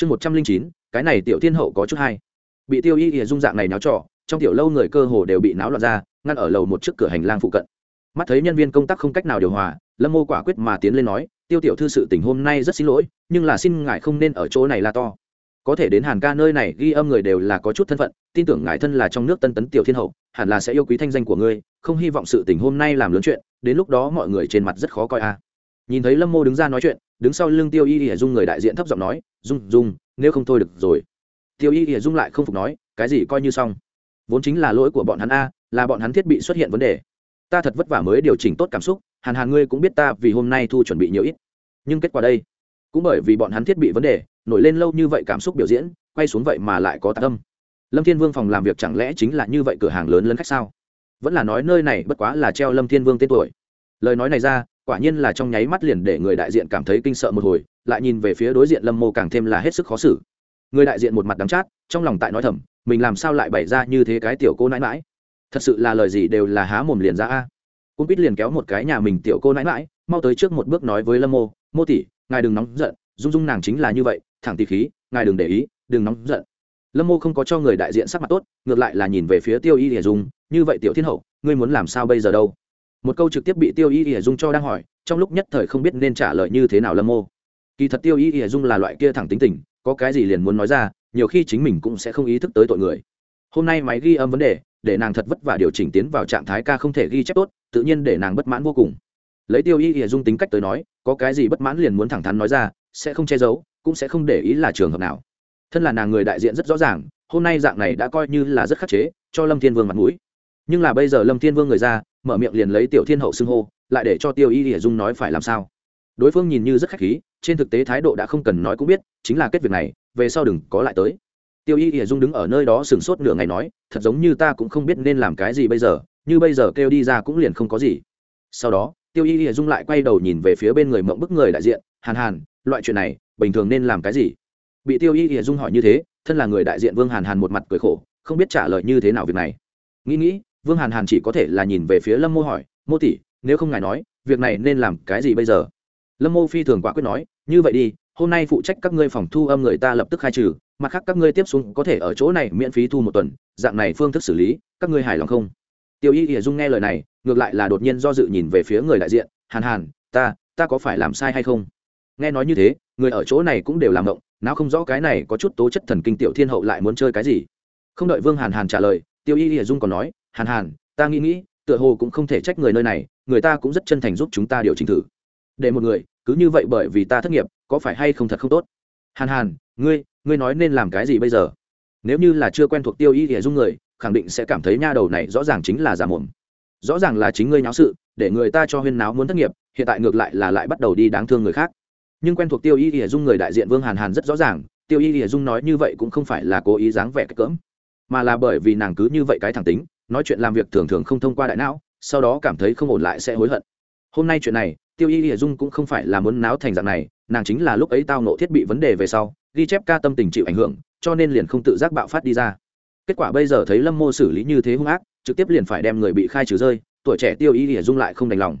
chương một trăm linh chín, cái này tiểu thiên hậu có chút hay. Bị tiêu y ỉa dung dạng này náo trọ, trong tiểu lâu người cơ hồ đều bị náo loạn ra, ngăn ở lầu một chiếc cửa hành lang phụ cận. Mắt thấy nhân viên công tác không cách nào điều hòa, lâm mô quả quyết mà tiến lên nói, tiêu tiểu thư sự tình hôm nay rất xin lỗi, nhưng là xin ngài không nên ở chỗ này là to. Có thể đến hàn ca nơi này ghi âm người đều là có chút thân phận, tin tưởng ngài thân là trong nước tân tấn tiểu thiên hậu, hẳn là sẽ yêu quý thanh danh của ngươi, không hy vọng sự tình hôm nay làm lớn chuyện, đến lúc đó mọi người trên mặt rất khó coi a. Nhìn thấy lâm mô đứng ra nói chuyện đứng sau lưng tiêu y ỉa dung người đại diện thấp giọng nói, dung dung, nếu không thôi được rồi. Tiêu y ỉa dung lại không phục nói, cái gì coi như xong? Vốn chính là lỗi của bọn hắn a, là bọn hắn thiết bị xuất hiện vấn đề. Ta thật vất vả mới điều chỉnh tốt cảm xúc, hàn hàn ngươi cũng biết ta vì hôm nay thu chuẩn bị nhiều ít. Nhưng kết quả đây, cũng bởi vì bọn hắn thiết bị vấn đề, nổi lên lâu như vậy cảm xúc biểu diễn, quay xuống vậy mà lại có tạ tâm lâm thiên vương phòng làm việc chẳng lẽ chính là như vậy cửa hàng lớn lớn khách sao? Vẫn là nói nơi này bất quá là treo lâm thiên vương tên tuổi. Lời nói này ra quả nhiên là trong nháy mắt liền để người đại diện cảm thấy kinh sợ một hồi, lại nhìn về phía đối diện lâm mô càng thêm là hết sức khó xử. Người đại diện một mặt đắng chát, trong lòng tại nói thầm, mình làm sao lại bày ra như thế cái tiểu cô nãi mãi? Thật sự là lời gì đều là há mồm liền ra a. Cung quýt liền kéo một cái nhà mình tiểu cô nãi mãi, mau tới trước một bước nói với lâm mô mô tỷ, ngài đừng nóng giận, dung dung nàng chính là như vậy, thẳng tỉ khí, ngài đừng để ý, đừng nóng giận. Lâm mô không có cho người đại diện sắc mặt tốt, ngược lại là nhìn về phía tiêu y hiển dung, như vậy tiểu thiên hậu, ngươi muốn làm sao bây giờ đâu? Một câu trực tiếp bị tiêu y ỉa dung cho đang hỏi, trong lúc nhất thời không biết nên trả lời như thế nào lâm mô. Kỳ thật tiêu y ỉa dung là loại kia thẳng tính tình, có cái gì liền muốn nói ra, nhiều khi chính mình cũng sẽ không ý thức tới tội người. Hôm nay máy ghi âm vấn đề, để nàng thật vất vả điều chỉnh tiến vào trạng thái ca không thể ghi chép tốt, tự nhiên để nàng bất mãn vô cùng. Lấy tiêu y ỉa dung tính cách tới nói, có cái gì bất mãn liền muốn thẳng thắn nói ra, sẽ không che giấu, cũng sẽ không để ý là trường hợp nào. Thân là nàng người đại diện rất rõ ràng, hôm nay dạng này đã coi như là rất khắc chế, cho lâm thiên vương mặt mũi nhưng là bây giờ lâm thiên vương người ra, mở miệng liền lấy tiểu thiên hậu xưng hô, lại để cho tiêu y hiển dung nói phải làm sao? Đối phương nhìn như rất khách khí, trên thực tế thái độ đã không cần nói cũng biết, chính là kết việc này, về sau đừng có lại tới. Tiêu y hiển dung đứng ở nơi đó sửng sốt nửa ngày nói, thật giống như ta cũng không biết nên làm cái gì bây giờ, như bây giờ kêu đi ra cũng liền không có gì. Sau đó, tiêu y hiển dung lại quay đầu nhìn về phía bên người mộng bức người đại diện, hàn hàn, loại chuyện này, bình thường nên làm cái gì? Bị tiêu y hiển dung hỏi như thế, thân là người đại diện vương hàn hàn một mặt cười khổ, không biết trả lời như thế nào việc này. Nghĩ nghĩ vương hàn hàn chỉ có thể là nhìn về phía lâm mô hỏi, mô tỷ, nếu không ngài nói, việc này nên làm cái gì bây giờ? Lâm mô phi thường quả quyết nói, như vậy đi, hôm nay phụ trách các ngươi phòng thu âm người ta lập tức khai trừ, mặt khác các ngươi tiếp xuống có thể ở chỗ này miễn phí thu một tuần, dạng này phương thức xử lý, các ngươi hài lòng không? Tiêu y ỉa dung nghe lời này, ngược lại là đột nhiên do dự nhìn về phía người đại diện, hàn hàn, ta ta có phải làm sai hay không? Nghe nói như thế, người ở chỗ này cũng đều làm động, nào không rõ cái này có chút tố chất thần kinh tiểu thiên hậu lại muốn chơi cái gì. Không đợi vương hàn hàn trả lời tiêu y ỉa dung còn nói hàn hàn, ta nghĩ nghĩ, tựa hồ cũng không thể trách người nơi này, người ta cũng rất chân thành giúp chúng ta điều chỉnh thử. Để một người, cứ như vậy bởi vì ta thất nghiệp, có phải hay không thật không tốt? Hàn hàn, ngươi ngươi nói nên làm cái gì bây giờ? Nếu như là chưa quen thuộc tiêu y thì dung người, khẳng định sẽ cảm thấy nha đầu này rõ ràng chính là giả mồm. Rõ ràng là chính ngươi nháo sự, để người ta cho huyên náo muốn thất nghiệp, hiện tại ngược lại là lại bắt đầu đi đáng thương người khác. Nhưng quen thuộc tiêu y thì dung người đại diện vương hàn hàn rất rõ ràng, tiêu y thì dung nói như vậy cũng không phải là cố ý dáng vẻ cái cỡm, mà là bởi vì nàng cứ như vậy cái thẳng tính nói chuyện làm việc thường thường không thông qua đại não, sau đó cảm thấy không ổn lại sẽ hối hận. Hôm nay chuyện này, tiêu y ỉa dung cũng không phải là muốn náo thành dạng này, nàng chính là lúc ấy tao nộ thiết bị vấn đề về sau, ghi chép ca tâm tình chịu ảnh hưởng, cho nên liền không tự giác bạo phát đi ra. Kết quả bây giờ thấy lâm mô xử lý như thế hung ác, trực tiếp liền phải đem người bị khai trừ rơi, tuổi trẻ tiêu y ỉa dung lại không đành lòng.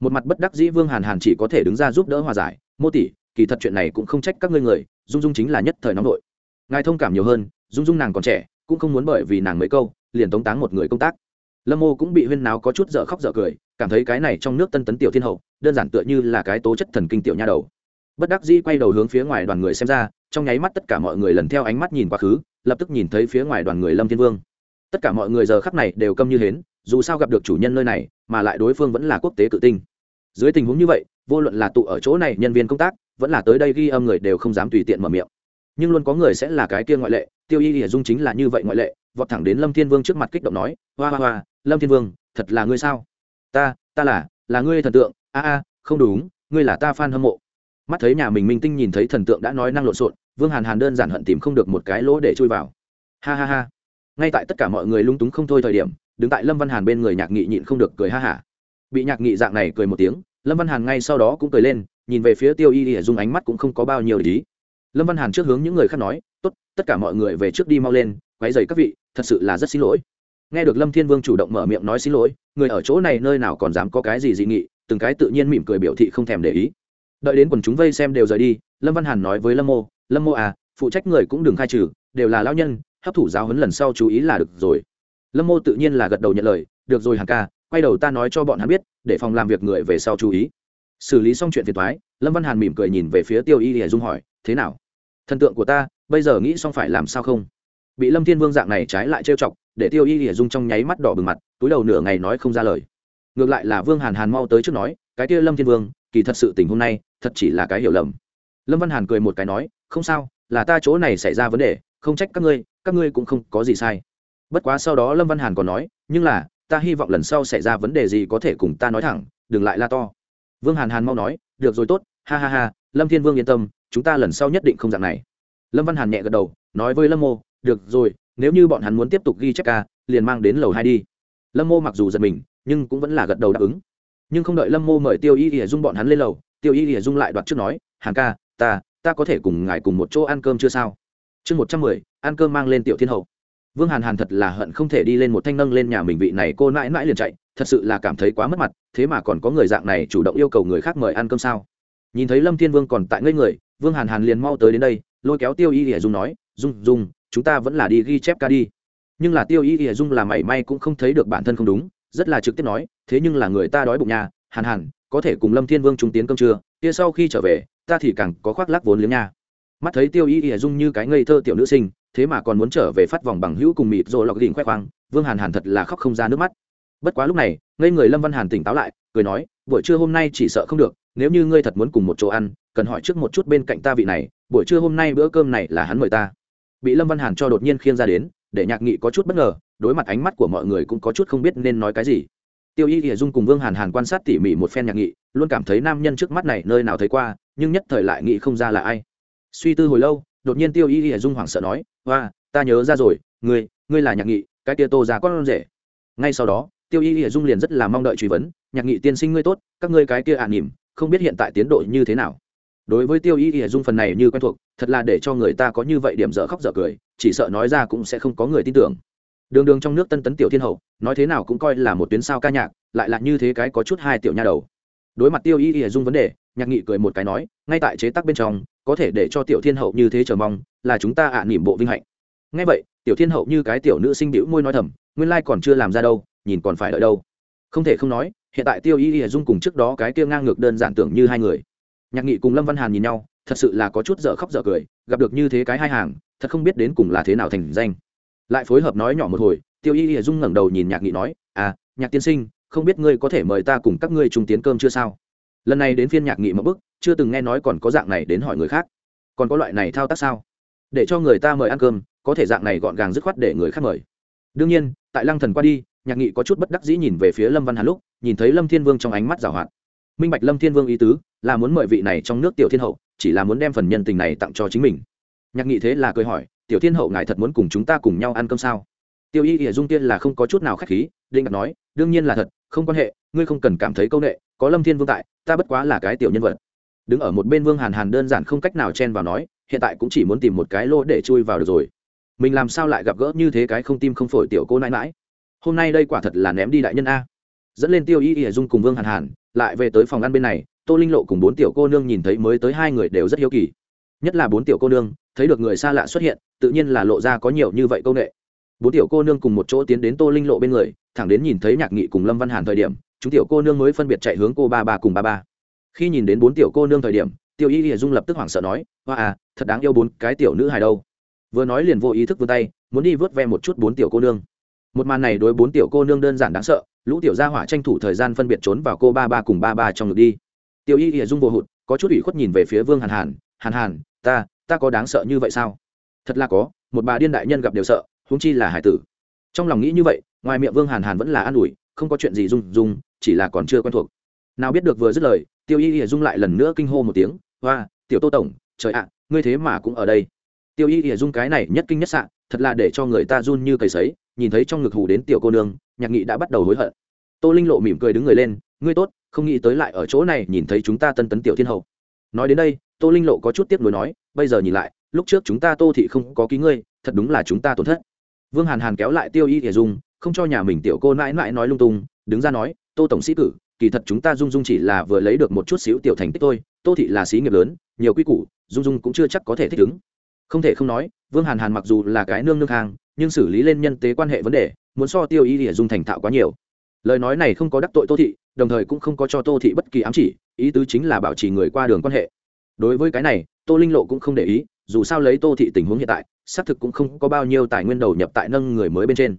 Một mặt bất đắc dĩ vương hàn hàn chỉ có thể đứng ra giúp đỡ hòa giải, mô tỷ, kỳ thật chuyện này cũng không trách các ngươi người, dung dung chính là nhất thời nóng nội. Ngài thông cảm nhiều hơn, dung dung nàng còn trẻ, cũng không muốn bởi vì nàng mấy câu liền tống táng một người công tác. Lâm mô cũng bị huyên náo có chút dở khóc dở cười, cảm thấy cái này trong nước tân tấn tiểu thiên hậu, đơn giản tựa như là cái tố chất thần kinh tiểu nha đầu. Bất đắc dĩ quay đầu hướng phía ngoài đoàn người xem ra, trong nháy mắt tất cả mọi người lần theo ánh mắt nhìn quá khứ, lập tức nhìn thấy phía ngoài đoàn người lâm thiên vương. Tất cả mọi người giờ khắc này đều câm như hến, dù sao gặp được chủ nhân nơi này, mà lại đối phương vẫn là quốc tế cự tinh. Dưới tình huống như vậy, vô luận là tụ ở chỗ này nhân viên công tác, vẫn là tới đây ghi âm người đều không dám tùy tiện mở miệng. Nhưng luôn có người sẽ là cái kia ngoại lệ, tiêu y hiển dung chính là như vậy ngoại lệ vọt thẳng đến lâm thiên vương trước mặt kích động nói, hoa hoa hoa, lâm thiên vương, thật là ngươi sao? Ta ta là là ngươi thần tượng. A a, không đúng, ngươi là ta f a n hâm mộ. Mắt thấy nhà mình minh tinh nhìn thấy thần tượng đã nói năng lộn xộn, vương hàn hàn đơn giản hận tìm không được một cái lỗ để chui vào. Ha ha ha. Ngay tại tất cả mọi người lung túng không thôi thời điểm, đứng tại lâm văn hàn bên người nhạc nghị nhịn không được cười ha hả. Bị nhạc nghị dạng này cười một tiếng, lâm văn hàn ngay sau đó cũng cười lên, nhìn về phía tiêu y y dùng ánh mắt cũng không có bao nhiêu lý lâm văn hàn trước hướng những người khác nói, tốt, tất cả mọi người về trước đi mau lên quáy dày các vị thật sự là rất xin lỗi. Nghe được lâm thiên vương chủ động mở miệng nói xin lỗi, người ở chỗ này nơi nào còn dám có cái gì dị nghị, từng cái tự nhiên mỉm cười biểu thị không thèm để ý. Đợi đến quần chúng vây xem đều rời đi, lâm văn hàn nói với lâm mô lâm mô à phụ trách người cũng đừng khai trừ, đều là lao nhân, hấp thụ giáo huấn lần sau chú ý là được rồi. Lâm mô tự nhiên là gật đầu nhận lời, được rồi hàng ca, quay đầu ta nói cho bọn hắn biết, để phòng làm việc người về sau chú ý. Xử lý xong chuyện phiền thoái lâm văn hàn mỉm cười nhìn về phía tiêu y hiển dung hỏi, thế nào? Thần tượng của ta bây giờ nghĩ xong phải làm sao không? Bị lâm thiên vương dạng này trái lại trêu chọc, để tiêu y hiển dung trong nháy mắt đỏ bừng mặt, túi đầu nửa ngày nói không ra lời. Ngược lại là vương hàn hàn mau tới trước nói, cái kia lâm thiên vương, kỳ thật sự tình hôm nay, thật chỉ là cái hiểu lầm. Lâm văn hàn cười một cái nói, không sao, là ta chỗ này xảy ra vấn đề, không trách các ngươi các ngươi cũng không có gì sai. Bất quá sau đó lâm văn hàn còn nói, nhưng là, ta hy vọng lần sau xảy ra vấn đề gì có thể cùng ta nói thẳng, đừng lại la to. Vương hàn hàn mau nói, được rồi tốt, ha ha ha, lâm thiên vương yên tâm, chúng ta lần sau nhất định không dạng này. Lâm văn hàn nhẹ gật đầu, nói với lâm mô được rồi, nếu như bọn hắn muốn tiếp tục ghi chép ca, liền mang đến lầu hai đi. Lâm mô mặc dù giật mình, nhưng cũng vẫn là gật đầu đáp ứng. Nhưng không đợi lâm mô mời tiêu y ỉa dung bọn hắn lên lầu, tiêu y ỉa dung lại đoạt trước nói, hàn ca, ta ta có thể cùng ngài cùng một chỗ ăn cơm chưa sao? Chương một trăm mười, ăn cơm mang lên tiểu thiên hậu. Vương hàn hàn thật là hận không thể đi lên một thanh nâng lên nhà mình vị này, cô mãi mãi liền chạy, thật sự là cảm thấy quá mất mặt, thế mà còn có người dạng này chủ động yêu cầu người khác mời ăn cơm sao? Nhìn thấy lâm thiên vương còn tại ngây người, vương hàn hàn liền mau tới đến đây, lôi kéo tiêu y ỉa dung nói, dung dung chúng ta vẫn là đi ghi chép ca đi. Nhưng là tiêu y ỉa dung là mảy may cũng không thấy được bản thân không đúng, rất là trực tiếp nói, thế nhưng là người ta đói bụng nhà, hàn hàn, có thể cùng lâm thiên vương trung tiến cơm trưa, kia sau khi trở về, ta thì càng có khoác lác vốn liếng nha. Mắt thấy tiêu y ỉa dung như cái ngây thơ tiểu nữ sinh, thế mà còn muốn trở về phát vòng bằng hữu cùng mịt rồi lọc đỉnh khoe khoang, vương hàn hàn thật là khóc không ra nước mắt. Bất quá lúc này, ngây người lâm văn hàn tỉnh táo lại, cười nói, buổi trưa hôm nay chỉ sợ không được, nếu như ngươi thật muốn cùng một chỗ ăn, cần hỏi trước một chút bên cạnh ta vị này, buổi trưa hôm nay bữa cơm này là hắn mời ta bị lâm văn hàn cho đột nhiên khiêng ra đến, để nhạc nghị có chút bất ngờ, đối mặt ánh mắt của mọi người cũng có chút không biết nên nói cái gì. Tiêu y hiệ dung cùng vương hàn hàn quan sát tỉ mỉ một phen nhạc nghị, luôn cảm thấy nam nhân trước mắt này nơi nào thấy qua, nhưng nhất thời lại nghĩ không ra là ai. Suy tư hồi lâu, đột nhiên tiêu y hiệ dung hoảng sợ nói và ta nhớ ra rồi, ngươi ngươi là nhạc nghị, cái tia tô ra con rể. Ngay sau đó, tiêu y hiệ dung liền rất là mong đợi truy vấn, nhạc nghị tiên sinh ngươi tốt, các ngươi cái kia ả à nỉm, không biết hiện tại tiến độ như thế nào? Đối với tiêu y y dung phần này như quen thuộc, thật là để cho người ta có như vậy điểm dở khóc dở cười, chỉ sợ nói ra cũng sẽ không có người tin tưởng. Đường đường trong nước tân tấn tiểu thiên hậu, nói thế nào cũng coi là một tuyến sao ca nhạc, lại là như thế cái có chút hai tiểu nha đầu. Đối mặt tiêu y y dung vấn đề, nhạc nghị cười một cái nói, ngay tại chế tác bên trong, có thể để cho tiểu thiên hậu như thế chờ mong, là chúng ta ạ à nỉm bộ vinh hạnh. Ngay vậy, tiểu thiên hậu như cái tiểu nữ sinh bĩu môi nói thầm, nguyên lai còn chưa làm ra đâu, nhìn còn phải đợi đâu. Không thể không nói, hiện tại tiêu y y dung cùng trước đó cái kia ngang ngược đơn giản tưởng như hai người nhạc nghị cùng lâm văn hàn nhìn nhau, thật sự là có chút dở khóc dở cười, gặp được như thế cái hai hàng, thật không biết đến cùng là thế nào thành danh. Lại phối hợp nói nhỏ một hồi, tiêu y y dung ngẩng đầu nhìn nhạc nghị nói à nhạc tiên sinh, không biết ngươi có thể mời ta cùng các ngươi chung tiến cơm chưa sao? Lần này đến phiên nhạc nghị một bức, chưa từng nghe nói còn có dạng này đến hỏi người khác. Còn có loại này thao tác sao? Để cho người ta mời ăn cơm, có thể dạng này gọn gàng dứt khoát để người khác mời. Đương nhiên, tại lăng thần qua đi, nhạc nghị có chút bất đắc dĩ nhìn về phía lâm văn hàn lúc, nhìn thấy lâm thiên vương trong ánh mắt giảo hoạt. Minh bạch lâm thiên vương ý tứ là muốn mời vị này trong nước tiểu thiên hậu, chỉ là muốn đem phần nhân tình này tặng cho chính mình. Nhạc nghị thế là cười hỏi, tiểu thiên hậu ngài thật muốn cùng chúng ta cùng nhau ăn cơm sao? Tiêu y ỉa dung tiên là không có chút nào k h á c h khí, định nói, đương nhiên là thật, không quan hệ, ngươi không cần cảm thấy c â u n ệ có lâm thiên vương tại, ta bất quá là cái tiểu nhân vật. Đứng ở một bên vương hàn hàn đơn giản không cách nào chen vào nói, hiện tại cũng chỉ muốn tìm một cái lỗ để chui vào được rồi. Mình làm sao lại gặp gỡ như thế cái không tim không phổi tiểu cô nãi mãi hôm nay đây quả thật là ném đi đại nhân a. Dẫn lên tiêu y ỉa dung cùng vương hàn hàn, lại về tới phòng ăn bên này tô linh lộ cùng bốn tiểu cô nương nhìn thấy mới tới hai người đều rất hiếu kỳ. Nhất là bốn tiểu cô nương, thấy được người xa lạ xuất hiện, tự nhiên là lộ ra có nhiều như vậy công nghệ bốn tiểu cô nương cùng một chỗ tiến đến tô linh lộ bên người, thẳng đến nhìn thấy nhạc nghị cùng lâm văn hàn thời điểm, chúng tiểu cô nương mới phân biệt chạy hướng cô ba ba cùng ba ba. Khi nhìn đến bốn tiểu cô nương thời điểm tiểu y hiển dung lập tức hoảng sợ nói, hoa à thật đáng yêu bốn cái tiểu nữ hài đâu. Vừa nói liền vô ý thức vươn tay, muốn đi vớt ve một chút bốn tiểu cô nương. Một màn này đối bốn tiểu cô nương đơn giản đáng sợ, lũ tiểu gia hỏa tranh thủ thời gian phân biệt trốn vào cô ba ba cùng ba ba trong ngực đi tiểu y hiển dung vô hụt, có chút ủy khuất nhìn về phía vương hàn hàn hàn hàn, ta ta có đáng sợ như vậy sao? Thật là có, một bà điên đại nhân gặp đều sợ, huống chi là hải tử. Trong lòng nghĩ như vậy, ngoài miệng vương hàn hàn vẫn là an ủi, không có chuyện gì dung dung, chỉ là còn chưa quen thuộc. Nào biết được vừa dứt lời tiêu y ỉa dung lại lần nữa kinh hô một tiếng, hoa, tiểu tô tổng, trời ạ, ngươi thế mà cũng ở đây. Tiêu y ỉa dung cái này nhất kinh nhất sạn thật là để cho người ta run như cầy sấy, nhìn thấy trong ngực hù đến tiểu cô nương, nhạc nghị đã bắt đầu hối hận. Tô linh lộ mỉm cười đứng người lên ngươi tốt, không nghĩ tới lại ở chỗ này nhìn thấy chúng ta tân tấn tiểu thiên hậu nói đến đây, tô linh lộ có chút tiếp nối nói, bây giờ nhìn lại, lúc trước chúng ta tô thị không có ký ngươi, thật đúng là chúng ta tổn thất. Vương hàn hàn kéo lại tiêu y thể dung, không cho nhà mình tiểu cô mãi mãi nói lung tung, đứng ra nói, tô tổng sĩ cử kỳ thật chúng ta dung dung chỉ là vừa lấy được một chút xíu tiểu thành tích thôi, tô thị là xí nghiệp lớn, nhiều quy củ, dung dung cũng chưa chắc có thể thích ứng. Không thể không nói, vương hàn hàn mặc dù là cái nương nương hàng nhưng xử lý lên nhân tế quan hệ vấn đề, muốn so tiêu y thể dung thành thạo quá nhiều. Lời nói này không có đắc tội tô thị đồng thời cũng không có cho tô thị bất kỳ ám chỉ, ý tứ chính là bảo trì người qua đường quan hệ. Đối với cái này, tô linh lộ cũng không để ý, dù sao lấy tô thị tình huống hiện tại, xác thực cũng không có bao nhiêu tài nguyên đầu nhập tại nâng người mới bên trên.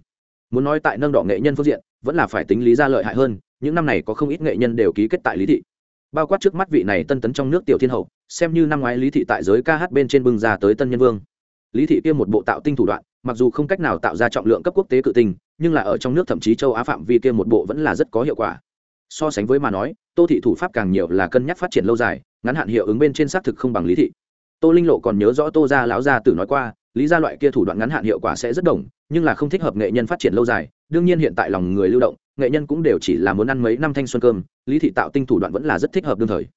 Muốn nói tại nâng đỏ nghệ nhân phương diện, vẫn là phải tính lý ra lợi hại hơn, những năm này có không ít nghệ nhân đều ký kết tại lý thị. Bao quát trước mắt vị này tân tấn trong nước tiểu thiên hậu, xem như năm ngoái lý thị tại giới ca hát bên trên bưng ra tới tân nhân vương. Lý thị kia một bộ tạo tinh thủ đoạn, mặc dù không cách nào tạo ra trọng lượng cấp quốc tế cự tinh, nhưng là ở trong nước thậm chí châu á phạm vi kia một bộ vẫn là rất có hiệu quả so sánh với mà nói, tô thị thủ pháp càng nhiều là cân nhắc phát triển lâu dài, ngắn hạn hiệu ứng bên trên xác thực không bằng lý thị. Tô linh lộ còn nhớ rõ tô gia lão gia tử nói qua, lý gia loại kia thủ đoạn ngắn hạn hiệu quả sẽ rất đồng, nhưng là không thích hợp nghệ nhân phát triển lâu dài. Đương nhiên hiện tại lòng người lưu động, nghệ nhân cũng đều chỉ là muốn ăn mấy năm thanh xuân cơm, lý thị tạo tinh thủ đoạn vẫn là rất thích hợp đương thời.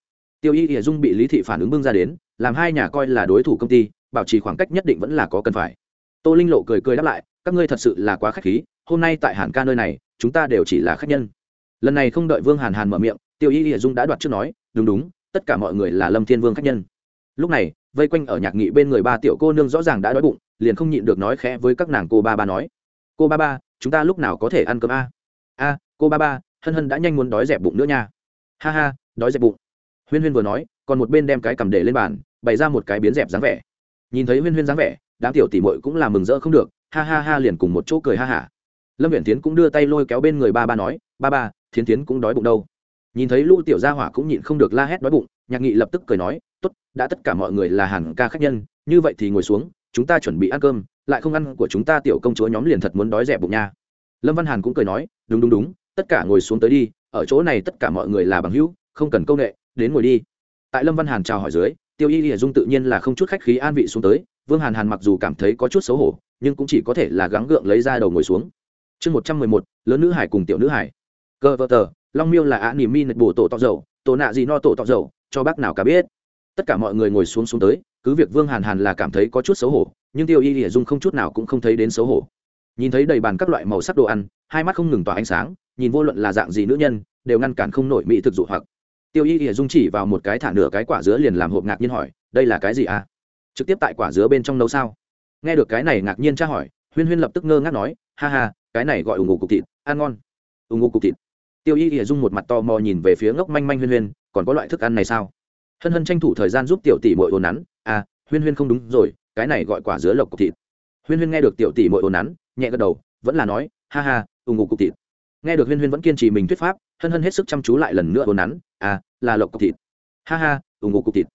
Tiêu y hiển dung bị lý thị phản ứng bưng ra đến, làm hai nhà coi là đối thủ công ty, bảo trì khoảng cách nhất định vẫn là có cần phải. Tô linh lộ cười cười đáp lại, các ngươi thật sự là quá khách khí, hôm nay tại hàn ca nơi này, chúng ta đều chỉ là khách nhân lần này không đợi vương hàn hàn mở miệng, tiêu y hiển dung đã đoạt trước nói, đúng đúng, tất cả mọi người là lâm thiên vương khách nhân. Lúc này, vây quanh ở nhạc nghị bên người ba tiểu cô nương rõ ràng đã đói bụng, liền không nhịn được nói khẽ với các nàng cô ba ba nói, cô ba ba, chúng ta lúc nào có thể ăn cơm a? A, cô ba ba, hân hân đã nhanh muốn đói dẹp bụng nữa nha. Ha ha, đói dẹp bụng. Huyên huyên vừa nói, còn một bên đem cái cầm để lên bàn, bày ra một cái biến dẹp dáng vẻ. Nhìn thấy huyên huyên dáng vẻ, đám tiểu tỉ mội cũng là mừng rỡ không được, ha ha ha liền cùng một chỗ cười ha hả. Lâm viện tiến cũng đưa tay lôi kéo bên người ba ba nói, ba ba thiến Thiến cũng đói bụng đâu. Nhìn thấy lũ tiểu gia hỏa cũng nhịn không được la hét đói bụng, nhạc nghị lập tức cười nói, tốt, đã tất cả mọi người là hàng ca khách nhân, như vậy thì ngồi xuống, chúng ta chuẩn bị ăn cơm, lại không ăn của chúng ta tiểu công chúa nhóm liền thật muốn đói rẻ bụng nha. Lâm văn hàn cũng cười nói, đúng đúng đúng, tất cả ngồi xuống tới đi, ở chỗ này tất cả mọi người là bằng hữu, không cần công ệ đến ngồi đi. Tại lâm văn hàn chào hỏi dưới, tiêu y hiển dung tự nhiên là không chút khách khí an vị xuống tới, vương hàn hàn mặc dù cảm thấy có chút xấu hổ, nhưng cũng chỉ có thể là gắng gượng lấy ra đầu ngồi xuống. Chương một trăm mười một, lớn nữ hải cùng tiểu nữ hải cơ vợ tờ, long miêu là ạ nỉ mi nật bổ tổ tọc dầu, tổ nạ gì no tổ tọc dầu, cho bác nào cả biết. Tất cả mọi người ngồi xuống xuống tới, cứ việc vương hàn hàn là cảm thấy có chút xấu hổ, nhưng tiêu y hiển dung không chút nào cũng không thấy đến xấu hổ. Nhìn thấy đầy bàn các loại màu sắc đồ ăn, hai mắt không ngừng tỏa ánh sáng, nhìn vô luận là dạng gì nữ nhân, đều ngăn cản không nổi mỹ thực dụ hoặc. Tiêu y hiển dung chỉ vào một cái thả nửa cái quả dứa liền làm hộp ngạc nhiên hỏi, đây là cái gì à? Trực tiếp tại quả dứa bên trong nấu sao? Nghe được cái này ngạc nhiên tra hỏi, huyên huyên lập tức ngơ ngác nói, ha ha, cái này gọi ủng ngủ cục thịt, ăn ngon. Ủng ngủ cục thịt tiêu y ỉa dung một mặt to mò nhìn về phía ngốc manh manh huyên huyên, còn có loại thức ăn này sao? Hân hân tranh thủ thời gian giúp tiểu tỷ mội ồn nắn à huyên huyên không đúng rồi, cái này gọi quả dứa lộc cục thịt. Huyên huyên nghe được tiểu tỷ mội ồn nắn, nhẹ gật đầu, vẫn là nói, ha ha, ù ngụ cục thịt. Nghe được huyên huyên vẫn kiên trì mình thuyết pháp, hân hân hết sức chăm chú lại lần nữa ồn nắn à là lộc cục thịt. Ha ha, ù ngụ cục thịt.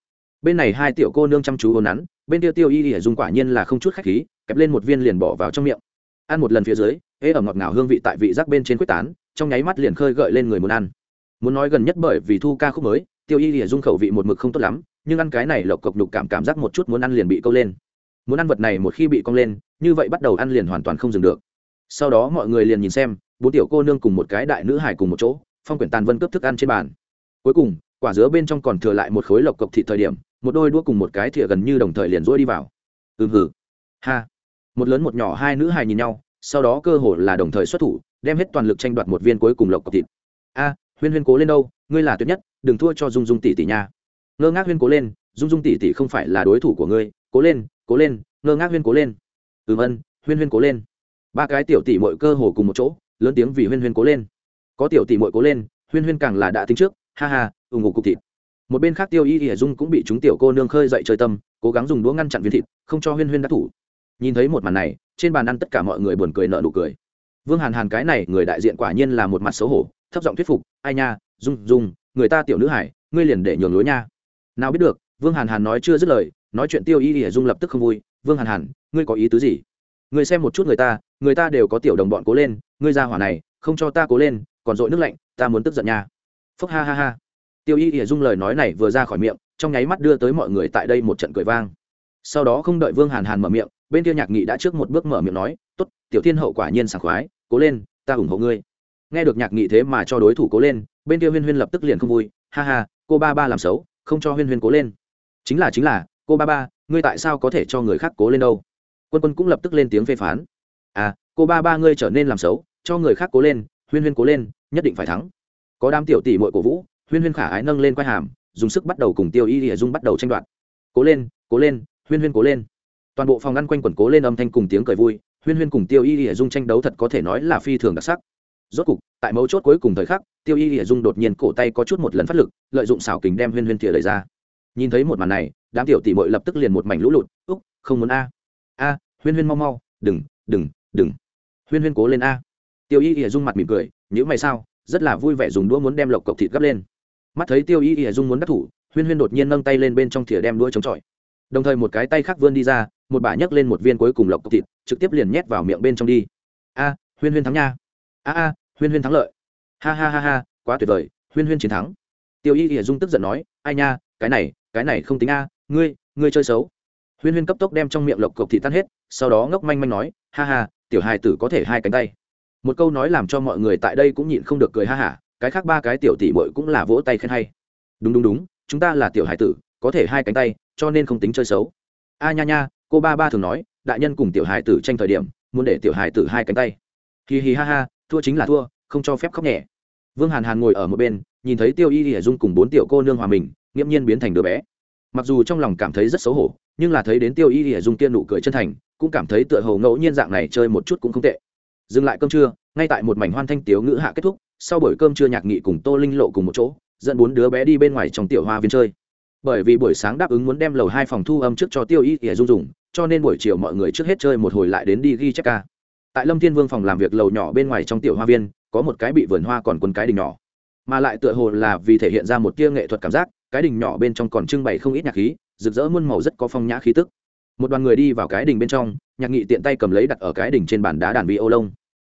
Bên này hai tiểu cô nương chăm chú ồn nắn, bên tiêu tiêu y ỉa dung quả nhiên là không chút khách khí, kẹp lên một viên liền bỏ vào trong miệng. Ăn một lần phía dưới, ế ở ngọt ngào hương vị tại vị giác bên trên quyết tán trong nháy mắt liền khơi gợi lên người muốn ăn. Muốn nói gần nhất bởi vì thu ca khúc mới, tiêu y ỉa dung khẩu vị một mực không tốt lắm, nhưng ăn cái này lộc cộc đục cảm cảm giác một chút muốn ăn liền bị câu lên. Muốn ăn vật này một khi bị cong lên, như vậy bắt đầu ăn liền hoàn toàn không dừng được. Sau đó mọi người liền nhìn xem, bốn tiểu cô nương cùng một cái đại nữ hải cùng một chỗ, phong quyển tàn vân cướp thức ăn trên bàn. Cuối cùng, quả dứa bên trong còn thừa lại một khối lộc cộc thị thời điểm, một đôi đũa cùng một cái thìa gần như đồng thời liền rỗi đi vào. Ừ hừ. Ha. Một lớn một nhỏ hai nữ hài nhìn nhau, sau đó cơ hồ là đồng thời xuất thủ đem hết toàn lực tranh đoạt một viên cuối cùng lộc cọc thịt. A, huyên huyên cố lên đâu, ngươi là tuyệt nhất, đừng thua cho dung dung tỷ tỷ nha. Ngơ ngác huyên cố lên, dung dung tỷ tỷ không phải là đối thủ của ngươi, cố lên cố lên, ngơ ngác huyên cố lên. Ừm ân, huyên huyên cố lên. Ba cái tiểu tỷ mọi cơ hồ cùng một chỗ, lớn tiếng vì huyên huyên cố lên. Có tiểu tỷ mọi cố lên, huyên huyên càng là đã tính trước, ha ha ủng ngủ cục thịt. Một bên khác tiêu y y dung cũng bị chúng tiểu cô nương khơi dậy chơi tâm, cố gắng dùng đũa ngăn chặn viên thịt, không cho huyên huyên đắc thủ. Nhìn thấy một màn này, trên bàn ăn tất cả mọi người buồn cười nợ nụ cười vương hàn hàn cái này người đại diện quả nhiên là một mặt xấu hổ, thấp giọng thuyết phục, ai nha, dung dung, người ta tiểu nữ hải, ngươi liền để nhường lối nha. Nào biết được, vương hàn hàn nói chưa dứt lời, nói chuyện tiêu y y dung lập tức không vui, vương hàn hàn, ngươi có ý tứ gì? Ngươi xem một chút người ta người ta đều có tiểu đồng bọn cố lên, ngươi ra hỏa này, không cho ta cố lên, còn dội nước lạnh, ta muốn tức giận nha. Phúc ha ha ha. Tiêu y ỉa dung lời nói này vừa ra khỏi miệng, trong nháy mắt đưa tới mọi người tại đây một trận cười vang. Sau đó không đợi vương hàn hàn mở miệng, bên kia nhạc nghị đã trước một bước mở miệng nói t ố t tiểu thiên hậu quả nhiên sảng khoái, cố lên, ta ủng hộ ngươi. Nghe được nhạc nghị thế mà cho đối thủ cố lên, bên kia huyên huyên lập tức liền không vui, ha ha, cô ba ba làm xấu, không cho huyên huyên cố lên. Chính là chính là, cô ba ba, ngươi tại sao có thể cho người khác cố lên đâu? Quân quân cũng lập tức lên tiếng phê phán. À cô ba ba ngươi trở nên làm xấu, cho người khác cố lên, huyên huyên cố lên, nhất định phải thắng. Có đám tiểu tỷ mội cổ vũ, huyên huyên khả ái nâng lên quai hàm, dùng sức bắt đầu cùng tiêu y lìa dung bắt đầu tranh đoạt. Cố lên cố lên, huyên huyên cố lên. Toàn bộ phòng ngăn quanh quần cố lên âm thanh cùng tiếng cười vui huyên huyên cùng tiêu y y dung tranh đấu thật có thể nói là phi thường đặc sắc. Rốt cục, tại mấu chốt cuối cùng thời khắc, tiêu y y dung đột nhiên cổ tay có chút một lần phát lực, lợi dụng xảo kính đem huyên huyên thìa lời ra. Nhìn thấy một màn này, đám tiểu tỷ mội lập tức liền một mảnh lũ lụt, úc, không muốn a. A, huyên huyên mau mau, đừng đừng đừng. Huyên huyên cố lên a. Tiêu y y dung mặt mỉm cười, nhữ mày sao, rất là vui vẻ dùng đũa muốn đem lộc cộc thịt gấp lên. Mắt thấy tiêu y y dung muốn đắc thủ, huyên huyên đột nhiên nâng tay lên bên trong thìa đem đũa chống chọi đồng thời một cái tay khác vươn đi ra, một bà nhấc lên một viên cuối cùng lộc cộc thịt, trực tiếp liền nhét vào miệng bên trong đi. A, huyên huyên thắng nha. A a, huyên huyên thắng lợi. Ha ha ha ha, quá tuyệt vời, huyên huyên chiến thắng. Tiêu y y dung tức giận nói, ai nha, cái này cái này không tính a, ngươi ngươi chơi xấu. Huyên huyên cấp tốc đem trong miệng lộc cộc thị tan hết, sau đó ngốc manh manh nói, ha ha, tiểu hài tử có thể hai cánh tay. Một câu nói làm cho mọi người tại đây cũng nhịn không được cười ha hả, cái khác ba cái tiểu tỷ bội cũng là vỗ tay khen hay. Đúng đúng đúng, chúng ta là tiểu hài tử có thể hai cánh tay, cho nên không tính chơi xấu. A nha nha, cô ba ba thường nói, đại nhân cùng tiểu hài tử tranh thời điểm, muốn để tiểu hài tử hai cánh tay. Hì hì ha ha, thua chính là thua, không cho phép khóc nhẹ. Vương hàn hàn ngồi ở một bên, nhìn thấy tiêu y y dung cùng bốn tiểu cô nương hòa mình, nghiễm nhiên biến thành đứa bé. Mặc dù trong lòng cảm thấy rất xấu hổ, nhưng là thấy đến tiêu y y dung kia nụ cười chân thành, cũng cảm thấy tựa hồ ngẫu nhiên dạng này chơi một chút cũng không tệ. Dừng lại cơm trưa, ngay tại một mảnh hoan thanh tiếu ngữ hạ kết thúc, sau buổi cơm trưa nhạc nghị cùng tô linh lộ cùng một chỗ, dẫn bốn đứa bé đi bên ngoài trong tiểu hoa viên chơi bởi vì buổi sáng đáp ứng muốn đem lầu hai phòng thu âm trước cho tiêu y y dung dùng, cho nên buổi chiều mọi người trước hết chơi một hồi lại đến đi ghi chép ca. Tại lâm thiên vương phòng làm việc lầu nhỏ bên ngoài trong tiểu hoa viên, có một cái bị vườn hoa còn quân cái đình nhỏ. Mà lại tựa hồ là vì thể hiện ra một tia nghệ thuật cảm giác, cái đình nhỏ bên trong còn trưng bày không ít nhạc khí, rực rỡ muôn màu rất có phong nhã khí tức. Một đoàn người đi vào cái đình bên trong, nhạc nghị tiện tay cầm lấy đặt ở cái đình trên bàn đá đàn vi ô lông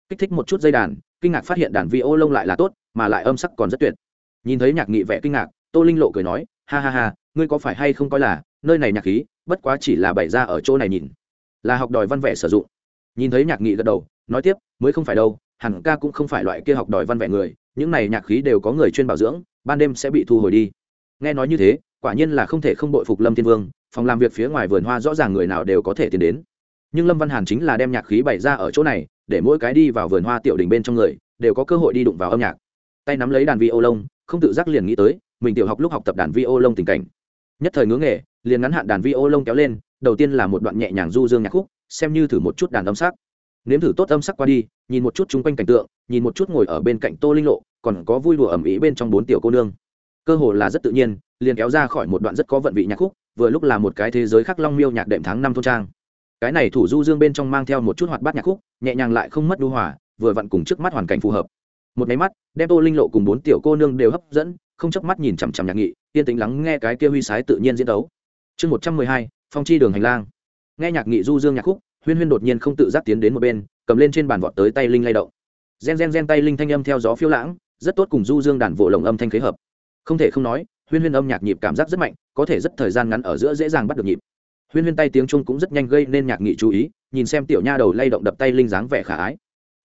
kích thích một chút dây đàn, kinh ngạc phát hiện đàn vi ô lông lại là tốt, mà lại âm sắc còn rất tuyệt. Nhìn thấy nhạc nghị vẽ kinh ngạc, tô linh lộ cười nói ha ha ha, ngươi có phải hay không coi là, nơi này nhạc khí, bất quá chỉ là bày ra ở chỗ này nhìn. Là học đòi văn vẻ sử dụng. Nhìn thấy nhạc nghị gật đầu, nói tiếp, mới không phải đâu, hẳn ca cũng không phải loại kia học đòi văn vẻ người, những này nhạc khí đều có người chuyên bảo dưỡng, ban đêm sẽ bị thu hồi đi. Nghe nói như thế, quả nhiên là không thể không bội phục lâm thiên vương, phòng làm việc phía ngoài vườn hoa rõ ràng người nào đều có thể tiến đến. Nhưng lâm văn hàn chính là đem nhạc khí bày ra ở chỗ này, để mỗi cái đi vào vườn hoa tiểu đình bên trong người, đều có cơ hội đi đụng vào âm nhạc. Tay nắm lấy đàn vi ô lông, không tự giác liền nghĩ tới mình tiểu học lúc học tập đàn vi ô lông tình cảnh. Nhất thời ngưỡng nghề, liền ngắn hạn đàn vi ô lông kéo lên, đầu tiên là một đoạn nhẹ nhàng du dương nhạc khúc, xem như thử một chút đàn âm sắc. Nếm thử tốt âm sắc qua đi, nhìn một chút chung quanh cảnh tượng, nhìn một chút ngồi ở bên cạnh tô linh lộ, còn có vui đùa ẩm ý bên trong bốn tiểu cô nương. Cơ hồ là rất tự nhiên, liền kéo ra khỏi một đoạn rất có vận vị nhạc khúc, vừa lúc là một cái thế giới khắc long miêu nhạc đệm tháng năm thôn trang. Cái này thủ du dương bên trong mang theo một chút hoạt bát nhạc khúc, nhẹ nhàng lại không mất đu hòa, vừa vặn cùng trước mắt hoàn cảnh phù hợp một máy mắt, đem tô linh lộ cùng bốn tiểu cô nương đều hấp dẫn, không chớp mắt nhìn chằm chằm nhạc nghị, yên tĩnh lắng nghe cái kia huy sái tự nhiên diễn đấu chương một trăm mười hai, phong chi đường hành lang. Nghe nhạc nghị du dương nhạc khúc, huyên huyên đột nhiên không tự giác tiến đến một bên, cầm lên trên bàn vọt tới tay linh lay động. Gen gen gen tay linh thanh âm theo gió phiêu lãng, rất tốt cùng du dương đàn vỗ lồng âm thanh khế hợp. Không thể không nói, huyên huyên âm nhạc nhịp cảm giác rất mạnh, có thể rất thời gian ngắn ở giữa dễ dàng bắt được nhịp. Huyên huyên tay tiếng trung cũng rất nhanh gây nên nhạc nghị chú ý, nhìn xem tiểu nha đầu lay động đập tay linh dáng vẻ khả ái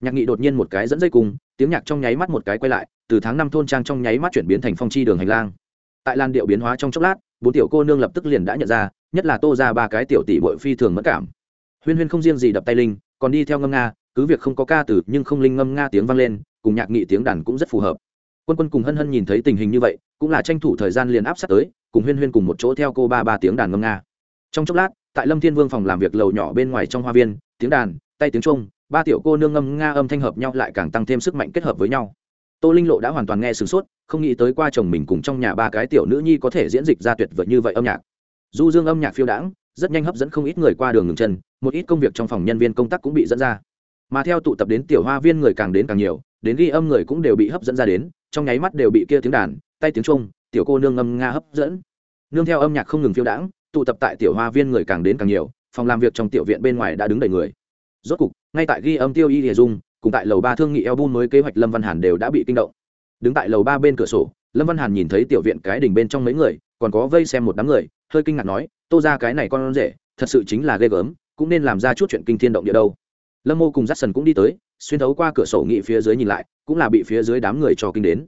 nhạc nghị đột nhiên một cái dẫn dây cùng tiếng nhạc trong nháy mắt một cái quay lại, từ tháng năm thôn trang trong nháy mắt chuyển biến thành phong chi đường hành lang. Tại lan điệu biến hóa trong chốc lát, bốn tiểu cô nương lập tức liền đã nhận ra, nhất là tô ra ba cái tiểu tỷ bội phi thường mất cảm. Huyên huyên không riêng gì đập tay linh, còn đi theo ngâm nga, cứ việc không có ca từ, nhưng không linh ngâm nga tiếng vang lên, cùng nhạc nghị tiếng đàn cũng rất phù hợp. Quân quân cùng hân hân nhìn thấy tình hình như vậy, cũng là tranh thủ thời gian liền áp sát tới, cùng huyên huyên cùng một chỗ theo cô ba ba tiếng đàn ngâm nga. Trong chốc lát, tại lâm thiên vương phòng làm việc lầu nhỏ bên ngoài trong hoa viên, tiếng đàn, tay tiếng trung ba tiểu cô nương ngâm nga âm thanh hợp nhau lại càng tăng thêm sức mạnh kết hợp với nhau. Tô linh lộ đã hoàn toàn nghe sửng sốt, không nghĩ tới qua chồng mình cùng trong nhà ba cái tiểu nữ nhi có thể diễn dịch ra tuyệt vời như vậy âm nhạc. Du dương âm nhạc phiêu đãng, rất nhanh hấp dẫn không ít người qua đường ngừng chân, một ít công việc trong phòng nhân viên công tác cũng bị dẫn ra. Mà theo tụ tập đến tiểu hoa viên người càng đến càng nhiều, đến ghi âm người cũng đều bị hấp dẫn ra đến, trong nháy mắt đều bị kia tiếng đàn, tay tiếng trung, tiểu cô nương ngâm nga hấp dẫn. Nương theo âm nhạc không ngừng phiêu đãng, tụ tập tại tiểu hoa viên người càng đến càng nhiều, phòng làm việc trong tiểu viện bên ngoài đã đứng đầy người. Rốt cục ngay tại ghi âm tiêu y địa dung, cùng tại lầu ba thương nghị eo bun mới kế hoạch lâm văn hàn đều đã bị kinh động. Đứng tại lầu ba bên cửa sổ, lâm văn hàn nhìn thấy tiểu viện cái đỉnh bên trong mấy người, còn có vây xem một đám người, hơi kinh ngạc nói, tô ra cái này con rể, thật sự chính là ghê gớm, cũng nên làm ra chút chuyện kinh thiên động địa đâu. Lâm mô cùng j a c k s o n cũng đi tới, xuyên thấu qua cửa sổ nghị phía dưới nhìn lại, cũng là bị phía dưới đám người cho kinh đến.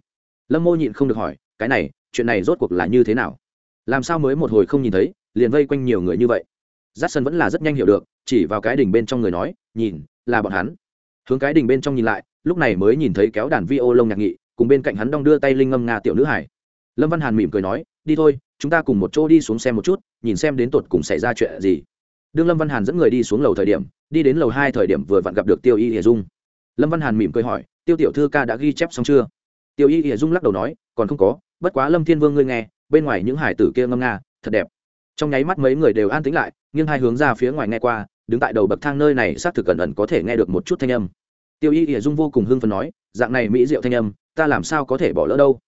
Lâm mô nhịn không được hỏi, cái này, chuyện này rốt cuộc là như thế nào? Làm sao mới một hồi không nhìn thấy, liền vây quanh nhiều người như vậy? J a c k s o n vẫn là rất nhanh hiểu được, chỉ vào cái đỉnh bên trong người nói, nhìn là bọn hắn. Hướng cái đình bên trong nhìn lại, lúc này mới nhìn thấy kéo đàn vi ô lông nhạc nghị, cùng bên cạnh hắn đong đưa tay linh ngâm nga tiểu nữ hải. Lâm văn hàn mỉm cười nói, đi thôi, chúng ta cùng một chỗ đi xuống xem một chút, nhìn xem đến tột cùng xảy ra chuyện gì. Đương lâm văn hàn dẫn người đi xuống lầu thời điểm, đi đến lầu hai thời điểm vừa vặn gặp được tiêu y hiệ dung. Lâm văn hàn mỉm cười hỏi, tiêu tiểu thư ca đã ghi chép xong chưa? Tiêu y hiệ dung lắc đầu nói, còn không có, bất quá lâm thiên vương ngươi nghe, bên ngoài những hải tử kia ngâm nga, thật đẹp. Trong nháy mắt mấy người đều an tĩnh lại, nghiêng hai hướng ra phía ngoài nghe qua đứng tại đầu bậc thang nơi này xác thực cẩn ẩn có thể nghe được một chút thanh âm. Tiêu y ỉa dung vô cùng hưng phấn nói, dạng này mỹ diệu thanh âm, ta làm sao có thể bỏ lỡ đâu?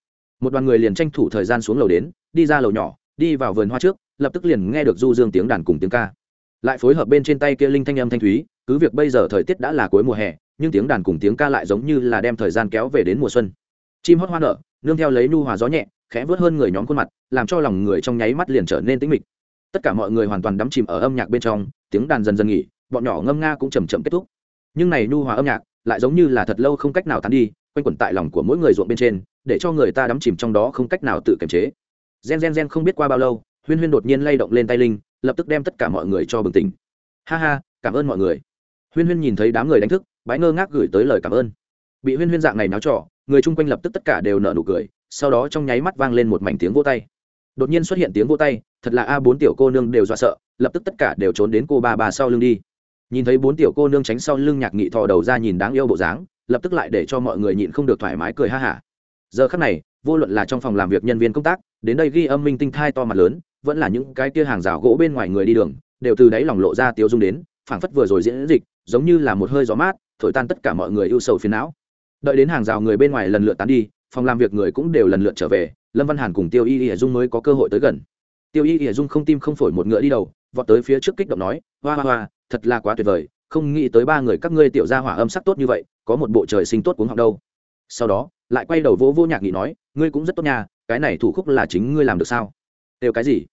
Một đoàn người liền tranh thủ thời gian xuống lầu đến, đi ra lầu nhỏ, đi vào vườn hoa trước, lập tức liền nghe được du dương tiếng đàn cùng tiếng ca. Lại phối hợp bên trên tay kia linh thanh âm thanh thúy, cứ việc bây giờ thời tiết đã là cuối mùa hè, nhưng tiếng đàn cùng tiếng ca lại giống như là đem thời gian kéo về đến mùa xuân. Chim hót hoa nở, nương theo lấy nu hòa gió nhẹ, khẽ vớt hơn người nhóm khuôn mặt, làm cho lòng người trong nháy mắt liền trở nên tĩnh mịch tất cả mọi người hoàn toàn đắm chìm ở âm nhạc bên trong, tiếng đàn dần dần nghỉ, bọn nhỏ ngâm nga cũng chầm chậm kết thúc. Nhưng này nu hòa âm nhạc lại giống như là thật lâu không cách nào tán đi, quanh quẩn tại lòng của mỗi người ruộng bên trên, để cho người ta đắm chìm trong đó không cách nào tự kiềm chế. Gen gen gen không biết qua bao lâu, huyên huyên đột nhiên lay động lên tay linh, lập tức đem tất cả mọi người cho bừng tỉnh. Ha ha, cảm ơn mọi người. Huyên huyên nhìn thấy đám người đánh thức, bái ngơ ngác gửi tới lời cảm ơn. Bị huyên huyên dạng này náo trọ người chung quanh lập tức tất cả đều nở nụ cười, sau đó trong nháy mắt vang lên một mảnh tiếng vô tay đột nhiên xuất hiện tiếng vô tay, thật là a bốn tiểu cô nương đều dọa sợ, lập tức tất cả đều trốn đến cô ba bà sau lưng đi. Nhìn thấy bốn tiểu cô nương tránh sau lưng nhạc nghị thò đầu ra nhìn đáng yêu bộ dáng, lập tức lại để cho mọi người nhịn không được thoải mái cười ha hả. Giờ khắc này, vô luận là trong phòng làm việc nhân viên công tác, đến đây ghi âm minh tinh thai to mặt lớn, vẫn là những cái kia hàng rào gỗ bên ngoài người đi đường, đều từ đáy lòng lộ ra tiêu dung đến, phảng phất vừa rồi diễn dịch, giống như là một hơi gió mát, thổi tan tất cả mọi người ưu sầu phiền não. Đợi đến hàng rào người bên ngoài lần lượt tán đi, phòng làm việc người cũng đều lần lượt trở về lâm văn hàn cùng tiêu y y dung mới có cơ hội tới gần. Tiêu y y dung không tim không phổi một ngựa đi đầu, vọt tới phía trước kích động nói, hoa hoa hoa, thật là quá tuyệt vời, không nghĩ tới ba người các ngươi tiểu gia hỏa âm sắc tốt như vậy, có một bộ trời sinh tốt cuống học đâu. Sau đó, lại quay đầu vỗ vô nhạc nghị nói, ngươi cũng rất tốt nha, cái này thủ khúc là chính ngươi làm được sao? Đều cái gì?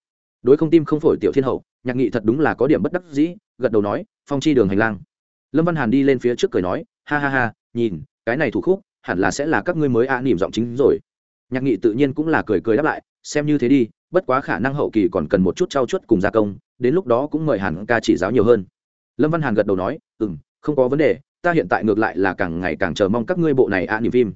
Đối không tim không phổi tiểu thiên hậu, nhạc nghị thật đúng là có điểm bất đắc dĩ, gật đầu nói, phong chi đường hành lang. Lâm văn hàn đi lên phía trước cười nói, ha ha ha, nhìn, cái này thủ khúc, hẳn là sẽ là các ngươi mới a à nỉm giọng chính rồi nhạc nghị tự nhiên cũng là cười cười đáp lại, xem như thế đi, bất quá khả năng hậu kỳ còn cần một chút trao chuốt cùng gia công, đến lúc đó cũng mời hàn ca chỉ giáo nhiều hơn. Lâm văn hàn gật đầu nói ừ m không có vấn đề, ta hiện tại ngược lại là càng ngày càng chờ mong các ngươi bộ này ạ à phim.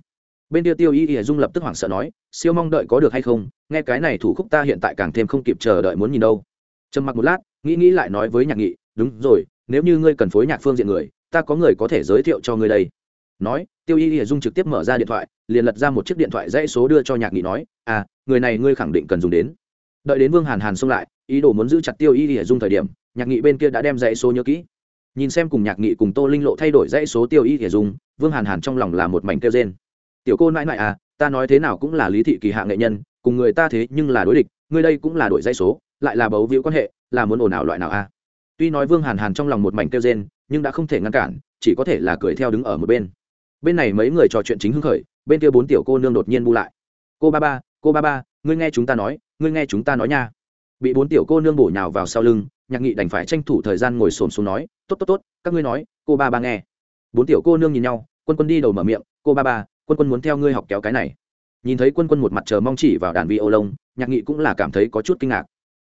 Bên tiêu tiêu y y dung lập tức hoảng sợ nói, siêu mong đợi có được hay không? Nghe cái này thủ khúc ta hiện tại càng thêm không kịp chờ đợi muốn nhìn đâu. Trầm mặc một lát, nghĩ nghĩ lại nói với nhạc nghị, đúng rồi, nếu như ngươi cần phối nhạc phương diện người, ta có người có thể giới thiệu cho ngươi đây nói, tiêu y y dung trực tiếp mở ra điện thoại, liền lật ra một chiếc điện thoại dãy số đưa cho nhạc nghị nói à người này ngươi khẳng định cần dùng đến. Đợi đến vương hàn hàn xông lại, ý đồ muốn giữ chặt tiêu y y dung thời điểm, nhạc nghị bên kia đã đem dãy số nhớ kỹ. Nhìn xem cùng nhạc nghị cùng tô linh lộ thay đổi dãy số tiêu y y dung, vương hàn hàn trong lòng là một mảnh kêu trên tiểu cô nãi nãi à ta nói thế nào cũng là lý thị kỳ hạ nghệ nhân, cùng người ta thế nhưng là đối địch, ngươi đây cũng là đổi dãy số, lại là bấu víu quan hệ, là muốn ồn ào loại nào à? Tuy nói vương hàn hàn trong lòng một mảnh kêu rên, nhưng đã không thể ngăn cản, chỉ có thể là cười theo đứng ở một bên bên này mấy người trò chuyện chính hưng khởi, bên kia bốn tiểu cô nương đột nhiên bu lại. Cô ba ba, cô ba ba, ngươi nghe chúng ta nói, ngươi nghe chúng ta nói nha. Bị bốn tiểu cô nương bổ nhào vào sau lưng, nhạc nghị đành phải tranh thủ thời gian ngồi xổm xuống nói, tốt tốt tốt, các ngươi nói, cô ba ba nghe. Bốn tiểu cô nương nhìn nhau, quân quân đi đầu mở miệng, cô ba ba, quân quân muốn theo ngươi học kéo cái này. Nhìn thấy quân quân một mặt chờ mong chỉ vào đàn vi ô lông nhạc nghị cũng là cảm thấy có chút kinh ngạc.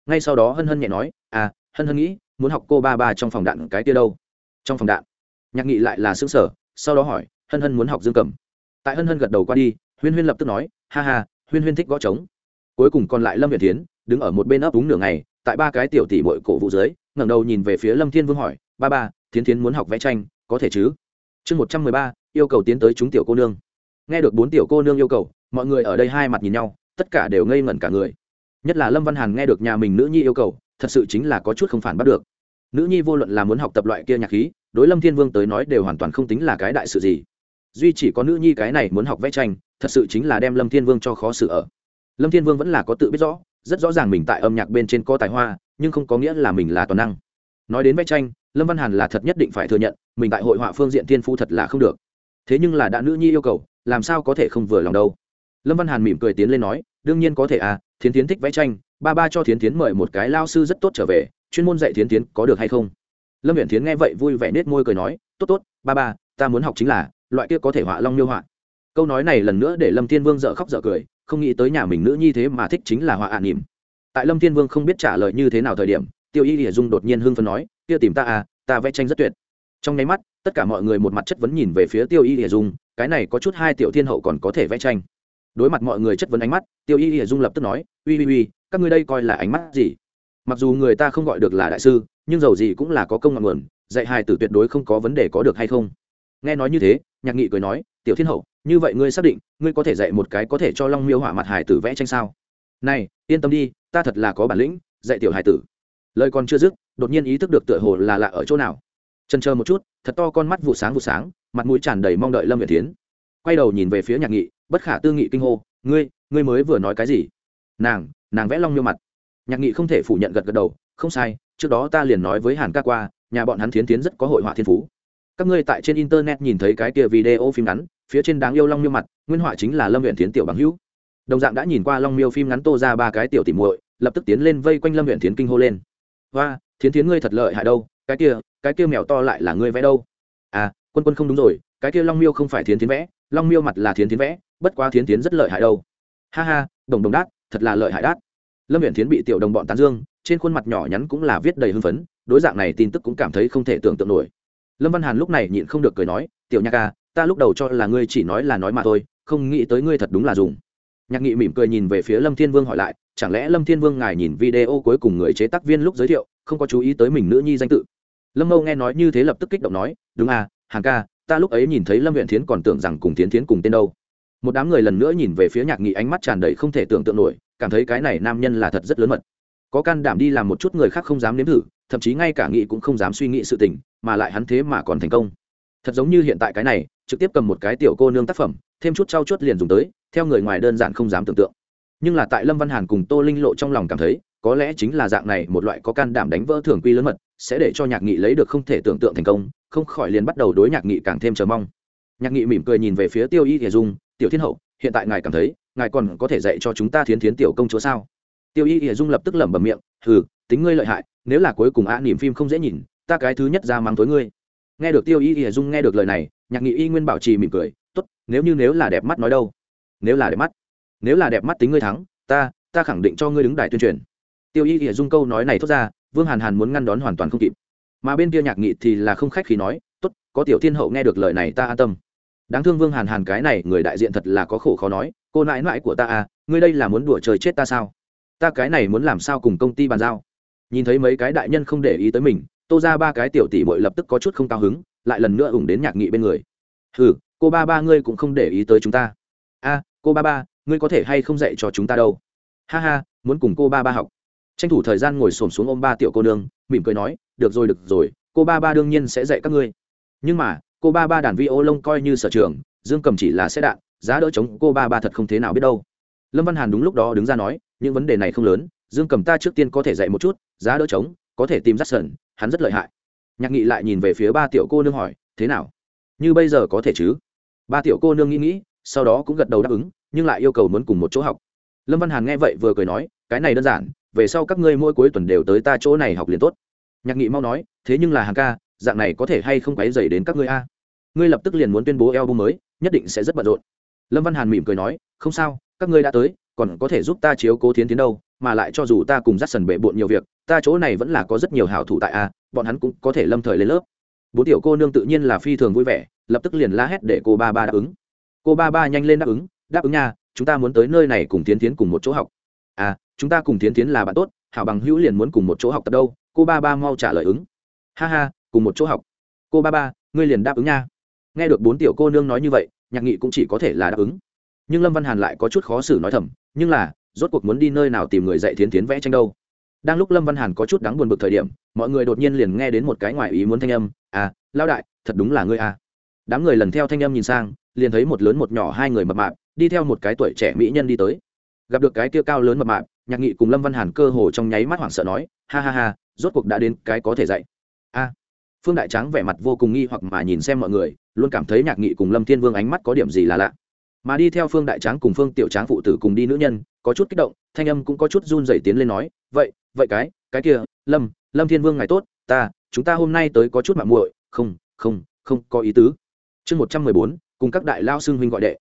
Ngay sau đó hân hân nhẹ nói à hân hân nghĩ, muốn học cô ba ba trong phòng đạn cái kia đâu? Trong phòng đạn, nhạc nghị lại là xứng sở sau đó hỏi hân hân muốn học dương cầm. Tại hân hân gật đầu qua đi, huyên huyên lập tức nói, ha ha, huyên huyên thích gõ trống. Cuối cùng còn lại lâm việt tiến đứng ở một bên ấp úng nửa ngày, tại ba cái tiểu tỷ bội cổ vũ dưới, ngẩng đầu nhìn về phía lâm thiên vương hỏi, ba ba, thiến thiến muốn học vẽ tranh, có thể chứ? Chương một trăm mười ba, yêu cầu tiến tới chúng tiểu cô nương. Nghe được bốn tiểu cô nương yêu cầu, mọi người ở đây hai mặt nhìn nhau, tất cả đều ngây ngẩn cả người. Nhất là lâm văn hàn nghe được nhà mình nữ nhi yêu cầu, thật sự chính là có chút không phản bắt được. Nữ nhi vô luận là muốn học tập loại kia nhạc khí, đối lâm thiên vương tới nói đều hoàn toàn không tính là cái đại sự gì duy chỉ có nữ nhi cái này muốn học vẽ tranh, thật sự chính là đem lâm thiên vương cho khó xử ở. Lâm thiên vương vẫn là có tự biết rõ, rất rõ ràng mình tại âm nhạc bên trên có tài hoa, nhưng không có nghĩa là mình là toàn năng. Nói đến vẽ tranh, lâm văn hàn là thật nhất định phải thừa nhận, mình tại hội họa phương diện thiên phu thật là không được. Thế nhưng là đã nữ nhi yêu cầu, làm sao có thể không vừa lòng đâu? Lâm văn hàn mỉm cười tiến lên nói, đương nhiên có thể à thiến tiến thích vẽ tranh, ba ba cho thiến tiến mời một cái lao sư rất tốt trở về, chuyên môn dạy thiến tiến có được hay không? Lâm viện thiến nghe vậy vui vẻ nết môi cười nói, tốt tốt, ba ba, ta muốn học chính là loại kia có thể họa long miêu họa. Câu nói này lần nữa để lâm thiên vương dợ khóc dợ cười, không nghĩ tới nhà mình nữ nhi thế mà thích chính là họa ạn nỉm. Tại lâm thiên vương không biết trả lời như thế nào thời điểm, tiêu y hiển dung đột nhiên hưng phấn nói, kia tìm ta à ta vẽ tranh rất tuyệt. Trong nháy mắt, tất cả mọi người một mặt chất vấn nhìn về phía tiêu y hiển dung, cái này có chút hai tiểu thiên hậu còn có thể vẽ tranh. Đối mặt mọi người chất vấn ánh mắt, tiêu y hiển dung lập tức nói, uy uy uy, các ngươi đây coi là ánh mắt gì? Mặc dù người ta không gọi được là đại sư, nhưng dầu gì cũng là có công ngọn nguồn, dạy hài tử tuyệt đối không có vấn đề có được hay không. Nghe nói như thế nhạc nghị cười nói, tiểu thiên hậu, như vậy ngươi xác định, ngươi có thể dạy một cái có thể cho long miêu họa mặt Hải tử vẽ tranh sao? Này, yên tâm đi, ta thật là có bản lĩnh dạy tiểu Hải tử. Lời còn chưa dứt, đột nhiên ý thức được tựa hồ là lạ ở chỗ nào. Chân chờ một chút, thật to con mắt vụ sáng vụ sáng, mặt mũi tràn đầy mong đợi lâm nguyệt tiến quay đầu nhìn về phía nhạc nghị, bất khả tư nghị kinh hô, ngươi ngươi mới vừa nói cái gì? Nàng nàng vẽ long miêu mặt. Nhạc nghị không thể phủ nhận gật gật đầu, không sai, trước đó ta liền nói với hàn ca qua, nhà bọn hắn thiến tiến rất có hội họa thiên phú các ngươi tại trên internet nhìn thấy cái kia video phim ngắn, phía trên đáng yêu long miêu mặt, nguyên họa chính là lâm huyện tiến tiểu bằng hữu. Đồng dạng đã nhìn qua long miêu phim ngắn tô ra ba cái tiểu tỉ muội, lập tức tiến lên vây quanh lâm huyện tiến kinh hô lên. Và thiến tiến ngươi thật lợi hại đâu, cái kia cái kia mèo to lại là ngươi vẽ đâu? À quân quân không đúng rồi, cái kia long miêu không phải thiến tiến vẽ, long miêu mặt là thiến tiến vẽ, bất quá thiến tiến rất lợi hại đâu. Ha ha, đồng đồng đát, thật là lợi hại đát. Lâm huyện tiến bị tiểu đồng bọn tán dương, trên khuôn mặt nhỏ nhắn cũng là viết đầy hưng phấn, đối dạng này tin tức cũng cảm thấy không thể tưởng tượng nổi lâm văn hàn lúc này nhịn không được cười nói, tiểu nhạc ca ta lúc đầu cho là ngươi chỉ nói là nói mà thôi, không nghĩ tới ngươi thật đúng là dùng. Nhạc nghị mỉm cười nhìn về phía lâm thiên vương hỏi lại, chẳng lẽ lâm thiên vương ngài nhìn video cuối cùng người chế tác viên lúc giới thiệu, không có chú ý tới mình nữ nhi danh tự? Lâm mâu nghe nói như thế lập tức kích động nói, đúng à hàng ca, ta lúc ấy nhìn thấy lâm huyện thiến còn tưởng rằng cùng tiến thiến cùng tên đâu. Một đám người lần nữa nhìn về phía nhạc nghị ánh mắt tràn đầy không thể tưởng tượng nổi, cảm thấy cái này nam nhân là thật rất lớn mật. Có can đảm đi làm một chút người khác không dám nếm thử thậm chí ngay cả nghị cũng không dám suy nghĩ sự tình, mà lại hắn thế mà còn thành công. Thật giống như hiện tại cái này, trực tiếp cầm một cái tiểu cô nương tác phẩm, thêm chút trao chuốt liền dùng tới, theo người ngoài đơn giản không dám tưởng tượng. Nhưng là tại lâm văn hàn cùng tô linh lộ trong lòng cảm thấy, có lẽ chính là dạng này một loại có can đảm đánh vỡ thường quy lớn mật, sẽ để cho nhạc nghị lấy được không thể tưởng tượng thành công, không khỏi liền bắt đầu đối nhạc nghị càng thêm chờ mong. Nhạc nghị mỉm cười nhìn về phía tiêu y thiền dung, tiểu thiên hậu, hiện tại ngài cảm thấy, ngài còn có thể dạy cho chúng ta thiến thiến tiểu công chúa sao? Tiêu y hiển dung lập tức lẩm bẩm miệng hừ, tính ngươi lợi hại, nếu là cuối cùng ạ, niềm phim không dễ nhìn, ta cái thứ nhất ra mắng tối ngươi. Nghe được tiêu y y dung nghe được lời này, nhạc nghị y nguyên bảo trì mỉm cười, tốt, nếu như nếu là đẹp mắt nói đâu? Nếu là đẹp mắt, nếu là đẹp mắt tính ngươi thắng, ta ta khẳng định cho ngươi đứng đài tuyên truyền. Tiêu y y dung câu nói này thốt ra, vương hàn hàn muốn ngăn đón hoàn toàn không kịp. Mà bên kia nhạc nghị thì là không khách khi nói, tốt, có tiểu thiên hậu nghe được lời này ta an tâm. Đáng thương vương hàn hàn cái này người đại diện thật là có khổ khó nói, cô nãi nãi của ta à ngươi đây là muốn đùa trời chết ta sao? Ta cái này muốn làm sao cùng công ty bàn giao? Nhìn thấy mấy cái đại nhân không để ý tới mình, tô ra ba cái tiểu tỷ bội lập tức có chút không cao hứng, lại lần nữa ủng đến nhạc nghị bên người. Ừ cô ba ba ngươi cũng không để ý tới chúng ta. A, cô ba ba, ngươi có thể hay không dạy cho chúng ta đâu? Ha ha, muốn cùng cô ba ba học. Tranh thủ thời gian ngồi xổm xuống ôm ba tiểu cô nương, mỉm cười nói, được rồi được rồi, cô ba ba đương nhiên sẽ dạy các ngươi. Nhưng mà, cô ba ba đàn vi ô lông coi như sở trường, dương cầm chỉ là xe đạn, giá đỡ chống cô ba ba thật không thế nào biết đâu lâm văn hàn đúng lúc đó đứng ra nói, những vấn đề này không lớn, dương cầm ta trước tiên có thể dạy một chút, giá đỡ trống, có thể tìm rắt sần hắn rất lợi hại. Nhạc nghị lại nhìn về phía ba tiểu cô nương hỏi, thế nào? Như bây giờ có thể chứ? Ba tiểu cô nương nghĩ nghĩ, sau đó cũng gật đầu đáp ứng, nhưng lại yêu cầu muốn cùng một chỗ học. Lâm văn hàn nghe vậy vừa cười nói, cái này đơn giản, về sau các ngươi mỗi cuối tuần đều tới ta chỗ này học liền tốt. Nhạc nghị mau nói, thế nhưng là hàng ca, dạng này có thể hay không quáy dày đến các ngươi a? Ngươi lập tức liền muốn tuyên bố eo bung mới, nhất định sẽ rất bận rộn. Lâm văn hàn mỉm cười nói, không sao các ngươi đã tới, còn có thể giúp ta chiếu cố thiến tiến đâu, mà lại cho dù ta cùng dắt sần bệ bộn nhiều việc, ta chỗ này vẫn là có rất nhiều hảo thủ tại a, bọn hắn cũng có thể lâm thời lên lớp. Bốn tiểu cô nương tự nhiên là phi thường vui vẻ, lập tức liền la hét để cô ba ba đáp ứng. Cô ba ba nhanh lên đáp ứng đáp ứng nha, chúng ta muốn tới nơi này cùng tiến tiến cùng một chỗ học. À chúng ta cùng tiến tiến là bạn tốt, hảo bằng hữu liền muốn cùng một chỗ học tập đâu. Cô ba ba mau trả lời ứng. Ha ha, cùng một chỗ học. Cô ba ba, ngươi liền đáp ứng nha. Nghe được bốn tiểu cô nương nói như vậy, nhạc nghị cũng chỉ có thể là đáp ứng nhưng lâm văn hàn lại có chút khó xử nói thầm, nhưng là, rốt cuộc muốn đi nơi nào tìm người dạy thiến tiến vẽ tranh đâu? Đang lúc lâm văn hàn có chút đáng buồn bực thời điểm, mọi người đột nhiên liền nghe đến một cái ngoài ý muốn thanh âm à lao đại, thật đúng là ngươi à. Đám người lần theo thanh âm nhìn sang, liền thấy một lớn một nhỏ hai người mập mạp, đi theo một cái tuổi trẻ mỹ nhân đi tới. Gặp được cái kia cao lớn mập mạp, nhạc nghị cùng lâm văn hàn cơ hồ trong nháy mắt hoảng sợ nói, ha ha ha, rốt cuộc đã đến cái có thể dạy. A. Phương đại tráng vẻ mặt vô cùng nghi hoặc mà nhìn xem mọi người, luôn cảm thấy nhạc nghị cùng lâm thiên vương ánh mắt có điểm gì là lạ mà đi theo phương đại tráng cùng phương tiểu tráng phụ tử cùng đi nữ nhân, có chút kích động, thanh âm cũng có chút run dày tiến lên nói, vậy vậy cái cái kia, lâm lâm thiên vương ngài tốt, ta, chúng ta hôm nay tới có chút mạng muội, không không không có ý tứ. Chương một trăm mười bốn, cùng các đại lao xưng huynh gọi đệ.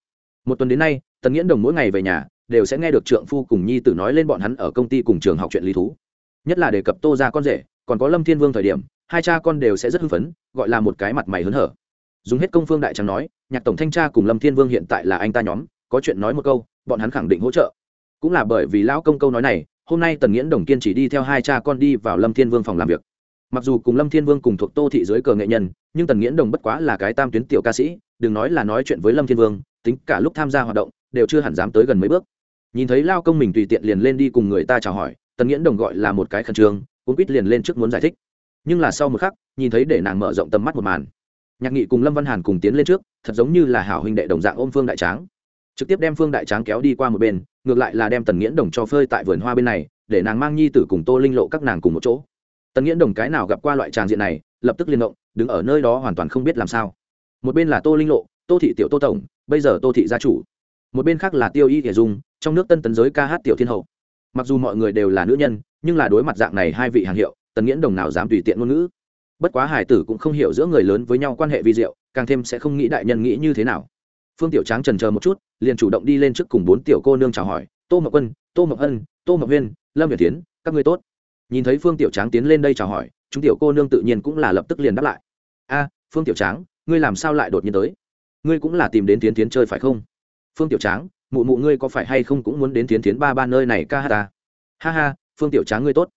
Một tuần đến nay, tần nghiễn đồng mỗi ngày về nhà, đều sẽ nghe được trượng phu cùng nhi tử nói lên bọn hắn ở công ty cùng trường học chuyện lý thú. Nhất là đề cập tô ra con rể, còn có lâm thiên vương thời điểm, hai cha con đều sẽ rất hưng phấn, gọi là một cái mặt mày hớn hở dùng hết công phương đại trắng nói, nhạc tổng thanh tra cùng lâm thiên vương hiện tại là anh ta nhóm, có chuyện nói một câu, bọn hắn khẳng định hỗ trợ. Cũng là bởi vì lão công câu nói này, hôm nay tần nghiễn đồng kiên chỉ đi theo hai cha con đi vào lâm thiên vương phòng làm việc. Mặc dù cùng lâm thiên vương cùng thuộc tô thị dưới cờ nghệ nhân, nhưng tần nghiễn đồng bất quá là cái tam tuyến tiểu ca sĩ, đừng nói là nói chuyện với lâm thiên vương, tính cả lúc tham gia hoạt động, đều chưa hẳn dám tới gần mấy bước. Nhìn thấy lao công mình tùy tiện liền lên đi cùng người ta chào hỏi, tần nghiễn đồng gọi là một cái khẩn trương cũng quýt liền lên trước muốn giải thích. Nhưng là sau một khắc, nhìn thấy để nàng mở rộng tầm mắt một màn nhạc nghị cùng lâm văn hàn cùng tiến lên trước, thật giống như là hảo huynh đệ đồng dạng ôm phương đại tráng. Trực tiếp đem phương đại tráng kéo đi qua một bên, ngược lại là đem tần nghiễn đồng cho phơi tại vườn hoa bên này, để nàng mang nhi tử cùng tô linh lộ các nàng cùng một chỗ. Tần nghiễn đồng cái nào gặp qua loại tràng diện này, lập tức liên động, đứng ở nơi đó hoàn toàn không biết làm sao. Một bên là tô linh lộ, tô thị tiểu tô tổng, bây giờ tô thị gia chủ. Một bên khác là tiêu y thể dung, trong nước tân tấn giới ca hát tiểu thiên hậu. Mặc dù mọi người đều là nữ nhân, nhưng là đối mặt dạng này hai vị hàng hiệu, tần nghiễn đồng nào dám tùy tiện ngôn ngữ bất quá hải tử cũng không hiểu giữa người lớn với nhau quan hệ vi diệu, càng thêm sẽ không nghĩ đại nhân nghĩ như thế nào. Phương tiểu tráng trần chờ một chút, liền chủ động đi lên trước cùng bốn tiểu cô nương chào hỏi, tô mậu quân, tô mậu ân, tô mậu huyên, lâm việt tiến, các ngươi tốt. Nhìn thấy phương tiểu tráng tiến lên đây chào hỏi, chúng tiểu cô nương tự nhiên cũng là lập tức liền đáp lại. A, phương tiểu tráng, ngươi làm sao lại đột nhiên tới? Ngươi cũng là tìm đến tiến tiến chơi phải không? Phương tiểu tráng, mụ mụ ngươi có phải hay không cũng muốn đến tiến tiến ba ba nơi này ca hát ta? Ha ha, phương tiểu tráng ngươi tốt.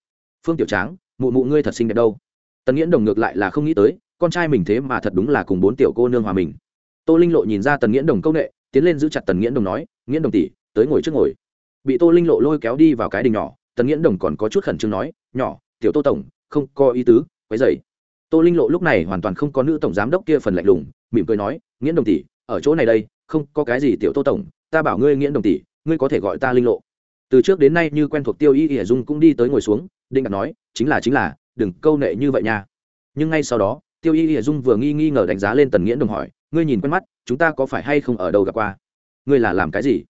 Phương tiểu tráng, mụ mụ ngươi thật xinh đẹp đâu? Tần nghiễn đồng ngược lại là không nghĩ tới, con trai mình thế mà thật đúng là cùng bốn tiểu cô nương hòa mình. Tô linh lộ nhìn ra tần nghiễn đồng công nghệ, tiến lên giữ chặt tần nghiễn đồng nói, nghiễn đồng tỷ, tới ngồi trước ngồi. Bị tô linh lộ lôi kéo đi vào cái đình nhỏ, tần nghiễn đồng còn có chút khẩn trương nói, nhỏ, tiểu tô tổng, không có ý tứ, quấy dày tô linh lộ lúc này hoàn toàn không có nữ tổng giám đốc kia phần lạnh lùng, mỉm cười nói, nghiễn đồng tỷ, ở chỗ này đây, không có cái gì tiểu tô tổng, ta bảo ngươi nghiễn đồng tỷ, ngươi có thể gọi ta linh lộ. Từ trước đến nay như quen thuộc tiêu y ỉa dung cũng đi tới ngồi xuống đinh đặt nói, chính là chính là đừng câu nệ như vậy nha. Nhưng ngay sau đó, tiêu y hiệ dung vừa nghi nghi ngờ đánh giá lên tần nghiễn đồng hỏi, ngươi nhìn quen mắt, chúng ta có phải hay không ở đâu gặp qua? Ngươi là làm cái gì?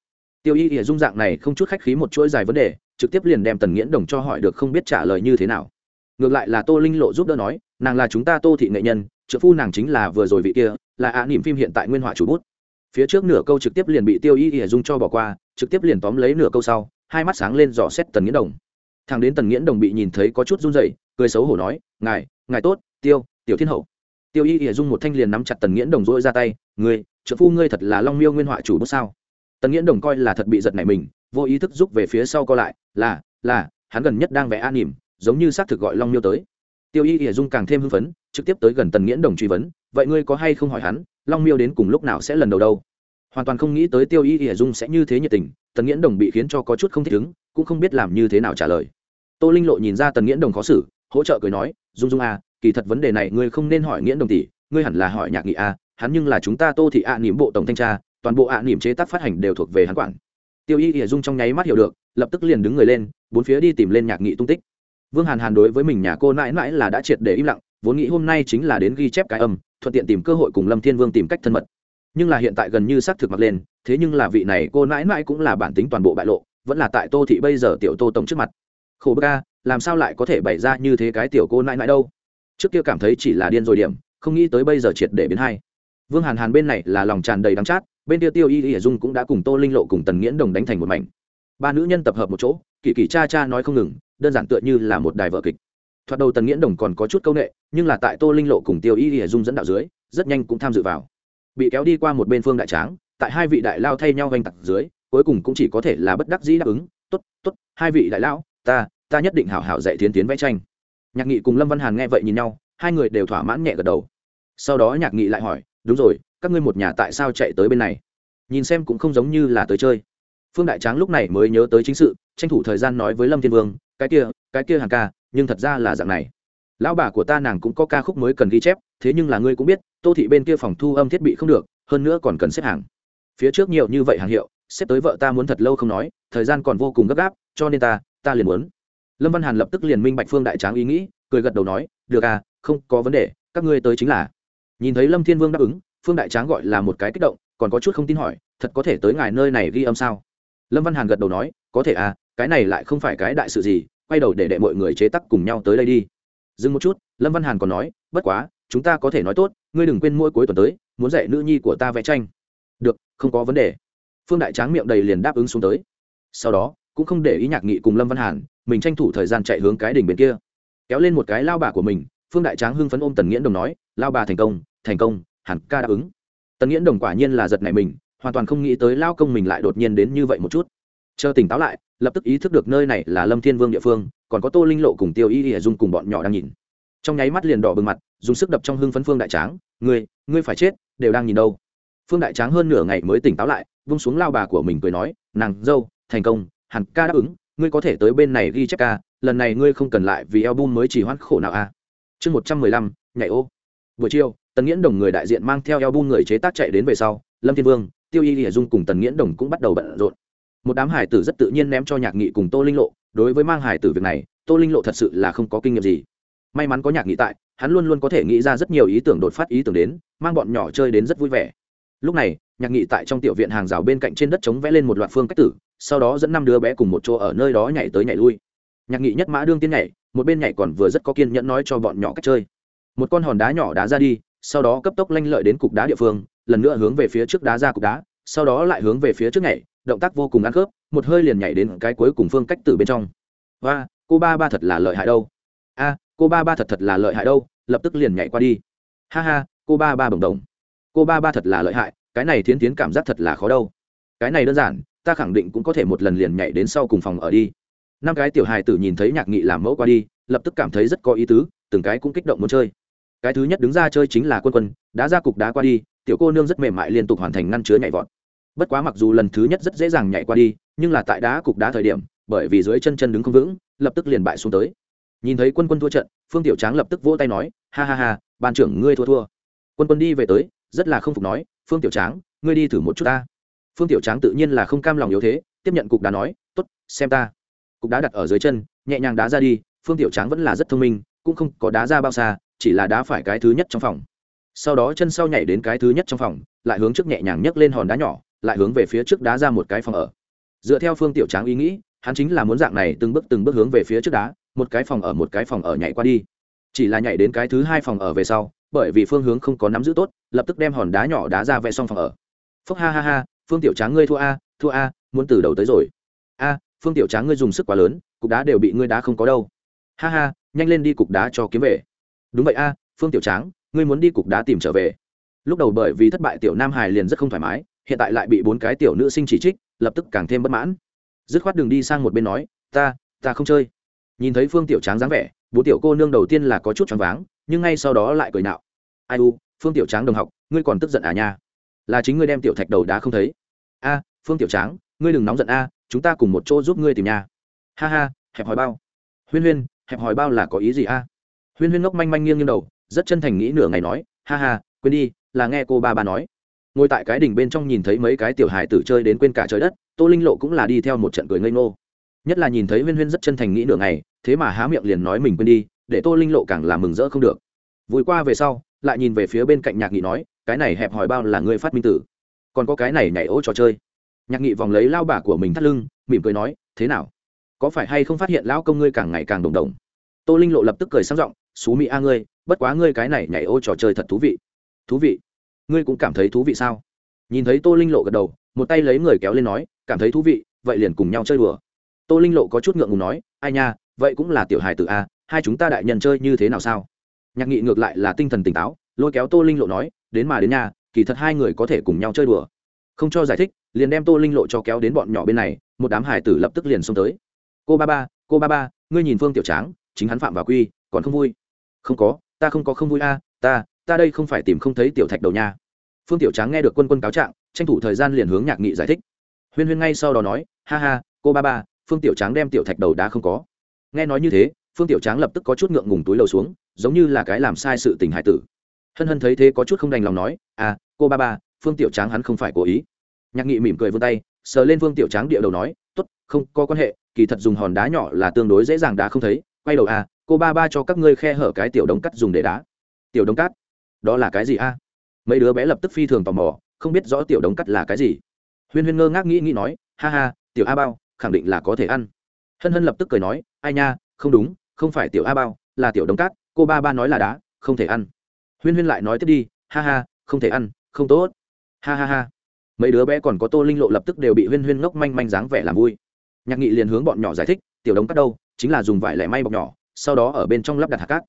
Tiêu y hiệ dung dạng này không chút khách khí một chuỗi dài vấn đề, trực tiếp liền đem tần nghiễn đồng cho hỏi được không biết trả lời như thế nào. Ngược lại là tô linh lộ giúp đỡ nói, nàng là chúng ta tô thị nghệ nhân, trợ phu nàng chính là vừa rồi vị kia, là ạ niệm phim hiện tại nguyên họa chủ bút. Phía trước nửa câu trực tiếp liền bị tiêu y hiệ dung cho bỏ qua, trực tiếp liền tóm lấy nửa câu sau, hai mắt sáng lên dò xét tần nghiễn đồng. Thằng đến tần nghiễn đồng bị nhìn thấy có chút run rẩy cười xấu hổ nói, ngài ngài tốt, tiêu, tiểu thiên hậu. Tiêu y ỉa dung một thanh liền nắm chặt tần nghiễn đồng dỗi ra tay, ngươi, trợ phu ngươi thật là long miêu nguyên họa chủ bút sao? Tần nghiễn đồng coi là thật bị giật này mình, vô ý thức giúp về phía sau co lại, là là, hắn gần nhất đang vẽ an nỉm, giống như xác thực gọi long miêu tới. Tiêu y ỉa dung càng thêm hưng phấn, trực tiếp tới gần tần nghiễn đồng truy vấn, vậy ngươi có hay không hỏi hắn, long miêu đến cùng lúc nào sẽ lần đầu đâu? Hoàn toàn không nghĩ tới tiêu y ỉa dung sẽ như thế nhiệt tình, tần nghiễn đồng bị khiến cho có chút không thích ứng, cũng không biết làm như thế nào trả lời. Tô linh lộ nhìn ra tần nghiễn đồng khó xử hỗ trợ cười nói dung dung a à, kỳ thật vấn đề này ngươi không nên hỏi nghĩa đồng tỷ ngươi hẳn là hỏi nhạc nghị a à, hắn nhưng là chúng ta tô thị ạ à niệm bộ tổng thanh tra toàn bộ ạ à niệm chế tác phát hành đều thuộc về hắn quản. Tiêu y ỉa dung trong nháy mắt hiểu được lập tức liền đứng người lên bốn phía đi tìm lên nhạc nghị tung tích. Vương hàn hàn đối với mình nhà cô mãi mãi là đã triệt để im lặng vốn nghĩ hôm nay chính là đến ghi chép cái âm thuận tiện tìm cơ hội cùng lâm thiên vương tìm cách thân mật. Nhưng là hiện tại gần như xác thực mặc lên thế nhưng là vị này cô mãi mãi cũng là bản tính toàn bộ bại lộ vẫn là tại tô thị bây giờ tiểu tô tổng trước mặt. Khổ bức ca làm sao lại có thể bày ra như thế cái tiểu cô nãi nãi đâu? Trước kia cảm thấy chỉ là điên rồi điểm, không nghĩ tới bây giờ triệt để biến hay. vương hàn hàn bên này là lòng tràn đầy đắng chát, bên kia tiêu y y dung cũng đã cùng tô linh lộ cùng tần nghiễn đồng đánh thành một mảnh. Ba nữ nhân tập hợp một chỗ, kỳ kỳ cha cha nói không ngừng, đơn giản tựa như là một đài vợ kịch. Thoạt đầu tần nghiễn đồng còn có chút c â u n ệ nhưng là tại tô linh lộ cùng tiêu y y dung dẫn đạo dưới, rất nhanh cũng tham dự vào. Bị kéo đi qua một bên phương đại tráng, tại hai vị đại lao thay nhau oanh tặc dưới, cuối cùng cũng chỉ có thể là bất đắc dĩ đáp ứng t ố t t ố t hai vị đại lão ta ta nhất định hảo hảo dạy tiến tiến vẽ tranh. Nhạc nghị cùng lâm văn hàn nghe vậy nhìn nhau, hai người đều thỏa mãn nhẹ gật đầu. Sau đó nhạc nghị lại hỏi, đúng rồi, các ngươi một nhà tại sao chạy tới bên này? Nhìn xem cũng không giống như là tới chơi. Phương đại tráng lúc này mới nhớ tới chính sự, tranh thủ thời gian nói với lâm thiên vương, cái kia cái kia hàng ca, nhưng thật ra là dạng này. Lão bà của ta nàng cũng có ca khúc mới cần ghi chép, thế nhưng là ngươi cũng biết, tô thị bên kia phòng thu âm thiết bị không được, hơn nữa còn cần xếp hàng. Phía trước nhiều như vậy hàng hiệu, xếp tới vợ ta muốn thật lâu không nói, thời gian còn vô cùng gấp gáp, cho nên ta ta liền muốn lâm văn hàn lập tức liền minh bạch phương đại tráng ý nghĩ, cười gật đầu nói, được à không có vấn đề, các ngươi tới chính là. Nhìn thấy lâm thiên vương đáp ứng, phương đại tráng gọi là một cái kích động, còn có chút không tin hỏi, thật có thể tới ngài nơi này ghi âm sao? Lâm văn hàn gật đầu nói, có thể à cái này lại không phải cái đại sự gì, quay đầu để đệ mọi người chế tắc cùng nhau tới đây đi. Dừng một chút, lâm văn hàn còn nói, bất quá, chúng ta có thể nói tốt, ngươi đừng quên mỗi cuối tuần tới, muốn dạy nữ nhi của ta vẽ tranh. Được, không có vấn đề. Phương đại tráng miệng đầy liền đáp ứng xuống tới. Sau đó, cũng không để ý nhạc nghị cùng lâm văn hàn mình tranh thủ thời gian chạy hướng cái đỉnh bên kia. Kéo lên một cái lao bà của mình, phương đại tráng hưng phấn ôm tần nghiễn đồng nói, lao bà thành công thành công, hẳn ca đáp ứng. Tần nghiễn đồng quả nhiên là giật này mình, hoàn toàn không nghĩ tới lao công mình lại đột nhiên đến như vậy một chút. Chờ tỉnh táo lại, lập tức ý thức được nơi này là lâm thiên vương địa phương, còn có tô linh lộ cùng tiêu y y dung cùng bọn nhỏ đang nhìn. Trong nháy mắt liền đỏ bừng mặt, dùng sức đập trong hưng phấn phương đại tráng, ngươi ngươi phải chết, đều đang nhìn đâu. Phương đại tráng hơn nửa ngày mới tỉnh táo lại, vung xuống lao bà của mình cười nói, nàng dâu, thành công, hẳn ca đáp ứng ngươi có thể tới bên này ghi chép ca, lần này ngươi không cần lại vì album mới chỉ hoãn khổ nào a à. chương một trăm mười lăm, nhảy ô. Buổi chiều, tần nghiễn đồng người đại diện mang theo album người chế tác chạy đến về sau, lâm thiên vương, tiêu y lìa dung cùng tần nghiễn đồng cũng bắt đầu bận rộn. Một đám hải tử rất tự nhiên ném cho nhạc nghị cùng tô linh lộ, đối với mang hải tử việc này, tô linh lộ thật sự là không có kinh nghiệm gì. May mắn có nhạc nghị tại, hắn luôn luôn có thể nghĩ ra rất nhiều ý tưởng đột phát ý tưởng đến, mang bọn nhỏ chơi đến rất vui vẻ. Lúc này, nhạc nghị tại trong tiểu viện hàng rào bên cạnh trên đất chống vẽ lên một loạt phương cách tử sau đó dẫn năm đứa bé cùng một chỗ ở nơi đó nhảy tới nhảy lui. Nhạc nghị nhất mã đương tiên nhảy, một bên nhảy còn vừa rất có kiên nhẫn nói cho bọn nhỏ cách chơi. Một con hòn đá nhỏ đá ra đi, sau đó cấp tốc lanh lợi đến cục đá địa phương, lần nữa hướng về phía trước đá ra cục đá, sau đó lại hướng về phía trước nhảy, động tác vô cùng ăn khớp, một hơi liền nhảy đến cái cuối cùng phương cách từ bên trong. Và cô ba ba thật là lợi hại đâu. A, cô ba ba thật thật là lợi hại đâu, lập tức liền nhảy qua đi. Ha ha, cô ba ba bồng đồng cô ba ba thật là lợi hại, cái này thiến tiến cảm giác thật là khó đâu. Cái này đơn giản ta khẳng định cũng có thể một lần liền nhảy đến sau cùng phòng ở đi. Năm cái tiểu hài tử nhìn thấy nhạc nghị làm mẫu qua đi, lập tức cảm thấy rất có ý tứ, từng cái cũng kích động muốn chơi. Cái thứ nhất đứng ra chơi chính là quân quân, đã ra cục đá qua đi, tiểu cô nương rất mềm mại liên tục hoàn thành ngăn chứa nhảy vọt. Bất quá mặc dù lần thứ nhất rất dễ dàng nhảy qua đi, nhưng là tại đá cục đá thời điểm, bởi vì dưới chân chân đứng không vững, lập tức liền bại xuống tới. Nhìn thấy quân quân thua trận, phương tiểu tráng lập tức vỗ tay nói, ha ha ha, ban trưởng ngươi thua thua. Quân quân đi về tới, rất là không phục nói, phương tiểu tráng, ngươi đi thử một chút ta phương tiểu tráng tự nhiên là không cam lòng yếu thế, tiếp nhận cục đá nói t ố t xem ta. Cục đá đặt ở dưới chân, nhẹ nhàng đá ra đi, phương tiểu tráng vẫn là rất thông minh, cũng không có đá ra bao xa, chỉ là đá phải cái thứ nhất trong phòng. Sau đó chân sau nhảy đến cái thứ nhất trong phòng, lại hướng trước nhẹ nhàng nhấc lên hòn đá nhỏ, lại hướng về phía trước đá ra một cái phòng ở. Dựa theo phương tiểu tráng ý nghĩ, hắn chính là muốn dạng này từng bước từng bước hướng về phía trước đá, một cái phòng ở một cái phòng ở nhảy qua đi. Chỉ là nhảy đến cái thứ hai phòng ở về sau, bởi vì phương hướng không có nắm giữ tốt, lập tức đem hòn đá nhỏ đá ra vẽ xong phòng ở. Phúc ha ha ha phương tiểu tráng ngươi thua a thua a, muốn từ đầu tới rồi. A, phương tiểu tráng ngươi dùng sức quá lớn, cục đá đều bị ngươi đá không có đâu. Ha ha, nhanh lên đi cục đá cho kiếm về. Đúng vậy a, phương tiểu tráng, ngươi muốn đi cục đá tìm trở về. Lúc đầu bởi vì thất bại tiểu nam hải liền rất không thoải mái, hiện tại lại bị bốn cái tiểu nữ sinh chỉ trích, lập tức càng thêm bất mãn. Dứt khoát đường đi sang một bên nói, ta ta không chơi. Nhìn thấy phương tiểu tráng dáng vẻ bố tiểu cô nương đầu tiên là có chút choáng váng, nhưng ngay sau đó lại cười nạo. Ai u, phương tiểu tráng đồng học, ngươi còn tức giận à nha? Là chính ngươi đem tiểu thạch đầu đá không thấy. A, phương tiểu tráng, ngươi đừng nóng giận a, chúng ta cùng một chỗ giúp ngươi tìm nhà. Ha ha, hẹp hòi bao. Huyên huyên, hẹp hòi bao là có ý gì a? Huyên huyên ngốc manh manh nghiêng nghiêng đầu, rất chân thành nghĩ nửa ngày nói, ha ha, quên đi, là nghe cô ba ba nói. Ngồi tại cái đỉnh bên trong nhìn thấy mấy cái tiểu hài tử chơi đến quên cả trời đất, tô linh lộ cũng là đi theo một trận cười ngây ngô. Nhất là nhìn thấy huyên huyên rất chân thành nghĩ nửa ngày, thế mà há miệng liền nói mình quên đi, để tô linh lộ càng làm mừng rỡ không được. Vui qua về sau, lại nhìn về phía bên cạnh nhạc nghị nói cái này hẹp hỏi bao là ngươi phát minh tử. Còn có cái này nhảy ô trò chơi. Nhạc nghị vòng lấy lao bà của mình thắt lưng, mỉm cười nói, thế nào? Có phải hay không phát hiện lão công ngươi càng ngày càng đồng đồng tô linh lộ lập tức cười sang giọng, xú mỹ a ngươi, bất quá ngươi cái này nhảy ô trò chơi thật thú vị. Thú vị? Ngươi cũng cảm thấy thú vị sao? Nhìn thấy tô linh lộ gật đầu, một tay lấy người kéo lên nói, cảm thấy thú vị, vậy liền cùng nhau chơi đùa. Tô linh lộ có chút ngượng ngùng nói, ai nha, vậy cũng là tiểu hài tự a, hai chúng ta đại nhân chơi như thế nào sao? Nhạc nghị ngược lại là tinh thần tỉnh táo, lôi kéo tô linh lộ nói đến mà đến nhà, kỳ thật hai người có thể cùng nhau chơi đùa. Không cho giải thích, liền đem tô linh lộ cho kéo đến bọn nhỏ bên này, một đám hải tử lập tức liền xông tới. Cô ba ba, cô ba ba, ngươi nhìn phương tiểu tráng, chính hắn phạm vào quy, còn không vui. Không có, ta không có không vui a, ta ta đây không phải tìm không thấy tiểu thạch đầu nha. Phương tiểu tráng nghe được quân quân cáo trạng, tranh thủ thời gian liền hướng nhạc nghị giải thích. Huyên huyên ngay sau đó nói, ha ha, cô ba ba, phương tiểu tráng đem tiểu thạch đầu đá không có. Nghe nói như thế, phương tiểu tráng lập tức có chút ngượng ngùng túi lầu xuống, giống như là cái làm sai sự tình hải tử hân hân thấy thế có chút không đành lòng nói à cô ba ba, phương tiểu tráng hắn không phải cố ý. Nhạc nghị mỉm cười vươn tay, sờ lên phương tiểu tráng địa đầu nói t ố t không, có quan hệ, kỳ thật dùng hòn đá nhỏ là tương đối dễ dàng đá không thấy, quay đầu à cô ba ba cho các ngươi khe hở cái tiểu đống cắt dùng để đá. Tiểu đống cát? đó là cái gì a? Mấy đứa bé lập tức phi thường tò mò, không biết rõ tiểu đống cắt là cái gì. Huyên huyên ngơ ngác nghĩ nghĩ nói, ha ha, tiểu a bao, khẳng định là có thể ăn. Hân hân lập tức cười nói, ai nha, không đúng, không phải tiểu a bao, là tiểu đống cát cô ba ba nói là đá, không thể ăn huyên huyên lại nói tiếp đi, ha ha, không thể ăn, không tốt. Ha ha ha. Mấy đứa bé còn có tô linh lộ lập tức đều bị huyên huyên ngốc manh manh dáng vẻ làm vui. Nhạc nghị liền hướng bọn nhỏ giải thích, tiểu đống cắt đâu, chính là dùng vải lẻ may bọc nhỏ, sau đó ở bên trong lắp đặt hạt cát.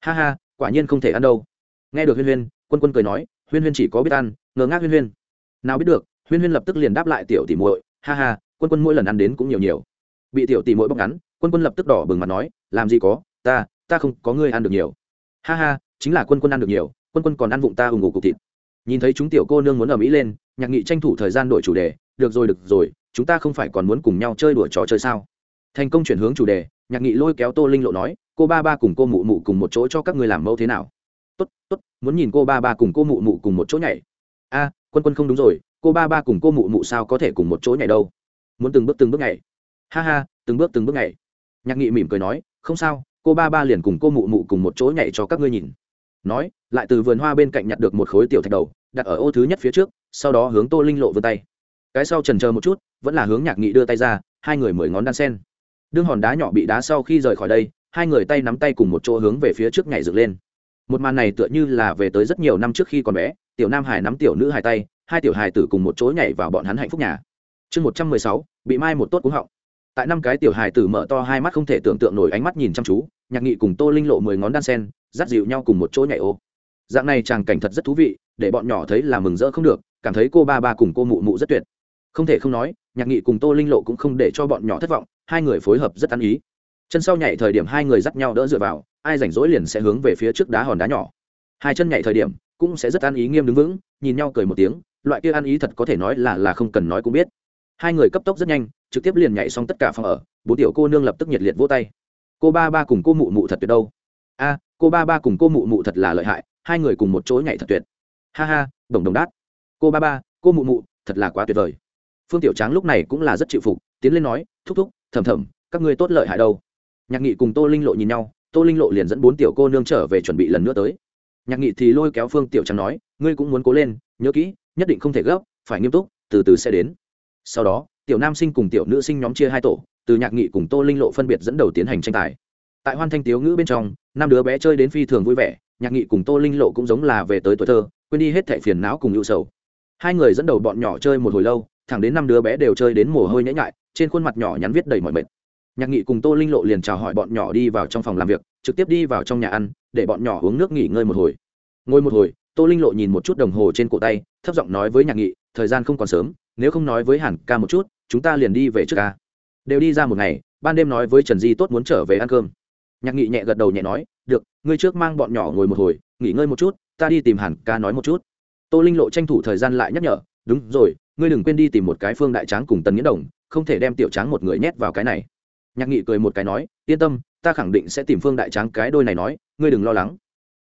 Ha ha, quả nhiên không thể ăn đâu. Nghe được huyên huyên, quân quân cười nói, huyên huyên chỉ có biết ăn ngờ ngác huyên huyên. Nào biết được. Huyên huyên lập tức liền đáp lại tiểu tỉ muội, ha ha, quân quân mỗi lần ăn đến cũng nhiều nhiều. Bị tiểu tỷ mỗi bóc ngắn, quân quân lập tức đỏ bừng mặt nói, làm gì có, ta ta không có ngươi ăn được nhiều. Ha ha chính là quân quân ăn được nhiều, quân quân còn ăn vụng ta ủng ủ cục thịt. Nhìn thấy chúng tiểu cô nương muốn ở mỹ lên, nhạc nghị tranh thủ thời gian đổi chủ đề, được rồi được rồi, chúng ta không phải còn muốn cùng nhau chơi đùa trò chơi sao? Thành công chuyển hướng chủ đề, nhạc nghị lôi kéo tô linh lộ nói, cô ba ba cùng cô mụ mụ cùng một chỗ cho các ngươi làm mẫu thế nào? Tốt tốt, muốn nhìn cô ba ba cùng cô mụ mụ cùng một chỗ nhảy. A, quân quân không đúng rồi, cô ba ba cùng cô mụ mụ sao có thể cùng một chỗ nhảy đâu? Muốn từng bước từng bước nhảy. Ha ha, từng bước từng bước nhảy. Nhạc nghị mỉm cười nói, không sao, cô ba ba liền cùng cô mụ mụ cùng một chỗ nhảy cho các ngươi nhìn nói, lại từ vườn hoa bên cạnh nhặt được một khối tiểu thạch đầu, đặt ở ô thứ nhất phía trước, sau đó hướng tô linh lộ vươn tay. Cái sau trần chờ một chút, vẫn là hướng nhạc nghị đưa tay ra, hai người mười ngón đan sen. Đương hòn đá nhỏ bị đá sau khi rời khỏi đây, hai người tay nắm tay cùng một chỗ hướng về phía trước nhảy dựng lên. Một màn này tựa như là về tới rất nhiều năm trước khi còn bé, tiểu nam hải nắm tiểu nữ hải tay, hai tiểu hài tử cùng một chỗ nhảy vào bọn hắn hạnh phúc nhà. Chương một trăm mười sáu, bị mai một tốt cúng họng. Tại năm cái tiểu hài tử mở to hai mắt không thể tưởng tượng nổi ánh mắt nhìn chăm chú nhạc nghị cùng tô linh lộ mười ngón đan sen, dắt dịu nhau cùng một chỗ nhảy ô. Dạng này tràng cảnh thật rất thú vị, để bọn nhỏ thấy là mừng rỡ không được, cảm thấy cô ba ba cùng cô mụ mụ rất tuyệt. Không thể không nói, nhạc nghị cùng tô linh lộ cũng không để cho bọn nhỏ thất vọng, hai người phối hợp rất ăn ý. Chân sau nhảy thời điểm hai người dắt nhau đỡ dựa vào, ai rảnh rỗi liền sẽ hướng về phía trước đá hòn đá nhỏ. Hai chân nhảy thời điểm, cũng sẽ rất ăn ý nghiêm đứng vững, nhìn nhau cười một tiếng, loại kia ăn ý thật có thể nói là là không cần nói cũng biết. Hai người cấp tốc rất nhanh, trực tiếp liền nhảy xong tất cả phòng ở bố tiểu cô nương lập tức nhiệt liệt vỗ tay cô ba ba cùng cô mụ mụ thật tuyệt đâu. A, cô ba ba cùng cô mụ mụ thật là lợi hại, hai người cùng một chỗ nhảy thật tuyệt. Ha ha, đồng đồng đát. Cô ba ba, cô mụ mụ thật là quá tuyệt vời. Phương tiểu tráng lúc này cũng là rất chịu phục, tiến lên nói, thúc thúc, thầm thầm, các ngươi tốt lợi hại đâu. Nhạc nghị cùng tô linh lộ nhìn nhau, tô linh lộ liền dẫn bốn tiểu cô nương trở về chuẩn bị lần nữa tới. Nhạc nghị thì lôi kéo phương tiểu trắng nói, ngươi cũng muốn cố lên, nhớ kỹ, nhất định không thể gấp, phải nghiêm túc, từ từ sẽ đến. Sau đó, tiểu nam sinh cùng tiểu nữ sinh nhóm chia hai tổ từ nhạc nghị cùng tô linh lộ phân biệt dẫn đầu tiến hành tranh tài. Tại hoan thanh tiếu ngữ bên trong, năm đứa bé chơi đến phi thường vui vẻ, nhạc nghị cùng tô linh lộ cũng giống là về tới tuổi thơ, quên đi hết thẻ phiền não cùng ưu sầu. Hai người dẫn đầu bọn nhỏ chơi một hồi lâu, thẳng đến năm đứa bé đều chơi đến mồ hôi nhễ nhại, trên khuôn mặt nhỏ nhắn viết đầy mọi mệt. Nhạc nghị cùng tô linh lộ liền chào hỏi bọn nhỏ đi vào trong phòng làm việc, trực tiếp đi vào trong nhà ăn, để bọn nhỏ uống nước nghỉ ngơi một hồi. Ngồi một hồi, tô linh lộ nhìn một chút đồng hồ trên cổ tay, thấp giọng nói với nhạc nghị, thời gian không còn sớm, nếu không nói với hàn ca một chút, chúng ta liền đi về trước ca đều đi ra một ngày, ban đêm nói với trần di tốt muốn trở về ăn cơm. Nhạc nghị nhẹ gật đầu nhẹ nói, được, ngươi trước mang bọn nhỏ ngồi một hồi, nghỉ ngơi một chút, ta đi tìm hẳn ca nói một chút. Tô linh lộ tranh thủ thời gian lại nhắc nhở, đúng rồi, ngươi đừng quên đi tìm một cái phương đại tráng cùng tần nghĩa đồng, không thể đem tiểu tráng một người nhét vào cái này. Nhạc nghị cười một cái nói, yên tâm, ta khẳng định sẽ tìm phương đại tráng cái đôi này nói, ngươi đừng lo lắng.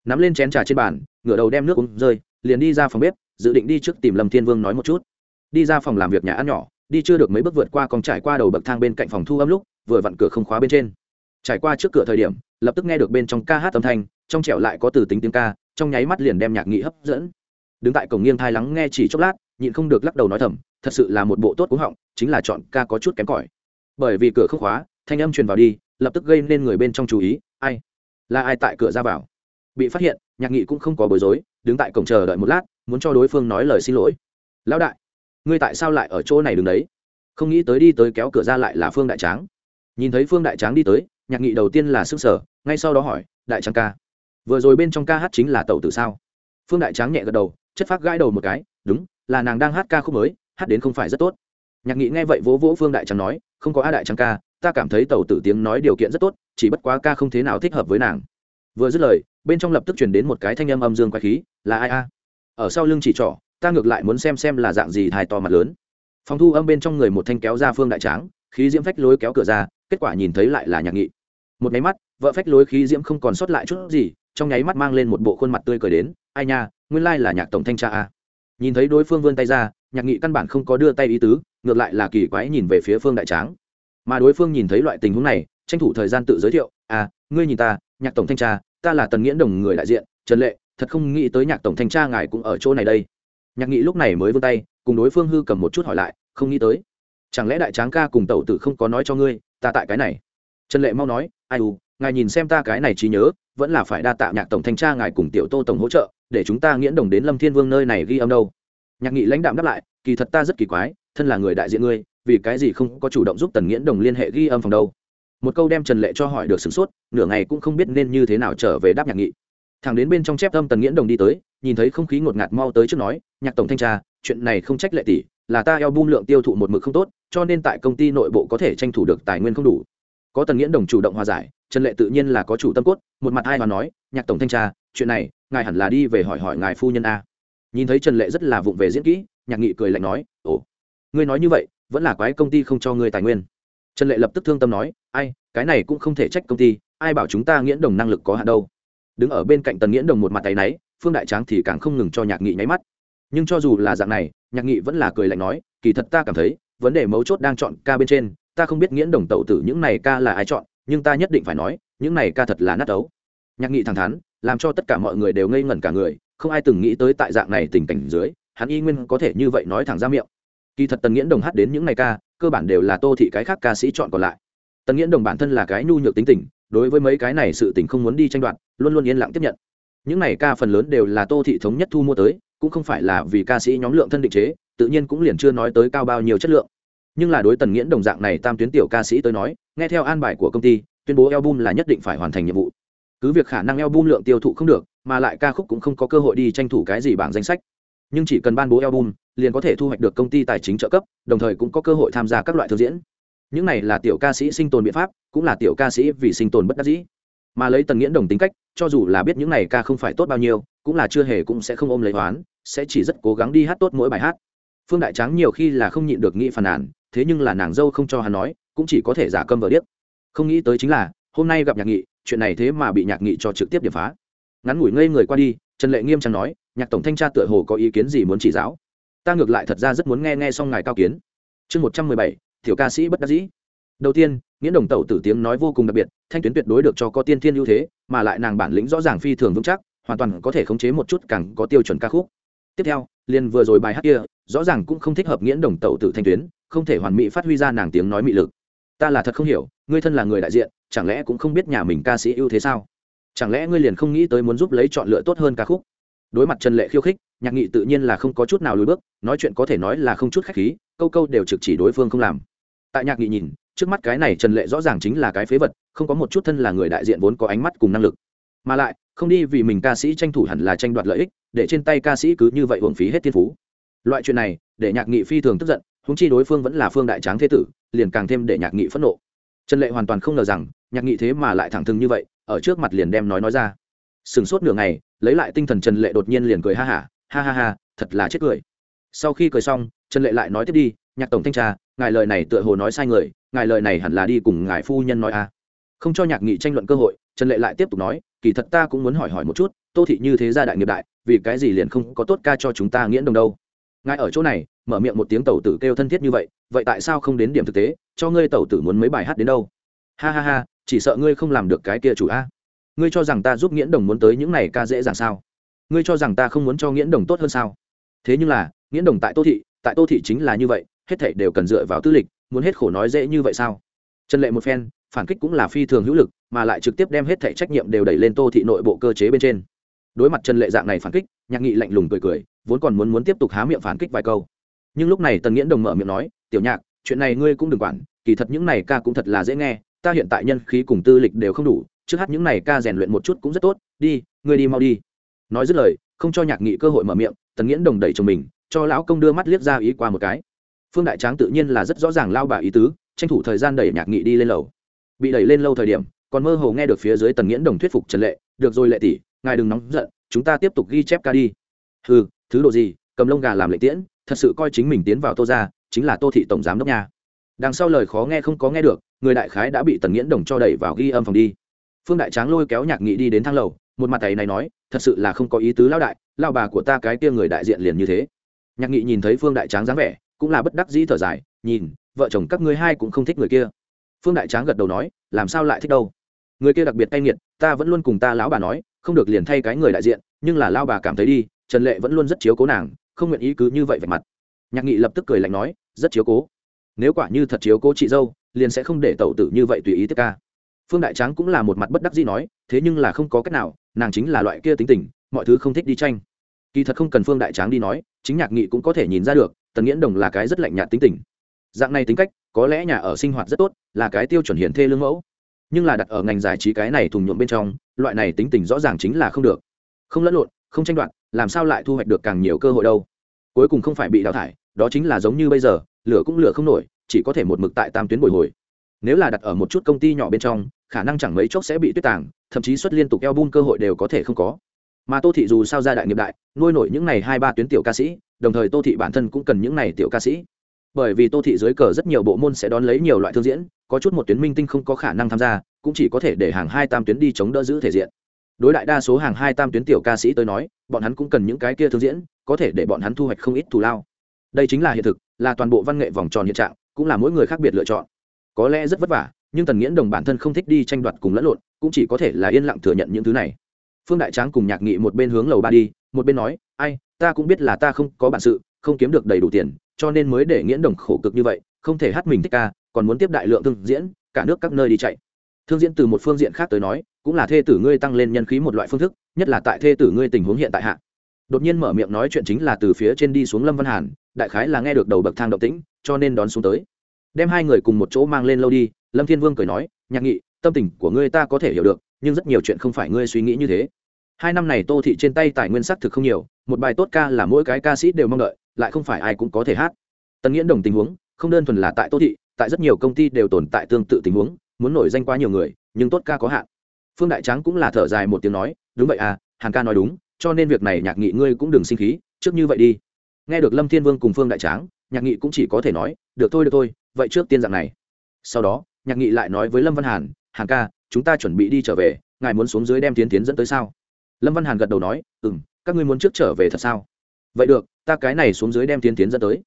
Nắm lên chén trà trên bàn, ngửa đầu đem nước uống rơi, liền đi ra phòng bếp, dự định đi trước tìm lâm thiên vương nói một chút. Đi ra phòng làm việc nhà ăn nhỏ đi chưa được mấy bước vượt qua còn trải qua đầu bậc thang bên cạnh phòng thu âm lúc, vừa vặn cửa không khóa bên trên. Trải qua trước cửa thời điểm, lập tức nghe được bên trong ca hát âm thanh, trong trẻo lại có từ tính tiếng ca, trong nháy mắt liền đem nhạc nghị hấp dẫn. Đứng tại cổng nghiêng thai lắng nghe chỉ chốc lát, nhịn không được lắc đầu nói thầm, thật sự là một bộ tốt cúng họng, chính là chọn ca có chút kém cỏi. Bởi vì cửa không khóa, thanh âm truyền vào đi, lập tức gây nên người bên trong chú ý, ai? Là ai tại cửa ra vào? Bị phát hiện, nhạc nghị cũng không có bối rối, đứng tại cổng chờ đợi một lát, muốn cho đối phương nói lời xin lỗi. Lão đại ngươi tại sao lại ở chỗ này đứng đấy? Không nghĩ tới đi tới kéo cửa ra lại là phương đại tráng. Nhìn thấy phương đại tráng đi tới, nhạc nghị đầu tiên là s ư n g sở ngay sau đó hỏi, đại tráng ca, vừa rồi bên trong ca hát chính là tẩu tử sao? Phương đại tráng nhẹ gật đầu, chất phát gãi đầu một cái, đúng, là nàng đang hát ca khúc mới, hát đến không phải rất tốt. Nhạc nghị nghe vậy vỗ vỗ phương đại tráng nói, không có a đại tráng ca, ta cảm thấy tẩu tử tiếng nói điều kiện rất tốt, chỉ bất quá ca không thế nào thích hợp với nàng. Vừa dứt lời, bên trong lập tức chuyển đến một cái thanh âm âm dương quái khí, là ai a? Ở sau lưng chỉ trỏ ta ngược lại muốn xem xem là dạng gì thai to mặt lớn. Phòng thu âm bên trong người một thanh kéo ra phương đại tráng, khí diễm phách lối kéo cửa ra, kết quả nhìn thấy lại là nhạc nghị. Một nháy mắt, vợ phách lối khí diễm không còn sót lại chút gì, trong nháy mắt mang lên một bộ khuôn mặt tươi cười đến, ai nha, nguyên lai là nhạc tổng thanh tra a. Nhìn thấy đối phương vươn tay ra, nhạc nghị căn bản không có đưa tay ý tứ, ngược lại là kỳ quái nhìn về phía phương đại tráng. Mà đối phương nhìn thấy loại tình huống này, tranh thủ thời gian tự giới thiệu à ngươi nhìn ta, nhạc tổng thanh tra, ta là tần nghiễn đồng người đại diện, trần lệ, thật không nghĩ tới nhạc tổng thanh tra ngài cũng ở chỗ này đây nhạc nghị lúc này mới vươn tay, cùng đối phương hư cầm một chút hỏi lại, không nghĩ tới. Chẳng lẽ đại tráng ca cùng tẩu tử không có nói cho ngươi, ta tại cái này? Trần lệ mau nói, ai u, ngài nhìn xem ta cái này trí nhớ, vẫn là phải đa tạ nhạc tổng thanh tra ngài cùng tiểu tô tổng hỗ trợ, để chúng ta nghiễn đồng đến lâm thiên vương nơi này ghi âm đâu. Nhạc nghị lãnh đạm đáp lại, kỳ thật ta rất kỳ quái, thân là người đại diện ngươi, vì cái gì không có chủ động giúp tần nghiễn đồng liên hệ ghi âm phòng đâu? Một câu đem trần lệ cho hỏi được sửng sốt, nửa ngày cũng không biết nên như thế nào trở về đáp nhạc nghị. Thằng đến bên trong chép âm tần nghiễn đồng đi tới, nhìn thấy không khí ngột ngạt mau tới trước nói nhạc tổng thanh tra, chuyện này không trách lệ tỷ, là ta eo bung lượng tiêu thụ một mực không tốt, cho nên tại công ty nội bộ có thể tranh thủ được tài nguyên không đủ. Có tần nghiễn đồng chủ động hòa giải, trần lệ tự nhiên là có chủ tâm cốt, một mặt hai mà nói, nhạc tổng thanh tra, chuyện này, ngài hẳn là đi về hỏi hỏi ngài phu nhân a. Nhìn thấy trần lệ rất là vụng về diễn kỹ, nhạc nghị cười lạnh nói, ồ, ngươi nói như vậy, vẫn là quái công ty không cho ngươi tài nguyên. Trần lệ lập tức thương tâm nói, ai, cái này cũng không thể trách công ty, ai bảo chúng ta nghiễn đồng năng lực có hạn đâu. Đứng ở bên cạnh tần nghiễn đồng một mặt tay náy, phương đại tráng thì càng không ngừng cho nhạc nghị nháy mắt nhưng cho dù là dạng này, nhạc nghị vẫn là cười lạnh nói, kỳ thật ta cảm thấy, vấn đề mấu chốt đang chọn ca bên trên, ta không biết nghiễn đồng tậu tử những này ca là ai chọn, nhưng ta nhất định phải nói, những này ca thật là nát ấu. Nhạc nghị thẳng thắn, làm cho tất cả mọi người đều ngây ngẩn cả người, không ai từng nghĩ tới tại dạng này tình cảnh dưới, hắn y nguyên có thể như vậy nói thẳng ra miệng. Kỳ thật tần nghiễn đồng hát đến những ngày ca, cơ bản đều là tô thị cái khác ca sĩ chọn còn lại. Tần nghiễn đồng bản thân là cái nhu nhược tính tình, đối với mấy cái này sự tình không muốn đi tranh đoạt, luôn luôn yên lặng tiếp nhận. Những này ca phần lớn đều là tô thị thống nhất thu mua tới cũng không phải là vì ca sĩ nhóm lượng thân định chế, tự nhiên cũng liền chưa nói tới cao bao nhiêu chất lượng. Nhưng là đối tần nghiễn đồng dạng này tam tuyến tiểu ca sĩ tới nói, nghe theo an bài của công ty, tuyên bố album là nhất định phải hoàn thành nhiệm vụ. Cứ việc khả năng album lượng tiêu thụ không được, mà lại ca khúc cũng không có cơ hội đi tranh thủ cái gì bảng danh sách. Nhưng chỉ cần ban bố album, liền có thể thu hoạch được công ty tài chính trợ cấp, đồng thời cũng có cơ hội tham gia các loại thực diễn. Những này là tiểu ca sĩ sinh tồn biện pháp, cũng là tiểu ca sĩ vì sinh tồn bất đắc dĩ mà lấy tần nghiễn đồng tính cách, cho dù là biết những này ca không phải tốt bao nhiêu, cũng là chưa hề cũng sẽ không ôm lấy toán sẽ chỉ rất cố gắng đi hát tốt mỗi bài hát. Phương đại tráng nhiều khi là không nhịn được nghĩ phàn nàn, thế nhưng là nàng dâu không cho hắn nói, cũng chỉ có thể giả câm vờ điếc. Không nghĩ tới chính là, hôm nay gặp nhạc nghị, chuyện này thế mà bị nhạc nghị cho trực tiếp điểm phá. Ngắn ngủi ngây người qua đi, trần lệ nghiêm trang nói, nhạc tổng thanh tra tựa hồ có ý kiến gì muốn chỉ giáo? Ta ngược lại thật ra rất muốn nghe nghe xong ngài cao kiến. Chương một trăm mười bảy, tiểu ca sĩ bất đắc dĩ. Đầu tiên nghĩa đồng tẩu tử tiếng nói vô cùng đặc biệt, thanh tuyến tuyệt đối được cho có tiên thiên ưu thế, mà lại nàng bản lĩnh rõ ràng phi thường vững chắc, hoàn toàn có thể khống chế một chút càng có tiêu chuẩn ca khúc. Tiếp theo, liền vừa rồi bài hát kia, rõ ràng cũng không thích hợp nghĩa đồng tẩu tử thanh tuyến, không thể hoàn mỹ phát huy ra nàng tiếng nói mị lực. Ta là thật không hiểu, ngươi thân là người đại diện, chẳng lẽ cũng không biết nhà mình ca sĩ ưu thế sao? Chẳng lẽ ngươi liền không nghĩ tới muốn giúp lấy chọn lựa tốt hơn ca khúc? Đối mặt trần lệ khiêu khích, nhạc nghị tự nhiên là không có chút nào lùi bước, nói chuyện có thể nói là không chút khách khí, câu câu đều trực chỉ đối phương không làm. Tại nhạc nghị nhìn trước mắt cái này trần lệ rõ ràng chính là cái phế vật không có một chút thân là người đại diện vốn có ánh mắt cùng năng lực. Mà lại không đi vì mình ca sĩ tranh thủ hẳn là tranh đoạt lợi ích để trên tay ca sĩ cứ như vậy hưởng phí hết thiên phú. Loại chuyện này để nhạc nghị phi thường tức giận húng chi đối phương vẫn là phương đại tráng thế tử liền càng thêm để nhạc nghị phẫn nộ. Trần lệ hoàn toàn không ngờ rằng nhạc nghị thế mà lại thẳng thừng như vậy ở trước mặt liền đem nói nói ra. Sừng sốt nửa ngày lấy lại tinh thần trần lệ đột nhiên liền cười ha hả ha, ha ha ha thật là chết cười. Sau khi cười xong trần lệ lại nói tiếp đi nhạc tổng thanh tra ngài lời này tựa hồ nói sai người ngài lời này hẳn là đi cùng ngài phu nhân nói a không cho nhạc nghị tranh luận cơ hội, trần lệ lại tiếp tục nói, kỳ thật ta cũng muốn hỏi hỏi một chút, tô thị như thế gia đại nghiệp đại, vì cái gì liền không có tốt ca cho chúng ta nghiễn đồng đâu? Ngài ở chỗ này, mở miệng một tiếng tẩu tử kêu thân thiết như vậy vậy tại sao không đến điểm thực tế, cho ngươi tẩu tử muốn mấy bài hát đến đâu? Ha ha ha, chỉ sợ ngươi không làm được cái kia chủ a. Ngươi cho rằng ta giúp nghiễn đồng muốn tới những này ca dễ dàng sao? Ngươi cho rằng ta không muốn cho nghiễn đồng tốt hơn sao? Thế nhưng là, nghiễn đồng tại tô thị, tại tô thị chính là như vậy, hết thảy đều cần dựa vào tư lịch muốn hết khổ nói dễ như vậy sao? Trần lệ một phen, phản kích cũng là phi thường hữu lực, mà lại trực tiếp đem hết thảy trách nhiệm đều đẩy lên tô thị nội bộ cơ chế bên trên. Đối mặt trần lệ dạng này phản kích, nhạc nghị lạnh lùng cười cười, vốn còn muốn muốn tiếp tục há miệng phản kích vài câu. Nhưng lúc này tần nghiễn đồng mở miệng nói, tiểu nhạc, chuyện này ngươi cũng đừng quản, kỳ thật những này ca cũng thật là dễ nghe, ta hiện tại nhân khí cùng tư lịch đều không đủ, trước hát những này ca rèn luyện một chút cũng rất tốt, đi, ngươi đi mau đi. Nói dứt lời, không cho nhạc nghị cơ hội mở miệng, tần nghiễn đồng đẩy chồng mình, cho lão công đưa mắt liếc ra ý qua một cái phương đại tráng tự nhiên là rất rõ ràng lao bà ý tứ, tranh thủ thời gian đẩy nhạc nghị đi lên lầu. Bị đẩy lên lâu thời điểm, còn mơ hồ nghe được phía dưới tần nghiễn đồng thuyết phục trần lệ, được rồi lệ tỷ, ngài đừng nóng giận, chúng ta tiếp tục ghi chép ca đi. Ừ thứ độ gì, cầm lông gà làm lệ tiễn, thật sự coi chính mình tiến vào tô ra chính là tô thị tổng giám đốc nhà. đằng sau lời khó nghe không có nghe được, người đại khái đã bị tần nghiễn đồng cho đẩy vào ghi âm phòng đi. Phương đại tráng lôi kéo nhạc nghị đi đến thang lầu, một mặt thầy này nói, thật sự là không có ý tứ lao đại lao bà của ta cái kia người đại diện liền như thế. Nhạc nghị nhìn thấy phương đại tráng dáng vẻ cũng là bất đắc dĩ thở dài, nhìn, vợ chồng các ngươi hai cũng không thích người kia. Phương đại tráng gật đầu nói, làm sao lại thích đâu? Người kia đặc biệt tay nghiệt, ta vẫn luôn cùng ta lão bà nói, không được liền thay cái người đại diện, nhưng là lao bà cảm thấy đi, trần lệ vẫn luôn rất chiếu cố nàng, không nguyện ý cứ như vậy vạch mặt. Nhạc nghị lập tức cười lạnh nói, rất chiếu cố. Nếu quả như thật chiếu cố chị dâu, liền sẽ không để tẩu tử như vậy tùy ý tiếp ca. Phương đại tráng cũng là một mặt bất đắc dĩ nói, thế nhưng là không có cách nào, nàng chính là loại kia tính tình, mọi thứ không thích đi tranh. Kỳ thật không cần phương đại tráng đi nói, chính nhạc nghị cũng có thể nhìn ra được tần nghiễn đồng là cái rất lạnh nhạt tính tình. Dạng này tính cách, có lẽ nhà ở sinh hoạt rất tốt, là cái tiêu chuẩn hiển thê lương mẫu. Nhưng là đặt ở ngành giải trí cái này thùng nhuộm bên trong, loại này tính tình rõ ràng chính là không được. Không lẫn lộn, không tranh đoạt, làm sao lại thu hoạch được càng nhiều cơ hội đâu? Cuối cùng không phải bị đào thải, đó chính là giống như bây giờ, lửa cũng lửa không nổi, chỉ có thể một mực tại tam tuyến bồi hồi. Nếu là đặt ở một chút công ty nhỏ bên trong, khả năng chẳng mấy chốc sẽ bị tuyết tàng, thậm chí xuất liên tục eo bun cơ hội đều có thể không có. Mà tô thị dù sao ra đại nghiệp đại, nuôi nổi những n à y hai ba tuyến tiểu ca sĩ đồng thời tô thị bản thân cũng cần những này tiểu ca sĩ. Bởi vì tô thị dưới cờ rất nhiều bộ môn sẽ đón lấy nhiều loại thương diễn, có chút một tuyến minh tinh không có khả năng tham gia, cũng chỉ có thể để hàng hai tam tuyến đi chống đỡ giữ thể diện. Đối đại đa số hàng hai tam tuyến tiểu ca sĩ tới nói, bọn hắn cũng cần những cái kia thương diễn, có thể để bọn hắn thu hoạch không ít thù lao. Đây chính là hiện thực, là toàn bộ văn nghệ vòng tròn hiện trạng, cũng là mỗi người khác biệt lựa chọn. Có lẽ rất vất vả, nhưng tần nghiễn đồng bản thân không thích đi tranh đoạt cùng lẫn lộn, cũng chỉ có thể là yên lặng thừa nhận những thứ này. Phương đại tráng cùng nhạc nghị một bên hướng lầu ba đi, một bên nói, ai ta cũng biết là ta không có bản sự, không kiếm được đầy đủ tiền, cho nên mới để nghiễn đồng khổ cực như vậy, không thể hát mình thích ca, còn muốn tiếp đại lượng thương diễn, cả nước các nơi đi chạy. Thương diễn từ một phương diện khác tới nói, cũng là thê tử ngươi tăng lên nhân khí một loại phương thức, nhất là tại thê tử ngươi tình huống hiện tại hạ. Đột nhiên mở miệng nói chuyện chính là từ phía trên đi xuống lâm văn hàn, đại khái là nghe được đầu bậc thang động tĩnh, cho nên đón xuống tới. Đem hai người cùng một chỗ mang lên lâu đi, lâm thiên vương cười nói, nhạc nghị, tâm tình của ngươi ta có thể hiểu được, nhưng rất nhiều chuyện không phải ngươi suy nghĩ như thế hai năm này tô thị trên tay tài nguyên sắc thực không nhiều, một bài tốt ca là mỗi cái ca sĩ đều mong đợi, lại không phải ai cũng có thể hát. Tần nghiễn đồng tình huống, không đơn thuần là tại tô thị, tại rất nhiều công ty đều tồn tại tương tự tình huống, muốn nổi danh quá nhiều người, nhưng tốt ca có hạn. Phương đại tráng cũng là thở dài một tiếng nói, đúng vậy à hàng ca nói đúng, cho nên việc này nhạc nghị ngươi cũng đừng sinh khí, trước như vậy đi. Nghe được lâm thiên vương cùng phương đại tráng, nhạc nghị cũng chỉ có thể nói, được thôi được thôi, vậy trước tiên dạng này. Sau đó, nhạc nghị lại nói với lâm văn hàn hàng ca, chúng ta chuẩn bị đi trở về, ngài muốn xuống dưới đem tiến tiến dẫn tới sao? Lâm văn hàn gật đầu nói ừ m các ngươi muốn trước trở về thật sao? Vậy được, ta cái này xuống dưới đem tiến tiến dẫn tới.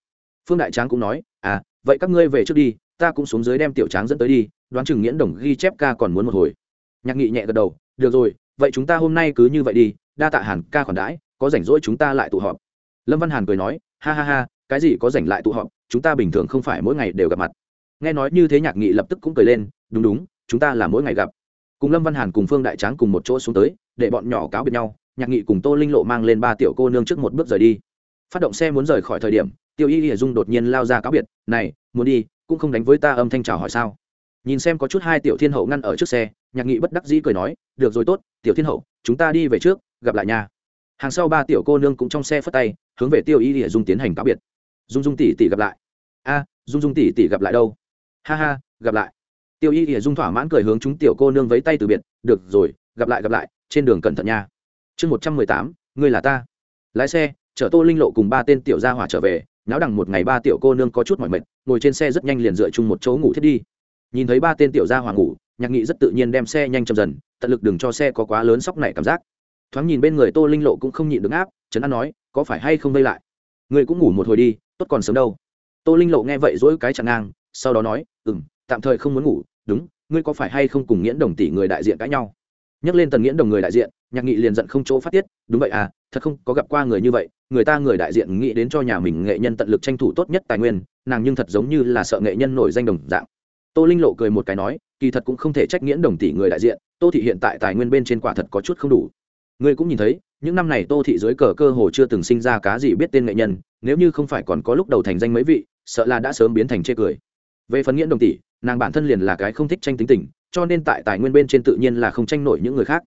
Phương đại tráng cũng nói à vậy các ngươi về trước đi, ta cũng xuống dưới đem tiểu tráng dẫn tới đi, đoán chừng nghiễn đồng ghi chép ca còn muốn một hồi. Nhạc nghị nhẹ gật đầu, được rồi, vậy chúng ta hôm nay cứ như vậy đi, đa tạ hàn ca khoản đãi, có rảnh rỗi chúng ta lại tụ họp. Lâm văn hàn cười nói, ha ha ha, cái gì có rảnh lại tụ họp, chúng ta bình thường không phải mỗi ngày đều gặp mặt. Nghe nói như thế nhạc nghị lập tức cũng cười lên, đúng đúng, chúng ta là mỗi ngày gặp cùng lâm văn hàn cùng phương đại tráng cùng một chỗ xuống tới, để bọn nhỏ cáo biệt nhau, nhạc nghị cùng tô linh lộ mang lên ba tiểu cô nương trước một bước rời đi. Phát động xe muốn rời khỏi thời điểm, tiêu y hiển dung đột nhiên lao ra cáo biệt, này, muốn đi, cũng không đánh với ta âm thanh chào hỏi sao? Nhìn xem có chút hai tiểu thiên hậu ngăn ở trước xe, nhạc nghị bất đắc dĩ cười nói, được rồi tốt, tiểu thiên hậu, chúng ta đi về trước, gặp lại nhà hàng sau ba tiểu cô nương cũng trong xe phất tay, hướng về tiêu y hiển dung tiến hành cáo biệt. Dung dung tỷ tỷ gặp lại. A, dung dung tỷ tỷ gặp lại đâu? Ha ha, gặp lại tiêu y hiển dung thỏa mãn cười hướng chúng tiểu cô nương vấy tay từ biệt, được rồi, gặp lại gặp lại, trên đường cẩn thận nha. Chương một trăm mười tám, ngươi là ta. Lái xe, chở tô linh lộ cùng ba tên tiểu gia hỏa trở về, náo đằng một ngày ba tiểu cô nương có chút mỏi mệt, ngồi trên xe rất nhanh liền dựa chung một chỗ ngủ thiết đi. Nhìn thấy ba tên tiểu gia hỏa ngủ, nhạc nghị rất tự nhiên đem xe nhanh chậm dần, tận lực đừng cho xe có quá lớn sóc này cảm giác. Thoáng nhìn bên người tô linh lộ cũng không nhịn được áp trấn an nói, có phải hay không vây lại? Người cũng ngủ một hồi đi, tốt còn sớm đâu. Tô linh lộ nghe vậy dỗi cái chặn ngang, sau đó nói ừ m tạm thời không muốn ngủ, đúng, ngươi có phải hay không cùng nghiễn đồng tỷ người đại diện cãi nhau? Nhắc lên tần nghiễn đồng người đại diện, nhạc nghị liền giận không chỗ phát tiết, đúng vậy à thật không, có gặp qua người như vậy, người ta người đại diện nghĩ đến cho nhà mình nghệ nhân tận lực tranh thủ tốt nhất tài nguyên, nàng nhưng thật giống như là sợ nghệ nhân nổi danh đồng dạng. Tô linh lộ cười một cái nói, kỳ thật cũng không thể trách nghiễn đồng tỷ người đại diện, tô thị hiện tại tài nguyên bên trên quả thật có chút không đủ. Ngươi cũng nhìn thấy, những năm này tô thị dưới cờ cơ hồ chưa từng sinh ra cá gì biết tên nghệ nhân, nếu như không phải còn có lúc đầu thành danh mấy vị, sợ là đã sớm biến thành chê cười về phần nghiễn đồng tỷ, nàng bản thân liền là cái không thích tranh tính tình, cho nên tại tài nguyên bên trên tự nhiên là không tranh nổi những người khác.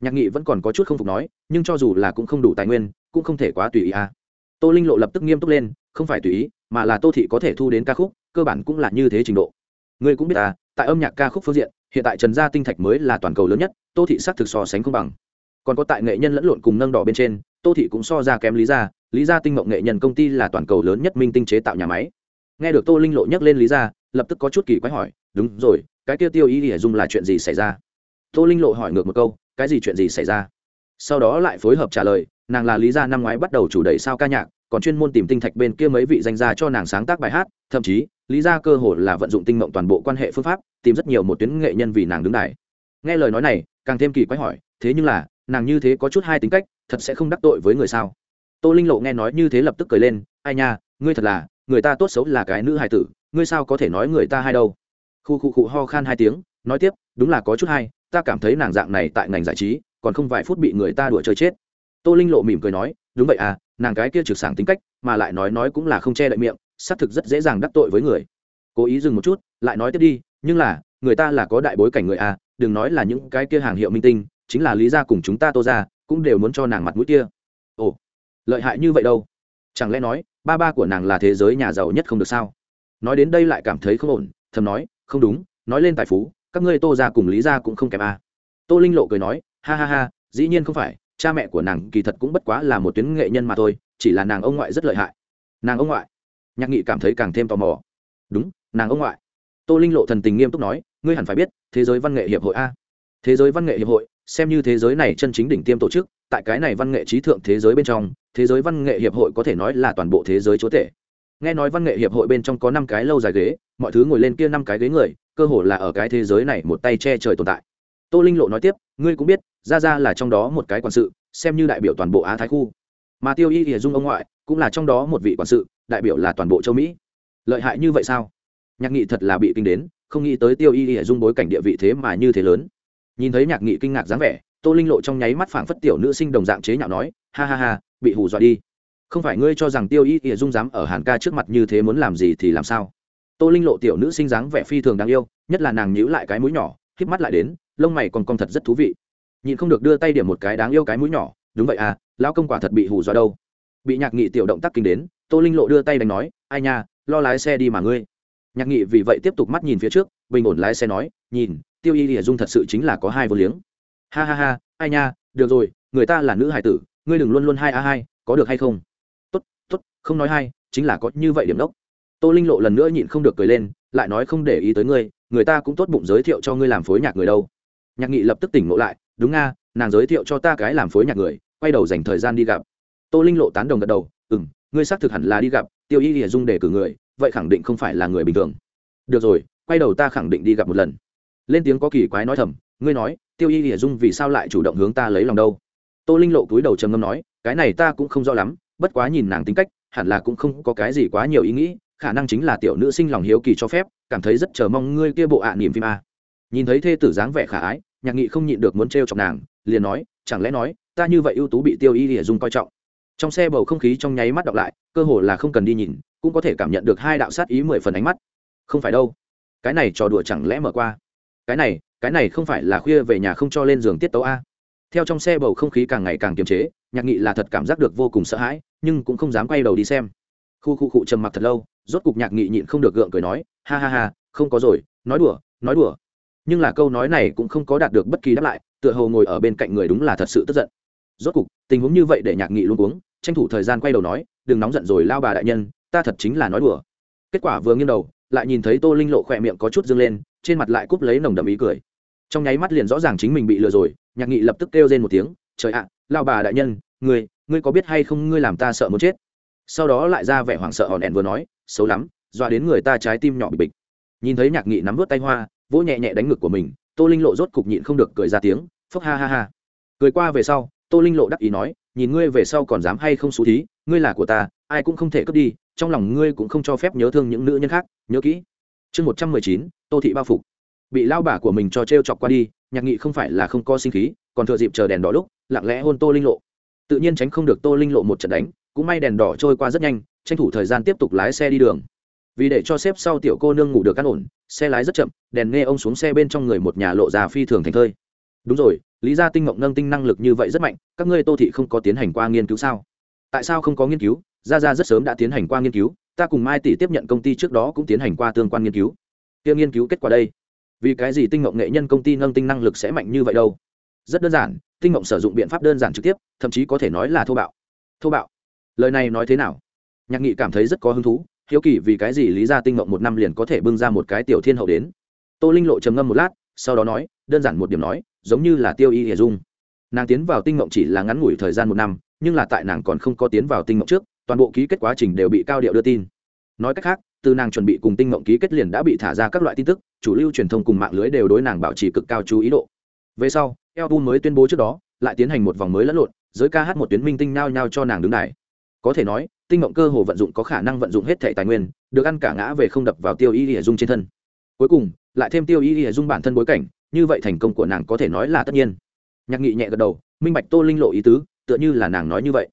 Nhạc nghị vẫn còn có chút không phục nói, nhưng cho dù là cũng không đủ tài nguyên, cũng không thể quá tùy ý à. tô linh lộ lập tức nghiêm túc lên, không phải tùy ý, mà là tô thị có thể thu đến ca khúc, cơ bản cũng là như thế trình độ. Ngươi cũng biết à tại âm nhạc ca khúc phương diện, hiện tại trần gia tinh thạch mới là toàn cầu lớn nhất, tô thị s á c thực so sánh không bằng. Còn có tại nghệ nhân lẫn lộn cùng nâng đỏ bên trên, tô thị cũng so ra kém lý gia lý gia tinh mộng nghệ nhân công ty là toàn cầu lớn nhất minh tinh chế tạo nhà máy. Nghe được tô linh lộ nhắc lên lý gia lập tức có chút kỳ quái hỏi, đúng rồi, cái tiêu tiêu ý ỉa dung là chuyện gì xảy ra? Tô linh lộ hỏi ngược một câu, cái gì chuyện gì xảy ra? Sau đó lại phối hợp trả lời, nàng là lý gia năm ngoái bắt đầu chủ đẩy sao ca nhạc, còn chuyên môn tìm tinh thạch bên kia mấy vị danh gia cho nàng sáng tác bài hát, thậm chí, lý gia cơ hồ là vận dụng tinh mộng toàn bộ quan hệ phương pháp, tìm rất nhiều một tuyến nghệ nhân vì nàng đứng đài. Nghe lời nói này, càng thêm kỳ quái hỏi, thế nhưng là, nàng như thế có chút hai tính cách, thật sẽ không đắc tội với người sao? Tô linh lộ nghe nói như thế lập tức cười lên, ai nha, ngươi thật là, người ta tốt xấu là cái nữ hài tử ngươi sao có thể nói người ta hai đâu? Khu khu cụ ho khan hai tiếng, nói tiếp, đúng là có chút hay, ta cảm thấy nàng dạng này tại ngành giải trí, còn không vài phút bị người ta đùa chơi chết. Tô linh lộ mỉm cười nói, đúng vậy à nàng cái kia trực sảng tính cách, mà lại nói nói cũng là không che đậy miệng, xác thực rất dễ dàng đắc tội với người. Cố ý dừng một chút, lại nói tiếp đi, nhưng là, người ta là có đại bối cảnh người à đừng nói là những cái kia hàng hiệu minh tinh, chính là lý gia cùng chúng ta tô ra cũng đều muốn cho nàng mặt mũi kia. Ồ, lợi hại như vậy đâu? Chẳng lẽ nói, ba ba của nàng là thế giới nhà giàu nhất không được sao? Nói đến đây lại cảm thấy không ổn, thầm nói, không đúng, nói lên tài phú, các ngươi tô ra cùng lý ra cũng không kém a. Tô linh lộ cười nói, ha ha ha, dĩ nhiên không phải, cha mẹ của nàng kỳ thật cũng bất quá là một tuyến nghệ nhân mà thôi, chỉ là nàng ông ngoại rất lợi hại. Nàng ông ngoại? Nhạc nghị cảm thấy càng thêm tò mò. Đúng, nàng ông ngoại. Tô linh lộ thần tình nghiêm túc nói, ngươi hẳn phải biết, thế giới văn nghệ hiệp hội a. Thế giới văn nghệ hiệp hội, xem như thế giới này chân chính đỉnh tiêm tổ chức, tại cái này văn nghệ trí thượng thế giới bên trong, thế giới văn nghệ hiệp hội có thể nói là toàn bộ thế giới chúa tể nghe nói văn nghệ hiệp hội bên trong có năm cái lâu dài ghế, mọi thứ ngồi lên kia năm cái ghế người, cơ hồ là ở cái thế giới này một tay che trời tồn tại. Tô linh lộ nói tiếp, ngươi cũng biết ra ra là trong đó một cái quản sự, xem như đại biểu toàn bộ á thái khu. Mà tiêu y hiển dung ông ngoại cũng là trong đó một vị quản sự, đại biểu là toàn bộ châu mỹ. Lợi hại như vậy sao? Nhạc nghị thật là bị kinh đến, không nghĩ tới tiêu y hiển dung bối cảnh địa vị thế mà như thế lớn. Nhìn thấy nhạc nghị kinh ngạc dáng vẻ, tô linh lộ trong nháy mắt phảng phất tiểu nữ sinh đồng dạng chế nhạo nói, ha ha ha, bị hù dọa đi không phải ngươi cho rằng tiêu y ỉa dung dám ở hàn ca trước mặt như thế muốn làm gì thì làm sao? Tô linh lộ tiểu nữ sinh dáng vẻ phi thường đáng yêu, nhất là nàng nhíu lại cái mũi nhỏ híp mắt lại đến, lông mày còn con thật rất thú vị. Nhịn không được đưa tay điểm một cái đáng yêu cái mũi nhỏ, đúng vậy à lão công quả thật bị hù dọa đâu. Bị nhạc nghị tiểu động tác kinh đến, tô linh lộ đưa tay đánh nói, ai nha, lo lái xe đi mà ngươi. Nhạc nghị vì vậy tiếp tục mắt nhìn phía trước, bình ổn lái xe nói, nhìn, tiêu y lìa dung thật sự chính là có hai vô liếng. Ha ha ha, ai nha, được rồi, người ta là nữ hải tử, ngươi đừng luôn luôn hai a hai, có được hay không? Không nói hay chính là có như vậy điểm đốc. Tô linh lộ lần nữa nhịn không được cười lên, lại nói không để ý tới ngươi, người ta cũng tốt bụng giới thiệu cho ngươi làm phối nhạc người đâu. Nhạc nghị lập tức tỉnh ngộ lại, đúng nga, nàng giới thiệu cho ta cái làm phối nhạc người, quay đầu dành thời gian đi gặp. Tô linh lộ tán đồng gật đầu ừ m ngươi xác thực hẳn là đi gặp, tiêu y hiển dung để cử người, vậy khẳng định không phải là người bình thường. Được rồi, quay đầu ta khẳng định đi gặp một lần. Lên tiếng có kỳ quái nói thầm, ngươi nói, tiêu y hiển dung vì sao lại chủ động hướng ta lấy lòng đâu? Tô linh lộ cúi đầu trầm ngâm nói, cái này ta cũng không rõ lắm, bất quá nhìn nàng tính cách hẳn là cũng không có cái gì quá nhiều ý nghĩ, khả năng chính là tiểu nữ sinh lòng hiếu kỳ cho phép, cảm thấy rất chờ mong ngươi kia bộ ạ niềm phim a. Nhìn thấy thê tử dáng vẻ khả ái, nhạc nghị không nhịn được muốn t r chọc nàng, liền nói, chẳng lẽ nói, ta như vậy ưu tú bị tiêu y lìa dung coi trọng. Trong xe bầu không khí trong nháy mắt đọc lại, cơ hồ là không cần đi nhìn, cũng có thể cảm nhận được hai đạo sát ý mười phần ánh mắt. Không phải đâu. Cái này trò đùa chẳng lẽ mở qua. Cái này cái này không phải là khuya về nhà không cho lên giường tiết tấu a. Theo trong xe bầu không khí càng ngày càng kiềm chế, nhạc nghị là thật cảm giác được vô cùng sợ hãi nhưng cũng không dám quay đầu đi xem. Khu khu cụ trầm mặc thật lâu, rốt cục nhạc nghị nhịn không được gượng cười nói, ha ha ha, không có rồi, nói đùa nói đùa. Nhưng là câu nói này cũng không có đạt được bất kỳ đáp lại, tựa hồ ngồi ở bên cạnh người đúng là thật sự tức giận. Rốt cục, tình huống như vậy để nhạc nghị luôn uống tranh thủ thời gian quay đầu nói, đừng nóng giận rồi lao bà đại nhân, ta thật chính là nói đùa. Kết quả vừa nghiêng đầu, lại nhìn thấy tô linh lộ khỏe miệng có chút dâng lên, trên mặt lại cúp lấy nồng đậm ý cười. Trong nháy mắt liền rõ ràng chính mình bị lừa rồi, nhạc nghị lập tức kêu lên một tiếng, trời ạ, lao bà đại nhân ngươi ngươi có biết hay không ngươi làm ta sợ muốn chết? Sau đó lại ra vẻ hoảng sợ hòn đèn vừa nói, xấu lắm, dọa đến người ta trái tim nhỏ bị bịch. Nhìn thấy nhạc nghị nắm vớt tay hoa, vỗ nhẹ nhẹ đánh ngực của mình, tô linh lộ rốt cục nhịn không được cười ra tiếng phúc ha ha ha. Cười qua về sau, tô linh lộ đắc ý nói, nhìn ngươi về sau còn dám hay không xú thí, ngươi là của ta, ai cũng không thể cướp đi, trong lòng ngươi cũng không cho phép nhớ thương những nữ nhân khác, nhớ kỹ. Chương một trăm mười chín, tô thị bao phục. Bị lao bả của mình cho t r e o chọc qua đi, nhạc nghị không phải là không có sinh khí, còn thừa dịp chờ đèn đỏ lúc, lặng lẽ hôn tô linh lộ tự nhiên tránh không được tô linh lộ một trận đánh, cũng may đèn đỏ trôi qua rất nhanh, tranh thủ thời gian tiếp tục lái xe đi đường. Vì để cho xếp sau tiểu cô nương ngủ được căn ổn, xe lái rất chậm, đèn nghe ông xuống xe bên trong người một nhà lộ già phi thường thành thơi. Đúng rồi, lý gia tinh ngộng nâng tinh năng lực như vậy rất mạnh, các ngươi tô thị không có tiến hành qua nghiên cứu sao? Tại sao không có nghiên cứu? Gia gia rất sớm đã tiến hành qua nghiên cứu, ta cùng mai tỷ tiếp nhận công ty trước đó cũng tiến hành qua tương quan nghiên cứu. Kia nghiên cứu kết quả đây. Vì cái gì tinh ngộng nghệ nhân công ty nâng tinh năng lực sẽ mạnh như vậy đâu? Rất đơn giản tinh mộng sử dụng biện pháp đơn giản trực tiếp, thậm chí có thể nói là thô bạo. Thô bạo. Lời này nói thế nào? Nhạc nghị cảm thấy rất có hứng thú, hiếu kỳ vì cái gì lý ra tinh mộng một năm liền có thể bưng ra một cái tiểu thiên hậu đến. Tô linh lộ trầm ngâm một lát, sau đó nói, đơn giản một điểm nói, giống như là tiêu y hiệ dung. Nàng tiến vào tinh mộng chỉ là ngắn ngủi thời gian một năm, nhưng là tại nàng còn không có tiến vào tinh mộng trước, toàn bộ ký kết quá trình đều bị cao điệu đưa tin. Nói cách khác, từ nàng chuẩn bị cùng tinh mộng ký kết liền đã bị thả ra các loại tin tức, chủ lưu truyền thông cùng mạng lưới đều đối nàng bảo trì cực cao chú ý độ. Về sau album mới tuyên bố trước đó, lại tiến hành một vòng mới lẫn lộn, giới ca hát một tuyến minh tinh nao nhao cho nàng đứng đài. Có thể nói, tinh mộng cơ hồ vận dụng có khả năng vận dụng hết thẻ tài nguyên, được ăn cả ngã về không đập vào tiêu y ỉa dung trên thân. Cuối cùng, lại thêm tiêu y ỉa dung bản thân bối cảnh, như vậy thành công của nàng có thể nói là tất nhiên. Nhạc nghị nhẹ gật đầu, minh bạch tô linh lộ ý tứ, tựa như là nàng nói như vậy.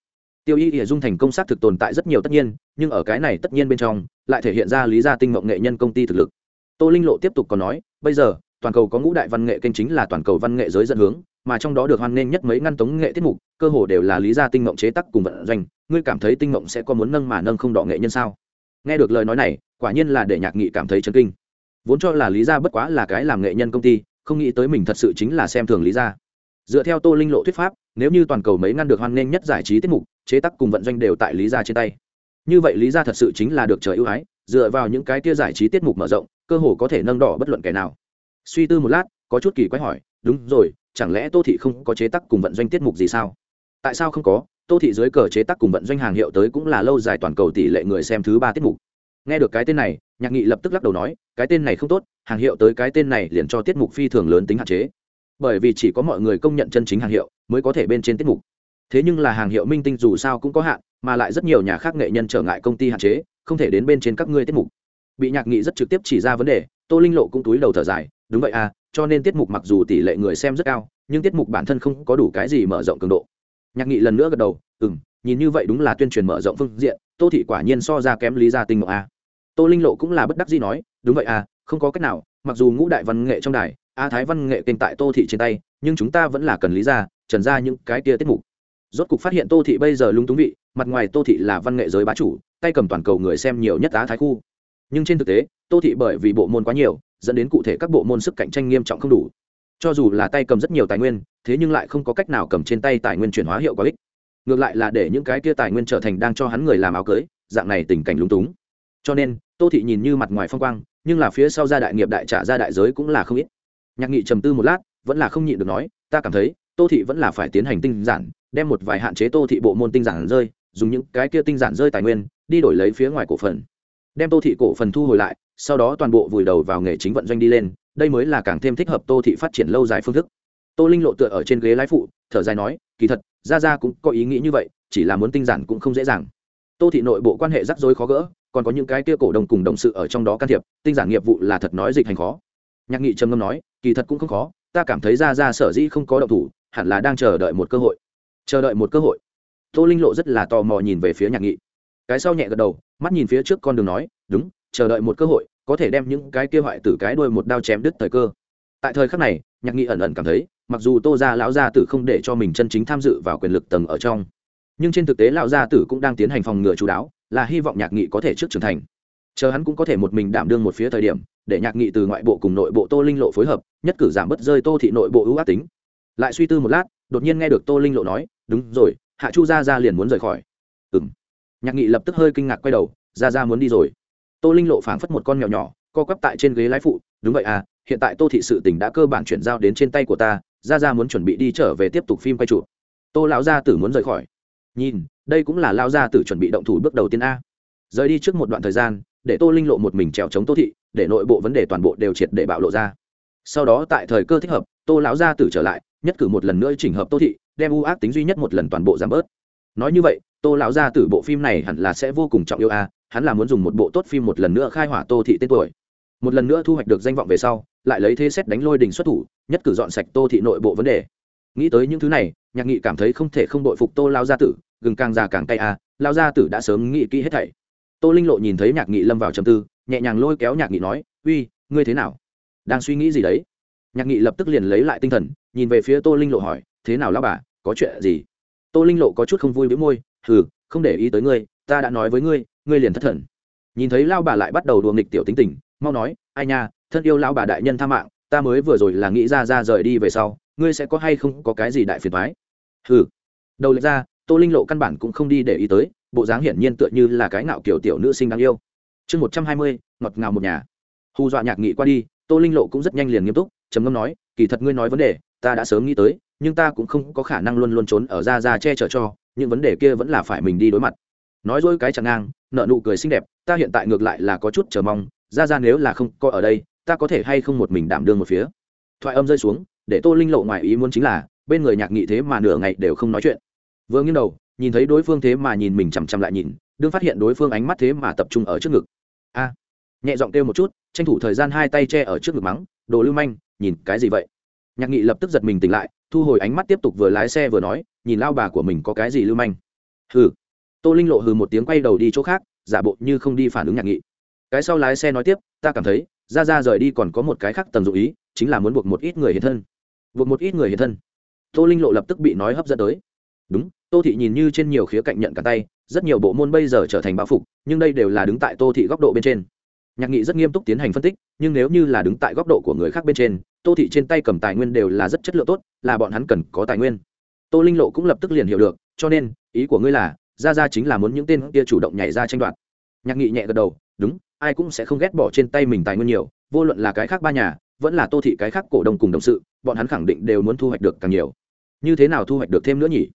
Tiêu y ỉa dung thành công xác thực tồn tại rất nhiều tất nhiên, nhưng ở cái này tất nhiên bên trong, lại thể hiện ra lý gia tinh mộng nghệ nhân công ty thực lực. Tô linh lộ tiếp tục còn nói, bây giờ toàn cầu có ngũ đại văn nghệ kênh chính là toàn cầu văn nghệ giới dẫn hướng, mà trong đó được hoan nghênh nhất mấy ngăn tống nghệ tiết mục, cơ hồ đều là lý gia tinh mộng chế tác cùng vận doanh. Ngươi cảm thấy tinh mộng sẽ có muốn nâng mà nâng không đỏ nghệ nhân sao? Nghe được lời nói này, quả nhiên là để nhạc nghị cảm thấy chấn kinh. Vốn cho là lý gia bất quá là cái làm nghệ nhân công ty, không nghĩ tới mình thật sự chính là xem thường lý gia. Dựa theo tô linh lộ thuyết pháp, nếu như toàn cầu mấy ngăn được hoan nghênh nhất giải trí tiết mục, chế tác cùng vận doanh đều tại lý gia trên tay. Như vậy lý gia thật sự chính là được trời ưu ái, dựa vào những cái kia giải trí tiết mục mở rộng, cơ hồ có thể nâng đỏ bất luận kẻ nào suy tư một lát, có chút kỳ quái hỏi, đúng rồi, chẳng lẽ tô thị không có chế tác cùng vận doanh tiết mục gì sao? Tại sao không có? Tô thị dưới cờ chế tác cùng vận doanh hàng hiệu tới cũng là lâu dài toàn cầu tỷ lệ người xem thứ ba tiết mục. Nghe được cái tên này, nhạc nghị lập tức lắc đầu nói, cái tên này không tốt, hàng hiệu tới cái tên này liền cho tiết mục phi thường lớn tính hạn chế. Bởi vì chỉ có mọi người công nhận chân chính hàng hiệu mới có thể bên trên tiết mục. Thế nhưng là hàng hiệu minh tinh dù sao cũng có hạn, mà lại rất nhiều nhà khác nghệ nhân trở ngại công ty hạn chế, không thể đến bên trên các ngươi tiết mục. Bị nhạc nghị rất trực tiếp chỉ ra vấn đề tô linh lộ cũng túi đầu thở dài, đúng vậy à cho nên tiết mục mặc dù tỷ lệ người xem rất cao, nhưng tiết mục bản thân không có đủ cái gì mở rộng cường độ. Nhạc nghị lần nữa gật đầu ừ m nhìn như vậy đúng là tuyên truyền mở rộng phương diện, tô thị quả nhiên so ra kém lý gia tinh mộng a. Tô linh lộ cũng là bất đắc gì nói, đúng vậy à không có cách nào, mặc dù ngũ đại văn nghệ trong đài, a thái văn nghệ kênh tại tô thị trên tay, nhưng chúng ta vẫn là cần lý ra trần ra những cái kia tiết mục. Rốt cục phát hiện tô thị bây giờ lung túng vị, mặt ngoài tô thị là văn nghệ giới bá chủ, tay cầm toàn cầu người xem nhiều nhất á thái khu nhưng trên thực tế, tô thị bởi vì bộ môn quá nhiều, dẫn đến cụ thể các bộ môn sức cạnh tranh nghiêm trọng không đủ. Cho dù là tay cầm rất nhiều tài nguyên, thế nhưng lại không có cách nào cầm trên tay tài nguyên chuyển hóa hiệu quả ích. Ngược lại là để những cái kia tài nguyên trở thành đang cho hắn người làm áo cưới, dạng này tình cảnh lúng túng. Cho nên, tô thị nhìn như mặt ngoài phong quang, nhưng là phía sau gia đại nghiệp đại trả ra đại giới cũng là không ít. Nhạc nghị trầm tư một lát, vẫn là không nhịn được nói, ta cảm thấy, tô thị vẫn là phải tiến hành tinh giản, đem một vài hạn chế tô thị bộ môn tinh giản rơi, dùng những cái kia tinh giản rơi tài nguyên, đi đổi lấy phía ngoài cổ phần đem tô thị cổ phần thu hồi lại, sau đó toàn bộ vùi đầu vào nghề chính vận doanh đi lên, đây mới là càng thêm thích hợp tô thị phát triển lâu dài phương thức. Tô linh lộ tựa ở trên ghế lái phụ, thở dài nói, kỳ thật ra ra cũng có ý nghĩ như vậy, chỉ là muốn tinh giản cũng không dễ dàng. Tô thị nội bộ quan hệ rắc rối khó gỡ, còn có những cái kia cổ đồng cùng đồng sự ở trong đó can thiệp, tinh giản nghiệp vụ là thật nói dịch hành khó. Nhạc nghị trầm ngâm nói, kỳ thật cũng không khó, ta cảm thấy ra ra sở dĩ không có động thủ, hẳn là đang chờ đợi một cơ hội. Chờ đợi một cơ hội. Tô linh lộ rất là tò mò nhìn về phía nhạc nghị cái sau nhẹ gật đầu, mắt nhìn phía trước con đường nói, đúng, chờ đợi một cơ hội, có thể đem những cái kia hoại từ cái đuôi một đao chém đứt thời cơ. Tại thời khắc này, nhạc nghị ẩn ẩn cảm thấy, mặc dù tô gia lão gia tử không để cho mình chân chính tham dự vào quyền lực tầng ở trong, nhưng trên thực tế lão gia tử cũng đang tiến hành phòng ngừa chú đáo, là hy vọng nhạc nghị có thể trước trưởng thành. Chờ hắn cũng có thể một mình đảm đương một phía thời điểm, để nhạc nghị từ ngoại bộ cùng nội bộ tô linh lộ phối hợp, nhất cử giảm bớt rơi tô thị nội bộ ưu ác tính. Lại suy tư một lát, đột nhiên nghe được tô linh lộ nói, đúng rồi, hạ chu gia ra liền muốn rời khỏi. Ừ m nhạc nghị lập tức hơi kinh ngạc quay đầu, ra ra muốn đi rồi. Tô linh lộ phảng phất một con mèo nhỏ, co quắp tại trên ghế lái phụ, đúng vậy à hiện tại tô thị sự tỉnh đã cơ bản chuyển giao đến trên tay của ta, ra ra muốn chuẩn bị đi trở về tiếp tục phim quay trụ tô lão gia tử muốn rời khỏi. Nhìn, đây cũng là lao gia tử chuẩn bị động thủ bước đầu tiên a. Rời đi trước một đoạn thời gian, để tô linh lộ một mình trèo chống tô thị, để nội bộ vấn đề toàn bộ đều triệt để bạo lộ ra. Sau đó tại thời cơ thích hợp, tô lão gia tử trở lại, nhất cử một lần nữa chỉnh hợp tô thị, đem ưu ác tính duy nhất một lần toàn bộ giảm bớt. Nói như vậy tô lão gia tử bộ phim này hẳn là sẽ vô cùng trọng yêu a hắn là muốn dùng một bộ tốt phim một lần nữa khai hỏa tô thị tên tuổi. Một lần nữa thu hoạch được danh vọng về sau, lại lấy thế xét đánh lôi đình xuất thủ, nhất cử dọn sạch tô thị nội bộ vấn đề. Nghĩ tới những thứ này, nhạc nghị cảm thấy không thể không đội phục tô lao gia tử, gừng càng già càng tay a à, lao gia tử đã sớm nghĩ kỹ hết thảy. Tô linh lộ nhìn thấy nhạc nghị lâm vào trầm tư, nhẹ nhàng lôi kéo nhạc nghị nói, uy, ngươi thế nào? Đang suy nghĩ gì đấy? Nhạc nghị lập tức liền lấy lại tinh thần, nhìn về phía tô linh lộ hỏi, thế nào lao bà, có chuyện gì? Tô linh lộ có chút không vui với môi hừ, không để ý tới ngươi, ta đã nói với ngươi ngươi liền thất thần. Nhìn thấy lao bà lại bắt đầu đùa nghịch tiểu tính tình, mau nói, ai nha, thân yêu lao bà đại nhân tha mạng, ta mới vừa rồi là nghĩ ra ra rời đi về sau, ngươi sẽ có hay không có cái gì đại phiền thoái hừ. Đầu lệch ra, tô linh lộ căn bản cũng không đi để ý tới, bộ dáng hiển nhiên tựa như là cái ngạo kiểu tiểu nữ sinh đáng yêu. Chương một trăm hai mươi, ngọt ngào một nhà. Hù dọa nhạc nghị qua đi, tô linh lộ cũng rất nhanh liền nghiêm túc, trầm ngâm nói, kỳ thật ngươi nói vấn đề, ta đã sớm nghĩ tới, nhưng ta cũng không có khả năng luôn luôn trốn ở ra ra che chở cho những vấn đề kia vẫn là phải mình đi đối mặt. Nói dối cái chẳng ngang, nợ nụ cười xinh đẹp, ta hiện tại ngược lại là có chút chờ mong, ra ra nếu là không có ở đây, ta có thể hay không một mình đảm đương một phía. Thoại âm rơi xuống, để tô linh lộ ngoài ý muốn chính là, bên người nhạc nghị thế mà nửa ngày đều không nói chuyện. Vừa nghiêng đầu, nhìn thấy đối phương thế mà nhìn mình chằm chằm lại nhìn, đương phát hiện đối phương ánh mắt thế mà tập trung ở trước ngực. A, nhẹ giọng kêu một chút, tranh thủ thời gian hai tay che ở trước ngực mắng, đồ lưu manh, nhìn cái gì vậy? Nhạc nghị lập tức giật mình tỉnh lại, thu hồi ánh mắt tiếp tục vừa lái xe vừa nói, nhìn lao bà của mình có cái gì lưu manh? Hừ. Tô linh lộ hừ một tiếng quay đầu đi chỗ khác, giả bộ như không đi phản ứng nhạc nghị. Cái sau lái xe nói tiếp, ta cảm thấy, ra ra rời đi còn có một cái khác tầm dụng ý, chính là muốn buộc một ít người hiện thân. Buộc một ít người hiện thân? Tô linh lộ lập tức bị nói hấp dẫn tới. Đúng, tô thị nhìn như trên nhiều khía cạnh nhận cả tay, rất nhiều bộ môn bây giờ trở thành báo phục, nhưng đây đều là đứng tại tô thị góc độ bên trên. Nhạc nghị rất nghiêm túc tiến hành phân tích, nhưng nếu như là đứng tại góc độ của người khác bên trên tô thị trên tay cầm tài nguyên đều là rất chất lượng tốt, là bọn hắn cần có tài nguyên. Tô linh lộ cũng lập tức liền hiểu được, cho nên, ý của ngươi là ra ra chính là muốn những tên kia chủ động nhảy ra tranh đoạt. Nhạc nghị nhẹ gật đầu, đúng, ai cũng sẽ không ghét bỏ trên tay mình tài nguyên nhiều, vô luận là cái khác ba nhà, vẫn là tô thị cái khác cổ đông cùng đồng sự, bọn hắn khẳng định đều muốn thu hoạch được càng nhiều. Như thế nào thu hoạch được thêm nữa nhỉ?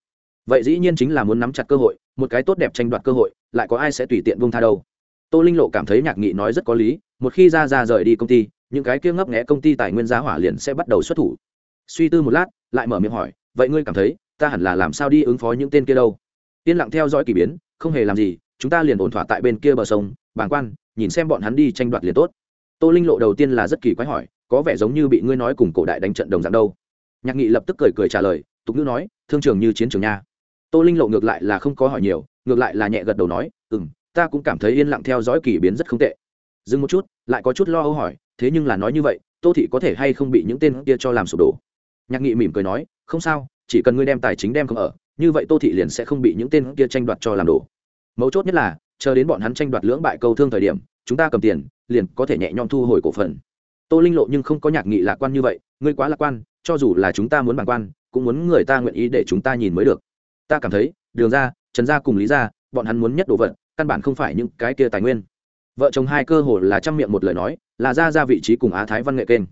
Vậy dĩ nhiên chính là muốn nắm chặt cơ hội, một cái tốt đẹp tranh đoạt cơ hội, lại có ai sẽ tùy tiện vung tha đâu. Tô linh lộ cảm thấy nhạc nghị nói rất có lý, một khi ra ra rời đi công ty những cái kia ngấp nghẽ công ty tài nguyên giá hỏa liền sẽ bắt đầu xuất thủ. Suy tư một lát, lại mở miệng hỏi, vậy ngươi cảm thấy, ta hẳn là làm sao đi ứng phó những tên kia đâu? Yên lặng theo dõi k ỳ biến, không hề làm gì, chúng ta liền ổn thỏa tại bên kia bờ sông, bàng quan, nhìn xem bọn hắn đi tranh đoạt liền tốt. Tô linh lộ đầu tiên là rất kỳ quái hỏi, có vẻ giống như bị ngươi nói cùng cổ đại đánh trận đồng dạng đâu? Nhạc nghị lập tức cười cười trả lời, tục ngữ nói, thương trường như chiến trường nha. Tô linh lộ ngược lại là không có hỏi nhiều, ngược lại là nhẹ gật đầu nói ừ m ta cũng cảm thấy yên lặng theo dõi k ỳ biến rất không tệ. Dừng một chút, lại có chút lo âu hỏi thế nhưng là nói như vậy, tô thị có thể hay không bị những tên kia cho làm sụp đổ? Nhạc nghị mỉm cười nói, không sao, chỉ cần ngươi đem tài chính đem không ở, như vậy tô thị liền sẽ không bị những tên kia tranh đoạt cho làm đổ. Mấu chốt nhất là, chờ đến bọn hắn tranh đoạt lưỡng bại câu thương thời điểm, chúng ta cầm tiền, liền có thể nhẹ nhõm thu hồi cổ phần. Tô linh lộ nhưng không có nhạc nghị lạc quan như vậy, ngươi quá lạc quan, cho dù là chúng ta muốn bàn quan, cũng muốn người ta nguyện ý để chúng ta nhìn mới được. Ta cảm thấy, đường ra trần gia cùng lý ra bọn hắn muốn nhất đồ vật, căn bản không phải những cái kia tài nguyên. Vợ chồng hai cơ hồ là chăm miệng một lời nói là ra ra vị trí cùng á thái văn nghệ kênh.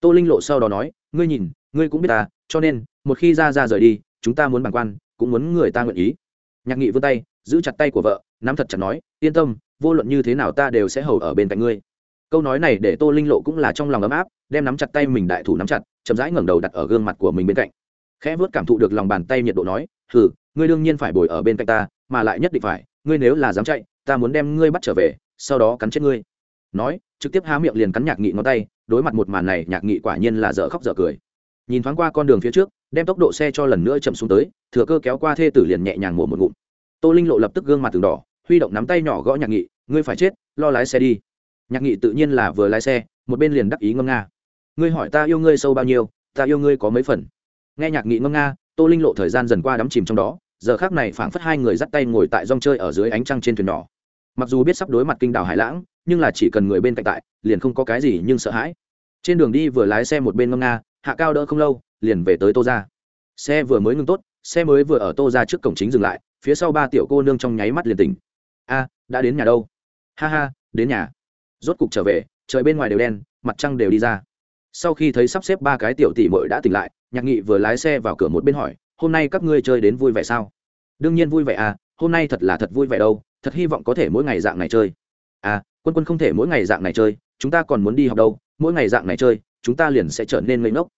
Tô linh lộ sau đó nói, ngươi nhìn, ngươi cũng biết ta, cho nên, một khi ra ra rời đi, chúng ta muốn bàng quan, cũng muốn người ta nguyện ý. Nhạc nghị vươn tay, giữ chặt tay của vợ, nắm thật chặt nói, yên tâm, vô luận như thế nào ta đều sẽ hầu ở bên cạnh ngươi. Câu nói này để tô linh lộ cũng là trong lòng ấm áp, đem nắm chặt tay mình đại thủ nắm chặt, chậm rãi ngẩng đầu đặt ở gương mặt của mình bên cạnh. Khẽ vớt cảm thụ được lòng bàn tay nhiệt độ nói, hừ, ngươi đương nhiên phải bồi ở bên cạnh ta, mà lại nhất định phải, ngươi nếu là dám chạy, ta muốn đem ngươi bắt trở về, sau đó cắn chết ngươi. Nói trực tiếp há miệng liền cắn nhạc nghị ngón tay, đối mặt một màn này, nhạc nghị quả nhiên là dở khóc dở cười. Nhìn thoáng qua con đường phía trước, đem tốc độ xe cho lần nữa chậm xuống tới, thừa cơ kéo qua thê tử liền nhẹ nhàng mổ một ngụm. Tô linh lộ lập tức gương mặt từng đỏ, huy động nắm tay nhỏ gõ nhạc nghị, ngươi phải chết, lo lái xe đi. Nhạc nghị tự nhiên là vừa lái xe, một bên liền đắc ý ngâm nga. Ngươi hỏi ta yêu ngươi sâu bao nhiêu, ta yêu ngươi có mấy phần? Nghe nhạc nghị ngâm nga, tô linh lộ thời gian dần qua đắm chìm trong đó, giờ khác này phảng phất hai người dắt tay ngồi tại rong chơi ở dưới ánh trăng trên thuyền nhỏ. Mặc dù biết sắp đối mặt kinh đảo hải lãng nhưng là chỉ cần người bên cạnh tại, liền không có cái gì nhưng sợ hãi. Trên đường đi vừa lái xe một bên ngâm nga, hạ cao đỡ không lâu, liền về tới tô ra xe vừa mới ngưng tốt, xe mới vừa ở tô ra trước cổng chính dừng lại, phía sau ba tiểu cô nương trong nháy mắt liền tỉnh. A, đã đến nhà đâu? Ha ha, đến nhà. Rốt cục trở về, trời bên ngoài đều đen, mặt trăng đều đi ra. Sau khi thấy sắp xếp ba cái tiểu tỷ mội đã tỉnh lại, nhạc nghị vừa lái xe vào cửa một bên hỏi, hôm nay các ngươi chơi đến vui vẻ sao? Đương nhiên vui vẻ à hôm nay thật là thật vui vẻ đâu, thật hy vọng có thể mỗi ngày dạng này chơi. À quân quân không thể mỗi ngày dạng này chơi, chúng ta còn muốn đi học đâu, mỗi ngày dạng này chơi, chúng ta liền sẽ trở nên ngây ngốc.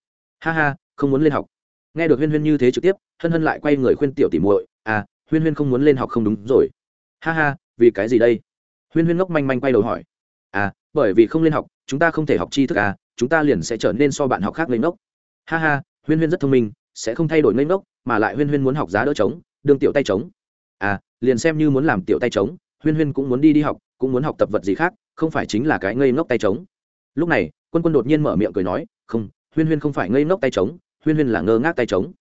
Ha ha, không muốn lên học. Nghe được huyên huyên như thế trực tiếp, hân hân lại quay người khuyên tiểu tỉ muội à huyên huyên không muốn lên học không đúng rồi. Ha ha, vì cái gì đây? Huyên huyên ngốc manh manh quay đầu hỏi. À bởi vì không lên học, chúng ta không thể học tri thức à chúng ta liền sẽ trở nên so bạn học khác lên ngốc. Ha ha, huyên huyên rất thông minh, sẽ không thay đổi ngây ngốc, mà lại huyên huyên muốn học giá đỡ trống, đương tiểu tay trống. À liền xem như muốn làm tiểu tay trống huyên huyên cũng muốn đi đi học, cũng muốn học tập vật gì khác, không phải chính là cái ngây ngốc tay trống. Lúc này, quân quân đột nhiên mở miệng cười nói, không, huyên huyên không phải ngây ngốc tay trống, huyên huyên là ngơ ngác tay trống.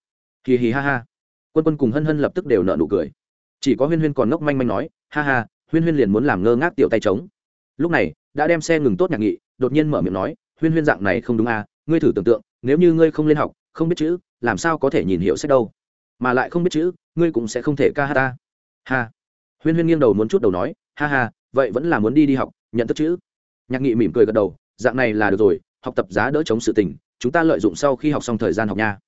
Hì hì ha ha. Quân quân cùng hân hân lập tức đều nợ nụ cười. Chỉ có huyên huyên còn ngốc manh manh nói, ha ha, huyên huyên liền muốn làm ngơ ngác tiểu tay trống. Lúc này, đã đem xe ngừng tốt nhạc nghị, đột nhiên mở miệng nói, huyên huyên dạng này không đúng à ngươi thử tưởng tượng, nếu như ngươi không lên học, không biết chữ, làm sao có thể nhìn hiểu sách đâu? Mà lại không biết chữ, ngươi cũng sẽ không thể ca ha ta. Ha huyên huyên nghiêng đầu muốn chút đầu nói, ha ha, vậy vẫn là muốn đi đi học, nhận thức chữ. Nhạc nghị mỉm cười gật đầu, dạng này là được rồi, học tập giá đỡ chống sự tình, chúng ta lợi dụng sau khi học xong thời gian học nha.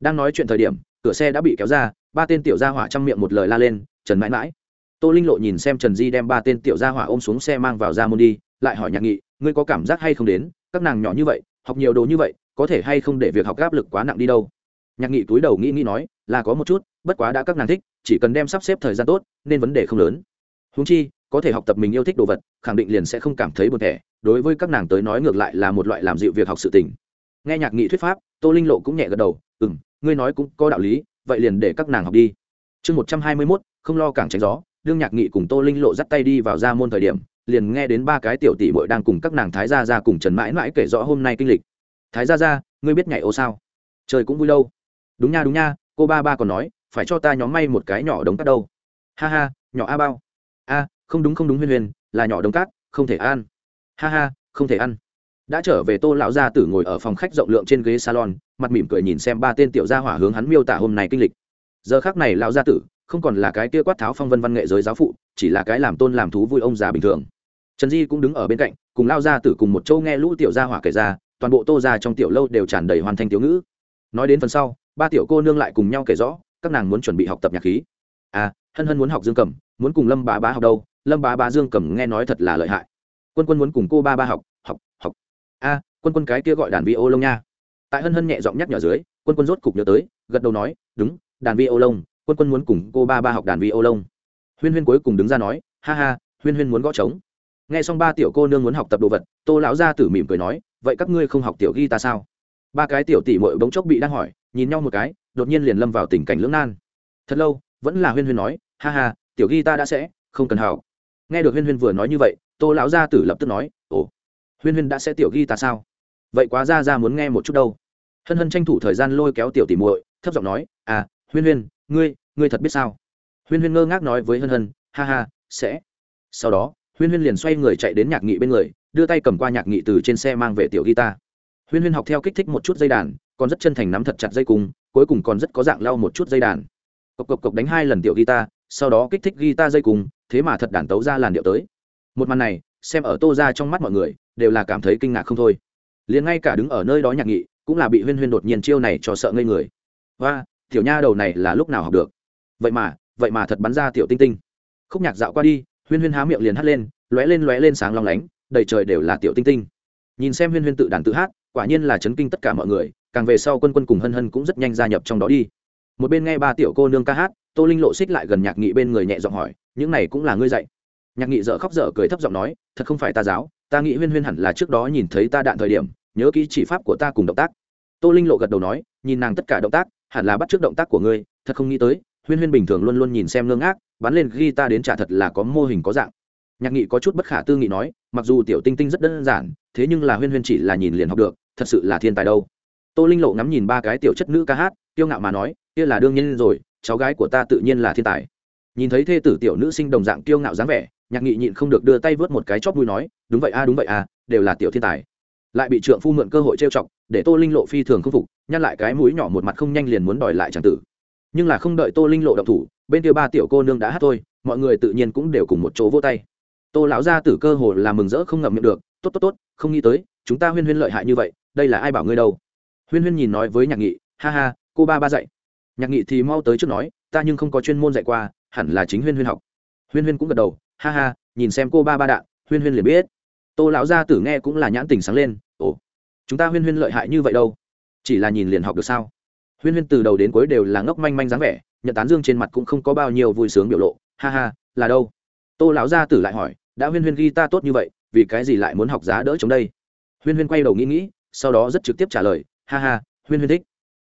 Đang nói chuyện thời điểm, cửa xe đã bị kéo ra, ba tên tiểu gia hỏa trong miệng một lời la lên, trần mãi mãi. Tô linh lộ nhìn xem trần di đem ba tên tiểu gia hỏa ôm xuống xe mang vào ra môn đi, lại hỏi nhạc nghị, ngươi có cảm giác hay không đến, các nàng nhỏ như vậy, học nhiều đồ như vậy, có thể hay không để việc học áp lực quá nặng đi đâu? Nhạc nghị túi đầu nghĩ nghĩ nói, là có một chút bất quá đã các nàng thích, chỉ cần đem sắp xếp thời gian tốt, nên vấn đề không lớn. Húng chi, có thể học tập mình yêu thích đồ vật, khẳng định liền sẽ không cảm thấy buồn thẻ, đối với các nàng tới nói ngược lại là một loại làm dịu việc học sự tình. Nghe nhạc nghị thuyết pháp, tô linh lộ cũng nhẹ gật đầu ừ m ngươi nói cũng có đạo lý, vậy liền để các nàng học đi. Chương một trăm hai mươi mốt, không lo cảng tránh gió, đương nhạc nghị cùng tô linh lộ dắt tay đi vào ra môn thời điểm, liền nghe đến ba cái tiểu tỷ bội đang cùng các nàng thái gia ra cùng trần mãi mãi kể rõ hôm nay kinh lịch. Thái gia ra ngươi biết nhảy ô sao? Trời cũng vui đâu. Đúng nha đúng nha, cô ba ba còn nói phải cho ta nhóm may một cái nhỏ đống cát đâu. Ha ha, nhỏ a bao. A, không đúng không đúng huyên huyền, là nhỏ đống cát, không thể ăn. Ha ha, không thể ăn. Đã trở về tô lão gia tử ngồi ở phòng khách rộng lượng trên ghế salon, mặt mỉm cười nhìn xem ba tên tiểu gia hỏa hướng hắn miêu tả hôm nay kinh lịch. Giờ khác này lão gia tử, không còn là cái kia quát tháo phong vân văn nghệ giới giáo phụ, chỉ là cái làm tôn làm thú vui ông già bình thường. Trần di cũng đứng ở bên cạnh, cùng lao gia tử cùng một châu nghe lũ tiểu gia hỏa kể ra, toàn bộ tô ra trong tiểu lâu đều tràn đầy hoàn thành tiểu ngữ. Nói đến phần sau, ba tiểu cô nương lại cùng nhau kể rõ các nàng muốn chuẩn bị học tập nhạc khí. À hân hân muốn học dương cầm muốn cùng lâm bá bá học đâu? Lâm bá bá dương cầm nghe nói thật là lợi hại. Quân quân muốn cùng cô ba ba học học học. A quân quân cái kia gọi đàn vi ô lông nha. Tại hân hân nhẹ giọng nhắc nhở dưới, quân quân rốt cục nhớ tới, gật đầu nói, đúng, đàn vi ô lông quân quân muốn cùng cô ba ba học đàn vi ô lông huyên huyên cuối cùng đứng ra nói, ha ha, huyên huyên muốn gõ trống. Nghe xong ba tiểu cô nương muốn học tập đồ vật, tô lão gia tử mỉm cười nói, vậy các ngươi không học tiểu ghi ta sao? Ba cái tiểu tỷ mội bỗng chốc bị đang hỏi nhìn nhau một cái, đột nhiên liền lâm vào tình cảnh lưỡng nan. Thật lâu, vẫn là huyên huyên nói, ha ha, tiểu ghi ta đã sẽ, không cần hào nghe được huyên huyên vừa nói như vậy, tô lão gia tử lập tức nói, ồ, huyên huyên đã sẽ tiểu ghi ta sao? Vậy quá ra ra muốn nghe một chút đâu. Hân hân tranh thủ thời gian lôi kéo tiểu tỉ muội, thấp giọng nói à huyên huyên, ngươi ngươi thật biết sao? Huyên huyên ngơ ngác nói với hân hân, ha ha, sẽ. Sau đó, huyên huyên liền xoay người chạy đến nhạc nghị bên người, đưa tay cầm qua nhạc nghị từ trên xe mang về tiểu guitar huyên huyên học theo kích thích một chút dây đàn còn rất chân thành nắm thật chặt dây cung, cuối cùng còn rất có dạng lau một chút dây đàn. Cộc cộc cộc đánh hai lần tiểu guitar, sau đó kích thích guitar dây cung, thế mà thật đàn tấu ra làn điệu tới. Một màn này, xem ở tô ra trong mắt mọi người, đều là cảm thấy kinh ngạc không thôi. Liền ngay cả đứng ở nơi đó nhạc nghị, cũng là bị huyên huyên đột nhiên chiêu này cho sợ ngây người. Và tiểu nha đầu này là lúc nào học được? Vậy mà vậy mà thật bắn ra tiểu tinh tinh. Khúc nhạc dạo qua đi, huyên huyên há miệng liền hắt lên, lóe lên lóe lên sáng long lánh, đầy trời đều là tiểu tinh tinh. Nhìn xem huyên huyên tự đàn tự hát, quả nhiên là chấn kinh tất cả mọi người càng về sau quân quân cùng hân hân cũng rất nhanh gia nhập trong đó đi. Một bên nghe ba tiểu cô nương ca hát, tô linh lộ xích lại gần nhạc nghị bên người nhẹ giọng hỏi, những này cũng là ngươi dạy? Nhạc nghị dợ khóc dở cười thấp giọng nói, thật không phải ta giáo, ta nghĩ huyên huyên hẳn là trước đó nhìn thấy ta đạn thời điểm, nhớ kỹ chỉ pháp của ta cùng động tác. Tô linh lộ gật đầu nói, nhìn nàng tất cả động tác, hẳn là bắt trước động tác của ngươi, thật không nghĩ tới, huyên huyên bình thường luôn luôn nhìn xem ngưng ác bắn lên ghi ta đến trả thật là có mô hình có dạng. Nhạc nghị có chút bất khả tư nghị nói, mặc dù tiểu tinh tinh rất đơn giản, thế nhưng là huyên huyên chỉ là nhìn liền học được, thật sự là thiên tài đâu tô linh lộ ngắm nhìn ba cái tiểu chất nữ ca hát, kiêu ngạo mà nói, kia là đương nhiên rồi, cháu gái của ta tự nhiên là thiên tài. Nhìn thấy thê tử tiểu nữ sinh đồng dạng kiêu ngạo dáng vẻ, nhạc nghị nhịn không được đưa tay vớt một cái chóp vui nói, đúng vậy a, đúng vậy a, đều là tiểu thiên tài. Lại bị trượng phu mượn cơ hội trêu chọc, để tô linh lộ phi thường không phục, nhăn lại cái mũi nhỏ một mặt không nhanh liền muốn đòi lại tràng tử. Nhưng là không đợi tô linh lộ động thủ, bên kia ba tiểu cô nương đã hát thôi, mọi người tự nhiên cũng đều cùng một chỗ vô tay. Tô lão gia tử cơ hồ là mừng rỡ không ngậm miệng được, tốt tốt tốt, không nghĩ tới, chúng ta huyên huyên lợi hại như vậy, đây là ai bảo ngươi đâu? Huyên huyên nhìn nói với nhạc nghị, ha ha, cô ba ba dạy. Nhạc nghị thì mau tới trước nói, ta nhưng không có chuyên môn dạy qua, hẳn là chính huyên huyên học. Huyên huyên cũng gật đầu, ha ha, nhìn xem cô ba ba đạn, huyên huyên liền biết. Tô lão gia tử nghe cũng là nhãn tình sáng lên, ồ, chúng ta huyên huyên lợi hại như vậy đâu? Chỉ là nhìn liền học được sao? Huyên huyên từ đầu đến cuối đều là ngốc manh manh dáng vẻ, nhận tán dương trên mặt cũng không có bao nhiêu vui sướng biểu lộ, ha ha, là đâu? Tô lão gia tử lại hỏi, đã huyên huyên ghi ta tốt như vậy, vì cái gì lại muốn học giá đỡ chống đây? Huyên huyên quay đầu nghĩ nghĩ, sau đó rất trực tiếp trả lời ha ha, huyên huyên thích.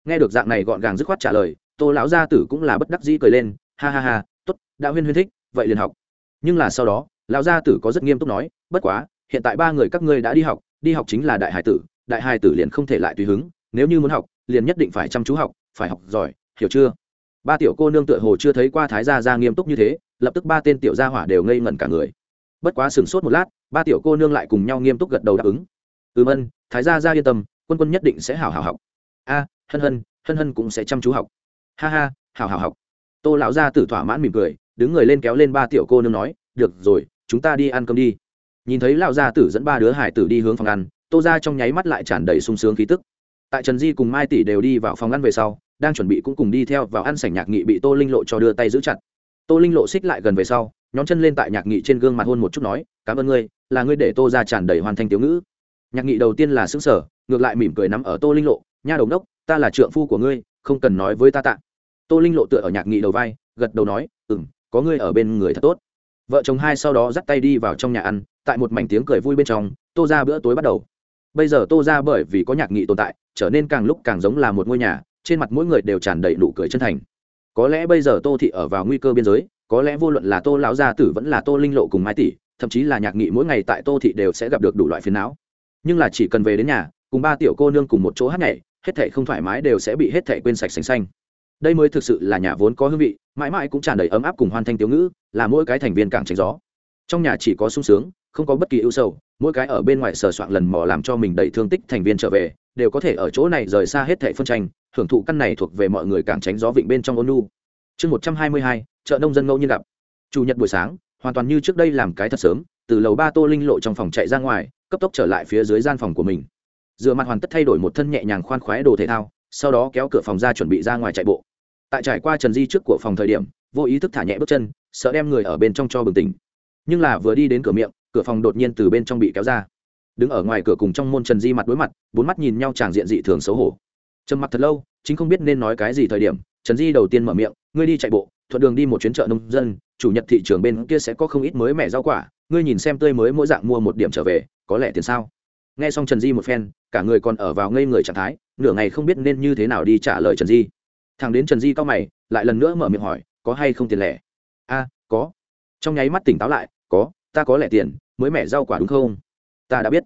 Nghe được dạng này gọn gàng dứt khoát trả lời, tô lão gia tử cũng là bất đắc dĩ cười lên, ha ha ha t ố t đã huyên huyên thích, vậy liền học. Nhưng là sau đó, lão gia tử có rất nghiêm túc nói, bất quá, hiện tại ba người các ngươi đã đi học đi học chính là đại hải tử, đại hải tử liền không thể lại tùy hứng, nếu như muốn học, liền nhất định phải chăm chú học, phải học giỏi, hiểu chưa? Ba tiểu cô nương tựa hồ chưa thấy qua thái gia ra nghiêm túc như thế, lập tức ba tên tiểu gia hỏa đều ngây ngẩn cả người. Bất quá sửng sốt một lát, ba tiểu cô nương lại cùng nhau nghiêm túc gật đầu đáp ứng. Ừm ân thái gia ra yên tâm quân quân nhất định sẽ hảo hảo học. A, hân hân hân hân cũng sẽ chăm chú học. Ha ha hảo hảo học. Tô lão gia tử thỏa mãn mỉm cười, đứng người lên kéo lên ba tiểu cô nương nói, được rồi, chúng ta đi ăn cơm đi. Nhìn thấy lão gia tử dẫn ba đứa hải tử đi hướng phòng ăn, tô ra trong nháy mắt lại tràn đầy sung sướng khí tức. Tại trần di cùng mai tỷ đều đi vào phòng ăn về sau, đang chuẩn bị cũng cùng đi theo vào ăn sảnh nhạc nghị bị tô linh lộ cho đưa tay giữ chặt. Tô linh lộ xích lại gần về sau nhóm chân lên tại nhạc nghị trên gương mặt hôn một chút nói, cảm ơn ngươi, là ngươi để tô ra tràn đầy hoàn thành tiểu ngữ. Nhạc nghị đầu tiên là xứng sở ngược lại mỉm cười nắm ở tô linh lộ, nha đầu đốc, ta là trượng phu của ngươi, không cần nói với ta tạ. Tô linh lộ tựa ở nhạc nghị đầu vai, gật đầu nói ừ m có ngươi ở bên người thật tốt. Vợ chồng hai sau đó dắt tay đi vào trong nhà ăn, tại một mảnh tiếng cười vui bên trong, tô ra bữa tối bắt đầu. Bây giờ tô ra bởi vì có nhạc nghị tồn tại, trở nên càng lúc càng giống là một ngôi nhà, trên mặt mỗi người đều tràn đầy nụ cười chân thành. Có lẽ bây giờ tô thị ở vào nguy cơ biên giới, có lẽ vô luận là tô lão gia tử vẫn là tô linh lộ cùng mai tỷ, thậm chí là nhạc nghị mỗi ngày tại tô thị đều sẽ gặp được đủ loại phiền não. Nhưng là chỉ cần về đến nhà cùng ba tiểu cô nương cùng một chỗ hát nhảy, hết thảy không thoải mái đều sẽ bị hết thảy quên sạch sành xanh. Đây mới thực sự là nhà vốn có hương vị, mãi mãi cũng tràn đầy ấm áp cùng hoan thanh tiếu ngữ, là mỗi cái thành viên càng tránh gió. Trong nhà chỉ có sung sướng, không có bất kỳ ưu sầu, mỗi cái ở bên ngoài sờ soạn lần mò làm cho mình đầy thương tích thành viên trở về, đều có thể ở chỗ này rời xa hết thảy phân tranh, hưởng thụ căn này thuộc về mọi người càng tránh gió vịnh bên trong ôn nu chương một trăm hai mươi hai, chợ nông dân ngẫu nhiên gặp. Chủ nhật buổi sáng, hoàn toàn như trước đây làm cái thật sớm, từ lầu ba tô linh lộ trong phòng chạy ra ngoài, cấp tốc trở lại phía dưới gian phòng của mình dựa mặt hoàn tất thay đổi một thân nhẹ nhàng khoan khoái đồ thể thao, sau đó kéo cửa phòng ra chuẩn bị ra ngoài chạy bộ. Tại trải qua trần di trước của phòng thời điểm, vô ý thức thả nhẹ bước chân, sợ đem người ở bên trong cho bừng tỉnh. Nhưng là vừa đi đến cửa miệng, cửa phòng đột nhiên từ bên trong bị kéo ra. Đứng ở ngoài cửa cùng trong môn trần di mặt đối mặt, bốn mắt nhìn nhau tràng diện dị thường xấu hổ. Trầm mặt thật lâu, chính không biết nên nói cái gì thời điểm, trần di đầu tiên mở miệng, ngươi đi chạy bộ, thuận đường đi một chuyến chợ nông dân, chủ nhật thị trường bên kia sẽ có không ít mới mẻ rau quả, ngươi nhìn xem tươi mới mỗi dạng mua một điểm trở về, có lẽ tiền sao? Nghe xong trần di một phen, cả người còn ở vào ngây người trạng thái, nửa ngày không biết nên như thế nào đi trả lời trần di. Thằng đến trần di cao mày, lại lần nữa mở miệng hỏi, có hay không tiền lẻ? A, có. Trong nháy mắt tỉnh táo lại, có, ta có lẻ tiền, mới mẻ rau quả đúng không? Ta đã biết.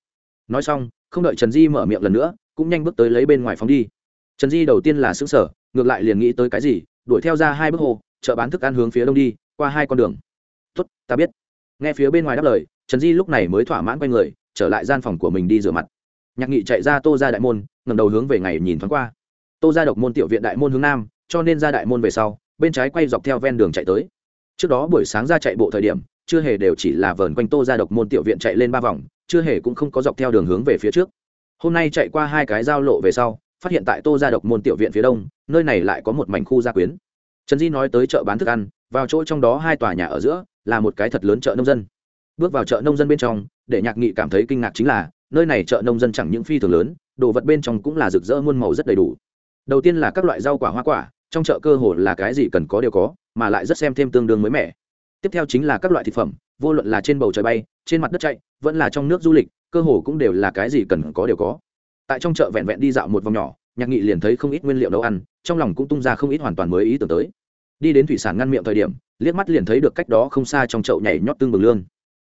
Nói xong, không đợi trần di mở miệng lần nữa, cũng nhanh bước tới lấy bên ngoài phóng đi. Trần di đầu tiên là xứng sở ngược lại liền nghĩ tới cái gì, đuổi theo ra hai bước hồ, chợ bán thức ăn hướng phía đông đi, qua hai con đường. Tuất ta biết. Nghe phía bên ngoài đáp lời, trần di lúc này mới thỏa mãn quay người trở lại gian phòng của mình đi rửa mặt. Nhạc nghị chạy ra tô ra đại môn ngầm đầu hướng về ngày nhìn thoáng qua. Tô ra độc môn tiểu viện đại môn hướng nam, cho nên ra đại môn về sau, bên trái quay dọc theo ven đường chạy tới. Trước đó buổi sáng ra chạy bộ thời điểm, chưa hề đều chỉ là vờn quanh tô ra độc môn tiểu viện chạy lên ba vòng, chưa hề cũng không có dọc theo đường hướng về phía trước. Hôm nay chạy qua hai cái giao lộ về sau, phát hiện tại tô ra độc môn tiểu viện phía đông, nơi này lại có một mảnh khu gia quyến. Trần di nói tới chợ bán thức ăn, vào chỗ trong đó hai tòa nhà ở giữa, là một cái thật lớn chợ nông dân. Bước vào chợ nông dân bên trong để nhạc nghị cảm thấy kinh ngạc chính là, nơi này chợ nông dân chẳng những phi thường lớn, đồ vật bên trong cũng là rực rỡ muôn màu rất đầy đủ. Đầu tiên là các loại rau quả, hoa quả, trong chợ cơ hồ là cái gì cần có đều có, mà lại rất xem thêm tương đương mới mẻ. Tiếp theo chính là các loại thực phẩm, vô luận là trên bầu trời bay, trên mặt đất chạy, vẫn là trong nước du lịch, cơ hồ cũng đều là cái gì cần có đều có. Tại trong chợ vẹn vẹn đi dạo một vòng nhỏ, nhạc nghị liền thấy không ít nguyên liệu nấu ăn, trong lòng cũng tung ra không ít hoàn toàn mới ý tưởng tới. Đi đến thủy sản ngăn miệng thời điểm, liếc mắt liền thấy được cách đó không xa trong chậu nhảy nhót tương bừng lương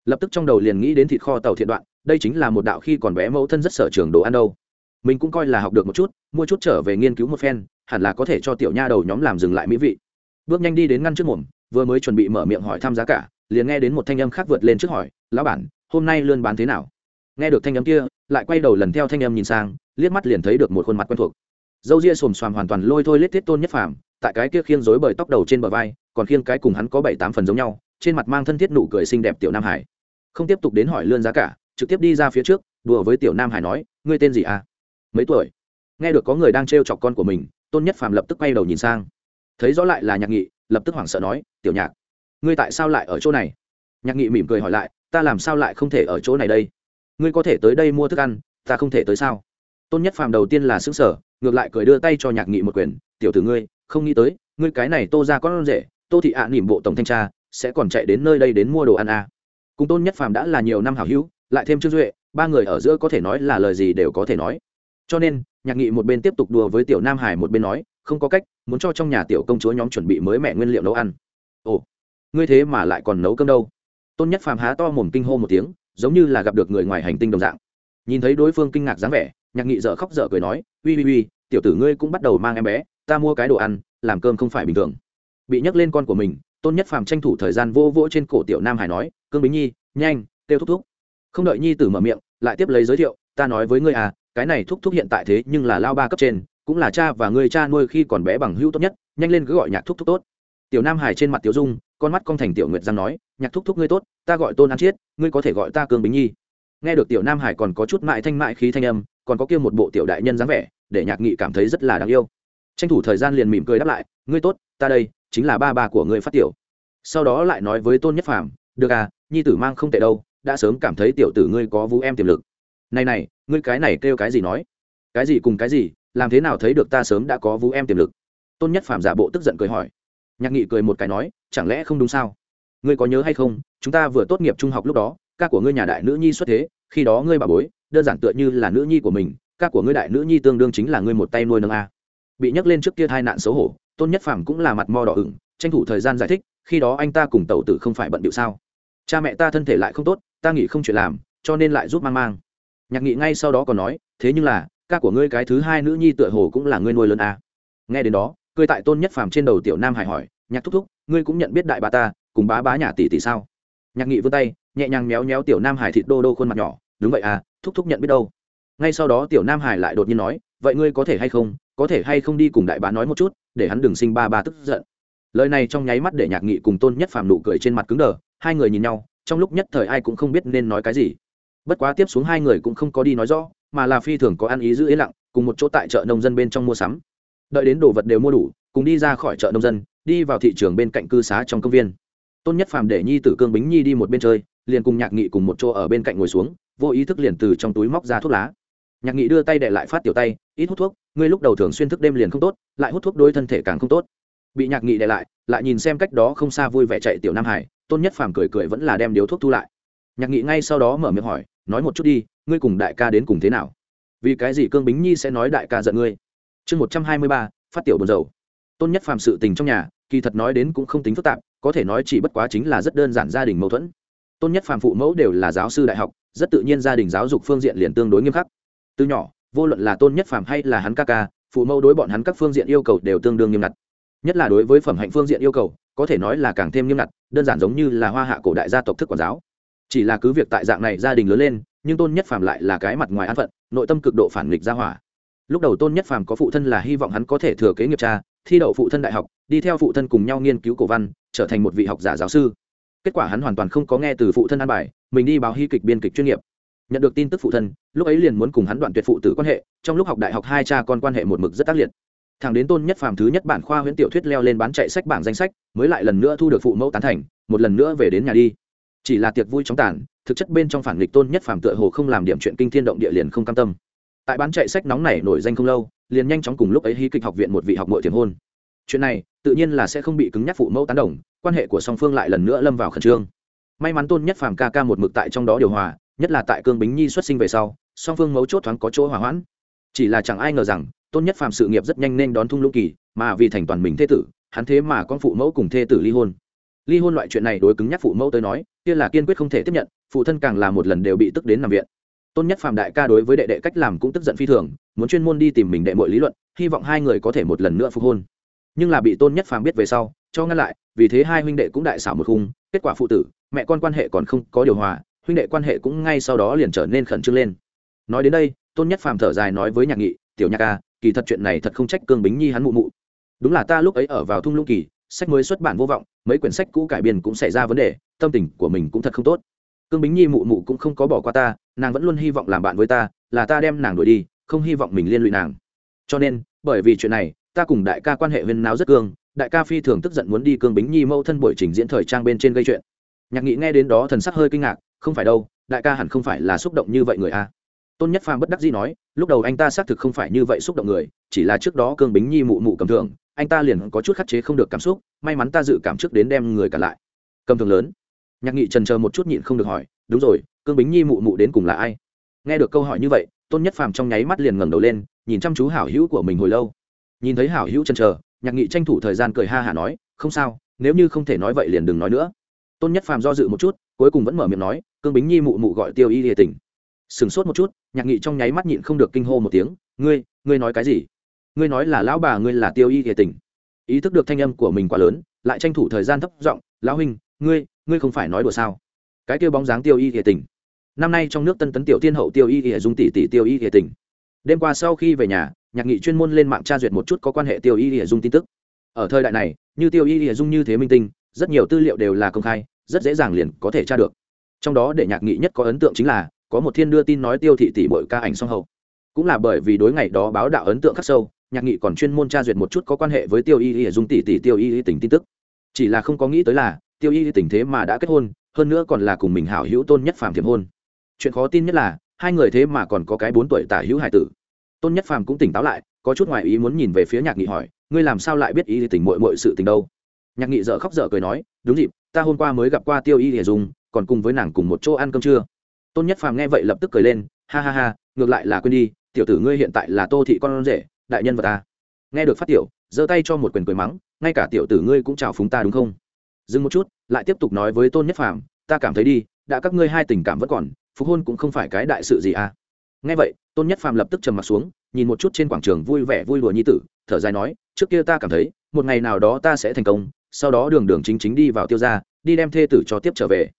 lập tức trong đầu liền nghĩ đến thịt kho tàu thiện đoạn, đây chính là một đạo khi còn bé mẫu thân rất sở trường đồ ăn đâu. Mình cũng coi là học được một chút, mua chút trở về nghiên cứu một phen, hẳn là có thể cho tiểu nha đầu nhóm làm dừng lại mỹ vị. Bước nhanh đi đến ngăn trước mồm, vừa mới chuẩn bị mở miệng hỏi thăm giá cả, liền nghe đến một thanh âm khác vượt lên trước hỏi, lão bản, hôm nay lươn bán thế nào? Nghe được thanh âm kia, lại quay đầu lần theo thanh âm nhìn sang, liếc mắt liền thấy được một khuôn mặt quen thuộc. Dâu ria xồm xoàm hoàn toàn lôi thôi lết thiết tôn nhất phàm, tại cái kia khiêng rối bởi tóc đầu trên bờ vai, còn khiêng cái cùng hắn có bảy tám phần giống nhau trên mặt mang thân thiết nụ cười xinh đẹp tiểu nam hải. Không tiếp tục đến hỏi lươn giá cả, trực tiếp đi ra phía trước, đùa với tiểu nam hải nói, ngươi tên gì à? Mấy tuổi? Nghe được có người đang trêu chọc con của mình, tôn nhất phàm lập tức quay đầu nhìn sang. Thấy rõ lại là nhạc nghị, lập tức hoảng sợ nói, tiểu nhạc, ngươi tại sao lại ở chỗ này? Nhạc nghị mỉm cười hỏi lại, ta làm sao lại không thể ở chỗ này đây? Ngươi có thể tới đây mua thức ăn, ta không thể tới sao? Tôn nhất phàm đầu tiên là xứng sở ngược lại cười đưa tay cho nhạc nghị một quyền, tiểu tử ngươi, không nghĩ tới, ngươi cái này tô ra con rể, tô thị ạ à nỉm bộ tổng thanh tra sẽ còn chạy đến nơi đây đến mua đồ ăn à. cùng tôn nhất phàm đã là nhiều năm hảo hữu lại thêm trương duệ ba người ở giữa có thể nói là lời gì đều có thể nói. Cho nên nhạc nghị một bên tiếp tục đùa với tiểu nam hải một bên nói không có cách muốn cho trong nhà tiểu công chúa nhóm chuẩn bị mới mẹ nguyên liệu nấu ăn. Ồ ngươi thế mà lại còn nấu cơm đâu? Tôn nhất phàm há to mồm kinh hô một tiếng giống như là gặp được người ngoài hành tinh đồng dạng. Nhìn thấy đối phương kinh ngạc dáng vẻ nhạc nghị dở khóc dở cười nói ui ui ui, tiểu tử ngươi cũng bắt đầu mang em bé ta mua cái đồ ăn làm cơm không phải bình thường. Bị nhắc lên con của mình tôn nhất phàm tranh thủ thời gian vô vỗ trên cổ tiểu nam hải nói, cương bính nhi, nhanh, kêu thúc thúc. Không đợi nhi tử mở miệng, lại tiếp lấy giới thiệu, ta nói với ngươi à cái này thúc thúc hiện tại thế nhưng là lao ba cấp trên, cũng là cha và người cha nuôi khi còn bé bằng hữu tốt nhất, nhanh lên cứ gọi nhạc thúc thúc tốt. Tiểu nam hải trên mặt tiểu dung, con mắt con thành tiểu nguyệt giang nói, nhạc thúc thúc ngươi tốt, ta gọi tôn an chiết, ngươi có thể gọi ta cương bính nhi. Nghe được tiểu nam hải còn có chút mại thanh mại khí thanh âm, còn có kia một bộ tiểu đại nhân dáng vẻ, để nhạc nghị cảm thấy rất là đáng yêu. Tranh thủ thời gian liền mỉm cười đáp lại, ngươi tốt, ta đây chính là ba ba của ngươi phát tiểu. Sau đó lại nói với tôn nhất phàm, được à nhi tử mang không tệ đâu, đã sớm cảm thấy tiểu tử ngươi có vũ em tiềm lực. Này này, ngươi cái này kêu cái gì nói? Cái gì cùng cái gì, làm thế nào thấy được ta sớm đã có vũ em tiềm lực? Tôn nhất phàm giả bộ tức giận cười hỏi. Nhạc nghị cười một cái nói, chẳng lẽ không đúng sao? Ngươi có nhớ hay không, chúng ta vừa tốt nghiệp trung học lúc đó, ca của ngươi nhà đại nữ nhi xuất thế, khi đó ngươi bà bối, đơn giản tựa như là nữ nhi của mình, ca của ngươi đại nữ nhi tương đương chính là ngươi một tay nuôi nâng a. Bị nhắc lên trước kia hai nạn xấu hổ tôn nhất phàm cũng là mặt mo đỏ ửng, tranh thủ thời gian giải thích, khi đó anh ta cùng tàu tử không phải bận điệu sao? Cha mẹ ta thân thể lại không tốt, ta nghĩ không chuyện làm, cho nên lại giúp mang mang. Nhạc nghị ngay sau đó còn nói, thế nhưng là, ca của ngươi cái thứ hai nữ nhi tựa hồ cũng là ngươi nuôi lớn à. nghe đến đó, cười tại tôn nhất phàm trên đầu tiểu nam hải hỏi, nhạc thúc thúc, ngươi cũng nhận biết đại bà ta, cùng bá bá nhà tỷ tỷ sao? Nhạc nghị vươn tay, nhẹ nhàng méo méo tiểu nam hải thịt đô đô khuôn mặt nhỏ, đúng vậy à thúc thúc nhận biết đâu. Ngay sau đó tiểu nam hải lại đột nhiên nói, vậy ngươi có thể hay không, có thể hay không đi cùng đại bá nói một chút? Để hắn đừng sinh ba ba tức giận. Lời này trong nháy mắt để nhạc nghị cùng tôn nhất phàm nụ cười trên mặt cứng đờ, hai người nhìn nhau, trong lúc nhất thời ai cũng không biết nên nói cái gì. Bất quá tiếp xuống hai người cũng không có đi nói rõ, mà là phi thường có ăn ý giữ ý lặng, cùng một chỗ tại chợ nông dân bên trong mua sắm. Đợi đến đồ vật đều mua đủ, cùng đi ra khỏi chợ nông dân, đi vào thị trường bên cạnh cư xá trong công viên. Tôn nhất phàm để nhi tử cương bính nhi đi một bên chơi, liền cùng nhạc nghị cùng một chỗ ở bên cạnh ngồi xuống, vô ý thức liền từ trong túi móc ra thuốc lá nhạc nghị đưa tay để lại phát tiểu tay, ít hút thuốc, ngươi lúc đầu thường xuyên thức đêm liền không tốt, lại hút thuốc đôi thân thể càng không tốt. Bị nhạc nghị để lại lại nhìn xem cách đó không xa vui vẻ chạy tiểu nam hải, tôn nhất phàm cười cười vẫn là đem điếu thuốc thu lại. Nhạc nghị ngay sau đó mở miệng hỏi, nói một chút đi, ngươi cùng đại ca đến cùng thế nào? Vì cái gì cương bính nhi sẽ nói đại ca giận ngươi? Chương một trăm hai mươi ba, phát tiểu buồn dầu tôn nhất phàm sự tình trong nhà, kỳ thật nói đến cũng không tính phức tạp, có thể nói chỉ bất quá chính là rất đơn giản gia đình mâu thuẫn. Tôn nhất phàm phụ mẫu đều là giáo sư đại học, rất tự nhiên gia đình giáo dục phương diện liền tương đối nghiêm khắc từ nhỏ, vô luận là tôn nhất phàm hay là hắn ca ca, phụ mẫu đối bọn hắn các phương diện yêu cầu đều tương đương nghiêm ngặt. Nhất là đối với phẩm hạnh phương diện yêu cầu, có thể nói là càng thêm nghiêm ngặt, đơn giản giống như là hoa hạ cổ đại gia tộc thức quản giáo. Chỉ là cứ việc tại dạng này gia đình lớn lên, nhưng tôn nhất phàm lại là cái mặt ngoài an phận, nội tâm cực độ phản nghịch gia hỏa. Lúc đầu tôn nhất phàm có phụ thân là hy vọng hắn có thể thừa kế nghiệp cha, thi đậu phụ thân đại học, đi theo phụ thân cùng nhau nghiên cứu cổ văn, trở thành một vị học giả giáo sư. Kết quả hắn hoàn toàn không có nghe từ phụ thân an bài, mình đi báo hy kịch biên kịch chuyên nghiệp nhận được tin tức phụ thân, lúc ấy liền muốn cùng hắn đoạn tuyệt phụ tử quan hệ, trong lúc học đại học hai cha con quan hệ một mực rất tác liệt. Thằng đến tôn nhất phàm thứ nhất bản khoa huyễn tiểu thuyết leo lên bán chạy sách bảng danh sách, mới lại lần nữa thu được phụ mẫu tán thành, một lần nữa về đến nhà đi. Chỉ là tiệc vui chóng tàn, thực chất bên trong phản nghịch tôn nhất phàm tựa hồ không làm điểm chuyện kinh thiên động địa liền không cam tâm. Tại bán chạy sách nóng này nổi danh không lâu, liền nhanh chóng cùng lúc ấy hy kịch học viện một vị học nội thiền hôn. Chuyện này, tự nhiên là sẽ không bị cứng nhắc phụ mẫu tán đồng, quan hệ của song phương lại lần nữa lâm vào khẩn trương. May mắn tôn nhất phàm ca ca một mực tại trong đó điều hòa nhất là tại cương bính nhi xuất sinh về sau, song phương mấu chốt thoáng có chỗ hỏa hoãn. Chỉ là chẳng ai ngờ rằng, tôn nhất phàm sự nghiệp rất nhanh nên đón thung lũng kỳ, mà vì thành toàn mình thế tử, hắn thế mà con phụ mẫu cùng thê tử ly hôn. Ly hôn loại chuyện này đối cứng nhắc phụ mẫu tới nói, kia là kiên quyết không thể tiếp nhận, phụ thân càng là một lần đều bị tức đến nằm viện. Tôn nhất phàm đại ca đối với đệ đệ cách làm cũng tức giận phi thường, muốn chuyên môn đi tìm mình đệ mọi lý luận, hy vọng hai người có thể một lần nữa phục hôn. Nhưng là bị tôn nhất phàm biết về sau, cho ngăn lại, vì thế hai huynh đệ cũng đại xảo một khung, kết quả phụ tử, mẹ con quan hệ còn không có điều hòa huynh đệ quan hệ cũng ngay sau đó liền trở nên khẩn trương lên. Nói đến đây, tôn nhất phàm thở dài nói với nhạc nghị, tiểu nhạc ca kỳ thật chuyện này thật không trách cương bính nhi hắn mụ mụ. Đúng là ta lúc ấy ở vào thung lũng kỳ, sách mới xuất bản vô vọng, mấy quyển sách cũ cải biên cũng xảy ra vấn đề, tâm tình của mình cũng thật không tốt. Cương bính nhi mụ mụ cũng không có bỏ qua ta, nàng vẫn luôn hy vọng làm bạn với ta, là ta đem nàng đuổi đi, không hy vọng mình liên lụy nàng. Cho nên, bởi vì chuyện này, ta cùng đại ca quan hệ huyên náo rất cương đại ca phi thường tức giận muốn đi cương bính nhi mâu thân buổi trình diễn thời trang bên trên gây chuyện. Nhạc nghị nghe đến đó thần sắc hơi kinh ngạc không phải đâu, đại ca hẳn không phải là xúc động như vậy người a. Tôn nhất phàm bất đắc dĩ nói, lúc đầu anh ta xác thực không phải như vậy xúc động người, chỉ là trước đó cương bính nhi mụ mụ cầm thường anh ta liền có chút khắc chế không được cảm xúc, may mắn ta dự cảm trước đến đem người cả lại. Cầm thường lớn. Nhạc nghị trần chờ một chút nhịn không được hỏi, đúng rồi, cương bính nhi mụ mụ đến cùng là ai? Nghe được câu hỏi như vậy, tôn nhất phàm trong nháy mắt liền ngẩng đầu lên, nhìn chăm chú hảo hữu của mình hồi lâu. Nhìn thấy hảo hữu trần chờ, nhạc nghị tranh thủ thời gian cười ha hả nói, không sao, nếu như không thể nói vậy liền đừng nói nữa tôn nhất phàm do dự một chút, cuối cùng vẫn mở miệng nói, cương bính nhi mụ mụ gọi tiêu y địa tình. Sửng sốt một chút, nhạc nghị trong nháy mắt nhịn không được kinh hô một tiếng, ngươi ngươi nói cái gì? Ngươi nói là lão bà ngươi là tiêu y địa tình. Ý thức được thanh âm của mình quá lớn, lại tranh thủ thời gian thấp giọng, lão huynh, ngươi ngươi không phải nói đùa sao? Cái kêu bóng dáng tiêu y địa tình. Năm nay trong nước tân tấn tiểu tiên hậu tiêu y địa dung tỷ tỷ tiêu y địa tình. Đêm qua sau khi về nhà, nhạc nghị chuyên môn lên mạng tra duyệt một chút có quan hệ tiêu y địa dung tin tức. Ở thời đại này, như tiêu y địa dung như thế minh tinh rất nhiều tư liệu đều là công khai, rất dễ dàng liền có thể tra được. Trong đó để nhạc nghị nhất có ấn tượng chính là, có một thiên đưa tin nói tiêu thị tỷ bội ca ảnh song hậu. Cũng là bởi vì đối ngày đó báo đạo ấn tượng khắc sâu, nhạc nghị còn chuyên môn tra duyệt một chút có quan hệ với tiêu y y dung tỷ tỷ, tiêu y y tỉnh tin tức. Chỉ là không có nghĩ tới là, tiêu y y tỉnh thế mà đã kết hôn, hơn nữa còn là cùng mình hảo hữu tôn nhất phàm thiệp hôn. Chuyện khó tin nhất là, hai người thế mà còn có cái bốn tuổi tả hữu hải tử. Tôn nhất phàm cũng tỉnh táo lại, có chút ngoại ý muốn nhìn về phía nhạc nghị hỏi, ngươi làm sao lại biết y tình mội mội sự tình đâu? Nhạc nghị dở khóc dở cười nói, đúng dịp, ta hôm qua mới gặp qua tiêu y hề dung, còn cùng với nàng cùng một chỗ ăn cơm trưa. Tôn nhất phàm nghe vậy lập tức cười lên, ha ha ha, ngược lại là quên đi, tiểu tử ngươi hiện tại là tô thị con rể, đại nhân vật ta. Nghe được phát tiểu, giơ tay cho một quyền cười mắng, ngay cả tiểu tử ngươi cũng chào phúng ta đúng không? Dừng một chút, lại tiếp tục nói với tôn nhất phàm, ta cảm thấy đi, đã các ngươi hai tình cảm vẫn còn, phục hôn cũng không phải cái đại sự gì à. Nghe vậy, tôn nhất phàm lập tức trầm m ặ t xuống, nhìn một chút trên quảng trường vui vẻ vui lùa nhi tử, thở dài nói, trước kia ta cảm thấy, một ngày nào đó ta sẽ thành công sau đó đường đường chính chính đi vào tiêu ra đi đem thê tử cho tiếp trở về.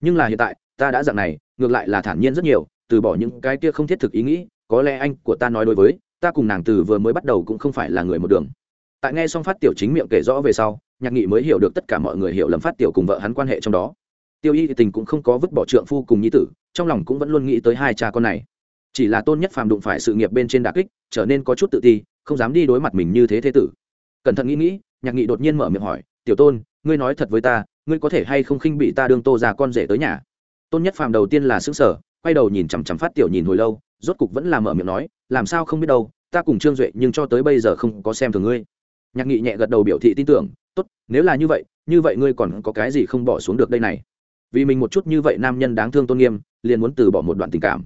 Nhưng là hiện tại, ta đã dạng này, ngược lại là thản nhiên rất nhiều, từ bỏ những cái kia không thiết thực ý nghĩ, có lẽ anh của ta nói đối với, ta cùng nàng từ vừa mới bắt đầu cũng không phải là người một đường. Tại nghe xong phát tiểu chính miệng kể rõ về sau, nhạc nghị mới hiểu được tất cả mọi người hiểu lầm phát tiểu cùng vợ hắn quan hệ trong đó. Tiêu y tình cũng không có vứt bỏ trượng phu cùng nhi tử, trong lòng cũng vẫn luôn nghĩ tới hai cha con này. Chỉ là tôn nhất phàm đụng phải sự nghiệp bên trên đà kích, trở nên có chút tự ti, không dám đi đối mặt mình như thế thế tử. Cẩn thận nghĩ nghĩ, nhạc nghị đột nhiên mở miệng hỏi tiểu tôn, ngươi nói thật với ta, ngươi có thể hay không khinh bị ta đương tô ra con rể tới nhà? Tôn nhất phàm đầu tiên là xứng sở quay đầu nhìn chằm chằm phát tiểu nhìn hồi lâu, rốt cục vẫn là mở miệng nói, làm sao không biết đâu, ta cùng trương duệ nhưng cho tới bây giờ không có xem thường ngươi. Nhạc nghị nhẹ gật đầu biểu thị tin tưởng, tốt, nếu là như vậy như vậy ngươi còn có cái gì không bỏ xuống được đây này? Vì mình một chút như vậy nam nhân đáng thương tôn nghiêm, liền muốn từ bỏ một đoạn tình cảm.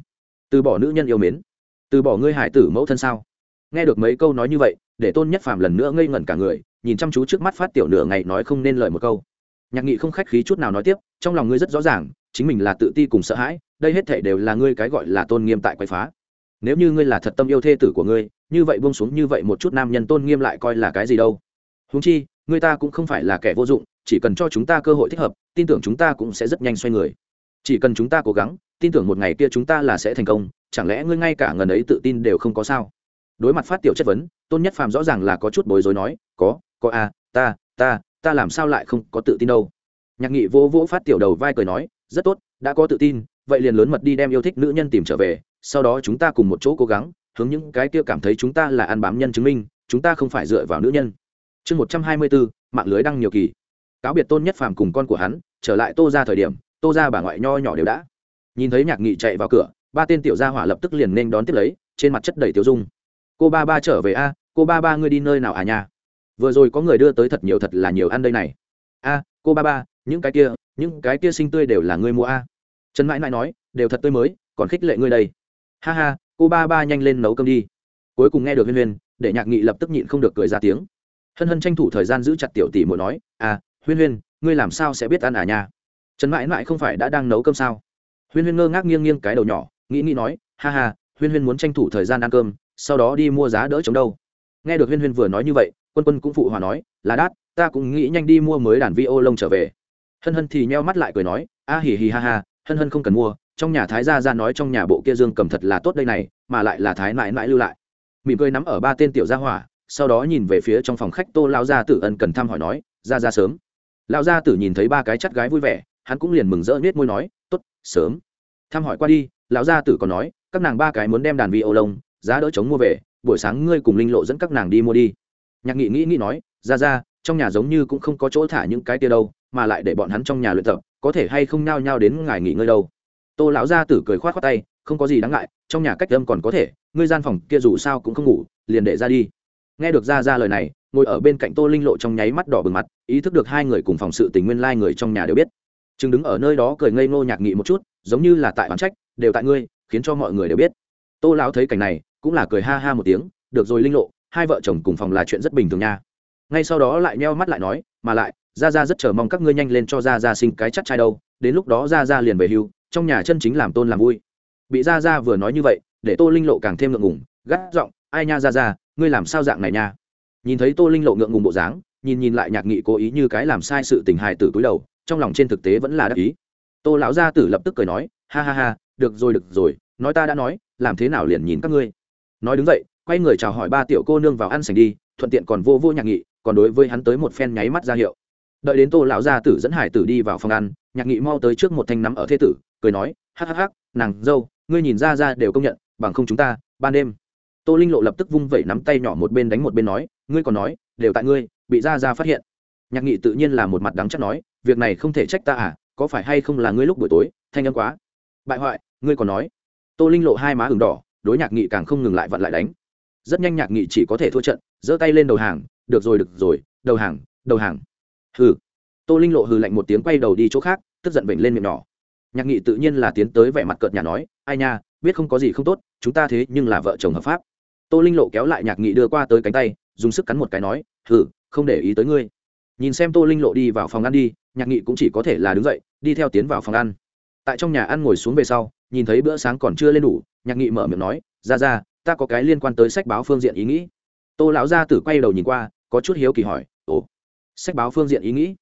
Từ bỏ nữ nhân yêu mến. Từ bỏ ngươi hải tử mẫu thân sao? Nghe được mấy câu nói như vậy để tôn nhất phàm lần nữa ngây ngẩn cả người, nhìn chăm chú trước mắt phát tiểu nửa ngày nói không nên lời một câu. Nhạc nghị không khách khí chút nào nói tiếp, trong lòng ngươi rất rõ ràng, chính mình là tự ti cùng sợ hãi, đây hết thể đều là ngươi cái gọi là tôn nghiêm tại quay phá. Nếu như ngươi là thật tâm yêu thê tử của ngươi, như vậy buông xuống như vậy một chút nam nhân tôn nghiêm lại coi là cái gì đâu. Húng chi, ngươi ta cũng không phải là kẻ vô dụng, chỉ cần cho chúng ta cơ hội thích hợp, tin tưởng chúng ta cũng sẽ rất nhanh xoay người. Chỉ cần chúng ta cố gắng, tin tưởng một ngày kia chúng ta là sẽ thành công, chẳng lẽ ngươi ngay cả ngần ấy tự tin đều không có sao? Đối mặt phát tiểu chất vấn tôn nhất phàm rõ ràng là có chút bối rối nói có có a à, ta ta ta làm sao lại không có tự tin đâu? Nhạc nghị vỗ vỗ phát tiểu đầu vai cười nói rất tốt đã có tự tin vậy liền lớn mật đi đem yêu thích nữ nhân tìm trở về sau đó chúng ta cùng một chỗ cố gắng hướng những cái kia cảm thấy chúng ta là ăn bám nhân chứng minh chúng ta không phải dựa vào nữ nhân. Chương một trăm hai mươi bốn mạng lưới đăng nhiều kỳ. Cáo biệt tôn nhất phàm cùng con của hắn trở lại tô ra thời điểm tô ra bà ngoại nho nhỏ đều đã. Nhìn thấy nhạc nghị chạy vào cửa ba tên tiểu gia hỏa lập tức liền nên đón tiếp lấy trên mặt chất đầy tiểu dung cô ba ba trở về a, cô ba ba ngươi đi nơi nào à nhà? vừa rồi có người đưa tới thật nhiều thật là nhiều ăn đây này. A, cô ba ba, những cái kia, những cái kia sinh tươi đều là ngươi mua a. Trần mãi mãi nói, đều thật tươi mới, còn khích lệ ngươi đây. Ha ha, cô ba ba nhanh lên nấu cơm đi. Cuối cùng nghe được huyên huyên, để nhạc nghị lập tức nhịn không được cười ra tiếng. Hân hân tranh thủ thời gian giữ chặt tiểu tỷ muội nói à huyên huyên, ngươi làm sao sẽ biết ăn à nha? Trần mãi mãi không phải đã đang nấu cơm sao? Huyên huyên ngơ ngác nghiêng nghiêng cái đầu nhỏ, nghĩ nghĩ nói, ha ha, huyên huyên muốn tranh thủ thời gian ăn cơm sau đó đi mua giá đỡ chống đâu. Nghe được huyên huyên vừa nói như vậy, quân quân cũng phụ hòa nói, là đát ta cũng nghĩ nhanh đi mua mới đàn vi ô lông trở về. Hân hân thì nheo mắt lại cười nói, a hì hì ha ha, hân hân không cần mua, trong nhà thái gia ra nói trong nhà bộ kia dương cầm thật là tốt đây này, mà lại là thái mãi mãi lưu lại. Mỉm cười nắm ở ba tên tiểu gia hỏa, sau đó nhìn về phía trong phòng khách tô lao gia tử ân cần thăm hỏi nói ra ra sớm. Lao gia tử nhìn thấy ba cái chắt gái vui vẻ, hắn cũng liền mừng rỡ nết môi nói t ố t sớm. Thăm hỏi qua đi, lão gia tử còn nói, các nàng ba cái muốn đem đàn vi ô lông giá đỡ chống mua về, buổi sáng ngươi cùng linh lộ dẫn các nàng đi mua đi. Nhạc nghị nghĩ nghĩ nói, ra ra, trong nhà giống như cũng không có chỗ thả những cái kia đâu, mà lại để bọn hắn trong nhà luyện tập, có thể hay không nhao nhao đến ngài nghỉ ngơi đâu. Tô lão gia tử cười khoát khoát tay, không có gì đáng ngại, trong nhà cách âm còn có thể, ngươi gian phòng kia dù sao cũng không ngủ, liền để ra đi. Nghe được ra ra lời này, ngồi ở bên cạnh tô linh lộ trong nháy mắt đỏ bừng mặt, ý thức được hai người cùng phòng sự tình nguyên lai người trong nhà đều biết. Chừng đứng ở nơi đó cười ngây ngô nhạc nghị một chút, giống như là tại oán trách, đều tại ngươi, khiến cho mọi người đều biết. Tô lão thấy cảnh này cũng là cười ha ha một tiếng, được rồi linh lộ, hai vợ chồng cùng phòng là chuyện rất bình thường nha. Ngay sau đó lại nheo mắt lại nói, mà lại ra ra rất chờ mong các ngươi nhanh lên cho ra ra sinh cái chắc trai đâu, đến lúc đó ra ra liền về hưu, trong nhà chân chính làm tôn làm vui. Bị ra ra vừa nói như vậy, để tô linh lộ càng thêm ngượng ngùng, gắt giọng, ai nha ra ra ngươi làm sao dạng này nha? Nhìn thấy tô linh lộ ngượng ngùng bộ dáng, nhìn nhìn lại nhạc nghị cố ý như cái làm sai sự tình hài tử túi đầu, trong lòng trên thực tế vẫn là đắc ý. Tô lão gia tử lập tức cười nói, ha ha ha, được rồi được rồi, nói ta đã nói, làm thế nào liền nhìn các ngươi? Nói đứng dậy, quay người chào hỏi ba tiểu cô nương vào ăn sành đi, thuận tiện còn vô vô nhạc nghị, còn đối với hắn tới một phen nháy mắt ra hiệu. Đợi đến tô lão gia tử dẫn hải tử đi vào phòng ăn, nhạc nghị mau tới trước một thanh nắm ở thế tử, cười nói, hắc hắc hắc, nàng dâu, ngươi nhìn ra ra đều công nhận, bằng không chúng ta, ban đêm. Tô linh lộ lập tức vung vẩy nắm tay nhỏ một bên đánh một bên nói, ngươi còn nói, đều tại ngươi, bị ra ra phát hiện. Nhạc nghị tự nhiên là một mặt đắng chắc nói, việc này không thể trách ta à có phải hay không là ngươi lúc buổi tối, thanh âm quá. Bại hoại, ngươi còn nói. Tô linh lộ hai má ửng đỏ đối nhạc nghị càng không ngừng lại vặn lại đánh. Rất nhanh nhạc nghị chỉ có thể thua trận, giơ tay lên đầu hàng, được rồi được rồi, đầu hàng đầu hàng. Hừ. Tô linh lộ hừ lạnh một tiếng quay đầu đi chỗ khác, tức giận bệnh lên miệng nhỏ. Nhạc nghị tự nhiên là tiến tới vẻ mặt cợt nhà nói, ai nha, biết không có gì không tốt, chúng ta thế nhưng là vợ chồng hợp pháp. Tô linh lộ kéo lại nhạc nghị đưa qua tới cánh tay, dùng sức cắn một cái nói, hừ, không để ý tới ngươi. Nhìn xem tô linh lộ đi vào phòng ăn đi, nhạc nghị cũng chỉ có thể là đứng dậy, đi theo tiến vào phòng ăn. Tại trong nhà ăn ngồi xuống về sau, nhìn thấy bữa sáng còn chưa lên đủ nhạc nghị mở miệng nói, ra ra, ta có cái liên quan tới sách báo phương diện ý nghĩ. Tô lão gia tử quay đầu nhìn qua, có chút hiếu kỳ hỏi, ồ, sách báo phương diện ý nghĩ?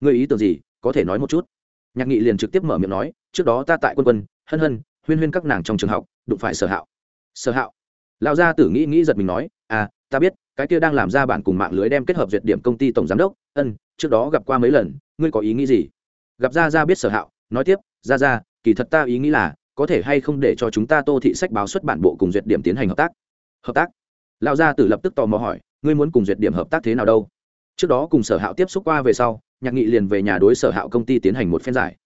Người ý tưởng gì? Có thể nói một chút. Nhạc nghị liền trực tiếp mở miệng nói, trước đó ta tại quân quân, hân hân, huyên huyên các nàng trong trường học, đụng phải sở hạo. Sở hạo? Lão gia tử nghĩ nghĩ giật mình nói à ta biết, cái kia đang làm ra bản cùng mạng lưới đem kết hợp duyệt điểm công ty tổng giám đốc, ân, trước đó gặp qua mấy lần, ngươi có ý nghĩ gì? Gặp ra ra biết sở hạo, nói tiếp, ra ra, kỳ thật ta ý nghĩ là có thể hay không để cho chúng ta tô thị sách báo xuất bản bộ cùng duyệt điểm tiến hành hợp tác? Hợp tác? Lão gia tử lập tức tò mò hỏi, ngươi muốn cùng duyệt điểm hợp tác thế nào đâu? Trước đó cùng sở hạo tiếp xúc qua về sau, nhạc nghị liền về nhà đối sở hạo công ty tiến hành một phen giải.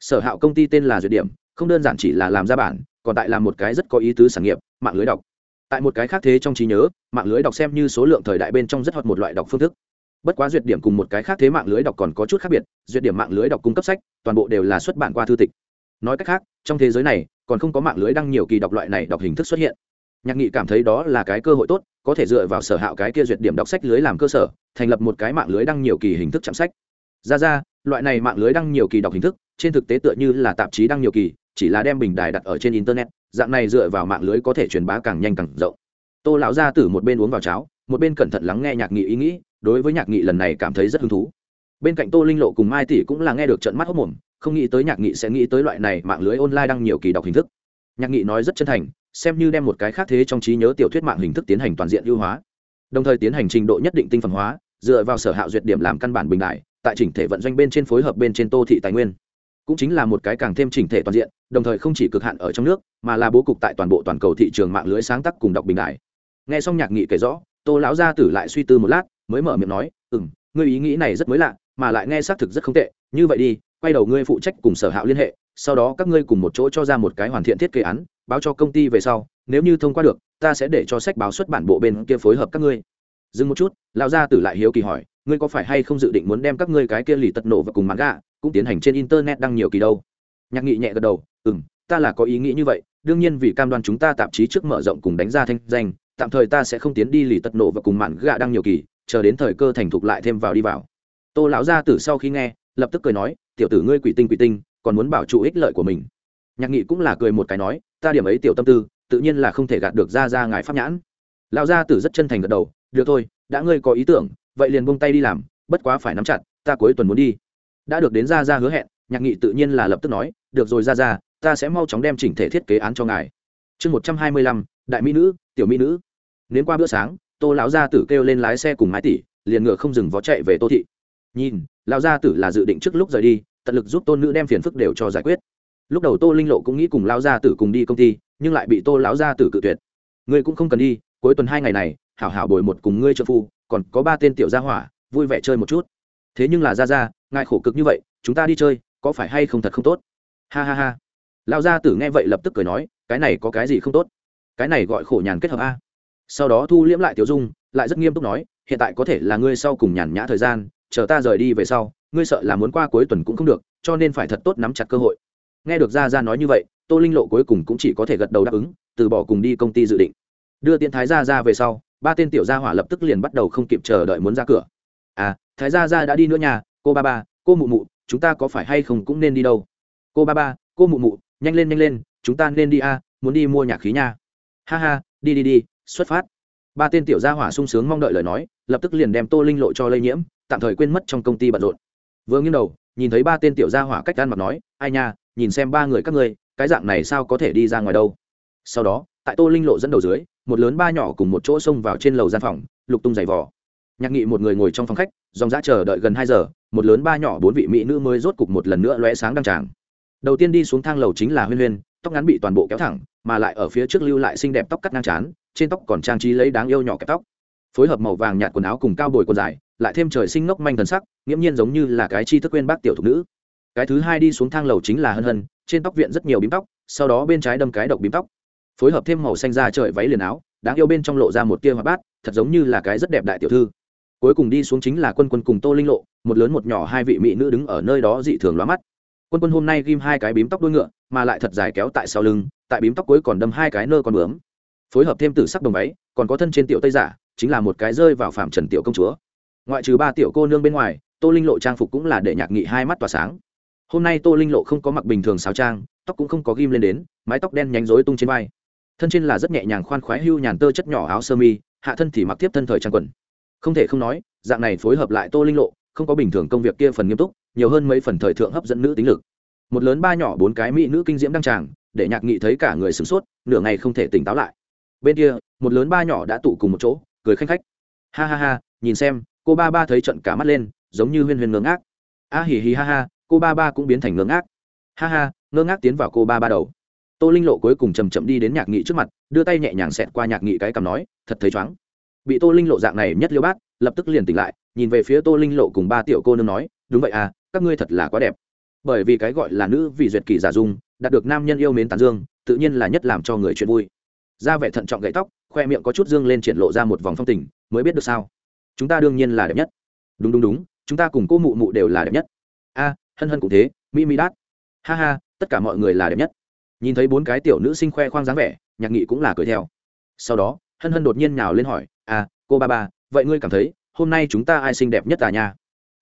Sở hạo công ty tên là duyệt điểm, không đơn giản chỉ là làm ra bản, còn tại là một cái rất có ý tứ sản nghiệp, mạng lưới đọc. Tại một cái khác thế trong trí nhớ, mạng lưới đọc xem như số lượng thời đại bên trong rất hot một loại đọc phương thức. Bất quá duyệt điểm cùng một cái khác thế mạng lưới đọc còn có chút khác biệt, duyệt điểm mạng lưới đọc cung cấp sách, toàn bộ đều là xuất bản qua thư tịch nói cách khác, trong thế giới này, còn không có mạng lưới đăng nhiều kỳ đọc loại này đọc hình thức xuất hiện. Nhạc nghị cảm thấy đó là cái cơ hội tốt, có thể dựa vào sở hạo cái kia duyệt điểm đọc sách lưới làm cơ sở, thành lập một cái mạng lưới đăng nhiều kỳ hình thức chạm sách. Ra ra, loại này mạng lưới đăng nhiều kỳ đọc hình thức, trên thực tế tựa như là tạp chí đăng nhiều kỳ, chỉ là đem bình đài đặt ở trên internet, dạng này dựa vào mạng lưới có thể truyền bá càng nhanh càng rộng. Tô lão gia tử một bên uống vào cháo, một bên cẩn thận lắng nghe nhạc nghị ý nghĩ, đối với nhạc nghị lần này cảm thấy rất hứng thú bên cạnh tô linh lộ cùng mai tỷ cũng là nghe được trận mắt hốc mồm, không nghĩ tới nhạc nghị sẽ nghĩ tới loại này mạng lưới online đăng nhiều kỳ đọc hình thức. Nhạc nghị nói rất chân thành, xem như đem một cái khác thế trong trí nhớ tiểu thuyết mạng hình thức tiến hành toàn diện ưu hóa. Đồng thời tiến hành trình độ nhất định tinh phẩm hóa, dựa vào sở hạ duyệt điểm làm căn bản bình đại, tại chỉnh thể vận doanh bên trên phối hợp bên trên tô thị tài nguyên. Cũng chính là một cái càng thêm chỉnh thể toàn diện, đồng thời không chỉ cực hạn ở trong nước, mà là bố cục tại toàn bộ toàn cầu thị trường mạng lưới sáng tác cùng đọc bình đại. Nghe xong nhạc nghị kể rõ, tô lão gia tử lại suy tư một lát, mới mở miệng nói ừ m ngươi ý nghĩ này rất mới lạ mà lại nghe xác thực rất không tệ. Như vậy đi, quay đầu ngươi phụ trách cùng sở hạo liên hệ, sau đó các ngươi cùng một chỗ cho ra một cái hoàn thiện thiết kế án, báo cho công ty về sau, nếu như thông qua được, ta sẽ để cho sách báo xuất bản bộ bên kia phối hợp các ngươi. Dừng một chút, lão gia tử lại hiếu kỳ hỏi, ngươi có phải hay không dự định muốn đem các ngươi cái kia lì tật nổ và cùng mãn gà cũng tiến hành trên internet đăng nhiều kỳ đâu? Nhạc nghị nhẹ gật đầu ừ m ta là có ý nghĩ như vậy, đương nhiên vì cam đoan chúng ta tạp chí trước mở rộng cùng đánh ra thanh danh, tạm thời ta sẽ không tiến đi lì tật nổ và cùng mạn gạ đăng nhiều kỳ, chờ đến thời cơ thành thục lại thêm vào đi vào tô lão gia tử sau khi nghe, lập tức cười nói, tiểu tử ngươi quỷ tinh quỷ tinh, còn muốn bảo trụ ích lợi của mình. Nhạc nghị cũng là cười một cái nói, ta điểm ấy tiểu tâm tư, tự nhiên là không thể gạt được ra ra ngài pháp nhãn. Lão gia tử rất chân thành gật đầu, được thôi, đã ngươi có ý tưởng, vậy liền buông tay đi làm, bất quá phải nắm chặt, ta cuối tuần muốn đi. Đã được đến ra ra hứa hẹn, nhạc nghị tự nhiên là lập tức nói, được rồi ra ra ta sẽ mau chóng đem chỉnh thể thiết kế án cho ngài. Chương một trăm hai mươi lăm, đại mỹ nữ, tiểu mỹ nữ. Đến qua bữa sáng, tô lão gia tử kêu lên lái xe cùng mái tỷ, liền ngựa không dừng vó chạy về tô thị nhìn, lão gia tử là dự định trước lúc rời đi, tận lực giúp tôn nữ đem phiền phức đều cho giải quyết. Lúc đầu tô linh lộ cũng nghĩ cùng lão gia tử cùng đi công ty, nhưng lại bị tô lão gia tử cự tuyệt. Ngươi cũng không cần đi, cuối tuần hai ngày này, hảo hảo bồi một cùng ngươi trợ phu, còn có ba tên tiểu gia hỏa, vui vẻ chơi một chút. Thế nhưng là ra ra ngài khổ cực như vậy, chúng ta đi chơi, có phải hay không thật không tốt? Ha ha ha. Lão gia tử nghe vậy lập tức cười nói, cái này có cái gì không tốt? Cái này gọi khổ nhàn kết hợp a. Sau đó thu liễm lại tiểu dung, lại rất nghiêm túc nói, hiện tại có thể là ngươi sau cùng nhàn nhã thời gian chờ ta rời đi về sau, ngươi sợ là muốn qua cuối tuần cũng không được, cho nên phải thật tốt nắm chặt cơ hội. Nghe được ra ra nói như vậy, tô linh lộ cuối cùng cũng chỉ có thể gật đầu đáp ứng, từ bỏ cùng đi công ty dự định. Đưa tiễn thái gia ra về sau, ba tên tiểu gia hỏa lập tức liền bắt đầu không kịp chờ đợi muốn ra cửa. À thái gia ra đã đi nữa nhà cô ba ba, cô mụ mụ, chúng ta có phải hay không cũng nên đi đâu? Cô ba ba, cô mụ mụ, nhanh lên nhanh lên, chúng ta nên đi a muốn đi mua nhạc khí nha. Ha ha, đi đi đi, xuất phát. Ba tên tiểu gia hỏa sung sướng mong đợi lời nói, lập tức liền đem tô linh lộ cho lây nhiễm tạm thời quên mất trong công ty bận rộn. Vừa nghiêng đầu, nhìn thấy ba tên tiểu gia hỏa cách gan mặt nói, ai nha, nhìn xem ba người các ngươi, cái dạng này sao có thể đi ra ngoài đâu? Sau đó, tại tô linh lộ dẫn đầu dưới, một lớn ba nhỏ cùng một chỗ xông vào trên lầu gian phòng, lục tung giày vò. Nhạc nghị một người ngồi trong phòng khách, dòng dã chờ đợi gần hai giờ, một lớn ba nhỏ bốn vị mỹ nữ mới rốt cục một lần nữa lóe sáng đăng tràng. Đầu tiên đi xuống thang lầu chính là huyên huyên, tóc ngắn bị toàn bộ kéo thẳng, mà lại ở phía trước lưu lại xinh đẹp tóc cắt ngang chán trên tóc còn trang trí lấy đáng yêu nhỏ kẹp tóc. Phối hợp màu vàng nhạt quần áo cùng cao bồi quần dài lại thêm trời sinh ngốc manh thần sắc, nghiễm nhiên giống như là cái chi thức quên bác tiểu thục nữ. Cái thứ hai đi xuống thang lầu chính là hân hân, trên tóc viện rất nhiều bím tóc, sau đó bên trái đâm cái độc bím tóc. Phối hợp thêm màu xanh da trời váy liền áo, đáng yêu bên trong lộ ra một tia hoạt bát, thật giống như là cái rất đẹp đại tiểu thư. Cuối cùng đi xuống chính là quân quân cùng tô linh lộ, một lớn một nhỏ hai vị mỹ nữ đứng ở nơi đó dị thường lóa mắt. Quân quân hôm nay ghim hai cái bím tóc đuôi ngựa, mà lại thật dài kéo tại sau lưng, tại bím tóc cuối còn đâm hai cái nơ con bướm. Phối hợp thêm tử sắc đồng váy, còn có thân trên tiểu tây giả, chính là một cái rơi vào phạm trần tiểu công chúa ngoại trừ ba tiểu cô nương bên ngoài, tô linh lộ trang phục cũng là để nhạc nghị hai mắt tỏa sáng. Hôm nay tô linh lộ không có mặc bình thường sáo trang, tóc cũng không có ghim lên đến, mái tóc đen nhánh rối tung trên vai. Thân trên là rất nhẹ nhàng khoan khoái hưu nhàn tơ chất nhỏ áo sơ mi, hạ thân thì mặc tiếp thân thời trang quần. Không thể không nói, dạng này phối hợp lại tô linh lộ, không có bình thường công việc kia phần nghiêm túc, nhiều hơn mấy phần thời thượng hấp dẫn nữ tính lực. Một lớn ba nhỏ bốn cái mỹ nữ kinh diễm đăng tràng, để nhạc nghị thấy cả người sửng sốt, nửa ngày không thể tỉnh táo lại. Bên kia, một lớn ba nhỏ đã tụ cùng một chỗ, cười khanh khách. Ha ha ha, nhìn xem cô ba ba thấy trận cả mắt lên, giống như huyên huyên ngớ ngác. A hì hì ha ha, cô ba ba cũng biến thành ngớ ngác. Ha ha, ngơ ngác tiến vào cô ba ba đầu. Tô linh lộ cuối cùng chầm chậm đi đến nhạc nghị trước mặt, đưa tay nhẹ nhàng xẹt qua nhạc nghị cái cằm nói, thật thấy chóng bị tô linh lộ dạng này nhất liêu bát, lập tức liền tỉnh lại, nhìn về phía tô linh lộ cùng ba tiểu cô nương nói, đúng vậy à các ngươi thật là quá đẹp. Bởi vì cái gọi là nữ vì duyệt kỳ giả dung, đạt được nam nhân yêu mến tán dương, tự nhiên là nhất làm cho người chuyện vui. Ra vẻ thận trọng gậy tóc, khoe miệng có chút dương lên triển lộ ra một vòng phong tình, mới biết được sao chúng ta đương nhiên là đẹp nhất. Đúng đúng đúng chúng ta cùng cô mụ mụ đều là đẹp nhất. A à, hân hân cũng thế mỹ mỹ đát. Ha ha tất cả mọi người là đẹp nhất. Nhìn thấy bốn cái tiểu nữ sinh khoe khoang dáng vẻ nhạc nghị cũng là cười theo. Sau đó hân hân đột nhiên nhào lên hỏi à cô ba ba vậy ngươi cảm thấy hôm nay chúng ta ai xinh đẹp nhất à nha?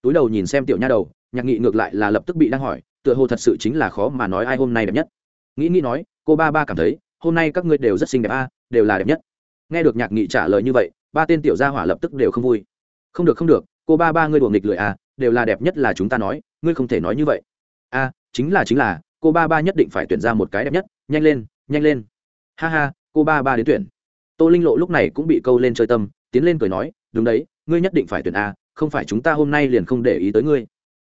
Túi đầu nhìn xem tiểu nha đầu nhạc nghị ngược lại là lập tức bị đang hỏi tựa hồ thật sự chính là khó mà nói ai hôm nay đẹp nhất. Nghĩ nghĩ nói cô ba ba cảm thấy hôm nay các ngươi đều rất xinh đẹp a à, đều là đẹp nhất. Nghe được nhạc nghị trả lời như vậy ba tên tiểu gia hỏa lập tức đều không vui. Không được không được cô ba ba ngươi đùa nghịch lười à đều là đẹp nhất là chúng ta nói ngươi không thể nói như vậy. A à, chính là chính là cô ba ba nhất định phải tuyển ra một cái đẹp nhất nhanh lên nhanh lên. Ha ha cô ba ba đến tuyển. Tô linh lộ lúc này cũng bị câu lên chơi tâm tiến lên cười nói đúng đấy ngươi nhất định phải tuyển a không phải chúng ta hôm nay liền không để ý tới ngươi.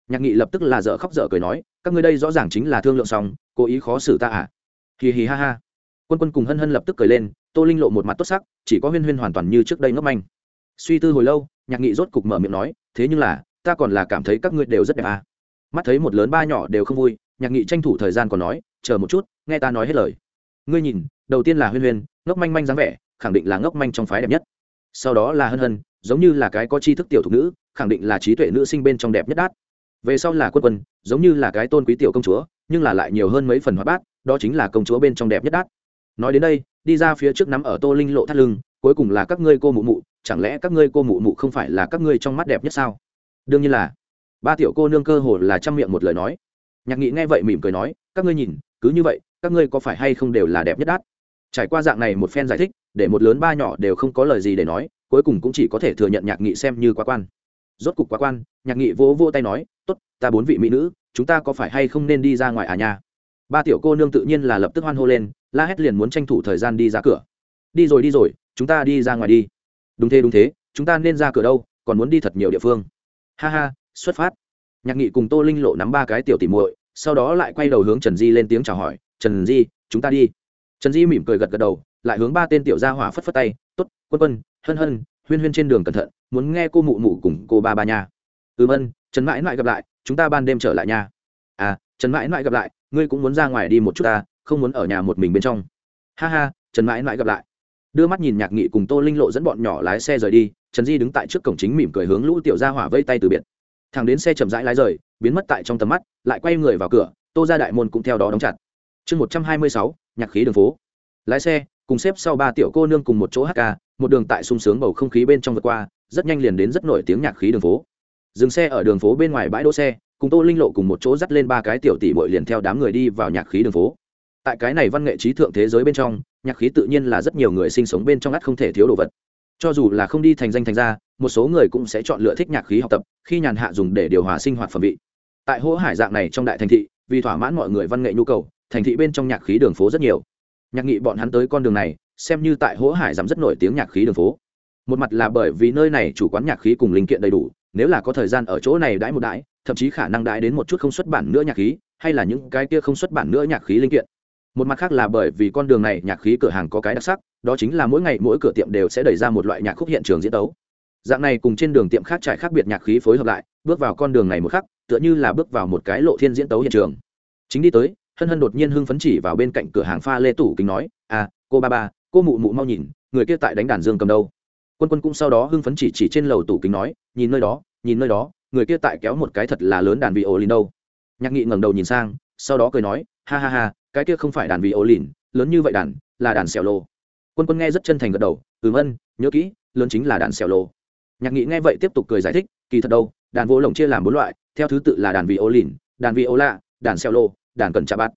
Nhạc nghị lập tức là dở khóc dở cười nói các ngươi đây rõ ràng chính là thương lượng xong cố ý khó xử ta à. Hì hì ha ha. Quân quân cùng hân hân lập tức cười lên tô linh lộ một mặt tốt sắc, chỉ có huyên huyên hoàn toàn như trước đây ngốc manh. Suy tư hồi lâu, nhạc nghị rốt cục mở miệng nói, thế nhưng là, ta còn là cảm thấy các ngươi đều rất đẹp à. mắt thấy một lớn ba nhỏ đều không vui, nhạc nghị tranh thủ thời gian còn nói, chờ một chút, nghe ta nói hết lời. Ngươi nhìn, đầu tiên là huyên huyên, ngốc manh manh dáng vẻ, khẳng định là ngốc manh trong phái đẹp nhất. Sau đó là hân hân, giống như là cái có tri thức tiểu thục nữ, khẳng định là trí tuệ nữ sinh bên trong đẹp nhất đát. Về sau là quân quân, giống như là cái tôn quý tiểu công chúa, nhưng là lại nhiều hơn mấy phần hoạt bát, đó chính là công chúa bên trong đẹp nhất đát. Nói đến đây đi ra phía trước nắm ở tô linh lộ thắt lưng, cuối cùng là các ngươi cô mụ mụ, chẳng lẽ các ngươi cô mụ mụ không phải là các ngươi trong mắt đẹp nhất sao? Đương nhiên là. Ba tiểu cô nương cơ hồ là chăm miệng một lời nói. Nhạc nghị nghe vậy mỉm cười nói, các ngươi nhìn, cứ như vậy, các ngươi có phải hay không đều là đẹp nhất đát? Trải qua dạng này một phen giải thích, để một lớn ba nhỏ đều không có lời gì để nói, cuối cùng cũng chỉ có thể thừa nhận nhạc nghị xem như quá quan. Rốt cục quá quan, nhạc nghị vỗ vỗ tay nói, tốt, ta bốn vị mỹ nữ, chúng ta có phải hay không nên đi ra ngoài à nhà ba tiểu cô nương tự nhiên là lập tức hoan hô lên la hét liền muốn tranh thủ thời gian đi ra cửa. Đi rồi đi rồi, chúng ta đi ra ngoài đi. Đúng thế đúng thế, chúng ta nên ra cửa đâu, còn muốn đi thật nhiều địa phương. Ha ha, xuất phát. Nhạc nghị cùng tô linh lộ nắm ba cái tiểu tỉ muội, sau đó lại quay đầu hướng trần di lên tiếng chào hỏi. Trần di, chúng ta đi. Trần di mỉm cười gật gật đầu, lại hướng ba tên tiểu gia hỏa phất phất tay. T ố t quân quân, hân hân, huyên huyên trên đường cẩn thận, muốn nghe cô mụ mụ cùng cô ba ba nha. Ừm ân trần mãi mãi gặp lại, chúng ta ban đêm trở lại nha. À trần mãi mãi gặp lại, ngươi cũng muốn ra ngoài đi một chút ta không muốn ở nhà một mình bên trong. Ha ha, trần mãi mãi gặp lại. Đưa mắt nhìn nhạc nghị cùng tô linh lộ dẫn bọn nhỏ lái xe rời đi, trần di đứng tại trước cổng chính mỉm cười hướng lũ tiểu gia hỏa vây tay từ biệt. Thằng đến xe chậm rãi lái rời, biến mất tại trong tầm mắt, lại quay người vào cửa, tô ra đại môn cũng theo đó đóng chặt. Chương một trăm hai mươi sáu, nhạc khí đường phố. Lái xe, cùng xếp sau ba tiểu cô nương cùng một chỗ hát ca, một đường tại sung sướng bầu không khí bên trong vượt qua, rất nhanh liền đến rất nổi tiếng nhạc khí đường phố. Dừng xe ở đường phố bên ngoài bãi đỗ xe, cùng tô linh lộ cùng một chỗ dắt lên ba cái tiểu tỷ bội liền theo đám người đi vào nhạc khí đường phố tại cái này văn nghệ trí thượng thế giới bên trong, nhạc khí tự nhiên là rất nhiều người sinh sống bên trong ắt không thể thiếu đồ vật. Cho dù là không đi thành danh thành ra một số người cũng sẽ chọn lựa thích nhạc khí học tập, khi nhàn hạ dùng để điều hòa sinh hoạt phẩm vị. Tại hỗ hải dạng này trong đại thành thị, vì thỏa mãn mọi người văn nghệ nhu cầu, thành thị bên trong nhạc khí đường phố rất nhiều. Nhạc nghị bọn hắn tới con đường này, xem như tại hỗ hải giảm rất nổi tiếng nhạc khí đường phố. Một mặt là bởi vì nơi này chủ quán nhạc khí cùng linh kiện đầy đủ, nếu là có thời gian ở chỗ này đãi một đãi, thậm chí khả năng đãi đến một chút không xuất bản nữa nhạc khí, hay là những cái kia không xuất bản nữa nhạc khí linh kiện một mặt khác là bởi vì con đường này nhạc khí cửa hàng có cái đặc sắc, đó chính là mỗi ngày mỗi cửa tiệm đều sẽ đẩy ra một loại nhạc khúc hiện trường diễn tấu. Dạng này cùng trên đường tiệm khác trải khác biệt nhạc khí phối hợp lại, bước vào con đường này một khắc, tựa như là bước vào một cái lộ thiên diễn tấu hiện trường. Chính đi tới, hân hân đột nhiên hưng phấn chỉ vào bên cạnh cửa hàng pha lê tủ kính nói à cô ba ba, cô mụ mụ mau nhìn, người kia tại đánh đàn dương cầm đâu? Quân quân cũng sau đó hưng phấn chỉ chỉ trên lầu tủ kính nói, nhìn nơi đó, nhìn nơi đó, người kia tại kéo một cái thật là lớn đàn vị ổ lên đâu. Nhạc nghị ngẩng đầu nhìn sang, sau đó cười nói, ha ha ha cái kia không phải đàn vị ô lìn, lớn như vậy đàn, là đàn xẻo lô quân quân nghe rất chân thành gật đầu, ừm ân, nhớ kỹ, lớn chính là đàn xẻo lô nhạc nghị nghe vậy tiếp tục cười giải thích, kỳ thật đâu, đàn vô lồng chia làm bốn loại, theo thứ tự là đàn vị ô lìn, đàn vị ô lạ, đàn xẻo lô đàn cần chạm bát.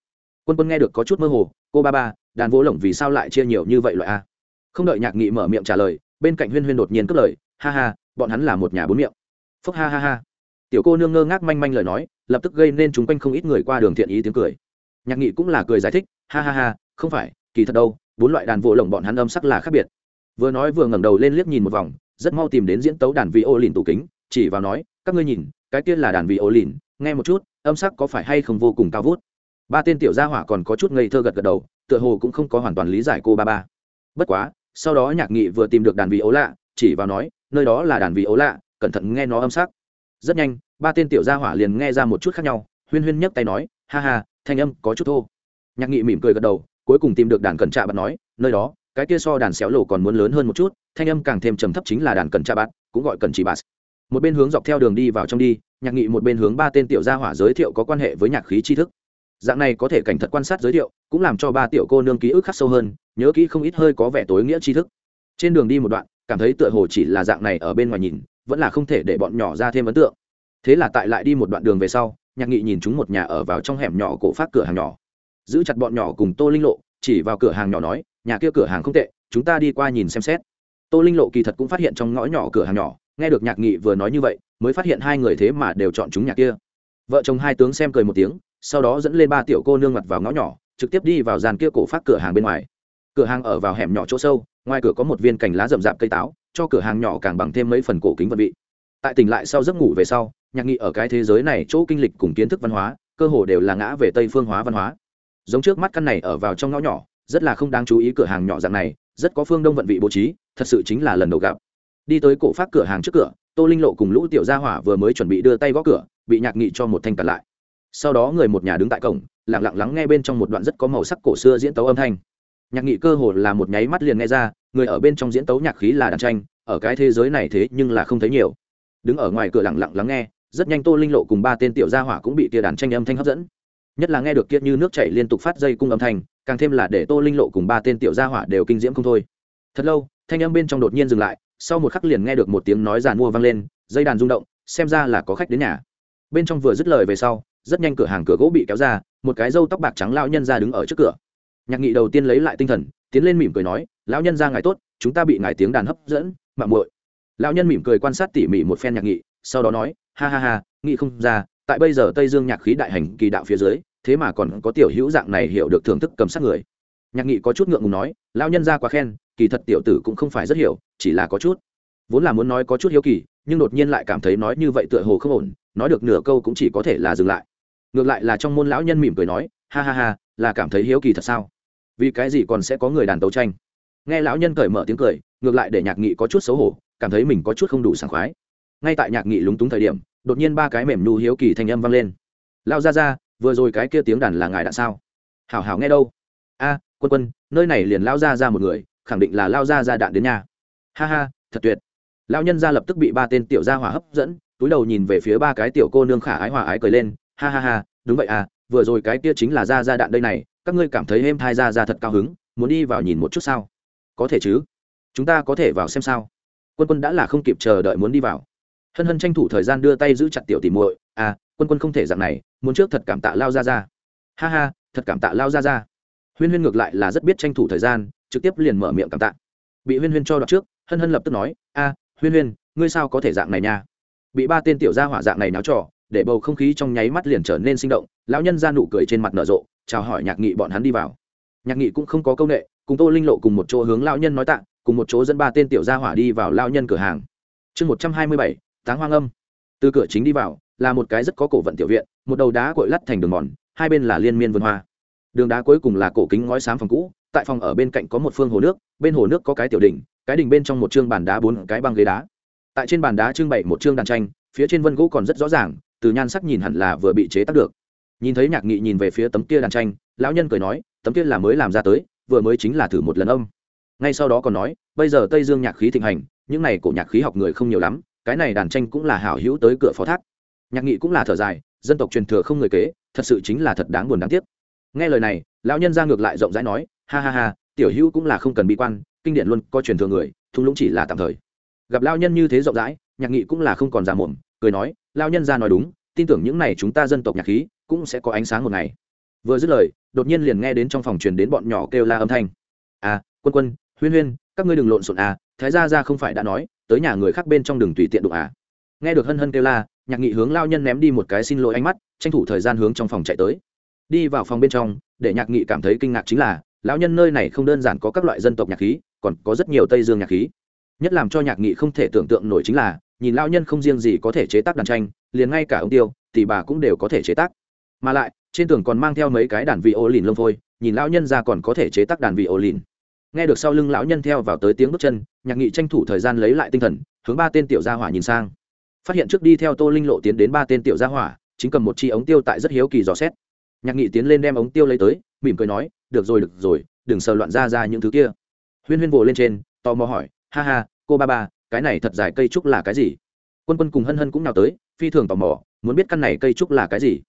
Quân quân nghe được có chút mơ hồ, cô ba ba, đàn vỗ lồng vì sao lại chia nhiều như vậy loại a? Không đợi nhạc nghị mở miệng trả lời, bên cạnh huyên huyên đột nhiên cất lời, ha ha, bọn hắn là một nhà bốn miệng. Phúc ha ha ha. Tiểu cô nương ngơ ngác manh manh lời nói, lập tức gây nên chúng quanh không ít người qua đường thiện ý tiếng cười nhạc nghị cũng là cười giải thích, ha ha ha, không phải, kỳ thật đâu, bốn loại đàn vỗ lồng bọn hắn âm sắc là khác biệt. Vừa nói vừa ngẩng đầu lên liếc nhìn một vòng, rất mau tìm đến diễn tấu đàn vị ô lìn tủ kính, chỉ vào nói, các ngươi nhìn, cái kia là đàn vị ô lìn nghe một chút, âm sắc có phải hay không vô cùng cao vút? Ba tên tiểu gia hỏa còn có chút ngây thơ gật gật đầu, tựa hồ cũng không có hoàn toàn lý giải cô ba ba. Bất quá, sau đó nhạc nghị vừa tìm được đàn vị ấu lạ chỉ vào nói, nơi đó là đàn vị ấu lạ cẩn thận nghe nó âm sắc. Rất nhanh, ba tên tiểu gia hỏa liền nghe ra một chút khác nhau, huyên huyên nhấc tay nói, ha ha thanh âm có chút thô. Nhạc nghị mỉm cười gật đầu, cuối cùng tìm được đàn cẩn trạ bạn nói, nơi đó, cái kia so đàn xéo lộ còn muốn lớn hơn một chút, thanh âm càng thêm trầm thấp chính là đàn cẩn trạ bạn, cũng gọi cẩn chỉ bạn. Một bên hướng dọc theo đường đi vào trong đi, nhạc nghị một bên hướng ba tên tiểu gia hỏa giới thiệu có quan hệ với nhạc khí tri thức. Dạng này có thể cảnh thật quan sát giới thiệu, cũng làm cho ba tiểu cô nương ký ức khắc sâu hơn, nhớ kỹ không ít hơi có vẻ tối nghĩa tri thức. Trên đường đi một đoạn, cảm thấy tựa hồ chỉ là dạng này ở bên ngoài nhìn, vẫn là không thể để bọn nhỏ ra thêm ấn tượng. Thế là tại lại đi một đoạn đường về sau nhạc nghị nhìn chúng một nhà ở vào trong hẻm nhỏ cổ phát cửa hàng nhỏ. Giữ chặt bọn nhỏ cùng tô linh lộ, chỉ vào cửa hàng nhỏ nói, nhà kia cửa hàng không tệ, chúng ta đi qua nhìn xem xét. Tô linh lộ kỳ thật cũng phát hiện trong ngõ nhỏ cửa hàng nhỏ, nghe được nhạc nghị vừa nói như vậy, mới phát hiện hai người thế mà đều chọn chúng nhà kia. Vợ chồng hai tướng xem cười một tiếng, sau đó dẫn lên ba tiểu cô nương mặt vào ngõ nhỏ, trực tiếp đi vào dàn kia cổ phát cửa hàng bên ngoài. Cửa hàng ở vào hẻm nhỏ chỗ sâu, ngoài cửa có một viên cành lá rậm rạp cây táo, cho cửa hàng nhỏ càng bằng thêm mấy phần cổ kính vật vị tại tỉnh lại sau giấc ngủ về sau, nhạc nghị ở cái thế giới này chỗ kinh lịch cùng kiến thức văn hóa, cơ hồ đều là ngã về tây phương hóa văn hóa. Giống trước mắt căn này ở vào trong ngõ nhỏ, rất là không đáng chú ý cửa hàng nhỏ dạng này, rất có phương đông vận vị bố trí, thật sự chính là lần đầu gặp. Đi tới cổ phát cửa hàng trước cửa, tô linh lộ cùng lũ tiểu gia hỏa vừa mới chuẩn bị đưa tay gõ cửa, bị nhạc nghị cho một thanh cản lại. Sau đó người một nhà đứng tại cổng, lặng lặng lắng nghe bên trong một đoạn rất có màu sắc cổ xưa diễn tấu âm thanh. Nhạc nghị cơ hồ là một nháy mắt liền nghe ra, người ở bên trong diễn tấu nhạc khí là đàn tranh, ở cái thế giới này thế nhưng là không thấy nhiều đứng ở ngoài cửa lặng lặng lắng nghe, rất nhanh tô linh lộ cùng ba tên tiểu gia hỏa cũng bị tia đàn tranh âm thanh hấp dẫn. Nhất là nghe được kiệt như nước chảy liên tục phát dây cung âm thanh, càng thêm là để tô linh lộ cùng ba tên tiểu gia hỏa đều kinh diễm không thôi. Thật lâu, thanh âm bên trong đột nhiên dừng lại, sau một khắc liền nghe được một tiếng nói giàn mua vang lên, dây đàn rung động, xem ra là có khách đến nhà. Bên trong vừa dứt lời về sau, rất nhanh cửa hàng cửa gỗ bị kéo ra, một cái râu tóc bạc trắng lão nhân ra đứng ở trước cửa. Nhạc nghị đầu tiên lấy lại tinh thần, tiến lên mỉm cười nói, lão nhân ra ngài tốt, chúng ta bị ngài tiếng đàn hấp dẫn, mạng muội lão nhân mỉm cười quan sát tỉ mỉ một phen nhạc nghị, sau đó nói, ha ha ha, nghị không ra, tại bây giờ tây dương nhạc khí đại hành kỳ đạo phía dưới, thế mà còn có tiểu hữu dạng này hiểu được thưởng thức cầm sát người. Nhạc nghị có chút ngượng ngùng nói, lão nhân ra quá khen, kỳ thật tiểu tử cũng không phải rất hiểu, chỉ là có chút. Vốn là muốn nói có chút hiếu kỳ, nhưng đột nhiên lại cảm thấy nói như vậy tựa hồ không ổn, nói được nửa câu cũng chỉ có thể là dừng lại. Ngược lại là trong môn lão nhân mỉm cười nói, ha ha ha, là cảm thấy hiếu kỳ thật sao? Vì cái gì còn sẽ có người đàn tấu tranh? Nghe lão nhân cởi mở tiếng cười, ngược lại để nhạc nghị có chút xấu hổ cảm thấy mình có chút không đủ sảng khoái. Ngay tại nhạc nghị lúng túng thời điểm, đột nhiên ba cái mềm nu hiếu kỳ thanh âm vang lên. Lao ra ra vừa rồi cái kia tiếng đàn là ngài đã sao? Hảo hảo nghe đâu. A, quân quân, nơi này liền lao ra ra một người, khẳng định là lao ra ra đạn đến nhà. Ha ha, thật tuyệt. Lao nhân ra lập tức bị ba tên tiểu gia hỏa hấp dẫn, túi đầu nhìn về phía ba cái tiểu cô nương khả ái hòa ái cười lên. Ha ha ha, đúng vậy à vừa rồi cái kia chính là ra ra đạn đây này, các ngươi cảm thấy êm thai ra ra thật cao hứng, muốn đi vào nhìn một chút sao? Có thể chứ, chúng ta có thể vào xem sao quân quân đã là không kịp chờ đợi muốn đi vào. Hân hân tranh thủ thời gian đưa tay giữ chặt tiểu tỉ muội à quân quân không thể dạng này, muốn trước thật cảm tạ lao ra ra ha ha, thật cảm tạ lao ra ra huyên huyên ngược lại là rất biết tranh thủ thời gian, trực tiếp liền mở miệng cảm tạ. Bị huyên huyên cho đọc trước, hân hân lập tức nói a huyên huyên, ngươi sao có thể dạng này nha? Bị ba tên tiểu gia hỏa dạng này náo trò, để bầu không khí trong nháy mắt liền trở nên sinh động, lão nhân ra nụ cười trên mặt nở rộ, chào hỏi nhạc nghị bọn hắn đi vào. Nhạc nghị cũng không có công nghệ cùng tô linh lộ cùng một chỗ hướng lão nhân nói tạ cùng một chỗ dẫn ba tên tiểu gia hỏa đi vào lão nhân cửa hàng. Chương một trăm hai mươi bảy, táng hoang âm. Từ cửa chính đi vào, là một cái rất có cổ vận tiểu viện, một đầu đá cội lắt thành đường mòn, hai bên là liên miên vườn hoa. Đường đá cuối cùng là cổ kính ngói xám phòng cũ, tại phòng ở bên cạnh có một phương hồ nước, bên hồ nước có cái tiểu đỉnh, cái đỉnh bên trong một chương bàn đá bốn cái băng ghế đá. Tại trên bàn đá trưng bày một chương đàn tranh, phía trên vân gỗ còn rất rõ ràng, từ nhan sắc nhìn hẳn là vừa bị chế tác được. Nhìn thấy nhạc nghị nhìn về phía tấm kia đàn tranh, lão nhân cười nói, tấm kia là mới làm ra tới, vừa mới chính là thử một lần âm ngay sau đó còn nói, bây giờ tây dương nhạc khí thịnh hành, những này cổ nhạc khí học người không nhiều lắm, cái này đàn tranh cũng là hảo hữu tới cửa phó thác. Nhạc nghị cũng là thở dài, dân tộc truyền thừa không người kế, thật sự chính là thật đáng buồn đáng tiếc. Nghe lời này, lão nhân ra ngược lại rộng rãi nói, ha ha ha, tiểu hữu cũng là không cần bi quan, kinh điển luôn coi truyền thừa người, thung lũng chỉ là tạm thời. Gặp lao nhân như thế rộng rãi, nhạc nghị cũng là không còn già mồm, cười nói lao nhân ra nói đúng, tin tưởng những n à y chúng ta dân tộc nhạc khí, cũng sẽ có ánh sáng một ngày. Vừa dứt lời, đột nhiên liền nghe đến trong phòng truyền đến bọn nhỏ kêu la âm thanh. À quân quân huyên huyên, các ngươi đừng lộn xộn à thái gia ra không phải đã nói, tới nhà người khác bên trong đường tùy tiện đụng à. Nghe được hân hân kêu la, nhạc nghị hướng lao nhân ném đi một cái xin lỗi ánh mắt, tranh thủ thời gian hướng trong phòng chạy tới. Đi vào phòng bên trong, để nhạc nghị cảm thấy kinh ngạc chính là, lão nhân nơi này không đơn giản có các loại dân tộc nhạc khí, còn có rất nhiều tây dương nhạc khí. Nhất làm cho nhạc nghị không thể tưởng tượng nổi chính là, nhìn lão nhân không riêng gì có thể chế tác đàn tranh, liền ngay cả ông tiêu thì bà cũng đều có thể chế tác. Mà lại, trên tường còn mang theo mấy cái đàn vị ô lìn lông phôi, nhìn lão nhân ra còn có thể chế tác đàn vị ô lìn nghe được sau lưng lão nhân theo vào tới tiếng bước chân, nhạc nghị tranh thủ thời gian lấy lại tinh thần, hướng ba tên tiểu gia hỏa nhìn sang. Phát hiện trước đi theo tô linh lộ tiến đến ba tên tiểu gia hỏa, chính cầm một chi ống tiêu tại rất hiếu kỳ dò xét. Nhạc nghị tiến lên đem ống tiêu lấy tới, mỉm cười nói, được rồi được rồi, đừng sờ loạn ra ra những thứ kia. Huyên huyên vồ lên trên, tò mò hỏi, ha ha, cô ba ba, cái này thật dài cây trúc là cái gì? Quân quân cùng hân hân cũng nào tới, phi thường tò mò, muốn biết căn này cây trúc là cái gì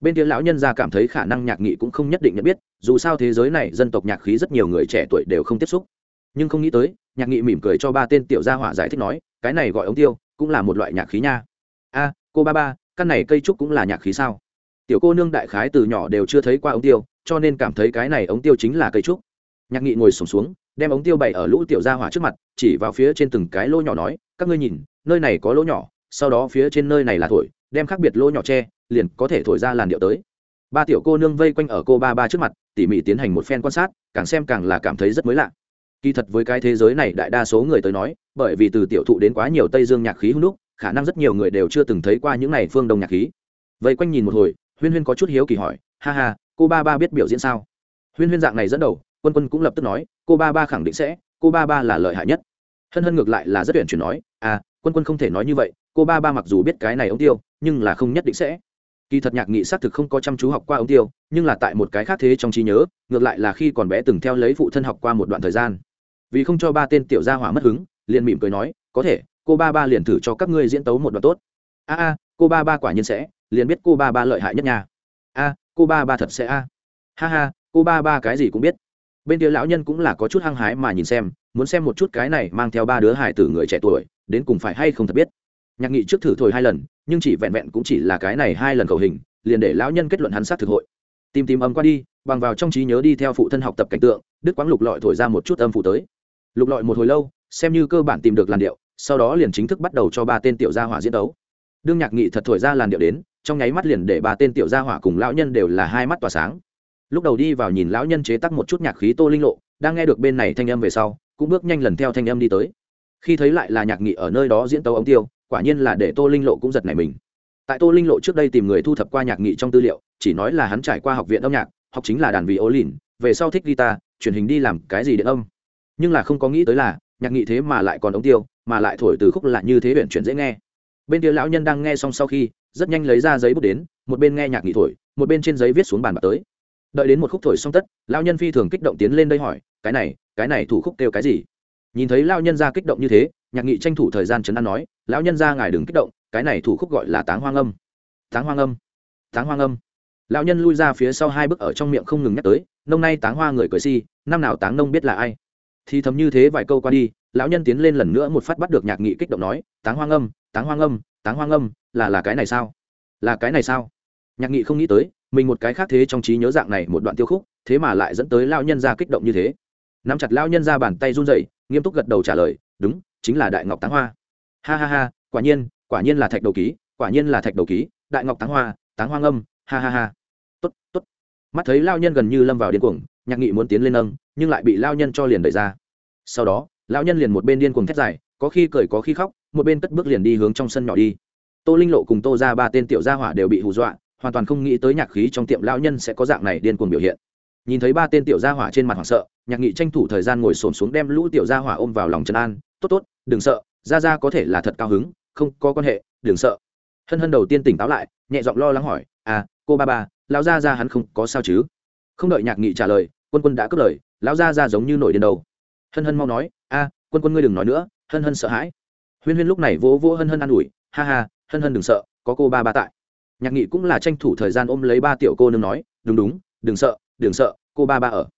bên kia lão nhân gia cảm thấy khả năng nhạc nghị cũng không nhất định nhận biết dù sao thế giới này dân tộc nhạc khí rất nhiều người trẻ tuổi đều không tiếp xúc. Nhưng không nghĩ tới nhạc nghị mỉm cười cho ba tên tiểu gia hỏa giải thích nói cái này gọi ống tiêu cũng là một loại nhạc khí nha. A cô ba ba căn này cây trúc cũng là nhạc khí sao? Tiểu cô nương đại khái từ nhỏ đều chưa thấy qua ống tiêu cho nên cảm thấy cái này ống tiêu chính là cây trúc. Nhạc nghị ngồi sùng xuống, xuống đem ống tiêu bày ở lũ tiểu gia hỏa trước mặt chỉ vào phía trên từng cái lỗ nhỏ nói các ngươi nhìn nơi này có lỗ nhỏ sau đó phía trên nơi này là thổi đem khác biệt lỗ nhỏ tre liền có thể thổi ra làn điệu tới. Ba tiểu cô nương vây quanh ở cô ba ba trước mặt, tỉ mỉ tiến hành một phen quan sát, càng xem càng là cảm thấy rất mới lạ. Kỳ thật với cái thế giới này đại đa số người tới nói, bởi vì từ tiểu thụ đến quá nhiều tây dương nhạc khí hung đúc, khả năng rất nhiều người đều chưa từng thấy qua những này phương đông nhạc khí. Vây quanh nhìn một hồi, huyên huyên có chút hiếu kỳ hỏi, ha ha, cô ba ba biết biểu diễn sao? Huyên huyên dạng này dẫn đầu, quân quân cũng lập tức nói, cô ba ba khẳng định sẽ, cô ba ba là lợi hại nhất. Hân hân ngược lại là rất tuyển chuyển nói à quân quân không thể nói như vậy, cô ba ba mặc dù biết cái này ống tiêu nhưng là không nhất định sẽ. Kỳ thật nhạc nghị xác thực không có chăm chú học qua ống tiêu, nhưng là tại một cái khác thế trong trí nhớ, ngược lại là khi còn bé từng theo lấy phụ thân học qua một đoạn thời gian. Vì không cho ba tên tiểu gia hỏa mất hứng, liền mỉm cười nói, có thể, cô ba ba liền thử cho các ngươi diễn tấu một đoạn tốt. A a, cô ba ba quả nhiên sẽ, liền biết cô ba ba lợi hại nhất nhà a, cô ba ba thật sẽ a. Ha ha, cô ba ba cái gì cũng biết. Bên kia lão nhân cũng là có chút hăng hái mà nhìn xem, muốn xem một chút cái này mang theo ba đứa hải tử người trẻ tuổi, đến cùng phải hay không thật biết nhạc nghị trước thử thổi hai lần, nhưng chỉ vẹn vẹn cũng chỉ là cái này hai lần cầu hình, liền để lão nhân kết luận hắn sát thực hội. Tìm tìm âm qua đi, bằng vào trong trí nhớ đi theo phụ thân học tập cảnh tượng, đức quáng lục lọi thổi ra một chút âm phụ tới. Lục lọi một hồi lâu, xem như cơ bản tìm được làn điệu, sau đó liền chính thức bắt đầu cho ba tên tiểu gia hỏa diễn đấu. Đương nhạc nghị thật thổi ra làn điệu đến, trong nháy mắt liền để ba tên tiểu gia hỏa cùng lão nhân đều là hai mắt tỏa sáng. Lúc đầu đi vào nhìn lão nhân chế tắc một chút nhạc khí tô linh lộ, đang nghe được bên này thanh âm về sau, cũng bước nhanh lần theo thanh âm đi tới. Khi thấy lại là nhạc nghị ở nơi đó diễn tấu ống tiêu quả nhiên là để tô linh lộ cũng giật này mình. Tại tô linh lộ trước đây tìm người thu thập qua nhạc nghị trong tư liệu, chỉ nói là hắn trải qua học viện âm nhạc, học chính là đàn vị ố lìn về sau thích guitar, truyền hình đi làm cái gì điện âm. Nhưng là không có nghĩ tới là, nhạc nghị thế mà lại còn ống tiêu, mà lại thổi từ khúc lại như thế huyện chuyển dễ nghe. Bên kia lão nhân đang nghe xong sau khi, rất nhanh lấy ra giấy bút đến, một bên nghe nhạc nghị thổi, một bên trên giấy viết xuống bàn bạc tới. Đợi đến một khúc thổi xong tất, lão nhân phi thường kích động tiến lên đây hỏi, cái này cái này thủ khúc kêu cái gì? Nhìn thấy lão nhân ra kích động như thế, nhạc nghị tranh thủ thời gian chấn an nói, lão nhân ra ngài đừng kích động, cái này thủ khúc gọi là táng hoang âm. Táng hoang âm? Táng hoang âm? Lão nhân lui ra phía sau hai bước ở trong miệng không ngừng nhắc tới, nông nay táng hoa người cười si, năm nào táng nông biết là ai? Thì thầm như thế vài câu qua đi, lão nhân tiến lên lần nữa một phát bắt được nhạc nghị kích động nói, táng hoang âm, táng hoang âm, táng hoang âm, là là cái này sao? Là cái này sao? Nhạc nghị không nghĩ tới, mình một cái khác thế trong trí nhớ dạng này một đoạn tiêu khúc, thế mà lại dẫn tới lao nhân ra kích động như thế. Nắm chặt lao nhân ra bàn tay run rẩy nghiêm túc gật đầu trả lời, đúng, chính là đại ngọc táng hoa. Ha ha ha, quả nhiên quả nhiên là thạch đầu ký, quả nhiên là thạch đầu ký, đại ngọc táng hoa táng hoa ngâm, ha ha ha. Tốt tốt. Mắt thấy lao nhân gần như lâm vào điên cuồng, nhạc nghị muốn tiến lên nâng, nhưng lại bị lao nhân cho liền đẩy ra. Sau đó lao nhân liền một bên điên cuồng thét dài, có khi cười có khi khóc, một bên cất bước liền đi hướng trong sân nhỏ đi. Tô linh lộ cùng tô ra ba tên tiểu gia hỏa đều bị hù dọa, hoàn toàn không nghĩ tới nhạc khí trong tiệm lao nhân sẽ có dạng này điên cuồng biểu hiện. Nhìn thấy ba tên tiểu gia hỏa trên mặt hoảng sợ nhạc nghị tranh thủ thời gian ngồi xổm xuống đem lũ tiểu gia hỏa ôm vào lòng Trần an, tốt tốt, đừng sợ ra ra có thể là thật cao hứng, không có quan hệ, đừng sợ. Hân hân đầu tiên tỉnh táo lại, nhẹ giọng lo lắng hỏi à cô ba ba, lão gia ra hắn không có sao chứ? Không đợi nhạc nghị trả lời, quân quân đã cất lời, lão gia ra giống như nổi điên đầu. Hân hân mau nói a quân quân ngươi đừng nói nữa, hân hân sợ hãi. Huyên huyên lúc này vỗ vỗ hân hân an ủi, ha ha, hân hân đừng sợ, có cô ba ba tại. Nhạc nghị cũng là tranh thủ thời gian ôm lấy ba tiểu cô nương nói, đúng đúng, đừng sợ đừng sợ, cô ba ba ở.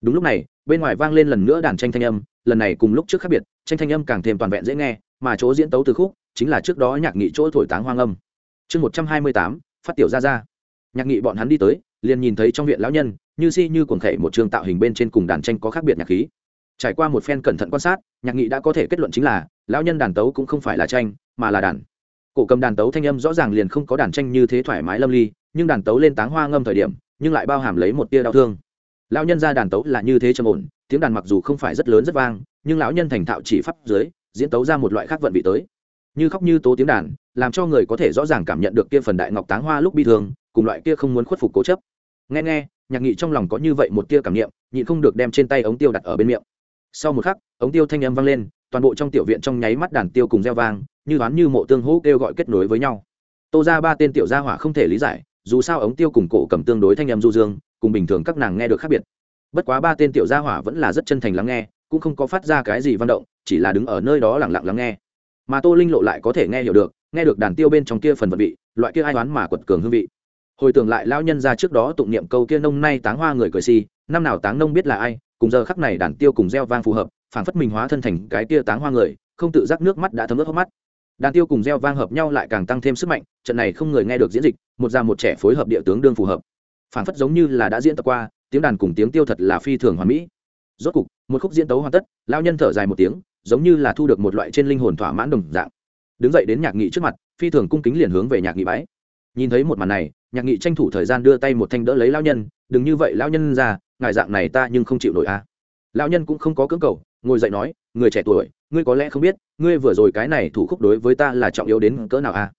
Đúng lúc này bên ngoài vang lên lần nữa đàn tranh thanh âm, lần này cùng lúc trước khác biệt, tranh thanh âm càng thêm toàn vẹn dễ nghe, mà chỗ diễn tấu từ khúc chính là trước đó nhạc nghị chỗ thổi táng hoang âm. Chương một trăm hai mươi tám, phát tiểu ra ra. Nhạc nghị bọn hắn đi tới, liền nhìn thấy trong viện lão nhân, như si như cuồng khệ một trường tạo hình bên trên cùng đàn tranh có khác biệt nhạc khí. Trải qua một phen cẩn thận quan sát, nhạc nghị đã có thể kết luận chính là, lão nhân đàn tấu cũng không phải là tranh, mà là đàn. Cổ cầm đàn tấu thanh âm rõ ràng liền không có đàn tranh như thế thoải mái lâm ly, nhưng đàn tấu lên táng hoa ngâm thời điểm, nhưng lại bao hàm lấy một tia đau thương lão nhân ra đàn tấu là như thế trầm ổn, tiếng đàn mặc dù không phải rất lớn rất vang, nhưng lão nhân thành thạo chỉ pháp dưới, diễn tấu ra một loại khác vận vị tới. Như khóc như tố tiếng đàn, làm cho người có thể rõ ràng cảm nhận được kia phần đại ngọc táng hoa lúc bi thương, cùng loại kia không muốn khuất phục cố chấp. Nghe nghe, nhạc nghị trong lòng có như vậy một tia cảm nghiệm nhịn không được đem trên tay ống tiêu đặt ở bên miệng. Sau một khắc, ống tiêu thanh âm vang lên, toàn bộ trong tiểu viện trong nháy mắt đàn tiêu cùng reo vang, như đoán như mộ tương hỗ kêu gọi kết nối với nhau. Tô ra ba tên tiểu gia hỏa không thể lý giải, dù sao ống tiêu cùng cổ cầm tương đối thanh âm du dương cùng bình thường các nàng nghe được khác biệt. Bất quá ba tên tiểu gia hỏa vẫn là rất chân thành lắng nghe, cũng không có phát ra cái gì văn động, chỉ là đứng ở nơi đó lặng lặng lắng nghe. Mà tô linh lộ lại có thể nghe hiểu được, nghe được đàn tiêu bên trong kia phần vật vị, loại kia ai đoán mà quật cường hương vị. Hồi tưởng lại lao nhân ra trước đó tụng niệm câu kia nông nay táng hoa người cười si, năm nào táng nông biết là ai, cùng giờ khắc này đàn tiêu cùng gieo vang phù hợp phản phất mình hóa thân thành cái kia táng hoa người, không tự giác nước mắt đã thấm ướt hốc mắt. Đàn tiêu cùng gieo vang hợp nhau lại càng tăng thêm sức mạnh, trận này không người nghe được diễn dịch, một già một trẻ phối hợp địa tướng đương phù hợp phản phất giống như là đã diễn tập qua, tiếng đàn cùng tiếng tiêu thật là phi thường hoàn mỹ rốt cục, một khúc diễn tấu hoàn tất lao nhân thở dài một tiếng, giống như là thu được một loại trên linh hồn thỏa mãn đồng dạng đứng dậy đến nhạc nghị trước mặt, phi thường cung kính liền hướng về nhạc nghị bái nhìn thấy một màn này, nhạc nghị tranh thủ thời gian đưa tay một thanh đỡ lấy lao nhân, đừng như vậy lao nhân ra, ngài dạng này ta nhưng không chịu nổi a à. lao nhân cũng không có cưỡng cầu, ngồi dậy nói, người trẻ tuổi, ngươi có lẽ không biết, ngươi vừa rồi cái này thủ khúc đối với ta là trọng yếu đến cỡ nào a à?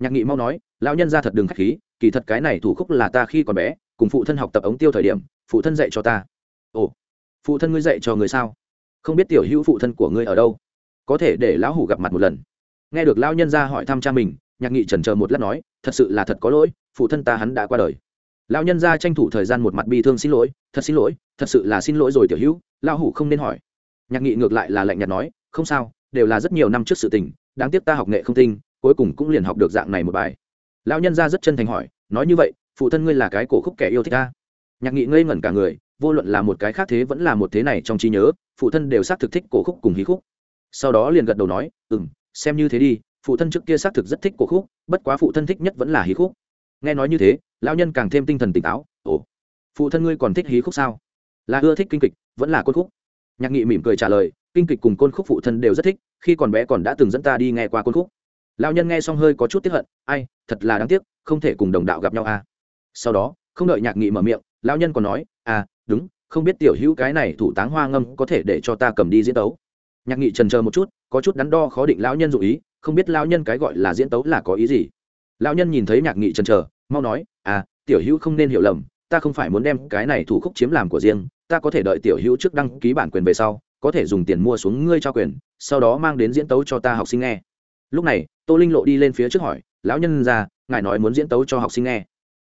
nhạc nghị mau nói lão nhân ra thật đừng k h á c h khí, kỳ thật cái này thủ khúc là ta khi còn bé, cùng phụ thân học tập ống tiêu thời điểm, phụ thân dạy cho ta. Ồ, phụ thân ngươi dạy cho người sao? Không biết tiểu hữu phụ thân của ngươi ở đâu? Có thể để lão hủ gặp mặt một lần. Nghe được lão nhân ra hỏi thăm cha mình, nhạc nghị trần chờ một lát nói, thật sự là thật có lỗi, phụ thân ta hắn đã qua đời. Lão nhân ra tranh thủ thời gian một mặt bi thương xin lỗi, thật xin lỗi, thật sự là xin lỗi rồi tiểu hữu, lão hủ không nên hỏi. Nhạc nghị ngược lại là lạnh nhạt nói, không sao, đều là rất nhiều năm trước sự tình, đáng tiếc ta học nghệ không tinh, cuối cùng cũng liền học được dạng này một bài lão nhân ra rất chân thành hỏi, nói như vậy, phụ thân ngươi là cái cổ khúc kẻ yêu thích ta? Nhạc nghị ngây ngẩn cả người, vô luận là một cái khác thế vẫn là một thế này trong trí nhớ, phụ thân đều xác thực thích cổ khúc cùng hí khúc. Sau đó liền gật đầu nói ừ m xem như thế đi, phụ thân trước kia xác thực rất thích cổ khúc, bất quá phụ thân thích nhất vẫn là hí khúc. Nghe nói như thế, lão nhân càng thêm tinh thần tỉnh táo, ồ, phụ thân ngươi còn thích hí khúc sao? Là ưa thích kinh kịch, vẫn là côn khúc. Nhạc nghị mỉm cười trả lời, kinh kịch cùng côn khúc phụ thân đều rất thích, khi còn bé còn đã từng dẫn ta đi nghe qua côn khúc lão nhân nghe xong hơi có chút tiếp hận, ai, thật là đáng tiếc, không thể cùng đồng đạo gặp nhau à. Sau đó, không đợi nhạc nghị mở miệng, lão nhân còn nói à đúng, không biết tiểu hữu cái này thủ táng hoa ngâm có thể để cho ta cầm đi diễn tấu. Nhạc nghị trần chờ một chút, có chút đắn đo khó định lão nhân dụ ý, không biết lão nhân cái gọi là diễn tấu là có ý gì. Lão nhân nhìn thấy nhạc nghị trần chờ, mau nói à tiểu hữu không nên hiểu lầm, ta không phải muốn đem cái này thủ khúc chiếm làm của riêng, ta có thể đợi tiểu hữu trước đăng ký bản quyền về sau, có thể dùng tiền mua xuống ngươi cho quyền, sau đó mang đến diễn tấu cho ta học sinh nghe lúc này, tô linh lộ đi lên phía trước hỏi, lão nhân ra ngài nói muốn diễn tấu cho học sinh nghe.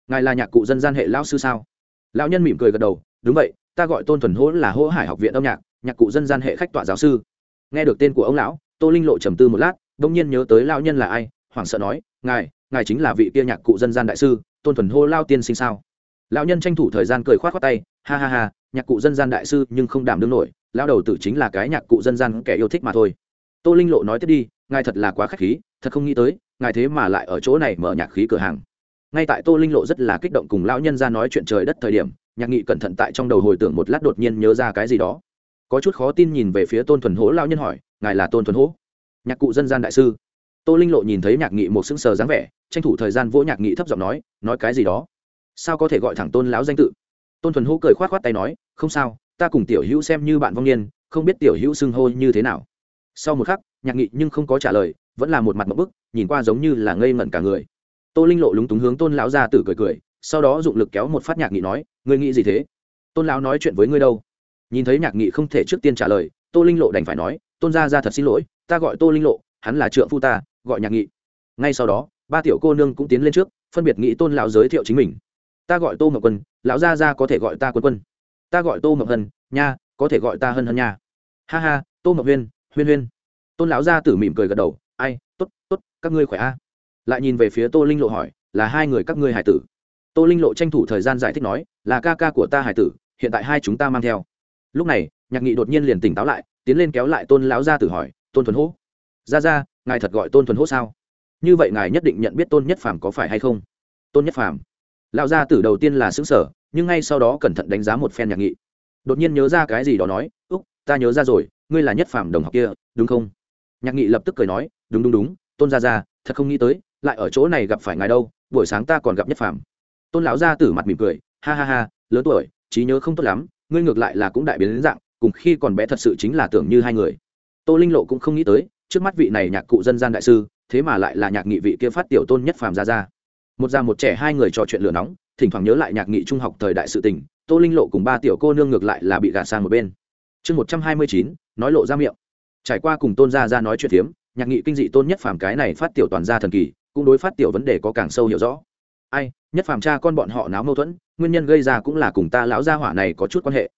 Ngài là nhạc cụ dân gian hệ lão sư sao? Lão nhân mỉm cười gật đầu, đúng vậy, ta gọi tôn thuần hỗ là hỗ hải học viện âm nhạc nhạc cụ dân gian hệ khách tọa giáo sư. Nghe được tên của ông lão, tô linh lộ trầm tư một lát, đông nhiên nhớ tới lão nhân là ai, hoảng sợ nói, ngài ngài chính là vị kia nhạc cụ dân gian đại sư, tôn thuần hô lao tiên sinh sao? Lão nhân tranh thủ thời gian cười khoát khoát tay, ha ha ha, nhạc cụ dân gian đại sư nhưng không đảm đương nổi, lão đầu tử chính là cái nhạc cụ dân gian kẻ yêu thích mà thôi. Tô linh lộ nói tiếp đi ngài thật là quá k h á c h khí, thật không nghĩ tới, ngài thế mà lại ở chỗ này mở nhạc khí cửa hàng. Ngay tại tô linh lộ rất là kích động cùng lão nhân ra nói chuyện trời đất thời điểm, nhạc nghị cẩn thận tại trong đầu hồi tưởng một lát đột nhiên nhớ ra cái gì đó. Có chút khó tin nhìn về phía tôn thuần hỗ lão nhân hỏi, ngài là tôn thuần hỗ nhạc cụ dân gian đại sư. Tô linh lộ nhìn thấy nhạc nghị một sững sờ dáng vẻ, tranh thủ thời gian vỗ nhạc nghị thấp giọng nói nói cái gì đó? Sao có thể gọi thẳng tôn lão danh tự? Tôn thuần hỗ cười khoát khoát tay nói, không sao, ta cùng tiểu hữu xem như bạn vong niên, không biết tiểu hữu xưng hô như thế nào. Sau một khắc nhạc nghị nhưng không có trả lời, vẫn là một mặt một bức, nhìn qua giống như là ngây ngẩn cả người. Tô linh lộ lúng túng hướng tôn lão ra tử cười cười, sau đó dụng lực kéo một phát nhạc nghị nói, ngươi nghĩ gì thế? Tôn lão nói chuyện với ngươi đâu? Nhìn thấy nhạc nghị không thể trước tiên trả lời, tô linh lộ đành phải nói, tôn gia ra thật xin lỗi, ta gọi tô linh lộ, hắn là trượng phu ta, gọi nhạc nghị. Ngay sau đó, ba tiểu cô nương cũng tiến lên trước, phân biệt nghĩ tôn lão giới thiệu chính mình. Ta gọi tô ngọc quân, lão gia ra có thể gọi ta quân quân. Ta gọi tô ngọc hân, nha, có thể gọi ta hân hân nha. Ha ha, tô ngọc huyên huyên huyên tôn lão gia tử mỉm cười gật đầu, ai t ố t t ố t các ngươi khỏe a? Lại nhìn về phía tô linh lộ hỏi, là hai người các ngươi hải tử? Tô linh lộ tranh thủ thời gian giải thích nói, là ca ca của ta hải tử, hiện tại hai chúng ta mang theo. Lúc này, nhạc nghị đột nhiên liền tỉnh táo lại, tiến lên kéo lại tôn lão gia tử hỏi, tôn thuần hỗ ra ra, ngài thật gọi tôn thuần hỗ sao? Như vậy ngài nhất định nhận biết tôn nhất phàm có phải hay không? Tôn nhất phàm. Lão gia tử đầu tiên là xứng sở nhưng ngay sau đó cẩn thận đánh giá một phen nhạc nghị. Đột nhiên nhớ ra cái gì đó nói, úc, ta nhớ ra rồi, ngươi là nhất phàm đồng học kia, đúng không? Nhạc nghị lập tức cười nói, đúng đúng đúng, tôn gia gia, thật không nghĩ tới, lại ở chỗ này gặp phải ngài đâu, buổi sáng ta còn gặp nhất phàm. Tôn lão gia tử mặt mỉm cười, ha ha ha, lớn tuổi, trí nhớ không tốt lắm, ngươi ngược lại là cũng đại biến đến dạng, cùng khi còn bé thật sự chính là tưởng như hai người. Tô linh lộ cũng không nghĩ tới, trước mắt vị này nhạc cụ dân gian đại sư, thế mà lại là nhạc nghị vị kia phát tiểu tôn nhất phàm gia gia. một già một trẻ hai người trò chuyện lửa nóng, thỉnh thoảng nhớ lại nhạc nghị trung học thời đại sự tình, tô linh lộ cùng ba tiểu cô nương ngược lại là bị gạt sang một bên. Chương một trăm hai mươi chín, nói lộ ra miệng trải qua cùng tôn gia ra nói chuyện phiếm, nhạc nghị kinh dị tôn nhất phàm cái này phát tiểu toàn gia thần kỳ, cũng đối phát tiểu vấn đề có càng sâu hiểu rõ. Ai, nhất phàm cha con bọn họ náo mâu thuẫn, nguyên nhân gây ra cũng là cùng ta lão gia hỏa này có chút quan hệ.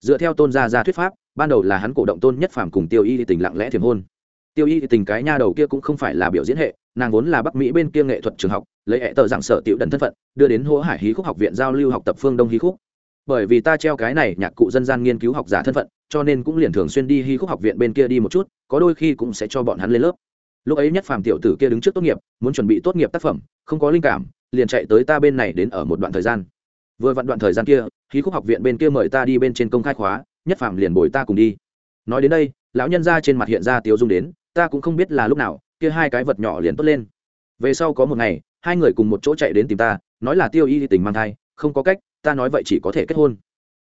Dựa theo tôn gia gia thuyết pháp, ban đầu là hắn cổ động tôn nhất phàm cùng tiêu y tình lặng lẽ thiềm hôn. Tiêu y tình cái nha đầu kia cũng không phải là biểu diễn hệ, nàng vốn là bắc mỹ bên kia nghệ thuật trường học, lấy hệ tờ giảng sở tiểu đần thân phận, đưa đến hỗ hải hí khúc học viện giao lưu học tập phương đông hí khúc bởi vì ta treo cái này nhạc cụ dân gian nghiên cứu học giả thân phận, cho nên cũng liền thường xuyên đi hy khúc học viện bên kia đi một chút, có đôi khi cũng sẽ cho bọn hắn lên lớp. Lúc ấy nhất phàm tiểu tử kia đứng trước tốt nghiệp, muốn chuẩn bị tốt nghiệp tác phẩm, không có linh cảm, liền chạy tới ta bên này đến ở một đoạn thời gian. Vừa vặn đoạn thời gian kia hí khúc học viện bên kia mời ta đi bên trên công khai khóa, nhất phàm liền bồi ta cùng đi. Nói đến đây, lão nhân ra trên mặt hiện ra tiếu dung đến, ta cũng không biết là lúc nào, kia hai cái vật nhỏ liền tốt lên. Về sau có một ngày, hai người cùng một chỗ chạy đến tìm ta, nói là tiêu y tình mang thai, không có cách ta nói vậy chỉ có thể kết hôn.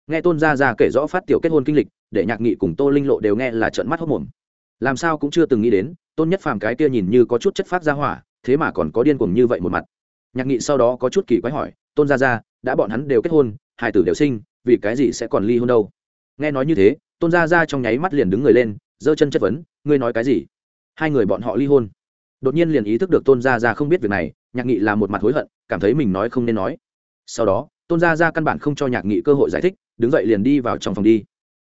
Nghe tôn gia gia kể rõ phát tiểu kết hôn kinh lịch để nhạc nghị cùng tô linh lộ đều nghe là trợn mắt hốc mồm. Làm sao cũng chưa từng nghĩ đến tôn nhất phàm cái kia nhìn như có chút chất phát ra hỏa thế mà còn có điên cuồng như vậy một mặt. Nhạc nghị sau đó có chút kỳ quái hỏi tôn gia gia, đã bọn hắn đều kết hôn hai tử đều sinh vì cái gì sẽ còn ly hôn đâu? Nghe nói như thế tôn gia gia trong nháy mắt liền đứng người lên giơ chân chất vấn ngươi nói cái gì? Hai người bọn họ ly hôn. Đột nhiên liền ý thức được tôn gia gia không biết việc này nhạc nghị là một mặt hối hận cảm thấy mình nói không nên nói. Sau đó tôn gia ra căn bản không cho nhạc nghị cơ hội giải thích, đứng dậy liền đi vào trong phòng đi.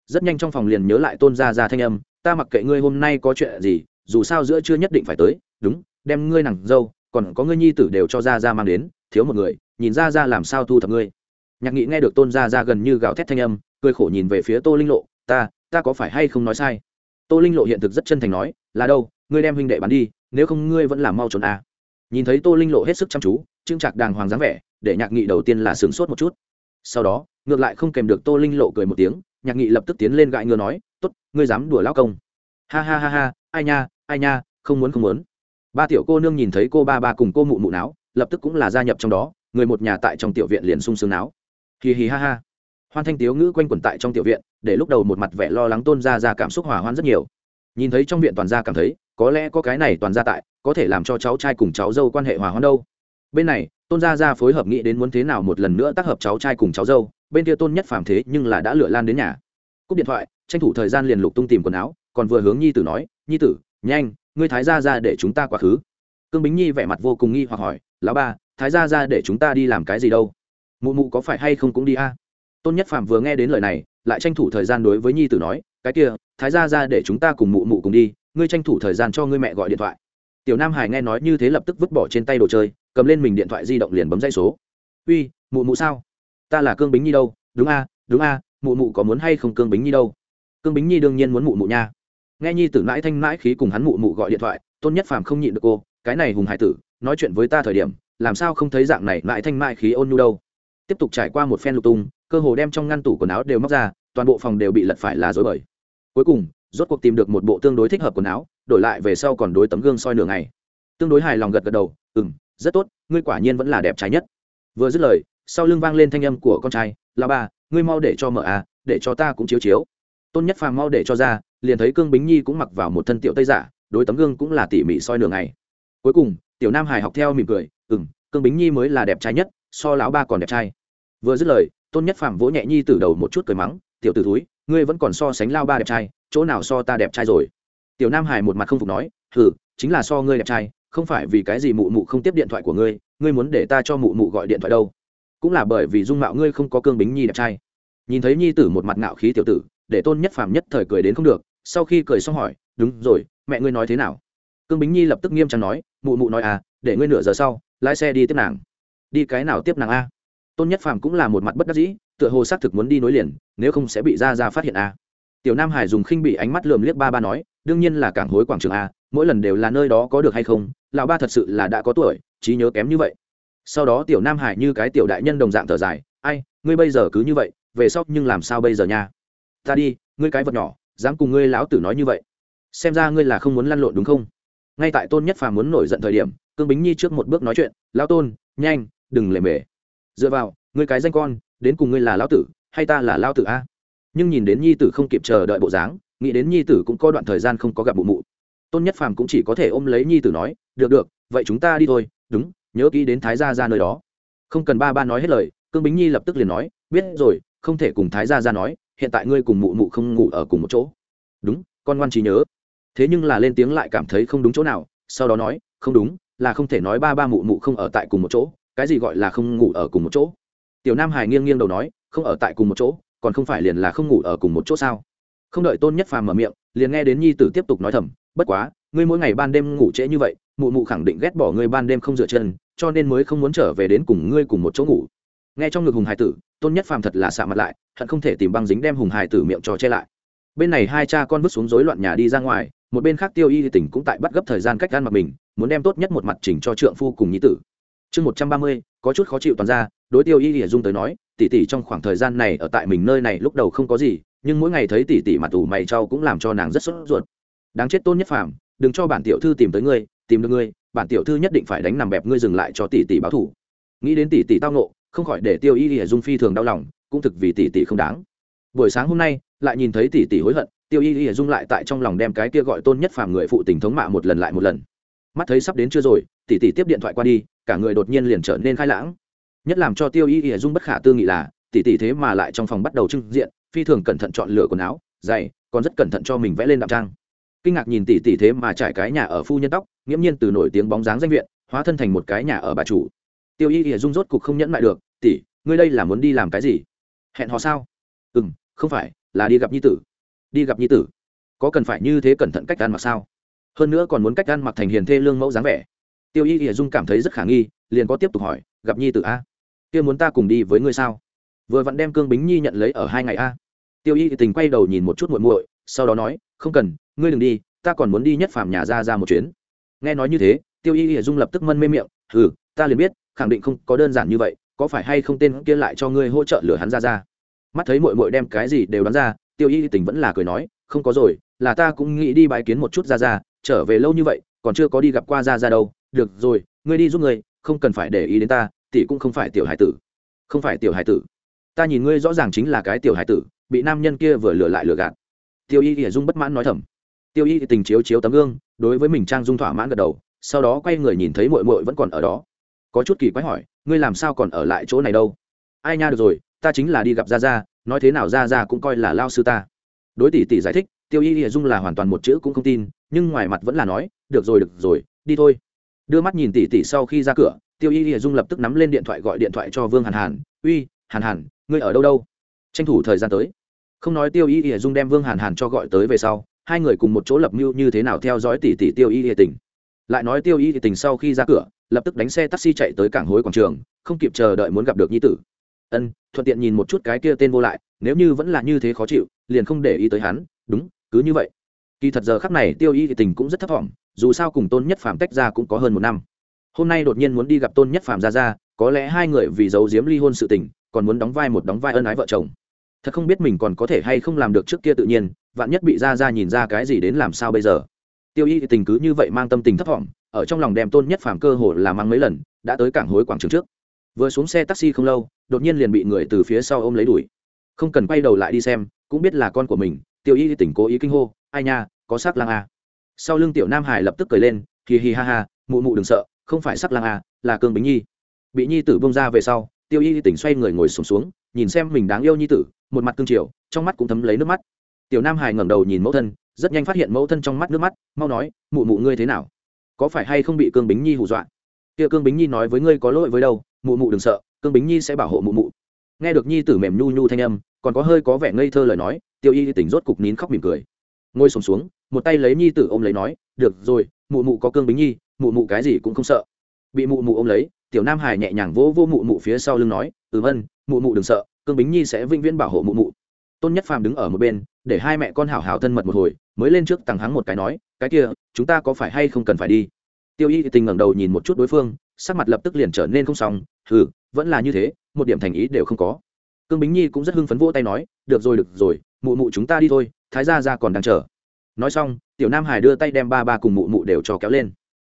Rất nhanh trong phòng liền nhớ lại tôn gia ra thanh âm, ta mặc kệ ngươi hôm nay có chuyện gì, dù sao giữa chưa nhất định phải tới, đúng, đem ngươi nàng dâu, còn có ngươi nhi tử đều cho ra ra mang đến, thiếu một người, nhìn ra ra làm sao thu thập ngươi. Nhạc nghị nghe được tôn gia ra gần như gào thét thanh âm, cười khổ nhìn về phía tô linh lộ, ta ta có phải hay không nói sai? Tô linh lộ hiện thực rất chân thành nói, là đâu, ngươi đem huynh đệ bắn đi, nếu không ngươi vẫn làm mau trốn à nhìn thấy tô linh lộ hết sức chăm chú trưng trạc đàng hoàng dáng vẻ, để nhạc nghị đầu tiên là sửng sốt một chút. Sau đó, ngược lại không kèm được tô linh lộ cười một tiếng, nhạc nghị lập tức tiến lên gãi ngựa nói t ố t ngươi dám đùa lao công. Ha ha ha ha, ai nha ai nha, không muốn không muốn. Ba tiểu cô nương nhìn thấy cô ba ba cùng cô mụ mụ não lập tức cũng là gia nhập trong đó, người một nhà tại trong tiểu viện liền sung sướng não hì hì ha ha. Hoan thanh tiếu ngữ quanh quẩn tại trong tiểu viện, để lúc đầu một mặt vẻ lo lắng tôn ra ra cảm xúc hỏa hoan rất nhiều. Nhìn thấy trong viện toàn gia cảm thấy có lẽ có cái này toàn gia tại, có thể làm cho cháu trai cùng cháu dâu quan hệ hòa hoãn đâu. Bên này, tôn gia ra phối hợp nghĩ đến muốn thế nào một lần nữa tác hợp cháu trai cùng cháu dâu, bên kia tôn nhất phàm thế nhưng là đã lựa lan đến nhà. Cúp điện thoại, tranh thủ thời gian liền lục tung tìm quần áo, còn vừa hướng nhi tử nói, nhi tử, nhanh, ngươi thái gia ra để chúng ta quá khứ. Cương bính nhi vẻ mặt vô cùng nghi hoặc hỏi, lão ba, thái gia ra để chúng ta đi làm cái gì đâu? Mụ mụ có phải hay không cũng đi a? Tôn nhất phàm vừa nghe đến lời này, lại tranh thủ thời gian đối với nhi tử nói, cái kia, thái gia ra để chúng ta cùng mụ mụ cùng đi ngươi tranh thủ thời gian cho ngươi mẹ gọi điện thoại. Tiểu nam hải nghe nói như thế lập tức vứt bỏ trên tay đồ chơi, cầm lên mình điện thoại di động liền bấm dây số. Uy, mụ mụ sao? Ta là cương bính nhi đâu? Đúng a đúng a, mụ mụ có muốn hay không cương bính nhi đâu? Cương bính nhi đương nhiên muốn mụ mụ nha. Nghe nhi tử mãi thanh mãi khí cùng hắn mụ mụ gọi điện thoại, tôn nhất phàm không nhịn được cô, cái này hùng hải tử, nói chuyện với ta thời điểm, làm sao không thấy dạng này mãi thanh mãi khí ôn nhu đâu? Tiếp tục trải qua một phen lục tung, cơ hồ đem trong ngăn tủ quần áo đều móc ra, toàn bộ phòng đều bị lật phải là dối bời. Cuối cùng rốt cuộc tìm được một bộ tương đối thích hợp quần áo, đổi lại về sau còn đối tấm gương soi nửa ngày. Tương đối hài lòng gật gật đầu ừ m rất tốt, ngươi quả nhiên vẫn là đẹp trái nhất. Vừa dứt lời, sau lưng vang lên thanh âm của con trai là ba ngươi mau để cho mở à để cho ta cũng chiếu chiếu. Tôn nhất phàm mau để cho ra, liền thấy cương bính nhi cũng mặc vào một thân tiểu tây giả, đối tấm gương cũng là tỉ mỉ soi nửa ngày. Cuối cùng, tiểu nam hải học theo mỉm cười ừ m cương bính nhi mới là đẹp trai nhất, so lão ba còn đẹp trai. Vừa dứt lời, tôn nhất phàm vỗ nhẹ nhi từ đầu một chút cười mắng, tiểu t ử túi ngươi vẫn còn so sánh lao ba đẹp trai chỗ nào so ta đẹp trai rồi? Tiểu nam hải một mặt không phục nói, hừ, chính là so ngươi đẹp trai, không phải vì cái gì mụ mụ không tiếp điện thoại của ngươi ngươi muốn để ta cho mụ mụ gọi điện thoại đâu. Cũng là bởi vì dung mạo ngươi không có cương bính nhi đẹp trai. Nhìn thấy nhi tử một mặt ngạo khí tiểu tử, để tôn nhất phàm nhất thời cười đến không được, sau khi cười xong hỏi, đúng rồi, mẹ ngươi nói thế nào? Cương bính nhi lập tức nghiêm trang nói, mụ mụ nói à để ngươi nửa giờ sau, lái xe đi tiếp nàng. Đi cái nào tiếp nàng a? Tôn nhất phàm cũng là một mặt bất đắc dĩ, tựa hồ xác thực muốn đi nối liền, nếu không sẽ bị ra ra phát hiện a tiểu nam hải dùng khinh bị ánh mắt lườm liếc ba ba nói, đương nhiên là cảng hối quảng trường a, mỗi lần đều là nơi đó có được hay không, lão ba thật sự là đã có tuổi, trí nhớ kém như vậy. Sau đó tiểu nam hải như cái tiểu đại nhân đồng dạng thở dài, ai, ngươi bây giờ cứ như vậy, về sau nhưng làm sao bây giờ nha? Ta đi, ngươi cái vật nhỏ, dám cùng ngươi lão tử nói như vậy. Xem ra ngươi là không muốn lăn lộn đúng không? Ngay tại tôn nhất phàm muốn nổi giận thời điểm, cương bính nhi trước một bước nói chuyện, lão tôn, nhanh, đừng lề mề. Dựa vào, ngươi cái danh con, đến cùng ngươi là lão tử, hay ta là lão tử a? Nhưng nhìn đến nhi tử không kịp chờ đợi bộ dáng, nghĩ đến nhi tử cũng có đoạn thời gian không có gặp mụ mụ. Tôn nhất phàm cũng chỉ có thể ôm lấy nhi tử nói, được được, vậy chúng ta đi thôi, đúng, nhớ kỹ đến thái gia ra nơi đó. Không cần ba ba nói hết lời, cương bính nhi lập tức liền nói, biết rồi, không thể cùng thái gia ra nói, hiện tại ngươi cùng mụ mụ không ngủ ở cùng một chỗ. Đúng, con ngoan trí nhớ. Thế nhưng là lên tiếng lại cảm thấy không đúng chỗ nào, sau đó nói, không đúng, là không thể nói ba ba mụ mụ không ở tại cùng một chỗ, cái gì gọi là không ngủ ở cùng một chỗ? Tiểu nam hải nghiêng nghiêng đầu nói, không ở tại cùng một chỗ còn không phải liền là không ngủ ở cùng một chỗ sao? Không đợi tôn nhất phàm mở miệng, liền nghe đến nhi tử tiếp tục nói thầm, bất quá, ngươi mỗi ngày ban đêm ngủ trễ như vậy, mụ mụ khẳng định ghét bỏ ngươi ban đêm không dựa chân, cho nên mới không muốn trở về đến cùng ngươi cùng một chỗ ngủ. Nghe trong ngực hùng hải tử, tôn nhất phàm thật là xạ mặt lại, hận không thể tìm băng dính đem hùng hải tử miệng trò che lại. Bên này hai cha con vứt xuống rối loạn nhà đi ra ngoài, một bên khác tiêu y tỉnh cũng tại bắt gấp thời gian cách gan mặt mình, muốn đem tốt nhất một mặt chỉnh cho trượng phu cùng nhi tử. Chương một trăm ba mươi, có chút khó chịu toàn ra đối tiêu y lìa dung tới nói tỷ tỷ trong khoảng thời gian này ở tại mình nơi này lúc đầu không có gì, nhưng mỗi ngày thấy tỷ tỷ mặt tù mày trao cũng làm cho nàng rất sốt ruột. Đáng chết tôn nhất phàm, đừng cho bản tiểu thư tìm tới ngươi, tìm được ngươi, bản tiểu thư nhất định phải đánh nằm bẹp ngươi dừng lại cho tỷ tỷ báo thủ nghĩ đến tỷ tỷ tao nộ không khỏi để tiêu y lìa dung phi thường đau lòng, cũng thực vì tỷ tỷ không đáng. Buổi sáng hôm nay, lại nhìn thấy tỷ tỷ hối hận, tiêu y lìa dung lại tại trong lòng đem cái kia gọi tôn nhất phàm người phụ tình thống mạ một lần lại một lần. Mắt thấy sắp đến chưa rồi tỷ tỷ tiếp điện thoại qua đi, cả người đột nhiên liền trở nên khai lãng nhất làm cho tiêu y ỉa dung bất khả tư nghị là tỷ tỷ thế mà lại trong phòng bắt đầu trưng diện phi thường cẩn thận chọn lựa quần áo dày, còn rất cẩn thận cho mình vẽ lên đạm trang. Kinh ngạc nhìn tỷ tỷ thế mà trải cái nhà ở phu nhân tóc nghiễm nhiên từ nổi tiếng bóng dáng danh viện hóa thân thành một cái nhà ở bà chủ. Tiêu y ỉa dung rốt cục không nhẫn lại được tỷ ngươi đây là muốn đi làm cái gì? Hẹn hò sao? Ừ m không phải là đi gặp nhi tử. Đi gặp nhi tử? Có cần phải như thế cẩn thận cách ăn mặc sao? Hơn nữa còn muốn cách ăn mặc thành hiền thê lương mẫu dáng vẻ. Tiêu y ỉa dung cảm thấy rất khả nghi liền có tiếp tục hỏi gặp nhi Tử a? Kia muốn ta cùng đi với ngươi sao? Vừa vặn đem cương bính nhi nhận lấy ở hai ngày a. Tiêu y thì tình quay đầu nhìn một chút muội muội, sau đó nói, không cần, ngươi đừng đi, ta còn muốn đi nhất phàm nhà ra ra một chuyến. Nghe nói như thế, tiêu y y dung lập tức mân mê miệng ừ ta liền biết, khẳng định không có đơn giản như vậy, có phải hay không tên kia lại cho ngươi hỗ trợ lửa hắn ra ra? Mắt thấy muội muội đem cái gì đều đoán ra, tiêu y tình vẫn là cười nói, không có rồi, là ta cũng nghĩ đi bái kiến một chút ra ra, trở về lâu như vậy, còn chưa có đi gặp qua ra ra đâu. Được rồi, ngươi đi giúp ngươi, không cần phải để ý đến ta tỷ cũng không phải tiểu hải tử. Không phải tiểu hải tử. Ta nhìn ngươi rõ ràng chính là cái tiểu hải tử, bị nam nhân kia vừa lừa lại lừa gạt. Tiêu y hiển dung bất mãn nói thầm. Tiêu y tình chiếu chiếu tấm gương, đối với mình trang dung thỏa mãn gật đầu, sau đó quay người nhìn thấy mội mội vẫn còn ở đó. Có chút kỳ quái hỏi, ngươi làm sao còn ở lại chỗ này đâu? Ai nha được rồi, ta chính là đi gặp gia gia, nói thế nào gia gia cũng coi là lao sư ta. Đối tỷ tỷ giải thích, tiêu y hiển dung là hoàn toàn một chữ cũng không tin, nhưng ngoài mặt vẫn là nói, được rồi được rồi, đi thôi. Đưa mắt nhìn tỷ tỷ sau khi ra cửa tiêu y lìa dung lập tức nắm lên điện thoại gọi điện thoại cho vương hàn hàn. Uy, hàn hàn, ngươi ở đâu đâu? Tranh thủ thời gian tới. Không nói tiêu y lìa dung đem vương hàn hàn cho gọi tới về sau, hai người cùng một chỗ lập mưu như thế nào theo dõi tỷ tỷ tiêu y lìa tình. Lại nói tiêu y lìa tình sau khi ra cửa, lập tức đánh xe taxi chạy tới cảng hối quảng trường, không kịp chờ đợi muốn gặp được nhi tử. Ân, thuận tiện nhìn một chút cái kia tên vô lại, nếu như vẫn là như thế khó chịu, liền không để ý tới hắn, đúng, cứ như vậy. Kỳ thật giờ khắc này tiêu y thì tình cũng rất thấp thỏm, dù sao cùng tôn nhất phàm tách ra cũng có hơn một năm hôm nay đột nhiên muốn đi gặp tôn nhất phàm ra ra, có lẽ hai người vì giấu giếm ly hôn sự tình, còn muốn đóng vai một đóng vai ân ái vợ chồng. Thật không biết mình còn có thể hay không làm được trước kia tự nhiên, vạn nhất bị ra ra nhìn ra cái gì đến làm sao bây giờ. Tiêu y thì tình cứ như vậy mang tâm tình thấp thỏm ở trong lòng đem tôn nhất phàm cơ hồ là mang mấy lần, đã tới cảng hối quảng trường trước. Vừa xuống xe taxi không lâu, đột nhiên liền bị người từ phía sau ôm lấy đuổi. Không cần quay đầu lại đi xem, cũng biết là con của mình, tiêu y thì tỉnh cố ý kinh hô, ai nha, có sắc lang à. sau lưng tiểu nam hải lập tức cười lên hì hì ha ha, mụ mụ đừng sợ không phải sắc lang à, là cương bính nhi. Bị nhi tử bông ra về sau tiêu y tỉnh xoay người ngồi sùng xuống, xuống nhìn xem mình đáng yêu nhi tử một mặt cương triều trong mắt cũng thấm lấy nước mắt. Tiểu nam hải ngẩng đầu nhìn mẫu thân rất nhanh phát hiện mẫu thân trong mắt nước mắt mau nói mụ mụ ngươi thế nào? Có phải hay không bị cương bính nhi hù dọa? Kia cương bính nhi nói với ngươi có lỗi với đâu mụ mụ đừng sợ cương bính nhi sẽ bảo hộ mụ mụ. Nghe được nhi tử mềm nhu nhu thanh âm còn có hơi có vẻ ngây thơ lời nói tiêu y tỉnh rốt cục nín khóc mỉm cười. Ngồi sùng xuống, xuống một tay lấy nhi tử ôm lấy nói được rồi mụ mụ có cương bính nhi mụ mụ cái gì cũng không sợ. Bị mụ mụ ôm lấy, tiểu nam hải nhẹ nhàng vỗ vô mụ mụ phía sau lưng nói ừ vân, mụ mụ đừng sợ, cương bính nhi sẽ vĩnh viễn bảo hộ mụ mụ. Tôn nhất phàm đứng ở một bên, để hai mẹ con hảo hảo thân mật một hồi, mới lên trước tằng hắng một cái nói, cái kia, chúng ta có phải hay không cần phải đi? Tiêu y tình ngẩng đầu nhìn một chút đối phương, sắc mặt lập tức liền trở nên không xong, hừ, vẫn là như thế, một điểm thành ý đều không có. Cương bính nhi cũng rất hưng phấn vỗ tay nói, được rồi được rồi, mụ mụ chúng ta đi thôi, thái gia ra còn đang chờ. Nói xong, tiểu nam hải đưa tay đem ba ba cùng mụ mụ đều cho kéo lên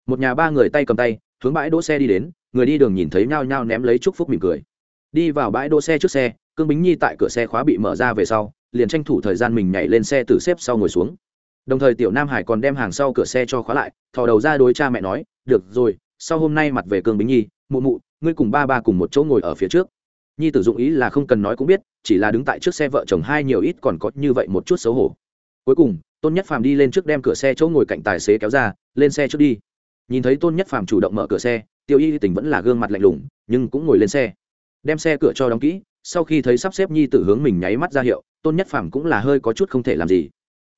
một nhà ba người tay cầm tay, hướng bãi đỗ xe đi đến, người đi đường nhìn thấy nhao nhao ném lấy chúc phúc mỉm cười. Đi vào bãi đỗ xe trước xe, cương bính nhi tại cửa xe khóa bị mở ra về sau, liền tranh thủ thời gian mình nhảy lên xe từ xếp sau ngồi xuống. Đồng thời tiểu nam hải còn đem hàng sau cửa xe cho khóa lại, thò đầu ra đối cha mẹ nói, được rồi, sau hôm nay mặt về cương bính nhi, mụ mụ, ngươi cùng ba ba cùng một chỗ ngồi ở phía trước. Nhi tử dụng ý là không cần nói cũng biết, chỉ là đứng tại trước xe vợ chồng hai nhiều ít còn có như vậy một chút xấu hổ. Cuối cùng, tôn nhất phàm đi lên trước đem cửa xe chỗ ngồi cạnh tài xế kéo ra, lên xe trước đi nhìn thấy tôn nhất phàm chủ động mở cửa xe, tiêu y tình vẫn là gương mặt lạnh lùng, nhưng cũng ngồi lên xe. Đem xe cửa cho đóng kỹ, sau khi thấy sắp xếp nhi tử hướng mình nháy mắt ra hiệu, tôn nhất phàm cũng là hơi có chút không thể làm gì.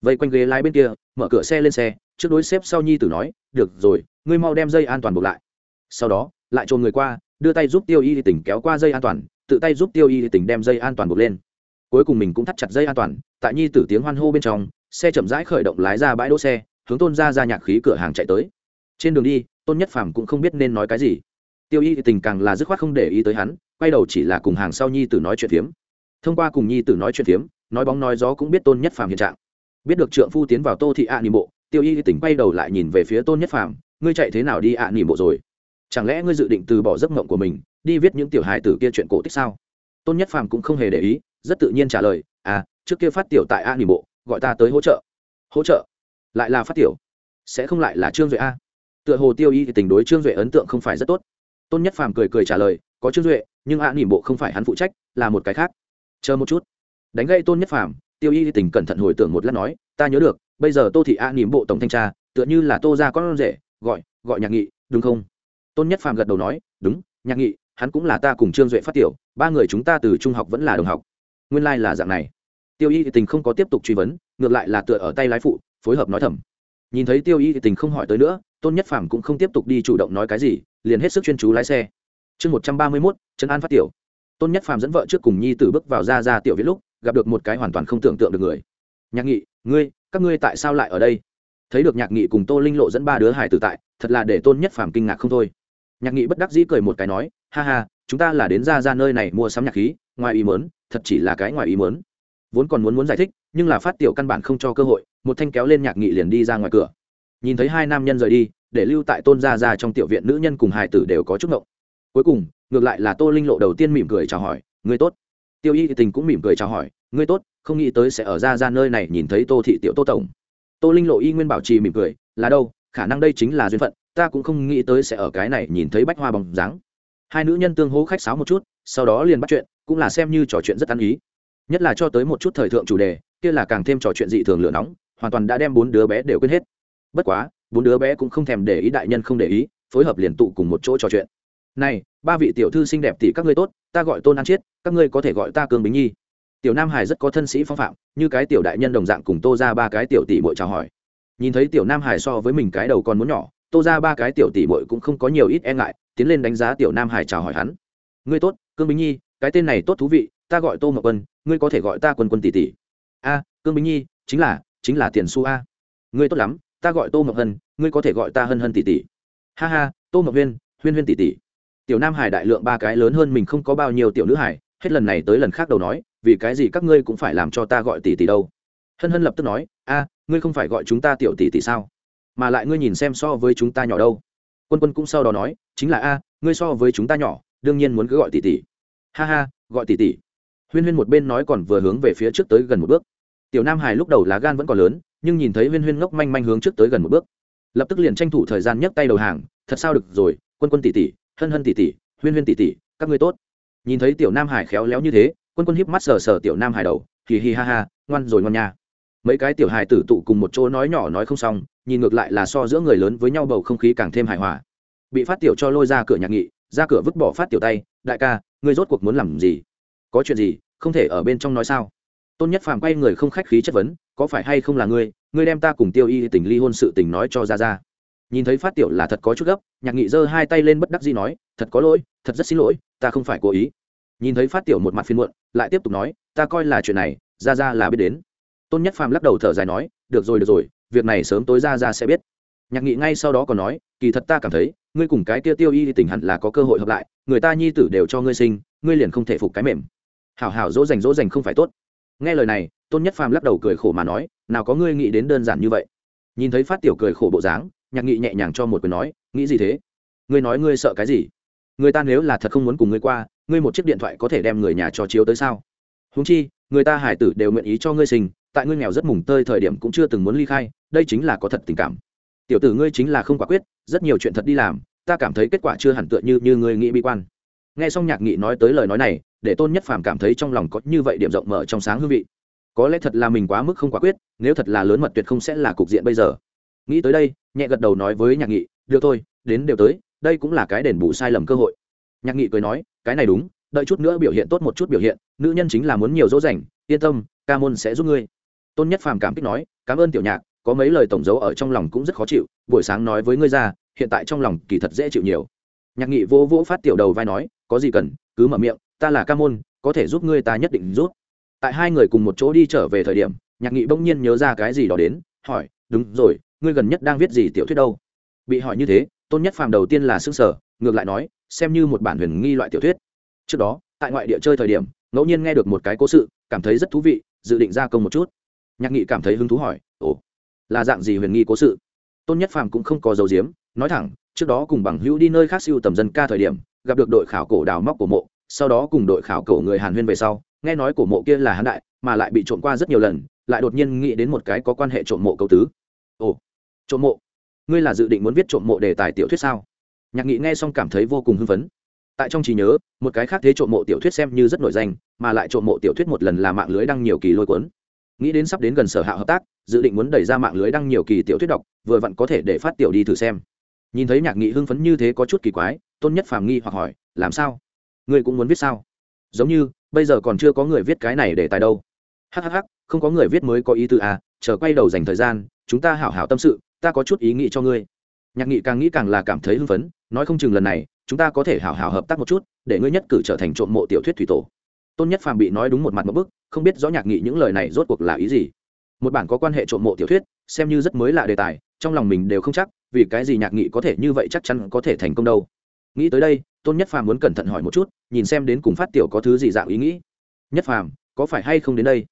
Vây quanh ghế lái bên kia, mở cửa xe lên xe, trước đối xếp sau nhi tử nói, được rồi, ngươi mau đem dây an toàn buộc lại. Sau đó, lại trồn người qua, đưa tay giúp tiêu y tỉnh kéo qua dây an toàn, tự tay giúp tiêu y tỉnh đem dây an toàn buộc lên. Cuối cùng mình cũng thắt chặt dây an toàn, tại nhi tử tiếng hoan hô bên trong, xe chậm rãi khởi động lái ra bãi đỗ xe, hướng tôn ra ra nhạc khí cửa hàng chạy tới trên đường đi, tôn nhất phàm cũng không biết nên nói cái gì. Tiêu y tình càng là dứt khoát không để ý tới hắn, quay đầu chỉ là cùng hàng sau nhi tử nói chuyện phiếm. Thông qua cùng nhi tử nói chuyện phiếm, nói bóng nói gió cũng biết tôn nhất phàm hiện trạng. Biết được trượng phu tiến vào tô thị ạ à nỉ bộ, tiêu y tỉnh quay đầu lại nhìn về phía tôn nhất phàm, ngươi chạy thế nào đi ạ à nỉ bộ rồi? Chẳng lẽ ngươi dự định từ bỏ giấc mộng của mình, đi viết những tiểu hài tử kia chuyện cổ tích sao? Tôn nhất phàm cũng không hề để ý, rất tự nhiên trả lời à trước kia phát tiểu tại a nỉ bộ, gọi ta tới hỗ trợ. Hỗ trợ? Lại là phát tiểu? Sẽ không lại là trương duệ a? Tựa hồ tiêu y thì tình đối trương duệ ấn tượng không phải rất tốt. Tôn nhất phàm cười cười trả lời, có trương duệ, nhưng a nỉm bộ không phải hắn phụ trách, là một cái khác. Chờ một chút. Đánh gây tôn nhất phàm, tiêu y thì tình cẩn thận hồi tưởng một lát nói, ta nhớ được, bây giờ tô thị a nỉm bộ tổng thanh tra, tựa như là tô ra con rể, gọi gọi nhạc nghị, đúng không? Tôn nhất phàm gật đầu nói, đúng, nhạc nghị, hắn cũng là ta cùng trương duệ phát tiểu, ba người chúng ta từ trung học vẫn là đồng học. Nguyên lai、like、là dạng này. Tiêu y thì tình không có tiếp tục truy vấn, ngược lại là tựa ở tay lái phụ, phối hợp nói thầm. Nhìn thấy tiêu y thì tình không hỏi tới nữa tôn nhất phàm cũng không tiếp tục đi chủ động nói cái gì, liền hết sức chuyên chú lái xe. Chương một trăm ba mươi mốt, trấn an phát tiểu. Tôn nhất phàm dẫn vợ trước cùng nhi tử bước vào ra ra tiểu viết lúc, gặp được một cái hoàn toàn không tưởng tượng được người. Nhạc nghị, ngươi, các ngươi tại sao lại ở đây? Thấy được nhạc nghị cùng tô linh lộ dẫn ba đứa hải tử tại, thật là để tôn nhất phàm kinh ngạc không thôi. Nhạc nghị bất đắc dĩ cười một cái nói, ha ha, chúng ta là đến ra ra nơi này mua sắm nhạc khí, ngoài ý mớn thật chỉ là cái ngoài ý mớn vốn còn muốn muốn giải thích, nhưng là phát tiểu căn bản không cho cơ hội, một thanh kéo lên nhạc nghị liền đi ra ngoài cửa nhìn thấy hai nam nhân rời đi, để lưu tại tôn gia ra trong tiểu viện nữ nhân cùng hài tử đều có chút ngộng. Cuối cùng, ngược lại là tô linh lộ đầu tiên mỉm cười chào hỏi, ngươi tốt. Tiêu y tình cũng mỉm cười chào hỏi, ngươi tốt, không nghĩ tới sẽ ở ra ra nơi này nhìn thấy tô thị tiểu tô tổng. Tô linh lộ y nguyên bảo trì mỉm cười, là đâu, khả năng đây chính là duyên phận, ta cũng không nghĩ tới sẽ ở cái này nhìn thấy bách hoa bóng dáng. Hai nữ nhân tương hố khách sáo một chút, sau đó liền bắt chuyện, cũng là xem như trò chuyện rất ăn ý. Nhất là cho tới một chút thời thượng chủ đề, kia là càng thêm trò chuyện dị thường lửa nóng, hoàn toàn đã đem bốn đứa bé đều quên hết bất quá, bốn đứa bé cũng không thèm để ý đại nhân không để ý, phối hợp liền tụ cùng một chỗ trò chuyện. Này, ba vị tiểu thư xinh đẹp tỷ các ngươi tốt, ta gọi tôn an chiết, các ngươi có thể gọi ta cương bính nhi. Tiểu nam hải rất có thân sĩ phong phạm, như cái tiểu đại nhân đồng dạng cùng tô ra ba cái tiểu tỷ bội chào hỏi. Nhìn thấy tiểu nam hải so với mình cái đầu còn muốn nhỏ, tô ra ba cái tiểu tỷ bội cũng không có nhiều ít e ngại, tiến lên đánh giá tiểu nam hải chào hỏi hắn. Ngươi tốt, cương bính nhi, cái tên này tốt thú vị, ta gọi tô ngọc quân, ngươi có thể gọi ta quân quân tỷ tỷ. A, cương bính nhi, chính là chính là tiền su a. Ngươi tốt lắm ta gọi tô ngọc hân, ngươi có thể gọi ta hân hân tỷ tỷ. Ha ha, tô ngọc huyên huyên huyên tỷ tỷ. Tiểu nam hải đại lượng ba cái lớn hơn mình không có bao nhiêu tiểu nữ hải, hết lần này tới lần khác đầu nói, vì cái gì các ngươi cũng phải làm cho ta gọi tỷ tỷ đâu? Hân hân lập tức nói, a, ngươi không phải gọi chúng ta tiểu tỷ tỷ sao? Mà lại ngươi nhìn xem so với chúng ta nhỏ đâu? Quân quân cũng sau đó nói, chính là a, ngươi so với chúng ta nhỏ, đương nhiên muốn cứ gọi tỷ tỷ. Ha ha, gọi tỷ tỷ. Huyên huyên một bên nói còn vừa hướng về phía trước tới gần một bước. Tiểu nam hải lúc đầu lá gan vẫn còn lớn nhưng nhìn thấy huyên huyên ngốc manh manh hướng trước tới gần một bước. Lập tức liền tranh thủ thời gian nhấc tay đầu hàng, thật sao được rồi, quân quân tỷ tỷ, hân hân tỷ tỷ, huyên huyên tỷ tỷ, các ngươi tốt. Nhìn thấy tiểu nam hải khéo léo như thế, quân quân híp mắt sờ sờ tiểu nam hải đầu, hì hì ha ha, ngoan rồi ngoan nha. Mấy cái tiểu hài tử tụ cùng một chỗ nói nhỏ nói không xong, nhìn ngược lại là so giữa người lớn với nhau bầu không khí càng thêm hài hòa. Bị phát tiểu cho lôi ra cửa nhạc nghị, ra cửa vứt bỏ phát tiểu tay, đại ca, ngươi rốt cuộc muốn làm gì? Có chuyện gì, không thể ở bên trong nói sao? Tôn nhất phàm quay người không khách khí chất vấn, có phải hay không là ngươi? Ngươi đem ta cùng tiêu y tình ly hôn sự tình nói cho ra ra nhìn thấy phát tiểu là thật có chút gấp, nhạc nghị giơ hai tay lên bất đắc gì nói, thật có lỗi, thật rất xin lỗi, ta không phải cố ý. Nhìn thấy phát tiểu một mặt phiên muộn, lại tiếp tục nói, ta coi là chuyện này ra ra là biết đến. Tôn nhất phàm lắc đầu thở dài nói, được rồi được rồi, việc này sớm tối ra ra sẽ biết. Nhạc nghị ngay sau đó còn nói, kỳ thật ta cảm thấy, ngươi cùng cái kia tiêu y tình hẳn là có cơ hội hợp lại, người ta nhi tử đều cho ngươi sinh, ngươi liền không thể phục cái mềm. Hảo hảo, dỗ dành dỗ dành không phải tốt nghe lời này, tôn nhất phàm lắc đầu cười khổ mà nói, nào có ngươi nghĩ đến đơn giản như vậy? Nhìn thấy phát tiểu cười khổ bộ dáng, nhạc nghị nhẹ nhàng cho một quyền nói, nghĩ gì thế? Ngươi nói ngươi sợ cái gì? Người ta nếu là thật không muốn cùng ngươi qua, ngươi một chiếc điện thoại có thể đem người nhà cho chiếu tới sao? Húng chi, người ta hải tử đều nguyện ý cho ngươi sinh, tại ngươi nghèo rất mùng tơi thời điểm cũng chưa từng muốn ly khai, đây chính là có thật tình cảm. Tiểu tử ngươi chính là không quả quyết, rất nhiều chuyện thật đi làm, ta cảm thấy kết quả chưa hẳn tựa như như ngươi nghĩ bi quan. Nghe xong nhạc nghị nói tới lời nói này để tôn nhất phàm cảm thấy trong lòng có như vậy điểm rộng mở trong sáng hương vị. Có lẽ thật là mình quá mức không quả quyết, nếu thật là lớn mật tuyệt không sẽ là cục diện bây giờ. Nghĩ tới đây, nhẹ gật đầu nói với nhạc nghị, được thôi, đến đều tới, đây cũng là cái đền bù sai lầm cơ hội. Nhạc nghị cười nói, cái này đúng, đợi chút nữa biểu hiện tốt một chút biểu hiện, nữ nhân chính là muốn nhiều dỗ dành, yên tâm, ca môn sẽ giúp ngươi. Tôn nhất phàm cảm kích nói, cảm ơn tiểu nhạc, có mấy lời tổng dấu ở trong lòng cũng rất khó chịu, buổi sáng nói với ngươi ra, hiện tại trong lòng kỳ thật dễ chịu nhiều. Nhạc nghị vô vỗ phát tiểu đầu vai nói, có gì cần, cứ mở miệng ta là ca môn, có thể giúp ngươi ta nhất định giúp. Tại hai người cùng một chỗ đi trở về thời điểm, nhạc nghị bỗng nhiên nhớ ra cái gì đó đến, hỏi, đúng rồi, ngươi gần nhất đang viết gì tiểu thuyết đâu? Bị hỏi như thế, tôn nhất phàm đầu tiên là xương sở ngược lại nói, xem như một bản huyền nghi loại tiểu thuyết. Trước đó, tại ngoại địa chơi thời điểm, ngẫu nhiên nghe được một cái cố sự, cảm thấy rất thú vị, dự định gia công một chút. Nhạc nghị cảm thấy hứng thú hỏi, ồ, là dạng gì huyền nghi cố sự? Tôn nhất phàm cũng không có dấu diếm, nói thẳng, trước đó cùng bằng hữu đi nơi khác siêu tầm dân ca thời điểm, gặp được đội khảo cổ đào móc của mộ sau đó cùng đội khảo cổ người hàn huyên về sau, nghe nói cổ mộ kia là hán đại, mà lại bị trộm qua rất nhiều lần, lại đột nhiên nghĩ đến một cái có quan hệ trộm mộ câu tứ. Ồ, trộm mộ? Ngươi là dự định muốn viết trộm mộ đề tài tiểu thuyết sao? Nhạc nghị nghe xong cảm thấy vô cùng hưng phấn. Tại trong trí nhớ, một cái khác thế trộm mộ tiểu thuyết xem như rất nổi danh, mà lại trộm mộ tiểu thuyết một lần là mạng lưới đăng nhiều kỳ lôi cuốn. Nghĩ đến sắp đến gần sở hạ hợp tác, dự định muốn đẩy ra mạng lưới đăng nhiều kỳ tiểu thuyết đọc, vừa vặn có thể để phát tiểu đi thử xem. Nhìn thấy nhạc nghị hưng phấn như thế có chút kỳ quái, tôn nhất phàm nghi hoặc hỏi, làm sao? Ngươi cũng muốn viết sao? Giống như, bây giờ còn chưa có người viết cái này để tài đâu. Hhh không có người viết mới có ý tư à chờ quay đầu dành thời gian, chúng ta hảo hảo tâm sự, ta có chút ý nghĩ cho ngươi. Nhạc nghị càng nghĩ càng là cảm thấy hưng phấn, nói không chừng lần này, chúng ta có thể hảo hảo hợp tác một chút, để ngươi nhất cử trở thành trộm mộ tiểu thuyết thủy tổ. Tôn nhất phàm bị nói đúng một mặt một bức, không biết rõ nhạc nghị những lời này rốt cuộc là ý gì. Một bản có quan hệ trộm mộ tiểu thuyết, xem như rất mới lạ đề tài, trong lòng mình đều không chắc, vì cái gì nhạc nghị có thể như vậy chắc chắn có thể thành công đâu. Nghĩ tới đây tôn nhất phàm muốn cẩn thận hỏi một chút, nhìn xem đến cùng phát tiểu có thứ gì dạng ý nghĩ. Nhất phàm, có phải hay không đến đây?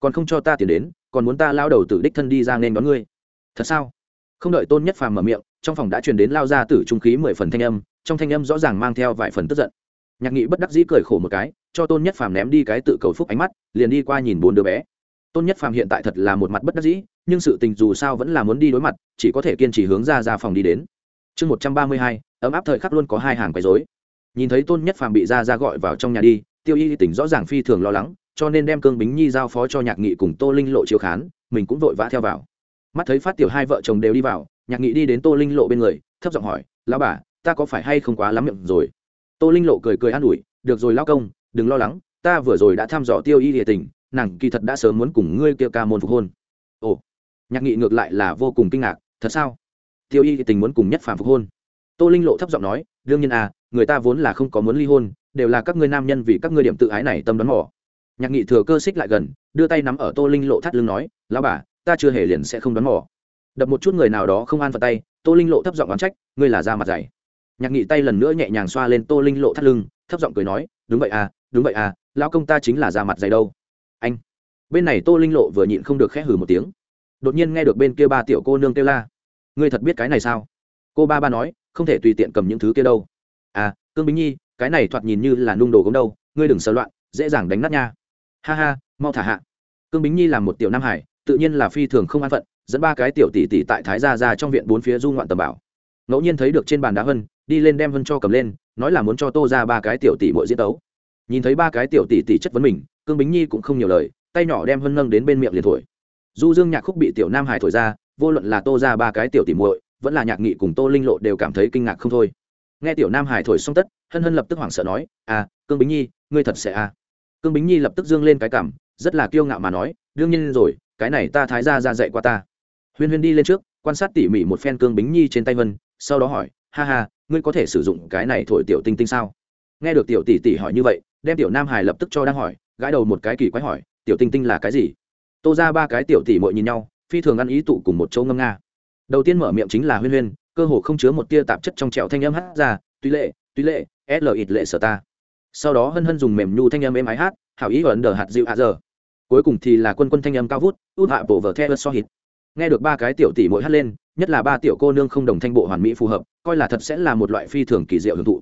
Còn không cho ta tiền đến, còn muốn ta lao đầu tử đích thân đi ra nên đón ngươi. Thật sao? Không đợi tôn nhất phàm mở miệng, trong phòng đã truyền đến lao ra từ trung khí mười phần thanh âm, trong thanh âm rõ ràng mang theo vài phần tức giận. Nhạc nghị bất đắc dĩ cười khổ một cái, cho tôn nhất phàm ném đi cái tự cầu phúc ánh mắt, liền đi qua nhìn bốn đứa bé. Tôn nhất phàm hiện tại thật là một mặt bất đắc dĩ, nhưng sự tình dù sao vẫn là muốn đi đối mặt, chỉ có thể kiên trì hướng ra ra phòng đi đến. Chương một trăm ba mươi hai ấm áp thời khắc luôn có hai hàng quấy rối. nhìn thấy tôn nhất phàm bị ra ra gọi vào trong nhà đi, tiêu y tỉnh rõ ràng phi thường lo lắng, cho nên đem cương bính nhi giao phó cho nhạc nghị cùng tô linh lộ chiếu khán, mình cũng vội vã theo vào. Mắt thấy phát tiểu hai vợ chồng đều đi vào, nhạc nghị đi đến tô linh lộ bên người, thấp giọng hỏi, lão bà, ta có phải hay không quá lắm miệng rồi? Tô linh lộ cười cười an ủi, được rồi lao công, đừng lo lắng, ta vừa rồi đã thăm dò tiêu y địa tình, nàng kỳ thật đã sớm muốn cùng ngươi kia ca môn phục hôn. Ồ, nhạc nghị ngược lại là vô cùng kinh ngạc, thật sao? Tiêu y tình muốn cùng nhất phàm phục hôn? Tô linh lộ thấp giọng nói, đương nhiên à người ta vốn là không có muốn ly hôn, đều là các ngươi nam nhân vì các ngươi điểm tự ái này tâm đoán mỏ nhạc nghị thừa cơ xích lại gần, đưa tay nắm ở tô linh lộ thắt lưng nói, lão bà, ta chưa hề liền sẽ không đoán mỏ đập một chút người nào đó không an vào tay, tô linh lộ thấp giọng oán trách, ngươi là da mặt dày. Nhạc nghị tay lần nữa nhẹ nhàng xoa lên tô linh lộ thắt lưng, thấp giọng cười nói, đúng vậy à đúng vậy à lão công ta chính là da mặt dày đâu. Anh. Bên này tô linh lộ vừa nhịn không được khẽ hừ một tiếng. Đột nhiên nghe được bên kia ba tiểu cô nương kêu la, ngươi thật biết cái này sao? Cô ba ba nói không thể tùy tiện cầm những thứ kia đâu. À cương bính nhi, cái này thoạt nhìn như là nung đồ gốm đâu, ngươi đừng sờ loạn, dễ dàng đánh nát nha. Ha ha, mau thả hạ. Cương bính nhi là một tiểu nam hải, tự nhiên là phi thường không an phận, dẫn ba cái tiểu tỷ tỷ tại thái gia ra trong viện bốn phía du ngoạn tầm bảo. Ngẫu nhiên thấy được trên bàn đá vân, đi lên đem vân cho cầm lên, nói là muốn cho tô ra ba cái tiểu tỷ mỗi diễn tấu. Nhìn thấy ba cái tiểu tỷ tỷ chất vấn mình, cương bính nhi cũng không nhiều lời, tay nhỏ đem vân nâng đến bên miệng liền thổi. Du dương nhạc khúc bị tiểu nam hải thổi ra, vô luận là tô ra ba cái tiểu tỷ muội vẫn là nhạc nghị cùng tô linh lộ đều cảm thấy kinh ngạc không thôi. Nghe tiểu nam hải thổi xong tất, hân hân lập tức hoảng sợ nói à cương bính nhi, ngươi thật sẽ à? Cương bính nhi lập tức dương lên cái cảm, rất là kiêu ngạo mà nói, đương nhiên rồi, cái này ta thái ra ra dạy qua ta. Huyên huyên đi lên trước, quan sát tỉ mỉ một phen cương bính nhi trên tay vân, sau đó hỏi, ha ha, ngươi có thể sử dụng cái này thổi tiểu tinh tinh sao? Nghe được tiểu tỷ tỷ hỏi như vậy, đem tiểu nam hải lập tức cho đang hỏi, gãi đầu một cái kỳ quái hỏi, tiểu tinh tinh là cái gì? Tô ra ba cái tiểu tỷ mội nhìn nhau, phi thường ăn ý tụ cùng một chỗ ngâm nga đầu tiên mở miệng chính là huyên huyên, cơ hồ không chứa một tia tạp chất trong trẹo thanh âm hát ra, tuy lệ tuy lệ, l ít lệ sở ta. Sau đó hân hân dùng mềm nhu thanh âm êm ái hát, hảo ý ẩn đờ hạt dịu hạ giờ. Cuối cùng thì là quân quân thanh âm cao vút, út hạ bộ vở theo so hít nghe được ba cái tiểu tỷ mỗi hát lên, nhất là ba tiểu cô nương không đồng thanh bộ hoàn mỹ phù hợp, coi là thật sẽ là một loại phi thường kỳ diệu hưởng thụ.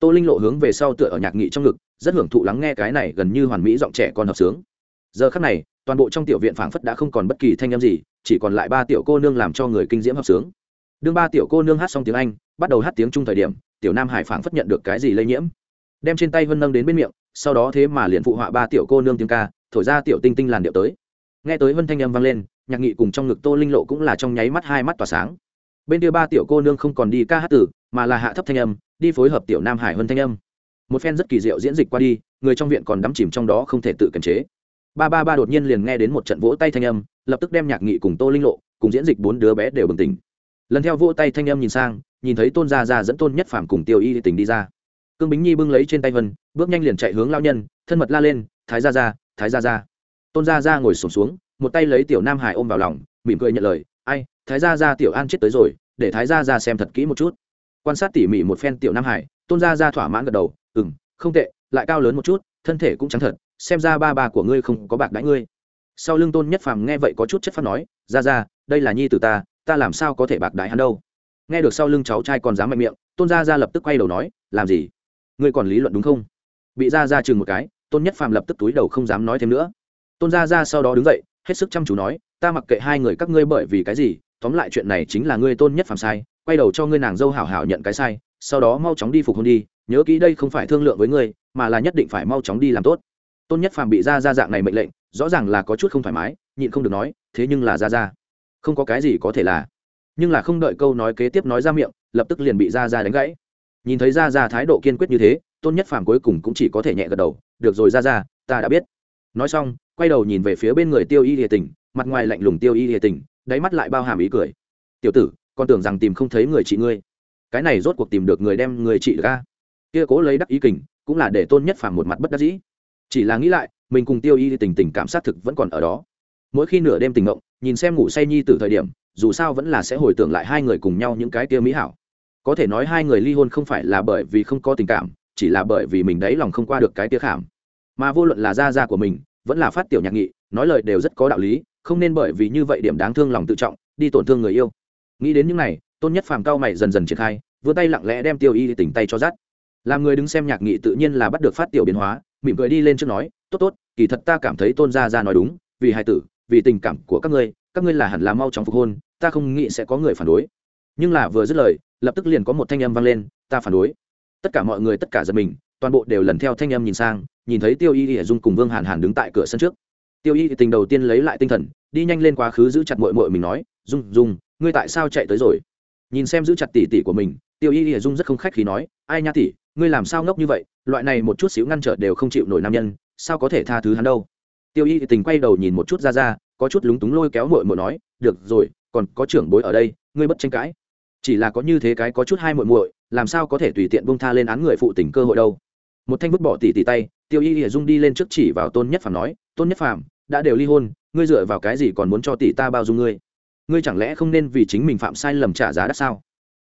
Tô linh lộ hướng về sau tựa ở nhạc nghị trong ngực, rất hưởng thụ lắng nghe cái này gần như hoàn mỹ giọng trẻ con hợp sướng. Giờ khắc này toàn bộ trong tiểu viện phảng phất đã không còn bất kỳ thanh âm gì, chỉ còn lại ba tiểu cô nương làm cho người kinh diễm hợp sướng. Đương ba tiểu cô nương hát xong tiếng anh, bắt đầu hát tiếng trung thời điểm, tiểu nam hải phảng phất nhận được cái gì lây nhiễm. Đem trên tay vân nâng đến bên miệng, sau đó thế mà liền phụ họa ba tiểu cô nương tiếng ca, thổi ra tiểu tinh tinh làn điệu tới. Nghe tới vân thanh âm vang lên, nhạc nghị cùng trong ngực tô linh lộ cũng là trong nháy mắt hai mắt tỏa sáng. Bên kia ba tiểu cô nương không còn đi ca hát tử, mà là hạ thấp thanh âm, đi phối hợp tiểu nam hải hơn thanh âm. Một phen rất kỳ diệu diễn dịch qua đi, người trong viện còn đắm chìm trong đó không thể tự kiềm chế ba ba ba đột nhiên liền nghe đến một trận vỗ tay thanh âm, lập tức đem nhạc nghị cùng tô linh lộ cùng diễn dịch bốn đứa bé đều bừng tỉnh. Lần theo vỗ tay thanh âm nhìn sang, nhìn thấy tôn gia gia dẫn tôn nhất phàm cùng tiêu y tình đi ra. Cương bính nhi bưng lấy trên tay vân, bước nhanh liền chạy hướng lao nhân, thân mật la lên, thái gia gia, thái gia gia. Tôn gia gia ngồi sổm xuống, một tay lấy tiểu nam hải ôm vào lòng, mỉm cười nhận lời, ai, thái gia gia tiểu an chết tới rồi, để thái gia gia xem thật kỹ một chút. Quan sát tỉ mỉ một phen tiểu nam hải, tôn gia gia thỏa mãn gật đầu ừ m không tệ, lại cao lớn một chút thân thể cũng trắng thật, xem ra ba bà của ngươi không có bạc đãi ngươi. Sau lưng tôn nhất phàm nghe vậy có chút chất phát nói, ra ra, đây là nhi từ ta ta làm sao có thể bạc đãi hắn đâu? Nghe được sau lưng cháu trai còn dám mạnh miệng, tôn gia gia lập tức quay đầu nói, làm gì? Ngươi còn lý luận đúng không? Bị ra ra chừng một cái, tôn nhất phàm lập tức túi đầu không dám nói thêm nữa. Tôn gia gia sau đó đứng dậy, hết sức chăm chú nói, ta mặc kệ hai người các ngươi bởi vì cái gì, tóm lại chuyện này chính là ngươi tôn nhất phàm sai, quay đầu cho ngươi nàng dâu hảo hảo nhận cái sai, sau đó mau chóng đi phục hôn đi nhớ kỹ đây không phải thương lượng với ngươi, mà là nhất định phải mau chóng đi làm tốt. Tôn nhất phàm bị ra ra dạng này mệnh lệnh, rõ ràng là có chút không thoải mái, nhịn không được nói, thế nhưng là ra ra không có cái gì có thể là. Nhưng là không đợi câu nói kế tiếp nói ra miệng, lập tức liền bị ra ra đánh gãy. Nhìn thấy ra ra thái độ kiên quyết như thế, tôn nhất phàm cuối cùng cũng chỉ có thể nhẹ gật đầu, được rồi ra ra ta đã biết. Nói xong, quay đầu nhìn về phía bên người tiêu y địa tình, mặt ngoài lạnh lùng tiêu y địa tình, đáy mắt lại bao hàm ý cười. Tiểu tử, con tưởng rằng tìm không thấy người chị ngươi. Cái này rốt cuộc tìm được người đem người chị ra kia cố lấy đắc ý kình, cũng là để tôn nhất phàm một mặt bất đắc dĩ. Chỉ là nghĩ lại, mình cùng tiêu y tình tình cảm xác thực vẫn còn ở đó. Mỗi khi nửa đêm tình ngộng, nhìn xem ngủ say nhi từ thời điểm, dù sao vẫn là sẽ hồi tưởng lại hai người cùng nhau những cái kia mỹ hảo. Có thể nói hai người ly hôn không phải là bởi vì không có tình cảm, chỉ là bởi vì mình đấy lòng không qua được cái tia khảm. Mà vô luận là gia gia của mình, vẫn là phát tiểu nhạc nghị, nói lời đều rất có đạo lý, không nên bởi vì như vậy điểm đáng thương lòng tự trọng, đi tổn thương người yêu. Nghĩ đến những này, tôn nhất phàm cao mày dần dần triển khai, vươn tay lặng lẽ đem tiêu y tỉnh tay cho dắt làm người đứng xem nhạc nghị tự nhiên là bắt được phát tiểu biến hóa, mỉm cười đi lên trước nói, tốt tốt, kỳ thật ta cảm thấy tôn gia ra nói đúng, vì hai tử, vì tình cảm của các ngươi các ngươi là hẳn là mau chóng phục hôn, ta không nghĩ sẽ có người phản đối. Nhưng là vừa dứt lời, lập tức liền có một thanh âm vang lên, ta phản đối. Tất cả mọi người tất cả giật mình, toàn bộ đều lần theo thanh âm nhìn sang, nhìn thấy tiêu y y dung cùng vương hàn hàn đứng tại cửa sân trước. Tiêu y thì tình đầu tiên lấy lại tinh thần, đi nhanh lên quá khứ giữ chặt mội mội mình nói, dung dung, ngươi tại sao chạy tới rồi? Nhìn xem giữ chặt tỉ tỉ của mình tiêu y y dung rất không khách khi nói, ai nha tỉ ngươi làm sao ngốc như vậy? Loại này một chút xíu ngăn trở đều không chịu nổi nam nhân, sao có thể tha thứ hắn đâu? Tiêu y thì tình quay đầu nhìn một chút ra ra có chút lúng túng lôi kéo mội mội nói, được rồi, còn có trưởng bối ở đây, ngươi bất tranh cãi. Chỉ là có như thế cái có chút hai muội muội, làm sao có thể tùy tiện bông tha lên án người phụ tình cơ hội đâu? Một thanh vứt bỏ tỉ tỉ tay, tiêu y hiển dung đi lên trước chỉ vào tôn nhất phàm nói, tôn nhất phàm, đã đều ly hôn, ngươi dựa vào cái gì còn muốn cho tỷ ta bao dung ngươi? Ngươi chẳng lẽ không nên vì chính mình phạm sai lầm trả giá đắt sao?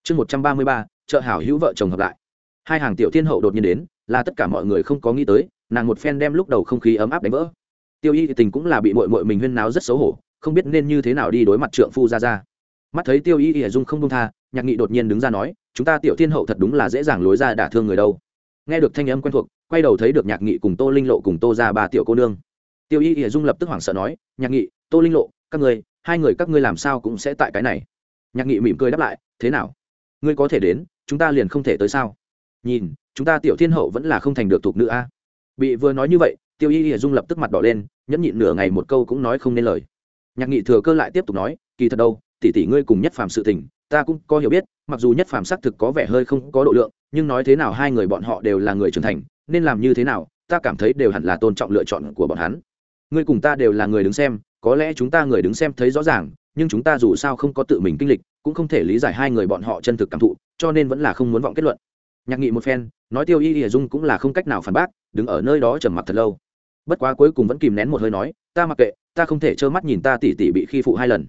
Chương một trăm ba mươi ba, chợ hảo hữu vợ chồng hợp lại. Hai hàng tiểu thiên hậu đột nhiên đến, là tất cả mọi người không có nghĩ tới, nàng một phen đem lúc đầu không khí ấm áp đánh vỡ. Tiêu y thì tình cũng là bị mội mội mình huyên náo rất xấu hổ, không biết nên như thế nào đi đối mặt trượng phu ra ra. Mắt thấy tiêu y y dung không công tha, nhạc nghị đột nhiên đứng ra nói, chúng ta tiểu thiên hậu thật đúng là dễ dàng lối ra đả thương người đâu. Nghe được thanh âm quen thuộc, quay đầu thấy được nhạc nghị cùng tô linh lộ cùng tô ra ba tiểu cô nương. Tiêu y y dung lập tức hoảng sợ nói, nhạc nghị, tô linh lộ, các người hai người các ngươi làm sao cũng sẽ tại cái này. Nhạc nghị mỉm cười đáp lại, thế nào? Ngươi có thể đến, chúng ta liền không thể tới sao? Nhìn, chúng ta tiểu thiên hậu vẫn là không thành được thuộc nữ a. Bị vừa nói như vậy, tiêu y y dung lập tức mặt đỏ lên, nhẫn nhịn nửa ngày một câu cũng nói không nên lời. Nhạc nghị thừa cơ lại tiếp tục nói, kỳ thật đâu, tỷ tỷ ngươi cùng nhất phàm sự tình, ta cũng có hiểu biết, mặc dù nhất phàm xác thực có vẻ hơi không có độ lượng, nhưng nói thế nào hai người bọn họ đều là người trưởng thành, nên làm như thế nào, ta cảm thấy đều hẳn là tôn trọng lựa chọn của bọn hắn. Ngươi cùng ta đều là người đứng xem, có lẽ chúng ta người đứng xem thấy rõ ràng, nhưng chúng ta dù sao không có tự mình kinh lịch cũng không thể lý giải hai người bọn họ chân thực cảm thụ, cho nên vẫn là không muốn vọng kết luận. Nhạc nghị một phen, nói tiêu y y dung cũng là không cách nào phản bác, đứng ở nơi đó trầm mặc thật lâu. Bất quá cuối cùng vẫn kìm nén một hơi nói, ta mặc kệ, ta không thể trơ mắt nhìn ta tỉ tỉ bị khi phụ hai lần.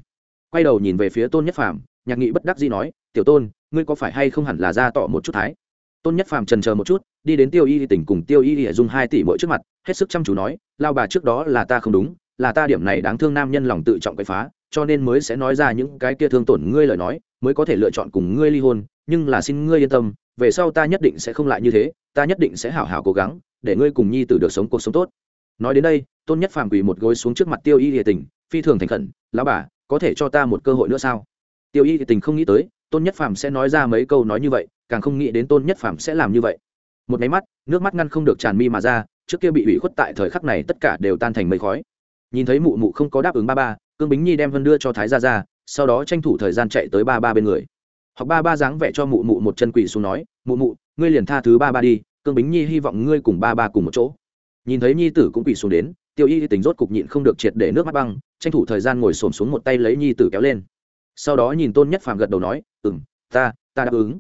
Quay đầu nhìn về phía tôn nhất phàm, nhạc nghị bất đắc dĩ nói, tiểu tôn, ngươi có phải hay không hẳn là ra tỏ một chút thái? Tôn nhất phàm trần chờ một chút, đi đến tiêu y tỉnh cùng tiêu y dùng hai tỷ mỗi trước mặt, hết sức chăm chú nói, lao bà trước đó là ta không đúng, là ta điểm này đáng thương nam nhân lòng tự trọng quậy phá cho nên mới sẽ nói ra những cái kia thương tổn ngươi lời nói, mới có thể lựa chọn cùng ngươi ly hôn, nhưng là xin ngươi yên tâm, về sau ta nhất định sẽ không lại như thế, ta nhất định sẽ hảo hảo cố gắng, để ngươi cùng nhi tử được sống cuộc sống tốt. Nói đến đây, tôn nhất phàm quỳ một gối xuống trước mặt tiêu y địa tình, phi thường thành khẩn, lão bà, có thể cho ta một cơ hội nữa sao? Tiêu y địa tình không nghĩ tới, tôn nhất phàm sẽ nói ra mấy câu nói như vậy, càng không nghĩ đến tôn nhất phàm sẽ làm như vậy. Một máy mắt, nước mắt ngăn không được tràn mi mà ra, trước kia bị ủy khuất tại thời khắc này tất cả đều tan thành mây khói. Nhìn thấy mụ mụ không có đáp ứng ba ba cương bính nhi đem vân đưa cho thái gia ra sau đó tranh thủ thời gian chạy tới ba ba bên người. Hoặc ba ba dáng vẻ cho mụ mụ một chân quỳ xuống nói, mụ mụ, ngươi liền tha thứ ba ba đi, cương bính nhi hy vọng ngươi cùng ba ba cùng một chỗ. Nhìn thấy nhi tử cũng quỳ xuống đến, tiêu y tính rốt cục nhịn không được triệt để nước mắt băng, tranh thủ thời gian ngồi xổm xuống một tay lấy nhi tử kéo lên. Sau đó nhìn tôn nhất phàm gật đầu nói ừ m ta ta đáp ứng.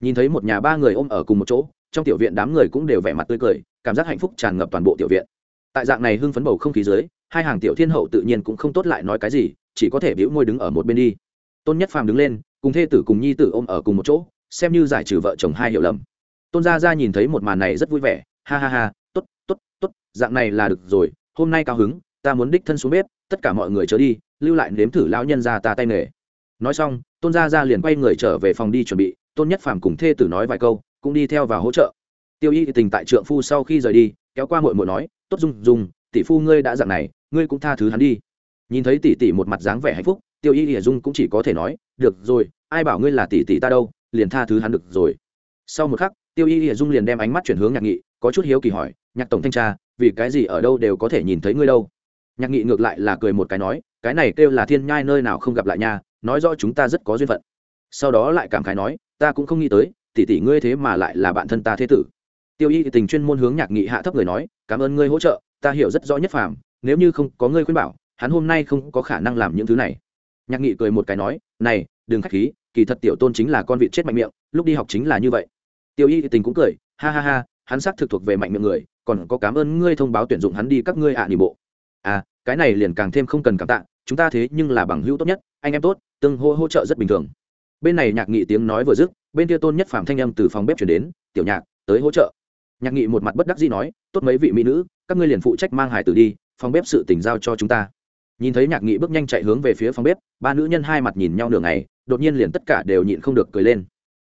Nhìn thấy một nhà ba người ôm ở cùng một chỗ, trong tiểu viện đám người cũng đều vẻ mặt tươi cười, cảm giác hạnh phúc tràn ngập toàn bộ tiểu viện. Tại dạng này hưng phấn bầu không khí dưới hai hàng tiểu thiên hậu tự nhiên cũng không tốt lại nói cái gì, chỉ có thể biễu môi đứng ở một bên đi. Tôn nhất phàm đứng lên, cùng thê tử cùng nhi tử ôm ở cùng một chỗ, xem như giải trừ vợ chồng hai hiểu lầm. Tôn gia gia nhìn thấy một màn này rất vui vẻ, ha ha ha t ố t t ố t t ố t dạng này là được rồi, hôm nay cao hứng, ta muốn đích thân xuống bếp, tất cả mọi người trở đi, lưu lại nếm thử lão nhân ra ta tay nghề. Nói xong, tôn gia gia liền quay người trở về phòng đi chuẩn bị, tôn nhất phàm cùng thê tử nói vài câu, cũng đi theo và hỗ trợ. Tiêu y tình tại trượng phu sau khi rời đi, kéo qua mội mội nói, tốt dung dung, tỷ phu ngươi đã dạng này ngươi cũng tha thứ hắn đi. Nhìn thấy tỷ tỷ một mặt dáng vẻ hạnh phúc, tiêu y hiển dung cũng chỉ có thể nói, được rồi, ai bảo ngươi là tỷ tỷ ta đâu, liền tha thứ hắn được rồi. Sau một khắc, tiêu y hiển dung liền đem ánh mắt chuyển hướng nhạc nghị, có chút hiếu kỳ hỏi, nhạc tổng thanh tra, vì cái gì ở đâu đều có thể nhìn thấy ngươi đâu? Nhạc nghị ngược lại là cười một cái nói, cái này kêu là thiên nhai nơi nào không gặp lại nha, nói rõ chúng ta rất có duyên phận. Sau đó lại cảm khái nói, ta cũng không nghĩ tới, tỷ tỷ ngươi thế mà lại là bạn thân ta thế tử. Tiêu y tình chuyên môn hướng nhạc nghị hạ thấp người nói, cảm ơn ngươi hỗ trợ, ta hiểu rất rõ nhất phàm nếu như không có ngươi khuyên bảo, hắn hôm nay không có khả năng làm những thứ này. Nhạc nghị cười một cái nói, này, đừng k h á c h khí, kỳ thật tiểu tôn chính là con vịt chết mạnh miệng, lúc đi học chính là như vậy. Tiêu y tình cũng cười, ha ha ha, hắn xác thực thuộc về mạnh miệng người, còn có cảm ơn ngươi thông báo tuyển dụng hắn đi các ngươi ạ à bộ. À cái này liền càng thêm không cần cảm tạ, chúng ta thế nhưng là bằng hữu tốt nhất, anh em tốt, tương hô hỗ trợ rất bình thường. Bên này nhạc nghị tiếng nói vừa dứt, bên kia tôn nhất phạm thanh âm từ phòng bếp chuyển đến, tiểu nhạc, tới hỗ trợ. Nhạc nghị một mặt bất đắc dĩ nói, tốt mấy vị mỹ nữ, các ngươi liền phụ trách mang hải tử đi phòng bếp sự tỉnh giao cho chúng ta. Nhìn thấy nhạc nghị bước nhanh chạy hướng về phía phòng bếp, ba nữ nhân hai mặt nhìn nhau nửa ngày, đột nhiên liền tất cả đều nhịn không được cười lên.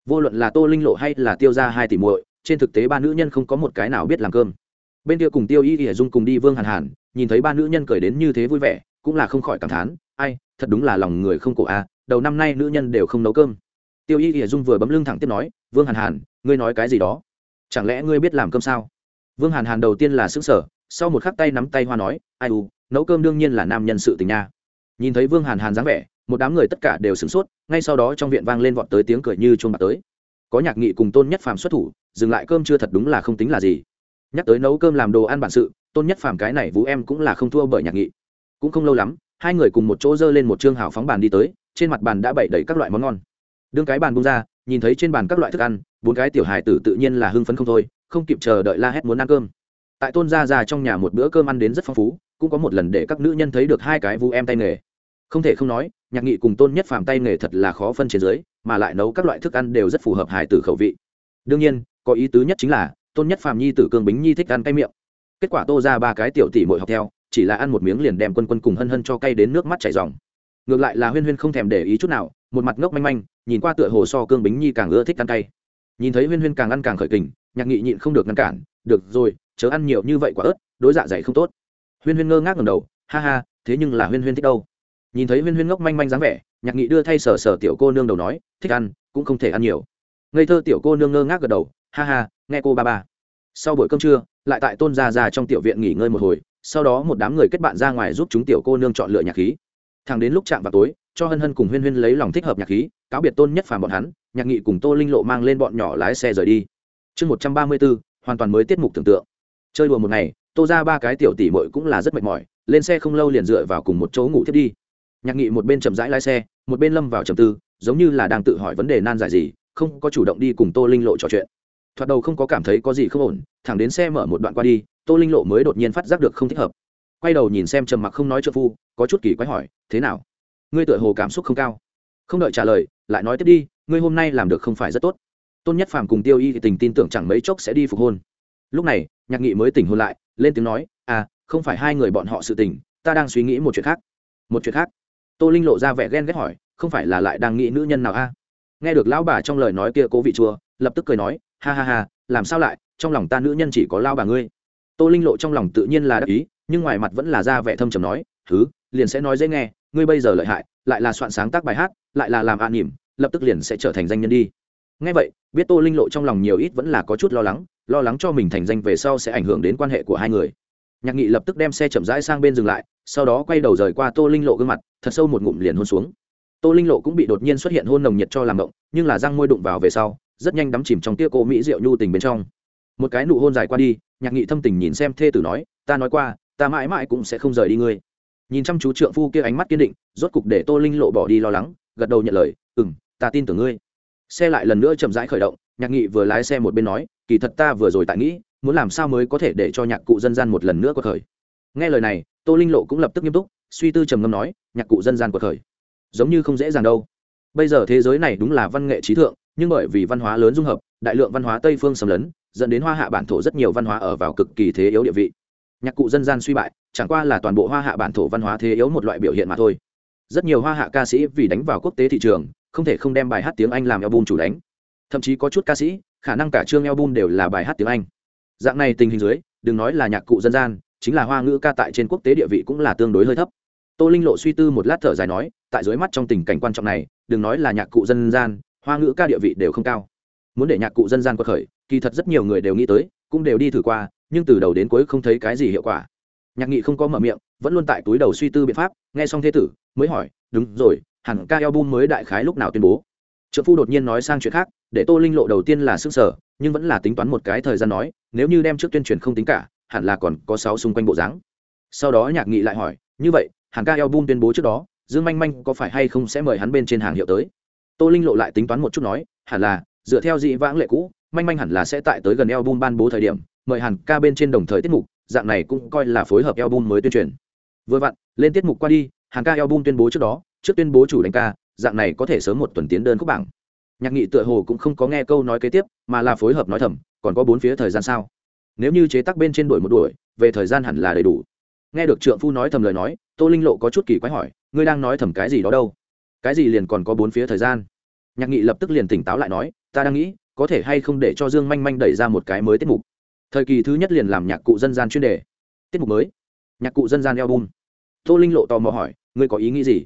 Vô luận là tô linh lộ hay là tiêu ra hai tỷ muội, trên thực tế ba nữ nhân không có một cái nào biết làm cơm. Bên kia cùng tiêu y ỉa dung cùng đi vương hàn hàn, nhìn thấy ba nữ nhân cười đến như thế vui vẻ, cũng là không khỏi cảm thán, ai, thật đúng là lòng người không cổ a, đầu năm nay nữ nhân đều không nấu cơm. Tiêu y ỉa dung vừa bấm lưng thẳng tiếp nói, vương hàn hàn, ngươi nói cái gì đó? Chẳng lẽ ngươi biết làm cơm sao? Vương hàn hàn đầu tiên là xứng sở sau một khắc tay nắm tay hoa nói, ai u, nấu cơm đương nhiên là nam nhân sự tình nha. Nhìn thấy vương hàn hàn dáng vẻ, một đám người tất cả đều sửng sốt, ngay sau đó trong viện vang lên vọt tới tiếng cười như chuông bạc tới. Có nhạc nghị cùng tôn nhất phàm xuất thủ, dừng lại cơm chưa thật đúng là không tính là gì. Nhắc tới nấu cơm làm đồ ăn bản sự, tôn nhất phàm cái này vũ em cũng là không thua bởi nhạc nghị. Cũng không lâu lắm, hai người cùng một chỗ dơ lên một chương hào phóng bàn đi tới, trên mặt bàn đã bày đầy các loại món ngon. Đương cái bàn bung ra, nhìn thấy trên bàn các loại thức ăn, bốn cái tiểu hài tử tự nhiên là hưng phấn không thôi, không kịp chờ đợi la hét muốn ăn cơm tại tôn gia già trong nhà một bữa cơm ăn đến rất phong phú, cũng có một lần để các nữ nhân thấy được hai cái vũ em tay nghề. Không thể không nói, nhạc nghị cùng tôn nhất phàm tay nghề thật là khó phân trên dưới, mà lại nấu các loại thức ăn đều rất phù hợp hài tử khẩu vị. Đương nhiên, có ý tứ nhất chính là, tôn nhất phàm nhi tử cương bính nhi thích ăn cay miệng. Kết quả tô ra ba cái tiểu tỷ mội học theo, chỉ là ăn một miếng liền đem quân quân cùng hân hân cho cay đến nước mắt chảy dòng ngược lại là huyên huyên không thèm để ý chút nào, một mặt ngốc manh manh, nhìn qua tựa hồ so cương bính nhi càng ưa thích ăn cay. Nhìn thấy huyên huyên càng ăn càng khởi kình, nhạc nghị nhịn không được ngăn cản được rồi, chớ ăn nhiều như vậy quả ớt, đối dạ dày không tốt. Huyên huyên ngơ ngác ngầm đầu, ha ha, thế nhưng là huyên huyên thích đâu. Nhìn thấy huyên huyên ngốc manh manh dáng vẻ, nhạc nghị đưa thay sở sở tiểu cô nương đầu nói, thích ăn, cũng không thể ăn nhiều. Ngây thơ tiểu cô nương ngơ ngác gật đầu, ha ha, nghe cô ba ba. Sau buổi cơm trưa, lại tại tôn gia già trong tiểu viện nghỉ ngơi một hồi, sau đó một đám người kết bạn ra ngoài giúp chúng tiểu cô nương chọn lựa nhạc khí. Thẳng đến lúc chạm vào tối, cho hân hân cùng huyên huyên lấy lòng thích hợp nhạc khí, cáo biệt tôn nhất phàm bọn hắn, nhạc nghị cùng tô linh lộ mang lên bọn nhỏ lái xe rời đi. Chương một trăm ba mươi bốn hoàn toàn mới tiết mục tưởng tượng. Chơi đùa một ngày, tô ra ba cái tiểu tỷ mội cũng là rất mệt mỏi, lên xe không lâu liền dựa vào cùng một chỗ ngủ thiết đi. Nhạc nghị một bên chậm rãi lái xe, một bên lâm vào trầm tư, giống như là đang tự hỏi vấn đề nan giải gì, không có chủ động đi cùng tô linh lộ trò chuyện. Thoạt đầu không có cảm thấy có gì không ổn, thẳng đến xe mở một đoạn qua đi, tô linh lộ mới đột nhiên phát giác được không thích hợp. Quay đầu nhìn xem trầm mặc không nói trợ phu, có chút kỳ quái hỏi, thế nào? Ngươi tựa hồ cảm xúc không cao. Không đợi trả lời, lại nói tiếp đi, ngươi hôm nay làm được không phải rất tốt tôn nhất phàm cùng tiêu y thì tình tin tưởng chẳng mấy chốc sẽ đi phục hôn. Lúc này, nhạc nghị mới tỉnh hôn lại, lên tiếng nói à không phải hai người bọn họ sự tình, ta đang suy nghĩ một chuyện khác. Một chuyện khác? Tô linh lộ ra vẻ ghen ghét hỏi, không phải là lại đang nghĩ nữ nhân nào a? Nghe được lão bà trong lời nói kia cố vị chua, lập tức cười nói, ha ha ha, làm sao lại, trong lòng ta nữ nhân chỉ có lao bà ngươi. Tô linh lộ trong lòng tự nhiên là đắc ý, nhưng ngoài mặt vẫn là ra vẻ thâm trầm nói thứ liền sẽ nói dễ nghe, ngươi bây giờ lợi hại, lại là soạn sáng tác bài hát, lại là làm an nỉm, lập tức liền sẽ trở thành danh nhân đi ngay vậy, biết tô linh lộ trong lòng nhiều ít vẫn là có chút lo lắng lo lắng cho mình thành danh về sau sẽ ảnh hưởng đến quan hệ của hai người. Nhạc nghị lập tức đem xe chậm rãi sang bên dừng lại, sau đó quay đầu rời qua tô linh lộ gương mặt, thật sâu một ngụm liền hôn xuống. Tô linh lộ cũng bị đột nhiên xuất hiện hôn nồng nhiệt cho làm động, nhưng là răng môi đụng vào về sau, rất nhanh đắm chìm trong tia cô mỹ rượu nhu tình bên trong. Một cái nụ hôn dài qua đi, nhạc nghị thâm tình nhìn xem thê tử nói, ta nói qua, ta mãi mãi cũng sẽ không rời đi ngươi. Nhìn chăm chú trượng phu kia ánh mắt kiên định, rốt cục để tô linh lộ bỏ đi lo lắng, gật đầu nhận lời ừ m ta tin tưởng ngươi xe lại lần nữa chậm rãi khởi động, nhạc nghị vừa lái xe một bên nói, kỳ thật ta vừa rồi tại nghĩ, muốn làm sao mới có thể để cho nhạc cụ dân gian một lần nữa có khởi nghe lời này, tô linh lộ cũng lập tức nghiêm túc, suy tư trầm ngâm nói, nhạc cụ dân gian có khởi giống như không dễ dàng đâu. Bây giờ thế giới này đúng là văn nghệ trí thượng, nhưng bởi vì văn hóa lớn dung hợp, đại lượng văn hóa tây phương xâm lấn, dẫn đến hoa hạ bản thổ rất nhiều văn hóa ở vào cực kỳ thế yếu địa vị. Nhạc cụ dân gian suy bại, chẳng qua là toàn bộ hoa hạ bản thổ văn hóa thế yếu một loại biểu hiện mà thôi. Rất nhiều hoa hạ ca sĩ vì đánh vào quốc tế thị trường không thể không đem bài hát tiếng anh làm album chủ đánh. Thậm chí có chút ca sĩ, khả năng cả chương album đều là bài hát tiếng anh. Dạng này tình hình dưới, đừng nói là nhạc cụ dân gian, chính là hoa ngữ ca tại trên quốc tế địa vị cũng là tương đối hơi thấp. Tô linh lộ suy tư một lát thở dài nói, tại dưới mắt trong tình cảnh quan trọng này, đừng nói là nhạc cụ dân gian, hoa ngữ ca địa vị đều không cao. Muốn để nhạc cụ dân gian quật khởi, kỳ thật rất nhiều người đều nghĩ tới, cũng đều đi thử qua, nhưng từ đầu đến cuối không thấy cái gì hiệu quả. Nhạc nghị không có mở miệng, vẫn luôn tại túi đầu suy tư biện pháp, nghe xong thế tử, mới hỏi, đúng rồi hẳn ca album mới đại khái lúc nào tuyên bố. Trợ phu đột nhiên nói sang chuyện khác, để tô linh lộ đầu tiên là sức sở, nhưng vẫn là tính toán một cái thời gian nói, nếu như đem trước tuyên truyền không tính cả, hẳn là còn có sáu xung quanh bộ dáng. Sau đó nhạc nghị lại hỏi, như vậy hàng ca album tuyên bố trước đó, dương manh manh có phải hay không sẽ mời hắn bên trên hàng hiệu tới? Tô linh lộ lại tính toán một chút nói, hẳn là, dựa theo dị vãng lệ cũ, manh manh hẳn là sẽ tại tới gần album ban bố thời điểm, mời hàn ca bên trên đồng thời tiết mục, dạng này cũng coi là phối hợp album mới tuyên truyền. Vừa vặn, lên tiết mục qua đi hàn ca album tuyên bố trước đó trước tuyên bố chủ đánh ca, dạng này có thể sớm một tuần tiến đơn khúc bảng. Nhạc nghị tựa hồ cũng không có nghe câu nói kế tiếp, mà là phối hợp nói thầm, còn có bốn phía thời gian sao? Nếu như chế tác bên trên đuổi một đuổi, về thời gian hẳn là đầy đủ. Nghe được trượng phu nói thầm lời nói, tô linh lộ có chút kỳ quái hỏi, ngươi đang nói thầm cái gì đó đâu? Cái gì liền còn có bốn phía thời gian? Nhạc nghị lập tức liền tỉnh táo lại nói, ta đang nghĩ, có thể hay không để cho dương manh manh đẩy ra một cái mới tiết mục. Thời kỳ thứ nhất liền làm nhạc cụ dân gian chuyên đề. Tiết mục mới. Nhạc cụ dân gian album. Tô linh lộ tò mò hỏi, ngươi có ý nghĩ gì?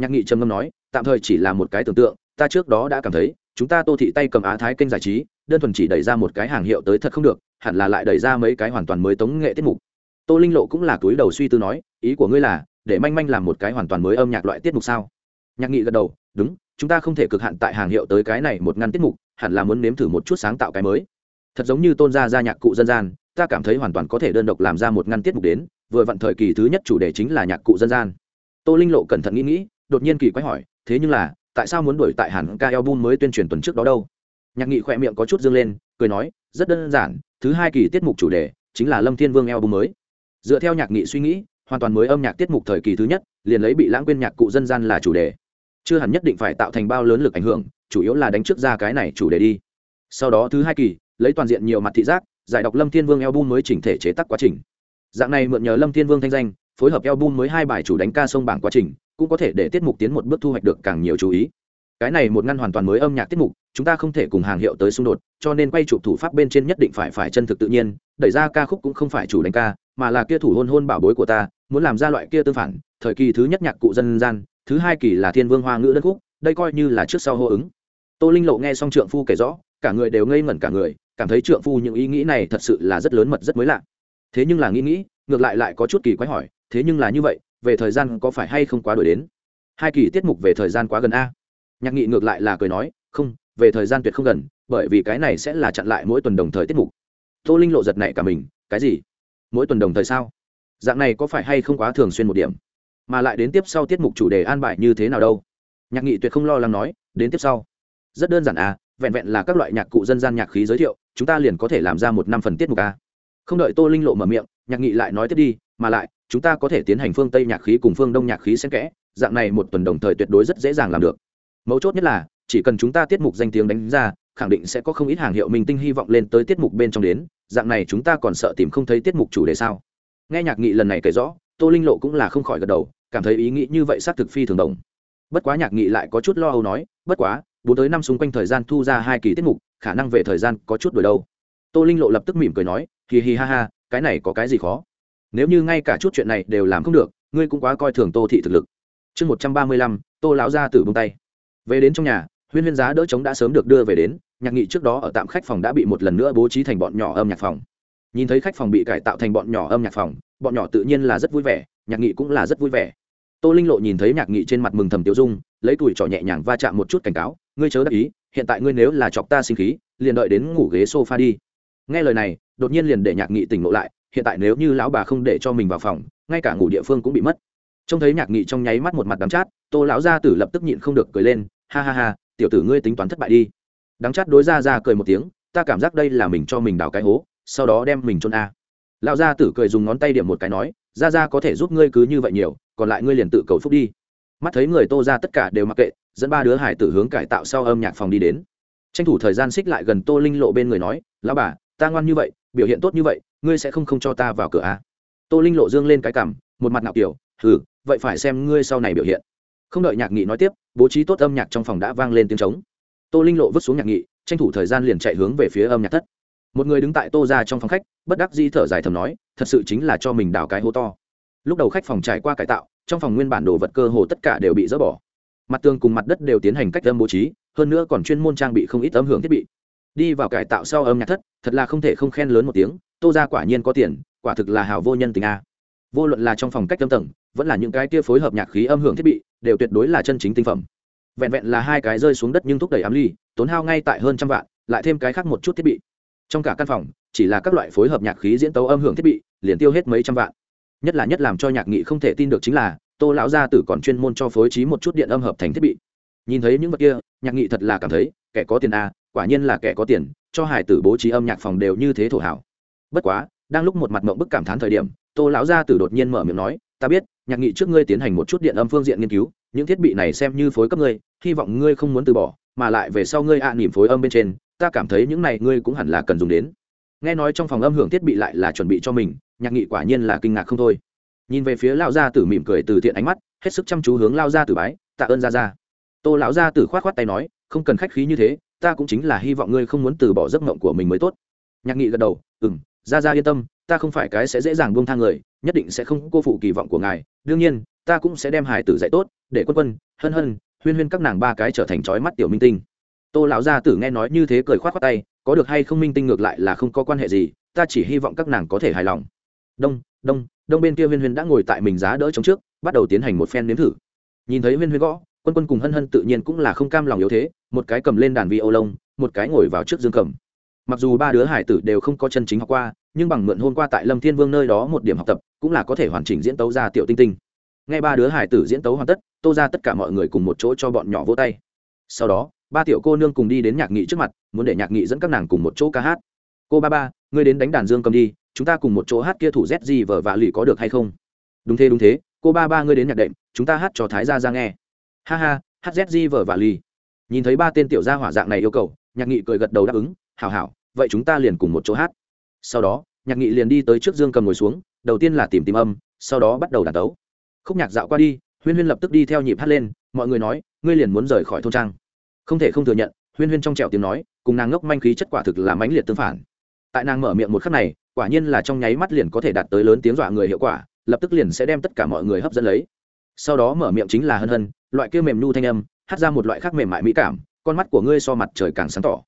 Nhạc nghị trầm ngâm nói, tạm thời chỉ là một cái tưởng tượng, ta trước đó đã cảm thấy, chúng ta tô thị tay cầm á thái kênh giải trí, đơn thuần chỉ đẩy ra một cái hàng hiệu tới thật không được, hẳn là lại đẩy ra mấy cái hoàn toàn mới tống nghệ tiết mục. Tô linh lộ cũng là túi đầu suy tư nói, ý của ngươi là, để manh manh làm một cái hoàn toàn mới âm nhạc loại tiết mục sao? Nhạc nghị gật đầu, đúng, chúng ta không thể cực hạn tại hàng hiệu tới cái này một ngăn tiết mục, hẳn là muốn nếm thử một chút sáng tạo cái mới. Thật giống như tôn gia gia nhạc cụ dân gian, ta cảm thấy hoàn toàn có thể đơn độc làm ra một ngăn tiết mục đến, vừa vặn thời kỳ thứ nhất chủ đề chính là nhạc cụ dân gian. Tô linh lộ cẩn thận nghĩ nghĩ đột nhiên kỳ quái hỏi, thế nhưng là, tại sao muốn đổi tại hẳn ca album mới tuyên truyền tuần trước đó đâu? Nhạc nghị khỏe miệng có chút dương lên, cười nói, rất đơn giản, thứ hai kỳ tiết mục chủ đề chính là lâm thiên vương album mới. Dựa theo nhạc nghị suy nghĩ, hoàn toàn mới âm nhạc tiết mục thời kỳ thứ nhất, liền lấy bị lãng quên nhạc cụ dân gian là chủ đề. Chưa hẳn nhất định phải tạo thành bao lớn lực ảnh hưởng, chủ yếu là đánh trước ra cái này chủ đề đi. Sau đó thứ hai kỳ, lấy toàn diện nhiều mặt thị giác, giải đọc lâm thiên vương album mới chỉnh thể chế tác quá trình. Dạng này mượn nhờ lâm thiên vương thanh danh, phối hợp album mới hai bài chủ đánh ca sông bảng quá trình cũng có thể để tiết mục tiến một bước thu hoạch được càng nhiều chú ý. Cái này một ngăn hoàn toàn mới âm nhạc tiết mục, chúng ta không thể cùng hàng hiệu tới xung đột, cho nên quay chụp thủ pháp bên trên nhất định phải phải chân thực tự nhiên, đẩy ra ca khúc cũng không phải chủ đánh ca, mà là kia thủ hôn hôn bảo bối của ta, muốn làm ra loại kia tương phản, thời kỳ thứ nhất nhạc cụ dân gian, thứ hai kỳ là thiên vương hoa ngữ đất khúc, đây coi như là trước sau hô ứng. Tô linh lộ nghe xong trượng phu kể rõ, cả người đều ngây ngẩn cả người, cảm thấy trượng phu những ý nghĩ này thật sự là rất lớn mật rất mới lạ. Thế nhưng là nghĩ nghĩ, ngược lại lại có chút kỳ quái hỏi, thế nhưng là như vậy về thời gian có phải hay không quá đổi đến? Hai kỳ tiết mục về thời gian quá gần a. Nhạc nghị ngược lại là cười nói, không, về thời gian tuyệt không gần, bởi vì cái này sẽ là chặn lại mỗi tuần đồng thời tiết mục. Tô linh lộ giật này cả mình, cái gì? Mỗi tuần đồng thời sao? Dạng này có phải hay không quá thường xuyên một điểm? Mà lại đến tiếp sau tiết mục chủ đề an bài như thế nào đâu? Nhạc nghị tuyệt không lo lắng nói, đến tiếp sau. Rất đơn giản à vẹn vẹn là các loại nhạc cụ dân gian nhạc khí giới thiệu, chúng ta liền có thể làm ra một năm phần tiết mục à. không đợi tô linh lộ mở miệng, nhạc nghị lại nói tiếp đi, mà lại chúng ta có thể tiến hành phương tây nhạc khí cùng phương đông nhạc khí xen kẽ, dạng này một tuần đồng thời tuyệt đối rất dễ dàng làm được. Mấu chốt nhất là, chỉ cần chúng ta tiết mục danh tiếng đánh ra, khẳng định sẽ có không ít hàng hiệu minh tinh hy vọng lên tới tiết mục bên trong đến, dạng này chúng ta còn sợ tìm không thấy tiết mục chủ đề sao? Nghe nhạc nghị lần này kể rõ, tô linh lộ cũng là không khỏi gật đầu, cảm thấy ý nghĩ như vậy xác thực phi thường đồng. Bất quá nhạc nghị lại có chút lo âu nói, bất quá, bốn tới năm xung quanh thời gian thu ra hai kỳ tiết mục, khả năng về thời gian có chút đổi đâu. Tô linh lộ lập tức mỉm cười nói, hì hì ha ha, cái này có cái gì khó? Nếu như ngay cả chút chuyện này đều làm không được, ngươi cũng quá coi thường tô thị thực lực. Chương một trăm ba mươi lăm, tô lão ra từ bông tay. Về đến trong nhà, huyên huyên giá đỡ trống đã sớm được đưa về đến, nhạc nghị trước đó ở tạm khách phòng đã bị một lần nữa bố trí thành bọn nhỏ âm nhạc phòng. Nhìn thấy khách phòng bị cải tạo thành bọn nhỏ âm nhạc phòng, bọn nhỏ tự nhiên là rất vui vẻ, nhạc nghị cũng là rất vui vẻ. Tô linh lộ nhìn thấy nhạc nghị trên mặt mừng thầm tiêu dung, lấy tuổi trỏ nhẹ nhàng va chạm một chút cảnh cáo, ngươi chớ đắc ý, hiện tại ngươi nếu là chọc ta sinh khí, liền đợi đến ngủ ghế sofa đi. Nghe lời này, đột nhiên liền để nhạc nghị tỉnh ngộ lại hiện tại nếu như lão bà không để cho mình vào phòng, ngay cả ngủ địa phương cũng bị mất. Trông thấy nhạc nghị trong nháy mắt một mặt đắng chát, tô lão gia tử lập tức nhịn không được cười lên, ha ha ha, tiểu tử ngươi tính toán thất bại đi. Đắng chát đối ra ra cười một tiếng, ta cảm giác đây là mình cho mình đào cái hố, sau đó đem mình chôn a. Lão gia tử cười dùng ngón tay điểm một cái nói, ra ra có thể giúp ngươi cứ như vậy nhiều, còn lại ngươi liền tự cầu phúc đi. Mắt thấy người tô ra tất cả đều mặc kệ, dẫn ba đứa hải tử hướng cải tạo sau âm nhạc phòng đi đến. Tranh thủ thời gian xích lại gần tô linh lộ bên người nói, lão bà, ta ngoan như vậy, biểu hiện tốt như vậy ngươi sẽ không không cho ta vào cửa à? tô linh lộ dương lên cái cằm một mặt ngạo kiểu, hừ, vậy phải xem ngươi sau này biểu hiện. Không đợi nhạc nghị nói tiếp, bố trí tốt âm nhạc trong phòng đã vang lên tiếng trống. Tô linh lộ vứt xuống nhạc nghị, tranh thủ thời gian liền chạy hướng về phía âm nhạc thất. Một người đứng tại tô ra trong phòng khách, bất đắc di thở dài thầm nói, thật sự chính là cho mình đào cái hố to. Lúc đầu khách phòng trải qua cải tạo, trong phòng nguyên bản đồ vật cơ hồ tất cả đều bị dỡ bỏ. Mặt tường cùng mặt đất đều tiến hành cách âm bố trí, hơn nữa còn chuyên môn trang bị không ít âm hưởng thiết bị. Đi vào cải tạo sau âm nhạc thất, thật là không thể không khen lớn một tiếng tô ra quả nhiên có tiền quả thực là hào vô nhân tình a. Vô luận là trong phòng cách âm tầng vẫn là những cái kia phối hợp nhạc khí âm hưởng thiết bị đều tuyệt đối là chân chính tinh phẩm. Vẹn vẹn là hai cái rơi xuống đất nhưng thúc đẩy ám ly tốn hao ngay tại hơn trăm vạn lại thêm cái khác một chút thiết bị. Trong cả căn phòng chỉ là các loại phối hợp nhạc khí diễn tấu âm hưởng thiết bị liền tiêu hết mấy trăm vạn. Nhất là nhất làm cho nhạc nghị không thể tin được chính là tô lão gia tử còn chuyên môn cho phối trí một chút điện âm hợp thành thiết bị. Nhìn thấy những vật kia nhạc nghị thật là cảm thấy kẻ có tiền a à, quả nhiên là kẻ có tiền cho hải tử bố trí âm nhạc phòng đều như thế thổ hảo bất quá, đang lúc một mặt mộng bức cảm thán thời điểm, tô lão gia tử đột nhiên mở miệng nói, ta biết, nhạc nghị trước ngươi tiến hành một chút điện âm phương diện nghiên cứu, những thiết bị này xem như phối cấp ngươi, hy vọng ngươi không muốn từ bỏ, mà lại về sau ngươi ạ à nỉm phối âm bên trên, ta cảm thấy những này ngươi cũng hẳn là cần dùng đến. Nghe nói trong phòng âm hưởng thiết bị lại là chuẩn bị cho mình, nhạc nghị quả nhiên là kinh ngạc không thôi. Nhìn về phía lão gia tử mỉm cười từ thiện ánh mắt, hết sức chăm chú hướng lao gia tử bái, tạ ơn gia gia. tô lão gia tử khoát khoát tay nói, không cần khách khí như thế, ta cũng chính là hy vọng ngươi không muốn từ bỏ giấc mộng của mình mới tốt. Nhạc nghị gật đầu ừ m ra ra yên tâm, ta không phải cái sẽ dễ dàng buông thang người, nhất định sẽ không cô phụ kỳ vọng của ngài. Đương nhiên, ta cũng sẽ đem hải tử dạy tốt, để quân quân, hân hân, huyên huyên các nàng ba cái trở thành trói mắt tiểu minh tinh. Tô lão gia tử nghe nói như thế cười khoát khoát tay, có được hay không minh tinh ngược lại là không có quan hệ gì, ta chỉ hy vọng các nàng có thể hài lòng. Đông đông đông bên kia huyên huyên đã ngồi tại mình giá đỡ chống trước, bắt đầu tiến hành một phen nếm thử. Nhìn thấy huyên huyên gõ, quân quân cùng hân hân tự nhiên cũng là không cam lòng yếu thế, một cái cầm lên đàn vi ô lông, một cái ngồi vào trước dương cầm mặc dù ba đứa hải tử đều không có chân chính học qua, nhưng bằng mượn hôm qua tại lâm thiên vương nơi đó một điểm học tập, cũng là có thể hoàn chỉnh diễn tấu ra tiểu tinh tinh. Ngay ba đứa hải tử diễn tấu hoàn tất, tô ra tất cả mọi người cùng một chỗ cho bọn nhỏ vỗ tay. Sau đó, ba tiểu cô nương cùng đi đến nhạc nghị trước mặt, muốn để nhạc nghị dẫn các nàng cùng một chỗ ca hát. Cô ba ba, ngươi đến đánh đàn dương cầm đi, chúng ta cùng một chỗ hát kia thủ z gì vở vạ lì có được hay không? Đúng thế đúng thế, cô ba ba ngươi đến nhạc đệm, chúng ta hát cho thái gia ra nghe. Ha ha, hát z gì vở vạ lì. Nhìn thấy ba tên tiểu gia hỏa dạng này yêu cầu, nhạc nghị cười gật đầu đáp ứng hảo hảo, vậy chúng ta liền cùng một chỗ hát. Sau đó, nhạc nghị liền đi tới trước dương cầm ngồi xuống, đầu tiên là tìm tìm âm, sau đó bắt đầu đàn tấu. Khúc nhạc dạo qua đi, huyên huyên lập tức đi theo nhịp hát lên, mọi người nói, ngươi liền muốn rời khỏi thôn trang. Không thể không thừa nhận, huyên huyên trong trẹo tiếng nói, cùng nàng ngốc manh khí chất quả thực là mãnh liệt tương phản. Tại nàng mở miệng một khắc này, quả nhiên là trong nháy mắt liền có thể đạt tới lớn tiếng dọa người hiệu quả, lập tức liền sẽ đem tất cả mọi người hấp dẫn lấy. Sau đó mở miệng chính là hân hân, loại kia mềm nhu thanh âm, hát ra một loại khác mềm mại mỹ cảm, con mắt của ngươi so mặt trời càng sáng tỏ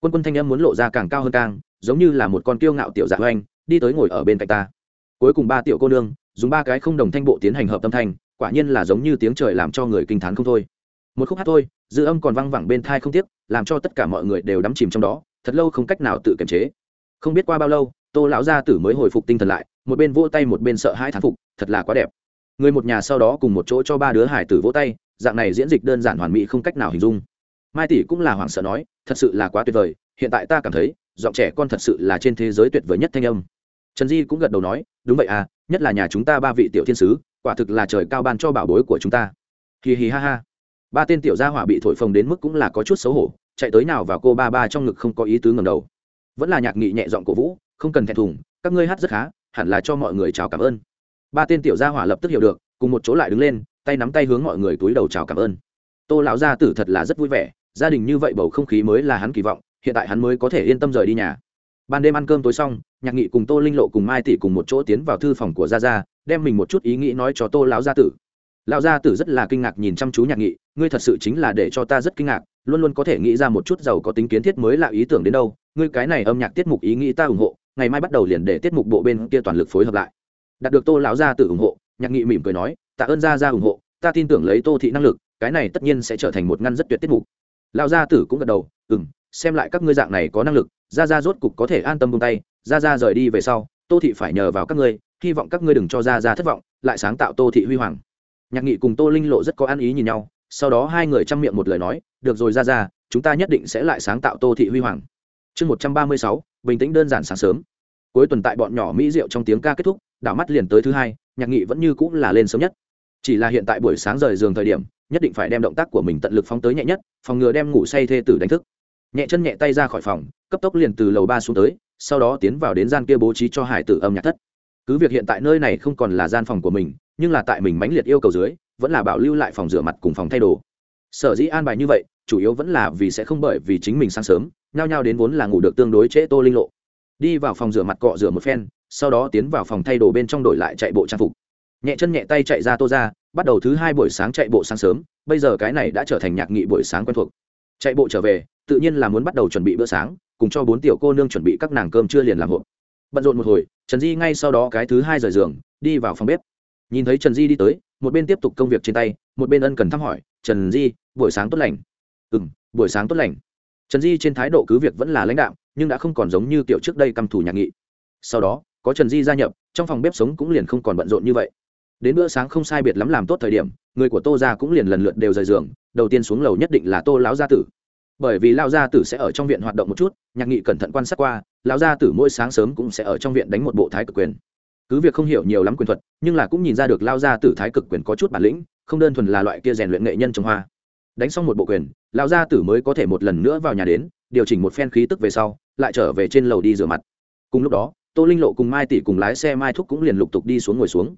quân quân thanh âm muốn lộ ra càng cao hơn càng giống như là một con kiêu ngạo tiểu dạ hoành, đi tới ngồi ở bên cạnh ta. Cuối cùng ba tiểu cô nương dùng ba cái không đồng thanh bộ tiến hành hợp tâm thanh quả nhiên là giống như tiếng trời làm cho người kinh t h á n không thôi. Một khúc hát thôi dư âm còn văng vẳng bên thai không tiếc làm cho tất cả mọi người đều đắm chìm trong đó thật lâu không cách nào tự kiềm chế. Không biết qua bao lâu tô lão gia tử mới hồi phục tinh thần lại một bên vỗ tay một bên sợ hai thán phục thật là quá đẹp. Người một nhà sau đó cùng một chỗ cho ba đứa hải tử vỗ tay dạng này diễn dịch đơn giản hoàn mỹ không cách nào hình dung mai tỷ cũng là hoảng sợ nói, thật sự là quá tuyệt vời, hiện tại ta cảm thấy, giọng trẻ con thật sự là trên thế giới tuyệt vời nhất thanh âm. Trần di cũng gật đầu nói, đúng vậy à nhất là nhà chúng ta ba vị tiểu thiên sứ, quả thực là trời cao ban cho bảo bối của chúng ta. Hì hì ha ha. Ba tên tiểu gia hỏa bị thổi phồng đến mức cũng là có chút xấu hổ, chạy tới nào vào cô ba ba trong ngực không có ý tứ ngầm đầu. Vẫn là nhạc nghị nhẹ giọng cổ vũ, không cần thẹn thùng, các ngươi hát rất khá, hẳn là cho mọi người chào cảm ơn. Ba tên tiểu gia hỏa lập tức hiểu được, cùng một chỗ lại đứng lên, tay nắm tay hướng mọi người túi đầu chào cảm ơn. Tô lão gia tử thật là rất vui vẻ gia đình như vậy bầu không khí mới là hắn kỳ vọng, hiện tại hắn mới có thể yên tâm rời đi nhà. Ban đêm ăn cơm tối xong, nhạc nghị cùng tô linh lộ cùng mai tỷ cùng một chỗ tiến vào thư phòng của gia gia, đem mình một chút ý nghĩ nói cho tô lão gia tử. Lão gia tử rất là kinh ngạc nhìn chăm chú nhạc nghị, ngươi thật sự chính là để cho ta rất kinh ngạc, luôn luôn có thể nghĩ ra một chút giàu có tính kiến thiết mới là ý tưởng đến đâu, ngươi cái này âm nhạc tiết mục ý nghĩ ta ủng hộ, ngày mai bắt đầu liền để tiết mục bộ bên kia toàn lực phối hợp lại. Đạt được tô lão gia tử ủng hộ, nhạc nghị mỉm cười nói, tạ ơn gia gia ủng hộ, ta tin tưởng lấy tô thị năng lực, cái này tất nhiên sẽ trở thành một ngăn rất tuyệt tiết mục lão gia tử cũng gật đầu, ừm, xem lại các ngươi dạng này có năng lực, gia gia rốt cục có thể an tâm buông tay, gia gia rời đi về sau, tô thị phải nhờ vào các ngươi, hy vọng các ngươi đừng cho gia gia thất vọng, lại sáng tạo tô thị huy hoàng. Nhạc nghị cùng tô linh lộ rất có ăn ý nhìn nhau, sau đó hai người chăm miệng một lời nói, được rồi gia gia, chúng ta nhất định sẽ lại sáng tạo tô thị huy hoàng. Chương một trăm ba mươi sáu, bình tĩnh đơn giản sáng sớm. Cuối tuần tại bọn nhỏ mỹ rượu trong tiếng ca kết thúc, đảo mắt liền tới thứ hai, nhạc nghị vẫn như cũng là lên sớm nhất. Chỉ là hiện tại buổi sáng rời giường thời điểm nhất định phải đem động tác của mình tận lực phóng tới nhẹ nhất, phòng ngừa đem ngủ say thê tử đánh thức. Nhẹ chân nhẹ tay ra khỏi phòng, cấp tốc liền từ lầu ba xuống tới, sau đó tiến vào đến gian kia bố trí cho hải tử âm nhạc thất. Cứ việc hiện tại nơi này không còn là gian phòng của mình, nhưng là tại mình mãnh liệt yêu cầu dưới, vẫn là bảo lưu lại phòng rửa mặt cùng phòng thay đồ. Sở dĩ an bài như vậy, chủ yếu vẫn là vì sẽ không bởi vì chính mình sáng sớm, nhao nhao đến vốn là ngủ được tương đối trễ tô linh lộ. Đi vào phòng rửa mặt cọ rửa một phen, sau đó tiến vào phòng thay đồ bên trong đổi lại chạy bộ trang phục. Nhẹ chân nhẹ tay chạy ra tô ra bắt đầu thứ hai buổi sáng chạy bộ sáng sớm, bây giờ cái này đã trở thành nhạc nghị buổi sáng quen thuộc. Chạy bộ trở về, tự nhiên là muốn bắt đầu chuẩn bị bữa sáng, cùng cho bốn tiểu cô nương chuẩn bị các nàng cơm chưa liền làm hộp. Bận rộn một hồi, trần di ngay sau đó cái thứ hai rời giường, đi vào phòng bếp. Nhìn thấy trần di đi tới, một bên tiếp tục công việc trên tay, một bên ân cần thăm hỏi, trần di, buổi sáng tốt lành. Ừ m buổi sáng tốt lành. Trần di trên thái độ cứ việc vẫn là lãnh đạo nhưng đã không còn giống như kiểu trước đây căm thủ nhạc nghị. Sau đó, có trần di gia nhập, trong phòng bếp sống cũng liền không còn bận rộn như vậy đến bữa sáng không sai biệt lắm làm tốt thời điểm, người của tô ra cũng liền lần lượt đều rời giường, đầu tiên xuống lầu nhất định là tô lão gia tử. Bởi vì lão gia tử sẽ ở trong viện hoạt động một chút, nhạc nghị cẩn thận quan sát qua, lão gia tử mỗi sáng sớm cũng sẽ ở trong viện đánh một bộ thái cực quyền. Cứ việc không hiểu nhiều lắm quyền thuật, nhưng là cũng nhìn ra được lao gia tử thái cực quyền có chút bản lĩnh, không đơn thuần là loại kia rèn luyện nghệ nhân trồng hoa. Đánh xong một bộ quyền, lão gia tử mới có thể một lần nữa vào nhà đến, điều chỉnh một phen khí tức về sau, lại trở về trên lầu đi rửa mặt. Cùng lúc đó, tô linh lộ cùng mai tỷ cùng lái xe mai thúc cũng liền lục tục đi xuống ngồi xuống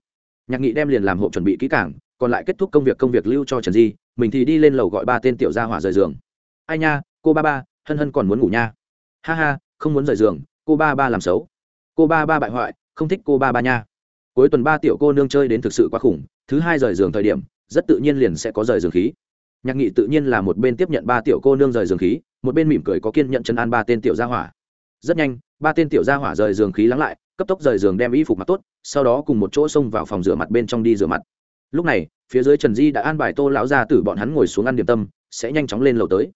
nhạc nghị đem liền làm hộ chuẩn bị kỹ cảng còn lại kết thúc công việc công việc lưu cho trần di, mình thì đi lên lầu gọi ba tên tiểu gia hỏa rời giường. Ai nha, cô ba ba, hân hân còn muốn ngủ nha. Ha ha, không muốn rời giường, cô ba ba làm xấu. Cô ba ba bại hoại, không thích cô ba ba nha. Cuối tuần ba tiểu cô nương chơi đến thực sự quá khủng, thứ hai rời giường thời điểm, rất tự nhiên liền sẽ có rời giường khí. Nhạc nghị tự nhiên là một bên tiếp nhận ba tiểu cô nương rời giường khí, một bên mỉm cười có kiên nhận chân an ba tên tiểu gia hỏa. Rất nhanh, ba tên tiểu gia hỏa rời giường khí lắng lại cấp tốc rời giường đem y phục mặc tốt, sau đó cùng một chỗ xông vào phòng rửa mặt bên trong đi rửa mặt. Lúc này, phía dưới trần di đã an bài tô lão gia tử bọn hắn ngồi xuống ăn điểm tâm, sẽ nhanh chóng lên lầu tới.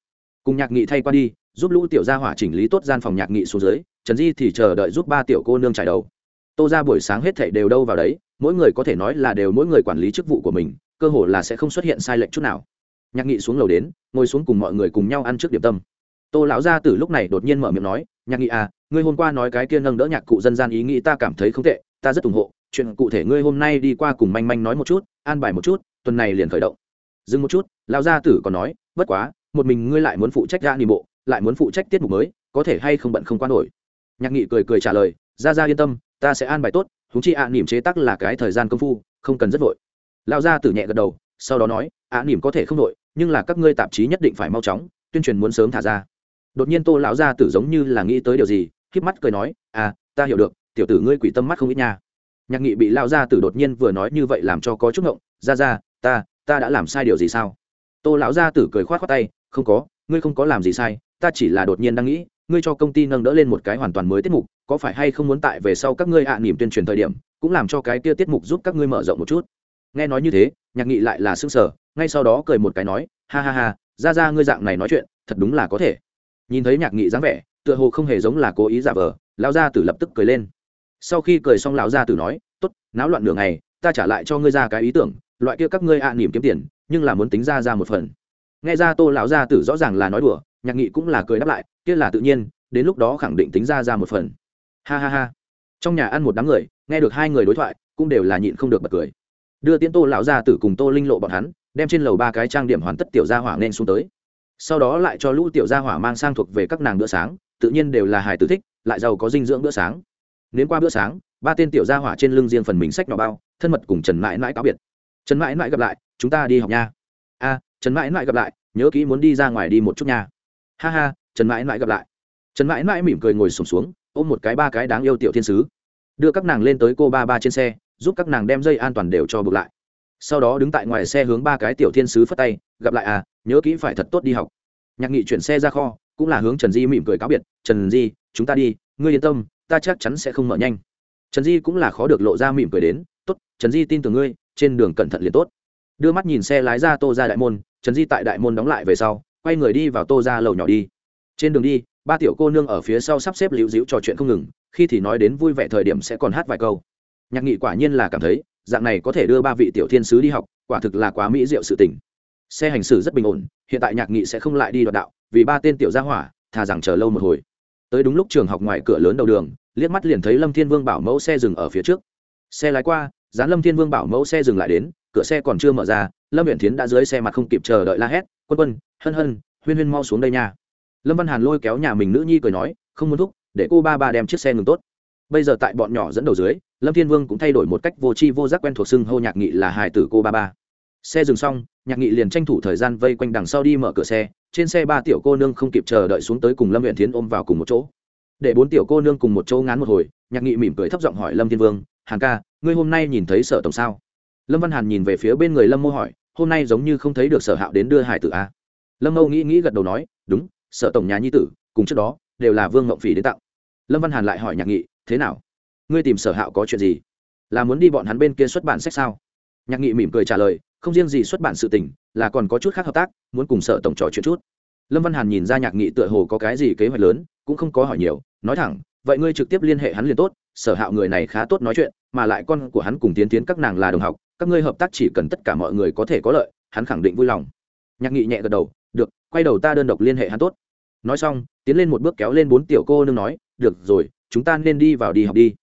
Cùng nhạc nghị thay qua đi, giúp lũ tiểu gia hỏa chỉnh lý tốt gian phòng nhạc nghị xuống dưới, trần di thì chờ đợi giúp ba tiểu cô nương trải đầu. Tô ra buổi sáng hết thảy đều đâu vào đấy, mỗi người có thể nói là đều mỗi người quản lý chức vụ của mình, cơ hồ là sẽ không xuất hiện sai lệch chút nào. Nhạc nghị xuống lầu đến, ngồi xuống cùng mọi người cùng nhau ăn trước điểm tâm. Tô lão gia tử lúc này đột nhiên mở miệng nói nhạc nghị à ngươi hôm qua nói cái kia nâng đỡ nhạc cụ dân gian ý nghĩ ta cảm thấy không tệ ta rất ủng hộ. Chuyện cụ thể ngươi hôm nay đi qua cùng manh manh nói một chút an bài một chút tuần này liền khởi động. Dừng một chút lão gia tử còn nói bất quá một mình ngươi lại muốn phụ trách ra ni bộ lại muốn phụ trách tiết mục mới có thể hay không bận không qua nổi. Nhạc nghị cười cười trả lời ra ra yên tâm ta sẽ an bài tốt húng chi ạ à, nỉm chế tắc là cái thời gian công phu không cần rất vội. Lão gia tử nhẹ gật đầu sau đó nói ạ à, nỉm có thể không vội nhưng là các ngươi tạp chí nhất định phải mau chóng tuyên truyền muốn sớm thả ra đột nhiên tô lão gia tử giống như là nghĩ tới điều gì k mắt cười nói à ta hiểu được, tiểu tử ngươi quỷ tâm mắt không ít nha. Nhạc nghị bị lão gia tử đột nhiên vừa nói như vậy làm cho có chút ngộng, ra ra, ta ta đã làm sai điều gì sao? Tô lão gia tử cười khoát khoát tay, không có, ngươi không có làm gì sai, ta chỉ là đột nhiên đang nghĩ, ngươi cho công ty nâng đỡ lên một cái hoàn toàn mới tiết mục, có phải hay không muốn tại về sau các ngươi ạ à niềm tuyên truyền thời điểm, cũng làm cho cái kia tiết mục giúp các ngươi mở rộng một chút? Nghe nói như thế, nhạc nghị lại là s ư n g sở ngay sau đó cười một cái nói, ha ha ha, ra ra, ngươi dạng này nói chuyện, thật đúng là có thể nhìn thấy nhạc nghị dáng vẻ, tựa hồ không hề giống là cố ý giả vờ, lão gia tử lập tức cười lên. Sau khi cười xong lão gia tử nói t ố t náo loạn nửa ngày, ta trả lại cho ngươi ra cái ý tưởng, loại kia các ngươi ạ à kiếm tiền, nhưng là muốn tính ra ra một phần. Nghe ra tô lão gia tử rõ ràng là nói đùa, nhạc nghị cũng là cười đáp lại, kia là tự nhiên, đến lúc đó khẳng định tính ra ra một phần. Ha ha ha. Trong nhà ăn một đám người, nghe được hai người đối thoại, cũng đều là nhịn không được bật cười. Đưa tiến tô lão gia tử cùng tô linh lộ bọn hắn, đem trên lầu ba cái trang điểm hoàn tất tiểu gia hỏa nên xuống tới sau đó lại cho lũ tiểu gia hỏa mang sang thuộc về các nàng bữa sáng tự nhiên đều là hài tử thích lại giàu có dinh dưỡng bữa sáng. Đến qua bữa sáng ba tên tiểu gia hỏa trên lưng riêng phần mình sách nhỏ bao thân mật cùng trần mãi mãi cáo biệt. Trần mãi mãi gặp lại chúng ta đi học nha. A trần mãi mãi gặp lại nhớ kỹ muốn đi ra ngoài đi một chút nha. Ha ha trần mãi mãi gặp lại. Trần mãi mãi mỉm cười ngồi sùng xuống, xuống ôm một cái ba cái đáng yêu tiểu thiên sứ. Đưa các nàng lên tới cô ba ba trên xe giúp các nàng đem dây an toàn đều cho buộc lại. Sau đó đứng tại ngoài xe hướng ba cái tiểu thiên sứ phất tay gặp lại à nhớ kỹ phải thật tốt đi học. Nhạc nghị chuyển xe ra kho, cũng là hướng trần di mỉm cười cáo biệt, trần di, chúng ta đi, ngươi yên tâm, ta chắc chắn sẽ không mở nhanh. Trần di cũng là khó được lộ ra mỉm cười đến, tốt, trần di tin tưởng ngươi, trên đường cẩn thận liền tốt. Đưa mắt nhìn xe lái ra tô ra đại môn, trần di tại đại môn đóng lại về sau, quay người đi vào tô ra lầu nhỏ đi. Trên đường đi, ba tiểu cô nương ở phía sau sắp xếp liễu dĩu trò chuyện không ngừng, khi thì nói đến vui vẻ thời điểm sẽ còn hát vài câu. Nhạc nghị quả nhiên là cảm thấy, dạng này có thể đưa ba vị tiểu thiên sứ đi học, quả thực là quá mỹ diệu sự tình xe hành xử rất bình ổn, hiện tại nhạc nghị sẽ không lại đi đoạt đạo, vì ba tên tiểu gia hỏa, thà rằng chờ lâu một hồi. Tới đúng lúc trường học ngoài cửa lớn đầu đường, liếc mắt liền thấy lâm thiên vương bảo mẫu xe dừng ở phía trước. Xe lái qua, dán lâm thiên vương bảo mẫu xe dừng lại đến, cửa xe còn chưa mở ra, lâm huyện Thiến đã dưới xe mặt không kịp chờ đợi la hét, quân quân, hân hân, huyên huyên mau xuống đây nha. Lâm văn hàn lôi kéo nhà mình nữ nhi cười nói, không muốn thúc, để cô ba ba đem chiếc xe ngừng tốt. Bây giờ tại bọn nhỏ dẫn đầu dưới, lâm thiên vương cũng thay đổi một cách vô tri vô giác quen thuộc xưng hô nhạc nghị là hài tử cô ba ba xe dừng xong, nhạc nghị liền tranh thủ thời gian vây quanh đằng sau đi mở cửa xe. Trên xe ba tiểu cô nương không kịp chờ đợi xuống tới cùng lâm huyện tiến ôm vào cùng một chỗ. Để bốn tiểu cô nương cùng một chỗ ngán một hồi, nhạc nghị mỉm cười thấp giọng hỏi lâm thiên vương hàng ca, ngươi hôm nay nhìn thấy sở tổng sao? Lâm văn hàn nhìn về phía bên người lâm mô hỏi, hôm nay giống như không thấy được sở hạo đến đưa hải tử a lâm Âu nghĩ nghĩ gật đầu nói, đúng, sở tổng nhà nhi tử, cùng trước đó, đều là vương ngộng phỉ đến tặng. Lâm văn hàn lại hỏi nhạc nghị, thế nào? Ngươi tìm sở hạo có chuyện gì? Là muốn đi bọn hắn bên kia xuất bản sách sao? Nhạc nghị mỉm cười trả lời không riêng gì xuất bản sự tình, là còn có chút khác hợp tác, muốn cùng sở tổng trò chuyện chút. Lâm văn hàn nhìn ra nhạc nghị tựa hồ có cái gì kế hoạch lớn, cũng không có hỏi nhiều, nói thẳng, vậy ngươi trực tiếp liên hệ hắn liền tốt, sở hạo người này khá tốt nói chuyện, mà lại con của hắn cùng tiến tiến các nàng là đồng học, các ngươi hợp tác chỉ cần tất cả mọi người có thể có lợi, hắn khẳng định vui lòng. Nhạc nghị nhẹ gật đầu, được, quay đầu ta đơn độc liên hệ hắn tốt. Nói xong, tiến lên một bước kéo lên bốn tiểu cô nương nói, được rồi, chúng ta nên đi vào đi học đi.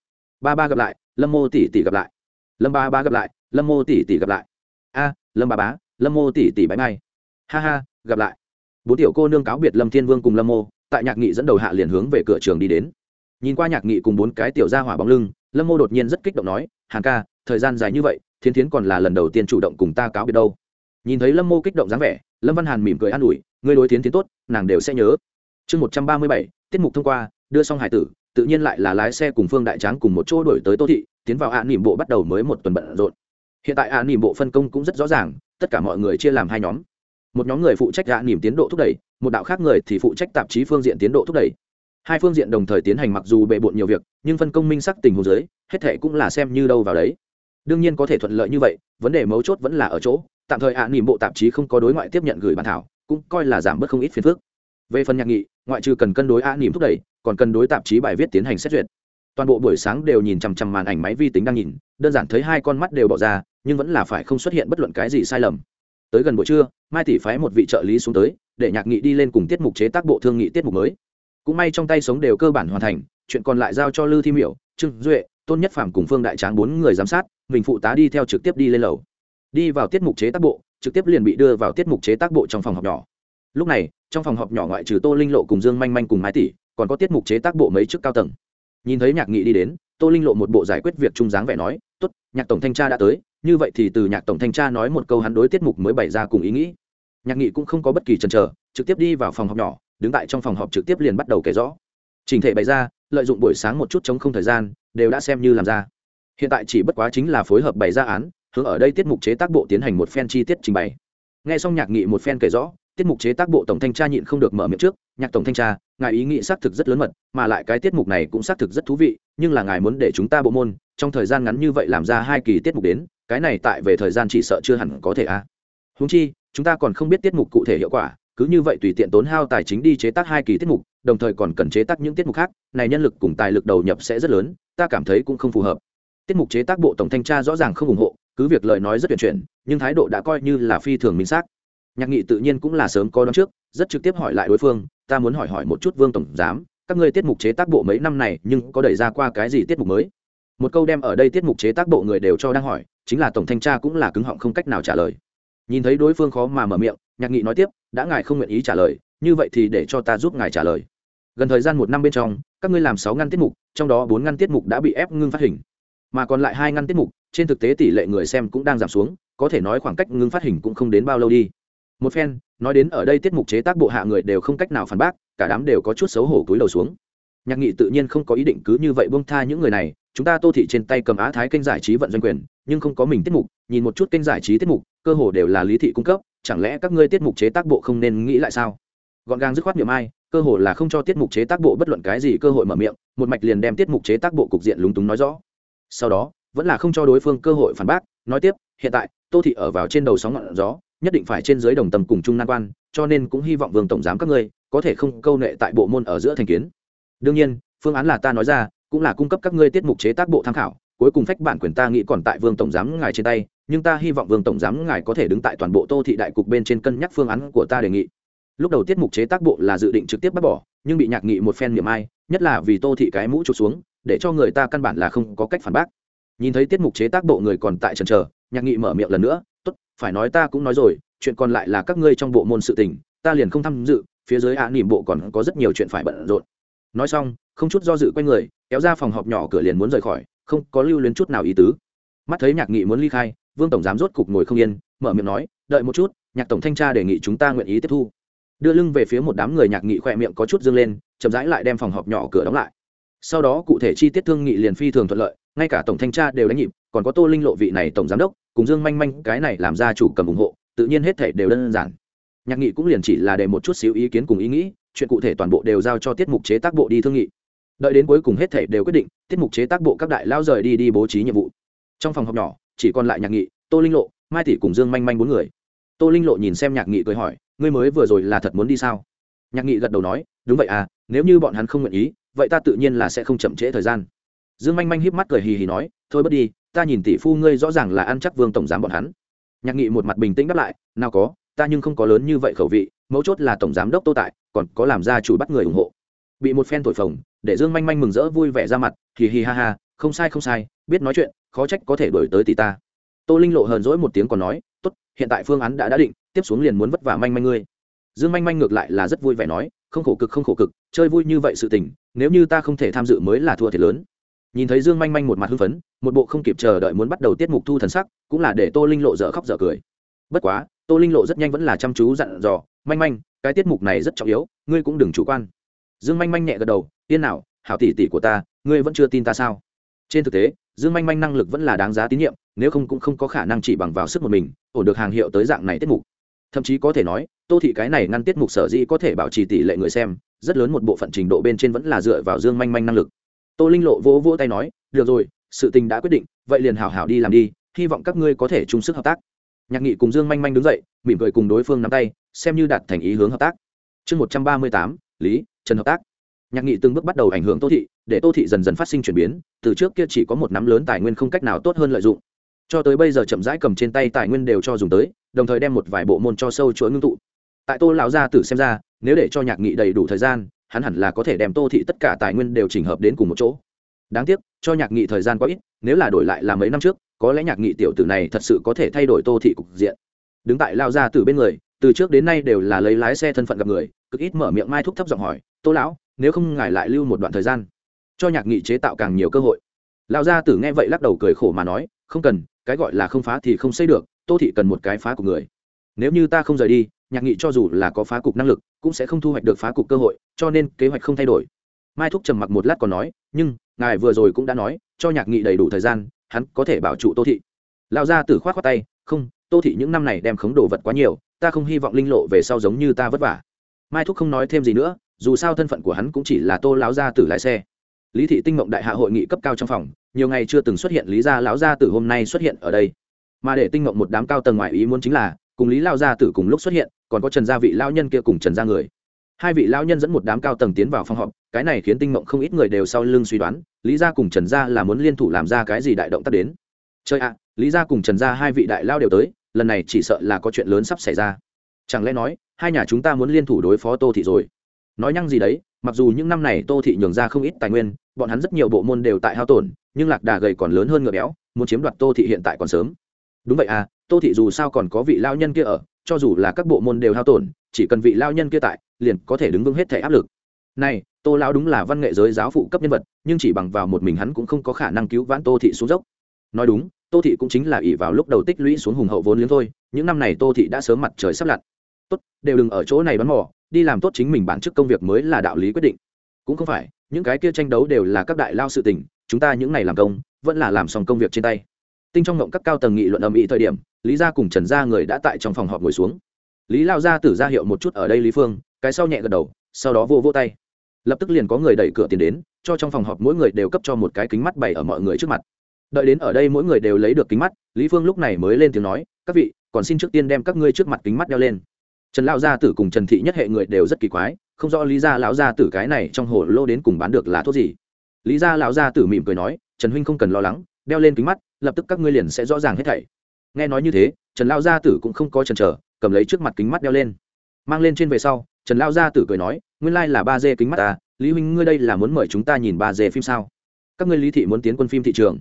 Ba ba gặp lại, lâm mô tỷ tỷ gặp lại. Lâm ba ba gặp lại, lâm mô tỷ tỷ gặp lại a, lâm ba bá, lâm mô tỷ tỷ bãi mai. Ha ha, gặp lại. Bốn tiểu cô nương cáo biệt lâm thiên vương cùng lâm mô, tại nhạc nghị dẫn đầu hạ liền hướng về cửa trường đi đến. Nhìn qua nhạc nghị cùng bốn cái tiểu ra hỏa bóng lưng, lâm mô đột nhiên rất kích động nói hàng ca, thời gian dài như vậy, thiên thiến còn là lần đầu tiên chủ động cùng ta cáo biệt đâu. Nhìn thấy lâm mô kích động dáng vẻ, lâm văn hàn mỉm cười an ủi, ngươi đối tiến tiến tốt, nàng đều sẽ nhớ. Chương một trăm ba mươi bảy, tiết mục thông qua, đưa xong hải tử, tự nhiên lại là lái xe cùng phương đại tráng cùng một chỗ đổi tới tô thị, tiến vào hạ nỉm bộ bắt đầu mới một tuần bận rộn hiện tại ạ nỉm bộ phân công cũng rất rõ ràng tất cả mọi người chia làm hai nhóm. Một nhóm người phụ trách ạ nỉm tiến độ thúc đẩy một đạo khác người thì phụ trách tạp chí phương diện tiến độ thúc đẩy. Hai phương diện đồng thời tiến hành mặc dù bệ bộn nhiều việc nhưng phân công minh sắc tình hồ dưới, hết thệ cũng là xem như đâu vào đấy. Đương nhiên có thể thuận lợi như vậy vấn đề mấu chốt vẫn là ở chỗ tạm thời ạ nỉm bộ tạp chí không có đối ngoại tiếp nhận gửi bản thảo cũng coi là giảm bớt không ít phiền phức. Về phần nhạc nghị ngoại trừ cần cân đối ạ nỉm thúc đẩy còn cần đối tạp chí bài viết tiến hành xét duyệt toàn bộ buổi sáng đều nhìn chằm chằm màn ảnh máy vi tính đang nhìn, đơn giản thấy hai con mắt đều bỏ ra, nhưng vẫn là phải không xuất hiện bất luận cái gì sai lầm. Tới gần buổi trưa, mai tỷ phái một vị trợ lý xuống tới, để nhạc nghị đi lên cùng tiết mục chế tác bộ thương nghị tiết mục mới. Cũng may trong tay sống đều cơ bản hoàn thành, chuyện còn lại giao cho lư thi miểu, trương duệ, tôn nhất phàm cùng phương đại tráng bốn người giám sát, mình phụ tá đi theo trực tiếp đi lên lầu. Đi vào tiết mục chế tác bộ, trực tiếp liền bị đưa vào tiết mục chế tác bộ trong phòng họp nhỏ. Lúc này, trong phòng họp nhỏ ngoại trừ tô linh lộ cùng dương manh manh cùng mái tỷ, còn có tiết mục chế tác bộ mấy chức cao tầng nhìn thấy nhạc nghị đi đến, tô linh lộ một bộ giải quyết việc trung dáng vẻ nói t ố t nhạc tổng thanh tra đã tới, như vậy thì từ nhạc tổng thanh tra nói một câu hắn đối tiết mục mới bày ra cùng ý nghĩ. Nhạc nghị cũng không có bất kỳ chần chờ, trực tiếp đi vào phòng họp nhỏ, đứng tại trong phòng họp trực tiếp liền bắt đầu kể rõ. Trình thể bày ra, lợi dụng buổi sáng một chút chống không thời gian, đều đã xem như làm ra. Hiện tại chỉ bất quá chính là phối hợp bày ra án, hướng ở đây tiết mục chế tác bộ tiến hành một phen chi tiết trình bày. Nghe xong nhạc nghị một phen kể rõ tiết mục chế tác bộ tổng thanh tra nhịn không được mở miệng trước, nhạc tổng thanh tra, ngài ý nghĩ xác thực rất lớn mật, mà lại cái tiết mục này cũng xác thực rất thú vị, nhưng là ngài muốn để chúng ta bộ môn, trong thời gian ngắn như vậy làm ra hai kỳ tiết mục đến, cái này tại về thời gian chỉ sợ chưa hẳn có thể a à. húng chi, chúng ta còn không biết tiết mục cụ thể hiệu quả, cứ như vậy tùy tiện tốn hao tài chính đi chế tác hai kỳ tiết mục, đồng thời còn cần chế tác những tiết mục khác, này nhân lực cùng tài lực đầu nhập sẽ rất lớn, ta cảm thấy cũng không phù hợp tiết mục chế tác bộ tổng thanh tra rõ ràng không ủng hộ, cứ việc lời nói rất tuyển chuyển, nhưng thái độ đã coi như là phi thường minh xác nhạc nghị tự nhiên cũng là sớm có đón trước, rất trực tiếp hỏi lại đối phương, ta muốn hỏi hỏi một chút vương tổng giám, các ngươi tiết mục chế tác bộ mấy năm này, nhưng có đẩy ra qua cái gì tiết mục mới? Một câu đem ở đây tiết mục chế tác bộ người đều cho đang hỏi, chính là tổng thanh tra cũng là cứng họng không cách nào trả lời. Nhìn thấy đối phương khó mà mở miệng, nhạc nghị nói tiếp, đã ngài không nguyện ý trả lời, như vậy thì để cho ta giúp ngài trả lời. Gần thời gian một năm bên trong, các ngươi làm sáu ngăn tiết mục, trong đó bốn ngăn tiết mục đã bị ép ngưng phát hình. Mà còn lại hai ngăn tiết mục, trên thực tế tỷ lệ người xem cũng đang giảm xuống, có thể nói khoảng cách ngưng phát hình cũng không đến bao lâu đi một phen, nói đến ở đây tiết mục chế tác bộ hạ người đều không cách nào phản bác, cả đám đều có chút xấu hổ cúi đầu xuống. Nhạc nghị tự nhiên không có ý định cứ như vậy bông tha những người này, chúng ta tô thị trên tay cầm á thái kênh giải trí vận doanh quyền, nhưng không có mình tiết mục, nhìn một chút kênh giải trí tiết mục, cơ hồ đều là lý thị cung cấp, chẳng lẽ các ngươi tiết mục chế tác bộ không nên nghĩ lại sao? Gọn gàng dứt khoát niệm ai, cơ hồ là không cho tiết mục chế tác bộ bất luận cái gì cơ hội mở miệng, một mạch liền đem tiết mục chế tác bộ cục diện lúng túng nói rõ. Sau đó, vẫn là không cho đối phương cơ hội phản bác, nói tiếp, hiện tại, tô thị ở vào trên đầu sóng ngọn gió nhất định phải trên dưới đồng tầm cùng chung nan quan, cho nên cũng hy vọng vương tổng giám các ngươi có thể không câu nệ tại bộ môn ở giữa thành kiến. Đương nhiên, phương án là ta nói ra, cũng là cung cấp các ngươi tiết mục chế tác bộ tham khảo, cuối cùng phách bản quyền ta nghĩ còn tại vương tổng giám ngài trên tay, nhưng ta hy vọng vương tổng giám ngài có thể đứng tại toàn bộ tô thị đại cục bên trên cân nhắc phương án của ta đề nghị. Lúc đầu tiết mục chế tác bộ là dự định trực tiếp bác bỏ, nhưng bị nhạc nghị một phen niệm ai, nhất là vì tô thị cái mũ trục xuống, để cho người ta căn bản là không có cách phản bác. Nhìn thấy tiết mục chế tác bộ người còn tại trần trờ nhạc nghị mở miệng lần nữa tốt, phải nói ta cũng nói rồi, chuyện còn lại là các ngươi trong bộ môn sự tình, ta liền không tham dự, phía dưới ạ nỉm bộ còn có rất nhiều chuyện phải bận rộn. Nói xong, không chút do dự quay người, kéo ra phòng họp nhỏ cửa liền muốn rời khỏi, không có lưu luyến chút nào ý tứ. Mắt thấy nhạc nghị muốn ly khai, vương tổng giám rốt cục ngồi không yên, mở miệng nói, đợi một chút, nhạc tổng thanh tra đề nghị chúng ta nguyện ý tiếp thu. Đưa lưng về phía một đám người nhạc nghị khỏe miệng có chút dâng lên, chậm rãi lại đem phòng họp nhỏ cửa đóng lại. Sau đó cụ thể chi tiết thương nghị liền phi thường thuận lợi, ngay cả tổng thanh tra đều đánh nhịp, còn có tô linh lộ vị này tổng giám đốc cùng dương manh manh, cái này làm ra chủ cầm ủng hộ, tự nhiên hết thể đều đơn giản. Nhạc nghị cũng liền chỉ là để một chút xíu ý kiến cùng ý nghĩ, chuyện cụ thể toàn bộ đều giao cho tiết mục chế tác bộ đi thương nghị. Đợi đến cuối cùng hết thể đều quyết định, tiết mục chế tác bộ các đại lao rời đi đi bố trí nhiệm vụ. Trong phòng họp nhỏ, chỉ còn lại nhạc nghị, tô linh lộ, mai tỷ cùng dương manh manh bốn người. Tô linh lộ nhìn xem nhạc nghị cười hỏi, ngươi mới vừa rồi là thật muốn đi sao? Nhạc nghị gật đầu nói, đúng vậy à nếu như bọn hắn không nguyện ý, vậy ta tự nhiên là sẽ không chậm trễ thời gian. Dương manh manh híp mắt cười hì hì nói, thôi bớt đi ta nhìn tỷ phu ngươi rõ ràng là ăn chắc vương tổng giám bọn hắn. Nhạc nghị một mặt bình tĩnh đáp lại, nào có, ta nhưng không có lớn như vậy khẩu vị, mấu chốt là tổng giám đốc tô tại, còn có làm gia chủ bắt người ủng hộ. Bị một phen thổi phồng, để dương manh manh mừng rỡ vui vẻ ra mặt, hì hì ha ha, không sai không sai, biết nói chuyện, khó trách có thể đổi tới tỷ ta. Tô linh lộ hờn dỗi một tiếng còn nói, tốt, hiện tại phương án đã đã định, tiếp xuống liền muốn vất vả manh manh ngươi. Dương manh manh ngược lại là rất vui vẻ nói, không khổ cực, không khổ cực, chơi vui như vậy sự tình, nếu như ta không thể tham dự mới là thua thiệt lớn nhìn thấy dương manh manh một mặt hưng phấn, một bộ không kịp chờ đợi muốn bắt đầu tiết mục thu thần sắc, cũng là để tô linh lộ dở khóc dở cười. Bất quá, tô linh lộ rất nhanh vẫn là chăm chú dặn dò, manh manh, cái tiết mục này rất trọng yếu, ngươi cũng đừng chủ quan. Dương manh manh nhẹ gật đầu tiên nào, hảo tỷ tỷ của ta, ngươi vẫn chưa tin ta sao? Trên thực tế, dương manh manh năng lực vẫn là đáng giá tín nhiệm, nếu không cũng không có khả năng chỉ bằng vào sức một mình, ổn được hàng hiệu tới dạng này tiết mục. Thậm chí có thể nói, tô thị cái này ngăn tiết mục sở dĩ có thể bảo trì tỷ lệ người xem, rất lớn một bộ phận trình độ bên trên vẫn là dựa vào dương manh manh năng lực tô linh lộ vỗ vỗ tay nói, được rồi, sự tình đã quyết định, vậy liền hảo hảo đi làm đi, hy vọng các ngươi có thể chung sức hợp tác. Nhạc nghị cùng dương manh manh đứng dậy, mỉm cười cùng đối phương nắm tay, xem như đạt thành ý hướng hợp tác. Chương một trăm ba mươi tám, lý, trần hợp tác. Nhạc nghị từng bước bắt đầu ảnh hưởng tô thị, để tô thị dần dần phát sinh chuyển biến, từ trước kia chỉ có một nắm lớn tài nguyên không cách nào tốt hơn lợi dụng, cho tới bây giờ chậm rãi cầm trên tay tài nguyên đều cho dùng tới, đồng thời đem một vài bộ môn cho sâu chuỗi ngưng tụ. Tại tô lão gia tử xem ra, nếu để cho nhạc nghị đầy đủ thời gian hắn hẳn là có thể đem tô thị tất cả tài nguyên đều chỉnh hợp đến cùng một chỗ. Đáng tiếc, cho nhạc nghị thời gian quá ít, nếu là đổi lại là mấy năm trước, có lẽ nhạc nghị tiểu tử này thật sự có thể thay đổi tô thị cục diện. Đứng tại lao gia tử bên người, từ trước đến nay đều là lấy lái xe thân phận gặp người, cực ít mở miệng mai thúc thấp giọng hỏi, tô lão, nếu không ngài lại lưu một đoạn thời gian, cho nhạc nghị chế tạo càng nhiều cơ hội. Lão gia tử nghe vậy lắc đầu cười khổ mà nói, không cần, cái gọi là không phá thì không xây được, tô thị cần một cái phá của người. Nếu như ta không rời đi nhạc nghị cho dù là có phá cục năng lực, cũng sẽ không thu hoạch được phá cục cơ hội, cho nên kế hoạch không thay đổi. Mai thúc trầm mặc một lát còn nói, nhưng, ngài vừa rồi cũng đã nói, cho nhạc nghị đầy đủ thời gian, hắn có thể bảo trụ tô thị. Lão gia tử khoát khoát tay, không, tô thị những năm này đem khống đồ vật quá nhiều, ta không hy vọng linh lộ về sau giống như ta vất vả. Mai thúc không nói thêm gì nữa, dù sao thân phận của hắn cũng chỉ là tô lão gia tử lái xe. Lý thị tinh mộng đại hạ hội nghị cấp cao trong phòng, nhiều ngày chưa từng xuất hiện lý gia lão gia tử hôm nay xuất hiện ở đây. Mà để tinh mộng một đám cao tầng ngoại ý muốn chính là cùng lý lao gia tử cùng lúc xuất hiện, còn có trần gia vị lao nhân kia cùng trần gia người. Hai vị lao nhân dẫn một đám cao tầng tiến vào phòng họp, cái này khiến tinh mộng không ít người đều sau lưng suy đoán, lý gia cùng trần gia là muốn liên thủ làm ra cái gì đại động tác đến. Chơi ạ, lý gia cùng trần gia hai vị đại lao đều tới, lần này chỉ sợ là có chuyện lớn sắp xảy ra. Chẳng lẽ nói, hai nhà chúng ta muốn liên thủ đối phó tô thị rồi? Nói nhăng gì đấy, mặc dù những năm này tô thị nhường ra không ít tài nguyên, bọn hắn rất nhiều bộ môn đều tại hao tổn, nhưng lạc đà gầy còn lớn hơn ngựa béo, muốn chiếm đoạt tô thị hiện tại còn sớm. Đúng vậy à tô thị dù sao còn có vị lao nhân kia ở cho dù là các bộ môn đều hao tổn chỉ cần vị lao nhân kia tại liền có thể đứng vững hết thể áp lực. Này tô lão đúng là văn nghệ giới giáo phụ cấp nhân vật nhưng chỉ bằng vào một mình hắn cũng không có khả năng cứu vãn tô thị xuống dốc. Nói đúng tô thị cũng chính là ỷ vào lúc đầu tích lũy xuống hùng hậu vốn liếng thôi những năm này tô thị đã sớm mặt trời sắp lặn. Tốt đều đừng ở chỗ này bắn mỏ, đi làm tốt chính mình bản chức công việc mới là đạo lý quyết định. Cũng không phải những cái kia tranh đấu đều là các đại lao sự tình chúng ta những này làm công vẫn là làm xong công việc trên tay tinh trong ngộng các cao tầng nghị luận âm ĩ thời điểm, lý gia cùng trần gia người đã tại trong phòng họp ngồi xuống. Lý lao gia tử ra hiệu một chút ở đây lý phương, cái sau nhẹ gật đầu, sau đó vô vô tay. Lập tức liền có người đẩy cửa tiền đến, cho trong phòng họp mỗi người đều cấp cho một cái kính mắt bày ở mọi người trước mặt. Đợi đến ở đây mỗi người đều lấy được kính mắt, lý phương lúc này mới lên tiếng nói, các vị, còn xin trước tiên đem các ngươi trước mặt kính mắt đeo lên. Trần lao gia tử cùng trần thị nhất hệ người đều rất kỳ quái, không rõ lý gia lão gia tử cái này trong hồ lô đến cùng bán được là thuốc gì. Lý gia lão gia tử mỉm cười nói, trần huynh không cần lo lắng đeo lên kính mắt, lập tức các ngươi liền sẽ rõ ràng hết thảy. Nghe nói như thế, trần lao gia tử cũng không có chần chờ, cầm lấy trước mặt kính mắt đeo lên. Mang lên trên về sau, trần lao gia tử cười nói, nguyên lai là ba d kính mắt ta, lý huynh ngươi đây là muốn mời chúng ta nhìn ba d phim sao? Các ngươi lý thị muốn tiến quân phim thị trường.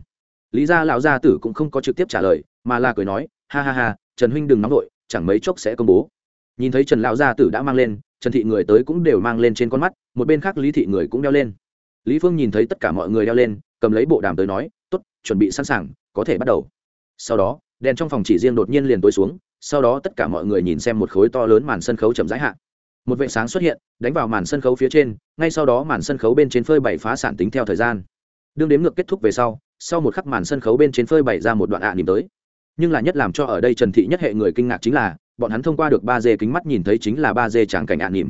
Lý gia lão gia tử cũng không có trực tiếp trả lời, mà là cười nói, ha ha ha, trần huynh đừng nóng vội chẳng mấy chốc sẽ công bố. Nhìn thấy trần lão gia tử đã mang lên, trần thị người tới cũng đều mang lên trên con mắt, một bên khác lý thị người cũng đeo lên. Lý phương nhìn thấy tất cả mọi người đeo lên, cầm lấy bộ đàm tới nói t ố t chuẩn bị sẵn sàng, có thể bắt đầu. Sau đó, đèn trong phòng chỉ riêng đột nhiên liền tối xuống, sau đó tất cả mọi người nhìn xem một khối to lớn màn sân khấu chậm rãi hạ. Một vệ sáng xuất hiện, đánh vào màn sân khấu phía trên, ngay sau đó màn sân khấu bên trên phơi bày phá sản tính theo thời gian. Đương đếm ngược kết thúc về sau sau một khắc màn sân khấu bên trên phơi bày ra một đoạn ạ à tới. Nhưng là nhất làm cho ở đây trần thị nhất hệ người kinh ngạc chính là, bọn hắn thông qua được ba d kính mắt nhìn thấy chính là ba d tràng cảnh ạ à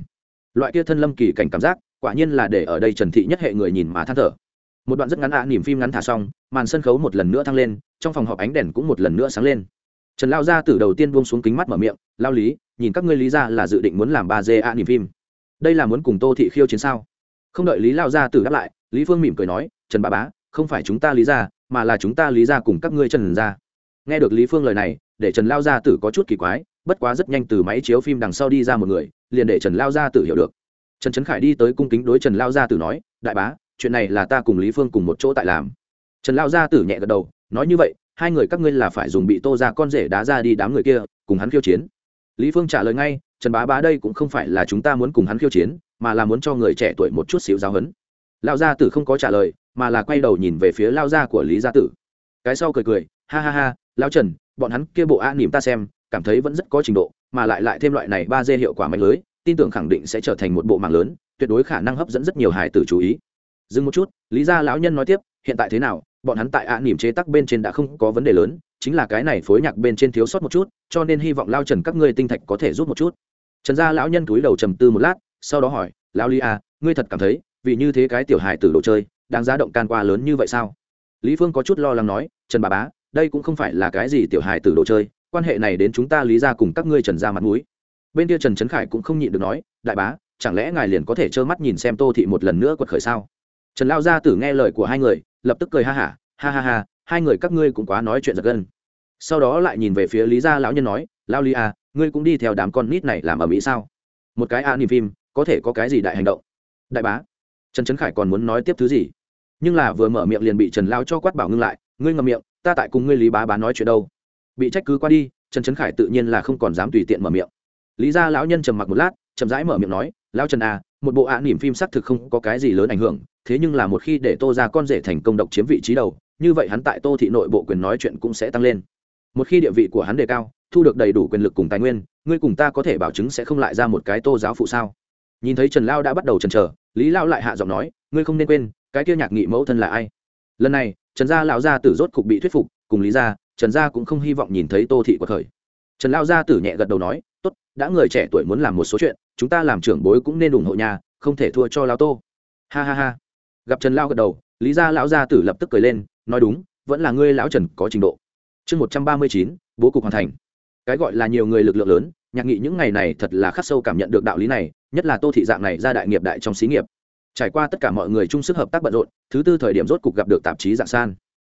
loại kia thân lâm kỳ cảnh cảm giác, quả nhiên là để ở đây trần thị nhất hệ người nhìn mà than thở một đoạn rất ngắn ạ à phim ngắn thả xong, màn sân khấu một lần nữa thăng lên, trong phòng họp ánh đèn cũng một lần nữa sáng lên. Trần lao gia tử đầu tiên buông xuống kính mắt mở miệng, lao lý, nhìn các ngươi lý ra là dự định muốn làm ba d ạ à, niềm phim. Đây là muốn cùng tô thị khiêu chiến sao? Không đợi lý lao gia tử đáp lại, lý phương mỉm cười nói, trần bà bá, không phải chúng ta lý ra mà là chúng ta lý ra cùng các ngươi trần ra nghe được lý phương lời này, để trần lao gia tử có chút kỳ quái, bất quá rất nhanh từ máy chiếu phim đằng sau đi ra một người, liền để trần lao gia tử hiểu được. Trần trấn khải đi tới cung kính đối trần lao gia tử nói, đại bá chuyện này là ta cùng lý phương cùng một chỗ tại làm. Trần lao gia tử nhẹ gật đầu, nói như vậy, hai người các ngươi là phải dùng bị tô ra con rể đá ra đi đám người kia, cùng hắn khiêu chiến. Lý phương trả lời ngay, trần bá bá đây cũng không phải là chúng ta muốn cùng hắn khiêu chiến, mà là muốn cho người trẻ tuổi một chút xíu giáo hấn lao gia tử không có trả lời, mà là quay đầu nhìn về phía lao gia của lý gia tử. Cái sau cười cười, ha ha ha lao trần, bọn hắn kia bộ a nỉm ta xem, cảm thấy vẫn rất có trình độ, mà lại lại thêm loại này ba dê hiệu quả mạnh lưới, tin tưởng khẳng định sẽ trở thành một bộ mạng lớn, tuyệt đối khả năng hấp dẫn rất nhiều hài tử chú ý dừng một chút lý gia lão nhân nói tiếp hiện tại thế nào? Bọn hắn tại ạ nỉm chế tắc bên trên đã không có vấn đề lớn chính là cái này phối nhạc bên trên thiếu sót một chút cho nên hy vọng lao trần các ngươi tinh thạch có thể rút một chút. Trần gia lão nhân túi đầu trầm tư một lát sau đó hỏi lão lý à, ngươi thật cảm thấy vì như thế cái tiểu hài tử đồ chơi đang giá động can qua lớn như vậy sao? Lý phương có chút lo lắng nói trần bà bá đây cũng không phải là cái gì tiểu hài tử đồ chơi quan hệ này đến chúng ta lý ra cùng các ngươi trần ra mặt mũi. Bên kia trần trấn khải cũng không nhịn được nói đại bá chẳng lẽ ngài liền có thể trơ mắt nhìn xem tô thị một lần nữa quật khởi sao? Trần lao gia tử nghe lời của hai người lập tức cười ha hả ha, ha ha ha hai người các ngươi cũng quá nói chuyện giật gân. Sau đó lại nhìn về phía lý gia lão nhân nói lao lý à ngươi cũng đi theo đám con nít này làm ở mỹ sao? Một cái a niềm phim có thể có cái gì đại hành động? Đại bá. Trần trấn khải còn muốn nói tiếp thứ gì? Nhưng là vừa mở miệng liền bị trần lao cho quát bảo ngưng lại ngươi ngậm miệng ta tại cùng ngươi lý bá bá nói chuyện đâu. Bị trách cứ qua đi trần trấn khải tự nhiên là không còn dám tùy tiện mở miệng. Lý ra lão nhân trầm mặc một lát chậm rãi mở miệng nói lao trần à một bộ ạ à, phim xác thực không có cái gì lớn ảnh hưởng thế nhưng là một khi để tô ra con rể thành công độc chiếm vị trí đầu, như vậy hắn tại tô thị nội bộ quyền nói chuyện cũng sẽ tăng lên. Một khi địa vị của hắn đề cao, thu được đầy đủ quyền lực cùng tài nguyên, ngươi cùng ta có thể bảo chứng sẽ không lại ra một cái tô giáo phụ sao? Nhìn thấy trần lao đã bắt đầu chần chờ, lý lao lại hạ giọng nói, ngươi không nên quên, cái kia nhạc nghị mẫu thân là ai? Lần này, trần gia lão gia tử rốt cục bị thuyết phục, cùng lý gia, trần gia cũng không hy vọng nhìn thấy tô thị của thời. Trần lao gia tử nhẹ gật đầu nói, tốt, đã người trẻ tuổi muốn làm một số chuyện, chúng ta làm trưởng bối cũng nên ủng hộ nhà, không thể thua cho lao tô. Ha ha ha gặp trần lao gật đầu lý gia lão gia tử lập tức cười lên nói đúng vẫn là ngươi lão trần có trình độ chương một trăm ba mươi chín bố cục hoàn thành cái gọi là nhiều người lực lượng lớn nhạc nghị những ngày này thật là khắc sâu cảm nhận được đạo lý này nhất là tô thị dạng này ra đại nghiệp đại trong xí nghiệp trải qua tất cả mọi người chung sức hợp tác bận rộn thứ tư thời điểm rốt cục gặp được tạp chí dạng san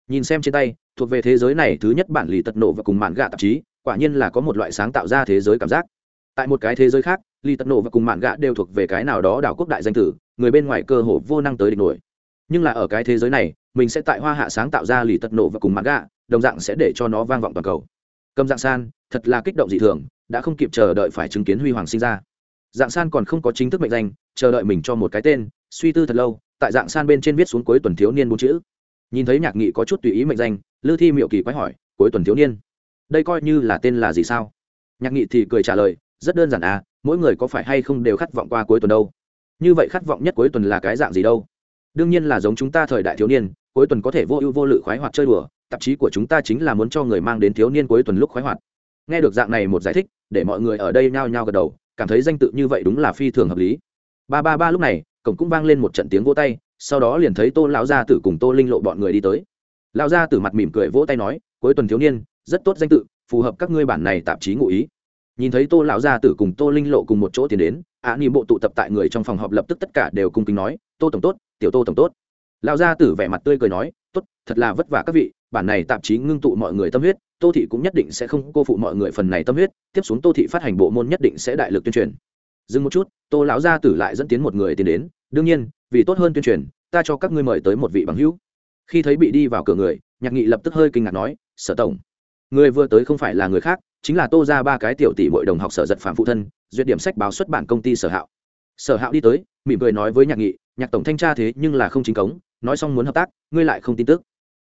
nhìn xem trên tay thuộc về thế giới này thứ nhất bản lì tật nổ và cùng mạn gạ tạp chí quả nhiên là có một loại sáng tạo ra thế giới cảm giác tại một cái thế giới khác lì tật nổ và cùng mạn gạ đều thuộc về cái nào đó đảo quốc đại danh tử người bên ngoài cơ hồ vô năng tới địch nổi. Nhưng là ở cái thế giới này, mình sẽ tại hoa hạ sáng tạo ra lì tật nổ và cùng mạn gạ, đồng dạng sẽ để cho nó vang vọng toàn cầu. Cầm dạng san, thật là kích động dị thường, đã không kịp chờ đợi phải chứng kiến huy hoàng sinh ra. Dạng san còn không có chính thức mệnh danh, chờ đợi mình cho một cái tên, suy tư thật lâu, tại dạng san bên trên viết xuống cuối tuần thiếu niên bốn chữ. Nhìn thấy nhạc nghị có chút tùy ý mệnh danh, lư thi miệu kỳ quái hỏi, cuối tuần thiếu niên, đây coi như là tên là gì sao? Nhạc nghị thì cười trả lời, rất đơn giản à mỗi người có phải hay không đều khát vọng qua cuối tuần đâu như vậy khát vọng nhất cuối tuần là cái dạng gì đâu? Đương nhiên là giống chúng ta thời đại thiếu niên, cuối tuần có thể vô ưu vô lự khoái hoạt chơi đùa, tạp chí của chúng ta chính là muốn cho người mang đến thiếu niên cuối tuần lúc khoái hoạt. Nghe được dạng này một giải thích, để mọi người ở đây nhao nhao gật đầu, cảm thấy danh tự như vậy đúng là phi thường hợp lý. Ba ba ba lúc này, cổng cũng vang lên một trận tiếng vỗ tay, sau đó liền thấy tô lão gia tử cùng tô linh lộ bọn người đi tới. Lão gia tử mặt mỉm cười vỗ tay nói, cuối tuần thiếu niên, rất tốt danh tự, phù hợp các ngươi bản này tạp chí ngụ ý nhìn thấy tô lão gia tử cùng tô linh lộ cùng một chỗ tiến đến ạ ni bộ tụ tập tại người trong phòng họp lập tức tất cả đều cung kính nói, tô tổng tốt, tiểu tô tổng tốt. Lão gia tử vẻ mặt tươi cười nói, tốt, thật là vất vả các vị, bản này tạp chí ngưng tụ mọi người tâm huyết, tô thị cũng nhất định sẽ không cô phụ mọi người phần này tâm huyết, tiếp xuống tô thị phát hành bộ môn nhất định sẽ đại lực tuyên truyền. Dừng một chút, tô lão gia tử lại dẫn tiến một người tiến đến, đương nhiên, vì tốt hơn tuyên truyền, ta cho các ngươi mời tới một vị bằng hữu. Khi thấy bị đi vào cửa người, nhạc nghị lập tức hơi kinh ngạc nói, sở tổng, người vừa tới không phải là người khác chính là tô ra ba cái tiểu tỷ mỗi đồng học sở giật phạm phụ thân, duyệt điểm sách báo xuất bản công ty sở hạo. Sở hạo đi tới, mỉm cười nói với nhạc nghị, nhạc tổng thanh tra thế nhưng là không chính cống, nói xong muốn hợp tác, ngươi lại không tin tức.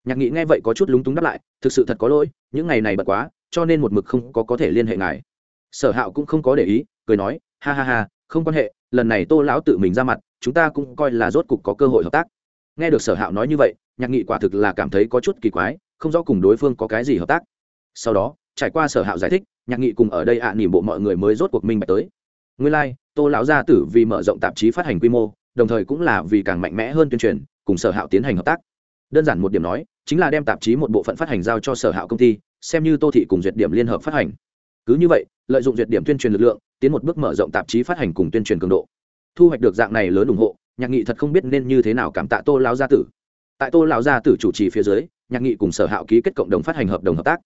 Nhạc nghị nghe vậy có chút lúng túng đáp lại, thực sự thật có lỗi, những ngày này bật quá, cho nên một mực không có có thể liên hệ ngài. Sở hạo cũng không có để ý, cười nói, ha ha ha, không quan hệ, lần này tô lão tự mình ra mặt, chúng ta cũng coi là rốt cục có cơ hội hợp tác. Nghe được sở hạo nói như vậy, nhạc nghị quả thực là cảm thấy có chút kỳ quái, không rõ cùng đối phương có cái gì hợp tác. Sau đó trải qua sở hạo giải thích nhạc nghị cùng ở đây ạ à, nỉm bộ mọi người mới rốt cuộc minh bạch tới. Nguyên lai、like, tô lão gia tử vì mở rộng tạp chí phát hành quy mô đồng thời cũng là vì càng mạnh mẽ hơn tuyên truyền cùng sở hạo tiến hành hợp tác. Đơn giản một điểm nói chính là đem tạp chí một bộ phận phát hành giao cho sở hạo công ty xem như tô thị cùng duyệt điểm liên hợp phát hành. Cứ như vậy lợi dụng duyệt điểm tuyên truyền lực lượng tiến một bước mở rộng tạp chí phát hành cùng tuyên truyền cường độ. Thu hoạch được dạng này lớn ủng hộ nhạc nghị thật không biết nên như thế nào cảm tạ tô lão gia tử. Tại tô lão gia tử chủ trì phía dưới nhạc nghị cùng sở hạo ký kết cộng đồng phát hành hợp đồng hợp tác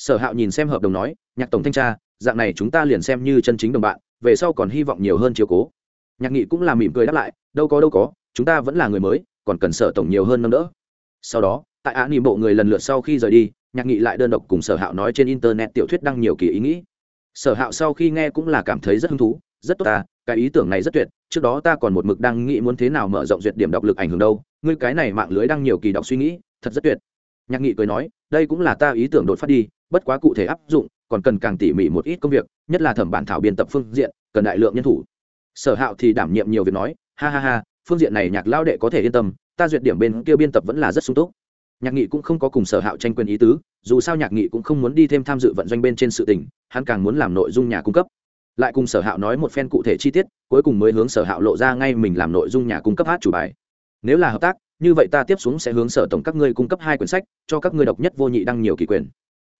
sở hạo nhìn xem hợp đồng nói, nhạc tổng thanh tra, dạng này chúng ta liền xem như chân chính đồng bạn, về sau còn hy vọng nhiều hơn chiếu cố. Nhạc nghị cũng là mỉm cười đáp lại, đâu có đâu có, chúng ta vẫn là người mới, còn cần sở tổng nhiều hơn nâng đỡ. Sau đó, tại á nỉ bộ người lần lượt sau khi rời đi, nhạc nghị lại đơn độc cùng sở hạo nói trên internet tiểu thuyết đăng nhiều kỳ ý nghĩ. Sở hạo sau khi nghe cũng là cảm thấy rất hứng thú, rất tốt ta, cái ý tưởng này rất tuyệt, trước đó ta còn một mực đang nghĩ muốn thế nào mở rộng duyệt điểm đọc lực ảnh hưởng đâu, ngươi cái này mạng lưới đăng nhiều kỳ đọc suy nghĩ, thật rất tuyệt. Nhạc nghị cười nói, đây cũng là ta ý tưởng đột phát đi bất quá cụ thể áp dụng, còn cần càng tỉ mỉ một ít công việc, nhất là thẩm bản thảo biên tập phương diện, cần đại lượng nhân thủ. Sở hạo thì đảm nhiệm nhiều việc nói, ha ha ha, phương diện này nhạc lao đệ có thể yên tâm, ta duyệt điểm bên kia biên tập vẫn là rất sung túc. Nhạc nghị cũng không có cùng sở hạo tranh quyền ý tứ, dù sao nhạc nghị cũng không muốn đi thêm tham dự vận doanh bên trên sự tình, hắn càng muốn làm nội dung nhà cung cấp. Lại cùng sở hạo nói một phen cụ thể chi tiết, cuối cùng mới hướng sở hạo lộ ra ngay mình làm nội dung nhà cung cấp hát chủ bài. Nếu là hợp tác, như vậy ta tiếp xuống sẽ hướng sở tổng các ngươi cung cấp hai quyển sách, cho các ngươi độc nhất vô nhị đăng nhiều kỳ quyền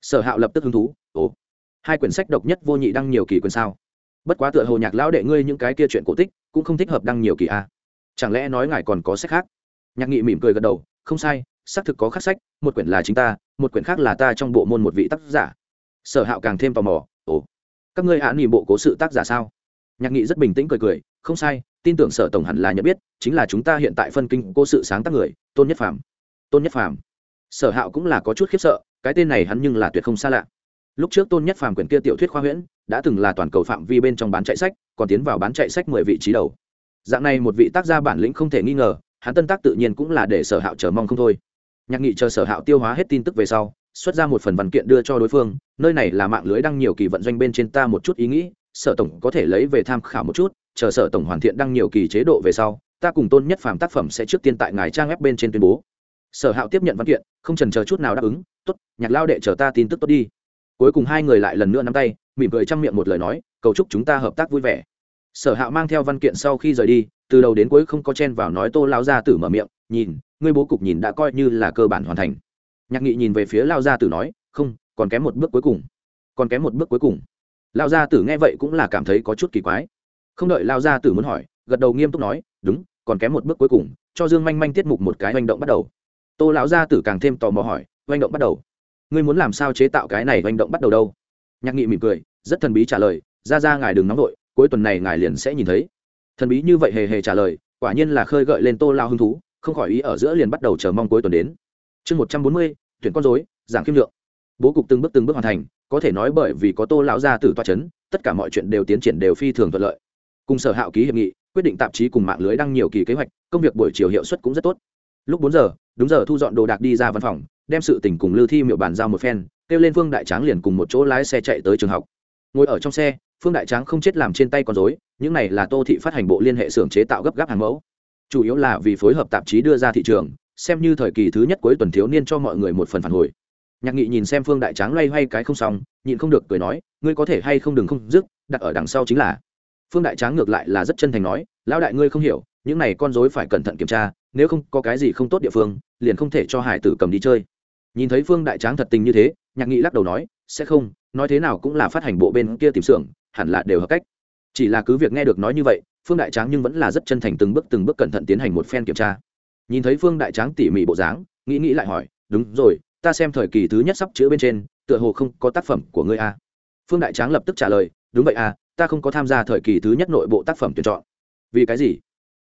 sở hạo lập tức hứng thú, ồ, hai quyển sách độc nhất vô nhị đăng nhiều kỳ quyển sao? Bất quá tựa hồ nhạc lão đệ ngươi những cái kia chuyện cổ tích, cũng không thích hợp đăng nhiều kỳ a à. chẳng lẽ nói ngài còn có sách khác? Nhạc nghị mỉm cười gật đầu, không sai, xác thực có khắc sách, một quyển là chính ta, một quyển khác là ta trong bộ môn một vị tác giả. Sở hạo càng thêm tò mò, ồ, các ngươi hạ nghị bộ cố sự tác giả sao? Nhạc nghị rất bình tĩnh cười cười, không sai, tin tưởng sở tổng hẳn là nhận biết, chính là chúng ta hiện tại phân kinh cố sự sáng tác người, tôn nhất phàm. Tôn nhất phàm. Sở hạo cũng là có chút khiếp sợ cái tên này hắn nhưng là tuyệt không xa lạ. Lúc trước tôn nhất phàm quyển kia tiểu thuyết khoa huyễn, đã từng là toàn cầu phạm vi bên trong bán chạy sách, còn tiến vào bán chạy sách mười vị trí đầu. Dạng này một vị tác gia bản lĩnh không thể nghi ngờ, hắn tân tác tự nhiên cũng là để sở hạo chờ mong không thôi. Nhạc nghị chờ sở hạo tiêu hóa hết tin tức về sau, xuất ra một phần văn kiện đưa cho đối phương, nơi này là mạng lưới đăng nhiều kỳ vận doanh bên trên ta một chút ý nghĩ, sở tổng có thể lấy về tham khảo một chút, chờ sở tổng hoàn thiện đăng nhiều kỳ chế độ về sau, ta cùng tôn nhất phàm tác phẩm sẽ trước tiên tại ngài trang web bên trên tuyên bố. Sở hạo tiếp nhận văn kiện, không trần chờ chút nào đáp ứng tốt, nhạc lao đệ chờ ta tin tức tốt đi. Cuối cùng hai người lại lần nữa nắm tay, mỉm cười chăm miệng một lời nói, cầu chúc chúng ta hợp tác vui vẻ. Sở hạo mang theo văn kiện sau khi rời đi, từ đầu đến cuối không có chen vào nói tô lao gia tử mở miệng, nhìn, ngươi bố cục nhìn đã coi như là cơ bản hoàn thành. Nhạc nghị nhìn về phía lao gia tử nói, không, còn kém một bước cuối cùng. Còn kém một bước cuối cùng. Lao gia tử nghe vậy cũng là cảm thấy có chút kỳ quái. Không đợi lao gia tử muốn hỏi, gật đầu nghiêm túc nói, đúng, còn kém một bước cuối cùng, cho dương manh manh tiết mục một cái hành động bắt đầu. Tô lão gia tử càng thêm tò mò hỏi hành động bắt đầu. Ngươi muốn làm sao chế tạo cái này hành động bắt đầu đâu? Nhạc nghị mỉm cười, rất thần bí trả lời, ra ra, ngài đừng nóng vội, cuối tuần này ngài liền sẽ nhìn thấy. Thần bí như vậy hề hề trả lời, quả nhiên là khơi gợi lên tô lao hứng thú, không khỏi ý ở giữa liền bắt đầu chờ mong cuối tuần đến. Chương một trăm bốn mươi, tuyển con dối giảng kim lượng. Bố cục từng bước từng bước hoàn thành, có thể nói bởi vì có tô lão gia tử toa c h ấ n tất cả mọi chuyện đều tiến triển đều phi thường thuận lợi. Cùng sở hạo ký hiệp nghị, quyết định tạp chí cùng mạng lưới đăng nhiều kỳ kế hoạch, công việc buổi chiều hiệu suất cũng rất tốt. Lúc bốn giờ, đúng giờ thu dọn đồ đạc đi ra văn phòng đem sự tình cùng lưu thi miệu bàn giao một phen, kêu lên phương đại tráng liền cùng một chỗ lái xe chạy tới trường học. Ngồi ở trong xe, phương đại tráng không chết làm trên tay con dối những này là tô thị phát hành bộ liên hệ xưởng chế tạo gấp gáp hàng mẫu. Chủ yếu là vì phối hợp tạp chí đưa ra thị trường, xem như thời kỳ thứ nhất cuối tuần thiếu niên cho mọi người một phần phản hồi. Nhạc nghị nhìn xem phương đại tráng loay hoay cái không xong, nhịn không được cười nói, ngươi có thể hay không đừng không dứt, đặt ở đằng sau chính là. Phương đại tráng ngược lại là rất chân thành nói, lão đại ngươi không hiểu, những này con dối phải cẩn thận kiểm tra, nếu không có cái gì không tốt địa phương, liền không thể cho hải tử cầm đi chơi nhìn thấy phương đại tráng thật tình như thế, nhạc nghị lắc đầu nói, sẽ không, nói thế nào cũng là phát hành bộ bên kia tìm xưởng, hẳn là đều hợp cách. Chỉ là cứ việc nghe được nói như vậy, phương đại tráng nhưng vẫn là rất chân thành từng bước từng bước cẩn thận tiến hành một phen kiểm tra. Nhìn thấy phương đại tráng tỉ mỉ bộ dáng nghĩ nghĩ lại hỏi, đúng rồi, ta xem thời kỳ thứ nhất sắp chữ bên trên, tựa hồ không có tác phẩm của ngươi a phương đại tráng lập tức trả lời, đúng vậy a ta không có tham gia thời kỳ thứ nhất nội bộ tác phẩm tuyển chọn. Vì cái gì?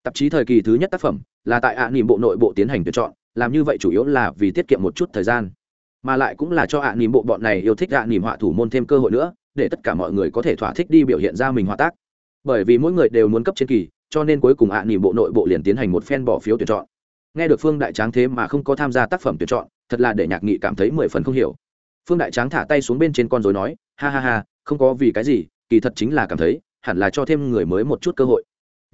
Tạp chí thời kỳ thứ nhất tác phẩm là tại ạ à bộ nội bộ tiến hành tuyển chọn làm như vậy chủ yếu là vì tiết kiệm một chút thời gian. Mà lại cũng là cho ạ à nỉm bộ bọn này yêu thích ạ à nỉm họa thủ môn thêm cơ hội nữa, để tất cả mọi người có thể thỏa thích đi biểu hiện ra mình họa tác. Bởi vì mỗi người đều muốn cấp trên kỳ, cho nên cuối cùng ạ nỉm bộ nội bộ liền tiến hành một phen bỏ phiếu tuyển chọn. Nghe được phương đại tráng thế mà không có tham gia tác phẩm tuyển chọn, thật là để nhạc nghị cảm thấy mười phần không hiểu. Phương đại tráng thả tay xuống bên trên con rồi nói, ha ha ha, không có vì cái gì, kỳ thật chính là cảm thấy, hẳn là cho thêm người mới một chút cơ hội.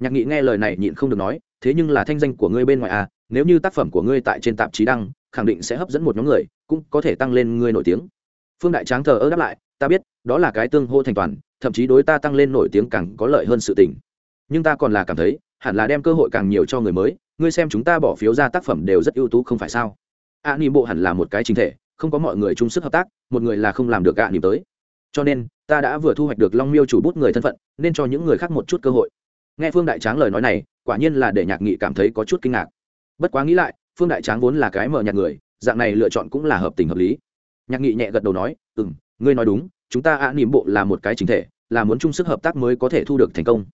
Nhạc nghị nghe lời này nhịn không được nói, thế nhưng là thanh danh của ngươi bên ngoài à nếu như tác phẩm của ngươi tại trên tạp chí đăng, khẳng định sẽ hấp dẫn một nhóm người, cũng có thể tăng lên ngươi nổi tiếng. Phương đại tráng thờ ơ đáp lại, ta biết, đó là cái tương hô thành toàn, thậm chí đối ta tăng lên nổi tiếng càng có lợi hơn sự tình. Nhưng ta còn là cảm thấy, hẳn là đem cơ hội càng nhiều cho người mới, ngươi xem chúng ta bỏ phiếu ra tác phẩm đều rất ưu tú không phải sao? A ni bộ hẳn là một cái chính thể, không có mọi người chung sức hợp tác, một người là không làm được a ni tới. Cho nên, ta đã vừa thu hoạch được long miêu chủ bút người thân phận, nên cho những người khác một chút cơ hội. Nghe phương đại tráng lời nói này, quả nhiên là để nhạc nghị cảm thấy có chút kinh ngạc bất quá nghĩ lại, phương đại tráng vốn là cái mở nhạc người, dạng này lựa chọn cũng là hợp tình hợp lý. Nhạc nghị nhẹ gật đầu nói ừ m ngươi nói đúng, chúng ta ạ nỉm bộ là một cái chính thể, là muốn chung sức hợp tác mới có thể thu được thành công.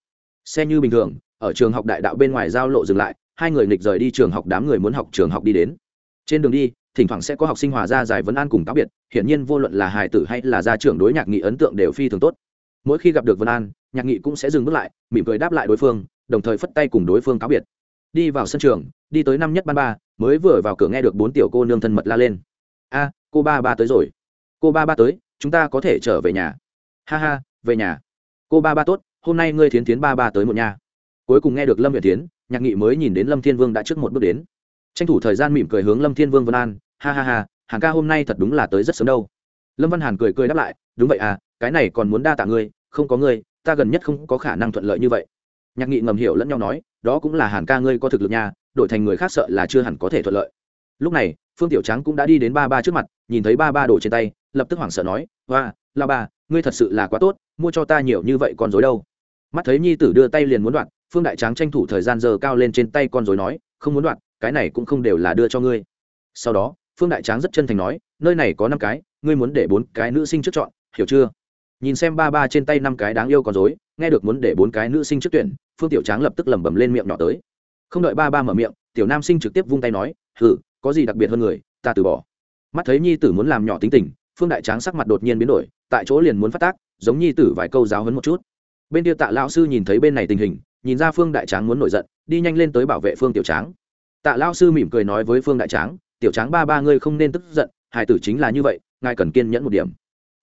Xe như bình thường, ở trường học đại đạo bên ngoài giao lộ dừng lại, hai người nghịch rời đi trường học, đám người muốn học trường học đi đến. Trên đường đi, thỉnh thoảng sẽ có học sinh hòa ra giải vấn an cùng cáo biệt, hiển nhiên vô luận là hài tử hay là gia trưởng đối nhạc nghị ấn tượng đều phi thường tốt. Mỗi khi gặp được vân an, nhạc nghị cũng sẽ dừng bước lại, mỉm cười đáp lại đối phương, đồng thời phất tay cùng đối phương cáo biệt đi vào sân trường, đi tới năm nhất ban ba, mới vừa vào cửa nghe được bốn tiểu cô nương thân mật la lên. A, cô ba ba tới rồi. Cô ba ba tới, chúng ta có thể trở về nhà. Ha ha, về nhà. Cô ba ba tốt, hôm nay ngươi thiến tiến ba ba tới một nhà. Cuối cùng nghe được lâm huyện tiến nhạc nghị mới nhìn đến lâm thiên vương đã trước một bước đến. Tranh thủ thời gian mỉm cười hướng lâm thiên vương vân an, ha ha ha, hàng ca hôm nay thật đúng là tới rất sớm đâu. Lâm văn hàn cười cười đáp lại, đúng vậy à cái này còn muốn đa tạ ngươi, không có ngươi, ta gần nhất không có khả năng thuận lợi như vậy. Nhạc nghị ngầm hiểu lẫn nhau nói đó cũng là hàn ca ngươi có thực lực nha, đổi thành người khác sợ là chưa hẳn có thể thuận lợi. Lúc này, phương tiểu trắng cũng đã đi đến ba ba trước mặt, nhìn thấy ba ba đổ trên tay, lập tức hoảng sợ nói và la ba ngươi thật sự là quá tốt, mua cho ta nhiều như vậy con dối đâu? Mắt thấy nhi tử đưa tay liền muốn đoạt, phương đại tráng tranh thủ thời gian giờ cao lên trên tay con dối nói, không muốn đoạt, cái này cũng không đều là đưa cho ngươi. Sau đó, phương đại tráng rất chân thành nói, nơi này có năm cái, ngươi muốn để bốn cái nữ sinh trước chọn, hiểu chưa? Nhìn xem ba ba trên tay năm cái đáng yêu con dối nghe được muốn để bốn cái nữ sinh trước tuyển, phương tiểu tráng lập tức lẩm bẩm lên miệng nhỏ tới. Không đợi ba ba mở miệng, tiểu nam sinh trực tiếp vung tay nói, hử, có gì đặc biệt hơn người, ta từ bỏ. Mắt thấy nhi tử muốn làm nhỏ tính tình, phương đại tráng sắc mặt đột nhiên biến đổi, tại chỗ liền muốn phát tác, giống nhi tử vài câu giáo hấn một chút. Bên kia tạ lão sư nhìn thấy bên này tình hình, nhìn ra phương đại tráng muốn nổi giận, đi nhanh lên tới bảo vệ phương tiểu tráng. Tạ lão sư mỉm cười nói với phương đại tráng, tiểu tráng ba ba ngươi không nên tức giận hải tử chính là như vậy, ngài cần kiên nhẫn một điểm.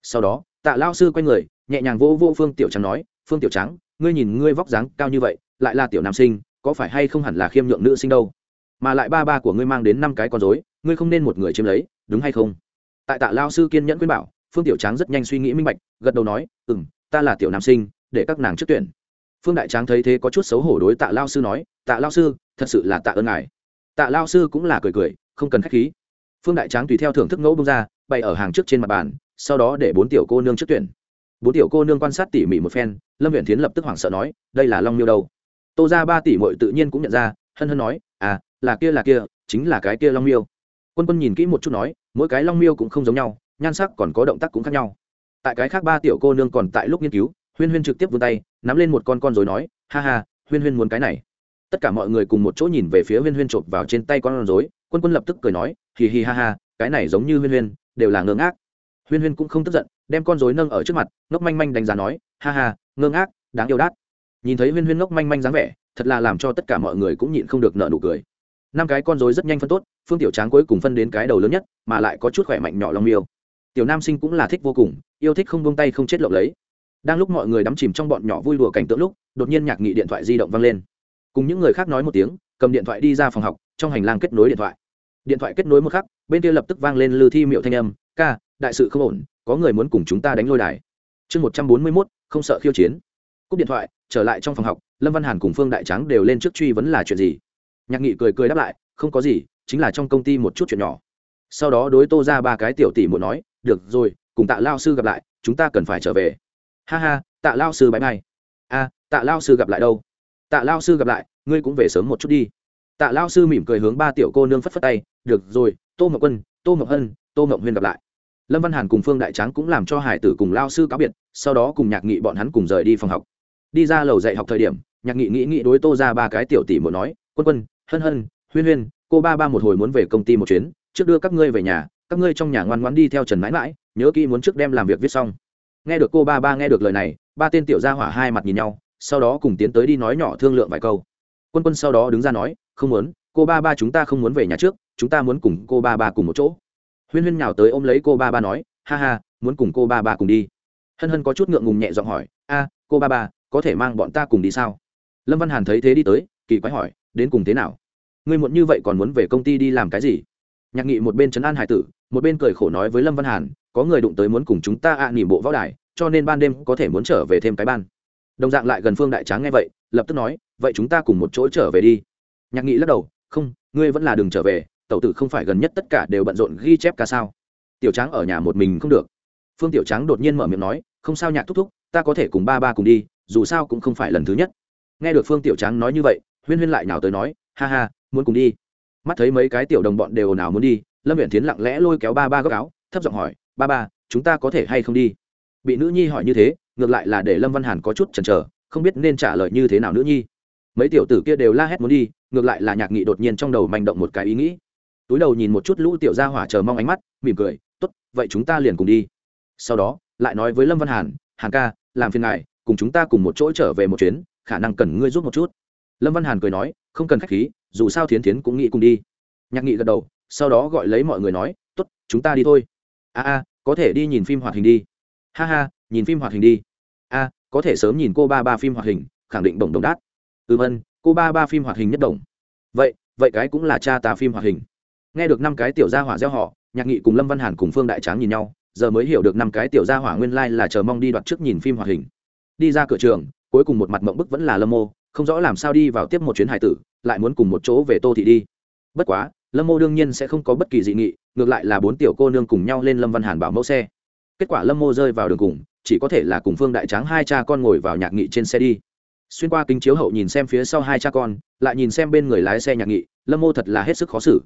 Sau đó, tạ lão sư quay người, nhẹ nhàng vô vô phương tiểu tráng nói phương tiểu tráng, ngươi nhìn ngươi vóc dáng cao như vậy, lại là tiểu nam sinh, có phải hay không hẳn là khiêm nhượng nữ sinh đâu? Mà lại ba ba của ngươi mang đến năm cái con dối ngươi không nên một người chiếm lấy, đúng hay không? Tại tạ lao sư kiên nhẫn khuyên bảo, phương tiểu tráng rất nhanh suy nghĩ minh bạch, gật đầu nói ừ m ta là tiểu nam sinh, để các nàng trước tuyển. Phương đại tráng thấy thế có chút xấu hổ đối tạ lao sư nói, tạ lao sư, thật sự là tạ ơn ngài. Tạ lao sư cũng là cười cười, không cần k h á c h khí. Phương đại tráng tùy theo thưởng thức ngẫu bông ra, bày ở hàng trước trên mặt bàn, sau đó để bốn tiểu cô nương trước tuyển bốn tiểu cô nương quan sát tỉ mỉ một phen, lâm viện tiến lập tức hoảng sợ nói, đây là long miêu đâu? Tô ra ba tỷ mội tự nhiên cũng nhận ra, hân hân nói à là kia là kia, chính là cái kia long miêu. Quân quân nhìn kỹ một chút nói, mỗi cái long miêu cũng không giống nhau, nhan sắc còn có động tác cũng khác nhau. Tại cái khác ba tiểu cô nương còn tại lúc nghiên cứu, huyên huyên trực tiếp vươn tay, nắm lên một con con rồi nói, ha ha, huyên huyên muốn cái này. Tất cả mọi người cùng một chỗ nhìn về phía huyên huyên chộp vào trên tay con rối, quân quân lập tức cười nói, hì hì ha ha, cái này giống như huyên huyên, đều là ngơ ngác. Huyên huyên cũng không tức giận đem con rối nâng ở trước mặt, ngốc manh manh đánh giá nói, ha ha, ngơ ngác, đáng yêu đát. Nhìn thấy huyên huyên ngốc manh manh dáng vẻ, thật là làm cho tất cả mọi người cũng nhịn không được nợ nụ cười. Năm cái con rối rất nhanh phân tốt, phương tiểu tráng cuối cùng phân đến cái đầu lớn nhất, mà lại có chút khỏe mạnh nhỏ long miêu. Tiểu nam sinh cũng là thích vô cùng, yêu thích không buông tay không chết lộng lấy. Đang lúc mọi người đắm chìm trong bọn nhỏ vui đùa cảnh tượng lúc, đột nhiên nhạc nghị điện thoại di động vang lên. Cùng những người khác nói một tiếng, cầm điện thoại đi ra phòng học, trong hành lang kết nối điện thoại. Điện thoại kết nối một khắc, bên kia lập tức vang lên lư thi miệu thanh âm, ca, đại sự không ổn có người muốn cùng chúng ta đánh lôi đài. Chương một trăm bốn mươi mốt, không sợ khiêu chiến. Cúp điện thoại, trở lại trong phòng học, lâm văn hàn cùng phương đại trắng đều lên trước truy vấn là chuyện gì. Nhạc nghị cười cười đáp lại, không có gì, chính là trong công ty một chút chuyện nhỏ. Sau đó đối tô ra ba cái tiểu tỷ muốn nói, được rồi, cùng tạ lao sư gặp lại, chúng ta cần phải trở về. Ha ha, tạ lao sư bãi mai a, tạ lao sư gặp lại đâu? Tạ lao sư gặp lại, ngươi cũng về sớm một chút đi. Tạ lao sư mỉm cười hướng ba tiểu cô nương phất phất tay, được rồi, tô ngọc quân, tô ngọc hân, tô ngọc huyên gặp lại lâm văn hàn cùng phương đại tráng cũng làm cho hải tử cùng lao sư cáo biệt, sau đó cùng nhạc nghị bọn hắn cùng rời đi phòng học. Đi ra lầu dạy học thời điểm, nhạc nghị nghĩ nghĩ đối tô ra ba cái tiểu tỷ một nói, quân quân, hân hân, huyên huyên, cô ba ba một hồi muốn về công ty một chuyến, trước đưa các ngươi về nhà, các ngươi trong nhà ngoan ngoãn đi theo trần mãi mãi, nhớ kỹ muốn trước đem làm việc viết xong. Nghe được cô ba ba nghe được lời này, ba tên tiểu gia hỏa hai mặt nhìn nhau, sau đó cùng tiến tới đi nói nhỏ thương lượng vài câu. Quân quân sau đó đứng ra nói, không muốn, cô ba ba chúng ta không muốn về nhà trước, chúng ta muốn cùng cô ba ba cùng một chỗ huyên huyên nhào tới ôm lấy cô ba ba nói, ha ha, muốn cùng cô ba ba cùng đi. Hân hân có chút ngượng ngùng nhẹ giọng hỏi, a, cô ba ba, có thể mang bọn ta cùng đi sao? Lâm văn hàn thấy thế đi tới, kỳ quái hỏi, đến cùng thế nào? Ngươi muộn như vậy còn muốn về công ty đi làm cái gì? Nhạc nghị một bên trấn an hải tử, một bên cười khổ nói với lâm văn hàn, có người đụng tới muốn cùng chúng ta ạ à nỉ bộ võ đài, cho nên ban đêm có thể muốn trở về thêm cái ban. Đồng dạng lại gần phương đại tráng nghe vậy, lập tức nói, vậy chúng ta cùng một chỗ trở về đi. Nhạc nghị lắc đầu, không, ngươi vẫn là đừng trở về tẩu tử không phải gần nhất tất cả đều bận rộn ghi chép ca sao? Tiểu tráng ở nhà một mình không được. Phương tiểu tráng đột nhiên mở miệng nói, không sao nhạc thúc thúc, ta có thể cùng ba ba cùng đi, dù sao cũng không phải lần thứ nhất. Nghe được phương tiểu tráng nói như vậy, huyên huyên lại nào tới nói, ha ha, muốn cùng đi. Mắt thấy mấy cái tiểu đồng bọn đều nào muốn đi, lâm viện tiến lặng lẽ lôi kéo ba ba góc áo, thấp giọng hỏi, ba ba, chúng ta có thể hay không đi? Bị nữ nhi hỏi như thế, ngược lại là để lâm văn hàn có chút chần chờ, không biết nên trả lời như thế nào nữ nhi. Mấy tiểu tử kia đều la hét muốn đi, ngược lại là nhạc nghị đột nhiên trong đầu manh động một cái ý nghĩ túi đầu nhìn một chút lũ tiểu gia hỏa chờ mong ánh mắt, mỉm cười, tốt, vậy chúng ta liền cùng đi. Sau đó, lại nói với lâm văn hàn hàn ca, làm phiền ngài, cùng chúng ta cùng một chỗ trở về một chuyến, khả năng cần ngươi giúp một chút. Lâm văn hàn cười nói, không cần khách khí, dù sao thiến thiến cũng nghĩ cùng đi. Nhạc nghị gật đầu, sau đó gọi lấy mọi người nói t ố t chúng ta đi thôi. A a, có thể đi nhìn phim hoạt hình đi. Ha ha, nhìn phim hoạt hình đi. A, có thể sớm nhìn cô ba ba phim hoạt hình, khẳng định bổng đồng đát. Ừm ân cô ba ba phim hoạt hình nhất đồng. Vậy vậy cái cũng là cha ta phim hoạt hình nghe được năm cái tiểu gia hỏa gieo họ, nhạc nghị cùng lâm văn hàn cùng phương đại tráng nhìn nhau, giờ mới hiểu được năm cái tiểu gia hỏa nguyên lai、like、là chờ mong đi đoạt trước nhìn phim hoạt hình. Đi ra cửa trường, cuối cùng một mặt mộng bức vẫn là lâm mô, không rõ làm sao đi vào tiếp một chuyến hải tử, lại muốn cùng một chỗ về tô thị đi. Bất quá, lâm mô đương nhiên sẽ không có bất kỳ dị nghị, ngược lại là bốn tiểu cô nương cùng nhau lên lâm văn hàn bảo mẫu xe. Kết quả lâm mô rơi vào đường cùng, chỉ có thể là cùng phương đại tráng hai cha con ngồi vào nhạc nghị trên xe đi. Xuyên qua kính chiếu hậu nhìn xem phía sau hai cha con, lại nhìn xem bên người lái xe nhạc nghị, lâm mô thật là hết sức khó xử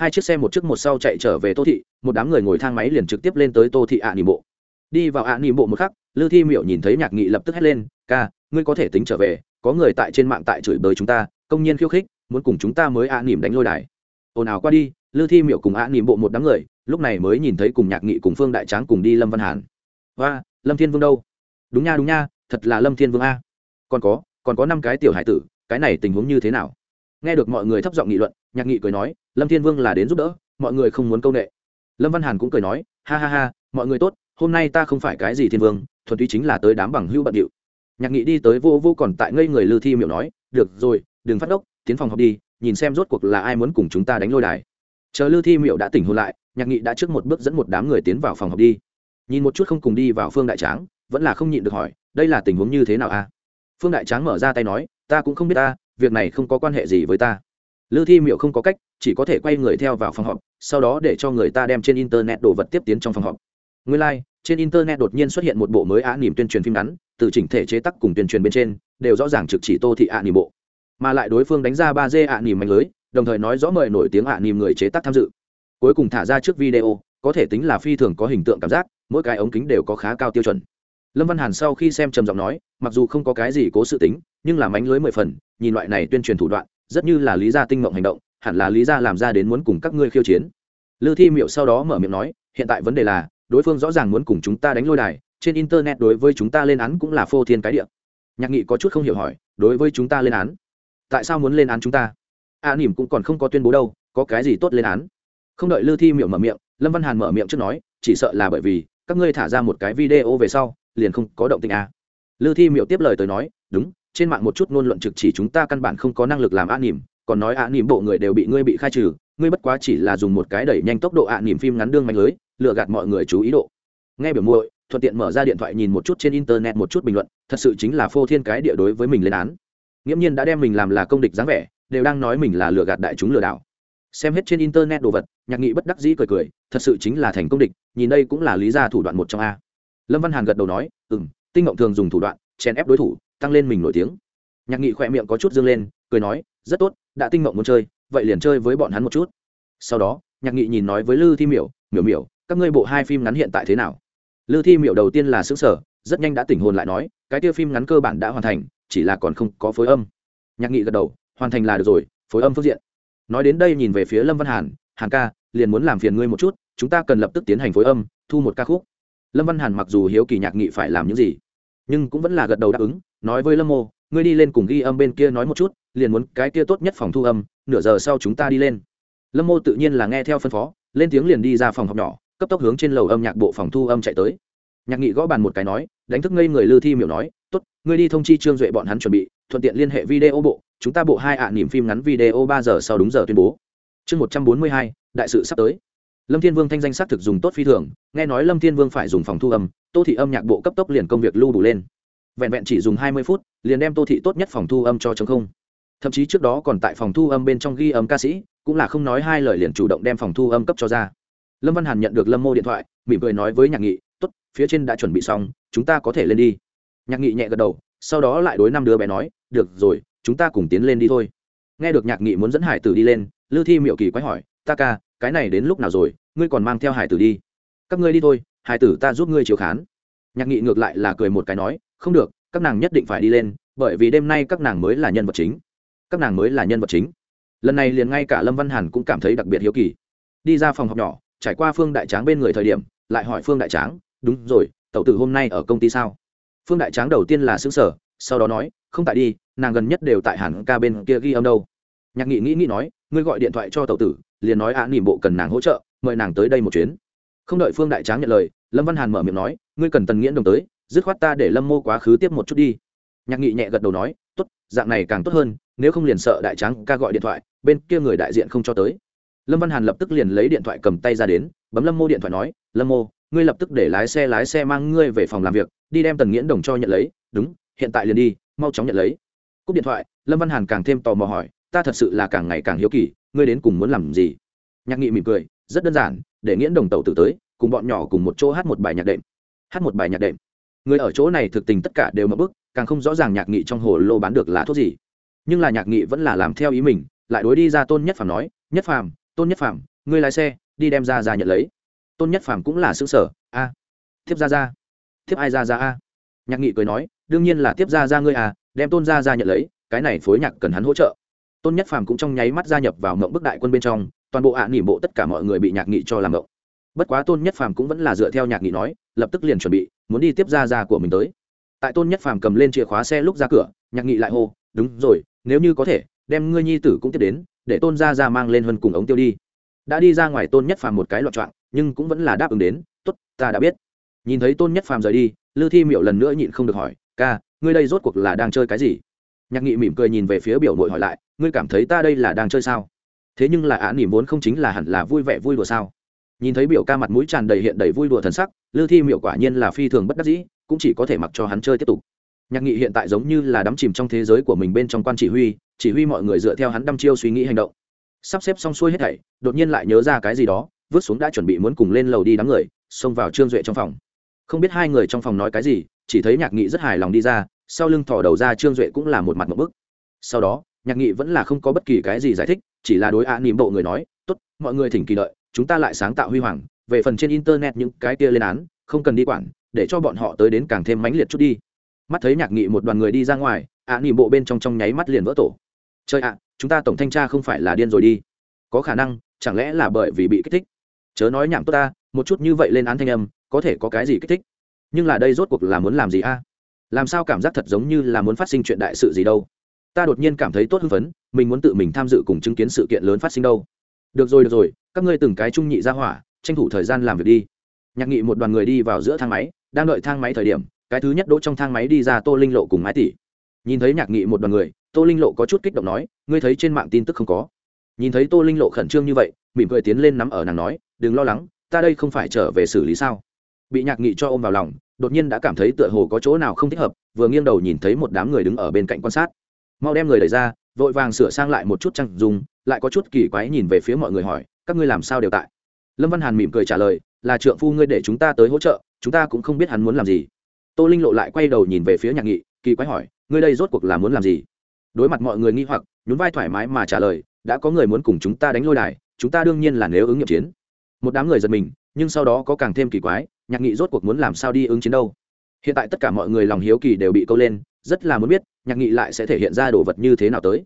hai chiếc xe một trước một sau chạy trở về tô thị, một đám người ngồi thang máy liền trực tiếp lên tới tô thị ạ nỉ bộ. Đi vào ạ nỉ bộ một khắc lư thi miệu nhìn thấy nhạc nghị lập tức hét lên, ca, ngươi có thể tính trở về, có người tại trên mạng tại chửi bới chúng ta, công nhiên khiêu khích, muốn cùng chúng ta mới ạ nỉm đánh lôi đài. Ồn ào qua đi lư thi miệu cùng ạ nỉm bộ một đám người, lúc này mới nhìn thấy cùng nhạc nghị cùng phương đại tráng cùng đi lâm văn hàn. Và lâm thiên vương đâu? Đúng nha đúng nha, thật là lâm thiên vương a. Còn có còn có năm cái tiểu hải tử, cái này tình huống như thế nào? Nghe được mọi người thấp giọng nghị luận, nhạc nghị cười nói lâm thiên vương là đến giúp đỡ mọi người không muốn câu nệ. Lâm văn hàn cũng cười nói ha ha ha mọi người tốt hôm nay ta không phải cái gì thiên vương thuần túy chính là tới đám bằng hưu bận điệu. Nhạc nghị đi tới vô vô còn tại ngây người lư thi miệu nói được rồi đừng phát đốc, tiến phòng học đi nhìn xem rốt cuộc là ai muốn cùng chúng ta đánh lôi đài. Chờ lư thi miệu đã tỉnh hôn lại nhạc nghị đã trước một bước dẫn một đám người tiến vào phòng học đi. Nhìn một chút không cùng đi vào phương đại tráng vẫn là không nhịn được hỏi đây là tình huống như thế nào a? Phương đại tráng mở ra tay nói ta cũng không biết ta việc này không có quan hệ gì với ta lư thi miệu không có cách chỉ có thể quay người theo vào phòng họp sau đó để cho người ta đem trên internet đồ vật tiếp tiến trong phòng họp. Nguyên lai、like, trên internet đột nhiên xuất hiện một bộ mới á nỉm tuyên truyền phim ngắn từ chỉnh thể chế tác cùng tuyên truyền bên trên đều rõ ràng trực chỉ tô thị ạ nỉm bộ. Mà lại đối phương đánh ra ba d ạ nỉm mạnh lưới đồng thời nói rõ mời nổi tiếng ạ nỉm người chế tác tham dự. Cuối cùng thả ra trước video có thể tính là phi thường có hình tượng cảm giác mỗi cái ống kính đều có khá cao tiêu chuẩn. Lâm văn hàn sau khi xem trầm giọng nói mặc dù không có cái gì cố sự tính nhưng là mánh lưới mười phần nhìn loại này tuyên truyền thủ đoạn rất như là lý gia tinh mộng hành động hẳn là lý gia làm ra đến muốn cùng các ngươi khiêu chiến. Lư thi miệu sau đó mở miệng nói hiện tại vấn đề là đối phương rõ ràng muốn cùng chúng ta đánh lôi đài trên internet đối với chúng ta lên án cũng là phô thiên cái địa. Nhạc nghị có chút không hiểu hỏi đối với chúng ta lên án? Tại sao muốn lên án chúng ta? A à, nỉm cũng còn không có tuyên bố đâu có cái gì tốt lên án? Không đợi lư thi Miệu mở miệng lâm văn hàn mở miệng trước nói chỉ sợ là bởi vì các ngươi thả ra một cái video về sau liền không có động tình a. À. lư thi miệu tiếp lời tới nói đúng trên mạng một chút ngôn luận trực chỉ chúng ta căn bản không có năng lực làm an nỉm, còn nói an nỉm bộ người đều bị ngươi bị khai trừ, ngươi bất quá chỉ là dùng một cái đẩy nhanh tốc độ an nỉm phim ngắn đương mạnh lưới, lừa gạt mọi người chú ý độ. Nghe biểu muội, thuận tiện mở ra điện thoại nhìn một chút trên internet một chút bình luận, thật sự chính là phô thiên cái địa đối với mình lên án. Nghiễm nhiên đã đem mình làm là công địch dáng vẻ, đều đang nói mình là lừa gạt đại chúng lừa đảo. Xem hết trên internet đồ vật, nhạc nghị bất đắc dĩ cười cười, thật sự chính là thành công địch, nhìn đây cũng là lý ra thủ đoạn một trong a. Lâm văn hàn gật đầu nói ừ m tinh ngộng thường dùng thủ đoạn, chèn ép đối thủ tăng lên mình nổi tiếng. Nhạc nghị khỏe miệng có chút dương lên, cười nói, rất tốt, đã tinh mộng muốn chơi, vậy liền chơi với bọn hắn một chút. Sau đó, nhạc nghị nhìn nói với lư thi miểu miểu miểu, các ngươi bộ hai phim ngắn hiện tại thế nào? Lư thi miểu đầu tiên là xứ sở rất nhanh đã tỉnh hồn lại nói, cái tiêu phim ngắn cơ bản đã hoàn thành, chỉ là còn không có phối âm. Nhạc nghị gật đầu, hoàn thành là được rồi, phối âm phương diện. Nói đến đây nhìn về phía lâm văn hàn hàn ca, liền muốn làm phiền ngươi một chút, chúng ta cần lập tức tiến hành phối âm, thu một ca khúc. Lâm văn hàn mặc dù hiếu kỳ nhạc nghị phải làm những gì nhưng cũng vẫn là gật đầu đáp ứng, nói với lâm mô, ngươi đi lên cùng ghi âm bên kia nói một chút, liền muốn cái kia tốt nhất phòng thu âm, nửa giờ sau chúng ta đi lên. Lâm mô tự nhiên là nghe theo phân phó, lên tiếng liền đi ra phòng học nhỏ, cấp tốc hướng trên lầu âm nhạc bộ phòng thu âm chạy tới. Nhạc nghị gõ bàn một cái nói, đánh thức ngây người lư thi miểu nói, tốt, ngươi đi thông chi trương duệ bọn hắn chuẩn bị, thuận tiện liên hệ video bộ, chúng ta bộ hai ạ à niềm phim ngắn video ba giờ sau đúng giờ tuyên bố. Chương một trăm bốn mươi hai, đại sự sắp tới. Lâm thiên vương thanh danh xác thực dùng tốt phi thường, nghe nói lâm thiên vương phải dùng phòng thu âm tô thị âm nhạc bộ cấp tốc liền công việc lưu đủ lên. Vẹn vẹn chỉ dùng hai mươi phút, liền đem tô thị tốt nhất phòng thu âm cho chống không. Thậm chí trước đó còn tại phòng thu âm bên trong ghi âm ca sĩ, cũng là không nói hai lời liền chủ động đem phòng thu âm cấp cho ra. Lâm văn hàn nhận được lâm mô điện thoại, mỉm cười nói với nhạc nghị t ố t phía trên đã chuẩn bị xong, chúng ta có thể lên đi. Nhạc nghị nhẹ gật đầu, sau đó lại đối năm đứa bé nói, được rồi, chúng ta cùng tiến lên đi thôi. Nghe được nhạc nghị muốn dẫn hải tử đi lên lư thi miệu kỳ quái hỏi, ta ca, cái này đến lúc nào rồi? Ngươi còn mang theo hải tử đi. Các ngươi đi thôi hải tử ta giúp ngươi chiếu khán. Nhạc nghị ngược lại là cười một cái nói, không được, các nàng nhất định phải đi lên, bởi vì đêm nay các nàng mới là nhân vật chính. Các nàng mới là nhân vật chính. Lần này liền ngay cả lâm văn hàn cũng cảm thấy đặc biệt hiếu kỳ. Đi ra phòng học nhỏ, trải qua phương đại tráng bên người thời điểm, lại hỏi phương đại tráng, đúng rồi, tẩu tử hôm nay ở công ty sao? Phương đại tráng đầu tiên là xứng sở sau đó nói, không tại đi, nàng gần nhất đều tại hàn ca bên kia ghi âm đâu. Nhạc nghị nghĩ nghĩ nói, ngươi gọi điện thoại cho tẩu tử, liền nói ạ nỉm bộ cần nàng hỗ trợ, mời nàng tới đây một chuyến không đợi phương đại tráng nhận lời, lâm văn hàn mở miệng nói, ngươi cần tần nghiễn đồng tới, dứt khoát ta để lâm mô quá khứ tiếp một chút đi. Nhạc nghị nhẹ gật đầu nói t ố t dạng này càng tốt hơn, nếu không liền sợ đại tráng ca gọi điện thoại, bên kia người đại diện không cho tới. Lâm văn hàn lập tức liền lấy điện thoại cầm tay ra đến, bấm lâm mô điện thoại nói, lâm mô, ngươi lập tức để lái xe lái xe mang ngươi về phòng làm việc, đi đem tần nghiễn đồng cho nhận lấy. Đúng, hiện tại liền đi, mau chóng nhận lấy. Cúp điện thoại, lâm văn hàn càng thêm tò mò hỏi, ta thật sự là càng ngày càng hiếu kỳ, ngươi đến cùng muốn làm gì? Nhạc nghị mỉm cười rất đơn giản, để nghiễn đồng tàu tử tới, cùng bọn nhỏ cùng một chỗ hát một bài nhạc đệm. Hát một bài nhạc đệm. Người ở chỗ này thực tình tất cả đều mập bức, càng không rõ ràng nhạc nghị trong hồ lô bán được là thuốc gì. Nhưng là nhạc nghị vẫn là làm theo ý mình, lại đối đi ra tôn nhất phàm nói, nhất phàm, tôn nhất phàm, ngươi lái xe, đi đem ra ra nhận lấy. Tôn nhất phàm cũng là xứ sở a à. tiếp ra ra tiếp ai ra ra a? Nhạc nghị cười nói, đương nhiên là tiếp ra ra ngươi à đem tôn ra ra nhận lấy, cái này phối nhạc cần hắn hỗ trợ. Tôn nhất phàm cũng trong nháy mắt gia nhập vào mộng bức đại quân bên trong toàn bộ ạ à nỉ bộ tất cả mọi người bị nhạc nghị cho làm động. bất quá tôn nhất phàm cũng vẫn là dựa theo nhạc nghị nói, lập tức liền chuẩn bị, muốn đi tiếp ra ra của mình tới. Tại tôn nhất phàm cầm lên chìa khóa xe lúc ra cửa, nhạc nghị lại hô, đúng rồi, nếu như có thể, đem ngươi nhi tử cũng tiếp đến, để tôn ra ra mang lên hơn cùng ống tiêu đi. Đã đi ra ngoài tôn nhất phàm một cái loạn trọng, nhưng cũng vẫn là đáp ứng đến t ố t ta đã biết. Nhìn thấy tôn nhất phàm rời đi lư thi miệu lần nữa nhịn không được hỏi, ca, ngươi đây rốt cuộc là đang chơi cái gì? Nhạc nghị mỉm cười nhìn về phía biểu mội hỏi lại, ngươi cảm thấy ta đây là đang chơi sao? Thế nhưng là ả nỉm vốn không chính là hẳn là vui vẻ vui đùa sao? Nhìn thấy biểu ca mặt mũi tràn đầy hiện đầy vui đùa thần sắc, lư thi miệu quả nhiên là phi thường bất đắc dĩ, cũng chỉ có thể mặc cho hắn chơi tiếp tục. Nhạc nghị hiện tại giống như là đắm chìm trong thế giới của mình bên trong quan chỉ huy chỉ huy mọi người dựa theo hắn đăm chiêu suy nghĩ hành động. Sắp xếp xong xuôi hết thảy, đột nhiên lại nhớ ra cái gì đó, vứt xuống đã chuẩn bị muốn cùng lên lầu đi đám người, xông vào trương duệ trong phòng. Không biết hai người trong phòng nói cái gì, chỉ thấy nhạc nghị rất hài lòng đi ra, sau lưng thỏ đầu ra trương duệ cũng là một mặt một bức. Sau đó nhạc nghị vẫn là không có bất kỳ cái gì giải thích, chỉ là đối ạ à nỉm bộ người nói, tốt, mọi người thỉnh kỳ đợi, chúng ta lại sáng tạo huy hoàng, về phần trên internet những cái kia lên án, không cần đi quản, để cho bọn họ tới đến càng thêm mãnh liệt chút đi. Mắt thấy nhạc nghị một đoàn người đi ra ngoài, ạ à nỉm bộ bên trong trong nháy mắt liền vỡ tổ. Chơi ạ, chúng ta tổng thanh tra không phải là điên rồi đi. Có khả năng, chẳng lẽ là bởi vì bị kích thích? Chớ nói nhảm tốt ta, một chút như vậy lên án thanh âm, có thể có cái gì kích thích? Nhưng là đây rốt cuộc là muốn làm gì a? Làm sao cảm giác thật giống như là muốn phát sinh chuyện đại sự gì đâu? Ta đột nhiên cảm thấy tốt hưng phấn, mình muốn tự mình tham dự cùng chứng kiến sự kiện lớn phát sinh đâu. Được rồi được rồi, các ngươi từng cái trung nhị ra hỏa, tranh thủ thời gian làm việc đi. Nhạc nghị một đoàn người đi vào giữa thang máy, đang đợi thang máy thời điểm, cái thứ nhất đỗ trong thang máy đi ra tô linh lộ cùng mái tỷ. Nhìn thấy nhạc nghị một đoàn người, tô linh lộ có chút kích động nói, ngươi thấy trên mạng tin tức không có? Nhìn thấy tô linh lộ khẩn trương như vậy, mỉm cười tiến lên nắm ở nàng nói, đừng lo lắng, ta đây không phải trở về xử lý sao? Bị nhạc nghị cho ôm vào lòng, đột nhiên đã cảm thấy tựa hồ có chỗ nào không thích hợp, vừa nghiêng đầu nhìn thấy một đám người đứng ở bên cạnh quan sát mau đem người đẩy ra, vội vàng sửa sang lại một chút trăng dùng, lại có chút kỳ quái nhìn về phía mọi người hỏi, các ngươi làm sao đều tại? Lâm văn hàn mỉm cười trả lời, là trượng phu ngươi để chúng ta tới hỗ trợ, chúng ta cũng không biết hắn muốn làm gì. Tô linh lộ lại quay đầu nhìn về phía nhạc nghị, kỳ quái hỏi, ngươi đây rốt cuộc là muốn làm gì? Đối mặt mọi người nghi hoặc, nhún vai thoải mái mà trả lời, đã có người muốn cùng chúng ta đánh lôi đài, chúng ta đương nhiên là nếu ứng nghiệm chiến. Một đám người giật mình, nhưng sau đó có càng thêm kỳ quái, nhạc nghị rốt cuộc muốn làm sao đi ứng chiến đâu? Hiện tại tất cả mọi người lòng hiếu kỳ đều bị câu lên rất là muốn biết, nhạc nghị lại sẽ thể hiện ra đồ vật như thế nào tới.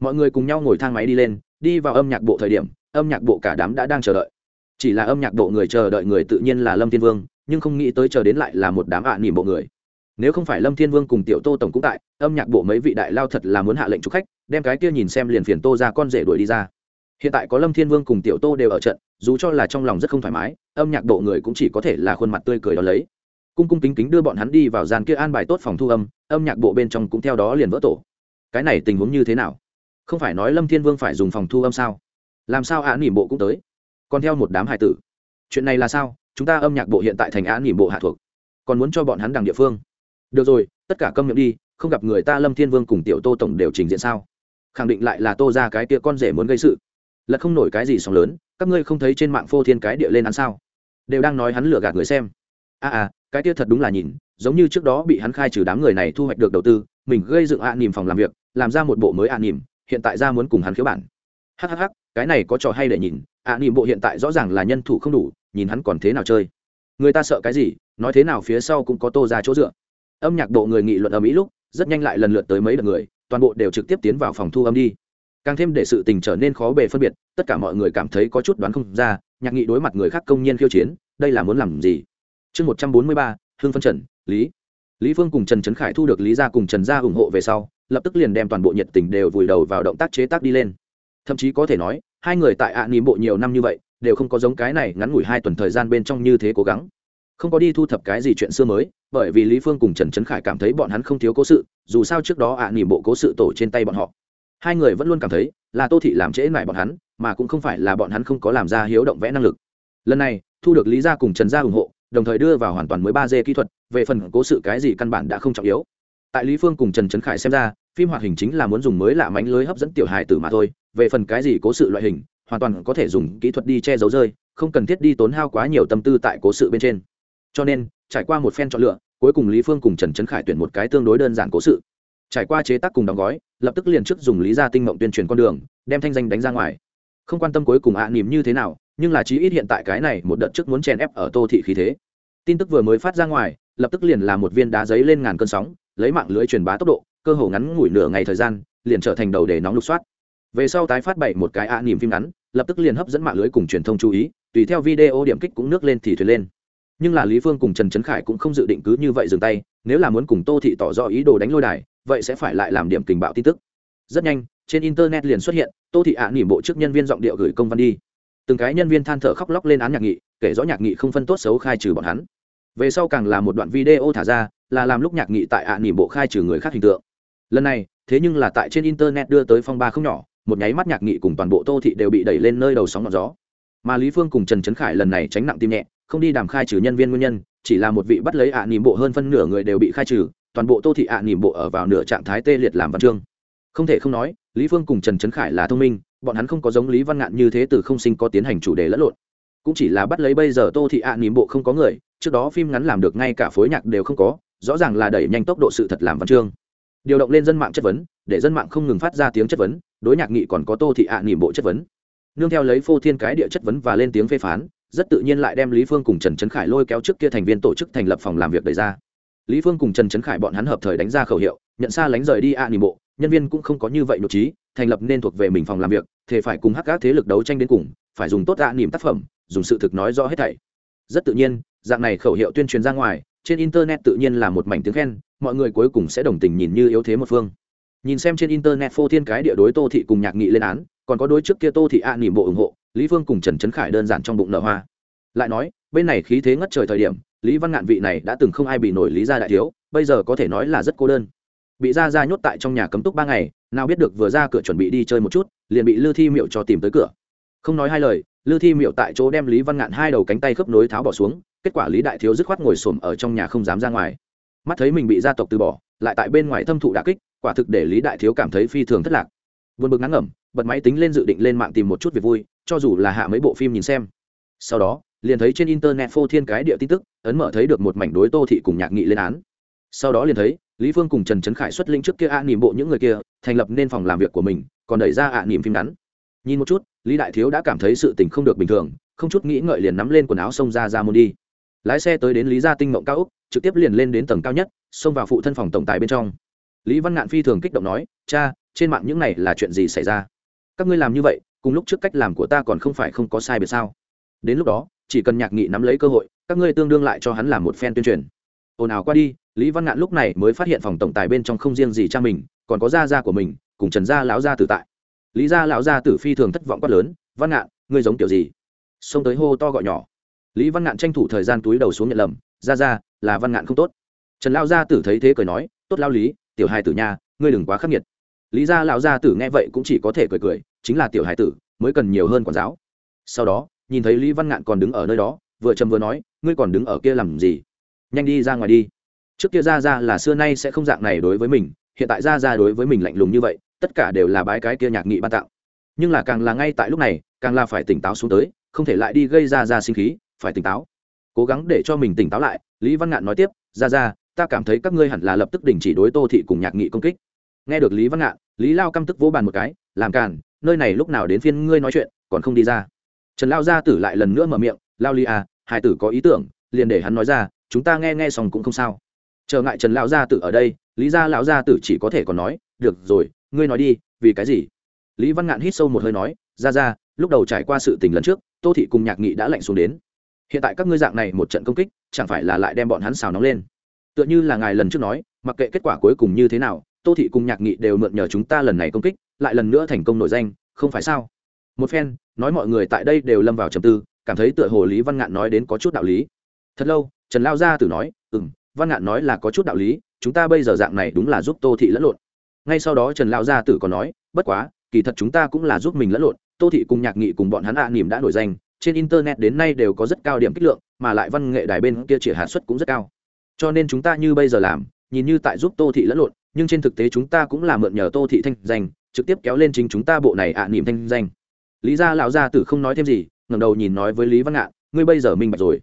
Mọi người cùng nhau ngồi thang máy đi lên, đi vào âm nhạc bộ thời điểm, âm nhạc bộ cả đám đã đang chờ đợi. Chỉ là âm nhạc bộ người chờ đợi người tự nhiên là lâm thiên vương, nhưng không nghĩ tới chờ đến lại là một đám ạ à nỉm bộ người. Nếu không phải lâm thiên vương cùng tiểu tô tổng cũng tại, âm nhạc bộ mấy vị đại lao thật là muốn hạ lệnh chúc khách, đem cái kia nhìn xem liền phiền tô ra con rể đuổi đi ra. Hiện tại có lâm thiên vương cùng tiểu tô đều ở trận, dù cho là trong lòng rất không thoải mái, âm nhạc bộ người cũng chỉ có thể là khuôn mặt tươi cười đó lấy. Cung cung kính kính đưa bọn hắn đi vào gian kia an bài tốt phòng thu âm âm nhạc bộ bên trong cũng theo đó liền vỡ tổ. Cái này tình huống như thế nào? Không phải nói lâm thiên vương phải dùng phòng thu âm sao? Làm sao án nỉm bộ cũng tới? Còn theo một đám hải tử. Chuyện này là sao? Chúng ta âm nhạc bộ hiện tại thành án nỉm bộ hạ thuộc. Còn muốn cho bọn hắn đằng địa phương. Được rồi tất cả câm miệng đi không gặp người ta lâm thiên vương cùng tiểu tô tổng đều trình diện sao? Khẳng định lại là tô ra cái kia con rể muốn gây sự. Lật không nổi cái gì sóng lớn các ngươi không thấy trên mạng phô thiên cái địa lên ăn sao? Đều đang nói hắn lừa gạt người xem. A à, à cái kia thật đúng là nhìn giống như trước đó bị hắn khai trừ đám người này thu hoạch được đầu tư, mình gây dựng ạ nỉm phòng làm việc, làm ra một bộ mới ạ nỉm hiện tại ra muốn cùng hắn khiếu bản. Hhh cái này có trò hay để nhìn, ạ nỉm bộ hiện tại rõ ràng là nhân thủ không đủ, nhìn hắn còn thế nào chơi. Người ta sợ cái gì, nói thế nào phía sau cũng có tô ra chỗ dựa. Âm nhạc bộ người nghị luận ở mỹ lúc, rất nhanh lại lần lượt tới mấy đợt người, toàn bộ đều trực tiếp tiến vào phòng thu âm đi. Càng thêm để sự tình trở nên khó bề phân biệt, tất cả mọi người cảm thấy có chút đoán không ra, nhạc nghị đối mặt người khác công nhiên khiêu chiến, đây là muốn làm gì? Chương một trăm bốn mươi ba hương phân trần lý lý phương cùng trần trấn khải thu được lý gia cùng trần gia ủng hộ về sau lập tức liền đem toàn bộ nhiệt tình đều vùi đầu vào động tác chế tác đi lên thậm chí có thể nói hai người tại ạ à nỉm bộ nhiều năm như vậy đều không có giống cái này ngắn ngủi hai tuần thời gian bên trong như thế cố gắng không có đi thu thập cái gì chuyện xưa mới bởi vì lý phương cùng trần trấn khải cảm thấy bọn hắn không thiếu cố sự dù sao trước đó ạ à nỉm bộ cố sự tổ trên tay bọn họ hai người vẫn luôn cảm thấy là tô thị làm trễ lại bọn hắn mà cũng không phải là bọn hắn không có làm ra hiếu động vẽ năng lực lần này thu được lý gia cùng trần gia ủng hộ đồng thời đưa vào hoàn toàn mới ba d kỹ thuật, về phần cố sự cái gì căn bản đã không trọng yếu. Tại lý phương cùng trần trấn khải xem ra, phim hoạt hình chính là muốn dùng mới lạ mánh lưới hấp dẫn tiểu hài tử mà thôi, về phần cái gì cố sự loại hình, hoàn toàn có thể dùng kỹ thuật đi che giấu rơi, không cần thiết đi tốn hao quá nhiều tâm tư tại cố sự bên trên. Cho nên, trải qua một phen chọn lựa, cuối cùng lý phương cùng trần trấn khải tuyển một cái tương đối đơn giản cố sự. Trải qua chế tác cùng đóng gói, lập tức liền trước dùng lý gia tinh mộng tuyên truyền con đường, đem thanh danh đánh ra ngoài. Không quan tâm cuối cùng ạ à nỉm như thế nào nhưng là chí ít hiện tại cái này một đợt trước muốn chèn ép ở tô thị khí thế. Tin tức vừa mới phát ra ngoài, lập tức liền là một viên đá giấy lên ngàn cơn sóng, lấy mạng lưới truyền bá tốc độ, cơ hồ ngắn ngủi nửa ngày thời gian, liền trở thành đầu để nóng lục soát. Về sau tái phát bảy một cái ạ à phim ngắn, lập tức liền hấp dẫn mạng lưới cùng truyền thông chú ý, tùy theo video điểm kích cũng nước lên thì thuyền lên. Nhưng là lý phương cùng trần trấn khải cũng không dự định cứ như vậy dừng tay, nếu là muốn cùng tô thị tỏ rõ ý đồ đánh lôi đài, vậy sẽ phải lại làm điểm tình bạo tin tức. Rất nhanh, trên internet liền xuất hiện, tô thị ạ nỉm bộ chức nhân viên giọng điệu gửi công văn đi từng cái nhân viên than thở khóc lóc lên án nhạc nghị, kể rõ nhạc nghị không phân tốt xấu khai trừ bọn hắn. Về sau càng là một đoạn video thả ra, là làm lúc nhạc nghị tại ạ nỉm bộ khai trừ người khác hình tượng. Lần này, thế nhưng là tại trên internet đưa tới phong ba không nhỏ, một nháy mắt nhạc nghị cùng toàn bộ tô thị đều bị đẩy lên nơi đầu sóng ngọn gió. Mà lý phương cùng trần trấn khải lần này tránh nặng tim nhẹ, không đi đàm khai trừ nhân viên nguyên nhân, chỉ là một vị bắt lấy ạ nỉm bộ hơn phân nửa người đều bị khai trừ, toàn bộ tô thị ạ nỉm bộ ở vào nửa trạng thái tê liệt làm văn chương. Không thể không nói, lý phương cùng trần trấn khải là thông minh bọn hắn không có giống lý văn ngạn như thế từ không sinh có tiến hành chủ đề lẫn lộn. Cũng chỉ là bắt lấy bây giờ tô thị ạ nỉm bộ không có người, trước đó phim ngắn làm được ngay cả phối nhạc đều không có, rõ ràng là đẩy nhanh tốc độ sự thật làm văn chương. Điều động lên dân mạng chất vấn, để dân mạng không ngừng phát ra tiếng chất vấn, đối nhạc nghị còn có tô thị ạ nỉm bộ chất vấn. Nương theo lấy phô thiên cái địa chất vấn và lên tiếng phê phán, rất tự nhiên lại đem lý phương cùng trần trấn khải lôi kéo trước kia thành viên tổ chức thành lập phòng làm việc đề ra. Lý phương cùng trần trấn khải bọn hắn hợp thời đánh ra khẩu hiệu, nhận xa lánh rời đi ạ nỉm bộ nhân viên cũng không có như vậy nội trí thành lập nên thuộc về mình phòng làm việc thì phải cùng hắc các thế lực đấu tranh đến cùng, phải dùng tốt ạ nỉm tác phẩm, dùng sự thực nói rõ hết thảy. Rất tự nhiên, dạng này khẩu hiệu tuyên truyền ra ngoài, trên internet tự nhiên là một mảnh tiếng khen, mọi người cuối cùng sẽ đồng tình nhìn như yếu thế một phương. Nhìn xem trên internet phô thiên cái địa đối tô thị cùng nhạc nghị lên án, còn có đối trước kia tô thị ạ à nỉm bộ ủng hộ, lý phương cùng trần trấn khải đơn giản trong bụng nở hoa. Lại nói, bên này khí thế ngất trời thời điểm, lý văn ngạn vị này đã từng không ai bị nổi lý gia đại thiếu, bây giờ có thể nói là rất cô đơn bị ra ra nhốt tại trong nhà cấm túc ba ngày, nào biết được vừa ra cửa chuẩn bị đi chơi một chút, liền bị lư thi miệu cho tìm tới cửa. Không nói hai lời, lư thi miệu tại chỗ đem lý văn ngạn hai đầu cánh tay khớp nối tháo bỏ xuống, kết quả lý đại thiếu dứt khoát ngồi xổm ở trong nhà không dám ra ngoài. Mắt thấy mình bị gia tộc từ bỏ, lại tại bên ngoài thâm thụ đà kích, quả thực để lý đại thiếu cảm thấy phi thường thất lạc. Vượt bực ngắn ngẩm, bật máy tính lên dự định lên mạng tìm một chút việc vui, cho dù là hạ mấy bộ phim nhìn xem. Sau đó, liền thấy trên internet phô thiên cái địa tin tức, ấn mở thấy được một mảnh đối tô thị cùng nhạc nghị lên án. Sau đó liền thấy lý phương cùng trần trấn khải xuất linh trước kia ạ à nỉm bộ những người kia, thành lập nên phòng làm việc của mình, còn đẩy ra ạ à nỉm phim ngắn. Nhìn một chút, lý đại thiếu đã cảm thấy sự tình không được bình thường, không chút nghĩ ngợi liền nắm lên quần áo xông ra ra môn đi. Lái xe tới đến lý gia tinh mộng cao úc, trực tiếp liền lên đến tầng cao nhất, xông vào phụ thân phòng tổng tài bên trong. Lý văn ngạn phi thường kích động nói, cha, trên mạng những này là chuyện gì xảy ra? Các ngươi làm như vậy, cùng lúc trước cách làm của ta còn không phải không có sai biệt sao? Đến lúc đó, chỉ cần nhạc nghị nắm lấy cơ hội, các ngươi tương đương lại cho hắn làm một phen tuyên truyền. Ồn ào qua đi lý văn ngạn lúc này mới phát hiện phòng tổng tài bên trong không riêng gì cha mình, còn có gia gia của mình, cùng trần gia lão gia tử tại. Lý gia lão gia tử phi thường thất vọng quát lớn, văn ngạn, ngươi giống kiểu gì? Xông tới hô to gọi nhỏ. Lý văn ngạn tranh thủ thời gian túi đầu xuống nhận lầm ra ra là văn ngạn không tốt. Trần lão gia tử thấy thế cười nói, tốt lao lý, tiểu hai tử nha, ngươi đừng quá khắc nghiệt. Lý gia lão gia tử nghe vậy cũng chỉ có thể cười cười, chính là tiểu hai tử, mới cần nhiều hơn quản giáo. Sau đó, nhìn thấy lý văn ngạn còn đứng ở nơi đó, vừa trầm vừa nói, ngươi còn đứng ở kia làm gì? Nhanh đi ra ngoài đi trước kia ra ra là xưa nay sẽ không dạng này đối với mình, hiện tại ra ra đối với mình lạnh lùng như vậy, tất cả đều là bái cái kia nhạc nghị ban tặng. Nhưng là càng là ngay tại lúc này, càng là phải tỉnh táo xuống tới, không thể lại đi gây ra ra sinh khí, phải tỉnh táo. Cố gắng để cho mình tỉnh táo lại, lý văn ngạn nói tiếp ra ra ta cảm thấy các ngươi hẳn là lập tức đình chỉ đối tô thị cùng nhạc nghị công kích. Nghe được lý văn ngạn, lý lao căm tức vỗ bàn một cái, làm càn, nơi này lúc nào đến phiên ngươi nói chuyện, còn không đi ra. Trần lao gia tử lại lần nữa mở miệng, lao ly à hai tử có ý tưởng, liền để hắn nói ra, chúng ta nghe nghe xong cũng không sao chờ ngại trần lão gia tử ở đây, lý gia lão gia tử chỉ có thể còn nói, được rồi, ngươi nói đi, vì cái gì? Lý văn ngạn hít sâu một hơi nói, ra ra, lúc đầu trải qua sự tình lần trước, tô thị cùng nhạc nghị đã lạnh xuống đến. Hiện tại các ngươi dạng này một trận công kích, chẳng phải là lại đem bọn hắn xào nóng lên? Tựa như là ngài lần trước nói, mặc kệ kết quả cuối cùng như thế nào, tô thị cùng nhạc nghị đều mượn nhờ chúng ta lần này công kích, lại lần nữa thành công nổi danh, không phải sao? Một phen, nói mọi người tại đây đều lâm vào trầm tư, cảm thấy tựa hồ lý văn ngạn nói đến có chút đạo lý. Thật lâu, trần lao gia tử nói văn ngạn nói là có chút đạo lý, chúng ta bây giờ dạng này đúng là giúp tô thị lẫn lộn. Ngay sau đó trần Lão gia tử còn nói, bất quá, kỳ thật chúng ta cũng là giúp mình lẫn lộn, tô thị cùng nhạc nghị cùng bọn hắn ạ à nỉm đã nổi danh, trên internet đến nay đều có rất cao điểm kích lượng, mà lại văn nghệ đài bên kia chỉ hạ suất cũng rất cao. Cho nên chúng ta như bây giờ làm, nhìn như tại giúp tô thị lẫn lộn, nhưng trên thực tế chúng ta cũng là mượn nhờ tô thị thanh danh, trực tiếp kéo lên chính chúng ta bộ này ạ à nỉm thanh danh. Lý gia lão gia tử không nói thêm gì, ngẩng đầu nhìn nói với lý văn ngạn, ngươi bây giờ minh bạch rồi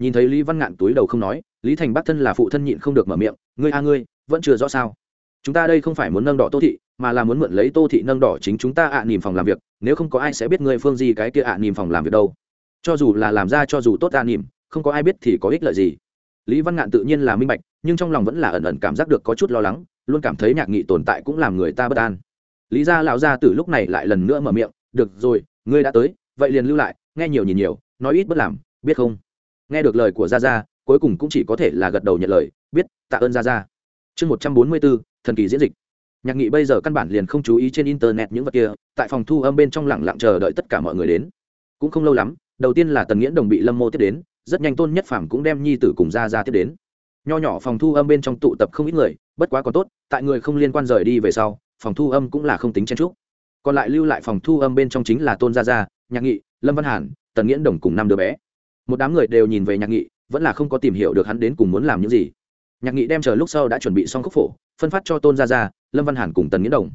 nhìn thấy lý văn ngạn túi đầu không nói, lý thành bắc thân là phụ thân nhịn không được mở miệng, ngươi a ngươi, vẫn chưa rõ sao? Chúng ta đây không phải muốn nâng đỏ tô thị, mà là muốn mượn lấy tô thị nâng đỏ chính chúng ta ạ à nỉm phòng làm việc, nếu không có ai sẽ biết ngươi phương gì cái kia ạ à nỉm phòng làm việc đâu. Cho dù là làm ra cho dù tốt ạ à nỉm không có ai biết thì có ích lợi gì. Lý văn ngạn tự nhiên là minh bạch, nhưng trong lòng vẫn là ẩn ẩn cảm giác được có chút lo lắng, luôn cảm thấy nhạc nghị tồn tại cũng làm người ta bất an. Lý gia lão gia từ lúc này lại lần nữa mở miệng, được rồi, ngươi đã tới, vậy liền lưu lại, nghe nhiều nhìn nhiều, nói ít bất làm, biết không? Nghe được lời của gia gia, cuối cùng cũng chỉ có thể là gật đầu nhận lời, biết, tạ ơn gia gia. Chương một trăm bốn mươi bốn, thần kỳ diễn dịch. Nhạc nghị bây giờ căn bản liền không chú ý trên internet những vật kia, tại phòng thu âm bên trong lẳng lặng chờ đợi tất cả mọi người đến. Cũng không lâu lắm, đầu tiên là tần nghiễn đồng bị lâm mô tiếp đến, rất nhanh tôn nhất phàm cũng đem nhi tử cùng ra ra tiếp đến. Nho nhỏ phòng thu âm bên trong tụ tập không ít người, bất quá còn tốt, tại người không liên quan rời đi về sau, phòng thu âm cũng là không tính chen trúc còn lại lưu lại phòng thu âm bên trong chính là tôn gia gia, nhạc nghị, lâm văn hàn, tần nghiễn đồng cùng năm đứa bé một đám người đều nhìn về nhạc nghị, vẫn là không có tìm hiểu được hắn đến cùng muốn làm những gì. Nhạc nghị đem chờ lúc sau đã chuẩn bị xong khúc phổ, phân phát cho tôn gia gia, lâm văn hàn cùng tần nghĩa đồng.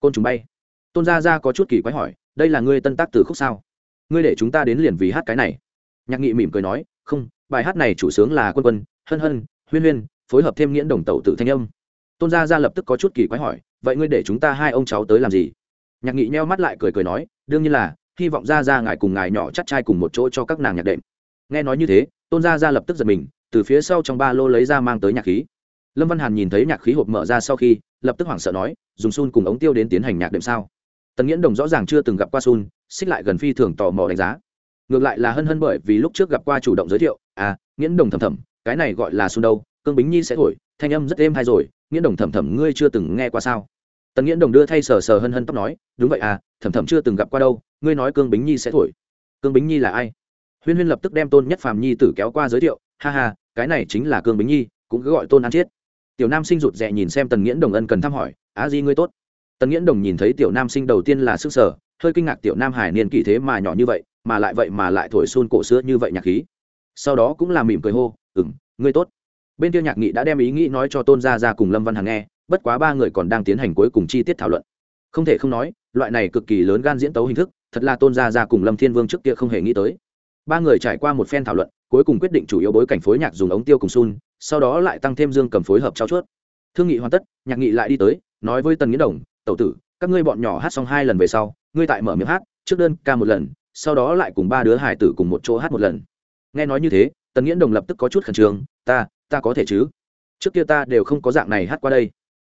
Côn trùng bay. Tôn gia gia có chút kỳ quái hỏi, đây là ngươi tân tác từ khúc sao? Ngươi để chúng ta đến liền vì hát cái này. Nhạc nghị mỉm cười nói, không, bài hát này chủ sướng là quân quân, hân hân, huyên huyên, phối hợp thêm nghĩa đồng tẩu tự thanh âm. Tôn gia gia lập tức có chút kỳ quái hỏi, vậy ngươi để chúng ta hai ông cháu tới làm gì? Nhạc nghị nheo mắt lại cười cười nói, đương nhiên là, hy vọng gia gia ngài cùng ngài nhỏ chắc trai cùng một chỗ cho các nàng nhạc đệm nghe nói như thế tôn gia gia lập tức giật mình từ phía sau trong ba lô lấy ra mang tới nhạc khí. Lâm văn hàn nhìn thấy nhạc khí hộp mở ra sau khi lập tức hoảng sợ nói dùng sun cùng ống tiêu đến tiến hành nhạc đệm sao? Tần nghiễn đồng rõ ràng chưa từng gặp qua sun xích lại gần phi thường tò mò đánh giá. Ngược lại là hân hân bởi vì lúc trước gặp qua chủ động giới thiệu à nghiễn đồng thầm thầm cái này gọi là sun đâu cương bính nhi sẽ thổi thanh âm rất êm hay rồi nghiễn đồng thầm thầm, ngươi chưa từng nghe qua sao? Tần nghiễn đồng đưa thay sờ sờ hân hân tóc nói đúng vậy à thầm thầm chưa từng gặp qua đâu ngươi nói cương bính nhi sẽ thổi. Cương bính nhi là ai? Huyên huyên lập tức đem tôn nhất phàm nhi tử kéo qua giới thiệu, ha ha, cái này chính là cương bính nhi, cũng cứ gọi tôn an chiết. Tiểu nam sinh rụt rè nhìn xem tần nghiễn đồng ân cần thăm hỏi, á di ngươi tốt. Tần nghiễn đồng nhìn thấy tiểu nam sinh đầu tiên là sức sở hơi kinh ngạc tiểu nam hải niên kỷ thế mà nhỏ như vậy, mà lại vậy mà lại thổi xôn cổ xưa như vậy nhạc khí. Sau đó cũng là mỉm cười hô ừng ngươi tốt. Bên kia nhạc nghị đã đem ý nghĩ nói cho tôn gia ra cùng lâm văn hằng nghe, bất quá ba người còn đang tiến hành cuối cùng chi tiết thảo luận. Không thể không nói, loại này cực kỳ lớn gan diễn tấu hình thức, thật là tôn gia ra cùng lâm thiên vương trước kia không hề nghĩ tới ba người trải qua một phen thảo luận, cuối cùng quyết định chủ yếu bối cảnh phối nhạc dùng ống tiêu cùng sun, sau đó lại tăng thêm dương cầm phối hợp trao chuốt. Thương nghị hoàn tất, nhạc nghị lại đi tới, nói với tần nghĩa đồng, tẩu tử, các ngươi bọn nhỏ hát xong hai lần về sau, ngươi tại mở miệng hát, trước đơn ca một lần, sau đó lại cùng ba đứa hải tử cùng một chỗ hát một lần. Nghe nói như thế, tần nghĩa đồng lập tức có chút khẩn trương, ta ta có thể chứ? Trước kia ta đều không có dạng này hát qua đây.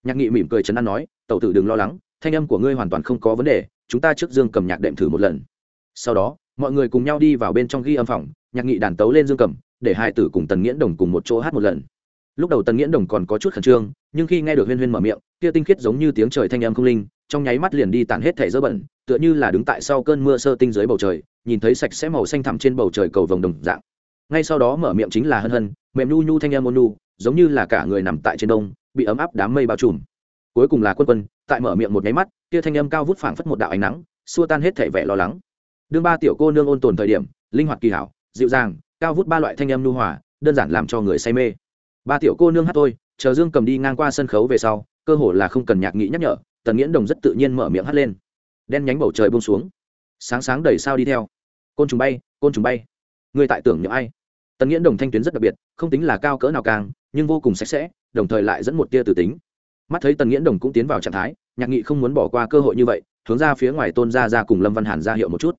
Nhạc nghị mỉm cười chấn an nói, tẩu tử đừng lo lắng, thanh âm của ngươi hoàn toàn không có vấn đề, chúng ta trước dương cầm nhạc đệm thử một lần. Sau đó mọi người cùng nhau đi vào bên trong ghi âm phòng, nhạc nghị đàn tấu lên dương cầm, để hai tử cùng tần nghiễn đồng cùng một chỗ hát một lần. Lúc đầu tần nghiễn đồng còn có chút khẩn trương, nhưng khi nghe được huyên huyên mở miệng, kia tinh khiết giống như tiếng trời thanh âm không linh, trong nháy mắt liền đi tản hết thẻ dơ bẩn, tựa như là đứng tại sau cơn mưa sơ tinh dưới bầu trời, nhìn thấy sạch sẽ màu xanh thẳm trên bầu trời cầu vồng đồng dạng. Ngay sau đó mở miệng chính là hân hân, mềm nhu nhu thanh âm ôn nhu giống như là cả người nằm tại trên đông, bị ấm áp đám mây bao trùm. Cuối cùng là quân quân, tại mở miệng một nháy mắt, kia thanh âm cao vút phảng phất một đạo ánh nắng, xua tan hết thể vẻ lo lắng đương ba tiểu cô nương ôn tồn thời điểm, linh hoạt kỳ hảo, dịu dàng, cao vút ba loại thanh âm nu hòa, đơn giản làm cho người say mê. Ba tiểu cô nương hát tôi chờ dương cầm đi ngang qua sân khấu về sau, cơ hồ là không cần nhạc nghị nhắc nhở, tần nghiễn đồng rất tự nhiên mở miệng hát lên. Đen nhánh bầu trời bông xuống. Sáng sáng đầy sao đi theo. Côn trùng bay, côn trùng bay. Người tại tưởng những ai? Tần nghiễn đồng thanh tuyến rất đặc biệt, không tính là cao cỡ nào càng, nhưng vô cùng sạch sẽ, đồng thời lại dẫn một tia từ tính. Mắt thấy tần nghiễn đồng cũng tiến vào trạng thái, nhạc nghị không muốn bỏ qua cơ hội như vậy, hướng ra phía ngoài tôn ra ra cùng lâm văn hàn ra hiệu một chút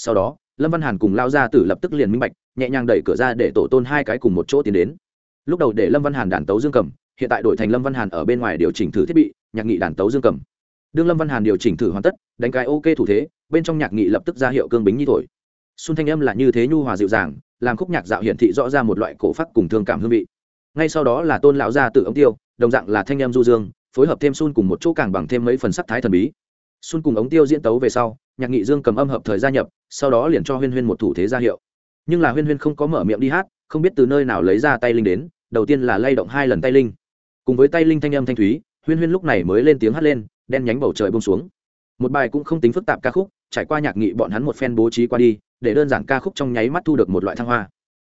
sau đó, lâm văn hàn cùng lao ra tử lập tức liền minh bạch, nhẹ nhàng đẩy cửa ra để tổ tôn hai cái cùng một chỗ tiến đến. Lúc đầu để lâm văn hàn đàn tấu dương cầm, hiện tại đổi thành lâm văn hàn ở bên ngoài điều chỉnh thử thiết bị, nhạc nghị đàn tấu dương cầm. Đương lâm văn hàn điều chỉnh thử hoàn tất, đánh cái ok thủ thế, bên trong nhạc nghị lập tức ra hiệu cương bính nhi thổi. Xuân thanh âm là như thế nhu hòa dịu dàng, làm khúc nhạc dạo hiển thị rõ ra một loại cổ phát cùng thương cảm hương vị. Ngay sau đó là tôn lão gia tử ống tiêu, đồng dạng là thanh âm du dương, phối hợp thêm xuân cùng một chỗ càng bằng thêm mấy phần sắc thái thần bí. Xuân cùng ống tiêu diễn tấu về sau nhạc nghị dương cầm âm hợp thời gia nhập, sau đó liền cho huyên huyên một thủ thế ra hiệu. Nhưng là huyên huyên không có mở miệng đi hát, không biết từ nơi nào lấy ra tay linh đến, đầu tiên là lay động hai lần tay linh. Cùng với tay linh thanh âm thanh thúy, huyên huyên lúc này mới lên tiếng hát lên, đen nhánh bầu trời bông xuống. Một bài cũng không tính phức tạp ca khúc, trải qua nhạc nghị bọn hắn một phen bố trí qua đi, để đơn giản ca khúc trong nháy mắt thu được một loại thăng hoa.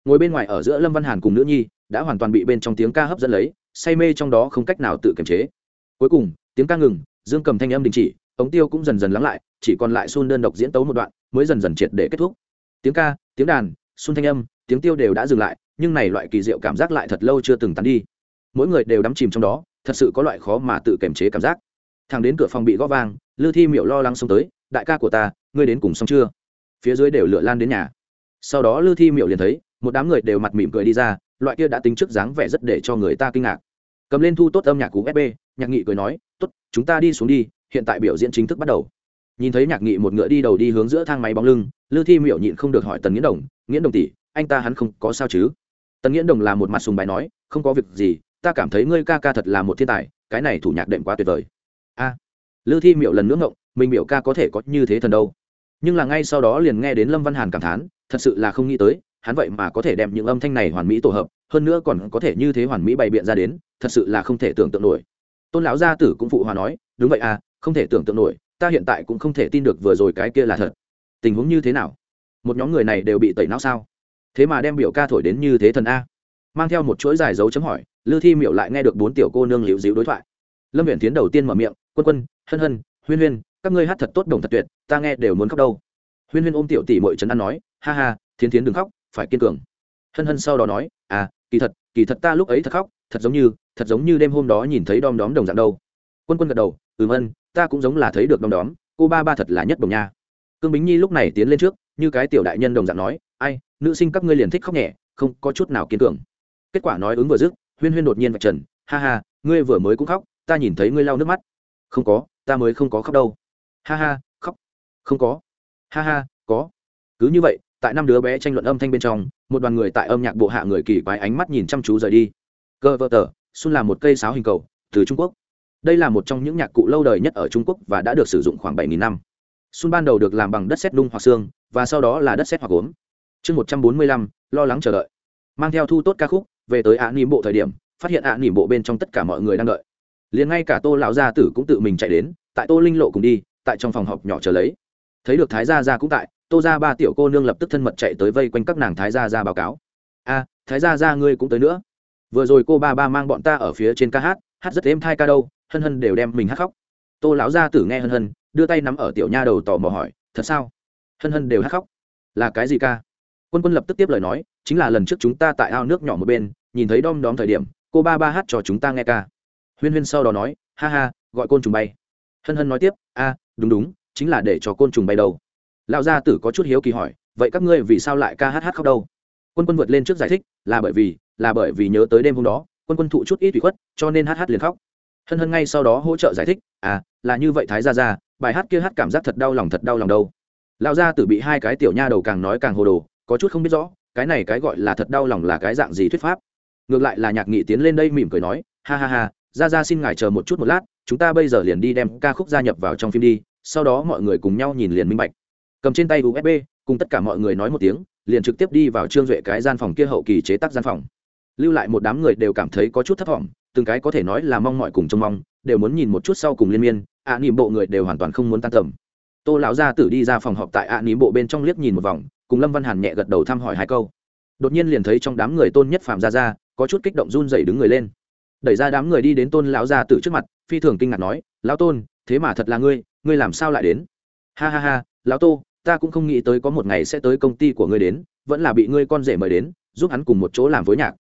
Ngồi bên ngoài ở giữa lâm văn hàn cùng nữ nhi, đã hoàn toàn bị bên trong tiếng ca hấp dẫn lấy, say mê trong đó không cách nào tự kiềm chế. Cuối cùng, tiếng ca ngừng, dương cầm thanh âm đình chỉ ống tiêu cũng dần dần lắng lại chỉ còn lại xuân đơn độc diễn tấu một đoạn, mới dần dần triệt để kết thúc. Tiếng ca, tiếng đàn xuân thanh âm, tiếng tiêu đều đã dừng lại, nhưng này loại kỳ diệu cảm giác lại thật lâu chưa từng tắn đi. Mỗi người đều đắm chìm trong đó, thật sự có loại khó mà tự kiềm chế cảm giác. Thằng đến cửa phòng bị gõ vang, lư thi miệu lo lắng xông tới, đại ca của ta, ngươi đến cùng xong chưa? Phía dưới đều lửa lan đến nhà. Sau đó lư thi miệu liền thấy, một đám người đều mặt mỉm cười đi ra, loại kia đã tính trước dáng vẻ rất để cho người ta kinh ngạc. Cầm lên thu tốt âm nhạc cú fb nhạc nghị cười nói, tốt, chúng ta đi xuống đi, hiện tại biểu diễn chính thức bắt đầu nhìn thấy nhạc nghị một ngựa đi đầu đi hướng giữa thang máy bóng lưng lư thi miệu nhịn không được hỏi tần nghĩa đồng nghĩa đồng tỷ anh ta hắn không có sao chứ? Tần nghĩa đồng là một mặt sùng bài nói không có việc gì ta cảm thấy ngươi ca ca thật là một thiên tài cái này thủ nhạc đệm quá tuyệt vời. A. À, lư thi miệu lần nữa ngộng mình miểu ca có thể có như thế thần đâu. Nhưng là ngay sau đó liền nghe đến lâm văn hàn cảm thán thật sự là không nghĩ tới hắn vậy mà có thể đem những âm thanh này hoàn mỹ tổ hợp hơn nữa còn có thể như thế hoàn mỹ bày biện ra đến thật sự là không thể tưởng tượng nổi. Tôn lão gia tử cũng phụ hòa nói đúng vậy à không thể tưởng tượng nổi ta hiện tại cũng không thể tin được vừa rồi cái kia là thật. Tình huống như thế nào? Một nhóm người này đều bị tẩy não sao? Thế mà đem biểu ca thổi đến như thế thần a. Mang theo một chuỗi dài dấu chấm hỏi, lư thi miệu lại nghe được bốn tiểu cô nương liễu dịu đối thoại. Lâm viện tiến đầu tiên mở miệng, quân quân, hân hân, huyên huyên, các ngươi hát thật tốt đồng thật tuyệt, ta nghe đều muốn khóc đâu. Huyên huyên ôm tiểu tỷ mội trấn an nói, ha ha, thiến thiến đừng khóc, phải kiên cường. Hân hân sau đó nói à kỳ thật kỳ thật ta lúc ấy thật khóc, thật giống như, thật giống như đêm hôm đó nhìn thấy đom đóm đồng dạng đâu. Quân quân gật đầu, ừm ân ta cũng giống là thấy được đom đóm, cô ba ba thật là nhất đồng nha. Cương bính nhi lúc này tiến lên trước, như cái tiểu đại nhân đồng dạng nói, ai, nữ sinh các ngươi liền thích khóc nhẹ, không có chút nào kiên cường. Kết quả nói ứng vừa dứt, huyên huyên đột nhiên vạch trần, ha ha, ngươi vừa mới cũng khóc, ta nhìn thấy ngươi lau nước mắt. Không có, ta mới không có khóc đâu. Ha ha, khóc. Không có. Ha ha, có. Cứ như vậy, tại năm đứa bé tranh luận âm thanh bên trong, một đoàn người tại âm nhạc bộ hạ người kỳ quái ánh mắt nhìn chăm chú rời đi. Cơ vợ tờ xuân là một cây sáo hình cầu, từ trung quốc đây là một trong những nhạc cụ lâu đời nhất ở trung quốc và đã được sử dụng khoảng bảy năm. Xuân ban đầu được làm bằng đất sét nung hoặc xương, và sau đó là đất sét hoặc gốm. Chương một trăm bốn mươi lăm, lo lắng chờ đợi. Mang theo thu tốt ca khúc, về tới ạ nỉm bộ thời điểm, phát hiện ạ nỉm bộ bên trong tất cả mọi người đang đợi. Liền ngay cả tô lão gia tử cũng tự mình chạy đến, tại tô linh lộ cùng đi, tại trong phòng họp nhỏ chờ lấy. Thấy được thái gia gia cũng tại, tô ra ba tiểu cô nương lập tức thân mật chạy tới vây quanh các nàng thái gia gia báo cáo. A, thái gia gia ngươi cũng tới nữa. Vừa rồi cô ba ba mang bọn ta ở phía trên ca hát hát rất êm thai ca đâu hân hân đều đem mình hát khóc. Tô lão gia tử nghe hân hân, đưa tay nắm ở tiểu nha đầu tò mò hỏi, thật sao? Hân hân đều hát khóc? Là cái gì ca? Quân quân lập tức tiếp lời nói, chính là lần trước chúng ta tại ao nước nhỏ một bên, nhìn thấy đom đóm thời điểm, cô ba ba hát cho chúng ta nghe ca. Huyên huyên sau đó nói, ha ha, gọi côn trùng bay. Hân hân nói tiếp, a, đúng đúng, chính là để cho côn trùng bay đâu. Lão gia tử có chút hiếu kỳ hỏi, vậy các ngươi vì sao lại ca hát hát khóc đâu? Quân quân vượt lên trước giải thích, là bởi vì, là bởi vì nhớ tới đêm hôm đó, quân quân thụ chút ít ủy khuất, cho nên hát hát liền khóc hân hân ngay sau đó hỗ trợ giải thích à là như vậy thái ra ra bài hát kia hát cảm giác thật đau lòng, thật đau lòng đâu. Lão gia tử bị hai cái tiểu nha đầu càng nói càng hồ đồ, có chút không biết rõ, cái này cái gọi là thật đau lòng là cái dạng gì thuyết pháp. Ngược lại là nhạc nghị tiến lên đây mỉm cười nói, ha ha ha ra ra xin ngài chờ một chút một lát, chúng ta bây giờ liền đi đem ca khúc gia nhập vào trong phim đi, sau đó mọi người cùng nhau nhìn liền minh bạch. Cầm trên tay usb cùng tất cả mọi người nói một tiếng, liền trực tiếp đi vào trương duệ cái gian phòng kia hậu kỳ chế tác gian phòng. Lưu lại một đám người đều cảm thấy có chút thất vọng từng cái có thể nói là mong mọi cùng trông mong đều muốn nhìn một chút sau cùng liên miên ạ à, nỉm bộ người đều hoàn toàn không muốn tan tầm. Tô lão gia tử đi ra phòng họp tại ạ à, nỉm bộ bên trong liếc nhìn một vòng cùng lâm văn hàn nhẹ gật đầu thăm hỏi hai câu. Đột nhiên liền thấy trong đám người tôn nhất phạm ra ra có chút kích động run dậy đứng người lên. Đẩy ra đám người đi đến tôn lão gia tử trước mặt phi thường kinh ngạc nói lão tôn thế mà thật là ngươi ngươi làm sao lại đến? Ha ha ha lão tô ta cũng không nghĩ tới có một ngày sẽ tới công ty của ngươi đến vẫn là bị ngươi con rể mời đến giúp hắn cùng một chỗ làm với nhạc.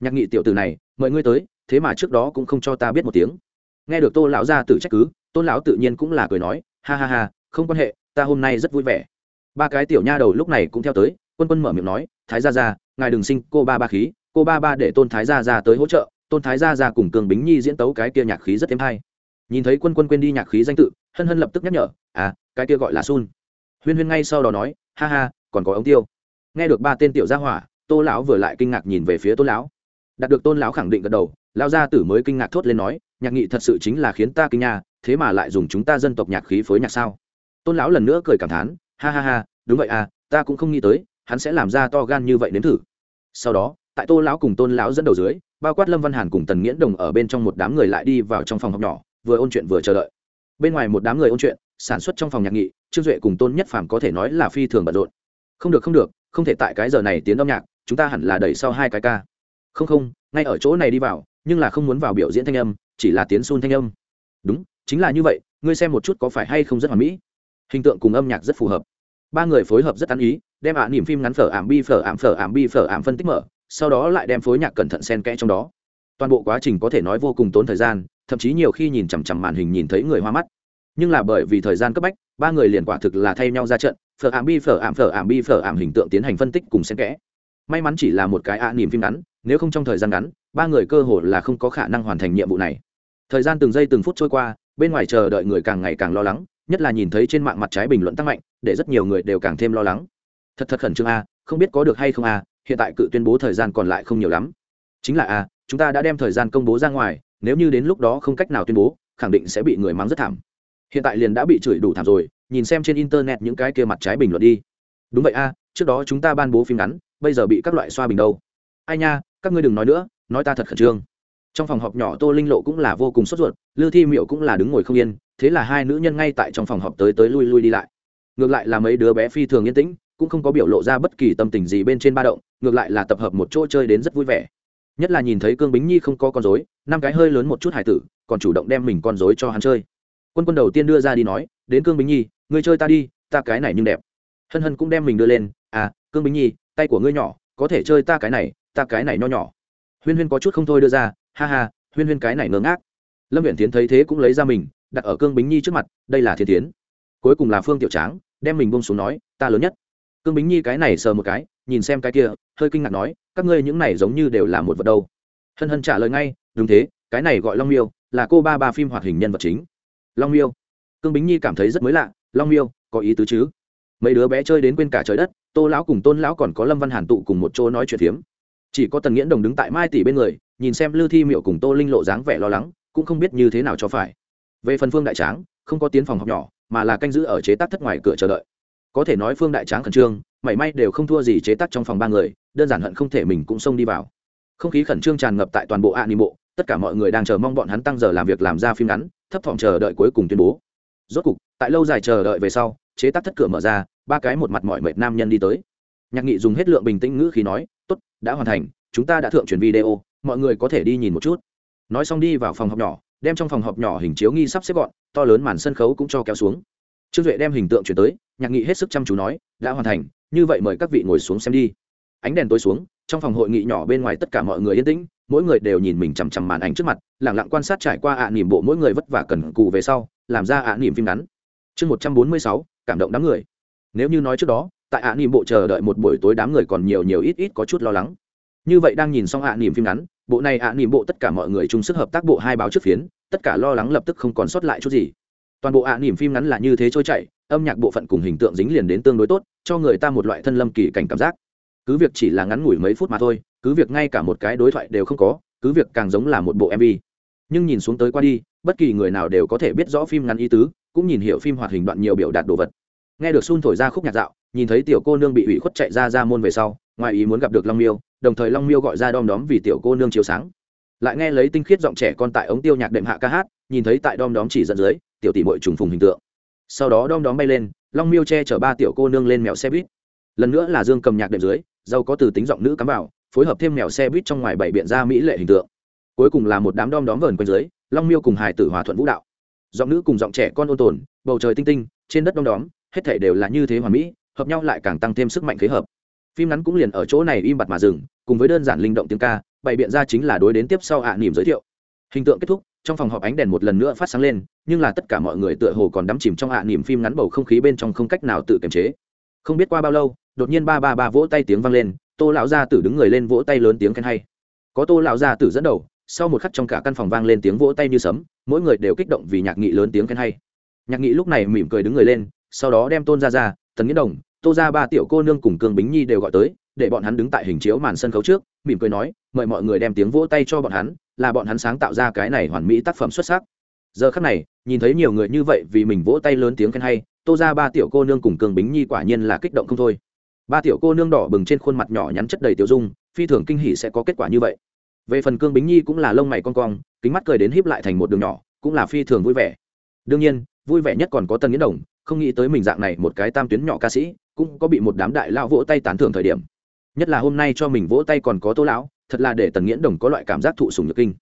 Nhạc nghị tiểu tử này mời ngươi tới thế mà trước đó cũng không cho ta biết một tiếng. Nghe được tô lão gia tử trách cứ, tôn lão tự nhiên cũng là cười nói, ha ha ha, không quan hệ, ta hôm nay rất vui vẻ. Ba cái tiểu nha đầu lúc này cũng theo tới, quân quân mở miệng nói, thái gia gia, ngài đừng sinh cô ba ba khí, cô ba ba để tôn thái gia gia tới hỗ trợ, tôn thái gia gia cùng cường bính nhi diễn tấu cái kia nhạc khí rất êm hay. Nhìn thấy quân quân quên đi nhạc khí danh tự, hân hân lập tức nhắc nhở à cái kia gọi là sun. Huyên huyên ngay sau đó nói, ha ha, còn có ống tiêu. Nghe được ba tên tiểu gia hỏa, tô lão vừa lại kinh ngạc nhìn về phía tôn lão. Đạt được tôn lão khẳng định gật đầu lão gia tử mới kinh ngạc thốt lên nói, nhạc nghị thật sự chính là khiến ta kinh nha, thế mà lại dùng chúng ta dân tộc nhạc khí phối nhạc sao? Tôn lão lần nữa cười cảm thán, ha ha ha, đúng vậy à ta cũng không nghĩ tới, hắn sẽ làm ra to gan như vậy nếm thử. Sau đó, tại tô lão cùng tôn lão dẫn đầu dưới, bao quát lâm văn hàn cùng tần nghiễn đồng ở bên trong một đám người lại đi vào trong phòng học nhỏ, vừa ôn chuyện vừa chờ đợi. Bên ngoài một đám người ôn chuyện, sản xuất trong phòng nhạc nghị, trương duệ cùng tôn nhất phàm có thể nói là phi thường bận rộn. Không được không được, không thể tại cái giờ này tiến âm nhạc, chúng ta hẳn là đẩy sau hai cái ca. Không không, ngay ở chỗ này đi vào nhưng là không muốn vào biểu diễn thanh âm, chỉ là tiến xuân thanh âm. Đúng, chính là như vậy, ngươi xem một chút có phải hay không rất hoàn mỹ. Hình tượng cùng âm nhạc rất phù hợp. Ba người phối hợp rất tán ý, đem ạ niềm phim ngắn phở ảm bi phở ảm phở ảm bi phở ảm phân tích mở, sau đó lại đem phối nhạc cẩn thận xen kẽ trong đó. Toàn bộ quá trình có thể nói vô cùng tốn thời gian, thậm chí nhiều khi nhìn chằm chằm màn hình nhìn thấy người hoa mắt. Nhưng là bởi vì thời gian cấp bách, ba người liền quả thực là thay nhau ra trận, phở ảm bi phở ảm phở ảm bi phở ảm hình tượng tiến hành phân tích cùng xen kẽ. May mắn chỉ là một cái ạ niềm phim ngắn nếu không trong thời gian ngắn, ba người cơ hồ là không có khả năng hoàn thành nhiệm vụ này. Thời gian từng giây từng phút trôi qua, bên ngoài chờ đợi người càng ngày càng lo lắng, nhất là nhìn thấy trên mạng mặt trái bình luận tăng mạnh, để rất nhiều người đều càng thêm lo lắng. Thật thật khẩn trương a, không biết có được hay không a, hiện tại cự tuyên bố thời gian còn lại không nhiều lắm. Chính là a, chúng ta đã đem thời gian công bố ra ngoài, nếu như đến lúc đó không cách nào tuyên bố, khẳng định sẽ bị người mắng rất thảm. Hiện tại liền đã bị chửi đủ thảm rồi, nhìn xem trên internet những cái kia mặt trái bình luận đi. Đúng vậy a, trước đó chúng ta ban bố phim ngắn, bây giờ bị các loại xoa bình đâu. Ai nha các ngươi đừng nói nữa, nói ta thật khẩn trương. Trong phòng họp nhỏ tô linh lộ cũng là vô cùng sốt ruột, lư thi miệu cũng là đứng ngồi không yên, thế là hai nữ nhân ngay tại trong phòng họp tới tới lui lui đi lại. Ngược lại là mấy đứa bé phi thường yên tĩnh, cũng không có biểu lộ ra bất kỳ tâm tình gì bên trên ba động, ngược lại là tập hợp một chỗ chơi đến rất vui vẻ. Nhất là nhìn thấy cương bính nhi không có con dối năm cái hơi lớn một chút hải tử, còn chủ động đem mình con dối cho hắn chơi. Quân quân đầu tiên đưa ra đi nói, đến cương bính nhi, ngươi chơi ta đi, ta cái này nhưng đẹp. Hân hân cũng đem mình đưa lên à cương bính nhi, tay của ngươi nhỏ, có thể chơi ta cái này ta cái này nho nhỏ. Huyên huyên có chút không thôi đưa ra, ha ha, huyên huyên cái này ngớ ngác. Lâm viện tiến thấy thế cũng lấy ra mình, đặt ở cương bính nhi trước mặt, đây là thiên tiến. Cuối cùng là phương tiểu tráng, đem mình bông xuống nói, ta lớn nhất. Cương bính nhi cái này sờ một cái, nhìn xem cái kia, hơi kinh ngạc nói, các ngươi những này giống như đều là một vật đâu. Hân hân trả lời ngay, đúng thế, cái này gọi long miêu, là cô ba ba phim hoạt hình nhân vật chính. Long miêu. Cương bính nhi cảm thấy rất mới lạ, long miêu, có ý tứ chứ? Mấy đứa bé chơi đến quên cả trời đất, tô lão cùng tôn lão còn có lâm văn hàn tụ cùng một chỗ nói chuyện phiếm chỉ có tần nghiễn đồng đứng tại mai tỷ bên người, nhìn xem lư thi miệu cùng tô linh lộ dáng vẻ lo lắng, cũng không biết như thế nào cho phải. Về phần phương đại tráng, không có tiến phòng học nhỏ, mà là canh giữ ở chế tác thất ngoài cửa chờ đợi. Có thể nói phương đại tráng khẩn trương, mảy may đều không thua gì chế tác trong phòng ba người, đơn giản hận không thể mình cũng xông đi vào. Không khí khẩn trương tràn ngập tại toàn bộ ạ ni bộ, tất cả mọi người đang chờ mong bọn hắn tăng giờ làm việc làm ra phim ngắn, thấp thỏm chờ đợi cuối cùng tuyên bố. Rốt cục, tại lâu dài chờ đợi về sau, chế tác thất cửa mở ra, ba cái một mặt mọi mệt nam nhân đi tới. Nhạc nghị dùng hết lượng bình tĩnh ngữ khi nói đã hoàn thành, chúng ta đã thượng truyền video, mọi người có thể đi nhìn một chút. Nói xong đi vào phòng họp nhỏ, đem trong phòng họp nhỏ hình chiếu nghi sắp xếp gọn, to lớn màn sân khấu cũng cho kéo xuống. Trương duệ đem hình tượng chuyển tới, nhạc nghị hết sức chăm chú nói, đã hoàn thành, như vậy mời các vị ngồi xuống xem đi. Ánh đèn tối xuống, trong phòng hội nghị nhỏ bên ngoài tất cả mọi người yên tĩnh, mỗi người đều nhìn mình chằm chằm màn ảnh trước mặt lẳng lặng quan sát trải qua ạ à bộ mỗi người vất vả cần cù về sau, làm ra ạ à phim ngắn. Chương một trăm bốn mươi sáu, cảm động đám người. Nếu như nói trước đó tại ạ à bộ chờ đợi một buổi tối đám người còn nhiều nhiều ít ít có chút lo lắng. Như vậy đang nhìn xong ạ niềm phim ngắn, bộ này ạ niềm bộ tất cả mọi người chung sức hợp tác bộ hai báo trước phiến, tất cả lo lắng lập tức không còn sót lại chút gì. Toàn bộ ạ niềm phim ngắn là như thế trôi chảy, âm nhạc bộ phận cùng hình tượng dính liền đến tương đối tốt, cho người ta một loại thân lâm kỳ cảnh cảm giác. Cứ việc chỉ là ngắn ngủi mấy phút mà thôi, cứ việc ngay cả một cái đối thoại đều không có, cứ việc càng giống là một bộ mv nhưng nhìn xuống tới qua đi, bất kỳ người nào đều có thể biết rõ phim ngắn ý tứ, cũng nhìn hiểu phim hoạt hình đoạn nhiều biểu đạt đồ vật. Nghe được xun thổi ra khúc nhạc dạo nhìn thấy tiểu cô nương bị ủy khuất chạy ra ra môn về sau, ngoài ý muốn gặp được long miêu, đồng thời long miêu gọi ra đom đóm vì tiểu cô nương chiếu sáng. Lại nghe lấy tinh khiết giọng trẻ con tại ống tiêu nhạc đệm hạ ca hát, nhìn thấy tại đom đóm chỉ dẫn dưới, tiểu tỷ bội trùng phùng hình tượng. Sau đó đom đóm bay lên, long miêu che chở ba tiểu cô nương lên mèo xe buýt. Lần nữa là dương cầm nhạc đệm dưới, giàu có từ tính giọng nữ cắm vào, phối hợp thêm mèo xe buýt trong ngoài bảy biện ra mỹ lệ hình tượng. Cuối cùng là một đám đom đóm vờn quanh dưới, long miêu cùng hài tử hòa thuận vũ đạo. Giọng nữ cùng giọng trẻ con ôn tồn, bầu trời tinh tinh, trên đất đom đóm, hết thể đều là như thế hoàn mỹ hợp nhau lại càng tăng thêm sức mạnh khế hợp. Phim ngắn cũng liền ở chỗ này im bặt mà dừng, cùng với đơn giản linh động tiếng ca, bày biện ra chính là đối đến tiếp sau ạ à nỉm giới thiệu. Hình tượng kết thúc, trong phòng họp ánh đèn một lần nữa phát sáng lên, nhưng là tất cả mọi người tựa hồ còn đắm chìm trong ạ à nỉm phim ngắn bầu không khí bên trong không cách nào tự kiềm chế. Không biết qua bao lâu, đột nhiên ba ba ba vỗ tay tiếng vang lên, tô lão gia tử đứng người lên vỗ tay lớn tiếng khen hay. Có tô lão gia tử dẫn đầu, sau một khắc trong cả căn phòng vang lên tiếng vỗ tay như sấm, mỗi người đều kích động vì nhạc nghị lớn tiếng khen hay. Nhạc nghị lúc này mỉm cười đứng người lên, sau đó đem tôn ra ra tần nghĩa đồng tô ra ba tiểu cô nương cùng cương bính nhi đều gọi tới, để bọn hắn đứng tại hình chiếu màn sân khấu trước, mỉm cười nói, mời mọi người đem tiếng vỗ tay cho bọn hắn, là bọn hắn sáng tạo ra cái này hoàn mỹ tác phẩm xuất sắc. Giờ khắc này, nhìn thấy nhiều người như vậy vì mình vỗ tay lớn tiếng khen hay, tô ra ba tiểu cô nương cùng cương bính nhi quả nhiên là kích động không thôi. Ba tiểu cô nương đỏ bừng trên khuôn mặt nhỏ nhắn chất đầy tiểu dung, phi thường kinh hỉ sẽ có kết quả như vậy. Về phần cương bính nhi cũng là lông mày con cong, kính mắt cười đến híp lại thành một đường nhỏ, cũng là phi thường vui vẻ. Đương nhiên, vui vẻ nhất còn có tần nghĩa đồng, không nghĩ tới mình dạng này một cái tam tuyến nhỏ ca sĩ cũng có bị một đám đại lão vỗ tay tán thưởng thời điểm. Nhất là hôm nay cho mình vỗ tay còn có tô lão, thật là để tần nghiễn đồng có loại cảm giác thụ sùng nhược kinh.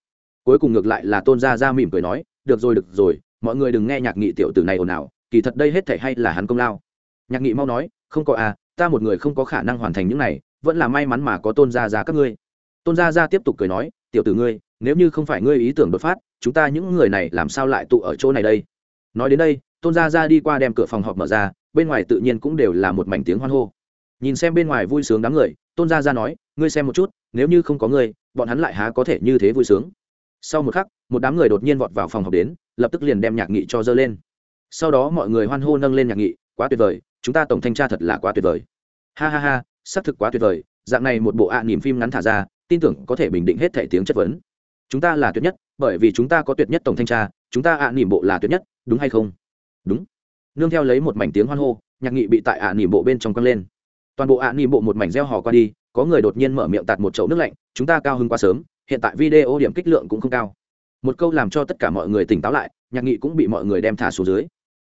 Cuối cùng ngược lại là tôn gia ra mỉm cười nói, được rồi được rồi, mọi người đừng nghe nhạc nghị tiểu tử này ồn ào, kỳ thật đây hết thể hay là hắn công lao. Nhạc nghị mau nói, không có à ta một người không có khả năng hoàn thành những này, vẫn là may mắn mà có tôn gia ra các ngươi. Tôn gia ra tiếp tục cười nói, tiểu tử ngươi, nếu như không phải ngươi ý tưởng đột phát, chúng ta những người này làm sao lại tụ ở chỗ này đây? Nói đến đây tôn gia ra đi qua đem cửa phòng họp mở ra, bên ngoài tự nhiên cũng đều là một mảnh tiếng hoan hô. Nhìn xem bên ngoài vui sướng đám người, tôn gia ra nói, ngươi xem một chút, nếu như không có ngươi, bọn hắn lại há có thể như thế vui sướng? Sau một khắc, một đám người đột nhiên vọt vào phòng họp đến, lập tức liền đem nhạc nghị cho dơ lên. Sau đó mọi người hoan hô nâng lên nhạc nghị, quá tuyệt vời, chúng ta tổng thanh tra thật là quá tuyệt vời. Ha ha ha, xác thực quá tuyệt vời, dạng này một bộ ạ à niềm phim ngắn thả ra, tin tưởng có thể bình định hết thể tiếng chất vấn. Chúng ta là tuyệt nhất, bởi vì chúng ta có tuyệt nhất tổng thanh tra, chúng ta ạ à niềm bộ là tuyệt nhất, đúng hay không? Đúng. Nương theo lấy một mảnh tiếng hoan hô, nhạc nghị bị tại ạ à bộ bên trong căng lên. Toàn bộ ạ nỉ bộ một mảnh reo hò qua đi, có người đột nhiên mở miệng tạt một chậu nước lạnh, chúng ta cao hơn quá sớm, hiện tại video điểm kích lượng cũng không cao. Một câu làm cho tất cả mọi người tỉnh táo lại, nhạc nghị cũng bị mọi người đem thả xuống dưới.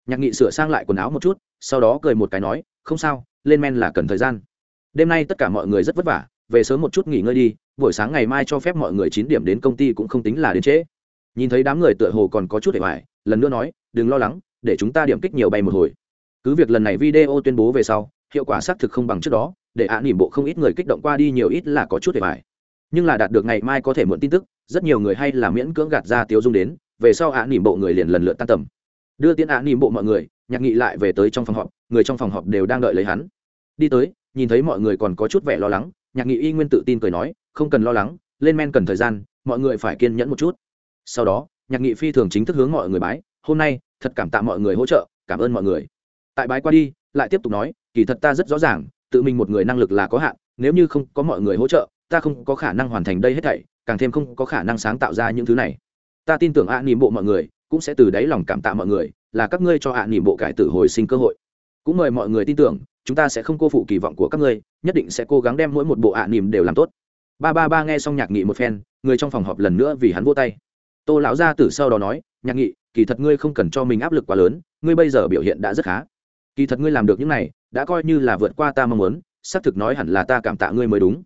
Nhạc nghị sửa sang lại quần áo một chút, sau đó cười một cái nói, không sao, lên men là cần thời gian. Đêm nay tất cả mọi người rất vất vả, về sớm một chút nghỉ ngơi đi, buổi sáng ngày mai cho phép mọi người chín điểm đến công ty cũng không tính là đến trễ. Nhìn thấy đám người tựa hồ còn có chút để hoài lần nữa nói, đừng lo lắng để chúng ta điểm kích nhiều bay một hồi. Cứ việc lần này video tuyên bố về sau, hiệu quả xác thực không bằng trước đó, để ạ nỉm bộ không ít người kích động qua đi nhiều ít là có chút để bài nhưng là đạt được ngày mai có thể muộn tin tức, rất nhiều người hay là miễn cưỡng gạt ra tiêu dung đến, về sau ạ nỉm bộ người liền lần lượt tan tầm. Đưa tiến ạ nỉm bộ mọi người, nhạc nghị lại về tới trong phòng họp, người trong phòng họp đều đang đợi lấy hắn. Đi tới, nhìn thấy mọi người còn có chút vẻ lo lắng, nhạc nghị y nguyên tự tin cười nói, không cần lo lắng, lên men cần thời gian, mọi người phải kiên nhẫn một chút. Sau đó, nhạc nghị phi thường chính thức hướng mọi người bái, hôm nay thật cảm tạ mọi người hỗ trợ, cảm ơn mọi người. Tại bái qua đi, lại tiếp tục nói, kỳ thật ta rất rõ ràng, tự mình một người năng lực là có hạn, nếu như không có mọi người hỗ trợ, ta không có khả năng hoàn thành đây hết thảy, càng thêm không có khả năng sáng tạo ra những thứ này. Ta tin tưởng ạ nỉm bộ mọi người cũng sẽ từ đáy lòng cảm tạ mọi người, là các ngươi cho ạ nỉm bộ cải tử hồi sinh cơ hội. Cũng mời mọi người tin tưởng, chúng ta sẽ không cô phụ kỳ vọng của các ngươi, nhất định sẽ cố gắng đem mỗi một bộ ạ nỉm đều làm tốt. Ba ba ba nghe xong nhạc nghị một phen, người trong phòng họp lần nữa vì hắn vô tay. Tô lão gia tử sau đó nói, nhạc nghị kỳ thật ngươi không cần cho mình áp lực quá lớn, ngươi bây giờ biểu hiện đã rất khá. Kỳ thật ngươi làm được những này, đã coi như là vượt qua ta mong muốn, xác thực nói hẳn là ta cảm tạ ngươi mới đúng.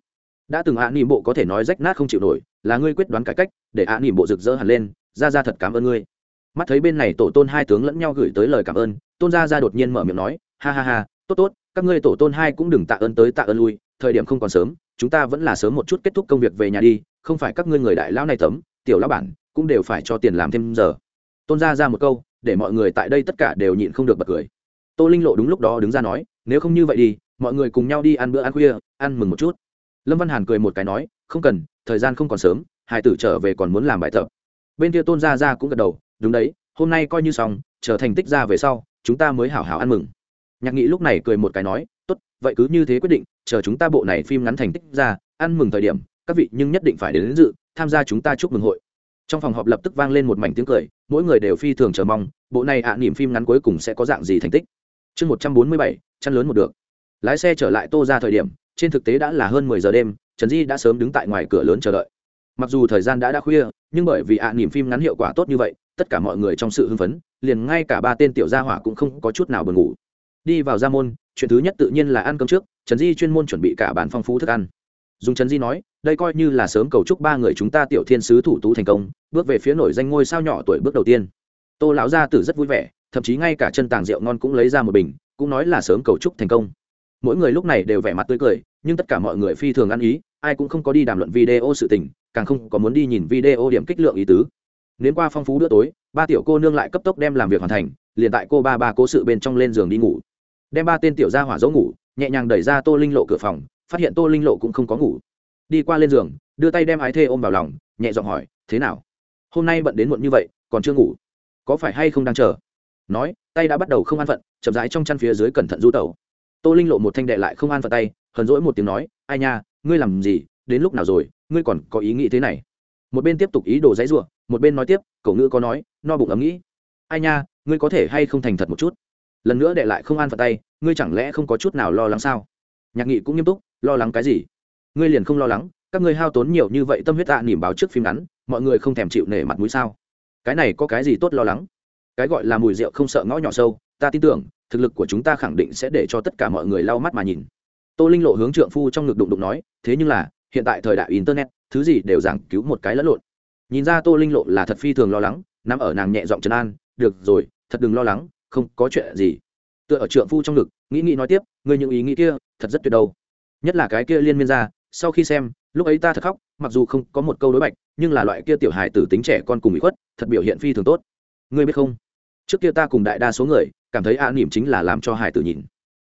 Đã từng ạ nỉm bộ có thể nói rách nát không chịu nổi, là ngươi quyết đoán cải cách, để ạ nỉm bộ rực rỡ hẳn lên, ra ra thật cảm ơn ngươi. Mắt thấy bên này tổ tôn hai tướng lẫn nhau gửi tới lời cảm ơn, tôn gia ra đột nhiên mở miệng nói, ha ha ha, tốt tốt, các ngươi tổ tôn hai cũng đừng tạ ơn tới tạ ơn lui, thời điểm không còn sớm, chúng ta vẫn là sớm một chút kết thúc công việc về nhà đi, không phải các ngươi người đại lão này tấm, tiểu lão bản, cũng đều phải cho tiền làm thêm giờ tôn gia ra một câu để mọi người tại đây tất cả đều nhịn không được bật cười. Tô linh lộ đúng lúc đó đứng ra nói nếu không như vậy đi mọi người cùng nhau đi ăn bữa ăn khuya ăn mừng một chút. Lâm văn hàn cười một cái nói không cần thời gian không còn sớm hải tử trở về còn muốn làm bài tập. Bên kia tôn gia ra cũng gật đầu đúng đấy hôm nay coi như xong chờ thành tích ra về sau chúng ta mới hảo hảo ăn mừng. Nhạc nghị lúc này cười một cái nói tốt vậy cứ như thế quyết định chờ chúng ta bộ này phim ngắn thành tích ra ăn mừng thời điểm các vị nhưng nhất định phải đến, đến dự tham gia chúng ta chúc mừng hội trong phòng họp lập tức vang lên một mảnh tiếng cười mỗi người đều phi thường chờ mong bộ này ạ à, niềm phim ngắn cuối cùng sẽ có dạng gì thành tích? Chương một trăm bốn mươi bảy chăn lớn một được. Lái xe trở lại tô ra thời điểm trên thực tế đã là hơn mười giờ đêm trần di đã sớm đứng tại ngoài cửa lớn chờ đợi. Mặc dù thời gian đã đã khuya nhưng bởi vì ạ à, niềm phim ngắn hiệu quả tốt như vậy tất cả mọi người trong sự hưng phấn liền ngay cả ba tên tiểu gia hỏa cũng không có chút nào buồn ngủ. Đi vào gia môn chuyện thứ nhất tự nhiên là ăn cơm trước trần di chuyên môn chuẩn bị cả bàn phong phú thức ăn dùng trần di nói, đây coi như là sớm cầu chúc ba người chúng ta tiểu thiên sứ thủ tú thành công, bước về phía nổi danh ngôi sao nhỏ tuổi bước đầu tiên. Tô lão gia tử rất vui vẻ, thậm chí ngay cả chân tàng rượu ngon cũng lấy ra một bình, cũng nói là sớm cầu chúc thành công. Mỗi người lúc này đều vẻ mặt tươi cười, nhưng tất cả mọi người phi thường ăn ý, ai cũng không có đi đàm luận video sự tình, càng không có muốn đi nhìn video điểm kích lượng ý tứ. Nếu qua phong phú bữa tối, ba tiểu cô nương lại cấp tốc đem làm việc hoàn thành, liền tại cô ba ba cố sự bên trong lên giường đi ngủ. Đem ba tên tiểu ra hỏa dấu ngủ, nhẹ nhàng đẩy ra tô linh lộ cửa phòng phát hiện tô linh lộ cũng không có ngủ. Đi qua lên giường, đưa tay đem ái thê ôm vào lòng, nhẹ giọng hỏi, thế nào? Hôm nay bận đến muộn như vậy, còn chưa ngủ? Có phải hay không đang chờ? Nói, tay đã bắt đầu không an phận, chậm rãi trong chăn phía dưới cẩn thận du tẩu. Tô linh lộ một thanh đệ lại không an phận tay, hờn rỗi một tiếng nói, ai nha, ngươi làm gì? Đến lúc nào rồi? Ngươi còn có ý nghĩ thế này? Một bên tiếp tục ý đồ dãy ruộng một bên nói tiếp, cậu ngữ có nói, no bụng ấm nghĩ. Ai nha, ngươi có thể hay không thành thật một chút? Lần nữa đệ lại không an phận tay, ngươi chẳng lẽ không có chút nào lo lắng sao? Nhạc nghị cũng nghiêm túc lo lắng cái gì? Ngươi liền không lo lắng các ngươi hao tốn nhiều như vậy tâm huyết tạ à, nỉm báo trước phim ngắn mọi người không thèm chịu nể mặt mũi sao? Cái này có cái gì tốt lo lắng? Cái gọi là mùi rượu không sợ ngõ nhỏ sâu ta tin tưởng thực lực của chúng ta khẳng định sẽ để cho tất cả mọi người lau mắt mà nhìn. Tô linh lộ hướng trượng phu trong ngực đụng đụng nói thế nhưng là hiện tại thời đại internet thứ gì đều giảng cứu một cái lẫn lộn. Nhìn ra tô linh lộ là thật phi thường lo lắng nằm ở nàng nhẹ giọng trấn an được rồi thật đừng lo lắng không có chuyện gì. Tựa ở trượng phu trong ngực nghĩ nghĩ nói tiếp ngươi những ý nghĩ kia thật rất tuyệt đâu nhất là cái kia liên miên ra, sau khi xem, lúc ấy ta thật khóc, mặc dù không có một câu đối bạch, nhưng là loại kia tiểu hài tử tính trẻ con cùng bị khuất, thật biểu hiện phi thường tốt. Ngươi biết không? Trước kia ta cùng đại đa số người, cảm thấy an nỉm chính là làm cho hài tử nhìn.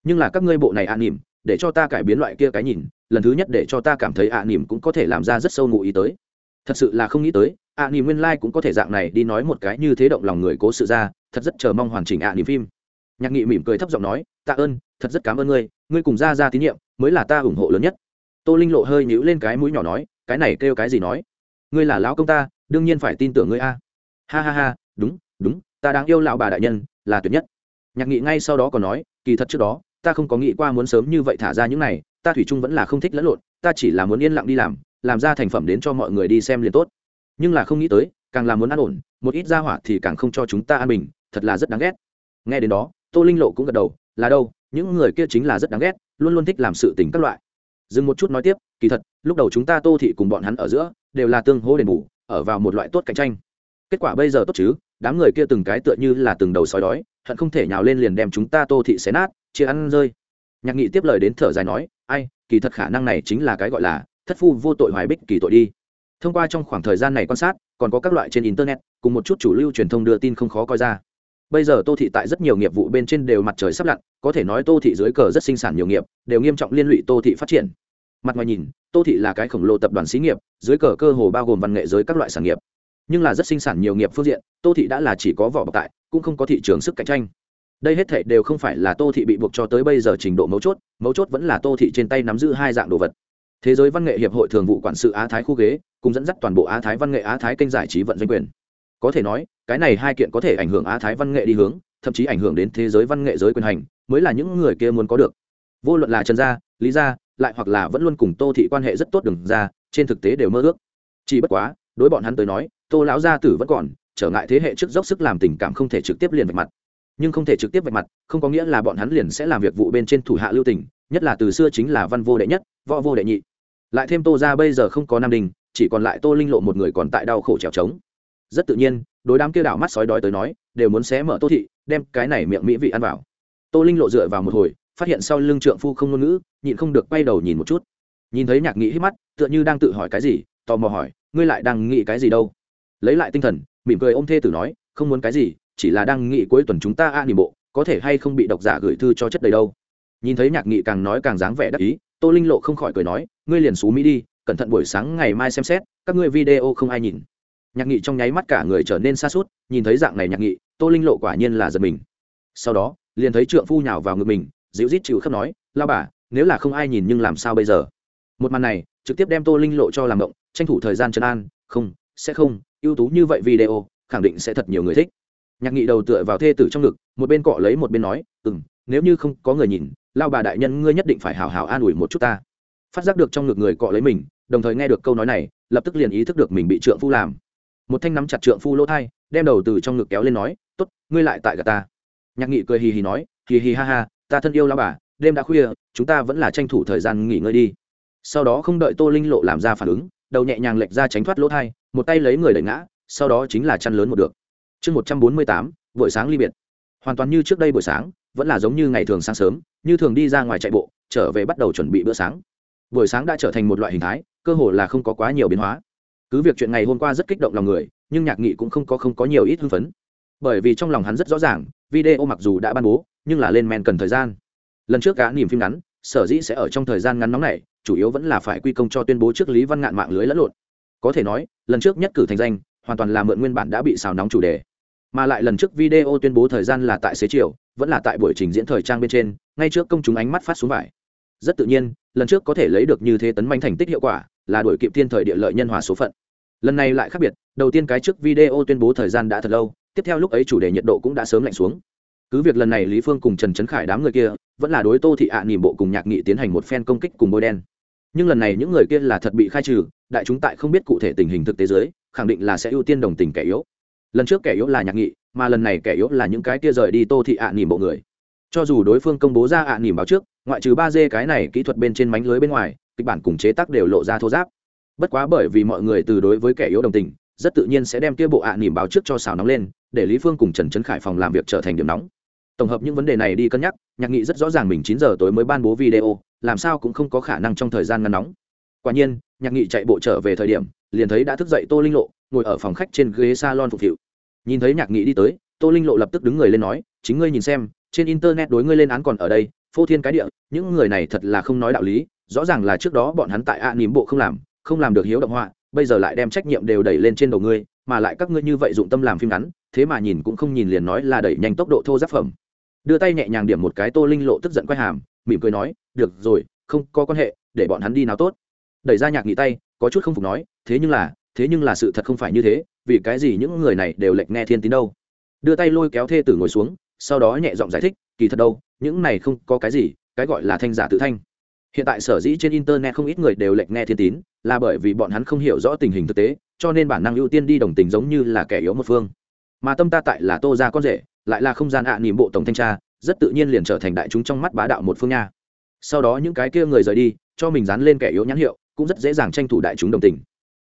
Nhưng là các ngươi bộ này an nỉm, để cho ta cải biến loại kia cái nhìn, lần thứ nhất để cho ta cảm thấy ạ nỉm cũng có thể làm ra rất sâu ngụ ý tới. Thật sự là không nghĩ tới ạ nỉm nguyên lai、like、cũng có thể dạng này đi nói một cái như thế động lòng người cố sự ra, thật rất chờ mong hoàn chỉnh ạ nỉm phim nhạc nghị mỉm cười thấp giọng nói, tạ ơn, thật rất cảm ơn ngươi ngươi cùng ra ra tín nhiệm, mới là ta ủng hộ lớn nhất. Tô linh lộ hơi nhíu lên cái mũi nhỏ nói, cái này kêu cái gì nói? Ngươi là lão công ta, đương nhiên phải tin tưởng ngươi a. Ha ha ha, đúng đúng, ta đáng yêu lão bà đại nhân, là tuyệt nhất. Nhạc nghị ngay sau đó còn nói, kỳ thật trước đó, ta không có nghĩ qua muốn sớm như vậy thả ra những này, ta thủy chung vẫn là không thích lẫn lộn, ta chỉ là muốn yên lặng đi làm làm ra thành phẩm đến cho mọi người đi xem liền tốt. Nhưng là không nghĩ tới, càng là muốn an ổn, một ít ra hỏa thì càng không cho chúng ta an bình, thật là rất đáng ghét. Nghe đến đó tô linh lộ cũng gật đầu, là đâu, những người kia chính là rất đáng ghét, luôn luôn thích làm sự tình các loại. Dừng một chút nói tiếp, kỳ thật, lúc đầu chúng ta tô thị cùng bọn hắn ở giữa, đều là tương hô đền bù, ở vào một loại tốt cạnh tranh. Kết quả bây giờ tốt chứ, đám người kia từng cái tựa như là từng đầu sói đói, hận không thể nhào lên liền đem chúng ta tô thị xé nát, chia ăn rơi. Nhạc nghị tiếp lời đến thở dài nói, ai, kỳ thật khả năng này chính là cái gọi là thất phu vô tội hoài bích kỳ tội đi. Thông qua trong khoảng thời gian này quan sát, còn có các loại trên internet, cùng một chút chủ lưu truyền thông đưa tin không khó coi ra bây giờ tô thị tại rất nhiều nghiệp vụ bên trên đều mặt trời sắp lặn, có thể nói tô thị dưới cờ rất sinh sản nhiều nghiệp, đều nghiêm trọng liên lụy tô thị phát triển. Mặt ngoài nhìn, tô thị là cái khổng lồ tập đoàn xí nghiệp, dưới cờ cơ hồ bao gồm văn nghệ giới các loại sản nghiệp. Nhưng là rất sinh sản nhiều nghiệp phương diện, tô thị đã là chỉ có vỏ bọc tại, cũng không có thị trường sức cạnh tranh. Đây hết thệ đều không phải là tô thị bị buộc cho tới bây giờ trình độ mấu chốt mấu chốt vẫn là tô thị trên tay nắm giữ hai dạng đồ vật. Thế giới văn nghệ hiệp hội thường vụ quản sự á thái khu ghế, cùng dẫn dắt toàn bộ á thái văn nghệ á thái kênh giải trí vận doanh quyền có thể nói, cái này hai kiện có thể ảnh hưởng á thái văn nghệ đi hướng, thậm chí ảnh hưởng đến thế giới văn nghệ giới quyền hành, mới là những người kia muốn có được. Vô luận là trần gia, lý gia, lại hoặc là vẫn luôn cùng tô thị quan hệ rất tốt đừng ra, trên thực tế đều mơ ước. Chỉ bất quá, đối bọn hắn tới nói, tô lão gia tử vẫn còn, trở ngại thế hệ trước dốc sức làm tình cảm không thể trực tiếp liền vạch mặt. Nhưng không thể trực tiếp vạch mặt, không có nghĩa là bọn hắn liền sẽ làm việc vụ bên trên thủ hạ lưu tình, nhất là từ xưa chính là văn vô đệ nhất, võ vô đệ nhị. Lại thêm tô ra bây giờ không có nam đình, chỉ còn lại tô linh lộ một người còn tại đau khổ trèo trống rất tự nhiên đối đám kia đảo mắt sói đói tới nói đều muốn xé mở tô thị đem cái này miệng mỹ vị ăn vào. Tô linh lộ dựa vào một hồi phát hiện sau lưng trượng phu không ngôn ngữ nhịn không được quay đầu nhìn một chút. Nhìn thấy nhạc nghị hít mắt tựa như đang tự hỏi cái gì tò mò hỏi ngươi lại đang nghĩ cái gì đâu? Lấy lại tinh thần mỉm cười ôm thê tử nói không muốn cái gì chỉ là đang nghĩ cuối tuần chúng ta a à, nỉ bộ có thể hay không bị độc giả gửi thư cho chất đầy đâu? Nhìn thấy nhạc nghị càng nói càng dáng vẻ đắc ý tô linh lộ không khỏi cười nói ngươi liền xú mỹ đi cẩn thận buổi sáng ngày mai xem xét các ngươi video không ai nhìn nhạc nghị trong nháy mắt cả người trở nên xa suốt nhìn thấy dạng này nhạc nghị, tô linh lộ quả nhiên là giật mình. Sau đó, liền thấy trượng phu nhào vào ngực mình, dịu rít chịu khắp nói lao bà, nếu là không ai nhìn nhưng làm sao bây giờ? Một màn này, trực tiếp đem tô linh lộ cho làm động, tranh thủ thời gian trấn an, không, sẽ không, ưu tú như vậy video, khẳng định sẽ thật nhiều người thích. Nhạc nghị đầu tựa vào thê tử trong ngực, một bên cọ lấy một bên nói ừ m nếu như không có người nhìn lao bà đại nhân ngươi nhất định phải hào hào an ủi một chút ta. Phát giác được trong ngực người cọ lấy mình, đồng thời nghe được câu nói này, lập tức liền ý thức được mình bị trượng phu làm một thanh nắm chặt trượng phu lỗ thai, đem đầu từ trong ngực kéo lên nói t ố t ngươi lại tại gà ta. Nhạc nghị cười hì hì nói, hì hì ha ha, ta thân yêu lao bà, đêm đã khuya, chúng ta vẫn là tranh thủ thời gian nghỉ ngơi đi. Sau đó không đợi tô linh lộ làm ra phản ứng, đầu nhẹ nhàng lệch ra tránh thoát lỗ thai, một tay lấy người đẩy ngã, sau đó chính là chăn lớn một được. Chương một trăm bốn mươi tám, buổi sáng ly biệt. Hoàn toàn như trước đây buổi sáng, vẫn là giống như ngày thường sáng sớm, như thường đi ra ngoài chạy bộ, trở về bắt đầu chuẩn bị bữa sáng. Buổi sáng đã trở thành một loại hình thái, cơ hồ là không có quá nhiều biến hóa cứ việc chuyện ngày hôm qua rất kích động lòng người, nhưng nhạc nghị cũng không có không có nhiều ít hưng phấn. Bởi vì trong lòng hắn rất rõ ràng, video mặc dù đã ban bố, nhưng là lên men cần thời gian. Lần trước cả niềm phim ngắn, sở dĩ sẽ ở trong thời gian ngắn nóng này, chủ yếu vẫn là phải quy công cho tuyên bố trước lý văn ngạn mạng lưới lẫn lộn. Có thể nói, lần trước nhất cử thành danh, hoàn toàn là mượn nguyên bản đã bị xào nóng chủ đề. Mà lại lần trước video tuyên bố thời gian là tại xế chiều, vẫn là tại buổi trình diễn thời trang bên trên, ngay trước công chúng ánh mắt phát xuống vải. Rất tự nhiên, lần trước có thể lấy được như thế tấn manh thành tích hiệu quả là đổi kịp thiên thời địa lợi nhân hòa số phận. Lần này lại khác biệt, đầu tiên cái trước video tuyên bố thời gian đã thật lâu, tiếp theo lúc ấy chủ đề nhiệt độ cũng đã sớm lạnh xuống. Cứ việc lần này lý phương cùng trần trấn khải đám người kia vẫn là đối tô thị ạ à nỉm bộ cùng nhạc nghị tiến hành một phen công kích cùng bôi đen. Nhưng lần này những người kia là thật bị khai trừ, đại chúng tại không biết cụ thể tình hình thực tế giới khẳng định là sẽ ưu tiên đồng tình kẻ yếu. Lần trước kẻ yếu là nhạc nghị, mà lần này kẻ yếu là những cái kia rời đi tô thị ạ à nỉm bộ người. Cho dù đối phương công bố ra ạ à nỉm báo trước, ngoại trừ ba d cái này kỹ thuật bên trên mánh lưới bên ngoài kịch bản cùng chế tác đều lộ ra thô giáp. Bất quá bởi vì mọi người từ đối với kẻ yếu đồng tình, rất tự nhiên sẽ đem kia bộ ạ nỉm báo trước cho xào nóng lên, để lý phương cùng trần trấn khải phòng làm việc trở thành điểm nóng. Tổng hợp những vấn đề này đi cân nhắc, nhạc nghị rất rõ ràng mình chín giờ tối mới ban bố video, làm sao cũng không có khả năng trong thời gian ngăn nóng. Quả nhiên, nhạc nghị chạy bộ trở về thời điểm, liền thấy đã thức dậy tô linh lộ, ngồi ở phòng khách trên ghế salon phục vụ nhìn thấy nhạc nghị đi tới, tô linh lộ lập tức đứng người lên nói, chính ngươi nhìn xem, trên internet đối ngươi lên án còn ở đây, phô thiên cái địa, những người này thật là không nói đạo lý rõ ràng là trước đó bọn hắn tại a à nỉm bộ không làm không làm được hiếu động họa, bây giờ lại đem trách nhiệm đều đẩy lên trên đầu ngươi, mà lại các ngươi như vậy dụng tâm làm phim ngắn, thế mà nhìn cũng không nhìn liền nói là đẩy nhanh tốc độ thô giáp phẩm. Đưa tay nhẹ nhàng điểm một cái tô linh lộ tức giận quay hàm, mỉm cười nói, được rồi, không có quan hệ, để bọn hắn đi nào tốt. Đẩy ra nhạc nghỉ tay, có chút không phục nói, thế nhưng là, thế nhưng là sự thật không phải như thế, vì cái gì những người này đều lệch nghe thiên tín đâu? Đưa tay lôi kéo thê tử ngồi xuống, sau đó nhẹ giọng giải thích, kỳ thật đâu, những này không có cái gì, cái gọi là thanh giả tự thanh hiện tại sở dĩ trên internet không ít người đều lệch nghe thiên tín, là bởi vì bọn hắn không hiểu rõ tình hình thực tế, cho nên bản năng ưu tiên đi đồng tình giống như là kẻ yếu một phương. Mà tâm ta tại là tô ra con rể, lại là không gian ạ à nỉm bộ tổng thanh tra, rất tự nhiên liền trở thành đại chúng trong mắt bá đạo một phương nha. Sau đó những cái kia người rời đi, cho mình dán lên kẻ yếu nhãn hiệu, cũng rất dễ dàng tranh thủ đại chúng đồng tình.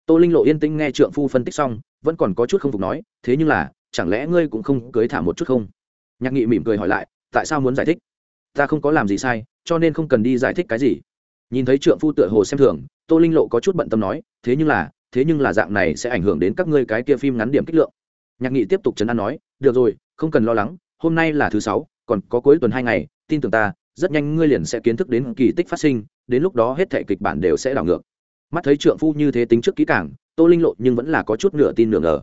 Tô linh lộ yên tĩnh nghe trượng phu phân tích xong, vẫn còn có chút không phục nói, thế nhưng là, chẳng lẽ ngươi cũng không cưới thả một chút không? Nhạc nghị mỉm cười hỏi lại, tại sao muốn giải thích? Ta không có làm gì sai, cho nên không cần đi giải thích cái gì. Nhìn thấy trượng phu tựa hồ xem thường, tô linh lộ có chút bận tâm nói, thế nhưng là, thế nhưng là dạng này sẽ ảnh hưởng đến các ngươi cái kia phim ngắn điểm kích lượng. Nhạc nghị tiếp tục chấn an nói, được rồi, không cần lo lắng, hôm nay là thứ sáu, còn có cuối tuần hai ngày, tin tưởng ta, rất nhanh ngươi liền sẽ kiến thức đến kỳ tích phát sinh, đến lúc đó hết thệ kịch bản đều sẽ đảo ngược. Mắt thấy trượng phu như thế tính trước kỹ cảng tô linh lộ nhưng vẫn là có chút nửa tin nửa ngờ.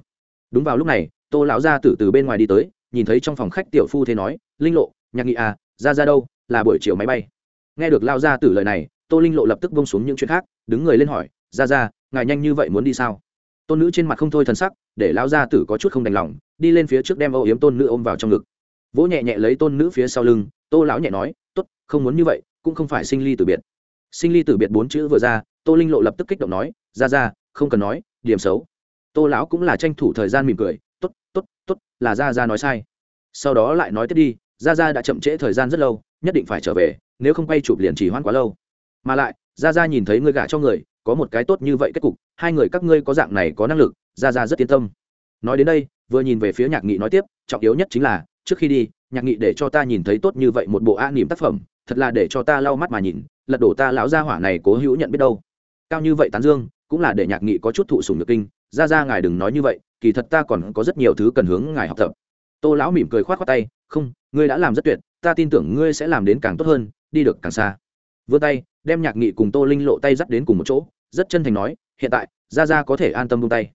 Đúng vào lúc này, tô lão gia tử từ bên ngoài đi tới, nhìn thấy trong phòng khách tiểu phu thế nói, linh lộ, nhạc nghị à ra ra đâu, là buổi chiều máy bay. Nghe được lao ra từ lời này, tô linh lộ lập tức bông xuống những chuyện khác, đứng người lên hỏi ra ra ngài nhanh như vậy muốn đi sao? Tôn nữ trên mặt không thôi t sắc, để lao ra tử có chút không đành lòng, đi lên phía trước đem âu yếm tôn nữ ôm vào trong ngực. Vỗ nhẹ nhẹ lấy tôn nữ phía sau lưng, tô lão nhẹ nói t ố t không muốn như vậy, cũng không phải sinh ly tử biệt. Sinh ly tử biệt bốn chữ vừa ra, tô linh lộ lập tức kích động nói ra ra không cần nói, điểm xấu. Tô lão cũng là tranh thủ thời gian mỉm cười t ố t t ố t t ố t là ra ra nói sai. Sau đó lại nói tiếp đi ra ra đã chậm trễ thời gian rất lâu, nhất định phải trở về, nếu không quay chụp liền chỉ hoãn quá lâu. Mà lại ra ra nhìn thấy ngươi gả cho người, có một cái tốt như vậy kết cục, hai người các ngươi có dạng này có năng lực ra ra rất yên tâm. Nói đến đây, vừa nhìn về phía nhạc nghị nói tiếp, trọng yếu nhất chính là, trước khi đi, nhạc nghị để cho ta nhìn thấy tốt như vậy một bộ a niệm tác phẩm, thật là để cho ta lau mắt mà nhìn, lật đổ ta lão gia hỏa này cố hữu nhận biết đâu. Cao như vậy tán dương, cũng là để nhạc nghị có chút thụ sùng nhược kinh. Ra ra ngài đừng nói như vậy, kỳ thật ta còn có rất nhiều thứ cần hướng ngài học tập tô lão mỉm cười khoát khoát tay, không, ngươi đã làm rất tuyệt, ta tin tưởng ngươi sẽ làm đến càng tốt hơn, đi được càng xa. Vươn tay, đem nhạc nghị cùng tô linh lộ tay dắt đến cùng một chỗ, rất chân thành nói, hiện tại ra ra có thể an tâm tung tay.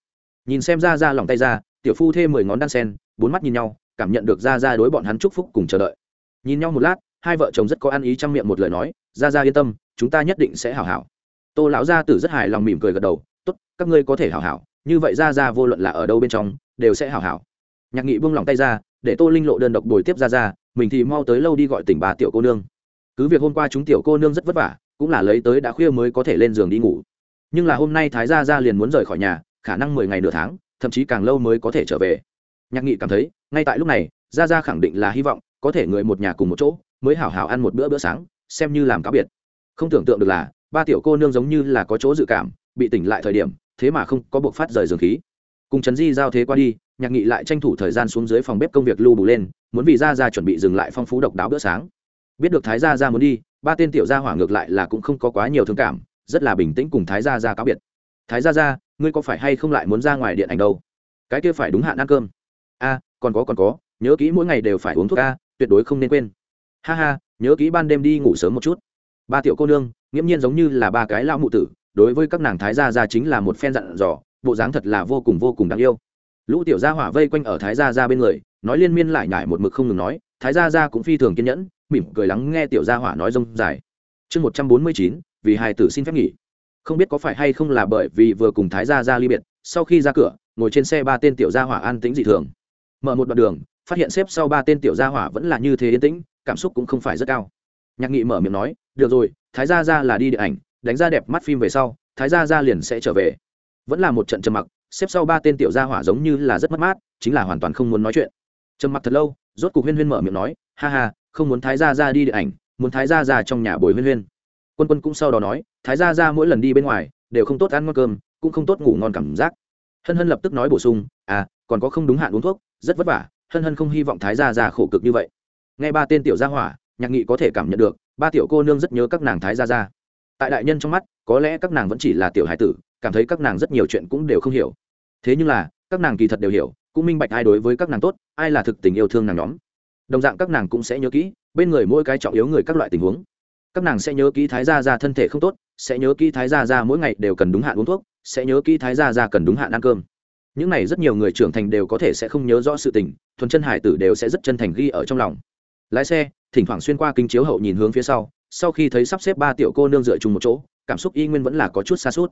Nhìn xem ra ra lòng tay ra, tiểu phu thêm mười ngón đan sen, bốn mắt nhìn nhau, cảm nhận được ra ra đối bọn hắn chúc phúc cùng chờ đợi. Nhìn nhau một lát, hai vợ chồng rất có ăn ý trong miệng một lời nói ra ra yên tâm, chúng ta nhất định sẽ hảo hảo. Tô lão gia tử rất hài lòng mỉm cười gật đầu, tốt, các ngươi có thể hảo hảo, như vậy ra ra vô luận là ở đâu bên trong, đều sẽ hảo hảo nhạc nghị buông lòng tay ra, để tô linh lộ đơn độc bồi tiếp ra ra, mình thì mau tới lâu đi gọi tỉnh bà tiểu cô nương. Cứ việc hôm qua chúng tiểu cô nương rất vất vả, cũng là lấy tới đã khuya mới có thể lên giường đi ngủ. Nhưng là hôm nay thái gia gia liền muốn rời khỏi nhà, khả năng mười ngày nửa tháng, thậm chí càng lâu mới có thể trở về. Nhạc nghị cảm thấy, ngay tại lúc này, gia gia khẳng định là hy vọng, có thể người một nhà cùng một chỗ, mới hảo hảo ăn một bữa bữa sáng, xem như làm cáo biệt. Không tưởng tượng được là, ba tiểu cô nương giống như là có chỗ dự cảm, bị tỉnh lại thời điểm, thế mà không có buộc phát rời giường khí. Cùng trấn di giao thế qua đi nhạc nghị lại tranh thủ thời gian xuống dưới phòng bếp công việc lưu bù lên muốn vì Ra Ra chuẩn bị dừng lại phong phú độc đáo bữa sáng. Biết được thái gia Ra muốn đi ba tên tiểu gia hỏa ngược lại là cũng không có quá nhiều thương cảm rất là bình tĩnh cùng thái gia Ra cáo biệt. Thái gia Ra, ngươi có phải hay không lại muốn ra ngoài điện ảnh đâu? Cái kia phải đúng hạn ăn cơm. A còn có còn có nhớ kỹ mỗi ngày đều phải uống thuốc a tuyệt đối không nên quên. Ha ha nhớ kỹ ban đêm đi ngủ sớm một chút. Ba tiểu cô nương nghiễm nhiên giống như là ba cái lão mụ tử đối với các nàng thái gia gia chính là một phen dặn dò bộ dáng thật là vô cùng vô cùng đáng yêu lũ tiểu gia hỏa vây quanh ở thái gia gia bên người, nói liên miên lại nhải một mực không ngừng nói, thái gia gia cũng phi thường kiên nhẫn, mỉm cười lắng nghe tiểu gia hỏa nói rông dài. Chương một trăm bốn mươi chín, vì hài tử xin phép nghỉ. Không biết có phải hay không là bởi vì vừa cùng thái gia gia ly biệt, sau khi ra cửa, ngồi trên xe ba tên tiểu gia hỏa an tĩnh dị thường. Mở một đoạn đường, phát hiện xếp sau ba tên tiểu gia hỏa vẫn là như thế yên tĩnh, cảm xúc cũng không phải rất cao. Nhạc nghị mở miệng nói, được rồi, thái gia gia là đi điện ảnh, đánh ra đẹp mắt phim về sau, thái gia gia liền sẽ trở về. Vẫn là một trận trầm mặc xếp sau ba tên tiểu gia hỏa giống như là rất mất mát, chính là hoàn toàn không muốn nói chuyện. Trầm mặc thật lâu, rốt cục huyên huyên mở miệng nói, ha ha, không muốn thái gia gia đi điện ảnh, muốn thái gia gia trong nhà bồi huyên huyên. Quân quân cũng sau đó nói, thái gia gia mỗi lần đi bên ngoài, đều không tốt ăn ngon cơm, cũng không tốt ngủ ngon cảm giác. Hân hân lập tức nói bổ sung à còn có không đúng hạn uống thuốc, rất vất vả, hân hân không hy vọng thái gia gia khổ cực như vậy. Nghe ba tên tiểu gia hỏa, nhạc nghị có thể cảm nhận được, ba tiểu cô nương rất nhớ các nàng thái gia gia. Tại đại nhân trong mắt có lẽ các nàng vẫn chỉ là tiểu hải tử, cảm thấy các nàng rất nhiều chuyện cũng đều không hiểu. Thế nhưng là, các nàng kỳ thật đều hiểu, cũng minh bạch ai đối với các nàng tốt, ai là thực tình yêu thương nàng nhóm. Đồng dạng các nàng cũng sẽ nhớ kỹ, bên người mỗi cái trọng yếu người các loại tình huống. Các nàng sẽ nhớ kỹ thái gia gia thân thể không tốt, sẽ nhớ kỹ thái gia gia mỗi ngày đều cần đúng hạn uống thuốc, sẽ nhớ kỹ thái gia gia cần đúng hạn ăn cơm. Những này rất nhiều người trưởng thành đều có thể sẽ không nhớ rõ sự tình, thuần chân hải tử đều sẽ rất chân thành ghi ở trong lòng. Lái xe, thỉnh thoảng xuyên qua kinh chiếu hậu nhìn hướng phía sau sau khi thấy sắp xếp ba tiểu cô nương dựa chung một chỗ cảm xúc y nguyên vẫn là có chút xa suốt.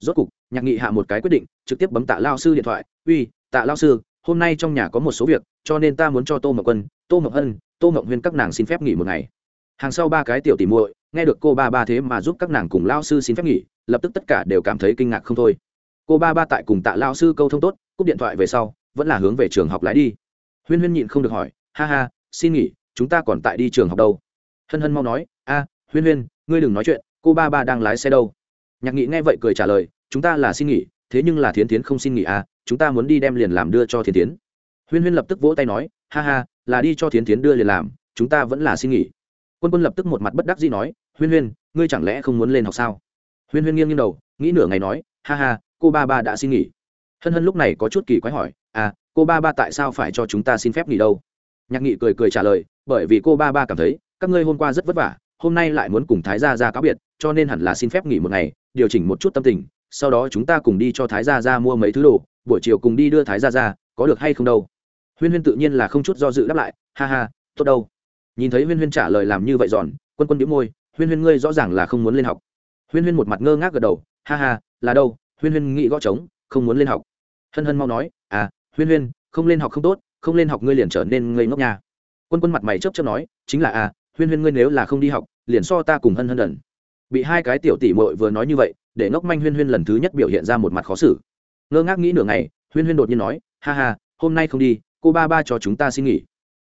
Rốt cục, nhạc nghị hạ một cái quyết định, trực tiếp bấm tạ lao sư điện thoại. Uy, tạ lao sư, hôm nay trong nhà có một số việc, cho nên ta muốn cho tô mậu quân tô mậu hân tô mậu huyên các nàng xin phép nghỉ một ngày. Hàng sau ba cái tiểu tỉ muội, nghe được cô ba ba thế mà giúp các nàng cùng lao sư xin phép nghỉ, lập tức tất cả đều cảm thấy kinh ngạc không thôi. Cô ba ba tại cùng tạ lao sư câu thông tốt, cúp điện thoại về sau, vẫn là hướng về trường học lái đi. Huyên huyên nhịn không được hỏi, ha ha, xin nghỉ, chúng ta còn tại đi trường học đâu? Hân hân mau nói, a, huyên huyên, ngươi đừng nói chuyện cô ba ba đang lái xe đâu? Nhạc nghị nghe vậy cười trả lời, chúng ta là xin nghỉ, thế nhưng là thiến tiến không xin nghỉ à chúng ta muốn đi đem liền làm đưa cho thiến tiến huyên huyên lập tức vỗ tay nói, ha ha, là đi cho thiến tiến đưa liền làm, chúng ta vẫn là xin nghỉ. Quân quân lập tức một mặt bất đắc dĩ nói, huyên huyên, ngươi chẳng lẽ không muốn lên học sao? Huyên huyên nghiêng nghiêng đầu, nghĩ nửa ngày nói, ha ha, cô ba ba đã xin nghỉ. Hân hân lúc này có chút kỳ quái hỏi à cô ba ba tại sao phải cho chúng ta xin phép nghỉ đâu? Nhạc nghị cười cười trả lời, bởi vì cô ba ba cảm thấy, các ngươi hôm qua rất vất vả, hôm nay lại muốn cùng thái gia ra cáo biệt cho nên hẳn là xin phép nghỉ một ngày, điều chỉnh một chút tâm tình, sau đó chúng ta cùng đi cho thái gia ra mua mấy thứ đồ, buổi chiều cùng đi đưa thái gia ra có được hay không đâu. Huyên huyên tự nhiên là không chút do dự đáp lại, ha ha, tốt đâu. Nhìn thấy huyên huyên trả lời làm như vậy giòn quân quân đĩu môi, huyên huyên ngươi rõ ràng là không muốn lên học. Huyên huyên một mặt ngơ ngác gật đầu, ha ha, là đâu, huyên huyên nghĩ gõ trống, không muốn lên học. Hân hân mau nói à huyên huyên, không lên học không tốt, không lên học ngươi liền trở nên ngây ngốc nha. Quân quân mặt mày chớp chớp nói, chính là à huyên huyên ngươi nếu là không đi học, liền so ta cùng hân hân đần bị hai cái tiểu tỷ mội vừa nói như vậy, để ngốc manh huyên huyên lần thứ nhất biểu hiện ra một mặt khó xử. Ngơ ngác nghĩ nửa ngày, huyên huyên đột nhiên nói, ha ha, hôm nay không đi, cô ba ba cho chúng ta xin nghỉ.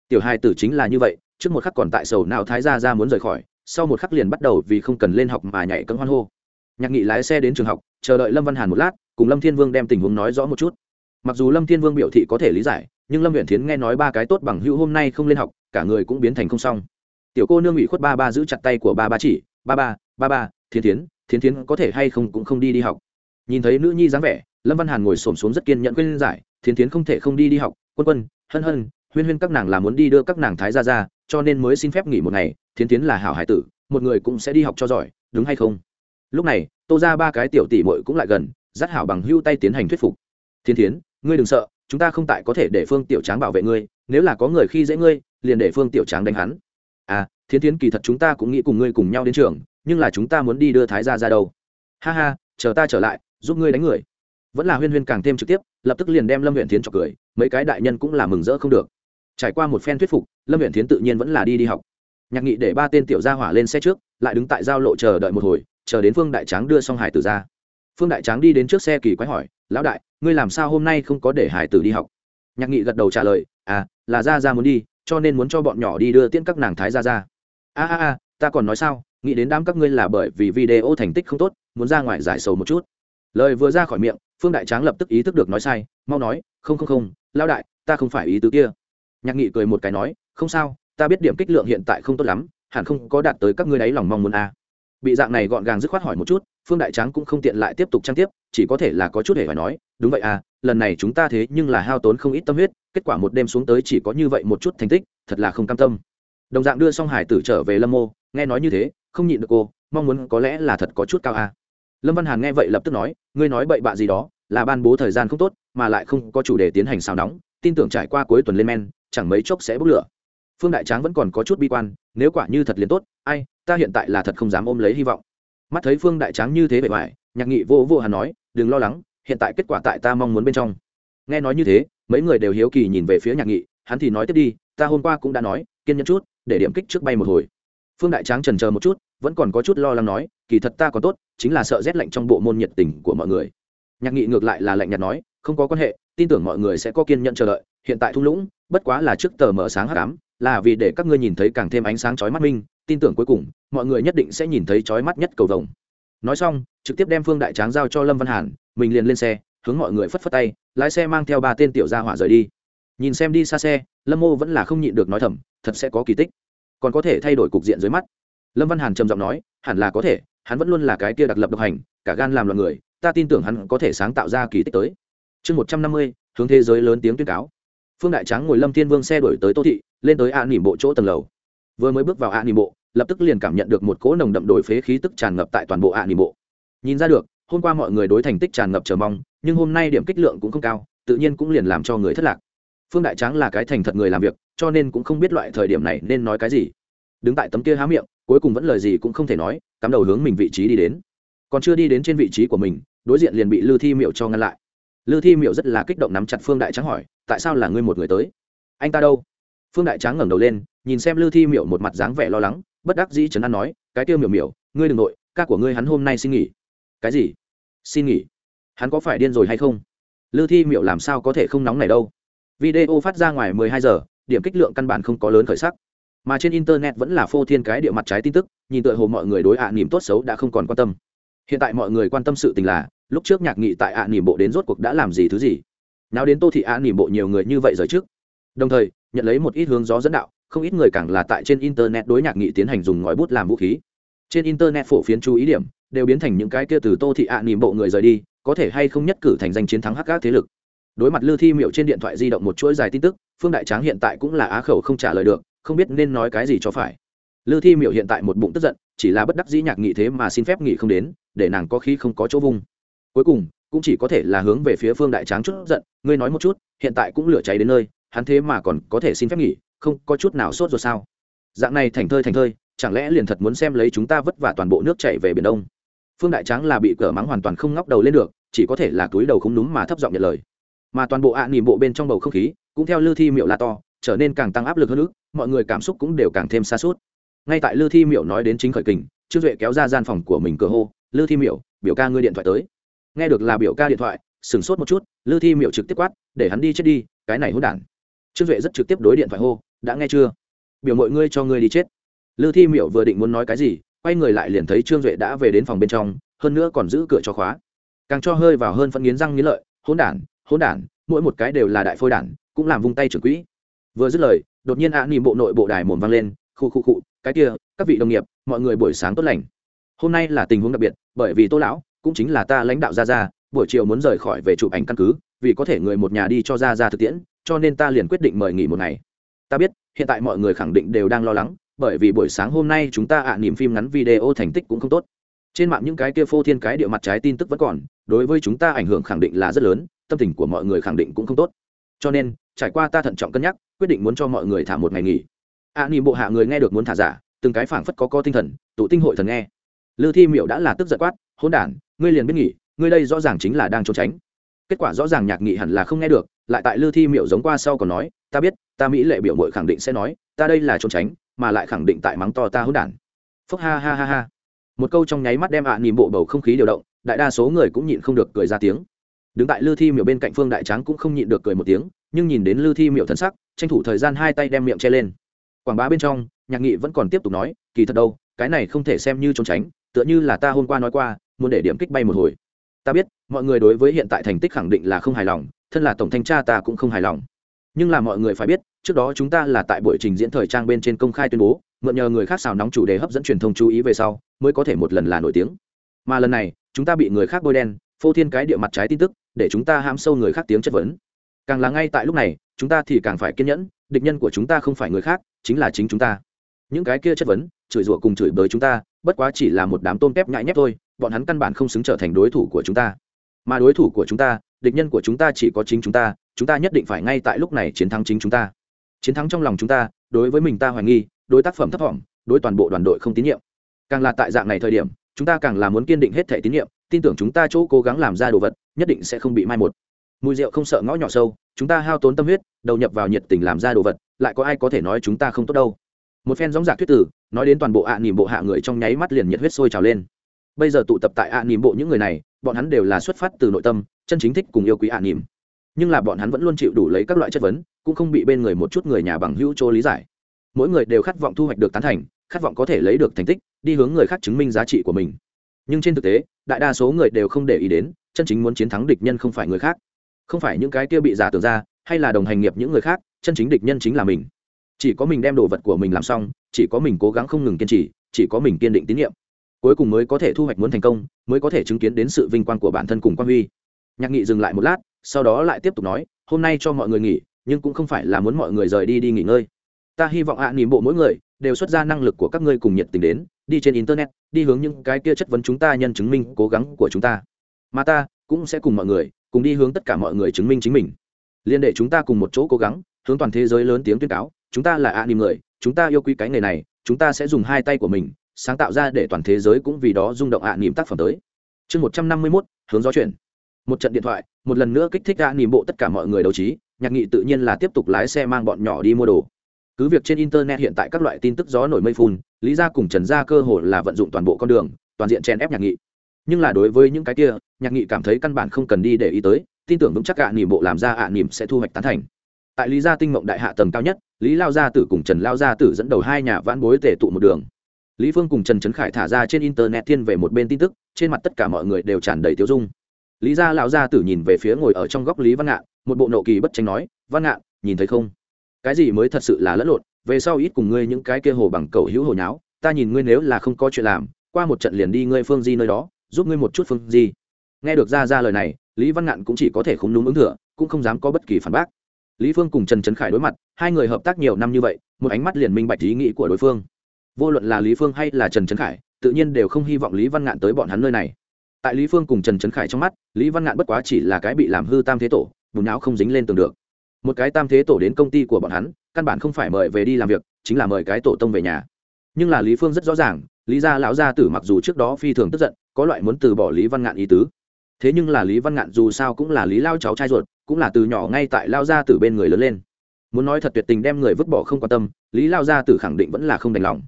Tiểu hai tử chính là như vậy, trước một khắc còn tại sầu nào thái gia ra muốn rời khỏi, sau một khắc liền bắt đầu vì không cần lên học mà nhảy cấm hoan hô. Nhạc nghị lái xe đến trường học, chờ đợi lâm văn hàn một lát, cùng lâm thiên vương đem tình huống nói rõ một chút. Mặc dù lâm thiên vương biểu thị có thể lý giải, nhưng lâm huyện thiến nghe nói ba cái tốt bằng hữu hôm nay không lên học, cả người cũng biến thành không xong. Tiểu cô nương ủy khuất ba ba giữ chặt tay của ba ba chỉ ba ba ba ba thiên thiến thiên thiến có thể hay không cũng không đi đi học. Nhìn thấy nữ nhi dáng vẻ, lâm văn hàn ngồi s ổ m xuống rất kiên nhẫn quên giải thiên thiến không thể không đi đi học. Quân quân, hân hân, huyên huyên các nàng là muốn đi đưa các nàng thái ra ra cho nên mới xin phép nghỉ một ngày. Thiên tiến là hảo hải tử, một người cũng sẽ đi học cho giỏi, đúng hay không? Lúc này, tô ra ba cái tiểu tỷ mội cũng lại gần, dắt hảo bằng hưu tay tiến hành thuyết phục. Thiên tiến ngươi đừng sợ, chúng ta không tại có thể để phương tiểu tráng bảo vệ ngươi, nếu là có người khi dễ ngươi, liền để phương tiểu tráng đánh hắn. À Thiến Thiến, kỳ thật chúng ta cũng nghĩ cùng ngươi cùng nhau đến trường, nhưng là chúng ta muốn đi đưa thái ra ra đâu. Ha ha, chờ ta trở lại, giúp ngươi đánh người. Vẫn là huyên huyên càng thêm trực tiếp, lập tức liền đem lâm huyện tiến cho cười, mấy cái đại nhân cũng là mừng rỡ không được. Trải qua một phen thuyết phục, lâm huyện tiến tự nhiên vẫn là đi đi học. Nhạc nghị để ba tên tiểu gia hỏa lên xe trước, lại đứng tại giao lộ chờ đợi một hồi, chờ đến phương đại tráng đưa xong hải tử ra. Phương đại tráng đi đến trước xe kỳ quái hỏi, lão đại, ngươi làm sao hôm nay không có để hải tử đi học? Nhạc nghị gật đầu trả lời à là ra ra muốn đi, cho nên muốn cho bọn nhỏ đi đưa tiễn các nàng thái ra ra a a a, ta còn nói sao? Nghĩ đến đám các ngươi là bởi vì video thành tích không tốt, muốn ra ngoài giải sầu một chút. Lời vừa ra khỏi miệng, phương đại tráng lập tức ý thức được nói sai, mau nói, không không không, lão đại, ta không phải ý tứ kia. Nhạc nghị cười một cái nói, không sao, ta biết điểm kích lượng hiện tại không tốt lắm, hẳn không có đạt tới các ngươi đáy lòng mong muốn a. À. bị dạng này gọn gàng dứt khoát hỏi một chút, phương đại tráng cũng không tiện lại tiếp tục trang tiếp, chỉ có thể là có chút hề phải nói, đúng vậy à lần này chúng ta thế nhưng là hao tốn không ít tâm huyết, kết quả một đêm xuống tới chỉ có như vậy một chút thành tích, thật là không cam tâm đồng dạng đưa xong hải tử trở về lâm mô, nghe nói như thế, không nhịn được cô, mong muốn có lẽ là thật có chút cao à. lâm văn hàn nghe vậy lập tức nói, ngươi nói bậy bạ gì đó, là ban bố thời gian không tốt, mà lại không có chủ đề tiến hành xào nóng, tin tưởng trải qua cuối tuần lên men, chẳng mấy chốc sẽ bốc lửa. Phương đại tráng vẫn còn có chút bi quan, nếu quả như thật liền tốt, ai, ta hiện tại là thật không dám ôm lấy hy vọng. Mắt thấy phương đại tráng như thế bề ngoài, nhạc nghị vô vô hàn nói, đừng lo lắng, hiện tại kết quả tại ta mong muốn bên trong. Nghe nói như thế, mấy người đều hiếu kỳ nhìn về phía nhạc nghị, hắn thì nói tiếp đi ta hôm qua cũng đã nói, kiên nhẫn chút, để điểm kích trước bay một hồi. Phương đại tráng trần chờ một chút, vẫn còn có chút lo lắng nói, kỳ thật ta còn tốt, chính là sợ rét lạnh trong bộ môn nhiệt tình của mọi người. Nhạc nghị ngược lại là lạnh nhạt nói, không có quan hệ, tin tưởng mọi người sẽ có kiên nhẫn chờ đợi, hiện tại thung lũng, bất quá là trước tờ mở sáng h tám là vì để các ngươi nhìn thấy càng thêm ánh sáng chói mắt minh, tin tưởng cuối cùng, mọi người nhất định sẽ nhìn thấy chói mắt nhất cầu vồng. Nói xong, trực tiếp đem phương đại tráng giao cho lâm văn hàn, mình liền lên xe, hướng mọi người phất phất tay, lái xe mang theo ba tên tiểu gia hỏa rời đi nhìn xem đi xa xe, lâm mô vẫn là không nhịn được nói thầm, thật sẽ có kỳ tích. Còn có thể thay đổi cục diện dưới mắt. Lâm văn hàn trầm giọng nói, hẳn là có thể, hắn vẫn luôn là cái kia đặc lập độc hành, cả gan làm loạn người, ta tin tưởng hắn có thể sáng tạo ra kỳ tích tới. Chương một trăm năm mươi, hướng thế giới lớn tiếng tuyên cáo. Phương đại tráng ngồi lâm thiên vương xe đổi tới tô thị, lên tới ạ nỉm bộ chỗ tầng lầu. Vừa mới bước vào ạ nỉm bộ, lập tức liền cảm nhận được một cỗ nồng đậm đổi phế khí tức tràn ngập tại toàn bộ ạ nỉm bộ. Nhìn ra được, hôm qua mọi người đối thành tích tràn ngập chờ mong, nhưng hôm nay điểm kích lượng cũng không cao, tự nhiên cũng liền làm cho người thất lạc phương đại tráng là cái thành thật người làm việc cho nên cũng không biết loại thời điểm này nên nói cái gì. Đứng tại tấm kia há miệng cuối cùng vẫn lời gì cũng không thể nói cắm đầu hướng mình vị trí đi đến. Còn chưa đi đến trên vị trí của mình đối diện liền bị lư thi miệu cho ngăn lại. Lư thi miệu rất là kích động nắm chặt phương đại tráng hỏi tại sao là ngươi một người tới? Anh ta đâu? Phương đại tráng ngẩng đầu lên nhìn xem lư thi miệu một mặt dáng vẻ lo lắng bất đắc dĩ trấn an nói cái tiêu miệu miệu, ngươi đ ừ n g nội ca của ngươi hắn hôm nay xin nghỉ. Cái gì? Xin nghỉ. Hắn có phải điên rồi hay không? Lư thi miệu làm sao có thể không nóng này đâu? Video phát ra ngoài mười hai giờ, điểm kích lượng căn bản không có lớn khởi sắc. Mà trên internet vẫn là phô thiên cái địa mặt trái tin tức, nhìn tựa hồ mọi người đối ạ à nỉm tốt xấu đã không còn quan tâm. Hiện tại mọi người quan tâm sự tình là, lúc trước nhạc nghị tại ạ à nỉm bộ đến rốt cuộc đã làm gì thứ gì. Nào đến tô thị ạ à nỉm bộ nhiều người như vậy rồi trước. Đồng thời, nhận lấy một ít hướng gió dẫn đạo, không ít người càng là tại trên internet đối nhạc nghị tiến hành dùng ngòi bút làm vũ khí. Trên internet phổ phiến chú ý điểm, đều biến thành những cái kia từ tô thị ạ nỉm bộ người rời đi, có thể hay không nhất cử thành danh chiến thắng hắc các thế lực đối mặt lư thi miệu trên điện thoại di động một chuỗi dài tin tức, phương đại tráng hiện tại cũng là á khẩu không trả lời được, không biết nên nói cái gì cho phải. Lư thi miệu hiện tại một bụng tức giận, chỉ là bất đắc dĩ nhạc nghị thế mà xin phép nghỉ không đến, để nàng có khi không có chỗ vung. Cuối cùng, cũng chỉ có thể là hướng về phía phương đại tráng chút giận, ngươi nói một chút, hiện tại cũng lửa cháy đến nơi, hắn thế mà còn có thể xin phép nghỉ, không có chút nào sốt rồi sao? Dạng này thành thơi thành thơi, chẳng lẽ liền thật muốn xem lấy chúng ta vất vả toàn bộ nước chạy về biển đông? Phương đại tráng là bị cờ mắng hoàn toàn không ngóc đầu lên được, chỉ có thể là túi đầu không đúng mà thấp giọng nhận lời mà toàn bộ ạ à nỉm bộ bên trong bầu không khí cũng theo lư thi miệu là to, trở nên càng tăng áp lực hơn nữa, mọi người cảm xúc cũng đều càng thêm xa suốt. Ngay tại lư thi miệu nói đến chính khởi kình, trương duệ kéo ra gian phòng của mình cửa hô, lư thi miệu, biểu ca ngươi điện thoại tới. Nghe được là biểu ca điện thoại, sửng sốt một chút, lư thi miệu trực tiếp quát, để hắn đi chết đi, cái này hôn đản. Trương duệ rất trực tiếp đối điện thoại hô, đã nghe chưa? Biểu mọi ngươi cho ngươi đi chết. Lư thi miệu vừa định muốn nói cái gì, quay người lại liền thấy trương duệ đã về đến phòng bên trong, hơn nữa còn giữ cửa cho khóa. Càng cho hơi vào hơn phân nghiến răng nghiến lợi hôn đản hỗn đản mỗi một cái đều là đại phôi đản cũng làm vung tay trưởng quỹ. Vừa dứt lời đột nhiên ạ à, nỉm bộ nội bộ đài mồm vang lên khu khu khu cái kia các vị đồng nghiệp mọi người buổi sáng tốt lành. Hôm nay là tình huống đặc biệt bởi vì tô lão cũng chính là ta lãnh đạo ra ra buổi chiều muốn rời khỏi về chụp ảnh căn cứ vì có thể người một nhà đi cho ra ra thực tiễn cho nên ta liền quyết định mời nghỉ một ngày. Ta biết hiện tại mọi người khẳng định đều đang lo lắng bởi vì buổi sáng hôm nay chúng ta ạ niềm phim ngắn video thành tích cũng không tốt. Trên mạng những cái kia phô thiên cái địa mặt trái tin tức vẫn còn đối với chúng ta ảnh hưởng khẳng định là rất lớn tâm tình của mọi người khẳng định cũng không tốt. Cho nên, trải qua ta thận trọng cân nhắc, quyết định muốn cho mọi người thả một ngày nghỉ. A ni bộ hạ người nghe được muốn thả giả, từng cái phảng phất có co tinh thần, tụ tinh hội thần nghe. Lư thi miệu đã là tức giận quát hôn đản, ngươi liền biết nghỉ, ngươi đây rõ ràng chính là đang trốn tránh. Kết quả rõ ràng nhạc nghị hẳn là không nghe được, lại tại lư thi miệu giống qua sau còn nói, ta biết, ta mỹ lệ biểu mội khẳng định sẽ nói, ta đây là trốn tránh, mà lại khẳng định tại mắng to ta hôn đản. Phúc ha ha ha ha. Một câu trong nháy mắt đem ạ à nỉm bộ bầu không khí điều động, đại đa số người cũng nhịn không được cười ra tiếng đứng tại lư thi miệu bên cạnh phương đại tráng cũng không nhịn được cười một tiếng, nhưng nhìn đến lư thi miệu thân sắc, tranh thủ thời gian hai tay đem miệng che lên. Quảng bá bên trong, nhạc nghị vẫn còn tiếp tục nói, kỳ thật đâu, cái này không thể xem như trốn tránh, tựa như là ta hôm qua nói qua, muốn để điểm kích bay một hồi. Ta biết, mọi người đối với hiện tại thành tích khẳng định là không hài lòng, thân là tổng thanh tra ta cũng không hài lòng. Nhưng là mọi người phải biết, trước đó chúng ta là tại buổi trình diễn thời trang bên trên công khai tuyên bố, mượn nhờ người khác xào nóng chủ đề hấp dẫn truyền thông chú ý về sau, mới có thể một lần là nổi tiếng. Mà lần này, chúng ta bị người khác bôi đen phô thiên cái địa mặt trái tin tức, để chúng ta hãm sâu người khác tiếng chất vấn. Càng là ngay tại lúc này, chúng ta thì càng phải kiên nhẫn, địch nhân của chúng ta không phải người khác, chính là chính chúng ta. Những cái kia chất vấn, chửi rủa cùng chửi bới chúng ta, bất quá chỉ là một đám tôm tép nhãi nhép thôi, bọn hắn căn bản không xứng trở thành đối thủ của chúng ta. Mà đối thủ của chúng ta, địch nhân của chúng ta chỉ có chính chúng ta chúng ta nhất định phải ngay tại lúc này chiến thắng chính chúng ta. Chiến thắng trong lòng chúng ta, đối với mình ta hoài nghi, đối tác phẩm thấp thỏm đối toàn bộ đoàn đội không tín nhiệm. Càng là tại dạng này thời điểm chúng ta càng là muốn kiên định hết thể tín nhiệm, tin tưởng chúng ta chỗ cố gắng làm ra đồ vật, nhất định sẽ không bị mai một. Mùi rượu không sợ ngõ nhỏ sâu, chúng ta hao tốn tâm huyết, đầu nhập vào nhiệt tình làm ra đồ vật, lại có ai có thể nói chúng ta không tốt đâu. Một phen gióng giạc thuyết tử, nói đến toàn bộ ạ à nỉm bộ hạ người trong nháy mắt liền nhiệt huyết sôi trào lên. Bây giờ tụ tập tại ạ à nỉm bộ những người này, bọn hắn đều là xuất phát từ nội tâm, chân chính thích cùng yêu quý ạ à nỉm nhưng là bọn hắn vẫn luôn chịu đủ lấy các loại chất vấn, cũng không bị bên người một chút người nhà bằng hữu chỗ lý giải. Mỗi người đều khát vọng thu hoạch được tán thành, khát vọng có thể lấy được thành tích đi hướng người khác chứng minh giá trị của mình. Nhưng trên thực tế đại đa số người đều không để ý đến chân chính muốn chiến thắng địch nhân không phải người khác. Không phải những cái kia bị giả tưởng ra hay là đồng hành nghiệp những người khác chân chính địch nhân chính là mình. Chỉ có mình đem đồ vật của mình làm xong chỉ có mình cố gắng không ngừng kiên trì chỉ có mình kiên định tín nhiệm. Cuối cùng mới có thể thu hoạch muốn thành công mới có thể chứng kiến đến sự vinh quang của bản thân cùng quan huy. Nhạc nghị dừng lại một lát sau đó lại tiếp tục nói hôm nay cho mọi người nghỉ nhưng cũng không phải là muốn mọi người rời đi đi nghỉ ngơi. Ta hy vọng ạ à, bộ mỗi người đều xuất ra năng lực của các ngươi cùng nhiệt tình đến đi trên internet đi hướng những cái kia chất vấn chúng ta nhân chứng minh cố gắng của chúng ta. Mà ta cũng sẽ cùng mọi người cùng đi hướng tất cả mọi người chứng minh chính mình. Liên đệ chúng ta cùng một chỗ cố gắng hướng toàn thế giới lớn tiếng tuyên cáo chúng ta là ạ à, người chúng ta yêu quý cái nghề này chúng ta sẽ dùng hai tay của mình sáng tạo ra để toàn thế giới cũng vì đó rung động ạ niệm tác phẩm tới. Chương một trăm năm mươi mốt hướng gió chuyển. Một trận điện thoại một lần nữa kích thích ạ niệm bộ tất cả mọi người đấu trí nhạc nghị tự nhiên là tiếp tục lái xe mang bọn nhỏ đi mua đồ cứ việc trên internet hiện tại các loại tin tức gió nổi mây phun lý ra cùng trần gia cơ hồ là vận dụng toàn bộ con đường toàn diện chen ép nhạc nghị. Nhưng là đối với những cái kia nhạc nghị cảm thấy căn bản không cần đi để ý tới tin tưởng vững chắc ạ à, nỉm bộ làm ra ạ à, nỉm sẽ thu hoạch tán thành. Tại lý gia tinh mộng đại hạ tầng cao nhất lý lao gia tử cùng trần lao gia tử dẫn đầu hai nhà vãn bối tể tụ một đường. Lý phương cùng trần trấn khải thả ra trên internet thiên về một bên tin tức trên mặt tất cả mọi người đều tràn đầy tiêu dung. Lý gia lão gia tử nhìn về phía ngồi ở trong góc lý văn ngạn một bộ nộ kỳ bất tranh nói văn ngạn nhìn thấy không? Cái gì mới thật sự là lẫn lộn, về sau ít cùng ngươi những cái kia hồ bằng cầu hữu hồ nháo, ta nhìn ngươi nếu là không có chuyện làm, qua một trận liền đi ngươi phương di nơi đó, giúp ngươi một chút phương di. Nghe được ra ra lời này, lý văn ngạn cũng chỉ có thể không đúng ứng thừa, cũng không dám có bất kỳ phản bác. Lý phương cùng trần trấn khải đối mặt, hai người hợp tác nhiều năm như vậy, một ánh mắt liền minh bạch ý nghĩ của đối phương. Vô luận là lý phương hay là trần trấn khải, tự nhiên đều không hy vọng lý văn ngạn tới bọn hắn nơi này. Tại lý phương cùng trần trấn khải trong mắt, lý văn ngạn bất quá chỉ là cái bị làm hư tam thế tổ, bùn não không dính lên tường được một cái tam thế tổ đến công ty của bọn hắn, căn bản không phải mời về đi làm việc, chính là mời cái tổ tông về nhà. Nhưng là lý phương rất rõ ràng, lý gia lão gia tử mặc dù trước đó phi thường tức giận, có loại muốn từ bỏ lý văn ngạn ý tứ. Thế nhưng là lý văn ngạn dù sao cũng là lý lao cháu trai ruột, cũng là từ nhỏ ngay tại lao gia tử bên người lớn lên. Muốn nói thật tuyệt tình đem người vứt bỏ không quan tâm, lý lao gia tử khẳng định vẫn là không đành lòng.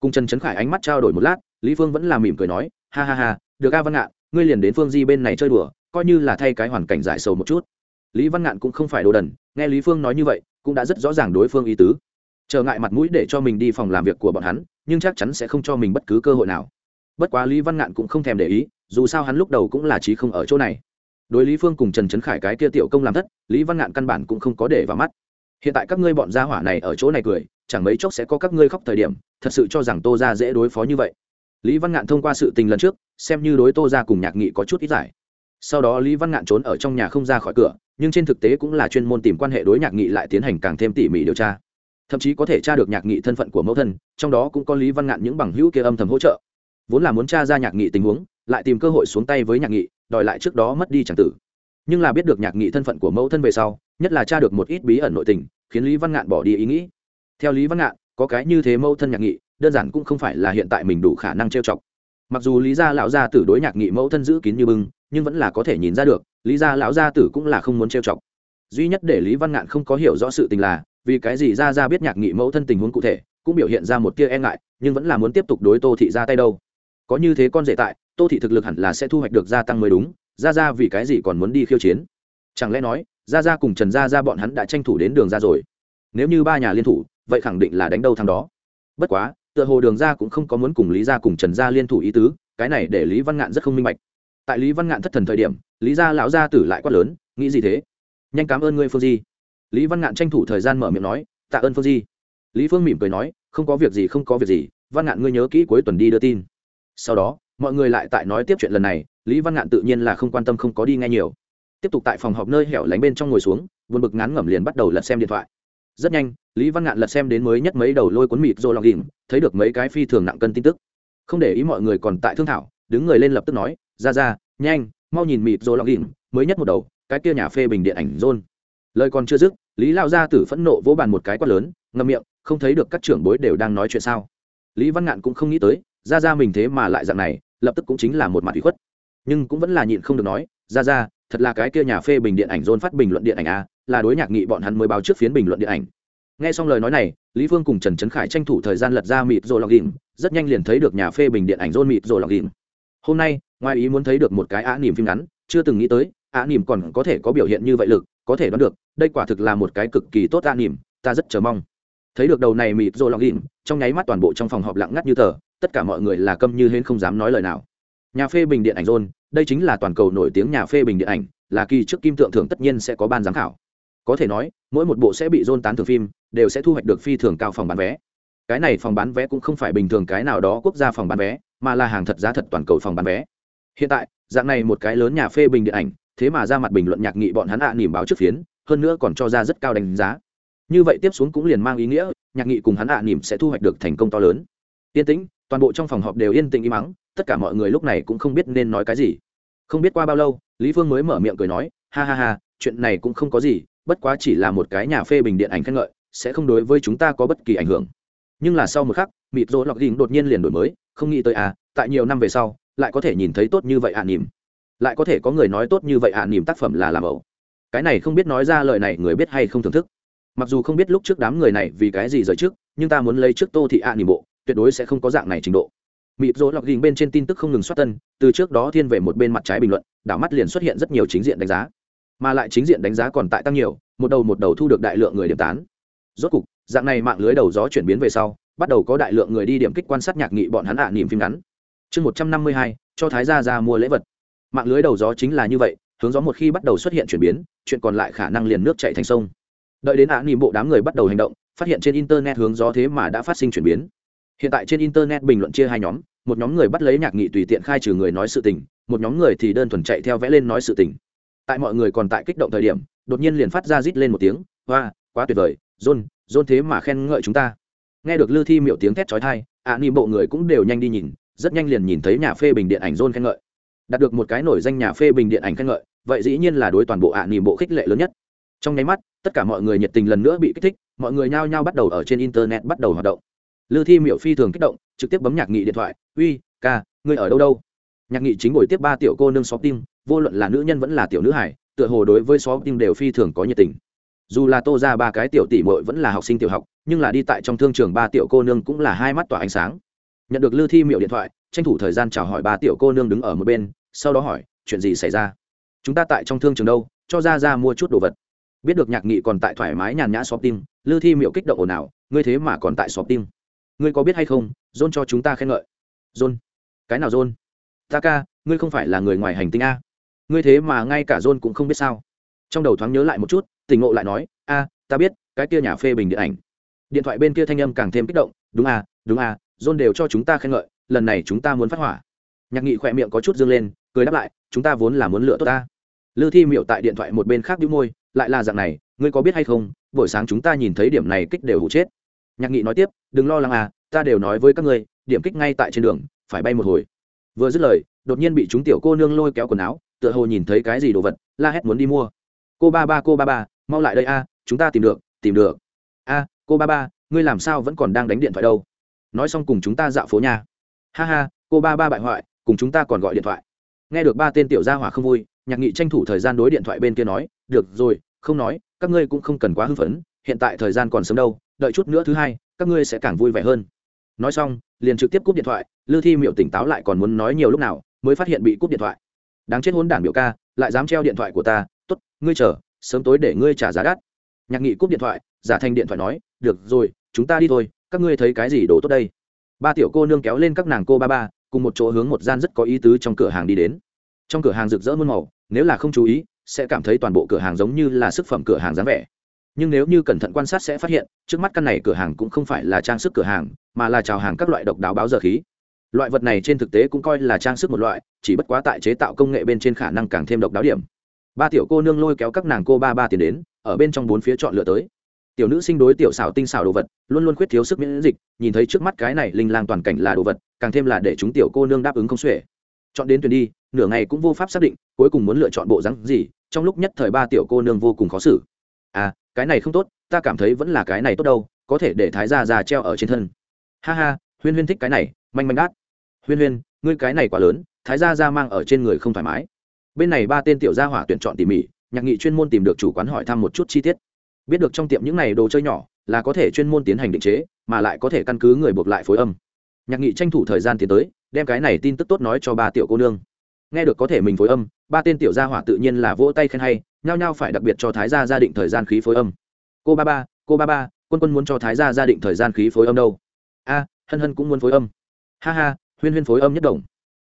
Cùng trần trấn khải ánh mắt trao đổi một lát, lý phương vẫn là mỉm cười nói, ha ha ha, được a văn ngạn, ngươi liền đến phương di bên này chơi đùa, coi như là thay cái hoàn cảnh giải sầu một chút. Lý văn ngạn cũng không phải đồ đần nghe lý phương nói như vậy, cũng đã rất rõ ràng đối phương ý tứ. Trở ngại mặt mũi để cho mình đi phòng làm việc của bọn hắn, nhưng chắc chắn sẽ không cho mình bất cứ cơ hội nào. Bất quá lý văn ngạn cũng không thèm để ý, dù sao hắn lúc đầu cũng là trí không ở chỗ này. Đối lý phương cùng trần trấn khải cái kia tiểu công làm thất, lý văn ngạn căn bản cũng không có để vào mắt. Hiện tại các ngươi bọn gia hỏa này ở chỗ này cười, chẳng mấy chốc sẽ có các ngươi khóc thời điểm, thật sự cho rằng tô ra dễ đối phó như vậy. Lý văn ngạn thông qua sự tình lần trước, xem như đối tô ra cùng nhạc nghị có chút ít giải sau đó lý văn ngạn trốn ở trong nhà không ra khỏi cửa, nhưng trên thực tế cũng là chuyên môn tìm quan hệ đối nhạc nghị lại tiến hành càng thêm tỉ mỉ điều tra. Thậm chí có thể tra được nhạc nghị thân phận của mẫu thân, trong đó cũng có lý văn ngạn những bằng hữu kia âm thầm hỗ trợ. Vốn là muốn tra ra nhạc nghị tình huống, lại tìm cơ hội xuống tay với nhạc nghị, đòi lại trước đó mất đi c tử. Nhưng là biết được nhạc nghị thân phận của mẫu thân về sau, nhất là tra được một ít bí ẩn nội tình, khiến lý văn ngạn bỏ đi ý nghĩ. Theo lý văn ngạn, có cái như thế mẫu thân nhạc nghị, đơn giản cũng không phải là hiện tại mình đủ khả năng trêu chọc. Mặc dù lý gia lão gia tử đối nhạc nghị mẫu thân giữ kín như bưng nhưng vẫn là có thể nhìn ra được, lý gia lão gia tử cũng là không muốn trêu chọc. Duy nhất để lý văn ngạn không có hiểu rõ sự tình là, vì cái gì ra ra biết nhạc nghị mẫu thân tình huống cụ thể, cũng biểu hiện ra một tia e ngại, nhưng vẫn là muốn tiếp tục đối tô thị ra tay đâu. Có như thế con dễ tại, tô thị thực lực hẳn là sẽ thu hoạch được gia tăng mới đúng ra ra vì cái gì còn muốn đi khiêu chiến? Chẳng lẽ nói ra ra cùng trần gia ra bọn hắn đã tranh thủ đến đường ra rồi? Nếu như ba nhà liên thủ, vậy khẳng định là đánh đâu thằng đó. Bất quá, tựa hồ đường ra cũng không có muốn cùng lý gia cùng trần gia liên thủ ý tứ, cái này để lý văn ngạn rất không minh bạch tại lý văn ngạn thất thần thời điểm, lý gia lão gia tử lại quát lớn, nghĩ gì thế? Nhanh cảm ơn ngươi, phương di. Lý văn ngạn tranh thủ thời gian mở miệng nói, tạ ơn, phương di. Lý phương mỉm cười nói, không có việc gì, không có việc gì, văn ngạn ngươi nhớ kỹ cuối tuần đi đưa tin. Sau đó, mọi người lại tại nói tiếp chuyện lần này, lý văn ngạn tự nhiên là không quan tâm, không có đi nghe nhiều. Tiếp tục tại phòng họp nơi hẻo lánh bên trong ngồi xuống, buồn bực ngán ngẩm liền bắt đầu lật xem điện thoại. Rất nhanh, lý văn ngạn lật xem đến mới nhất mấy đầu lôi cuốn mịt rồi lòng đỉnh thấy được mấy cái phi thường nặng cân tin tức. Không để ý mọi người còn tại thương thảo, đứng người lên lập tức nói ra ra nhanh mau nhìn mịt rồi lọc đỉnh mới nhất một đầu cái kia nhà phê bình điện ảnh rôn lời còn chưa dứt lý lao gia tử phẫn nộ vỗ bàn một cái quát lớn ngậm miệng không thấy được các trưởng bối đều đang nói chuyện sao. Lý văn ngạn cũng không nghĩ tới ra ra mình thế mà lại dạng này lập tức cũng chính là một mặt ủy khuất. Nhưng cũng vẫn là nhịn không được nói ra ra thật là cái kia nhà phê bình điện ảnh dôn phát bình luận điện ảnh a là đối nhạc nghị bọn hắn mới báo trước phiến bình luận điện ảnh. Nghe xong lời nói này lý phương cùng trần trấn khải tranh thủ thời gian lật ra mịt rồi lọc đỉnh, rất nhanh liền thấy được nhà phê bình điện ảnh dôn mịt rồi lọc đỉnh. hôm nay ngoài ý muốn thấy được một cái á niềm phim ngắn, chưa từng nghĩ tới, á niềm còn có thể có biểu hiện như vậy lực, có thể đoán được, đây quả thực là một cái cực kỳ tốt á niềm, ta rất chờ mong. Thấy được đầu này mịt rồi lòng ghìm trong nháy mắt toàn bộ trong phòng họp lặng ngắt như tờ, tất cả mọi người là câm như hến không dám nói lời nào. Nhà phê bình điện ảnh rôn đây chính là toàn cầu nổi tiếng nhà phê bình điện ảnh, là kỳ trước kim tượng thưởng tất nhiên sẽ có ban giám khảo. Có thể nói, mỗi một bộ sẽ bị rôn tán thưởng phim, đều sẽ thu hoạch được phi thường cao phòng bán vé. Cái này phòng bán vé cũng không phải bình thường cái nào đó quốc gia phòng bán vé, mà là hàng thật giá thật toàn cầu phòng bán vé hiện tại, dạng này một cái lớn nhà phê bình điện ảnh, thế mà ra mặt bình luận nhạc nghị bọn hắn ạ à nỉm báo trước phiến, hơn nữa còn cho ra rất cao đánh giá. Như vậy tiếp xuống cũng liền mang ý nghĩa, nhạc nghị cùng hắn ạ à nỉm sẽ thu hoạch được thành công to lớn. Yên tĩnh, toàn bộ trong phòng họp đều yên tĩnh im mắng tất cả mọi người lúc này cũng không biết nên nói cái gì. Không biết qua bao lâu, lý phương mới mở miệng cười nói, ha ha ha, chuyện này cũng không có gì, bất quá chỉ là một cái nhà phê bình điện ảnh khen ngợi, sẽ không đối với chúng ta có bất kỳ ảnh hưởng. Nhưng là sau một khắc, mịt rỗ lọc đình đột nhiên liền đổi mới, không nghĩ tới à tại nhiều năm về sau lại có thể nhìn thấy tốt như vậy ạ à nỉm lại có thể có người nói tốt như vậy ạ à nỉm tác phẩm là làm ẩu. Cái này không biết nói ra lời này người biết hay không thưởng thức. Mặc dù không biết lúc trước đám người này vì cái gì rời trước, nhưng ta muốn lấy trước tô thị ạ à nỉm bộ, tuyệt đối sẽ không có dạng này trình độ. Mịp rỗ lọc đình bên trên tin tức không ngừng xuất tân, từ trước đó thiên về một bên mặt trái bình luận, đảo mắt liền xuất hiện rất nhiều chính diện đánh giá. Mà lại chính diện đánh giá còn tại tăng nhiều, một đầu một đầu thu được đại lượng người điểm tán. Rốt cục, dạng này mạng lưới đầu gió chuyển biến về sau, bắt đầu có đại lượng người đi điểm kích quan sát nhạc nghị bọn hắn ạ niềm phim ngắn chương một trăm năm mươi hai, cho thái gia ra mua lễ vật. Mạng lưới đầu gió chính là như vậy, hướng gió một khi bắt đầu xuất hiện chuyển biến, chuyện còn lại khả năng liền nước chạy thành sông. Đợi đến ạ nỉm bộ đám người bắt đầu hành động, phát hiện trên internet hướng gió thế mà đã phát sinh chuyển biến. Hiện tại trên internet bình luận chia hai nhóm, một nhóm người bắt lấy nhạc nghị tùy tiện khai trừ người nói sự tình, một nhóm người thì đơn thuần chạy theo vẽ lên nói sự tình. Tại mọi người còn tại kích động thời điểm, đột nhiên liền phát ra rít lên một tiếng, hoa, quá tuyệt vời, john john thế mà khen ngợi chúng ta. Nghe được lư thi miệu tiếng thét trói thai ạ ni bộ người cũng đều nhanh đi nhìn rất nhanh liền nhìn thấy nhà phê bình điện ảnh john khen ngợi. Đạt được một cái nổi danh nhà phê bình điện ảnh khen ngợi vậy dĩ nhiên là đối toàn bộ ạ nỉ bộ khích lệ lớn nhất. Trong nháy mắt tất cả mọi người nhiệt tình lần nữa bị kích thích mọi người nhao nhao bắt đầu ở trên internet bắt đầu hoạt động. Lư thi miểu phi thường kích động trực tiếp bấm nhạc nghị điện thoại uy ca ngươi ở đâu đâu? Nhạc nghị chính ngồi tiếp ba tiểu cô nương shopping, tim vô luận là nữ nhân vẫn là tiểu nữ hải tựa hồ đối với shopping tim đều phi thường có nhiệt tình. Dù là tô ra ba cái tiểu tỷ muội vẫn là học sinh tiểu học nhưng là đi tại trong thương trường ba tiểu cô nương cũng là hai mắt tỏa ánh sáng nhận được lư thi miệu điện thoại, tranh thủ thời gian chào hỏi ba tiểu cô nương đứng ở một bên, sau đó hỏi, chuyện gì xảy ra? Chúng ta tại trong thương trường đâu? Cho ra ra mua chút đồ vật. Biết được nhạc nghị còn tại thoải mái nhàn nhã xóp tim, lư thi miệu kích động ồn ào, ngươi thế mà còn tại xóp tim? Ngươi có biết hay không? John cho chúng ta khen ngợi. John? Cái nào john? Ta ca, ngươi không phải là người ngoài hành tinh a? Ngươi thế mà ngay cả john cũng không biết sao? Trong đầu thoáng nhớ lại một chút, tỉnh ngộ lại nói, a, ta biết, cái kia nhà phê bình điện ảnh. Điện thoại bên kia thanh âm càng thêm kích động, đúng à đúng à john đều cho chúng ta khen ngợi, lần này chúng ta muốn phát hỏa. Nhạc nghị khỏe miệng có chút dương lên, cười đáp lại, chúng ta vốn là muốn lựa tốt ta. Lư thi miệu tại điện thoại một bên khác đĩu môi, lại là dạng này, ngươi có biết hay không, buổi sáng chúng ta nhìn thấy điểm này kích đều hụ chết. Nhạc nghị nói tiếp, đừng lo lắng à ta đều nói với các ngươi, điểm kích ngay tại trên đường, phải bay một hồi. Vừa dứt lời, đột nhiên bị chúng tiểu cô nương lôi kéo quần áo, tựa hồ nhìn thấy cái gì đồ vật, la hét muốn đi mua. Cô ba ba, cô ba ba, mau lại đây a, chúng ta tìm được tìm được. A, cô ba ba, ngươi làm sao vẫn còn đang đánh điện thoại đâu? Nói xong cùng chúng ta dạo phố nha, ha ha cô ba ba bại hoại cùng chúng ta còn gọi điện thoại. Nghe được ba tên tiểu gia hỏa không vui nhạc nghị tranh thủ thời gian đối điện thoại bên kia nói được rồi không nói các ngươi cũng không cần quá hưng phấn hiện tại thời gian còn sớm đâu đợi chút nữa thứ hai các ngươi sẽ càng vui vẻ hơn. Nói xong liền trực tiếp cúp điện thoại lư thi miệu tỉnh táo lại còn muốn nói nhiều lúc nào mới phát hiện bị cúp điện thoại. Đáng chết hôn đản biểu ca lại dám treo điện thoại của ta t ố t ngươi chờ sớm tối để ngươi trả giá đắt. Nhạc nghị cúp điện thoại giả thành điện thoại nói được rồi chúng ta đi thôi các ngươi thấy cái gì đồ tốt đây? Ba tiểu cô nương kéo lên các nàng cô ba ba, cùng một chỗ hướng một gian rất có ý tứ trong cửa hàng đi đến. Trong cửa hàng rực rỡ muôn màu, nếu là không chú ý, sẽ cảm thấy toàn bộ cửa hàng giống như là sức phẩm cửa hàng dáng vẻ. Nhưng nếu như cẩn thận quan sát sẽ phát hiện, trước mắt căn này cửa hàng cũng không phải là trang sức cửa hàng, mà là trào hàng các loại độc đáo báo giờ khí. Loại vật này trên thực tế cũng coi là trang sức một loại, chỉ bất quá tại chế tạo công nghệ bên trên khả năng càng thêm độc đáo điểm. Ba tiểu cô nương lôi kéo các nàng cô ba ba tiền đến, ở bên trong bốn phía chọn lựa tới tiểu nữ sinh đối tiểu xảo tinh xảo đồ vật, luôn luôn khuyết thiếu sức miễn dịch, nhìn thấy trước mắt cái này linh lang toàn cảnh là đồ vật, càng thêm là để chúng tiểu cô nương đáp ứng không xuể. Chọn đến tuyển đi, nửa ngày cũng vô pháp xác định, cuối cùng muốn lựa chọn bộ rắn gì, trong lúc nhất thời ba tiểu cô nương vô cùng khó xử. À cái này không tốt, ta cảm thấy vẫn là cái này tốt đâu, có thể để thái gia già treo ở trên thân. Ha ha, huyên huyên thích cái này, manh manh đát. Huyên huyên, ngươi cái này quá lớn, thái gia ra mang ở trên người không thoải mái. Bên này ba tên tiểu gia hỏa tuyển chọn tỉ mỉ, nhạc nghị chuyên môn tìm được chủ quán hỏi thăm một chút chi tiết biết được trong tiệm những này đồ chơi nhỏ là có thể chuyên môn tiến hành định chế, mà lại có thể căn cứ người buộc lại phối âm. Nhạc nghị tranh thủ thời gian tiến tới, đem cái này tin tức tốt nói cho ba tiểu cô nương. Nghe được có thể mình phối âm, ba tên tiểu gia hỏa tự nhiên là vỗ tay khen hay, nhao nhao phải đặc biệt cho thái gia gia định thời gian khí phối âm. Cô ba ba, cô ba ba, quân quân muốn cho thái gia gia định thời gian khí phối âm đâu? A, hân hân cũng muốn phối âm. Ha ha, huyên huyên phối âm nhất đồng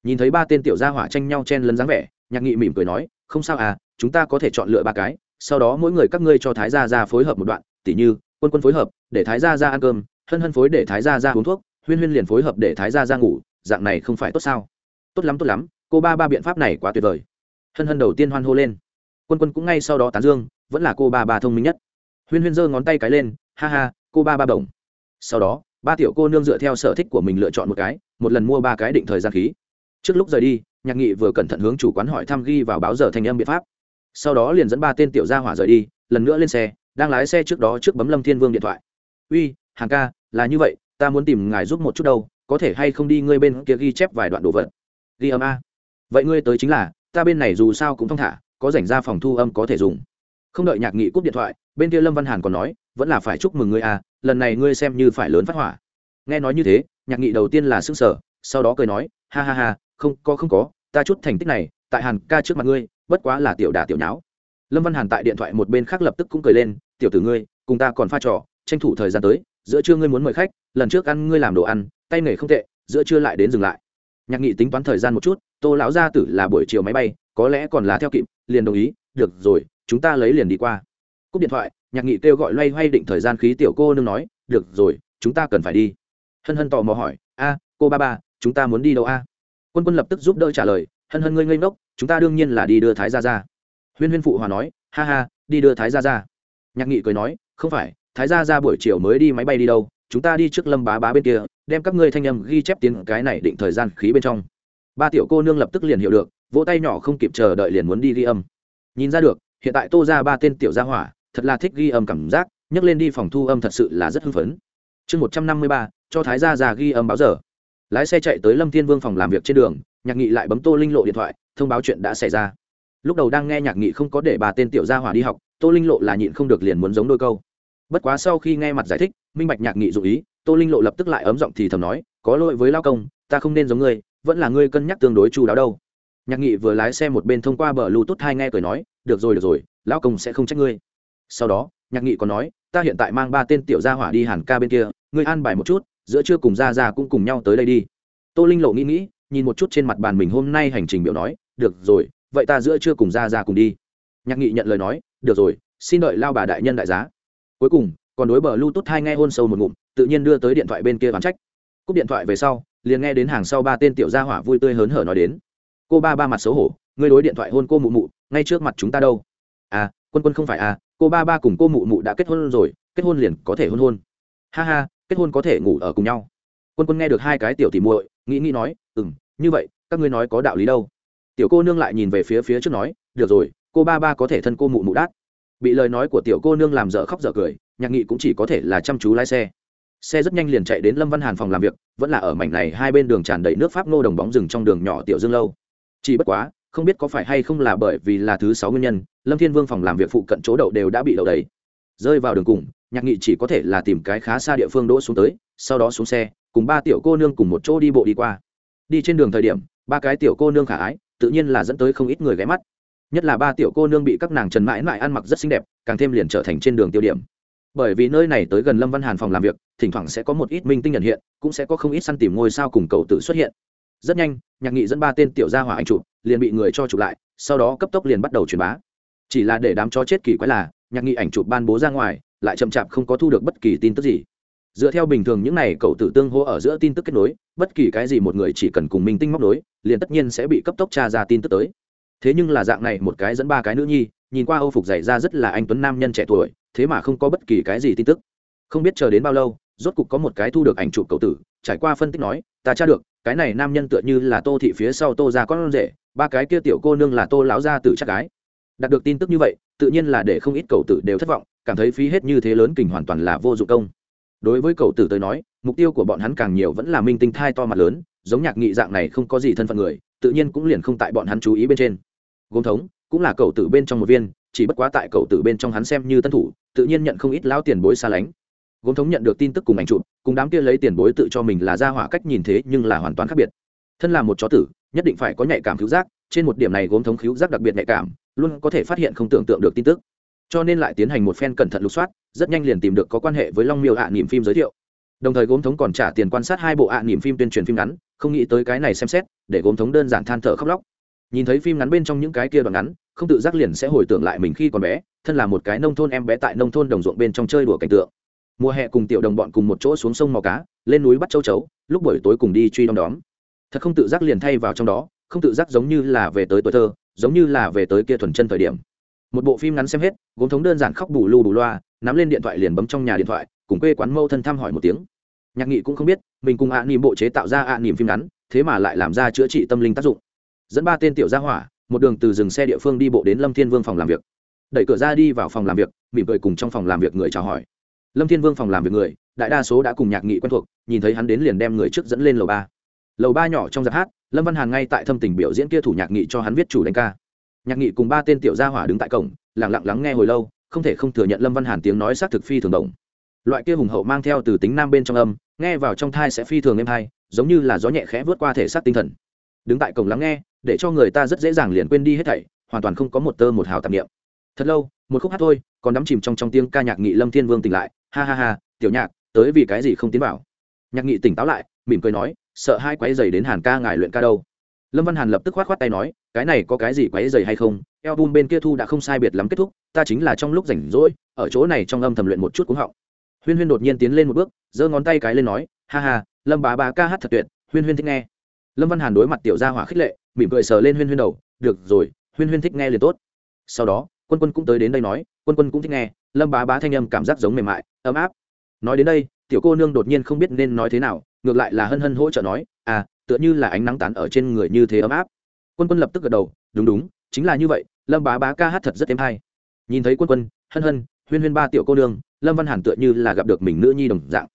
nhìn thấy ba tên tiểu gia hỏa tranh nhau chen lấn dáng vẻ, nhạc nghị mỉm cười nói, không sao à chúng ta có thể chọn lựa ba cái sau đó mỗi người các ngươi cho thái gia ra phối hợp một đoạn, tỉ như, quân quân phối hợp, để thái gia ra ăn cơm, hân hân phối để thái gia ra uống thuốc, huyên huyên liền phối hợp để thái gia ra ngủ, dạng này không phải tốt sao? Tốt lắm tốt lắm, cô ba ba biện pháp này quá tuyệt vời. Hân hân đầu tiên hoan hô lên. Quân quân cũng ngay sau đó tán dương, vẫn là cô ba ba thông minh nhất. Huyên huyên giơ ngón tay cái lên, ha ha, cô ba ba bổng. Sau đó, ba tiểu cô nương dựa theo sở thích của mình lựa chọn một cái, một lần mua ba cái định thời gian khí. Trước lúc rời đi, nhạc nghị vừa cẩn thận hướng chủ quán hỏi thăm ghi vào báo giờ thành âm biện pháp sau đó liền dẫn ba tên tiểu gia hỏa rời đi, lần nữa lên xe, đang lái xe trước đó trước bấm lâm thiên vương điện thoại. Uy hàng ca, là như vậy, ta muốn tìm ngài giúp một chút đâu, có thể hay không đi ngươi bên kia ghi chép vài đoạn đồ vật? Ghi âm a. Vậy ngươi tới chính là, ta bên này dù sao cũng thong thả, có dành ra phòng thu âm có thể dùng. Không đợi nhạc nghị cúp điện thoại, bên kia lâm văn hàn còn nói, vẫn là phải chúc mừng ngươi a, lần này ngươi xem như phải lớn phát hỏa. Nghe nói như thế, nhạc nghị đầu tiên là s ư n g sở sau đó cười nói, ha ha ha, không có không có, ta chút thành tích này, tại hàn ca trước mặt ngươi bất quá là tiểu đà tiểu nháo. Lâm văn hàn tại điện thoại một bên khác lập tức cũng cười lên, tiểu tử ngươi, cùng ta còn pha trò, tranh thủ thời gian tới, giữa trưa ngươi muốn mời khách, lần trước ăn ngươi làm đồ ăn, tay nghề không tệ, giữa trưa lại đến dừng lại. Nhạc nghị tính toán thời gian một chút, tô lão gia tử là buổi chiều máy bay, có lẽ còn là theo kịp, liền đồng ý, được rồi, chúng ta lấy liền đi qua. Cúp điện thoại, nhạc nghị kêu gọi loay hoay định thời gian khí tiểu cô nương nói, được rồi, chúng ta cần phải đi. Hân hân tò mò hỏi, a, cô ba ba, chúng ta muốn đi đâu a? Quân quân lập tức giúp đỡ trả lời hân hân ngươi ngây ngốc, chúng ta đương nhiên là đi đưa thái gia ra huyên huyên phụ hòa nói, ha ha, đi đưa thái gia ra nhạc nghị cười nói, không phải, thái gia ra buổi chiều mới đi máy bay đi đâu, chúng ta đi trước lâm bá bá bên kia, đem các ngươi thanh âm ghi chép tiếng cái này định thời gian khí bên trong. Ba tiểu cô nương lập tức liền hiểu được, vỗ tay nhỏ không kịp chờ đợi liền muốn đi ghi âm. Nhìn ra được, hiện tại tô ra ba tên tiểu gia hỏa, thật là thích ghi âm cảm giác nhấc lên đi phòng thu âm thật sự là rất hưng phấn. Chương một trăm năm mươi ba, cho thái gia già ghi âm báo giờ lái xe chạy tới lâm thiên vương phòng làm việc trên đường, nhạc nghị lại bấm tô linh lộ điện thoại, thông báo chuyện đã xảy ra. Lúc đầu đang nghe nhạc nghị không có để bà tên tiểu gia hỏa đi học, tô linh lộ là nhịn không được liền muốn giống đôi câu. Bất quá sau khi nghe mặt giải thích, minh bạch nhạc nghị dụ ý, tô linh lộ lập tức lại ấm giọng thì thầm nói, có lỗi với lao công, ta không nên giống ngươi, vẫn là ngươi cân nhắc tương đối chú đáo đâu. Nhạc nghị vừa lái xe một bên thông qua bờ bluetooth hai nghe cười nói, được rồi được rồi, lão công sẽ không trách ngươi. Sau đó, nhạc nghị còn nói, ta hiện tại mang ba tên tiểu gia hỏa đi hàn ca bên kia, ngươi an bài một chút giữa trưa cùng ra ra cũng cùng nhau tới đây đi. Tô linh lộ nghĩ nghĩ, nhìn một chút trên mặt bàn mình hôm nay hành trình biểu nói, được rồi, vậy ta giữa trưa cùng ra ra cùng đi. Nhạc nghị nhận lời nói, được rồi, xin đợi lao bà đại nhân đại giá. Cuối cùng, còn đối bờ lưu tốt hai nghe hôn sâu một ngụm, tự nhiên đưa tới điện thoại bên kia bán trách. Cúp điện thoại về sau, liền nghe đến hàng sau ba tên tiểu gia hỏa vui tươi hớn hở nói đến. Cô ba ba mặt xấu hổ, ngươi đối điện thoại hôn cô mụ mụ, ngay trước mặt chúng ta đâu? À quân quân không phải à cô ba ba cùng cô mụ mụ đã kết hôn rồi, kết hôn liền có thể hôn hôn. Ha ha kết hôn có thể ngủ ở cùng nhau. Quân quân nghe được hai cái tiểu tỉ muội, nghĩ nghĩ nói ừ m như vậy, các ngươi nói có đạo lý đâu. Tiểu cô nương lại nhìn về phía phía trước nói, được rồi, cô ba ba có thể thân cô mụ mụ đát. Bị lời nói của tiểu cô nương làm dở khóc dở cười, nhạc nghị cũng chỉ có thể là chăm chú lái xe. Xe rất nhanh liền chạy đến lâm văn hàn phòng làm việc, vẫn là ở mảnh này hai bên đường tràn đầy nước pháp nô đồng bóng rừng trong đường nhỏ tiểu dương lâu. Chỉ bất quá, không biết có phải hay không là bởi vì là thứ sáu nguyên nhân, lâm thiên vương phòng làm việc phụ cận chỗ đậu đều đã bị đậu đầy. Rơi vào đường cùng nhạc nghị chỉ có thể là tìm cái khá xa địa phương đỗ xuống tới, sau đó xuống xe, cùng ba tiểu cô nương cùng một chỗ đi bộ đi qua. Đi trên đường thời điểm, ba cái tiểu cô nương khả ái, tự nhiên là dẫn tới không ít người ghé mắt. Nhất là ba tiểu cô nương bị các nàng trần mãi mãi ăn mặc rất xinh đẹp, càng thêm liền trở thành trên đường tiêu điểm. Bởi vì nơi này tới gần lâm văn hàn phòng làm việc, thỉnh thoảng sẽ có một ít minh tinh nhận hiện, cũng sẽ có không ít săn tìm ngôi sao cùng cầu tự xuất hiện. Rất nhanh, nhạc nghị dẫn ba tên tiểu gia hỏa anh chụp, liền bị người cho chụp lại, sau đó cấp tốc liền bắt đầu truyền bá. Chỉ là để đám chó chết kỳ quái là, nhạc nghị ảnh chụp ban bố ra ngoài lại chậm chạp không có thu được bất kỳ tin tức gì. Dựa theo bình thường những này cậu tử tương hô ở giữa tin tức kết nối, bất kỳ cái gì một người chỉ cần cùng minh tinh móc nối, liền tất nhiên sẽ bị cấp tốc tra ra tin tức tới. Thế nhưng là dạng này một cái dẫn ba cái nữ nhi, nhìn qua âu phục dày ra rất là anh tuấn nam nhân trẻ tuổi, thế mà không có bất kỳ cái gì tin tức. Không biết chờ đến bao lâu, rốt cục có một cái thu được ảnh chụp cậu tử, trải qua phân tích nói, ta tra được, cái này nam nhân tựa như là tô thị phía sau tô ra con rể, ba cái kia tiểu cô nương là tô láo ra tử chắc gái. Đạt được tin tức như vậy, tự nhiên là để không ít cậu tử đều thất vọng cảm thấy phí hết như thế lớn kình hoàn toàn là vô dụng công. Đối với cậu tử tới nói, mục tiêu của bọn hắn càng nhiều vẫn là minh tinh thai to mặt lớn, giống nhạc nghị dạng này không có gì thân phận người, tự nhiên cũng liền không tại bọn hắn chú ý bên trên. Gốm thống, cũng là cậu tử bên trong một viên, chỉ bất quá tại cậu tử bên trong hắn xem như tân thủ, tự nhiên nhận không ít lao tiền bối xa lánh. Gốm thống nhận được tin tức cùng ảnh chụp, cùng đám kia lấy tiền bối tự cho mình là ra hỏa cách nhìn thế nhưng là hoàn toàn khác biệt. Thân là một chó tử, nhất định phải có nhạy cảm cứu giác, trên một điểm này gốm thống cứu giác đặc biệt nhạy cảm, luôn có thể phát hiện không tưởng tượng được tin tức cho nên lại tiến hành một phen cẩn thận lục soát, rất nhanh liền tìm được có quan hệ với long miêu ạ à niềm phim giới thiệu. Đồng thời gốm thống còn trả tiền quan sát hai bộ ạ à niềm phim tuyên truyền phim ngắn, không nghĩ tới cái này xem xét, để gốm thống đơn giản than thở khóc lóc. Nhìn thấy phim ngắn bên trong những cái kia đoạn ngắn, không tự giác liền sẽ hồi tưởng lại mình khi còn bé, thân là một cái nông thôn em bé tại nông thôn đồng ruộng bên trong chơi đùa cảnh tượng. Mùa hè cùng tiểu đồng bọn cùng một chỗ xuống sông mò cá, lên núi bắt châu chấu, lúc buổi tối cùng đi truy đom đóm. Thật không tự giác liền thay vào trong đó, không tự giác giống như là về tới tuổi thơ, giống như là về tới kia thuần chân thời điểm một bộ phim ngắn xem hết, gốm thống đơn giản khóc bù lu bù loa, nắm lên điện thoại liền bấm trong nhà điện thoại, cùng quê quán mâu thân thăm hỏi một tiếng. Nhạc nghị cũng không biết, mình cùng ạ à bộ chế tạo ra ạ à phim ngắn, thế mà lại làm ra chữa trị tâm linh tác dụng. Dẫn ba tên tiểu gia hỏa, một đường từ dừng xe địa phương đi bộ đến lâm thiên vương phòng làm việc. Đẩy cửa ra đi vào phòng làm việc, mỉm cười cùng trong phòng làm việc người chào hỏi. Lâm thiên vương phòng làm việc người, đại đa số đã cùng nhạc nghị quen thuộc, nhìn thấy hắn đến liền đem người trước dẫn lên lầu ba. Lầu ba nhỏ trong giáp hát, lâm văn hàn ngay tại thâm tình biểu diễn kia thủ nhạc nghị cho hắn viết chủ đánh ca nhạc nghị cùng ba tên tiểu gia hỏa đứng tại cổng lẳng lặng lắng nghe hồi lâu, không thể không thừa nhận lâm văn hàn tiếng nói xác thực phi thường động. loại kia hùng hậu mang theo từ tính nam bên trong âm, nghe vào trong thai sẽ phi thường êm thai giống như là gió nhẹ khẽ vớt qua thể xác tinh thần. Đứng tại cổng lắng nghe, để cho người ta rất dễ dàng liền quên đi hết thảy, hoàn toàn không có một tơ một hào tạp niệm. Thật lâu, một khúc hát thôi, còn đắm chìm trong trong tiếng ca nhạc nghị lâm thiên vương tỉnh lại, ha ha ha, tiểu nhạc, tới vì cái gì không tiến vào? Nhạc nghị tỉnh táo lại, mỉm cười nói, sợ hai quái dày đến hàn ca ngài luyện ca đâu lâm văn hàn lập tức khoát khoát tay nói, cái này có cái gì quái dày hay không? Eo bên kia thu đã không sai biệt lắm kết thúc, ta chính là trong lúc rảnh rỗi, ở chỗ này trong âm thầm luyện một chút cũng họng. Huyên huyên đột nhiên tiến lên một bước, giơ ngón tay cái lên nói, ha ha, lâm bá bá ca hát thật tuyệt, huyên huyên thích nghe. Lâm văn hàn đối mặt tiểu gia hỏa khích lệ, mỉm cười sờ lên huyên huyên đầu, được rồi, huyên huyên thích nghe liền tốt. Sau đó, quân quân cũng tới đến đây nói, quân quân cũng thích nghe, lâm bá bá thanh âm cảm giác giống mềm mại, ấm áp. Nói đến đây, tiểu cô nương đột nhiên không biết nên nói thế nào, ngược lại là hân hân hỗ trợ nói à tựa như là ánh nắng tán ở trên người như thế ấm áp. Quân quân lập tức gật đầu, đúng đúng, chính là như vậy, lâm bá bá ca hát thật rất êm hay. Nhìn thấy quân quân, hân hân, huyên huyên ba tiểu cô nương, lâm văn hàn tựa như là gặp được mình nữ nhi đồng dạng.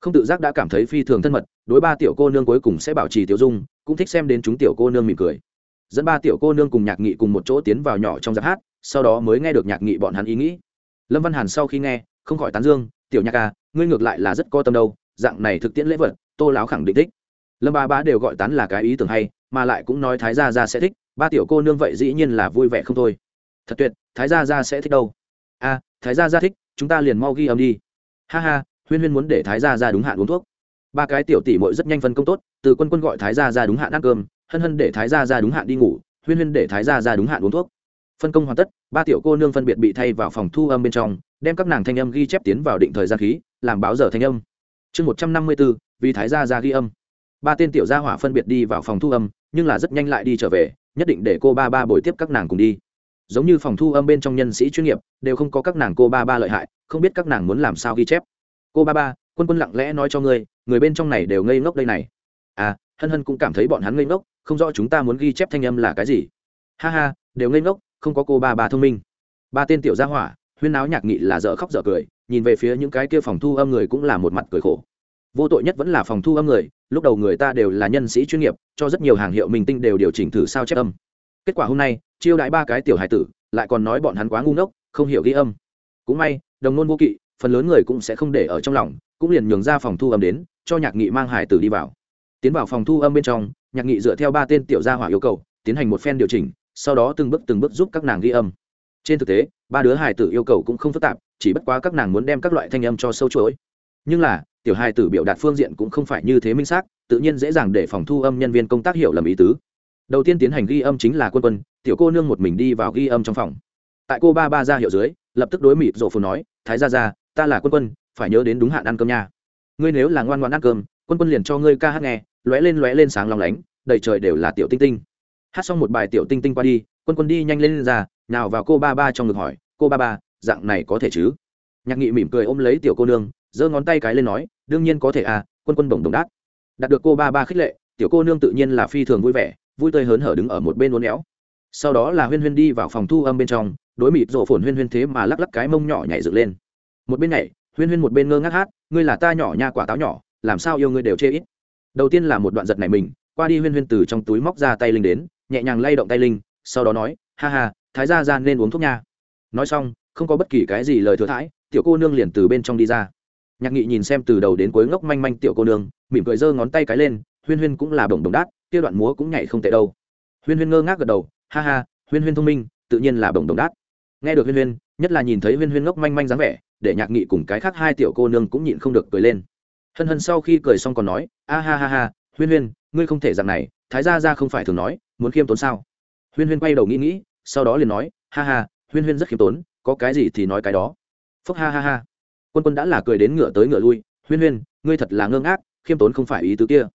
Không tự giác đã cảm thấy phi thường thân mật, đối ba tiểu cô nương cuối cùng sẽ bảo trì tiểu dung, cũng thích xem đến chúng tiểu cô nương mỉm cười. Dẫn ba tiểu cô nương cùng nhạc nghị cùng một chỗ tiến vào nhỏ trong giáp hát, sau đó mới nghe được nhạc nghị bọn hắn ý nghĩ. Lâm văn hàn sau khi nghe, không khỏi tán dương, tiểu nhạc ca ngươi ngược lại là rất có tâm đâu, dạng này thực tiễn lễ vật, tô láo khẳng định thích lâm ba bá đều gọi tán là cái ý tưởng hay, mà lại cũng nói thái gia gia sẽ thích, ba tiểu cô nương vậy dĩ nhiên là vui vẻ không thôi. Thật tuyệt, thái gia gia sẽ thích đâu? A thái gia gia thích, chúng ta liền mau ghi âm đi. Ha ha, huyên huyên muốn để thái gia gia đúng hạn uống thuốc. Ba cái tiểu tỷ mội rất nhanh phân công tốt, từ quân quân gọi thái gia gia đúng hạn ăn cơm, hân hân để thái gia gia đúng hạn đi ngủ, huyên huyên để thái gia gia đúng hạn uống thuốc. Phân công hoàn tất, ba tiểu cô nương phân biệt bị thay vào phòng thu âm bên trong, đem các nàng thanh âm ghi chép tiến vào định thời gian khí, làm báo giờ thanh âm. Chương một trăm năm mươi bốn vì thái gia gia ghi âm ba tên tiểu gia hỏa phân biệt đi vào phòng thu âm, nhưng là rất nhanh lại đi trở về, nhất định để cô ba ba bồi tiếp các nàng cùng đi. Giống như phòng thu âm bên trong nhân sĩ chuyên nghiệp, đều không có các nàng cô ba ba lợi hại, không biết các nàng muốn làm sao ghi chép. Cô ba ba, quân quân lặng lẽ nói cho ngươi, người bên trong này đều ngây ngốc đây này. À hân hân cũng cảm thấy bọn hắn ngây ngốc, không rõ chúng ta muốn ghi chép thanh âm là cái gì. Ha ha, đều ngây ngốc, không có cô ba ba thông minh. Ba tên tiểu gia hỏa, huyên náo nhạc nghị là dở khóc dở cười, nhìn về phía những cái kia phòng thu âm người cũng là một mặt cười khổ. Vô tội nhất vẫn là phòng thu âm người lúc đầu người ta đều là nhân sĩ chuyên nghiệp, cho rất nhiều hàng hiệu minh tinh đều điều chỉnh thử sao chép âm. Kết quả hôm nay, chiêu đãi ba cái tiểu hài tử, lại còn nói bọn hắn quá ngu ngốc, không hiểu ghi âm. Cũng may, đồng nôn vô kỵ, phần lớn người cũng sẽ không để ở trong lòng, cũng liền nhường ra phòng thu âm đến, cho nhạc nghị mang hài tử đi vào. Tiến vào phòng thu âm bên trong, nhạc nghị dựa theo ba tên tiểu gia hỏa yêu cầu, tiến hành một phen điều chỉnh, sau đó từng bước từng bước giúp các nàng ghi âm. Trên thực tế, ba đứa hài tử yêu cầu cũng không phức tạp, chỉ bất quá các nàng muốn đem các loại thanh âm cho sâu chuỗi. Nhưng là tiểu hai tử biểu đạt phương diện cũng không phải như thế minh xác tự nhiên dễ dàng để phòng thu âm nhân viên công tác hiểu lầm ý tứ. Đầu tiên tiến hành ghi âm chính là quân quân tiểu cô nương một mình đi vào ghi âm trong phòng. Tại cô ba ba ra hiệu dưới lập tức đối mịt rộ phù nói thái ra ra ta là quân quân phải nhớ đến đúng hạn ăn cơm nha. Ngươi nếu là ngoan ngoan ăn cơm quân quân liền cho ngươi ca hát nghe lóe lên lóe lên sáng lòng lánh đầy trời đều là tiểu tinh tinh. Hát xong một bài tiểu tinh tinh qua đi quân quân đi nhanh lên, lên ra nào vào cô ba ba trong ngực hỏi cô ba ba dạng này có thể chứ? Nhạc nghị mỉm cười ôm lấy tiểu cô nương giơ ngón tay cái lên nói, đương nhiên có thể à quân quân bổng đồng đát đạt được cô ba ba khích lệ, tiểu cô nương tự nhiên là phi thường vui vẻ, vui tươi hớn hở đứng ở một bên uốn éo. Sau đó là huyên huyên đi vào phòng thu âm bên trong, đối mịt rộ phồn huyên huyên thế mà lắc lắc cái mông nhỏ nhảy dựng lên. Một bên nhảy, huyên huyên một bên ngơ ngác hát, ngươi là ta nhỏ nha quả táo nhỏ, làm sao yêu ngươi đều chê ít. Đầu tiên là một đoạn giật này mình, qua đi huyên huyên từ trong túi móc ra tay linh đến, nhẹ nhàng lay động tay linh, sau đó nói, ha ha, thái gia ra nên uống thuốc nha. Nói xong, không có bất kỳ cái gì lời thừa thãi, tiểu cô nương liền từ bên trong đi ra nhạc nghị nhìn xem từ đầu đến cuối ngốc manh manh tiểu cô nương, mỉm cười giơ ngón tay cái lên, huyên huyên cũng là bổng đồng đát, kia đoạn múa cũng nhảy không tệ đâu. Huyên huyên ngơ ngác gật đầu, ha ha, huyên huyên thông minh, tự nhiên là bổng đồng đát. Nghe được huyên huyên, nhất là nhìn thấy huyên huyên ngốc manh manh dáng vẻ, để nhạc nghị cùng cái khác hai tiểu cô nương cũng nhịn không được cười lên. Hân hân sau khi cười xong còn nói, a ha ha ha, huyên huyên, ngươi không thể dạng này, thái gia ra không phải thường nói, muốn khiêm tốn sao? Huyên huyên quay đầu nghĩ nghĩ, sau đó liền nói, ha ha, huyên huyên rất khiêm tốn, có cái gì thì nói cái đó. Phúc ha ha ha quân quân đã là cười đến ngựa tới ngựa lui, huyên huyên, ngươi thật là ngơ ngác, khiêm tốn không phải ý tứ kia.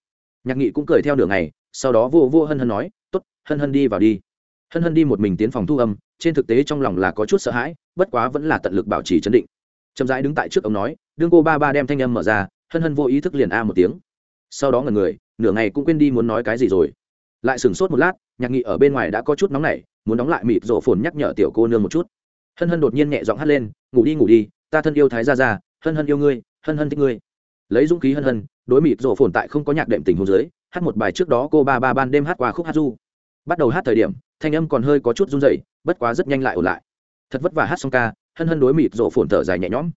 Nhạc nghị cũng cười theo nửa ngày, sau đó vô vô hân hân nói t ố t hân hân đi vào đi. Hân hân đi một mình tiến phòng thu âm, trên thực tế trong lòng là có chút sợ hãi, bất quá vẫn là tận lực bảo trì chấn định. Chậm rãi đứng tại trước ông nói, đương cô ba ba đem thanh âm mở ra, hân hân vô ý thức liền a một tiếng. Sau đó ngần người, nửa ngày cũng quên đi muốn nói cái gì rồi. Lại sửng sốt một lát, nhạc nghị ở bên ngoài đã có chút nóng nảy, muốn đóng lại mịt rổ phồn nhắc nhở tiểu cô nương một chút. Hân hân đột nhiên nhẹ giọng hắt lên, ngủ đi ngủ đi ta thân yêu thái gia gia, hân hân yêu ngươi hân hân thích ngươi. Lấy dũng khí hân hân đối mịt rổ phồn tại không có nhạc đệm tình hồ dưới hát một bài trước đó cô ba ba ban đêm hát qua khúc hát du. Bắt đầu hát thời điểm thanh âm còn hơi có chút run dậy bất quá rất nhanh lại ổn lại. Thật vất vả hát xong ca hân hân đối mịt rổ phồn thở dài nhẹ nhõm.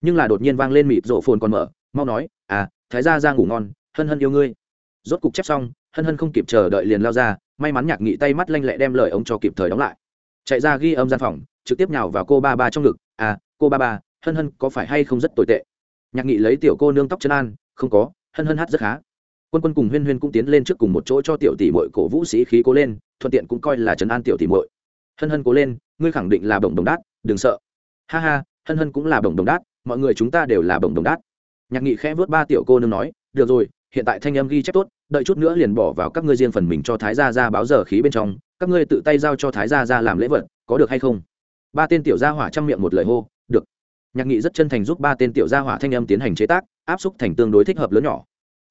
Nhưng là đột nhiên vang lên mịt rổ phồn còn mở mau nói à thái ra ra ngủ ngon hân hân yêu ngươi. Rốt cục chép xong hân hân không kịp chờ đợi liền lao ra may mắn nhạc nghị tay mắt lanh lẹ đem lời ông cho kịp thời đóng lại. Chạy ra ghi âm gian phòng trực tiếp nhào vào cô ba ba trong ngực à cô ba ba hân hân có phải hay không rất tồi tệ? Nhạc nghị lấy tiểu cô nương tóc chân an, không có, hân hân hát rất khá. Quân quân cùng huyên huyên cũng tiến lên trước cùng một chỗ cho tiểu tỷ mội cổ vũ sĩ khí cố lên, thuận tiện cũng coi là trấn an tiểu tỷ mội hân hân cố lên, ngươi khẳng định là bổng đồng đát, đừng sợ. Ha ha, hân hân cũng là bổng đồng đát, mọi người chúng ta đều là bổng đồng đát. Nhạc nghị khẽ vớt ba tiểu cô nương nói, được rồi, hiện tại thanh âm ghi chép tốt, đợi chút nữa liền bỏ vào các ngươi riêng phần mình cho thái gia ra báo giờ khí bên trong, các ngươi tự tay giao cho thái gia ra làm lễ vật, có được hay không? Ba tên tiểu gia hỏa trong miệng một lời hô nhạc nghị rất chân thành giúp ba tên tiểu gia hỏa thanh âm tiến hành chế tác, áp xúc thành tương đối thích hợp lớn nhỏ.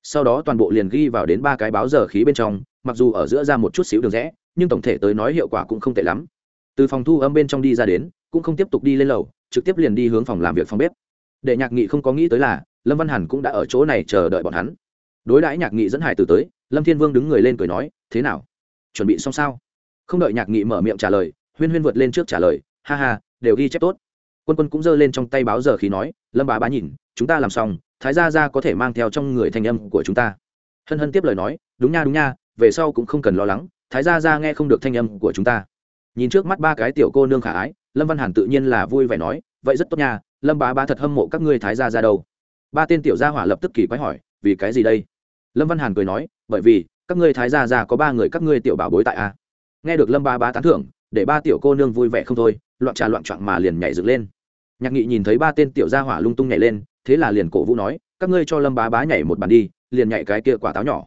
Sau đó toàn bộ liền ghi vào đến ba cái báo giờ khí bên trong, mặc dù ở giữa ra một chút xíu đường rẽ, nhưng tổng thể tới nói hiệu quả cũng không tệ lắm. Từ phòng thu âm bên trong đi ra đến, cũng không tiếp tục đi lên lầu, trực tiếp liền đi hướng phòng làm việc phòng bếp. Để nhạc nghị không có nghĩ tới là, lâm văn hẳn cũng đã ở chỗ này chờ đợi bọn hắn. Đối đãi nhạc nghị dẫn hải từ tới, lâm thiên vương đứng người lên cười nói, thế nào? Chuẩn bị xong sao? Không đợi nhạc nghị mở miệng trả lời, huyên huyên vượt lên trước trả lời, ha ha, đều ghi chép tốt quân quân cũng giơ lên trong tay báo giờ khi nói, lâm bá bá nhìn, chúng ta làm xong, thái gia ra có thể mang theo trong người thanh âm của chúng ta. Hân hân tiếp lời nói, đúng nha đúng nha, về sau cũng không cần lo lắng, thái gia ra nghe không được thanh âm của chúng ta. Nhìn trước mắt ba cái tiểu cô nương khả ái, lâm văn hàn tự nhiên là vui vẻ nói, vậy rất tốt nha, lâm bá bá thật hâm mộ các ngươi thái gia ra đâu. Ba tên tiểu gia hỏa lập tức kỳ quái hỏi, vì cái gì đây? Lâm văn hàn cười nói, bởi vì, các ngươi thái gia ra có ba người các ngươi tiểu bảo bối tại a. Nghe được lâm bá bá tán thưởng, để ba tiểu cô nương vui vẻ không thôi, loạn trà loạn trọn mà liền nhảy dựng lên nhạc nghị nhìn thấy ba tên tiểu gia hỏa lung tung nhảy lên, thế là liền cổ vũ nói, các ngươi cho lâm bá bá nhảy một bàn đi, liền nhảy cái kia quả táo nhỏ.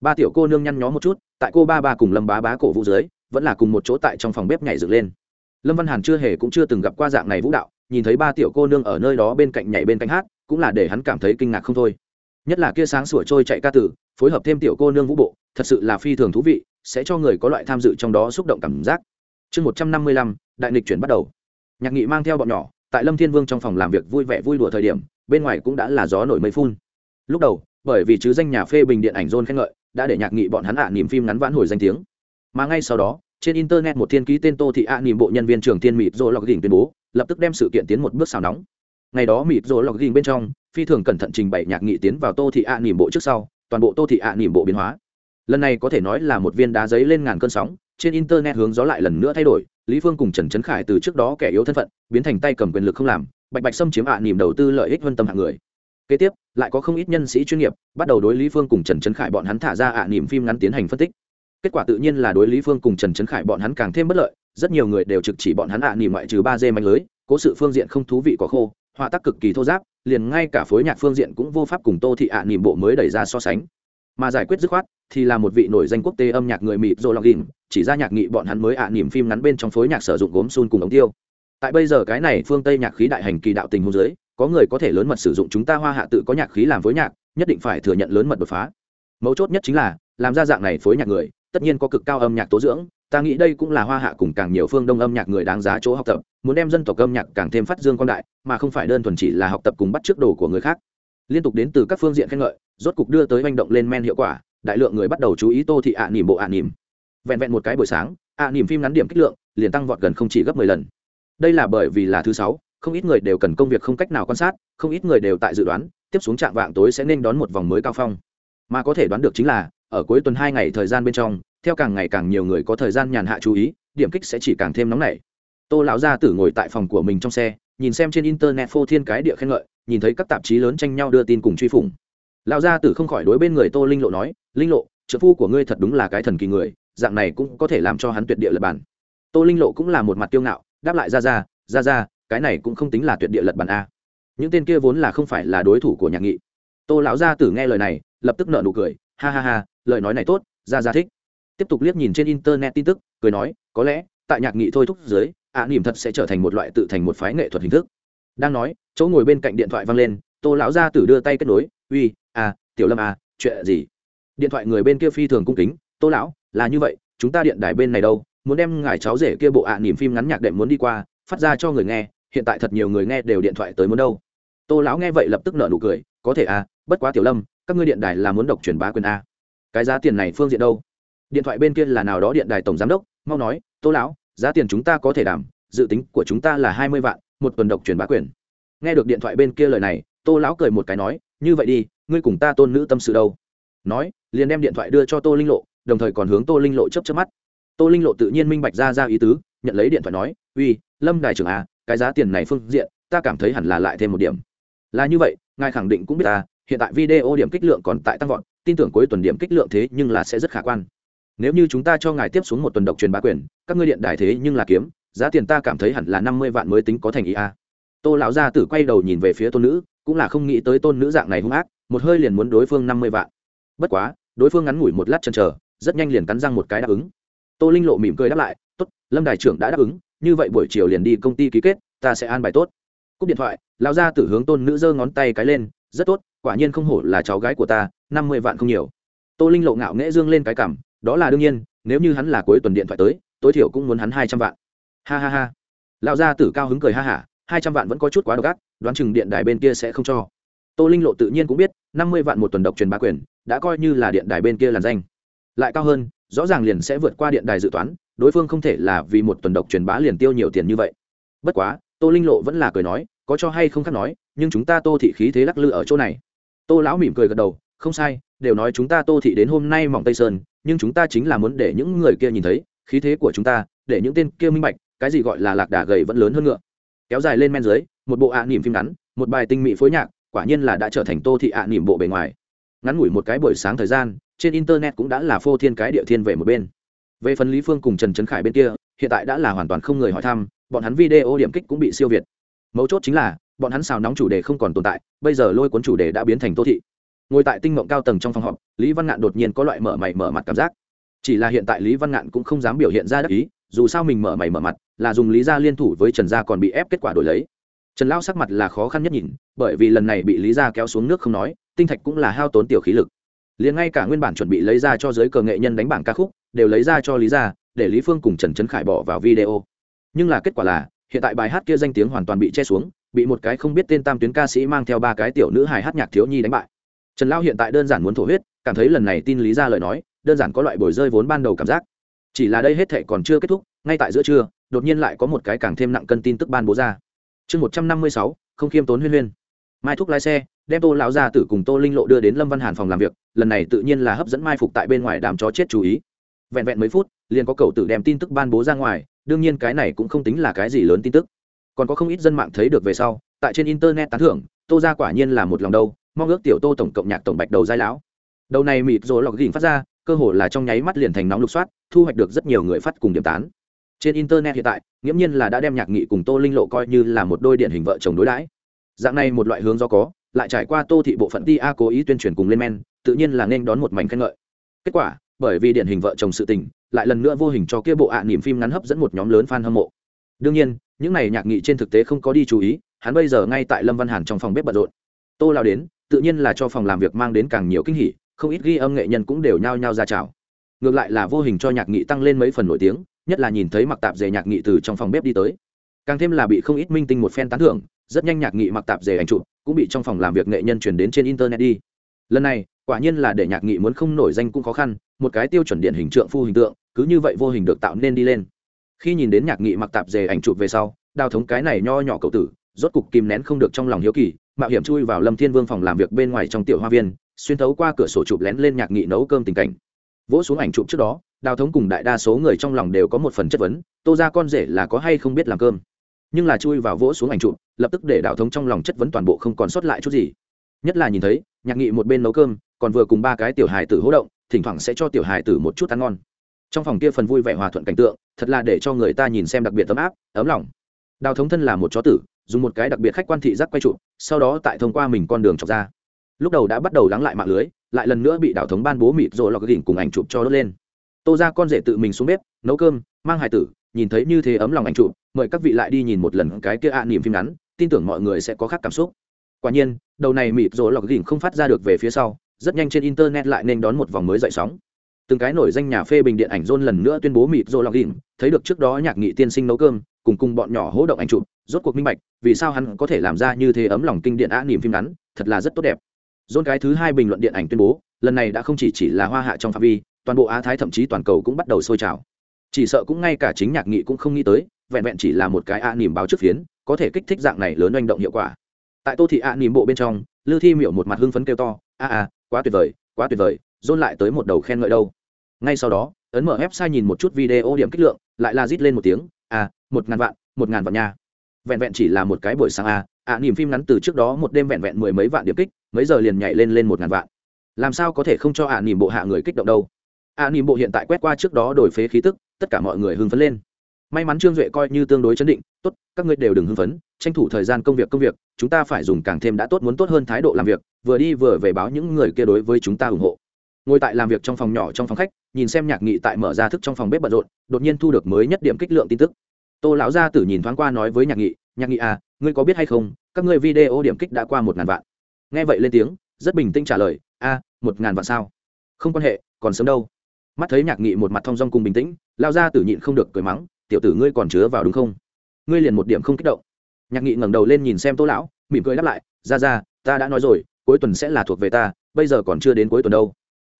Ba tiểu cô nương nhăn nhó một chút, tại cô ba ba cùng lâm bá bá cổ vũ dưới, vẫn là cùng một chỗ tại trong phòng bếp nhảy dựng lên. Lâm văn hàn chưa hề cũng chưa từng gặp qua dạng này vũ đạo, nhìn thấy ba tiểu cô nương ở nơi đó bên cạnh nhảy bên cạnh hát, cũng là để hắn cảm thấy kinh ngạc không thôi. Nhất là kia sáng sủa trôi chạy ca tử, phối hợp thêm tiểu cô nương vũ bộ, thật sự là phi thường thú vị, sẽ cho người có loại tham dự trong đó xúc động cảm giác. Chương một trăm năm mươi lăm, đại nghịch chuyển bắt đầu. Nhạc nghị mang theo bọn nhỏ tại lâm thiên vương trong phòng làm việc vui vẻ vui đùa thời điểm, bên ngoài cũng đã là gió nổi mây phun. Lúc đầu, bởi vì chứ danh nhà phê bình điện ảnh rôn khen ngợi, đã để nhạc nghị bọn hắn ạ niềm phim ngắn vãn hồi danh tiếng. Mà ngay sau đó, trên internet một thiên ký tên tô thị ạ niềm bộ nhân viên trường tiên mịt rồi lọc đỉnh tuyên bố, lập tức đem sự kiện tiến một bước xào nóng. Ngày đó mịt rồi lọc đỉnh bên trong, phi thường cẩn thận trình bày nhạc nghị tiến vào tô thị ạ niềm bộ trước sau, toàn bộ tô thị ạ niềm bộ biến hóa. Lần này có thể nói là một viên đá giấy lên ngàn cơn sóng trên internet hướng gió lại lần nữa thay đổi, lý phương cùng trần trấn khải từ trước đó kẻ yếu thân phận, biến thành tay cầm quyền lực không làm, bạch bạch xâm chiếm ạ niềm đầu tư lợi ích vân tâm hạng người. Kế tiếp, lại có không ít nhân sĩ chuyên nghiệp, bắt đầu đối lý phương cùng trần trấn khải bọn hắn thả ra ạ niềm phim ngắn tiến hành phân tích. Kết quả tự nhiên là đối lý phương cùng trần trấn khải bọn hắn càng thêm bất lợi, rất nhiều người đều trực chỉ bọn hắn ạ niềm ngoại trừ ba dê mạnh lưới, cố sự phương diện không thú vị có khô, họa tác cực kỳ thô giáp, liền ngay cả phối nhạc phương diện cũng vô pháp cùng tô thị ạ niềm bộ mới đẩy ra so sánh mà giải quyết dứt khoát thì là một vị nổi danh quốc tế âm nhạc người mịt rồi đỉnh chỉ ra nhạc nghị bọn hắn mới ạ niềm phim ngắn bên trong phối nhạc sử dụng gốm sun cùng ống tiêu. Tại bây giờ cái này phương tây nhạc khí đại hành kỳ đạo tình hôn giới có người có thể lớn mật sử dụng chúng ta hoa hạ tự có nhạc khí làm phối nhạc, nhất định phải thừa nhận lớn mật đột phá. Mấu chốt nhất chính là, làm ra dạng này phối nhạc người, tất nhiên có cực cao âm nhạc tố dưỡng, ta nghĩ đây cũng là hoa hạ cùng càng nhiều phương đông âm nhạc người đáng giá chỗ học tập, muốn đem dân tộc âm nhạc càng thêm phát dương quan đại, mà không phải đơn thuần chỉ là học tập cùng bắt trước đồ của người khác. Liên tục đến từ các phương diện khen ngợi rốt cục đưa tới manh động lên men hiệu quả, đại lượng người bắt đầu chú ý tô thị ạ à nỉm bộ ạ à nỉm. Vẹn vẹn một cái buổi sáng, ạ nỉm phim ngắn điểm kích lượng liền tăng vọt gần không chỉ gấp mười lần. Đây là bởi vì là thứ sáu, không ít người đều cần công việc không cách nào quan sát, không ít người đều tại dự đoán, tiếp xuống trạm vạng tối sẽ nên đón một vòng mới cao phong. Mà có thể đoán được chính là, ở cuối tuần hai ngày thời gian bên trong, theo càng ngày càng nhiều người có thời gian nhàn hạ chú ý, điểm kích sẽ chỉ càng thêm nóng nảy. Tô lão gia tử ngồi tại phòng của mình trong xe, nhìn xem trên internet phô thiên cái địa khen ngợi, nhìn thấy các tạp chí lớn tranh nhau đưa tin cùng truy phủng lão gia tử không khỏi đối bên người tô linh lộ nói linh lộ trợ phu của ngươi thật đúng là cái thần kỳ người dạng này cũng có thể làm cho hắn tuyệt địa lật bản. Tô linh lộ cũng là một mặt tiêu ngạo đáp lại ra ra ra ra cái này cũng không tính là tuyệt địa lật bản a. Những tên kia vốn là không phải là đối thủ của nhạc nghị. Tô lão gia tử nghe lời này lập tức nợ nụ cười ha ha ha lời nói này tốt ra ra thích. Tiếp tục liếc nhìn trên internet tin tức cười nói có lẽ tại nhạc nghị thôi thúc dưới ạ à, nỉm thật sẽ trở thành một loại tự thành một phái nghệ thuật hình thức. Đang nói chỗ ngồi bên cạnh điện thoại văng lên tô lão gia tử đưa tay kết nối uy à tiểu lâm à chuyện gì? Điện thoại người bên kia phi thường cung kính tô lão là như vậy chúng ta điện đài bên này đâu muốn đem ngài cháu rể kia bộ ạ à, phim ngắn nhạc đệm muốn đi qua phát ra cho người nghe hiện tại thật nhiều người nghe đều điện thoại tới muốn đâu. Tô lão nghe vậy lập tức nợ nụ cười có thể à bất quá tiểu lâm các ngươi điện đài là muốn độc truyền bá quyền a. Cái giá tiền này phương diện đâu? Điện thoại bên kia là nào đó điện đài tổng giám đốc mau nói tô lão giá tiền chúng ta có thể đảm dự tính của chúng ta là hai mươi vạn một tuần độc truyền bá quyền. Nghe được điện thoại bên kia lời này tô lão cười một cái nói như vậy đi ngươi cùng ta tôn nữ tâm sự đâu? Nói, liền đem điện thoại đưa cho tô linh lộ, đồng thời còn hướng tô linh lộ chấp chấp mắt. Tô linh lộ tự nhiên minh bạch ra ra ý tứ, nhận lấy điện thoại nói, uy, lâm đài trưởng à cái giá tiền này phương diện, ta cảm thấy hẳn là lại thêm một điểm. Là như vậy, ngài khẳng định cũng biết ta, hiện tại video điểm kích lượng còn tại tăng vọt, tin tưởng cuối tuần điểm kích lượng thế nhưng là sẽ rất khả quan. Nếu như chúng ta cho ngài tiếp xuống một tuần độc truyền bá quyền, các ngươi điện đài thế nhưng là kiếm, giá tiền ta cảm thấy hẳn là năm mươi vạn mới tính có thành ý a. Tô lão gia tử quay đầu nhìn về phía tôn nữ, cũng là không nghĩ tới tôn nữ dạng này hung ác một hơi liền muốn đối phương năm mươi vạn. Bất quá, đối phương ngắn ngủi một lát chần chờ, rất nhanh liền cắn răng một cái đáp ứng. Tô linh lộ mỉm cười đáp lại, tốt, lâm đài trưởng đã đáp ứng, như vậy buổi chiều liền đi công ty ký kết, ta sẽ an bài tốt. Cúp điện thoại, lão gia tử hướng tôn nữ giơ ngón tay cái lên, rất tốt, quả nhiên không hổ là cháu gái của ta, năm mươi vạn không nhiều. Tô linh lộ ngạo nghễ dương lên cái cảm, đó là đương nhiên, nếu như hắn là cuối tuần điện thoại tới, tối thiểu cũng muốn hắn hai trăm vạn. Ha ha ha. Lão gia tử cao hứng cười ha hả, hai trăm vạn vẫn có chút quá độc ác, đoán chừng điện đài bên kia sẽ không cho. Tô linh lộ tự nhiên cũng biết năm mươi vạn một tuần độc truyền bá quyền, đã coi như là điện đài bên kia làn danh. Lại cao hơn, rõ ràng liền sẽ vượt qua điện đài dự toán, đối phương không thể là vì một tuần độc truyền bá liền tiêu nhiều tiền như vậy. Bất quá, tô linh lộ vẫn là cười nói, có cho hay không khác nói, nhưng chúng ta tô thị khí thế lắc lư ở chỗ này. Tô lão mỉm cười gật đầu, không sai, đều nói chúng ta tô thị đến hôm nay mỏng tây sơn, nhưng chúng ta chính là muốn để những người kia nhìn thấy, khí thế của chúng ta, để những tên kia minh bạch, cái gì gọi là lạc đà gầy vẫn lớn hơn ngựa. Kéo dài lên men dưới, một bộ ạ à nỉm phim ngắn, một bài tinh mỹ phối nhạc quả nhiên là đã trở thành tô thị ạ à nỉm bộ bề ngoài. Ngắn ngủi một cái buổi sáng thời gian, trên internet cũng đã là phô thiên cái địa thiên về một bên. Về phần lý phương cùng trần trấn khải bên kia, hiện tại đã là hoàn toàn không người hỏi thăm, bọn hắn video điểm kích cũng bị siêu việt. Mấu chốt chính là, bọn hắn xào nóng chủ đề không còn tồn tại, bây giờ lôi cuốn chủ đề đã biến thành tô thị. Ngồi tại tinh mộng cao tầng trong phòng họp, lý văn ngạn đột nhiên có loại mở mày mở mặt cảm giác. Chỉ là hiện tại lý văn ngạn cũng không dám biểu hiện ra đắc ý, dù sao mình mở mày mở mặt, là dùng lý gia liên thủ với trần gia còn bị ép kết quả đổi lấy trần lão sắc mặt là khó khăn nhất nhìn, bởi vì lần này bị lý gia kéo xuống nước không nói, tinh thạch cũng là hao tốn tiểu khí lực. Liền ngay cả nguyên bản chuẩn bị lấy ra cho giới cờ nghệ nhân đánh bảng ca khúc, đều lấy ra cho lý gia, để lý phương cùng trần trấn khải bỏ vào video. Nhưng là kết quả là, hiện tại bài hát kia danh tiếng hoàn toàn bị che xuống, bị một cái không biết tên tam tuyến ca sĩ mang theo ba cái tiểu nữ hài hát nhạc thiếu nhi đánh bại. Trần lão hiện tại đơn giản muốn thổ huyết, cảm thấy lần này tin lý ra lời nói, đơn giản có loại bồi rơi vốn ban đầu cảm giác. Chỉ là đây hết thệ còn chưa kết thúc, ngay tại giữa trưa, đột nhiên lại có một cái càng thêm nặng cân tin tức ban bố ra chương một trăm năm mươi sáu, không khiêm tốn huyên huyên. Mai thúc lái xe, đem tô lão gia tử cùng tô linh lộ đưa đến lâm văn hàn phòng làm việc, lần này tự nhiên là hấp dẫn mai phục tại bên ngoài đám chó chết chú ý. Vẹn vẹn mấy phút, liền có cầu tử đem tin tức ban bố ra ngoài, đương nhiên cái này cũng không tính là cái gì lớn tin tức. Còn có không ít dân mạng thấy được về sau, tại trên internet tán thưởng, tô ra quả nhiên là một lòng đâu, mong ước tiểu tô tổng cộng nhạc tổng bạch đầu giai lão. Đầu này mịt rồi lọc gỉnh phát ra, cơ hồ là trong nháy mắt liền thành nóng lục soát, thu hoạch được rất nhiều người phát cùng điểm tán trên internet hiện tại, nghiễm nhiên là đã đem nhạc nghị cùng tô linh lộ coi như là một đôi điển hình vợ chồng đối đãi. Dạng này một loại hướng do có, lại trải qua tô thị bộ phận ti a cố ý tuyên truyền cùng lên men, tự nhiên là nên đón một mảnh khen ngợi. Kết quả, bởi vì điển hình vợ chồng sự tình, lại lần nữa vô hình cho kia bộ ạ niềm phim ngắn hấp dẫn một nhóm lớn fan hâm mộ. Đương nhiên, những này nhạc nghị trên thực tế không có đi chú ý, hắn bây giờ ngay tại lâm văn hàn trong phòng bếp bận rộn. Tô lao đến, tự nhiên là cho phòng làm việc mang đến càng nhiều kinh hỉ, không ít ghi âm nghệ nhân cũng đều nhao nhao ra chào. Ngược lại là vô hình cho nhạc nghị tăng lên mấy phần nổi tiếng nhất là nhìn thấy mặc tạp dề nhạc nghị từ trong phòng bếp đi tới. Càng thêm là bị không ít minh tinh một phen tán thưởng, rất nhanh nhạc nghị mặc tạp dề ảnh chụp cũng bị trong phòng làm việc nghệ nhân truyền đến trên internet đi. Lần này, quả nhiên là để nhạc nghị muốn không nổi danh cũng khó khăn, một cái tiêu chuẩn điện hình trượng phu hình tượng, cứ như vậy vô hình được tạo nên đi lên. Khi nhìn đến nhạc nghị mặc tạp dề ảnh chụp về sau, đào thống cái này nho nhỏ cậu tử, rốt cục kìm nén không được trong lòng hiếu kỳ, mạo hiểm chui vào lâm thiên vương phòng làm việc bên ngoài trong tiểu hoa viên, xuyên thấu qua cửa sổ chụp lén lên nhạc nghị nấu cơm tình cảnh. Vỗ xuống ảnh chụp trước đó đào thống cùng đại đa số người trong lòng đều có một phần chất vấn, tô ra con rể là có hay không biết làm cơm? Nhưng là chui vào vỗ xuống ảnh chụp, lập tức để đào thống trong lòng chất vấn toàn bộ không còn sót lại chút gì. Nhất là nhìn thấy, nhạc nghị một bên nấu cơm, còn vừa cùng ba cái tiểu hài tử hỗ động, thỉnh thoảng sẽ cho tiểu hài tử một chút ăn ngon. Trong phòng kia phần vui vẻ hòa thuận cảnh tượng, thật là để cho người ta nhìn xem đặc biệt ấm áp, ấm lòng. Đào thống thân là một chó tử, dùng một cái đặc biệt khách quan thị giác quay trụ, sau đó tại thông qua mình con đường chọc ra. Lúc đầu đã bắt đầu lắng lại mạng lưới, lại lần nữa bị đào thống ban bố mịt rồi lọc đỉnh cùng ảnh chụp cho đốt lên tô ra con rể tự mình xuống bếp nấu cơm mang hải tử nhìn thấy như thế ấm lòng anh chủ, mời các vị lại đi nhìn một lần cái kia ạ niềm phim ngắn tin tưởng mọi người sẽ có khác cảm xúc. Quả nhiên đầu này mịt rồi lọc đỉnh không phát ra được về phía sau rất nhanh trên internet lại nên đón một vòng mới dậy sóng. Từng cái nổi danh nhà phê bình điện ảnh John lần nữa tuyên bố mịt rồi lọc đỉnh thấy được trước đó nhạc nghị tiên sinh nấu cơm cùng cùng bọn nhỏ hỗ động ảnh chụp rốt cuộc minh bạch vì sao hắn có thể làm ra như thế ấm lòng kinh điện ạ niềm phim ngắn thật là rất tốt đẹp. John cái thứ hai bình luận điện ảnh tuyên bố lần này đã không chỉ chỉ là hoa hạ trong phạm vi toàn bộ á thái thậm chí toàn cầu cũng bắt đầu sôi trào. Chỉ sợ cũng ngay cả chính nhạc nghị cũng không nghĩ tới, vẹn vẹn chỉ là một cái a nỉm báo trước phiến, có thể kích thích dạng này lớn manh động hiệu quả. Tại tô thị a nỉm bộ bên trong lư thi miểu một mặt hưng phấn kêu to, a a, quá tuyệt vời, quá tuyệt vời dôn lại tới một đầu khen ngợi đâu. Ngay sau đó, ấn mở website nhìn một chút video điểm kích lượng, lại la rít lên một tiếng, a, một ngàn vạn, một ngàn vạn nha. Vẹn vẹn chỉ là một cái buổi sáng a, ạ nỉm phim ngắn từ trước đó một đêm vẹn vẹn mười mấy vạn điểm kích, mấy giờ liền nhảy lên lên một ngàn vạn. Làm sao có thể không cho ạ nỉm bộ hạ người kích động đâu? A niềm bộ hiện tại quét qua trước đó đổi phế khí tức, tất cả mọi người hưng phấn lên. May mắn trương duệ coi như tương đối chấn định, tốt, các ngươi đều đừng hưng phấn, tranh thủ thời gian công việc công việc, chúng ta phải dùng càng thêm đã tốt muốn tốt hơn thái độ làm việc, vừa đi vừa về báo những người kia đối với chúng ta ủng hộ. Ngồi tại làm việc trong phòng nhỏ trong phòng khách, nhìn xem nhạc nghị tại mở ra thức trong phòng bếp bận rộn, đột nhiên thu được mới nhất điểm kích lượng tin tức. Tô lão gia tử nhìn thoáng qua nói với nhạc nghị nhạc nghị à ngươi có biết hay không, các ngươi video điểm kích đã qua một ngàn vạn. Nghe vậy lên tiếng, rất bình tĩnh trả lời, a, một ngàn vạn sao? Không quan hệ, còn sớm đâu mắt thấy nhạc nghị một mặt thong dong cùng bình tĩnh, lao ra tử nhịn không được cười mắng, tiểu tử ngươi còn chứa vào đúng không? Ngươi liền một điểm không kích động. Nhạc nghị ngẩng đầu lên nhìn xem tô lão, mỉm cười đáp lại, ra ra, ta đã nói rồi, cuối tuần sẽ là thuộc về ta, bây giờ còn chưa đến cuối tuần đâu.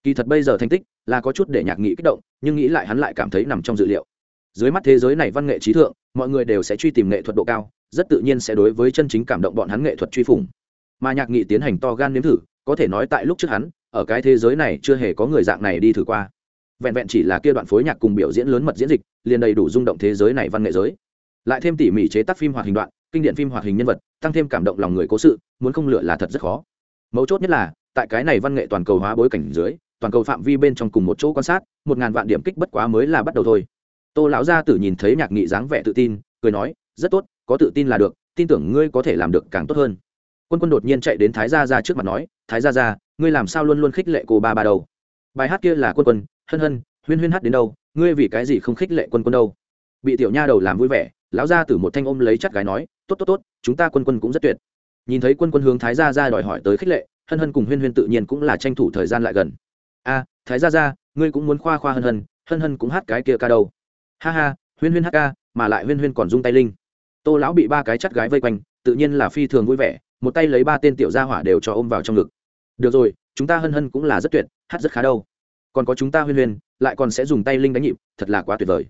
Kỳ thật bây giờ thành tích là có chút để nhạc nghị kích động, nhưng nghĩ lại hắn lại cảm thấy nằm trong dự liệu. Dưới mắt thế giới này văn nghệ trí thượng, mọi người đều sẽ truy tìm nghệ thuật độ cao, rất tự nhiên sẽ đối với chân chính cảm động bọn hắn nghệ thuật truy phủng. Mà nhạc nghị tiến hành to gan nếm thử, có thể nói tại lúc trước hắn, ở cái thế giới này chưa hề có người dạng này đi thử qua vẹn vẹn chỉ là kia đoạn phối nhạc cùng biểu diễn lớn mật diễn dịch, liền đầy đủ rung động thế giới này văn nghệ giới. Lại thêm tỉ mỉ chế tác phim hoạt hình đoạn, kinh điển phim hoạt hình nhân vật, tăng thêm cảm động lòng người cố sự, muốn không lựa là thật rất khó. Mấu chốt nhất là, tại cái này văn nghệ toàn cầu hóa bối cảnh dưới, toàn cầu phạm vi bên trong cùng một chỗ quan sát, một ngàn vạn điểm kích bất quá mới là bắt đầu thôi. Tô lão gia tử nhìn thấy nhạc nghị dáng vẻ tự tin, cười nói, rất tốt, có tự tin là được, tin tưởng ngươi có thể làm được càng tốt hơn. Quân quân đột nhiên chạy đến thái gia ra trước mặt nói, thái gia ra ngươi làm sao luôn luôn khích lệ cô ba ba đầu? bài hát kia là quân quân hân hân, huyên huyên hát đến đâu, ngươi vì cái gì không khích lệ quân quân đâu? Bị tiểu nha đầu làm vui vẻ, lão gia tử một thanh ôm lấy chắt gái nói, tốt tốt tốt, chúng ta quân quân cũng rất tuyệt. Nhìn thấy quân quân hướng thái gia ra đòi hỏi tới khích lệ, hân hân cùng huyên huyên tự nhiên cũng là tranh thủ thời gian lại gần. A, thái gia ra ngươi cũng muốn khoa khoa hân hân hân hân cũng hát cái kia ca đâu. Ha ha, huyên huyên hát ca, mà lại huyên huyên còn rung tay linh. Tô lão bị ba cái chắt gái vây quanh, tự nhiên là phi thường vui vẻ, một tay lấy ba tên tiểu gia hỏa đều cho ôm vào trong ngực. Được rồi, chúng ta hân hân cũng là rất tuyệt, hát rất khá đâu còn có chúng ta huyên huyên, lại còn sẽ dùng tay linh đánh nhịp, thật là quá tuyệt vời.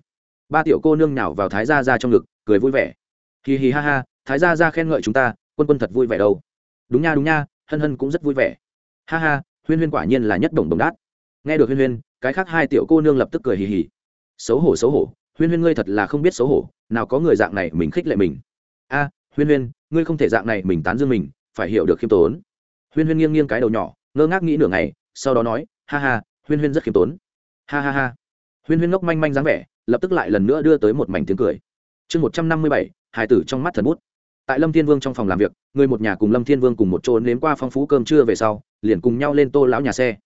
Ba tiểu cô nương nhào vào thái gia ra trong ngực, cười vui vẻ. Hì hì ha ha, thái gia ra khen ngợi chúng ta, quân quân thật vui vẻ đâu. Đúng nha đúng nha, hân hân cũng rất vui vẻ. Ha ha, huyên huyên quả nhiên là nhất đồng đồng đát. Nghe được huyên huyên, cái khác hai tiểu cô nương lập tức cười hì hì. Xấu hổ xấu hổ, huyên huyên ngươi thật là không biết xấu hổ, nào có người dạng này mình khích lệ mình. A, huyên huyên, ngươi không thể dạng này mình tán dương mình, phải hiểu được khiêm tốn. Huyên huyên nghiêng nghiêng cái đầu nhỏ, ngơ ngác nghĩ nửa ngày, sau đó nói, ha ha huyên huyên rất khiêm tốn. Ha ha ha. Huyên huyên ngốc manh manh dáng vẻ, lập tức lại lần nữa đưa tới một mảnh tiếng cười. Chương một trăm năm mươi bảy hải tử trong mắt thần bút. Tại lâm thiên vương trong phòng làm việc, người một nhà cùng lâm thiên vương cùng một chỗ nếm qua phong phú cơm trưa về sau, liền cùng nhau lên tô lão nhà xe.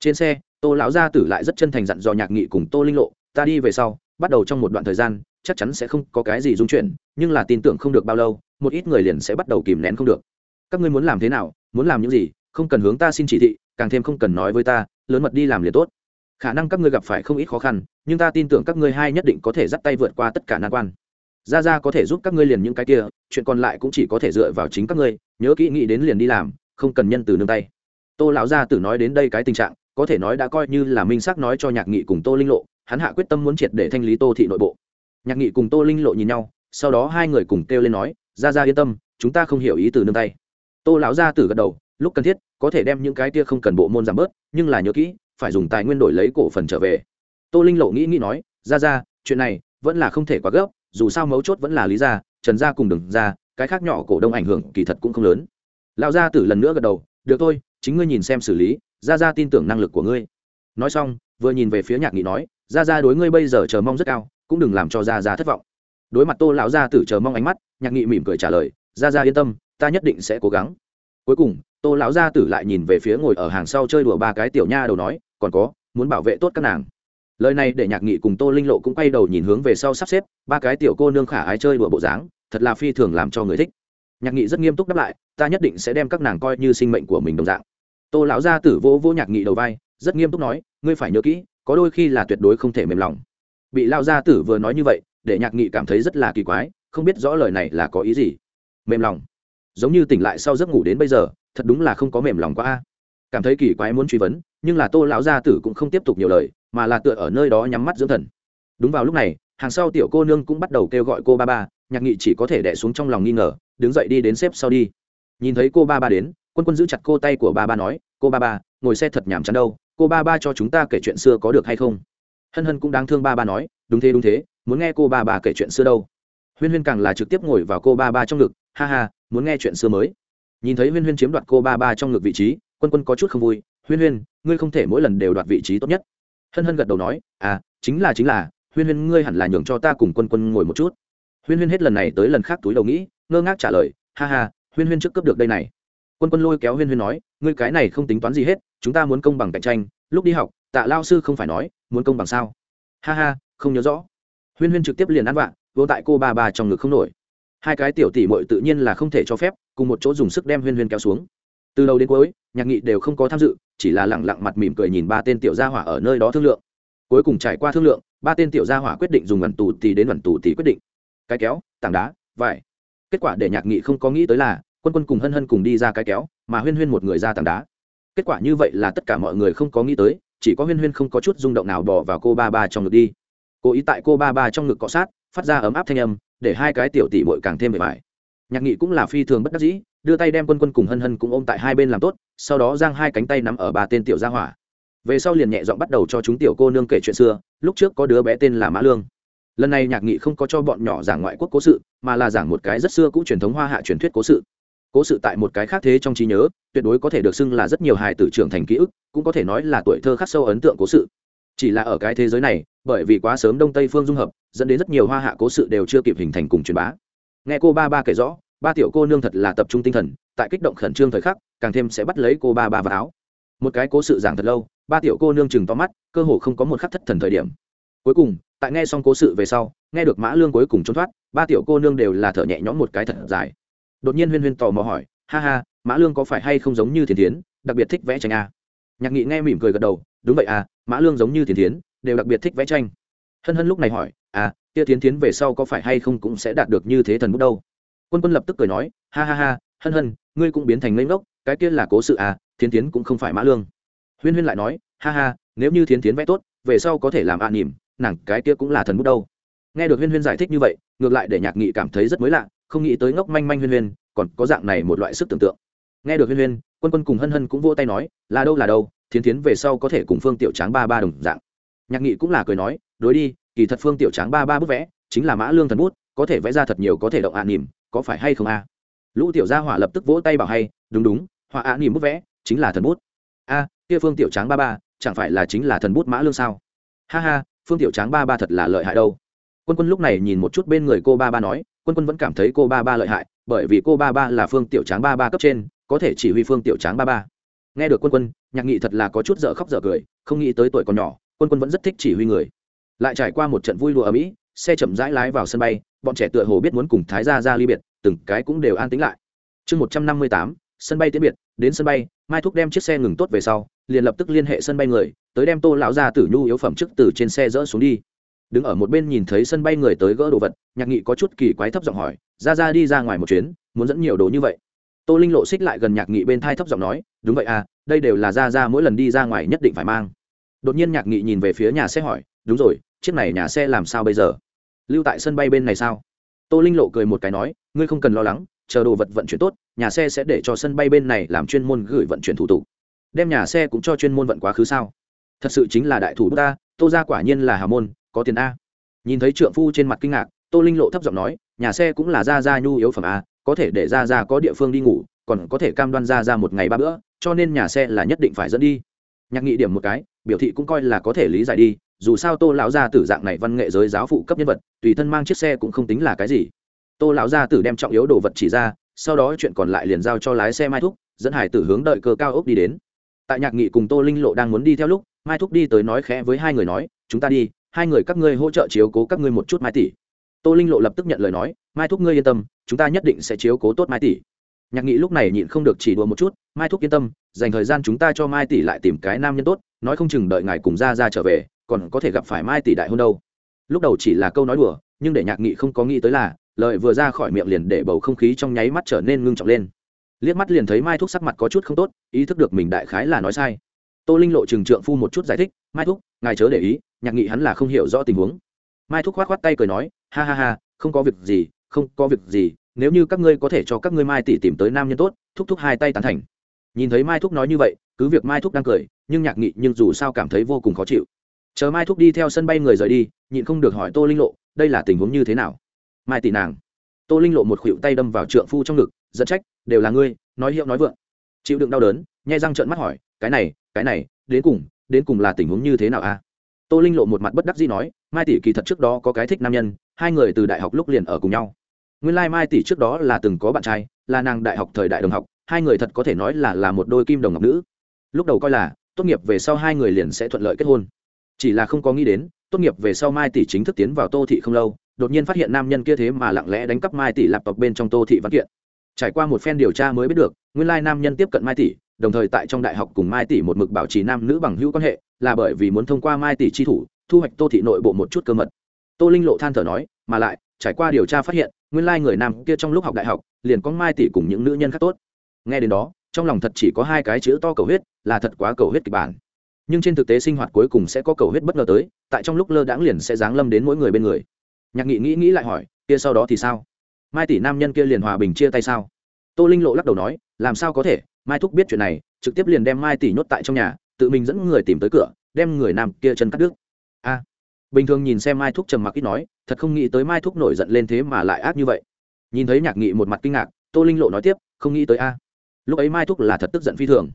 Trên xe, tô lão gia tử lại rất chân thành dặn dò nhạc nghị cùng tô linh lộ, ta đi về sau, bắt đầu trong một đoạn thời gian, chắc chắn sẽ không có cái gì dung chuyển nhưng là tin tưởng không được bao lâu, một ít người liền sẽ bắt đầu kìm nén không được. Các ngươi muốn làm thế nào, muốn làm những gì, không cần hướng ta xin chỉ thị càng thêm không cần nói với ta, lớn mật đi làm liền tốt. Khả năng các ngươi gặp phải không ít khó khăn, nhưng ta tin tưởng các ngươi hai nhất định có thể dắt tay vượt qua tất cả nan quan. Ra ra có thể giúp các ngươi liền những cái kia, chuyện còn lại cũng chỉ có thể dựa vào chính các ngươi, nhớ kỹ nghĩ đến liền đi làm, không cần nhân từ nương tay. Tô lão gia tử nói đến đây cái tình trạng, có thể nói đã coi như là minh xác nói cho nhạc nghị cùng tô linh lộ, hắn hạ quyết tâm muốn triệt để thanh lý tô thị nội bộ. Nhạc nghị cùng tô linh lộ nhìn nhau, sau đó hai người cùng kêu lên nói ra ra yên tâm, chúng ta không hiểu ý từ nương tay. Tô lão gia tử gật đầu, lúc cần thiết có thể đem những cái kia không cần bộ môn giảm bớt, nhưng là nhớ kỹ, phải dùng tài nguyên đổi lấy cổ phần trở về. Tô linh lộ nghĩ nghĩ nói, ra ra, chuyện này vẫn là không thể quá gấp, dù sao mấu chốt vẫn là lý gia, trần gia cùng đừng ra cái khác nhỏ cổ đông ảnh hưởng kỳ thật cũng không lớn. Lão gia tử lần nữa gật đầu, được thôi, chính ngươi nhìn xem xử lý, ra ra tin tưởng năng lực của ngươi. Nói xong, vừa nhìn về phía nhạc nghị nói, ra ra đối ngươi bây giờ chờ mong rất cao, cũng đừng làm cho ra ra thất vọng. Đối mặt tô lão gia tử chờ mong ánh mắt, nhạc nghị mỉm cười trả lời, ra ra yên tâm, ta nhất định sẽ cố gắng. Cuối cùng tô lão gia tử lại nhìn về phía ngồi ở hàng sau chơi đùa ba cái tiểu nha đầu nói, còn có, muốn bảo vệ tốt các nàng. Lời này để nhạc nghị cùng tô linh lộ cũng quay đầu nhìn hướng về sau sắp xếp, ba cái tiểu cô nương khả ái chơi đùa bộ dáng, thật là phi thường làm cho người thích. Nhạc nghị rất nghiêm túc đáp lại, ta nhất định sẽ đem các nàng coi như sinh mệnh của mình đồng dạng. Tô lão gia tử vô vô nhạc nghị đầu vai, rất nghiêm túc nói, ngươi phải nhớ kỹ, có đôi khi là tuyệt đối không thể mềm lòng. Bị lao gia tử vừa nói như vậy, để nhạc nghị cảm thấy rất là kỳ quái, không biết rõ lời này là có ý gì. Mềm lòng. Giống như tỉnh lại sau giấc ngủ đến bây giờ thật đúng là không có mềm lòng quá a. Cảm thấy kỳ quái muốn truy vấn, nhưng là tô lão gia tử cũng không tiếp tục nhiều lời, mà là tựa ở nơi đó nhắm mắt dưỡng thần. Đúng vào lúc này, hàng sau tiểu cô nương cũng bắt đầu kêu gọi cô ba ba, nhạc nghị chỉ có thể đẻ xuống trong lòng nghi ngờ, đứng dậy đi đến xếp sau đi. Nhìn thấy cô ba ba đến, quân quân giữ chặt cô tay của ba ba nói, cô ba ba, ngồi xe thật nhàm chán đâu, cô ba ba cho chúng ta kể chuyện xưa có được hay không? Hân hân cũng đáng thương ba ba nói, đúng thế đúng thế, muốn nghe cô ba ba kể chuyện xưa đâu. Huyên huyên càng là trực tiếp ngồi vào cô ba ba trong ngực, ha ha, muốn nghe chuyện xưa mới nhìn thấy huyên huyên chiếm đoạt cô ba ba trong ngực vị trí, quân quân có chút không vui, huyên huyên, ngươi không thể mỗi lần đều đoạt vị trí tốt nhất. Hân hân gật đầu nói à chính là chính là, huyên huyên, ngươi hẳn là nhường cho ta cùng quân quân ngồi một chút. Huyên huyên hết lần này tới lần khác túi đầu nghĩ, ngơ ngác trả lời, ha ha, huyên huyên trước cấp được đây này. Quân quân lôi kéo huyên huyên nói, ngươi cái này không tính toán gì hết, chúng ta muốn công bằng cạnh tranh, lúc đi học, tạ lao sư không phải nói, muốn công bằng sao? Ha ha, không nhớ rõ. Huyên huyên trực tiếp liền ăn vạ vô tại cô ba ba trong ngực không nổi. Hai cái tiểu tỷ mội tự nhiên là không thể cho phép cùng một chỗ dùng sức đem huyên huyên kéo xuống. Từ đầu đến cuối, nhạc nghị đều không có tham dự, chỉ là lẳng lặng mặt mỉm cười nhìn ba tên tiểu gia hỏa ở nơi đó thương lượng. Cuối cùng trải qua thương lượng, ba tên tiểu gia hỏa quyết định dùng ẩn tù tì đến ẩn tù tì quyết định. Cái kéo, tảng đá, vải. Kết quả để nhạc nghị không có nghĩ tới là, quân quân cùng hân hân cùng đi ra cái kéo, mà huyên huyên một người ra tảng đá. Kết quả như vậy là tất cả mọi người không có nghĩ tới, chỉ có huyên huyên không có chút rung động nào bỏ vào cô ba ba trong ngực đi. Cố ý tại cô ba ba trong ngực cọ sát, phát ra ấm áp thanh âm, để hai cái tiểu tỷ bội càng thêm bề bài nhạc nghị cũng là phi thường bất đắc dĩ, đưa tay đem quân quân cùng hân hân cũng ôm tại hai bên làm tốt, sau đó giang hai cánh tay nắm ở ba tên tiểu gia hỏa. Về sau liền nhẹ dọn bắt đầu cho chúng tiểu cô nương kể chuyện xưa, lúc trước có đứa bé tên là mã lương. Lần này nhạc nghị không có cho bọn nhỏ giảng ngoại quốc cố sự, mà là giảng một cái rất xưa cũ truyền thống hoa hạ truyền thuyết cố sự. Cố sự tại một cái khác thế trong trí nhớ, tuyệt đối có thể được xưng là rất nhiều hài tử trưởng thành ký ức, cũng có thể nói là tuổi thơ khắc sâu ấn tượng cố sự. Chỉ là ở cái thế giới này, bởi vì quá sớm đông tây phương dung hợp, dẫn đến rất nhiều hoa hạ cố sự đều chưa kịp hình thành cùng truyền bá nghe cô ba ba kể rõ, ba tiểu cô nương thật là tập trung tinh thần, tại kích động khẩn trương thời khắc, càng thêm sẽ bắt lấy cô ba ba vào áo. Một cái cố sự giảng thật lâu, ba tiểu cô nương chừng to mắt, cơ hồ không có một khắc thất thần thời điểm. Cuối cùng, tại nghe xong cố sự về sau, nghe được mã lương cuối cùng trốn thoát, ba tiểu cô nương đều là thở nhẹ nhõm một cái thật dài. Đột nhiên huyên huyên tò mò hỏi, ha ha, mã lương có phải hay không giống như thiền thiến, đặc biệt thích vẽ tranh à? nhạc nghị nghe mỉm cười gật đầu, đúng vậy à mã lương giống như thiền thiến, đều đặc biệt thích vẽ tranh. Hân hân lúc này hỏi à kia tiến tiến về sau có phải hay không cũng sẽ đạt được như thế thần bút đâu. Quân quân lập tức cười nói, ha ha ha, hân hân, ngươi cũng biến thành ngây ngốc, cái kia là cố sự à tiến tiến cũng không phải mã lương. Huyên huyên lại nói, ha ha, nếu như tiến tiến vẽ tốt, về sau có thể làm ạ à nỉm, nàng cái kia cũng là thần bút đâu. Nghe được huyên huyên giải thích như vậy, ngược lại để nhạc nghị cảm thấy rất mới lạ, không nghĩ tới ngốc manh manh huyên huyên, còn có dạng này một loại sức tưởng tượng. Nghe được huyên huyên, quân quân cùng hân hân cũng vỗ tay nói, là đâu là đâu, thiến tiến về sau có thể cùng phương tiểu tráng ba ba đồng dạng. Nhạc nghị cũng là cười nói, đối đi kỳ thật phương tiểu tráng ba ba bức vẽ, chính là mã lương thần bút, có thể vẽ ra thật nhiều có thể động ạ à nỉm có phải hay không a? Lũ tiểu gia hỏa lập tức vỗ tay bảo hay, đúng đúng, họa ạ nỉm bức vẽ, chính là thần bút. A, kia phương tiểu tráng ba ba, chẳng phải là chính là thần bút mã lương sao? Ha ha, phương tiểu tráng ba ba thật là lợi hại đâu. Quân quân lúc này nhìn một chút bên người cô ba ba nói, quân quân vẫn cảm thấy cô ba ba lợi hại, bởi vì cô ba ba là phương tiểu tráng ba ba cấp trên, có thể chỉ huy phương tiểu tráng ba ba. Nghe được quân quân, nhạc nghị thật là có chút dở khóc dở cười, không nghĩ tới tuổi còn nhỏ, quân quân vẫn rất thích chỉ huy người lại trải qua một trận vui lụa ở mỹ xe chậm rãi lái vào sân bay, bọn trẻ tựa hồ biết muốn cùng thái gia ra ly biệt, từng cái cũng đều an tính lại. Chương một trăm năm mươi tám, sân bay tiễn biệt, đến sân bay, mai thúc đem chiếc xe ngừng tốt về sau, liền lập tức liên hệ sân bay người, tới đem tô lão gia tử nhu yếu phẩm trước từ trên xe dỡ xuống đi. Đứng ở một bên nhìn thấy sân bay người tới gỡ đồ vật, nhạc nghị có chút kỳ quái thấp giọng hỏi, ra ra đi ra ngoài một chuyến, muốn dẫn nhiều đồ như vậy? Tô linh lộ xích lại gần nhạc nghị bên thai thấp giọng nói, đúng vậy à đây đều là ra ra mỗi lần đi ra ngoài nhất định phải mang. Đột nhiên nhạc nghị nhìn về phía nhà xe hỏi, đúng rồi chiếc này nhà xe làm sao bây giờ? Lưu tại sân bay bên này sao? Tô linh lộ cười một cái nói, ngươi không cần lo lắng, chờ đồ vật vận chuyển tốt, nhà xe sẽ để cho sân bay bên này làm chuyên môn gửi vận chuyển thủ tục. Đem nhà xe cũng cho chuyên môn vận quá khứ sao? Thật sự chính là đại thủ ta, tô ra quả nhiên là hà môn, có tiền a. Nhìn thấy trượng phu trên mặt kinh ngạc, tô linh lộ thấp giọng nói, nhà xe cũng là ra ra nhu yếu phẩm a, có thể để ra ra có địa phương đi ngủ, còn có thể cam đoan ra ra một ngày ba bữa, cho nên nhà xe là nhất định phải dẫn đi. Nhạc nghị điểm một cái, biểu thị cũng coi là có thể lý giải đi dù sao tô lão gia tử dạng này văn nghệ giới giáo phụ cấp nhân vật, tùy thân mang chiếc xe cũng không tính là cái gì. Tô lão gia tử đem trọng yếu đồ vật chỉ ra, sau đó chuyện còn lại liền giao cho lái xe mai thúc, dẫn hải tử hướng đợi cơ cao ốc đi đến. Tại nhạc nghị cùng tô linh lộ đang muốn đi theo lúc, mai thúc đi tới nói khẽ với hai người nói, chúng ta đi, hai người các ngươi hỗ trợ chiếu cố các ngươi một chút mai tỷ. Tô linh lộ lập tức nhận lời nói, mai thúc ngươi yên tâm, chúng ta nhất định sẽ chiếu cố tốt mai tỷ. Nhạc nghị lúc này nhịn không được chỉ đùa một chút, mai thúc yên tâm, dành thời gian chúng ta cho mai tỷ lại tìm cái nam nhân tốt, nói không chừng đợi ngài cùng ra ra trở về còn có thể gặp phải mai tỷ đại hôn đâu. Lúc đầu chỉ là câu nói đùa, nhưng để nhạc nghị không có nghĩ tới là, lời vừa ra khỏi miệng liền để bầu không khí trong nháy mắt trở nên ngưng trọng lên. Liếc mắt liền thấy mai thúc sắc mặt có chút không tốt, ý thức được mình đại khái là nói sai. Tô linh lộ trừng trượng phu một chút giải thích, mai thúc, ngài chớ để ý, nhạc nghị hắn là không hiểu rõ tình huống. Mai thúc khoát khoát tay cười nói, ha ha ha, không có việc gì, không có việc gì, nếu như các ngươi có thể cho các ngươi mai tỷ tìm tới nam nhân tốt. Thúc thúc hai tay tán thành. Nhìn thấy mai thúc nói như vậy, cứ việc mai thúc đang cười, nhưng nhạc nghị nhưng dù sao cảm thấy vô cùng khó chịu chờ mai thúc đi theo sân bay người rời đi, nhịn không được hỏi tô linh lộ, đây là tình huống như thế nào? Mai tỷ nàng. Tô linh lộ một khuỷu tay đâm vào trượng phu trong ngực dẫn trách, đều là ngươi, nói hiệu nói vượng. Chịu đựng đau đớn, nhai răng trợn mắt hỏi, cái này cái này, đến cùng đến cùng là tình huống như thế nào a? Tô linh lộ một mặt bất đắc dĩ nói, mai tỷ kỳ thật trước đó có cái thích nam nhân, hai người từ đại học lúc liền ở cùng nhau. Nguyên lai、like、mai tỷ trước đó là từng có bạn trai, là nàng đại học thời đại đồng học, hai người thật có thể nói là là một đôi kim đồng ngọc nữ. Lúc đầu coi là, tốt nghiệp về sau hai người liền sẽ thuận lợi kết hôn chỉ là không có nghĩ đến, tốt nghiệp về sau mai tỷ chính thức tiến vào tô thị không lâu, đột nhiên phát hiện nam nhân kia thế mà lặng lẽ đánh cắp mai tỷ lạp tộc bên trong tô thị văn kiện. Trải qua một phen điều tra mới biết được, nguyên lai nam nhân tiếp cận mai tỷ, đồng thời tại trong đại học cùng mai tỷ một mực bảo trì nam nữ bằng hữu quan hệ, là bởi vì muốn thông qua mai tỷ chi thủ, thu hoạch tô thị nội bộ một chút cơ mật. Tô linh lộ than thở nói, mà lại, trải qua điều tra phát hiện, nguyên lai người nam kia trong lúc học đại học, liền có mai tỷ cùng những nữ nhân khác tốt. Nghe đến đó, trong lòng thật chỉ có hai cái chữ to cầu huyết, là thật quá cầu huyết kịch bản nhưng trên thực tế sinh hoạt cuối cùng sẽ có cầu huyết bất ngờ tới, tại trong lúc lơ đãng liền sẽ giáng lâm đến mỗi người bên người. Nhạc nghị nghĩ nghĩ lại hỏi, kia sau đó thì sao? Mai tỷ nam nhân kia liền hòa bình chia tay sao? Tô linh lộ lắc đầu nói, làm sao có thể? Mai thúc biết chuyện này, trực tiếp liền đem mai tỷ nhốt tại trong nhà, tự mình dẫn người tìm tới cửa, đem người nam kia chân cắt đứt. A. Bình thường nhìn xem mai thúc trầm mặc ít nói, thật không nghĩ tới mai thúc nổi giận lên thế mà lại ác như vậy. Nhìn thấy nhạc nghị một mặt kinh ngạc, tô linh lộ nói tiếp, không nghĩ tới a. Lúc ấy mai thúc là thật tức giận phi thường.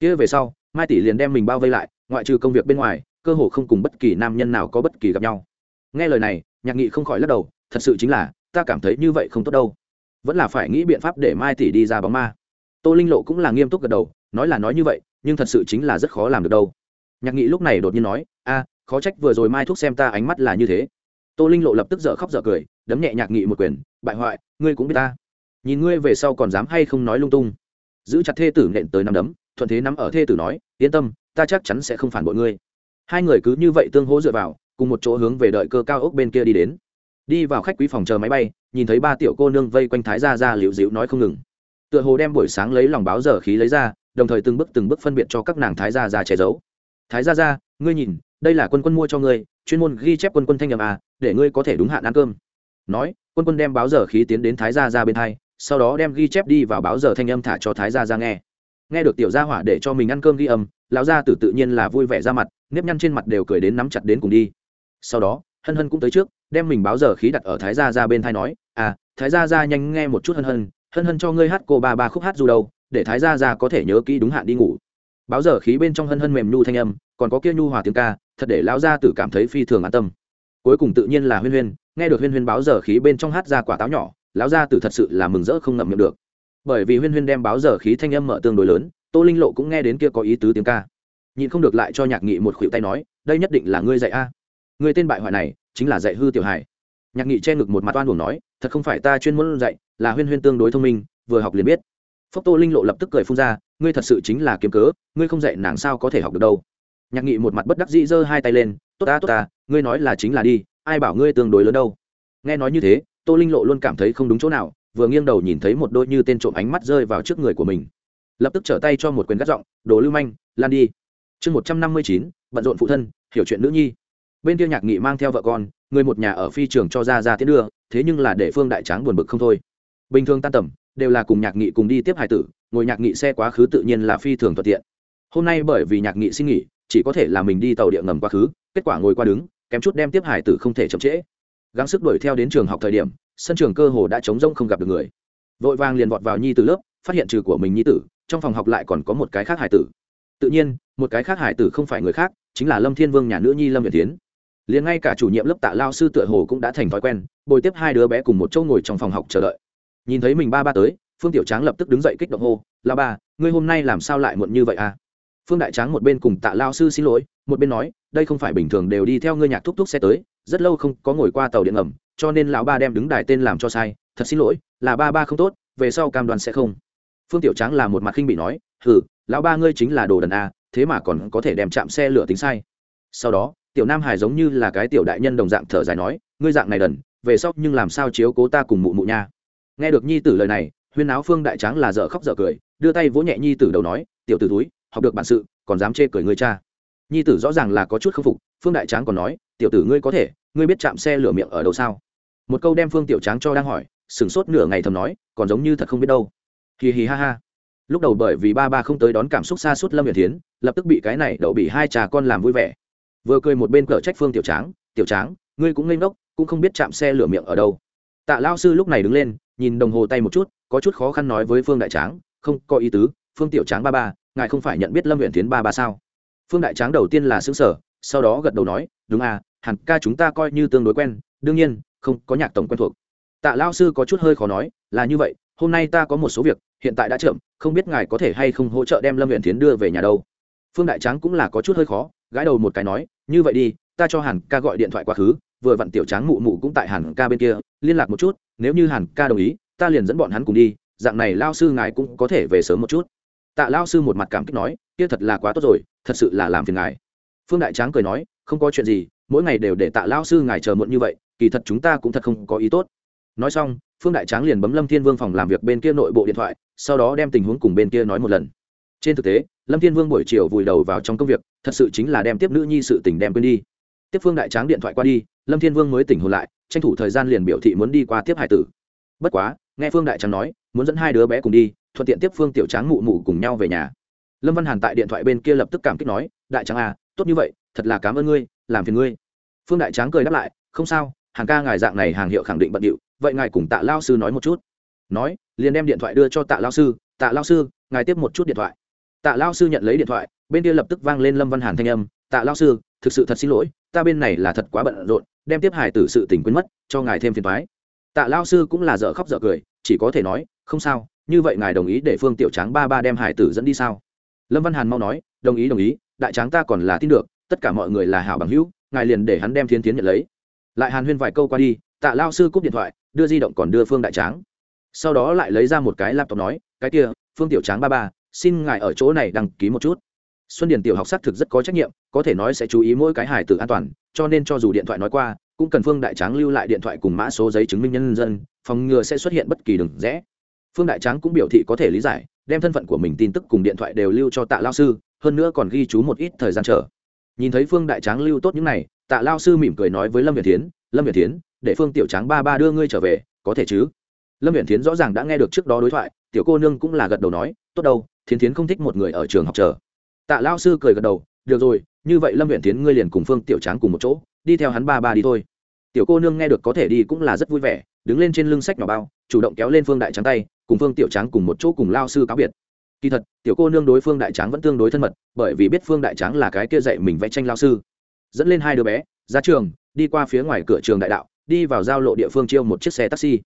Kia về sau mai tỷ liền đem mình bao vây lại, ngoại trừ công việc bên ngoài, cơ hồ không cùng bất kỳ nam nhân nào có bất kỳ gặp nhau. Nghe lời này, nhạc nghị không khỏi lắc đầu, thật sự chính là, ta cảm thấy như vậy không tốt đâu. Vẫn là phải nghĩ biện pháp để mai tỷ đi ra bóng ma. Tô linh lộ cũng là nghiêm túc gật đầu, nói là nói như vậy, nhưng thật sự chính là rất khó làm được đâu. Nhạc nghị lúc này đột nhiên nói, a, khó trách vừa rồi mai thúc xem ta ánh mắt là như thế. Tô linh lộ lập tức dở khóc dở cười, đấm nhẹ nhạc nghị một quyền, bại hoại, ngươi cũng biết ta. Nhìn ngươi về sau còn dám hay không nói lung tung. Giữ chặt thê tử nện tới nằm đấm thuận thế nắm ở thê tử nói, yên tâm, ta chắc chắn sẽ không phản bội ngươi. Hai người cứ như vậy tương hỗ dựa vào, cùng một chỗ hướng về đợi cơ cao ốc bên kia đi đến. Đi vào khách quý phòng chờ máy bay, nhìn thấy ba tiểu cô nương vây quanh thái gia ra liễu dịu nói không ngừng. Tựa hồ đem buổi sáng lấy lòng báo giờ khí lấy ra, đồng thời từng bước từng bước phân biệt cho các nàng thái gia ra che giấu. Thái gia ra ngươi nhìn, đây là quân quân mua cho ngươi, chuyên môn ghi chép quân quân thanh nhầm à để ngươi có thể đúng hạn ăn cơm. Nói, quân quân đem báo giờ khí tiến đến thái gia ra bên hai, sau đó đem ghi chép đi vào báo giờ thanh âm thả cho thái gia ra nghe nghe được tiểu gia hỏa để cho mình ăn cơm ghi âm, lão gia tử tự nhiên là vui vẻ ra mặt, nếp nhăn trên mặt đều cười đến nắm chặt đến cùng đi. Sau đó, hân hân cũng tới trước, đem mình báo giờ khí đặt ở thái gia ra bên thai nói à thái gia ra nhanh nghe một chút hân hân hân hân cho ngươi hát cô ba ba khúc hát dù đâu, để thái gia ra có thể nhớ kỹ đúng hạn đi ngủ. Báo giờ khí bên trong hân hân mềm nhu thanh âm, còn có kia nhu hòa tiếng ca, thật để lão gia tử cảm thấy phi thường an tâm. Cuối cùng tự nhiên là huyên huyên, nghe được huyên huyên báo giờ khí bên trong hát ra quả táo nhỏ, lão gia tử thật sự là mừng rỡ không ngậm miệng được bởi vì huyên huyên đem báo giờ khí thanh âm mở tương đối lớn, tô linh lộ cũng nghe đến kia có ý tứ tiếng ca. Nhịn không được lại cho nhạc nghị một khuỷu tay nói, đây nhất định là ngươi dạy a. À. người tên bại hoại này chính là dạy hư tiểu hải nhạc nghị che ngực một mặt oan buồn nói, thật không phải ta chuyên muốn dạy, là huyên huyên tương đối thông minh, vừa học liền biết. Phốc tô linh lộ lập tức cười phun ra, ngươi thật sự chính là kiếm cớ, ngươi không dạy nàng sao có thể học được đâu. Nhạc nghị một mặt bất đắc dĩ giơ hai tay lên, tốt ta tốt ta, ngươi nói là chính là đi, ai bảo ngươi tương đối lớn đâu? Nghe nói như thế, tô linh lộ luôn cảm thấy không đúng chỗ nào vừa nghiêng đầu nhìn thấy một đôi như tên trộm ánh mắt rơi vào trước người của mình. Lập tức trở tay cho một quyền gắt giọng, đồ lưu manh, lan đi. Chương một trăm năm mươi chín, bận rộn phụ thân, hiểu chuyện nữ nhi. Bên kia nhạc nghị mang theo vợ con, người một nhà ở phi trường cho ra ra tiến đưa, thế nhưng là để phương đại tráng buồn bực không thôi. Bình thường tan tầm, đều là cùng nhạc nghị cùng đi tiếp hải tử, ngồi nhạc nghị xe quá khứ tự nhiên là phi thường thuận tiện. Hôm nay bởi vì nhạc nghị xin nghỉ, chỉ có thể là mình đi tàu điện ngầm quá khứ, kết quả ngồi qua đứng, kém chút đem tiếp hải tử không thể chậm trễ. Gắng sức đuổi theo đến trường học thời điểm sân trường cơ hồ đã trống rỗng không gặp được người. Vội vàng liền vọt vào nhi tử lớp, phát hiện trừ của mình nhi tử, trong phòng học lại còn có một cái khác hải tử. Tự nhiên, một cái khác hải tử không phải người khác, chính là lâm thiên vương nhà nữ nhi lâm việt tiến. Liền ngay cả chủ nhiệm lớp tạ lao sư tựa hồ cũng đã thành thói quen, bồi tiếp hai đứa bé cùng một chỗ ngồi trong phòng học chờ đợi. Nhìn thấy mình ba ba tới, phương tiểu tráng lập tức đứng dậy kích động hô la ba, ngươi hôm nay làm sao lại muộn như vậy à? Phương đại tráng một bên cùng tạ lao sư xin lỗi, một bên nói, đây không phải bình thường đều đi theo ngươi nhạc thúc thúc xe tới, rất lâu không có ngồi qua tàu điện ngầm cho nên lão ba đem đứng đài tên làm cho sai, thật xin lỗi, là ba ba không tốt, về sau cam đoan sẽ không. Phương tiểu tráng là một mặt khinh bị nói, hừ, lão ba ngươi chính là đồ đần a, thế mà còn có thể đem chạm xe lửa tính sai. Sau đó, tiểu nam hải giống như là cái tiểu đại nhân đồng dạng thở dài nói, ngươi dạng này đần, về sau nhưng làm sao chiếu cố ta cùng mụ mụ nha? Nghe được nhi tử lời này, huyên áo phương đại tráng là dở khóc dở cười, đưa tay vỗ nhẹ nhi tử đầu nói, tiểu tử túi học được bản sự, còn dám chê cười ngươi cha. Nhi tử rõ ràng là có chút k phục, phương đại tráng còn nói, tiểu tử ngươi có thể ngươi biết chạm xe lửa miệng ở đâu sao? Một câu đem phương tiểu tráng cho đang hỏi, sửng sốt nửa ngày thầm nói, còn giống như thật không biết đâu. Hì hì ha ha. Lúc đầu bởi vì ba ba không tới đón cảm xúc xa suốt lâm việt tiến lập tức bị cái này đậu bị hai trà con làm vui vẻ. Vừa cười một bên cờ trách phương tiểu tráng tiểu tráng, ngươi cũng ngây ngốc, cũng không biết chạm xe lửa miệng ở đâu. Tạ lao sư lúc này đứng lên, nhìn đồng hồ tay một chút, có chút khó khăn nói với phương đại tráng, không, có ý tứ, phương tiểu tráng ba ba, ngài không phải nhận biết lâm huyện tiến ba ba sao? Phương đại tráng đầu tiên là xứng sở sau đó gật đầu nói, đúng à hẳn ca chúng ta coi như tương đối quen, đương nhiên, không, có nhạc tổng quen thuộc. Tạ lao sư có chút hơi khó nói, là như vậy, hôm nay ta có một số việc, hiện tại đã chậm, không biết ngài có thể hay không hỗ trợ đem lâm huyện tiến đưa về nhà đâu. Phương đại tráng cũng là có chút hơi khó, gãi đầu một cái nói, như vậy đi, ta cho hàn ca gọi điện thoại quá khứ, vừa vặn tiểu tráng mụ mụ cũng tại hàn ca bên kia, liên lạc một chút, nếu như hàn ca đồng ý, ta liền dẫn bọn hắn cùng đi, dạng này lao sư ngài cũng có thể về sớm một chút. Tạ lao sư một mặt cảm kích nói, kia thật là quá tốt rồi, thật sự là làm phiền ngài. Phương đại tráng cười nói, không có chuyện gì mỗi ngày đều để tạ lao sư ngài chờ muộn như vậy, kỳ thật chúng ta cũng thật không có ý tốt. Nói xong, phương đại tráng liền bấm lâm thiên vương phòng làm việc bên kia nội bộ điện thoại, sau đó đem tình huống cùng bên kia nói một lần. Trên thực tế, lâm thiên vương buổi chiều vùi đầu vào trong công việc, thật sự chính là đem tiếp nữ nhi sự tình đem quên đi. Tiếp phương đại tráng điện thoại qua đi, lâm thiên vương mới tỉnh hồn lại, tranh thủ thời gian liền biểu thị muốn đi qua tiếp hải tử. Bất quá, nghe phương đại tráng nói, muốn dẫn hai đứa bé cùng đi, thuận tiện tiếp phương tiểu tráng mụ mụ cùng nhau về nhà. Lâm văn hàn tại điện thoại bên kia lập tức cảm kích nói, đại tráng à tốt như vậy, thật là cảm ơn ngươi làm phiền ngươi. Phương đại tráng cười đáp lại, không sao, hàng ca ngài dạng này hàng hiệu khẳng định bận điệu, vậy ngài cùng tạ lao sư nói một chút. Nói, liền đem điện thoại đưa cho tạ lao sư, tạ lao sư, ngài tiếp một chút điện thoại. Tạ lao sư nhận lấy điện thoại, bên kia lập tức vang lên lâm văn hàn thanh âm, tạ lao sư, thực sự thật xin lỗi, ta bên này là thật quá bận rộn, đem tiếp hải tử sự tình quên mất, cho ngài thêm phiền thoái tạ lao sư cũng là dở khóc dở cười, chỉ có thể nói, không sao, như vậy ngài đồng ý để phương tiểu tráng ba ba đem hải tử dẫn đi sao? Lâm văn hàn mau nói, đồng ý đồng ý, đại tráng ta còn là tin được tất cả mọi người là hảo bằng hữu, ngài liền để hắn đem thiên tiến nhận lấy. Lại hàn huyên vài câu qua đi, tạ lao sư cúp điện thoại, đưa di động còn đưa phương đại tráng. Sau đó lại lấy ra một cái laptop nói, cái kia, phương tiểu tráng ba ba, xin ngài ở chỗ này đăng ký một chút. Xuân điển tiểu học xác thực rất có trách nhiệm, có thể nói sẽ chú ý mỗi cái hài tử an toàn, cho nên cho dù điện thoại nói qua, cũng cần phương đại tráng lưu lại điện thoại cùng mã số giấy chứng minh nhân dân, phòng ngừa sẽ xuất hiện bất kỳ đường rẽ. Phương đại tráng cũng biểu thị có thể lý giải, đem thân phận của mình tin tức cùng điện thoại đều lưu cho tạ lao sư, hơn nữa còn ghi chú một ít thời gian chờ nhìn thấy phương đại tráng lưu tốt những này, tạ lao sư mỉm cười nói với lâm việt tiến lâm việt tiến để phương tiểu tráng ba ba đưa ngươi trở về, có thể chứ? Lâm việt tiến rõ ràng đã nghe được trước đó đối thoại, tiểu cô nương cũng là gật đầu nói, tốt đâu, thiến thiến không thích một người ở trường học chờ. Tạ lao sư cười gật đầu, được rồi, như vậy lâm huyện tiến ngươi liền cùng phương tiểu tráng cùng một chỗ, đi theo hắn ba ba đi thôi. Tiểu cô nương nghe được có thể đi cũng là rất vui vẻ, đứng lên trên lưng sách nhỏ bao, chủ động kéo lên phương đại tráng tay, cùng phương tiểu tráng cùng một chỗ cùng lao sư cáo biệt kỳ thật, tiểu cô nương đối phương đại tráng vẫn tương đối thân mật, bởi vì biết phương đại tráng là cái kia dạy mình vẽ tranh lao sư. Dẫn lên hai đứa bé, ra trường, đi qua phía ngoài cửa trường đại đạo, đi vào giao lộ địa phương chiêu một chiếc xe taxi.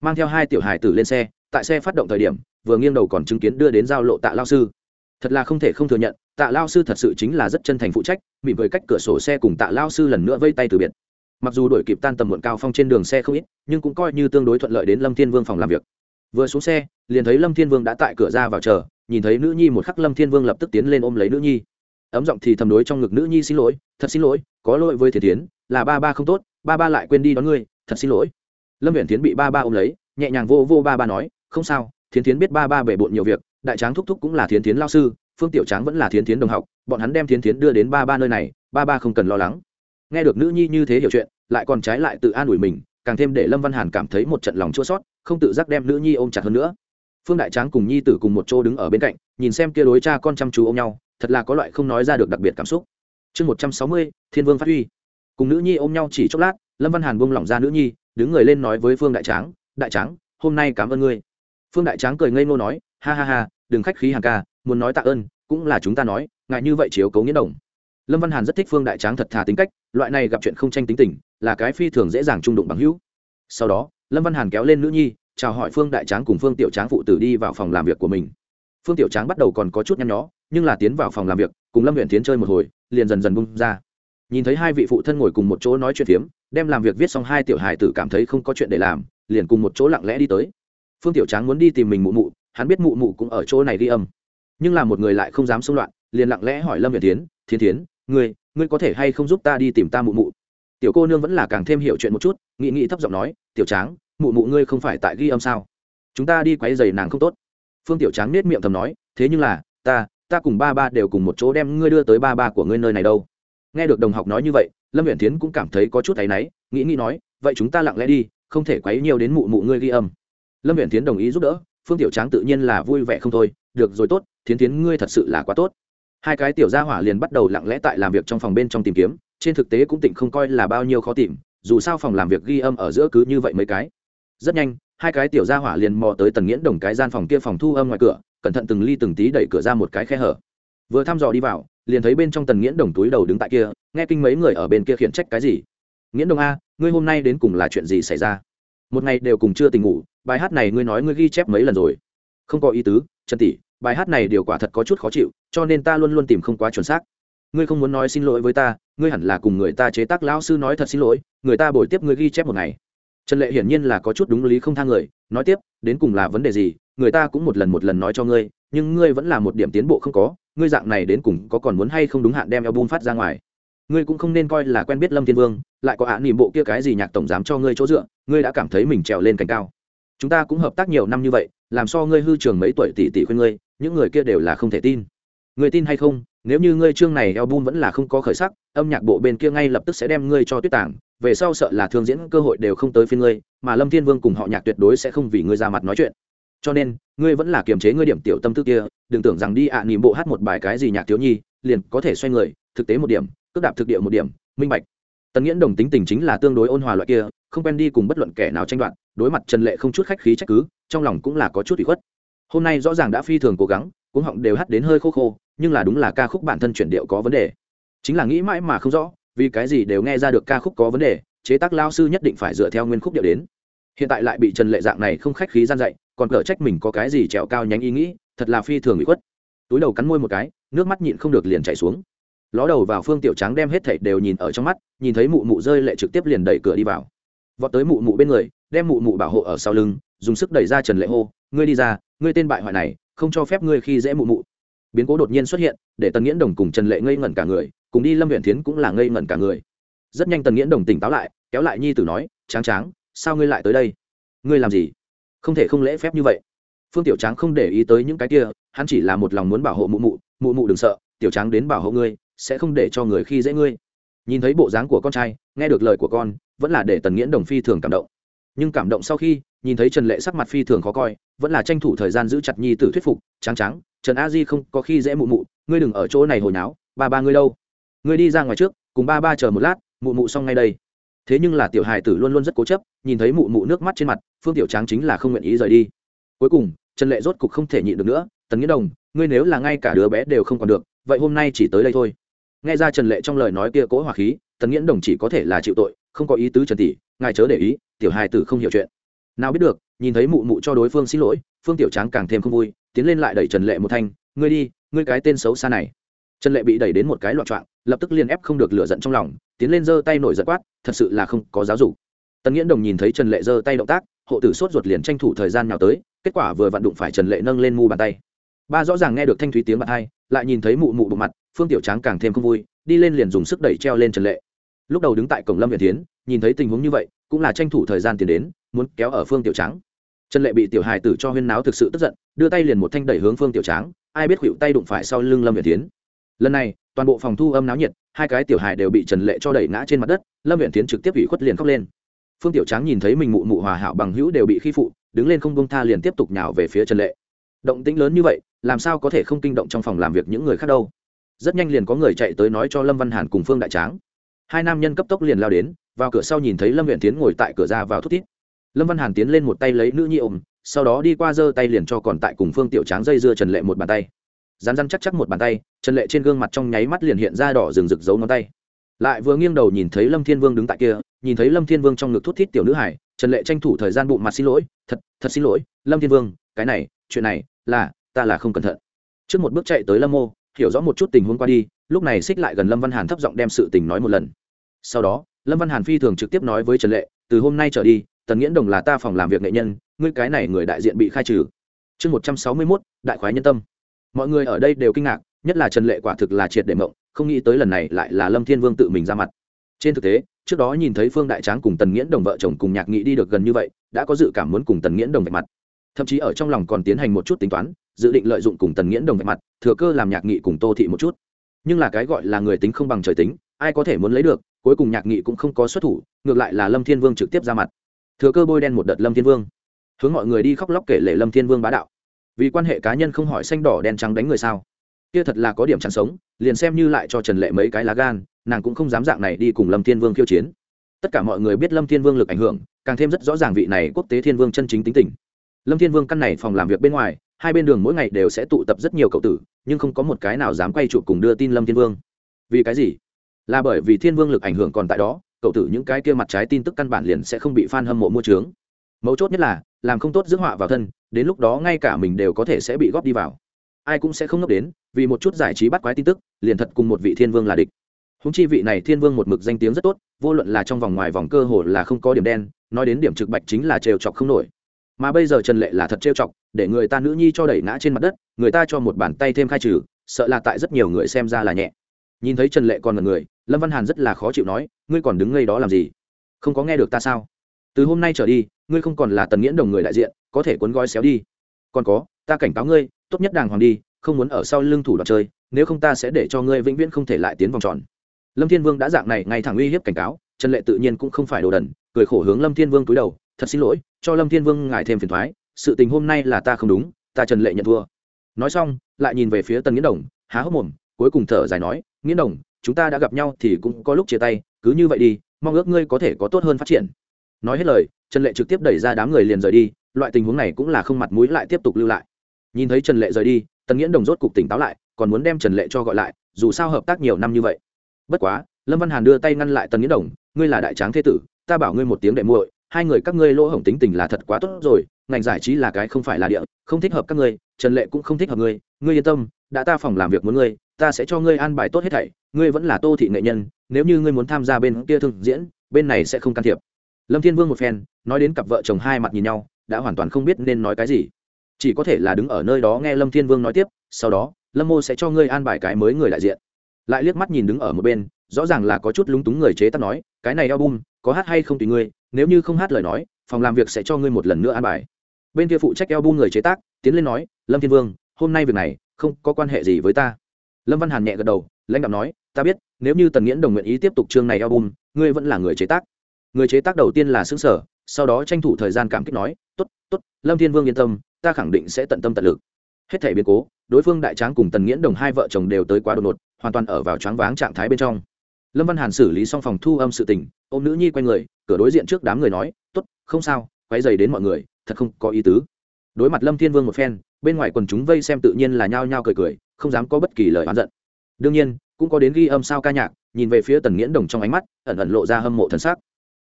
Mang theo hai tiểu hài tử lên xe, tại xe phát động thời điểm, vừa nghiêng đầu còn chứng kiến đưa đến giao lộ tạ lao sư. Thật là không thể không thừa nhận, tạ lao sư thật sự chính là rất chân thành phụ trách, mỉm cười cách cửa sổ xe cùng tạ lao sư lần nữa vây tay từ biệt. Mặc dù đổi kịp tan tầm muộn cao phong trên đường xe không ít, nhưng cũng coi như tương đối thuận lợi đến lâm thiên vương phòng làm việc. Vừa xuống xe, liền thấy lâm thiên vương đã tại cửa ra vào chờ nhìn thấy nữ nhi một khắc lâm thiên vương lập tức tiến lên ôm lấy nữ nhi. Ấm giọng thì thầm đối trong ngực nữ nhi xin lỗi, thật xin lỗi, có lỗi với thiền tiến là ba ba không tốt, ba ba lại quên đi đón ngươi, thật xin lỗi. Lâm huyện tiến bị ba ba ôm lấy, nhẹ nhàng vô vô ba ba nói, không sao, thiến tiến biết ba ba bể bộn nhiều việc, đại tráng thúc thúc cũng là thiến tiến lao sư, phương tiểu tráng vẫn là thiến tiến đồng học, bọn hắn đem thiến tiến đưa đến ba ba nơi này, ba ba không cần lo lắng. Nghe được nữ nhi như thế hiểu chuyện, lại còn trái lại tự an ủi mình, càng thêm để lâm văn hàn cảm thấy một trận lòng chua sót không tự giác đem nữ nhi ôm chặt hơn nữa phương đại tráng cùng nhi tử cùng một chỗ đứng ở bên cạnh, nhìn xem kia đối cha con chăm chú ôm nhau, thật là có loại không nói ra được đặc biệt cảm xúc. Chương một trăm sáu mươi, thiên vương phát huy. Cùng nữ nhi ôm nhau chỉ chốc lát, lâm văn hàn buông lỏng ra nữ nhi, đứng người lên nói với phương đại tráng đại tráng, hôm nay cảm ơn ngươi. Phương đại tráng cười ngây ngô nói, ha ha ha, đừng khách khí hàng ca, muốn nói tạ ơn, cũng là chúng ta nói, ngại như vậy chiếu cấu nghĩa đồng. Lâm văn hàn rất thích phương đại tráng thật thà tính cách, loại này gặp chuyện không tranh tính tình, là cái phi thường dễ dàng trung đụng bằng hữu. Sau đó, lâm văn hàn kéo lên nữ nhi chào hỏi phương đại tráng cùng phương tiểu tráng phụ tử đi vào phòng làm việc của mình. Phương tiểu tráng bắt đầu còn có chút nhăn nhó, nhưng là tiến vào phòng làm việc, cùng lâm huyện tiến chơi một hồi, liền dần dần bung ra. Nhìn thấy hai vị phụ thân ngồi cùng một chỗ nói chuyện phiếm, đem làm việc viết xong hai tiểu hài tử cảm thấy không có chuyện để làm, liền cùng một chỗ lặng lẽ đi tới. Phương tiểu tráng muốn đi tìm mình mụ mụ, hắn biết mụ mụ cũng ở chỗ này đi âm. Nhưng là một người lại không dám xông loạn, liền lặng lẽ hỏi lâm huyện tiến thiên tiến ngươi ngươi có thể hay không giúp ta đi tìm ta mụ mụ? Tiểu cô nương vẫn là càng thêm hiểu chuyện một chút, nghị nghị thấp giọng nói, tiểu tráng mụ mụ ngươi không phải tại ghi âm sao? Chúng ta đi quấy giày nàng không tốt. Phương tiểu tráng nết miệng thầm nói, thế nhưng là, ta ta cùng ba ba đều cùng một chỗ đem ngươi đưa tới ba ba của ngươi nơi này đâu. Nghe được đồng học nói như vậy, lâm huyện tiến cũng cảm thấy có chút áy náy, nghĩ nghĩ nói, vậy chúng ta lặng lẽ đi, không thể quấy nhiều đến mụ mụ ngươi ghi âm. Lâm huyện tiến đồng ý giúp đỡ, phương tiểu tráng tự nhiên là vui vẻ không thôi, được rồi tốt, thiến tiến ngươi thật sự là quá tốt. Hai cái tiểu gia hỏa liền bắt đầu lặng lẽ tại làm việc trong phòng bên trong tìm kiếm, trên thực tế cũng tỉnh không coi là bao nhiêu khó tìm, dù sao phòng làm việc ghi âm ở giữa cứ như vậy mấy cái rất nhanh, hai cái tiểu gia hỏa liền mò tới tần nghiễn đồng cái gian phòng kia phòng thu âm ngoài cửa, cẩn thận từng ly từng tí đẩy cửa ra một cái khe hở. Vừa thăm dò đi vào, liền thấy bên trong tần nghiễn đồng túi đầu đứng tại kia, nghe kinh mấy người ở bên kia khiển trách cái gì. Nghiễn đồng a, ngươi hôm nay đến cùng là chuyện gì xảy ra? Một ngày đều cùng chưa tình ngủ, bài hát này ngươi nói ngươi ghi chép mấy lần rồi? Không có ý tứ, trần tỷ, bài hát này điều quả thật có chút khó chịu, cho nên ta luôn luôn tìm không quá chuẩn xác. Ngươi không muốn nói xin lỗi với ta, ngươi hẳn là cùng người ta chế tác lão sư nói thật xin lỗi, người ta bồi tiếp ngươi ghi chép một ngày trần lệ hiển nhiên là có chút đúng lý không thang người nói tiếp đến cùng là vấn đề gì người ta cũng một lần một lần nói cho ngươi nhưng ngươi vẫn là một điểm tiến bộ không có ngươi dạng này đến cùng có còn muốn hay không đúng hạn đem album phát ra ngoài ngươi cũng không nên coi là quen biết lâm thiên vương lại có ạ nỉm bộ kia cái gì nhạc tổng giám cho ngươi chỗ dựa ngươi đã cảm thấy mình trèo lên cành cao chúng ta cũng hợp tác nhiều năm như vậy làm sao ngươi hư trường mấy tuổi tỷ tỷ khuyên ngươi những người kia đều là không thể tin người tin hay không nếu như ngươi chương này album vẫn là không có khởi sắc âm nhạc bộ bên kia ngay lập tức sẽ đem ngươi cho tuyết tảng về sau sợ là thương diễn cơ hội đều không tới phiên ngươi, mà lâm thiên vương cùng họ nhạc tuyệt đối sẽ không vì ngươi ra mặt nói chuyện. Cho nên, ngươi vẫn là kiềm chế ngươi điểm tiểu tâm tư kia, đừng tưởng rằng đi ạ à nỉm bộ hát một bài cái gì nhạc thiếu nhi, liền có thể xoay người, thực tế một điểm, cước đạp thực địa một điểm, minh bạch. Tần nghiễn đồng tính tình chính là tương đối ôn hòa loại kia, không quen đi cùng bất luận kẻ nào tranh đoạt, đối mặt trần lệ không chút khách khí trách cứ, trong lòng cũng là có chút ủy khuất. Hôm nay rõ ràng đã phi thường cố gắng, cuống họng đều hắt đến hơi khô khô, nhưng là đúng là ca khúc bản thân chuyển điệu có vấn đề. Chính là nghĩ mãi mà không rõ vì cái gì đều nghe ra được ca khúc có vấn đề, chế tác lao sư nhất định phải dựa theo nguyên khúc điệu đến. Hiện tại lại bị trần lệ dạng này không khách khí gian dạy, còn cở trách mình có cái gì trèo cao nhánh ý nghĩ, thật là phi thường bị khuất. Túi đầu cắn môi một cái, nước mắt nhịn không được liền chảy xuống. Ló đầu vào phương tiểu tráng đem hết thảy đều nhìn ở trong mắt, nhìn thấy mụ mụ rơi lệ trực tiếp liền đẩy cửa đi vào. Vọt tới mụ mụ bên người, đem mụ mụ bảo hộ ở sau lưng, dùng sức đẩy ra trần lệ hô, ngươi đi ra, ngươi tên bại hoại này, không cho phép ngươi khi dễ mụ mụ. Biến cố đột nhiên xuất hiện, để tần nghiễn đồng cùng trần lệ ngây ngẩn cả người cùng đi lâm huyện thiến cũng là ngây ngẩn cả người. Rất nhanh tần nghiễn đồng tỉnh táo lại, kéo lại nhi tử nói, tráng tráng, sao ngươi lại tới đây? Ngươi làm gì? Không thể không lễ phép như vậy. Phương tiểu tráng không để ý tới những cái kia, hắn chỉ là một lòng muốn bảo hộ mụ mụ mụ mụ đừng sợ, tiểu tráng đến bảo hộ ngươi, sẽ không để cho người khi dễ ngươi. Nhìn thấy bộ dáng của con trai, nghe được lời của con, vẫn là để tần nghiễn đồng phi thường cảm động. Nhưng cảm động sau khi, nhìn thấy trần lệ sắc mặt phi thường khó coi, vẫn là tranh thủ thời gian giữ chặt nhi tử thuyết phục, tráng tráng, trần a di không có khi dễ mụ mụ, ngươi đừng ở chỗ này hồi náo ba ba ngươi đâu? Ngươi đi ra ngoài trước, cùng ba ba chờ một lát, mụ mụ xong ngay đây. Thế nhưng là tiểu hài tử luôn luôn rất cố chấp, nhìn thấy mụ mụ nước mắt trên mặt, phương tiểu tráng chính là không nguyện ý rời đi. Cuối cùng, trần lệ rốt cục không thể nhịn được nữa, tần nghĩa đồng, ngươi nếu là ngay cả đứa bé đều không còn được, vậy hôm nay chỉ tới đây thôi. Nghe ra trần lệ trong lời nói kia cố hỏa khí, tần nghĩa đồng chỉ có thể là chịu tội, không có ý tứ trần tỷ, ngài chớ để ý, tiểu hài tử không hiểu chuyện. Nào biết được, nhìn thấy mụ mụ cho đối phương xin lỗi, phương tiểu tráng càng thêm không vui, tiến lên lại đẩy trần lệ một thanh, ngươi đi, ngươi cái tên xấu xa này trần lệ bị đẩy đến một cái loạn trạng, lập tức liền ép không được lửa giận trong lòng tiến lên giơ tay nổi giận quát thật sự là không có giáo dục. Tần nghiễn đồng nhìn thấy trần lệ giơ tay động tác hộ tử sốt ruột liền tranh thủ thời gian nào tới kết quả vừa vặn đụng phải trần lệ nâng lên mu bàn tay. Ba rõ ràng nghe được thanh thúy tiếng bạt hai lại nhìn thấy mụ mụ bộ mặt phương tiểu tráng càng thêm không vui đi lên liền dùng sức đẩy treo lên trần lệ. Lúc đầu đứng tại cổng lâm Viễn tiến nhìn thấy tình huống như vậy cũng là tranh thủ thời gian tiến đến muốn kéo ở phương tiểu tráng. Trần lệ bị tiểu hài tử cho huyên náo thực sự tức giận đưa tay liền một thanh đẩy hướng phương tiểu tráng ai biết khuỵu tay đụng phải sau lưng lâm Viễn tiến lần này, toàn bộ phòng thu âm náo nhiệt, hai cái tiểu hài đều bị trần lệ cho đẩy ngã trên mặt đất, lâm viện tiến trực tiếp ủy khuất liền khóc lên. Phương tiểu tráng nhìn thấy mình mụ mụ hòa hảo bằng hữu đều bị khi phụ, đứng lên không bông tha liền tiếp tục nhào về phía trần lệ. Động tĩnh lớn như vậy, làm sao có thể không kinh động trong phòng làm việc những người khác đâu? Rất nhanh liền có người chạy tới nói cho lâm văn hàn cùng phương đại tráng. Hai nam nhân cấp tốc liền lao đến, vào cửa sau nhìn thấy lâm viện tiến ngồi tại cửa ra vào thút thít. Lâm văn hàn tiến lên một tay lấy nữ nhi ôm, sau đó đi qua giơ tay liền cho còn tại cùng phương tiểu tráng dây dưa trần lệ một bàn tay rán rán chắc chắc một bàn tay trần lệ trên gương mặt trong nháy mắt liền hiện ra đỏ rừng rực giấu ngón tay. Lại vừa nghiêng đầu nhìn thấy lâm thiên vương đứng tại kia, nhìn thấy lâm thiên vương trong ngực thút thít tiểu nữ hải trần lệ tranh thủ thời gian bụng mặt xin lỗi, thật thật xin lỗi, lâm thiên vương, cái này, chuyện này là, ta là không cẩn thận. Trước một bước chạy tới lâm mô, hiểu rõ một chút tình huống qua đi, lúc này xích lại gần lâm văn hàn thấp giọng đem sự tình nói một lần. Sau đó, lâm văn hàn phi thường trực tiếp nói với trần lệ, từ hôm nay trở đi, tần nghiễn đồng là ta phòng làm việc nghệ nhân, ngươi cái này người đại diện bị khai trừ. Chương một trăm sáu mươi mốt, đại khoái nhân tâm mọi người ở đây đều kinh ngạc, nhất là trần lệ quả thực là triệt để mộng, không nghĩ tới lần này lại là lâm thiên vương tự mình ra mặt. Trên thực tế, trước đó nhìn thấy phương đại tráng cùng tần nghiễn đồng vợ chồng cùng nhạc nghị đi được gần như vậy, đã có dự cảm muốn cùng tần nghiễn đồng vạch mặt. Thậm chí ở trong lòng còn tiến hành một chút tính toán, dự định lợi dụng cùng tần nghiễn đồng vạch mặt, thừa cơ làm nhạc nghị cùng tô thị một chút. Nhưng là cái gọi là người tính không bằng trời tính, ai có thể muốn lấy được, cuối cùng nhạc nghị cũng không có xuất thủ, ngược lại là lâm thiên vương trực tiếp ra mặt. Thừa cơ bôi đen một đợt lâm thiên vương. Hướng mọi người đi khóc lóc kể lể lâm thiên vương bá đạo vì quan hệ cá nhân không hỏi xanh đỏ đen trắng đánh người sao? Kia thật là có điểm chẳng sống, liền xem như lại cho trần lệ mấy cái lá gan, nàng cũng không dám dạng này đi cùng lâm thiên vương khiêu chiến. Tất cả mọi người biết lâm thiên vương lực ảnh hưởng, càng thêm rất rõ ràng vị này quốc tế thiên vương chân chính tính tình. Lâm thiên vương căn này phòng làm việc bên ngoài, hai bên đường mỗi ngày đều sẽ tụ tập rất nhiều cậu tử, nhưng không có một cái nào dám quay chụp cùng đưa tin lâm thiên vương. Vì cái gì? Là bởi vì thiên vương lực ảnh hưởng còn tại đó, cậu tử những cái kia mặt trái tin tức căn bản liền sẽ không bị f a n hâm mộ mua trướng mấu chốt nhất là làm không tốt dưỡng họa vào thân, đến lúc đó ngay cả mình đều có thể sẽ bị góp đi vào. Ai cũng sẽ không ngốc đến, vì một chút giải trí bắt quái tin tức, liền thật cùng một vị thiên vương là địch. Húng chi vị này thiên vương một mực danh tiếng rất tốt, vô luận là trong vòng ngoài vòng cơ hồ là không có điểm đen, nói đến điểm trực bạch chính là trêu chọc không nổi. Mà bây giờ trần lệ là thật trêu chọc, để người ta nữ nhi cho đẩy ngã trên mặt đất, người ta cho một bàn tay thêm khai trừ, sợ là tại rất nhiều người xem ra là nhẹ. Nhìn thấy trần lệ còn là người, lâm văn hàn rất là khó chịu nói, ngươi còn đứng ngây đó làm gì? Không có nghe được ta sao? Từ hôm nay trở đi ngươi không còn là tần nghiễn đồng người đại diện, có thể cuốn gói xéo đi. Còn có, ta cảnh cáo ngươi, tốt nhất đàng hoàng đi, không muốn ở sau lưng thủ đoạn chơi, nếu không ta sẽ để cho ngươi vĩnh viễn không thể lại tiến vòng tròn. Lâm thiên vương đã dạng này ngay thẳng uy hiếp cảnh cáo, trần lệ tự nhiên cũng không phải đồ đần, cười khổ hướng lâm thiên vương cúi đầu, thật xin lỗi, cho lâm thiên vương ngài thêm phiền thoái, sự tình hôm nay là ta không đúng, ta trần lệ nhận thua. Nói xong, lại nhìn về phía tần nghiễn đồng, há hốc mồm, cuối cùng thở dài nói, nghiễn đồng, chúng ta đã gặp nhau thì cũng có lúc chia tay, cứ như vậy đi, mong ước ngươi có thể có tốt hơn phát triển. Nói hết lời trần lệ trực tiếp đẩy ra đám người liền rời đi, loại tình huống này cũng là không mặt mũi lại tiếp tục lưu lại. Nhìn thấy trần lệ rời đi, tần nghĩa đồng rốt cục tỉnh táo lại, còn muốn đem trần lệ cho gọi lại, dù sao hợp tác nhiều năm như vậy. Bất quá, lâm văn hàn đưa tay ngăn lại tần nghĩa đồng, ngươi là đại tráng thế tử, ta bảo ngươi một tiếng đệ muội, hai người các ngươi lỗ hổng tính tình là thật quá tốt rồi, ngành giải trí là cái không phải là địa, không thích hợp các ngươi, trần lệ cũng không thích hợp ngươi ngươi yên tâm, đã ta phòng làm việc muốn ngươi, ta sẽ cho ngươi an bài tốt hết thảy, ngươi vẫn là tô thị nghệ nhân, nếu như ngươi muốn tham gia bên kia thương diễn, bên này sẽ không can thiệp lâm thiên vương một phen, nói đến cặp vợ chồng hai mặt nhìn nhau, đã hoàn toàn không biết nên nói cái gì. Chỉ có thể là đứng ở nơi đó nghe lâm thiên vương nói tiếp, sau đó, lâm mô sẽ cho ngươi an bài cái mới người đại diện. Lại liếc mắt nhìn đứng ở một bên, rõ ràng là có chút lúng túng người chế tác nói, cái này album, có hát hay không tùy ngươi, nếu như không hát lời nói, phòng làm việc sẽ cho ngươi một lần nữa an bài. Bên kia phụ trách album người chế tác, tiến lên nói, lâm thiên vương, hôm nay việc này, không có quan hệ gì với ta. Lâm văn hàn nhẹ gật đầu, lãnh đạo nói, ta biết, nếu như tần nghiễn đồng nguyện ý tiếp tục chương này album, ngươi vẫn là người chế tác người chế tác đầu tiên là xứng sở, sau đó tranh thủ thời gian cảm kích nói t ố t t ố t lâm thiên vương yên tâm, ta khẳng định sẽ tận tâm tận lực. Hết thể biến cố, đối phương đại tráng cùng tần nghiễn đồng hai vợ chồng đều tới quá đột ngột, hoàn toàn ở vào choáng váng trạng thái bên trong. Lâm văn hàn xử lý xong phòng thu âm sự tình ô m nữ nhi q u a n người, cửa đối diện trước đám người nói t ố t không sao quay dày đến mọi người, thật không có ý tứ. Đối mặt lâm thiên vương một phen, bên ngoài quần chúng vây xem tự nhiên là nhao nhao cười cười, không dám có bất kỳ lời oán giận. Đương nhiên, cũng có đến ghi âm sao ca nhạc, nhìn về phía tần nghiễn đồng trong ánh mắt, ẩn ẩn lộ ra hâm mộ thân xác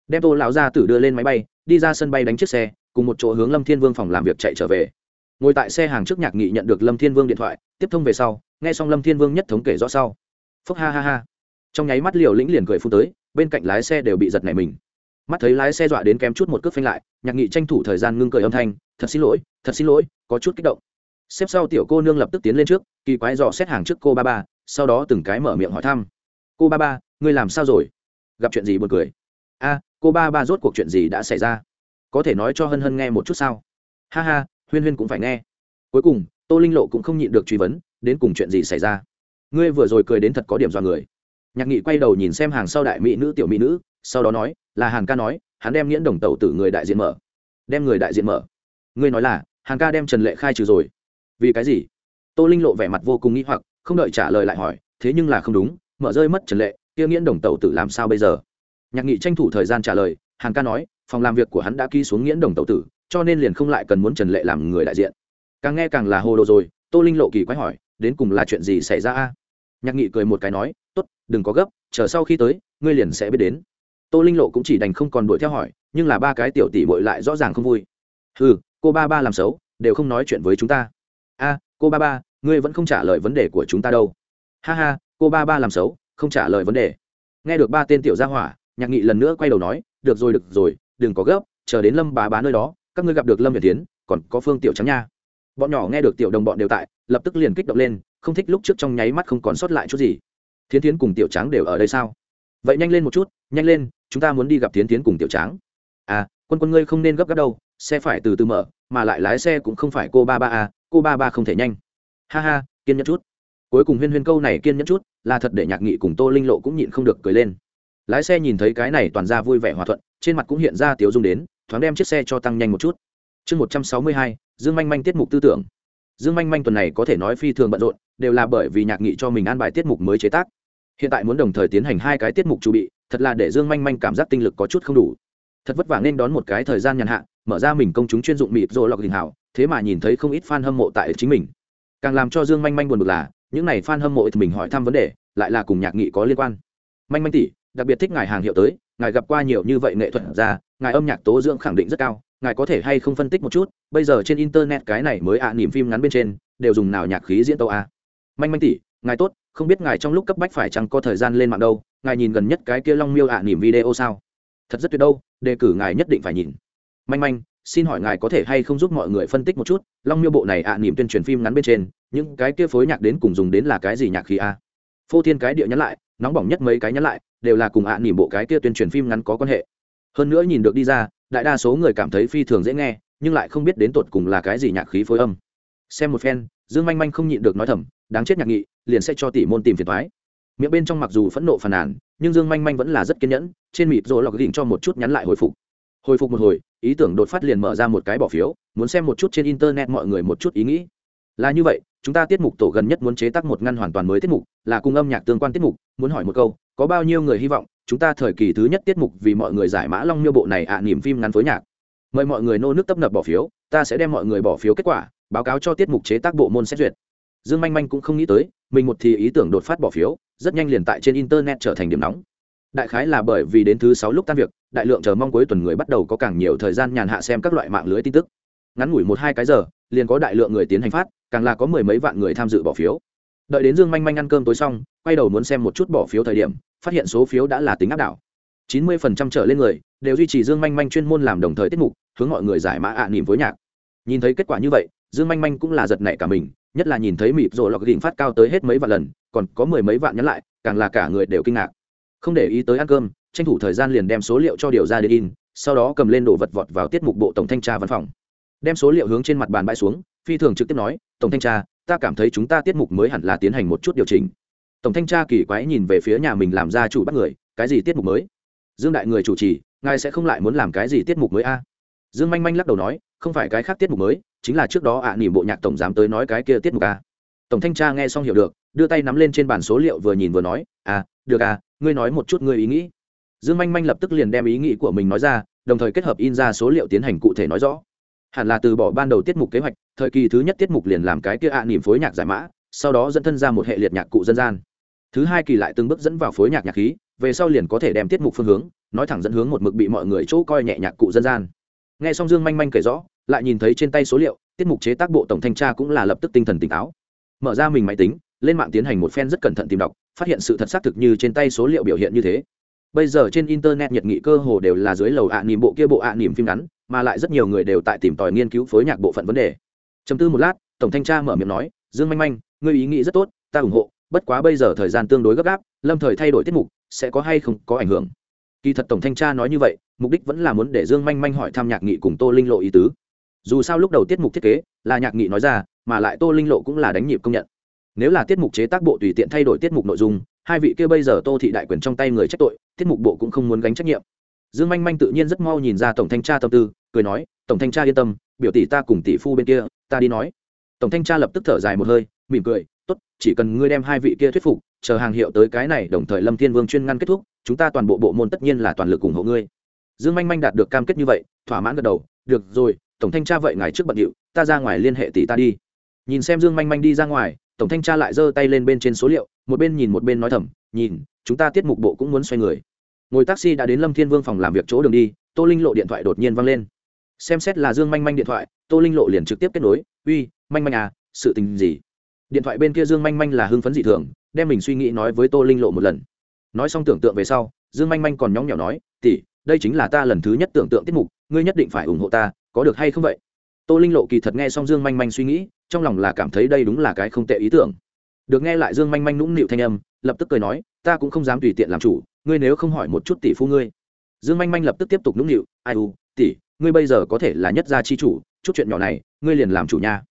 đem tô lão gia tử đưa lên máy bay, đi ra sân bay đánh chiếc xe, cùng một chỗ hướng lâm thiên vương phòng làm việc chạy trở về. Ngồi tại xe hàng trước nhạc nghị nhận được lâm thiên vương điện thoại, tiếp thông về sau, nghe xong lâm thiên vương nhất thống kể rõ sau. Phúc ha ha ha. Trong nháy mắt liều lĩnh liền cười phun tới, bên cạnh lái xe đều bị giật nảy mình. Mắt thấy lái xe dọa đến kém chút một cước phanh lại, nhạc nghị tranh thủ thời gian ngưng cười âm thanh, thật xin lỗi, thật xin lỗi, có chút kích động. Xếp sau tiểu cô nương lập tức tiến lên trước, kỳ quái dò xét hàng trước cô ba ba, sau đó từng cái mở miệng hỏi thăm. Cô ba ba, ngươi làm sao rồi? Gặp chuyện gì buồn cười. A cô ba ba rốt cuộc chuyện gì đã xảy ra? Có thể nói cho hân hân nghe một chút sao? Ha ha, huyên huyên cũng phải nghe. Cuối cùng, tô linh lộ cũng không nhịn được truy vấn, đến cùng chuyện gì xảy ra? Ngươi vừa rồi cười đến thật có điểm do người. Nhạc nghị quay đầu nhìn xem hàng sau đại mỹ nữ, tiểu mỹ nữ, sau đó nói, là hàn ca nói, hắn đem nghiễn đồng tàu tử người đại diện mở. Đem người đại diện mở. Ngươi nói là, hàn ca đem trần lệ khai trừ rồi. Vì cái gì? Tô linh lộ vẻ mặt vô cùng nghĩ hoặc, không đợi trả lời lại hỏi, thế nhưng là không đúng, mở rơi mất trần lệ, kia nghiễn đồng tàu tử làm sao bây giờ? Nhạc nghị tranh thủ thời gian trả lời, hàn ca nói, phòng làm việc của hắn đã ký xuống nghiễn đồng tàu tử, cho nên liền không lại cần muốn trần lệ làm người đại diện. Càng nghe càng là hồ đồ rồi, tô linh lộ kỳ quái hỏi, đến cùng là chuyện gì xảy ra a? Nhạc nghị cười một cái nói, tốt, đừng có gấp, chờ sau khi tới, ngươi liền sẽ biết đến. Tô linh lộ cũng chỉ đành không còn đuổi theo hỏi, nhưng là ba cái tiểu tỷ bội lại rõ ràng không vui. Ừ cô ba ba làm xấu, đều không nói chuyện với chúng ta. A, cô ba ba, ngươi vẫn không trả lời vấn đề của chúng ta đâu. Ha ha, cô ba ba làm xấu, không trả lời vấn đề. Nghe được ba tên tiểu gia hỏa nhạc nghị lần nữa quay đầu nói, được rồi được rồi, đừng có gấp, chờ đến lâm bà bá nơi đó, các ngươi gặp được lâm việt tiến, còn có phương tiểu trắng nha. Bọn nhỏ nghe được tiểu đồng bọn đều tại, lập tức liền kích động lên, không thích lúc trước trong nháy mắt không còn sót lại chút gì. Thiến tiến cùng tiểu trắng đều ở đây sao? Vậy nhanh lên một chút, nhanh lên, chúng ta muốn đi gặp thiến tiến cùng tiểu trắng à quân quân ngươi không nên gấp gáp đâu, xe phải từ từ mở, mà lại lái xe cũng không phải cô ba ba à cô ba ba không thể nhanh. Ha ha, kiên nhẫn chút. Cuối cùng huyên huyên câu này kiên nhẫn chút, là thật để nhạc nghị cùng tô linh lộ cũng nhịn không được cười lên lái xe nhìn thấy cái này toàn ra vui vẻ hòa thuận, trên mặt cũng hiện ra tiếu dung đến, thoáng đem chiếc xe cho tăng nhanh một chút. Chương một trăm sáu mươi hai, dương manh manh tiết mục tư tưởng. Dương manh manh tuần này có thể nói phi thường bận rộn, đều là bởi vì nhạc nghị cho mình an bài tiết mục mới chế tác. Hiện tại muốn đồng thời tiến hành hai cái tiết mục chuẩn bị, thật là để dương manh manh cảm giác tinh lực có chút không đủ. Thật vất vả nên đón một cái thời gian nhàn hạ, mở ra mình công chúng chuyên dụng mịt rồi lọc hình hảo thế mà nhìn thấy không ít fan hâm mộ tại chính mình. Càng làm cho dương manh manh buồn bực là, những này fan hâm mộ thì mình hỏi thăm vấn đề, lại là cùng nhạc nghị có liên quan. Manh manh tỷ đặc biệt thích ngài hàng hiệu tới ngài gặp qua nhiều như vậy nghệ thuật ra ngài âm nhạc tố dưỡng khẳng định rất cao ngài có thể hay không phân tích một chút bây giờ trên internet cái này mới ạ à, niềm phim ngắn bên trên đều dùng nào nhạc khí diễn tâu a? À. manh manh tỷ ngài tốt không biết ngài trong lúc cấp bách phải chăng có thời gian lên mạng đâu ngài nhìn gần nhất cái kia long miêu ạ à, niềm video sao? Thật rất tuyệt đâu đề cử ngài nhất định phải nhìn. Manh manh xin hỏi ngài có thể hay không giúp mọi người phân tích một chút long miêu bộ này ạ niềm tuyên truyền phim ngắn bên trên những cái kia phối nhạc đến cùng dùng đến là cái gì nhạc khí a? Phô thiên cái địa nhắn lại, nóng bỏng nhất mấy cái nhắn lại, đều là cùng ạ nỉm bộ cái kia tuyên truyền phim ngắn có quan hệ. Hơn nữa nhìn được đi ra, đại đa số người cảm thấy phi thường dễ nghe, nhưng lại không biết đến tột cùng là cái gì nhạc khí phối âm. Xem một phen, dương manh manh không nhịn được nói thầm, đáng chết nhạc nghị, liền sẽ cho tỷ môn tìm phiền thoái miệng bên trong mặc dù phẫn nộ phàn nàn, nhưng dương manh manh vẫn là rất kiên nhẫn, trên mịp rồi lọc đỉnh cho một chút nhắn lại hồi phục. Hồi phục một hồi, ý tưởng đột phát liền mở ra một cái bỏ phiếu, muốn xem một chút trên internet mọi người một chút ý nghĩ. Là như vậy chúng ta tiết mục tổ gần nhất muốn chế tác một ngăn hoàn toàn mới tiết mục, là cung âm nhạc tương quan tiết mục, muốn hỏi một câu, có bao nhiêu người hy vọng? Chúng ta thời kỳ thứ nhất tiết mục vì mọi người giải mã long miêu bộ này ạ, niềm phim ngắn phối nhạc. Mời mọi người nô nước tấp nập bỏ phiếu, ta sẽ đem mọi người bỏ phiếu kết quả, báo cáo cho tiết mục chế tác bộ môn xét duyệt. Dương manh manh cũng không nghĩ tới, mình một thì ý tưởng đột phát bỏ phiếu, rất nhanh liền tại trên internet trở thành điểm nóng. Đại khái là bởi vì đến thứ sáu lúc tan việc, đại lượng chờ mong cuối tuần người bắt đầu có càng nhiều thời gian nhàn hạ xem các loại mạng lưới tin tức. Ngắn ngủi một hai cái giờ, liền có đại lượng người tiến hành phát càng là có mười mấy vạn người tham dự bỏ phiếu. Đợi đến dương manh manh ăn cơm tối xong, quay đầu muốn xem một chút bỏ phiếu thời điểm, phát hiện số phiếu đã là tính áp đảo. Chín mươi phần trăm trở lên người đều duy trì dương manh manh chuyên môn làm đồng thời tiết mục, hướng mọi người giải mã ạ à nỉm với nhạc. Nhìn thấy kết quả như vậy, dương manh manh cũng là giật nảy cả mình, nhất là nhìn thấy mịp rồi lọc đỉnh phát cao tới hết mấy vạn lần, còn có mười mấy vạn nhắn lại, càng là cả người đều kinh ngạc. Không để ý tới ăn cơm, tranh thủ thời gian liền đem số liệu cho điều ra để in, sau đó cầm lên đồ vật vọt vào tiết mục bộ tổng thanh tra văn phòng. Đem số liệu hướng trên mặt bàn bãi xuống phi thường trực tiếp nói tổng thanh tra ta cảm thấy chúng ta tiết mục mới hẳn là tiến hành một chút điều chỉnh. Tổng thanh tra kỳ quái nhìn về phía nhà mình làm ra chủ bắt người cái gì tiết mục mới? Dương đại người chủ trì ngài sẽ không lại muốn làm cái gì tiết mục mới a? Dương manh manh lắc đầu nói không phải cái khác tiết mục mới chính là trước đó ạ à, nỉ bộ nhạc tổng giám tới nói cái kia tiết mục a. Tổng thanh tra nghe xong hiểu được đưa tay nắm lên trên bản số liệu vừa nhìn vừa nói à được à ngươi nói một chút ngươi ý nghĩ. Dương manh manh lập tức liền đem ý nghĩ của mình nói ra đồng thời kết hợp in ra số liệu tiến hành cụ thể nói rõ hẳn là từ bỏ ban đầu tiết mục kế hoạch thời kỳ thứ nhất tiết mục liền làm cái kia ạ à, phối nhạc giải mã sau đó dẫn thân ra một hệ liệt nhạc cụ dân gian. Thứ hai kỳ lại từng bước dẫn vào phối nhạc nhạc khí về sau liền có thể đem tiết mục phương hướng nói thẳng dẫn hướng một mực bị mọi người chỗ coi nhẹ nhạc cụ dân gian. Nghe xong dương manh manh kể rõ lại nhìn thấy trên tay số liệu tiết mục chế tác bộ tổng thanh tra cũng là lập tức tinh thần tỉnh táo. Mở ra mình máy tính lên mạng tiến hành một phen rất cẩn thận tìm đọc phát hiện sự thật xác thực như trên tay số liệu biểu hiện như thế bây giờ trên internet nhật nghị cơ hồ đều là dưới lầu ạ à nỉm bộ kia bộ ạ à nỉm phim ngắn, mà lại rất nhiều người đều tại tìm tòi nghiên cứu phối nhạc bộ phận vấn đề. Chấm tư một lát, tổng thanh tra mở miệng nói, dương manh manh, ngươi ý nghĩ rất tốt, ta ủng hộ, bất quá bây giờ thời gian tương đối gấp gáp, lâm thời thay đổi tiết mục, sẽ có hay không có ảnh hưởng. Kỳ thật tổng thanh tra nói như vậy, mục đích vẫn là muốn để dương manh manh hỏi thăm nhạc nghị cùng tô linh lộ ý tứ. Dù sao lúc đầu tiết mục thiết kế là nhạc nghị nói ra, mà lại tô linh lộ cũng là đánh nhịp công nhận. Nếu là tiết mục chế tác bộ tùy tiện thay đổi tiết mục nội dung hai vị kia bây giờ tô thị đại quyền trong tay người trách tội, tiết mục bộ cũng không muốn gánh trách nhiệm. Dương manh manh tự nhiên rất mau nhìn ra tổng thanh tra tâm tư, cười nói, tổng thanh tra yên tâm, biểu tỷ ta cùng tỷ phu bên kia, ta đi nói. Tổng thanh tra lập tức thở dài một hơi, mỉm cười, tốt, chỉ cần ngươi đem hai vị kia thuyết phục, chờ hàng hiệu tới cái này đồng thời lâm thiên vương chuyên ngăn kết thúc, chúng ta toàn bộ bộ môn tất nhiên là toàn lực ủng hộ ngươi. Dương manh manh đạt được cam kết như vậy, thỏa mãn gật đầu, được rồi, tổng thanh tra vậy ngài trước bận điệu, ta ra ngoài liên hệ tỷ ta đi. Nhìn xem dương manh manh đi ra ngoài tổng thanh tra lại giơ tay lên bên trên số liệu, một bên nhìn một bên nói thầm, nhìn, chúng ta tiết mục bộ cũng muốn xoay người. Ngồi taxi đã đến lâm thiên vương phòng làm việc chỗ đường đi, tô linh lộ điện thoại đột nhiên văng lên. Xem xét là dương manh manh điện thoại, tô linh lộ liền trực tiếp kết nối, uy, manh manh à sự tình gì? Điện thoại bên kia dương manh manh là hưng phấn dị thường, đem mình suy nghĩ nói với tô linh lộ một lần. Nói xong tưởng tượng về sau, dương manh manh còn nhóng nhỏ nói tỉ đây chính là ta lần thứ nhất tưởng tượng tiết mục, ngươi nhất định phải ủng hộ ta, có được hay không vậy? Tô linh lộ kỳ thật nghe xong dương manh manh suy nghĩ, trong lòng là cảm thấy đây đúng là cái không tệ ý tưởng. Được nghe lại dương manh manh nũng nịu thanh âm, lập tức cười nói, ta cũng không dám tùy tiện làm chủ, ngươi nếu không hỏi một chút tỷ phu ngươi. Dương manh manh lập tức tiếp tục nũng nịu, ai u, tỷ, ngươi bây giờ có thể là nhất gia chi chủ, chút chuyện nhỏ này, ngươi liền làm chủ nha.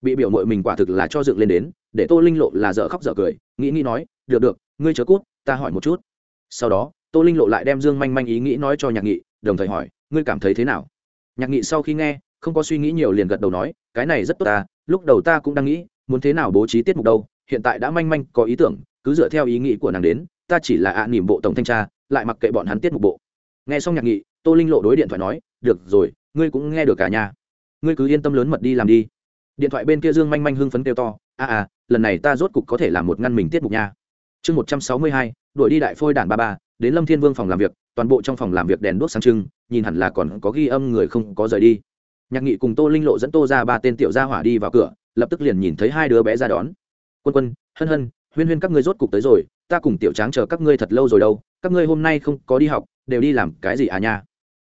Bị biểu mội mình quả thực là cho dựng lên đến, để tô linh lộ là dở khóc dở cười, nghĩ nghĩ nói, được được, ngươi chớ cút, ta hỏi một chút. Sau đó, tô linh lộ lại đem dương manh manh ý nghĩ nói cho nhạc nghị, đồng thời hỏi, ngươi cảm thấy thế nào? Nhạc nghị sau khi nghe không có suy nghĩ nhiều liền gật đầu nói cái này rất tốt ta lúc đầu ta cũng đang nghĩ muốn thế nào bố trí tiết mục đâu hiện tại đã manh manh có ý tưởng cứ dựa theo ý nghĩ của nàng đến ta chỉ là ạ à nỉm bộ tổng thanh tra lại mặc kệ bọn hắn tiết mục bộ. Nghe xong nhạc nghị tô linh lộ đối điện thoại nói được rồi ngươi cũng nghe được cả nhà. Ngươi cứ yên tâm lớn mật đi làm đi. Điện thoại bên kia dương manh manh hưng phấn kêu to a à, à lần này ta rốt cục có thể làm một ngăn mình tiết mục nha. Chương một trăm sáu mươi hai đuổi đi đại phôi đàn ba ba đến lâm thiên vương phòng làm việc toàn bộ trong phòng làm việc đèn đuốc sáng trưng nhìn hẳn là còn có ghi âm người không có rời đi nhạc nghị cùng tô linh lộ dẫn tô ra ba tên tiểu gia hỏa đi vào cửa, lập tức liền nhìn thấy hai đứa bé ra đón. Quân quân, hân hân, huyên huyên các ngươi rốt cục tới rồi, ta cùng tiểu tráng chờ các ngươi thật lâu rồi đâu, các ngươi hôm nay không có đi học, đều đi làm cái gì à nha?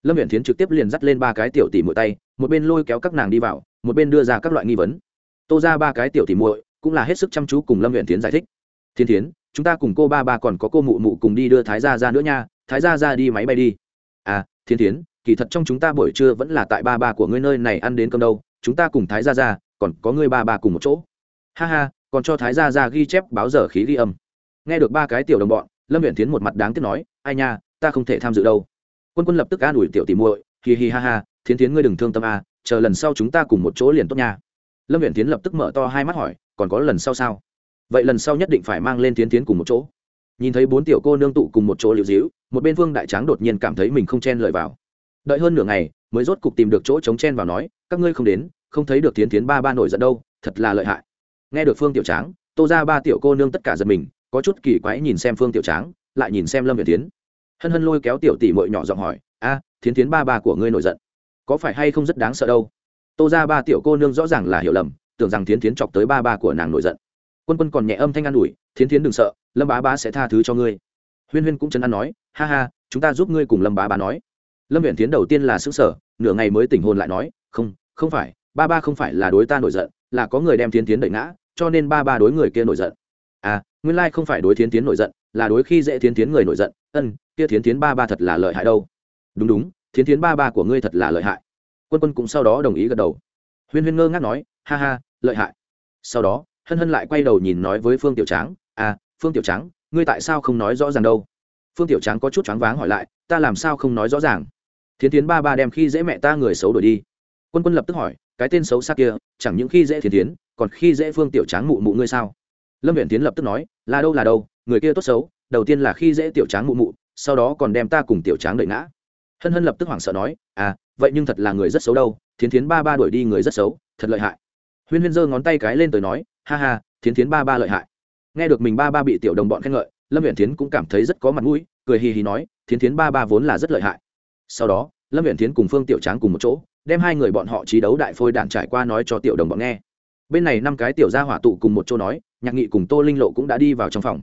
Lâm viện thiến trực tiếp liền dắt lên ba cái tiểu tỷ muội tay, một bên lôi kéo các nàng đi vào, một bên đưa ra các loại nghi vấn. Tô ra ba cái tiểu tỷ muội, cũng là hết sức chăm chú cùng lâm viện thiến giải thích. Thiên thiến, chúng ta cùng cô ba ba còn có cô mụ mụ cùng đi đưa thái gia ra nữa nha, thái gia ra đi máy bay đi. À thiên thiến kỳ thật trong chúng ta buổi trưa vẫn là tại ba ba của ngươi nơi này ăn đến cơm đâu, chúng ta cùng thái gia ra còn có ngươi ba ba cùng một chỗ. Ha ha, còn cho thái gia ra ghi chép báo giờ khí ghi âm. Nghe được ba cái tiểu đồng bọn, lâm huyện tiến một mặt đáng tiếc nói, ai nha, ta không thể tham dự đâu. Quân quân lập tức an ủi tiểu tìm muội hì hì ha ha, thiến tiến ngươi đừng thương tâm a, chờ lần sau chúng ta cùng một chỗ liền tốt nha. Lâm huyện tiến lập tức mở to hai mắt hỏi, còn có lần sau sao? Vậy lần sau nhất định phải mang lên tiến tiến cùng một chỗ. Nhìn thấy bốn tiểu cô nương tụ cùng một chỗ liệu dĩu một bên vương đại tráng đột nhiên cảm thấy mình không chen lời vào đợi hơn nửa ngày, mới rốt cục tìm được chỗ chống chen vào nói, các ngươi không đến, không thấy được tiến tiến ba ba nổi giận đâu, thật là lợi hại. Nghe được phương tiểu tráng, tô ra ba tiểu cô nương tất cả giật mình, có chút kỳ quái nhìn xem phương tiểu tráng, lại nhìn xem lâm việt tiến hân hân lôi kéo tiểu tỷ mội nhỏ giọng hỏi, a, thiến tiến ba ba của ngươi nổi giận, có phải hay không rất đáng sợ đâu? Tô ra ba tiểu cô nương rõ ràng là hiểu lầm, tưởng rằng thiến tiến chọc tới ba ba của nàng nổi giận. Quân quân còn nhẹ âm thanh an ủi, thiến tiến đừng sợ, lâm bá bá sẽ tha thứ cho ngươi. Huyên huyên cũng chấn an nói, ha ha, chúng ta giúp ngươi cùng lâm bá bá nói lâm viện tiến đầu tiên là xứng sở nửa ngày mới tỉnh hồn lại nói, không không phải, ba ba không phải là đối ta nổi giận, là có người đem thiến tiến đẩy ngã, cho nên ba ba đối người kia nổi giận. À nguyên lai không phải đối thiến tiến nổi giận, là đối khi dễ thiến tiến người nổi giận. Ân, kia thiến tiến ba ba thật là lợi hại đâu. Đúng đúng, thiến tiến ba ba của ngươi thật là lợi hại. Quân quân cũng sau đó đồng ý gật đầu. Huyên huyên ngơ ngác nói, ha ha, lợi hại. Sau đó, hân hân lại quay đầu nhìn nói với phương tiểu tráng à phương tiểu tráng, ngươi tại sao không nói rõ ràng đâu? Phương tiểu tráng có chút choáng váng hỏi lại, ta làm sao không nói rõ ràng? Thiến tiến ba ba đem khi dễ mẹ ta người xấu đổi đi. Quân quân lập tức hỏi, cái tên xấu xa kia, chẳng những khi dễ thiến tiến còn khi dễ phương tiểu tráng mụ mụ ngươi sao? Lâm viện tiến lập tức nói, là đâu là đâu, người kia tốt xấu, đầu tiên là khi dễ tiểu tráng mụ mụ, sau đó còn đem ta cùng tiểu tráng đợi ngã. Hân hân lập tức hoảng sợ nói à vậy nhưng thật là người rất xấu đâu, thiến thiến ba ba đuổi đi người rất xấu, thật lợi hại. Huyên huyên giơ ngón tay cái lên tới nói, ha ha, thiến thiến ba ba lợi hại. Nghe được mình ba ba bị tiểu đồng bọn khen ngợi, lâm viện thiến cũng cảm thấy rất có mặt mũi, cười hì hì nói, thiến thiến ba ba vốn là rất lợi hại sau đó, lâm viện tiến cùng phương tiểu tráng cùng một chỗ, đem hai người bọn họ trí đấu đại phôi đạn trải qua nói cho tiểu đồng bọn nghe. Bên này năm cái tiểu gia hỏa tụ cùng một chỗ nói, nhạc nghị cùng tô linh lộ cũng đã đi vào trong phòng.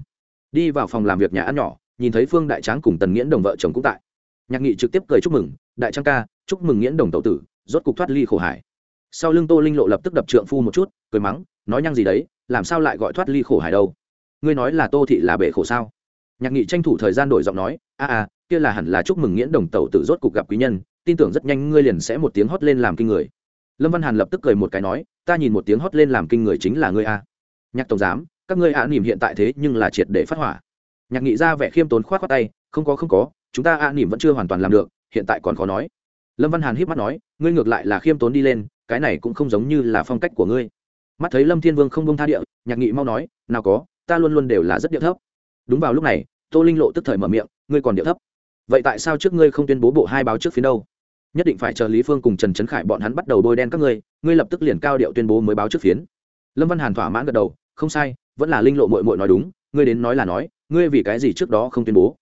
Đi vào phòng làm việc nhà ăn nhỏ, nhìn thấy phương đại tráng cùng tần nghiễn đồng vợ chồng cũng tại. Nhạc nghị trực tiếp cười chúc mừng, đại trang ca, chúc mừng nghiễn đồng tậu tử, rốt cục thoát ly khổ hải. Sau lưng tô linh lộ lập tức đập trượng phu một chút, cười mắng, nói nhăng gì đấy, làm sao lại gọi thoát ly khổ hải đâu? Ngươi nói là tô thị là bể khổ sao? Nhạc nghị tranh thủ thời gian đổi giọng nói, a a, kia là hẳn là chúc mừng nghiễn đồng tẩu tử rốt cục gặp quý nhân, tin tưởng rất nhanh ngươi liền sẽ một tiếng hót lên làm kinh người. Lâm văn hàn lập tức cười một cái nói, ta nhìn một tiếng hót lên làm kinh người chính là ngươi a. Nhạc tổng giám, các ngươi ạ à nỉm hiện tại thế nhưng là triệt để phát hỏa. Nhạc nghị ra vẻ khiêm tốn khoát khoát tay, không có không có, chúng ta ạ à nỉm vẫn chưa hoàn toàn làm được, hiện tại còn khó nói. Lâm văn hàn híp mắt nói, ngươi ngược lại là khiêm tốn đi lên, cái này cũng không giống như là phong cách của ngươi. Mắt thấy lâm thiên vương không bông tha địa, nhạc nghị mau nói, nào có, ta luôn luôn đều là rất địa thấp đúng vào lúc này, tô linh lộ tức thời mở miệng, ngươi còn điệu thấp. Vậy tại sao trước ngươi không tuyên bố bộ hai báo trước phía đâu? Nhất định phải chờ lý phương cùng trần trấn khải bọn hắn bắt đầu bôi đen các ngươi ngươi lập tức liền cao điệu tuyên bố mới báo trước phiến. Lâm văn hàn thỏa mãn gật đầu, không sai, vẫn là linh lộ mội mội nói đúng, ngươi đến nói là nói, ngươi vì cái gì trước đó không tuyên bố?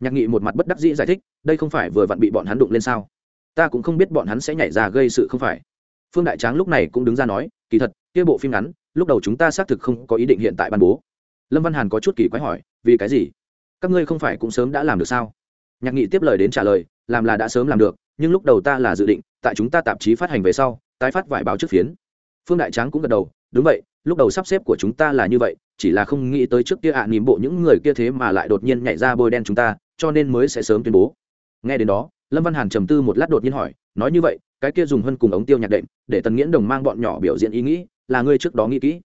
Nhạc nghị một mặt bất đắc dĩ giải thích, đây không phải vừa vặn bị bọn hắn đụng lên sao? Ta cũng không biết bọn hắn sẽ nhảy ra gây sự không phải. Phương đại tráng lúc này cũng đứng ra nói, kỳ thật, kia bộ phim ngắn, lúc đầu chúng ta xác thực không có ý định hiện tại ban bố lâm văn hàn có chút kỳ quái hỏi vì cái gì? Các ngươi không phải cũng sớm đã làm được sao? Nhạc nghị tiếp lời đến trả lời làm là đã sớm làm được nhưng lúc đầu ta là dự định tại chúng ta tạp chí phát hành về sau tái phát vải báo trước phiến. Phương đại tráng cũng gật đầu đúng vậy lúc đầu sắp xếp của chúng ta là như vậy chỉ là không nghĩ tới trước kia ạ à, nỉm bộ những người kia thế mà lại đột nhiên nhảy ra bôi đen chúng ta cho nên mới sẽ sớm tuyên bố. Nghe đến đó lâm văn hàn trầm tư một lát đột nhiên hỏi nói như vậy cái kia dùng hơn cùng ống tiêu nhạc đệm để tần nghiễn đồng mang bọn nhỏ biểu diễn ý nghĩ là ngươi trước đó nghĩ kỹ?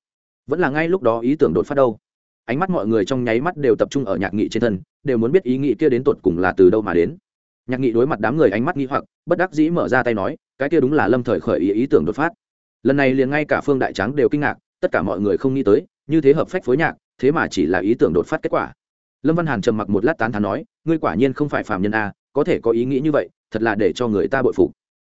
Vẫn là ngay lúc đó ý tưởng đột phát đâu? Ánh mắt mọi người trong nháy mắt đều tập trung ở nhạc nghị trên thân, đều muốn biết ý nghĩ kia đến tột cùng là từ đâu mà đến. Nhạc nghị đối mặt đám người ánh mắt nghi hoặc, bất đắc dĩ mở ra tay nói, cái kia đúng là lâm thời khởi ý ý tưởng đột phát. Lần này liền ngay cả phương đại trắng đều kinh ngạc, tất cả mọi người không nghĩ tới, như thế hợp phách phối nhạc, thế mà chỉ là ý tưởng đột phát kết quả. Lâm văn hàn trầm mặc một lát tán thán nói, ngươi quả nhiên không phải phàm nhân a, có thể có ý nghĩ như vậy, thật là để cho người ta bội phục.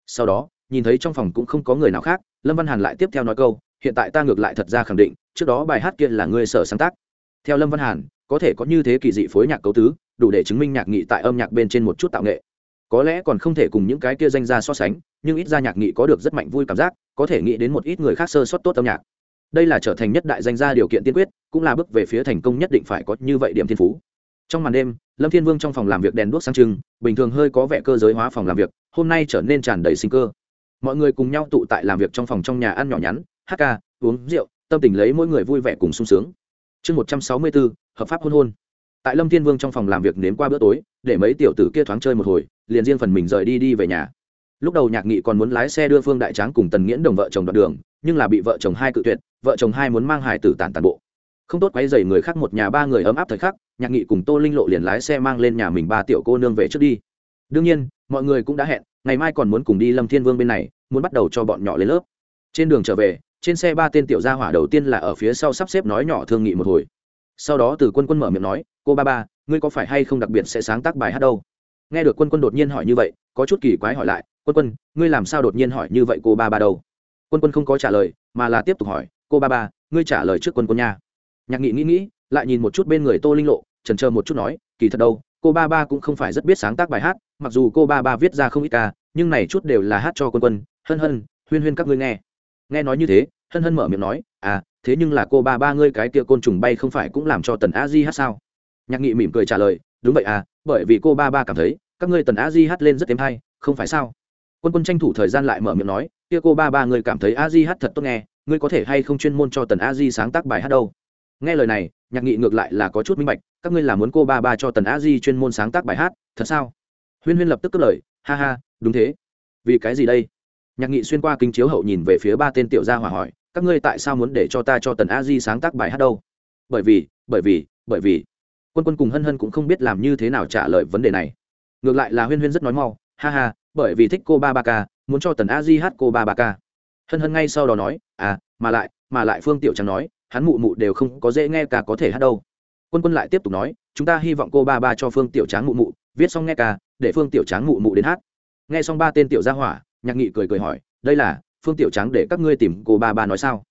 Sau đó, nhìn thấy trong phòng cũng không có người nào khác, lâm văn hàn lại tiếp theo nói câu, hiện tại ta ngược lại thật ra khẳng định, trước đó bài hát kia là ngươi sở sáng tác theo lâm văn hàn, có thể có như thế kỳ dị phối nhạc cấu tứ, đủ để chứng minh nhạc nghị tại âm nhạc bên trên một chút tạo nghệ. Có lẽ còn không thể cùng những cái kia danh ra so sánh, nhưng ít ra nhạc nghị có được rất mạnh vui cảm giác, có thể nghĩ đến một ít người khác sơ sót tốt âm nhạc. Đây là trở thành nhất đại danh gia điều kiện tiên quyết, cũng là bước về phía thành công nhất định phải có như vậy điểm thiên phú. Trong màn đêm, lâm thiên vương trong phòng làm việc đèn đuốc sang trưng, bình thường hơi có vẻ cơ giới hóa phòng làm việc, hôm nay trở nên tràn đầy sinh cơ. Mọi người cùng nhau tụ tại làm việc trong phòng trong nhà ăn nhỏ nhắn, hát ca, uống rượu, tâm tình lấy mỗi người vui vẻ cùng sung sướng chương một trăm sáu mươi bốn, hợp pháp hôn hôn. Tại lâm thiên vương trong phòng làm việc nếm qua bữa tối, để mấy tiểu tử kia thoáng chơi một hồi, liền riêng phần mình rời đi đi về nhà. Lúc đầu nhạc nghị còn muốn lái xe đưa phương đại tráng cùng tần nghiễn đồng vợ chồng đoạn đường, nhưng là bị vợ chồng hai cự tuyệt, vợ chồng hai muốn mang hải tử tản tàn bộ. Không tốt quấy dày người khác một nhà ba người ấm áp thời khắc, nhạc nghị cùng tô linh lộ liền lái xe mang lên nhà mình ba tiểu cô nương về trước đi. Đương nhiên, mọi người cũng đã hẹn, ngày mai còn muốn cùng đi lâm thiên vương bên này, muốn bắt đầu cho bọn nhỏ lên lớp. Trên đường trở về trên xe ba tên tiểu gia hỏa đầu tiên là ở phía sau sắp xếp nói nhỏ thương nghị một hồi. Sau đó từ quân quân mở miệng nói, cô ba ba, ngươi có phải hay không đặc biệt sẽ sáng tác bài hát đâu? Nghe được quân quân đột nhiên hỏi như vậy, có chút kỳ quái hỏi lại, quân quân, ngươi làm sao đột nhiên hỏi như vậy cô ba ba đâu? Quân quân không có trả lời, mà là tiếp tục hỏi, cô ba ba, ngươi trả lời trước quân quân nha. Nhạc nghị nghĩ nghĩ, lại nhìn một chút bên người tô linh lộ trần chờ một chút nói, kỳ thật đâu, cô ba ba cũng không phải rất biết sáng tác bài hát, mặc dù cô ba ba viết ra không ít ca, nhưng này chút đều là hát cho quân quân, hân hân, huyên huyên các ngươi nghe nghe nói như thế, hân hân mở miệng nói à thế nhưng là cô ba ba ngươi cái kia côn trùng bay không phải cũng làm cho tần a di hát sao? Nhạc nghị mỉm cười trả lời, đúng vậy à bởi vì cô ba ba cảm thấy, các ngươi tần a di hát lên rất thêm hay, không phải sao? Quân quân tranh thủ thời gian lại mở miệng nói, kia cô ba ba ngươi cảm thấy a di hát thật tốt nghe, ngươi có thể hay không chuyên môn cho tần a di sáng tác bài hát đâu? Nghe lời này, nhạc nghị ngược lại là có chút minh bạch, các ngươi là muốn cô ba ba cho tần a di chuyên môn sáng tác bài hát, thật sao? Huyên huyên lập tức cất lời, ha ha, đúng thế. Vì cái gì đây? Nhạc nghị xuyên qua kinh chiếu hậu nhìn về phía ba tên tiểu gia hỏa hỏi, các ngươi tại sao muốn để cho ta cho tần a di sáng tác bài hát đâu? Bởi vì bởi vì bởi vì. Quân quân cùng hân hân cũng không biết làm như thế nào trả lời vấn đề này. Ngược lại là huyên huyên rất nói mau, ha ha, bởi vì thích cô ba ba ca, muốn cho tần a di hát cô ba ba ca. Hân hân ngay sau đó nói à mà lại mà lại phương tiểu trắng nói, hắn mụ mụ đều không có dễ nghe ca có thể hát đâu. Quân quân lại tiếp tục nói, chúng ta hy vọng cô ba ba cho phương tiểu tráng mụ mụ, viết xong nghe ca, để phương tiểu tráng mụ mụ đến hát. Nghe xong ba tên tiểu gia hỏa nhạc nghị cười cười hỏi đây là phương tiểu tráng để các ngươi tìm cô ba ba nói sao?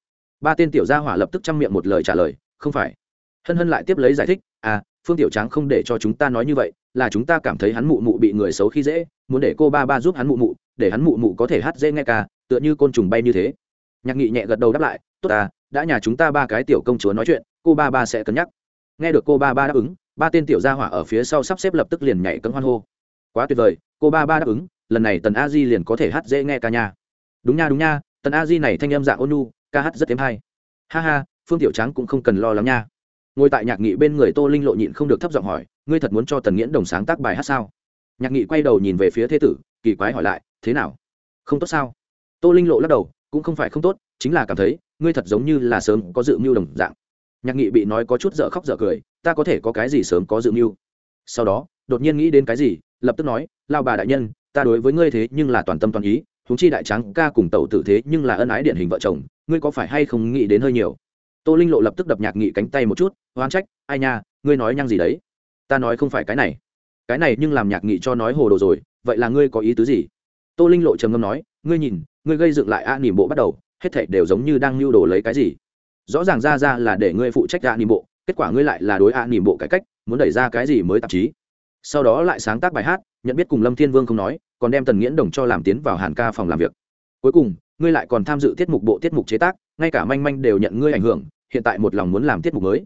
Ba tên tiểu gia hỏa lập tức chăm miệng một lời trả lời không phải. Hân hân lại tiếp lấy giải thích à phương tiểu tráng không để cho chúng ta nói như vậy là chúng ta cảm thấy hắn mụ mụ bị người xấu khi dễ muốn để cô ba ba giúp hắn mụ mụ để hắn mụ mụ có thể hát dễ nghe ca tựa như côn trùng bay như thế. Nhạc nghị nhẹ gật đầu đáp lại tốt à, đã nhà chúng ta ba cái tiểu công chúa nói chuyện cô ba ba sẽ cân nhắc. Nghe được cô ba ba đáp ứng ba tên tiểu gia hỏa ở phía sau sắp xếp lập tức liền nhảy cấm hoan hô. Quá tuyệt vời cô ba ba đáp ứng lần này tần a di liền có thể hát dễ nghe ca nha. Đúng nha đúng nha, tần a di này thanh âm dạng ôn nu ca hát rất êm hay. Ha ha, phương tiểu trắng cũng không cần lo lắng nha. Ngồi tại nhạc nghị bên người tô linh lộ nhịn không được thấp giọng hỏi, ngươi thật muốn cho tần nghiễn đồng sáng tác bài hát sao? Nhạc nghị quay đầu nhìn về phía thế tử, kỳ quái hỏi lại, thế nào? Không tốt sao? Tô linh lộ lắc đầu, cũng không phải không tốt, chính là cảm thấy, ngươi thật giống như là sớm có dự mưu đồng dạng. Nhạc nghị bị nói có chút dở khóc dở cười, ta có thể có cái gì sớm có dự mưu? Sau đó, đột nhiên nghĩ đến cái gì, lập tức nói, lao bà đại nhân ta đối với ngươi thế nhưng là toàn tâm toàn ý húng chi đại trắng ca cùng tàu tử thế nhưng là ân ái điển hình vợ chồng, ngươi có phải hay không nghĩ đến hơi nhiều? Tô linh lộ lập tức đập nhạc nghị cánh tay một chút, oan trách, ai nha, ngươi nói nhăng gì đấy? Ta nói không phải cái này. Cái này nhưng làm nhạc nghị cho nói hồ đồ rồi, vậy là ngươi có ý tứ gì? Tô linh lộ trầm ngâm nói, ngươi nhìn, ngươi gây dựng lại a nỉm bộ bắt đầu, hết thảy đều giống như đang lưu đồ lấy cái gì. Rõ ràng ra ra là để ngươi phụ trách a nỉm bộ, kết quả ngươi lại là đối a nỉm bộ cải cách, muốn đẩy ra cái gì mới tạp chí? Sau đó lại sáng tác bài hát nhận biết cùng lâm thiên vương không nói còn đem tần nghiễn đồng cho làm tiến vào hàn ca phòng làm việc. Cuối cùng ngươi lại còn tham dự tiết mục bộ tiết mục chế tác ngay cả manh manh đều nhận ngươi ảnh hưởng hiện tại một lòng muốn làm tiết mục mới.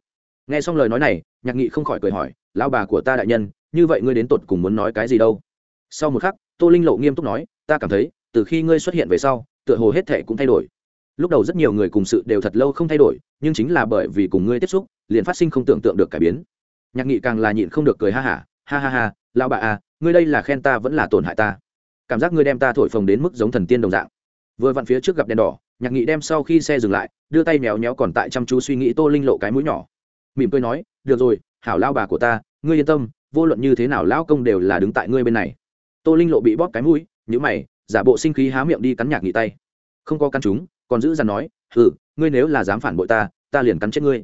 Nghe xong lời nói này nhạc nghị không khỏi cười hỏi lão bà của ta đại nhân như vậy ngươi đến tột cùng muốn nói cái gì đâu? Sau một khắc tô linh lộ nghiêm túc nói ta cảm thấy từ khi ngươi xuất hiện về sau tựa hồ hết thể cũng thay đổi. Lúc đầu rất nhiều người cùng sự đều thật lâu không thay đổi nhưng chính là bởi vì cùng ngươi tiếp xúc liền phát sinh không tưởng tượng được cải biến. Nhạc nghị càng là nhịn không được cười ha hả ha, ha ha ha lão bà à ngươi đây là khen ta vẫn là tổn hại ta. Cảm giác ngươi đem ta thổi phồng đến mức giống thần tiên đồng dạng. Vừa vặn phía trước gặp đèn đỏ, nhạc nghị đem sau khi xe dừng lại, đưa tay méo méo còn tại chăm chú suy nghĩ tô linh lộ cái mũi nhỏ. Mỉm cười nói, được rồi, hảo lao bà của ta, ngươi yên tâm, vô luận như thế nào lão công đều là đứng tại ngươi bên này. Tô linh lộ bị bóp cái mũi nhữ mày, giả bộ sinh khí há miệng đi cắn nhạc nghị tay. Không có căn chúng, còn giữ dằn nói ừ ngươi nếu là dám phản bội ta ta liền cắn chết ngươi.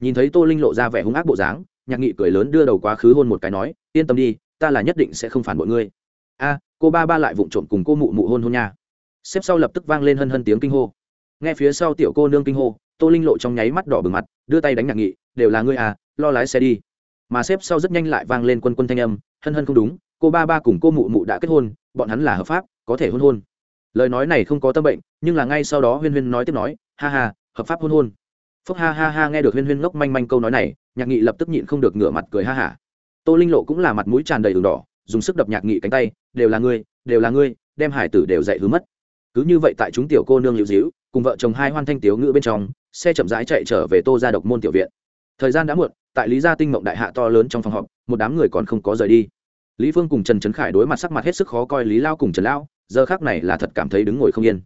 Nhìn thấy tô linh lộ ra vẻ hung ác bộ dáng, nhạc nghị cười lớn đưa đầu quá khứ hôn một cái nói, yên tâm đi ta là nhất định sẽ không phản bội ngươi. A, cô ba ba lại vụng trộm cùng cô mụ mụ hôn hôn nha. Xếp sau lập tức vang lên hân hân tiếng kinh hô. Nghe phía sau tiểu cô nương kinh hô, tô linh lộ trong nháy mắt đỏ bừng mặt, đưa tay đánh nhạc nghị, đều là ngươi à lo lái xe đi. Mà xếp sau rất nhanh lại vang lên quân quân thanh âm, hân hân không đúng, cô ba ba cùng cô mụ mụ đã kết hôn, bọn hắn là hợp pháp, có thể hôn hôn. Lời nói này không có tâm bệnh, nhưng là ngay sau đó huyên huyên nói tiếp nói, ha ha, hợp pháp hôn hôn. Phúc ha ha ha nghe được huyên huyên ngốc manh manh câu nói này, nhạc nghị lập tức nhịn không được ngửa mặt cười ha hả tô linh lộ cũng là mặt mũi tràn đầy đường đỏ, dùng sức đập nhạc nghị cánh tay, đều là ngươi, đều là ngươi, đem hải tử đều dạy hứa mất. Cứ như vậy tại chúng tiểu cô nương liễu dĩu cùng vợ chồng hai hoan thanh tiếu ngữ bên trong, xe chậm rãi chạy trở về tô ra độc môn tiểu viện. Thời gian đã muộn, tại lý gia tinh mộng đại hạ to lớn trong phòng họp, một đám người còn không có rời đi. Lý phương cùng trần trấn khải đối mặt sắc mặt hết sức khó coi lý lao cùng trần lao, giờ khác này là thật cảm thấy đứng ngồi không yên.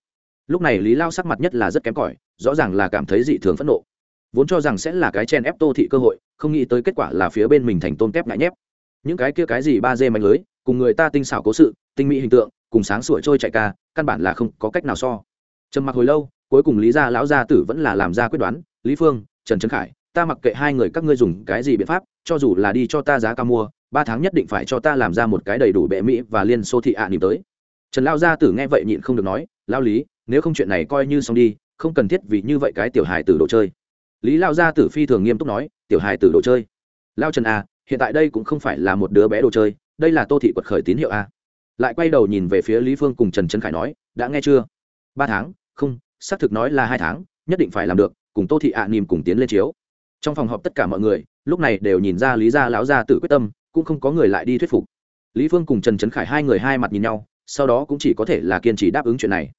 Lúc này lý lao sắc mặt nhất là rất kém cỏi, rõ ràng là cảm thấy dị thường phẫn nộ vốn cho rằng sẽ là cái chen ép tô thị cơ hội, không nghĩ tới kết quả là phía bên mình thành tôn kép ngại nhép. Những cái kia cái gì ba dê mạnh lưới, cùng người ta tinh xảo cố sự, tinh mỹ hình tượng, cùng sáng sủa trôi chạy ca, căn bản là không có cách nào so. Trầm mặc hồi lâu, cuối cùng lý gia lão gia tử vẫn là làm ra quyết đoán, lý phương, trần trấn khải, ta mặc kệ hai người các ngươi dùng cái gì biện pháp, cho dù là đi cho ta giá cao mua, ba tháng nhất định phải cho ta làm ra một cái đầy đủ bệ mỹ và liên xô thị ạ à nỉm tới. Trần lao gia tử nghe vậy nhịn không được nói lao lý, nếu không chuyện này coi như xong đi, không cần thiết vì như vậy cái tiểu hài tử đồ chơi lý lao gia tử phi thường nghiêm túc nói tiểu hài tử đồ chơi. Lao trần a à, hiện tại đây cũng không phải là một đứa bé đồ chơi đây là tô thị quật khởi tín hiệu a lại quay đầu nhìn về phía lý phương cùng trần trấn khải nói đã nghe chưa? Ba tháng không xác thực nói là hai tháng nhất định phải làm được cùng tô thị ạ à nìm cùng tiến lên chiếu. Trong phòng họp tất cả mọi người lúc này đều nhìn ra lý gia lão gia tự quyết tâm cũng không có người lại đi thuyết phục. Lý phương cùng trần trấn khải hai người hai mặt nhìn nhau sau đó cũng chỉ có thể là kiên trì đáp ứng chuyện này.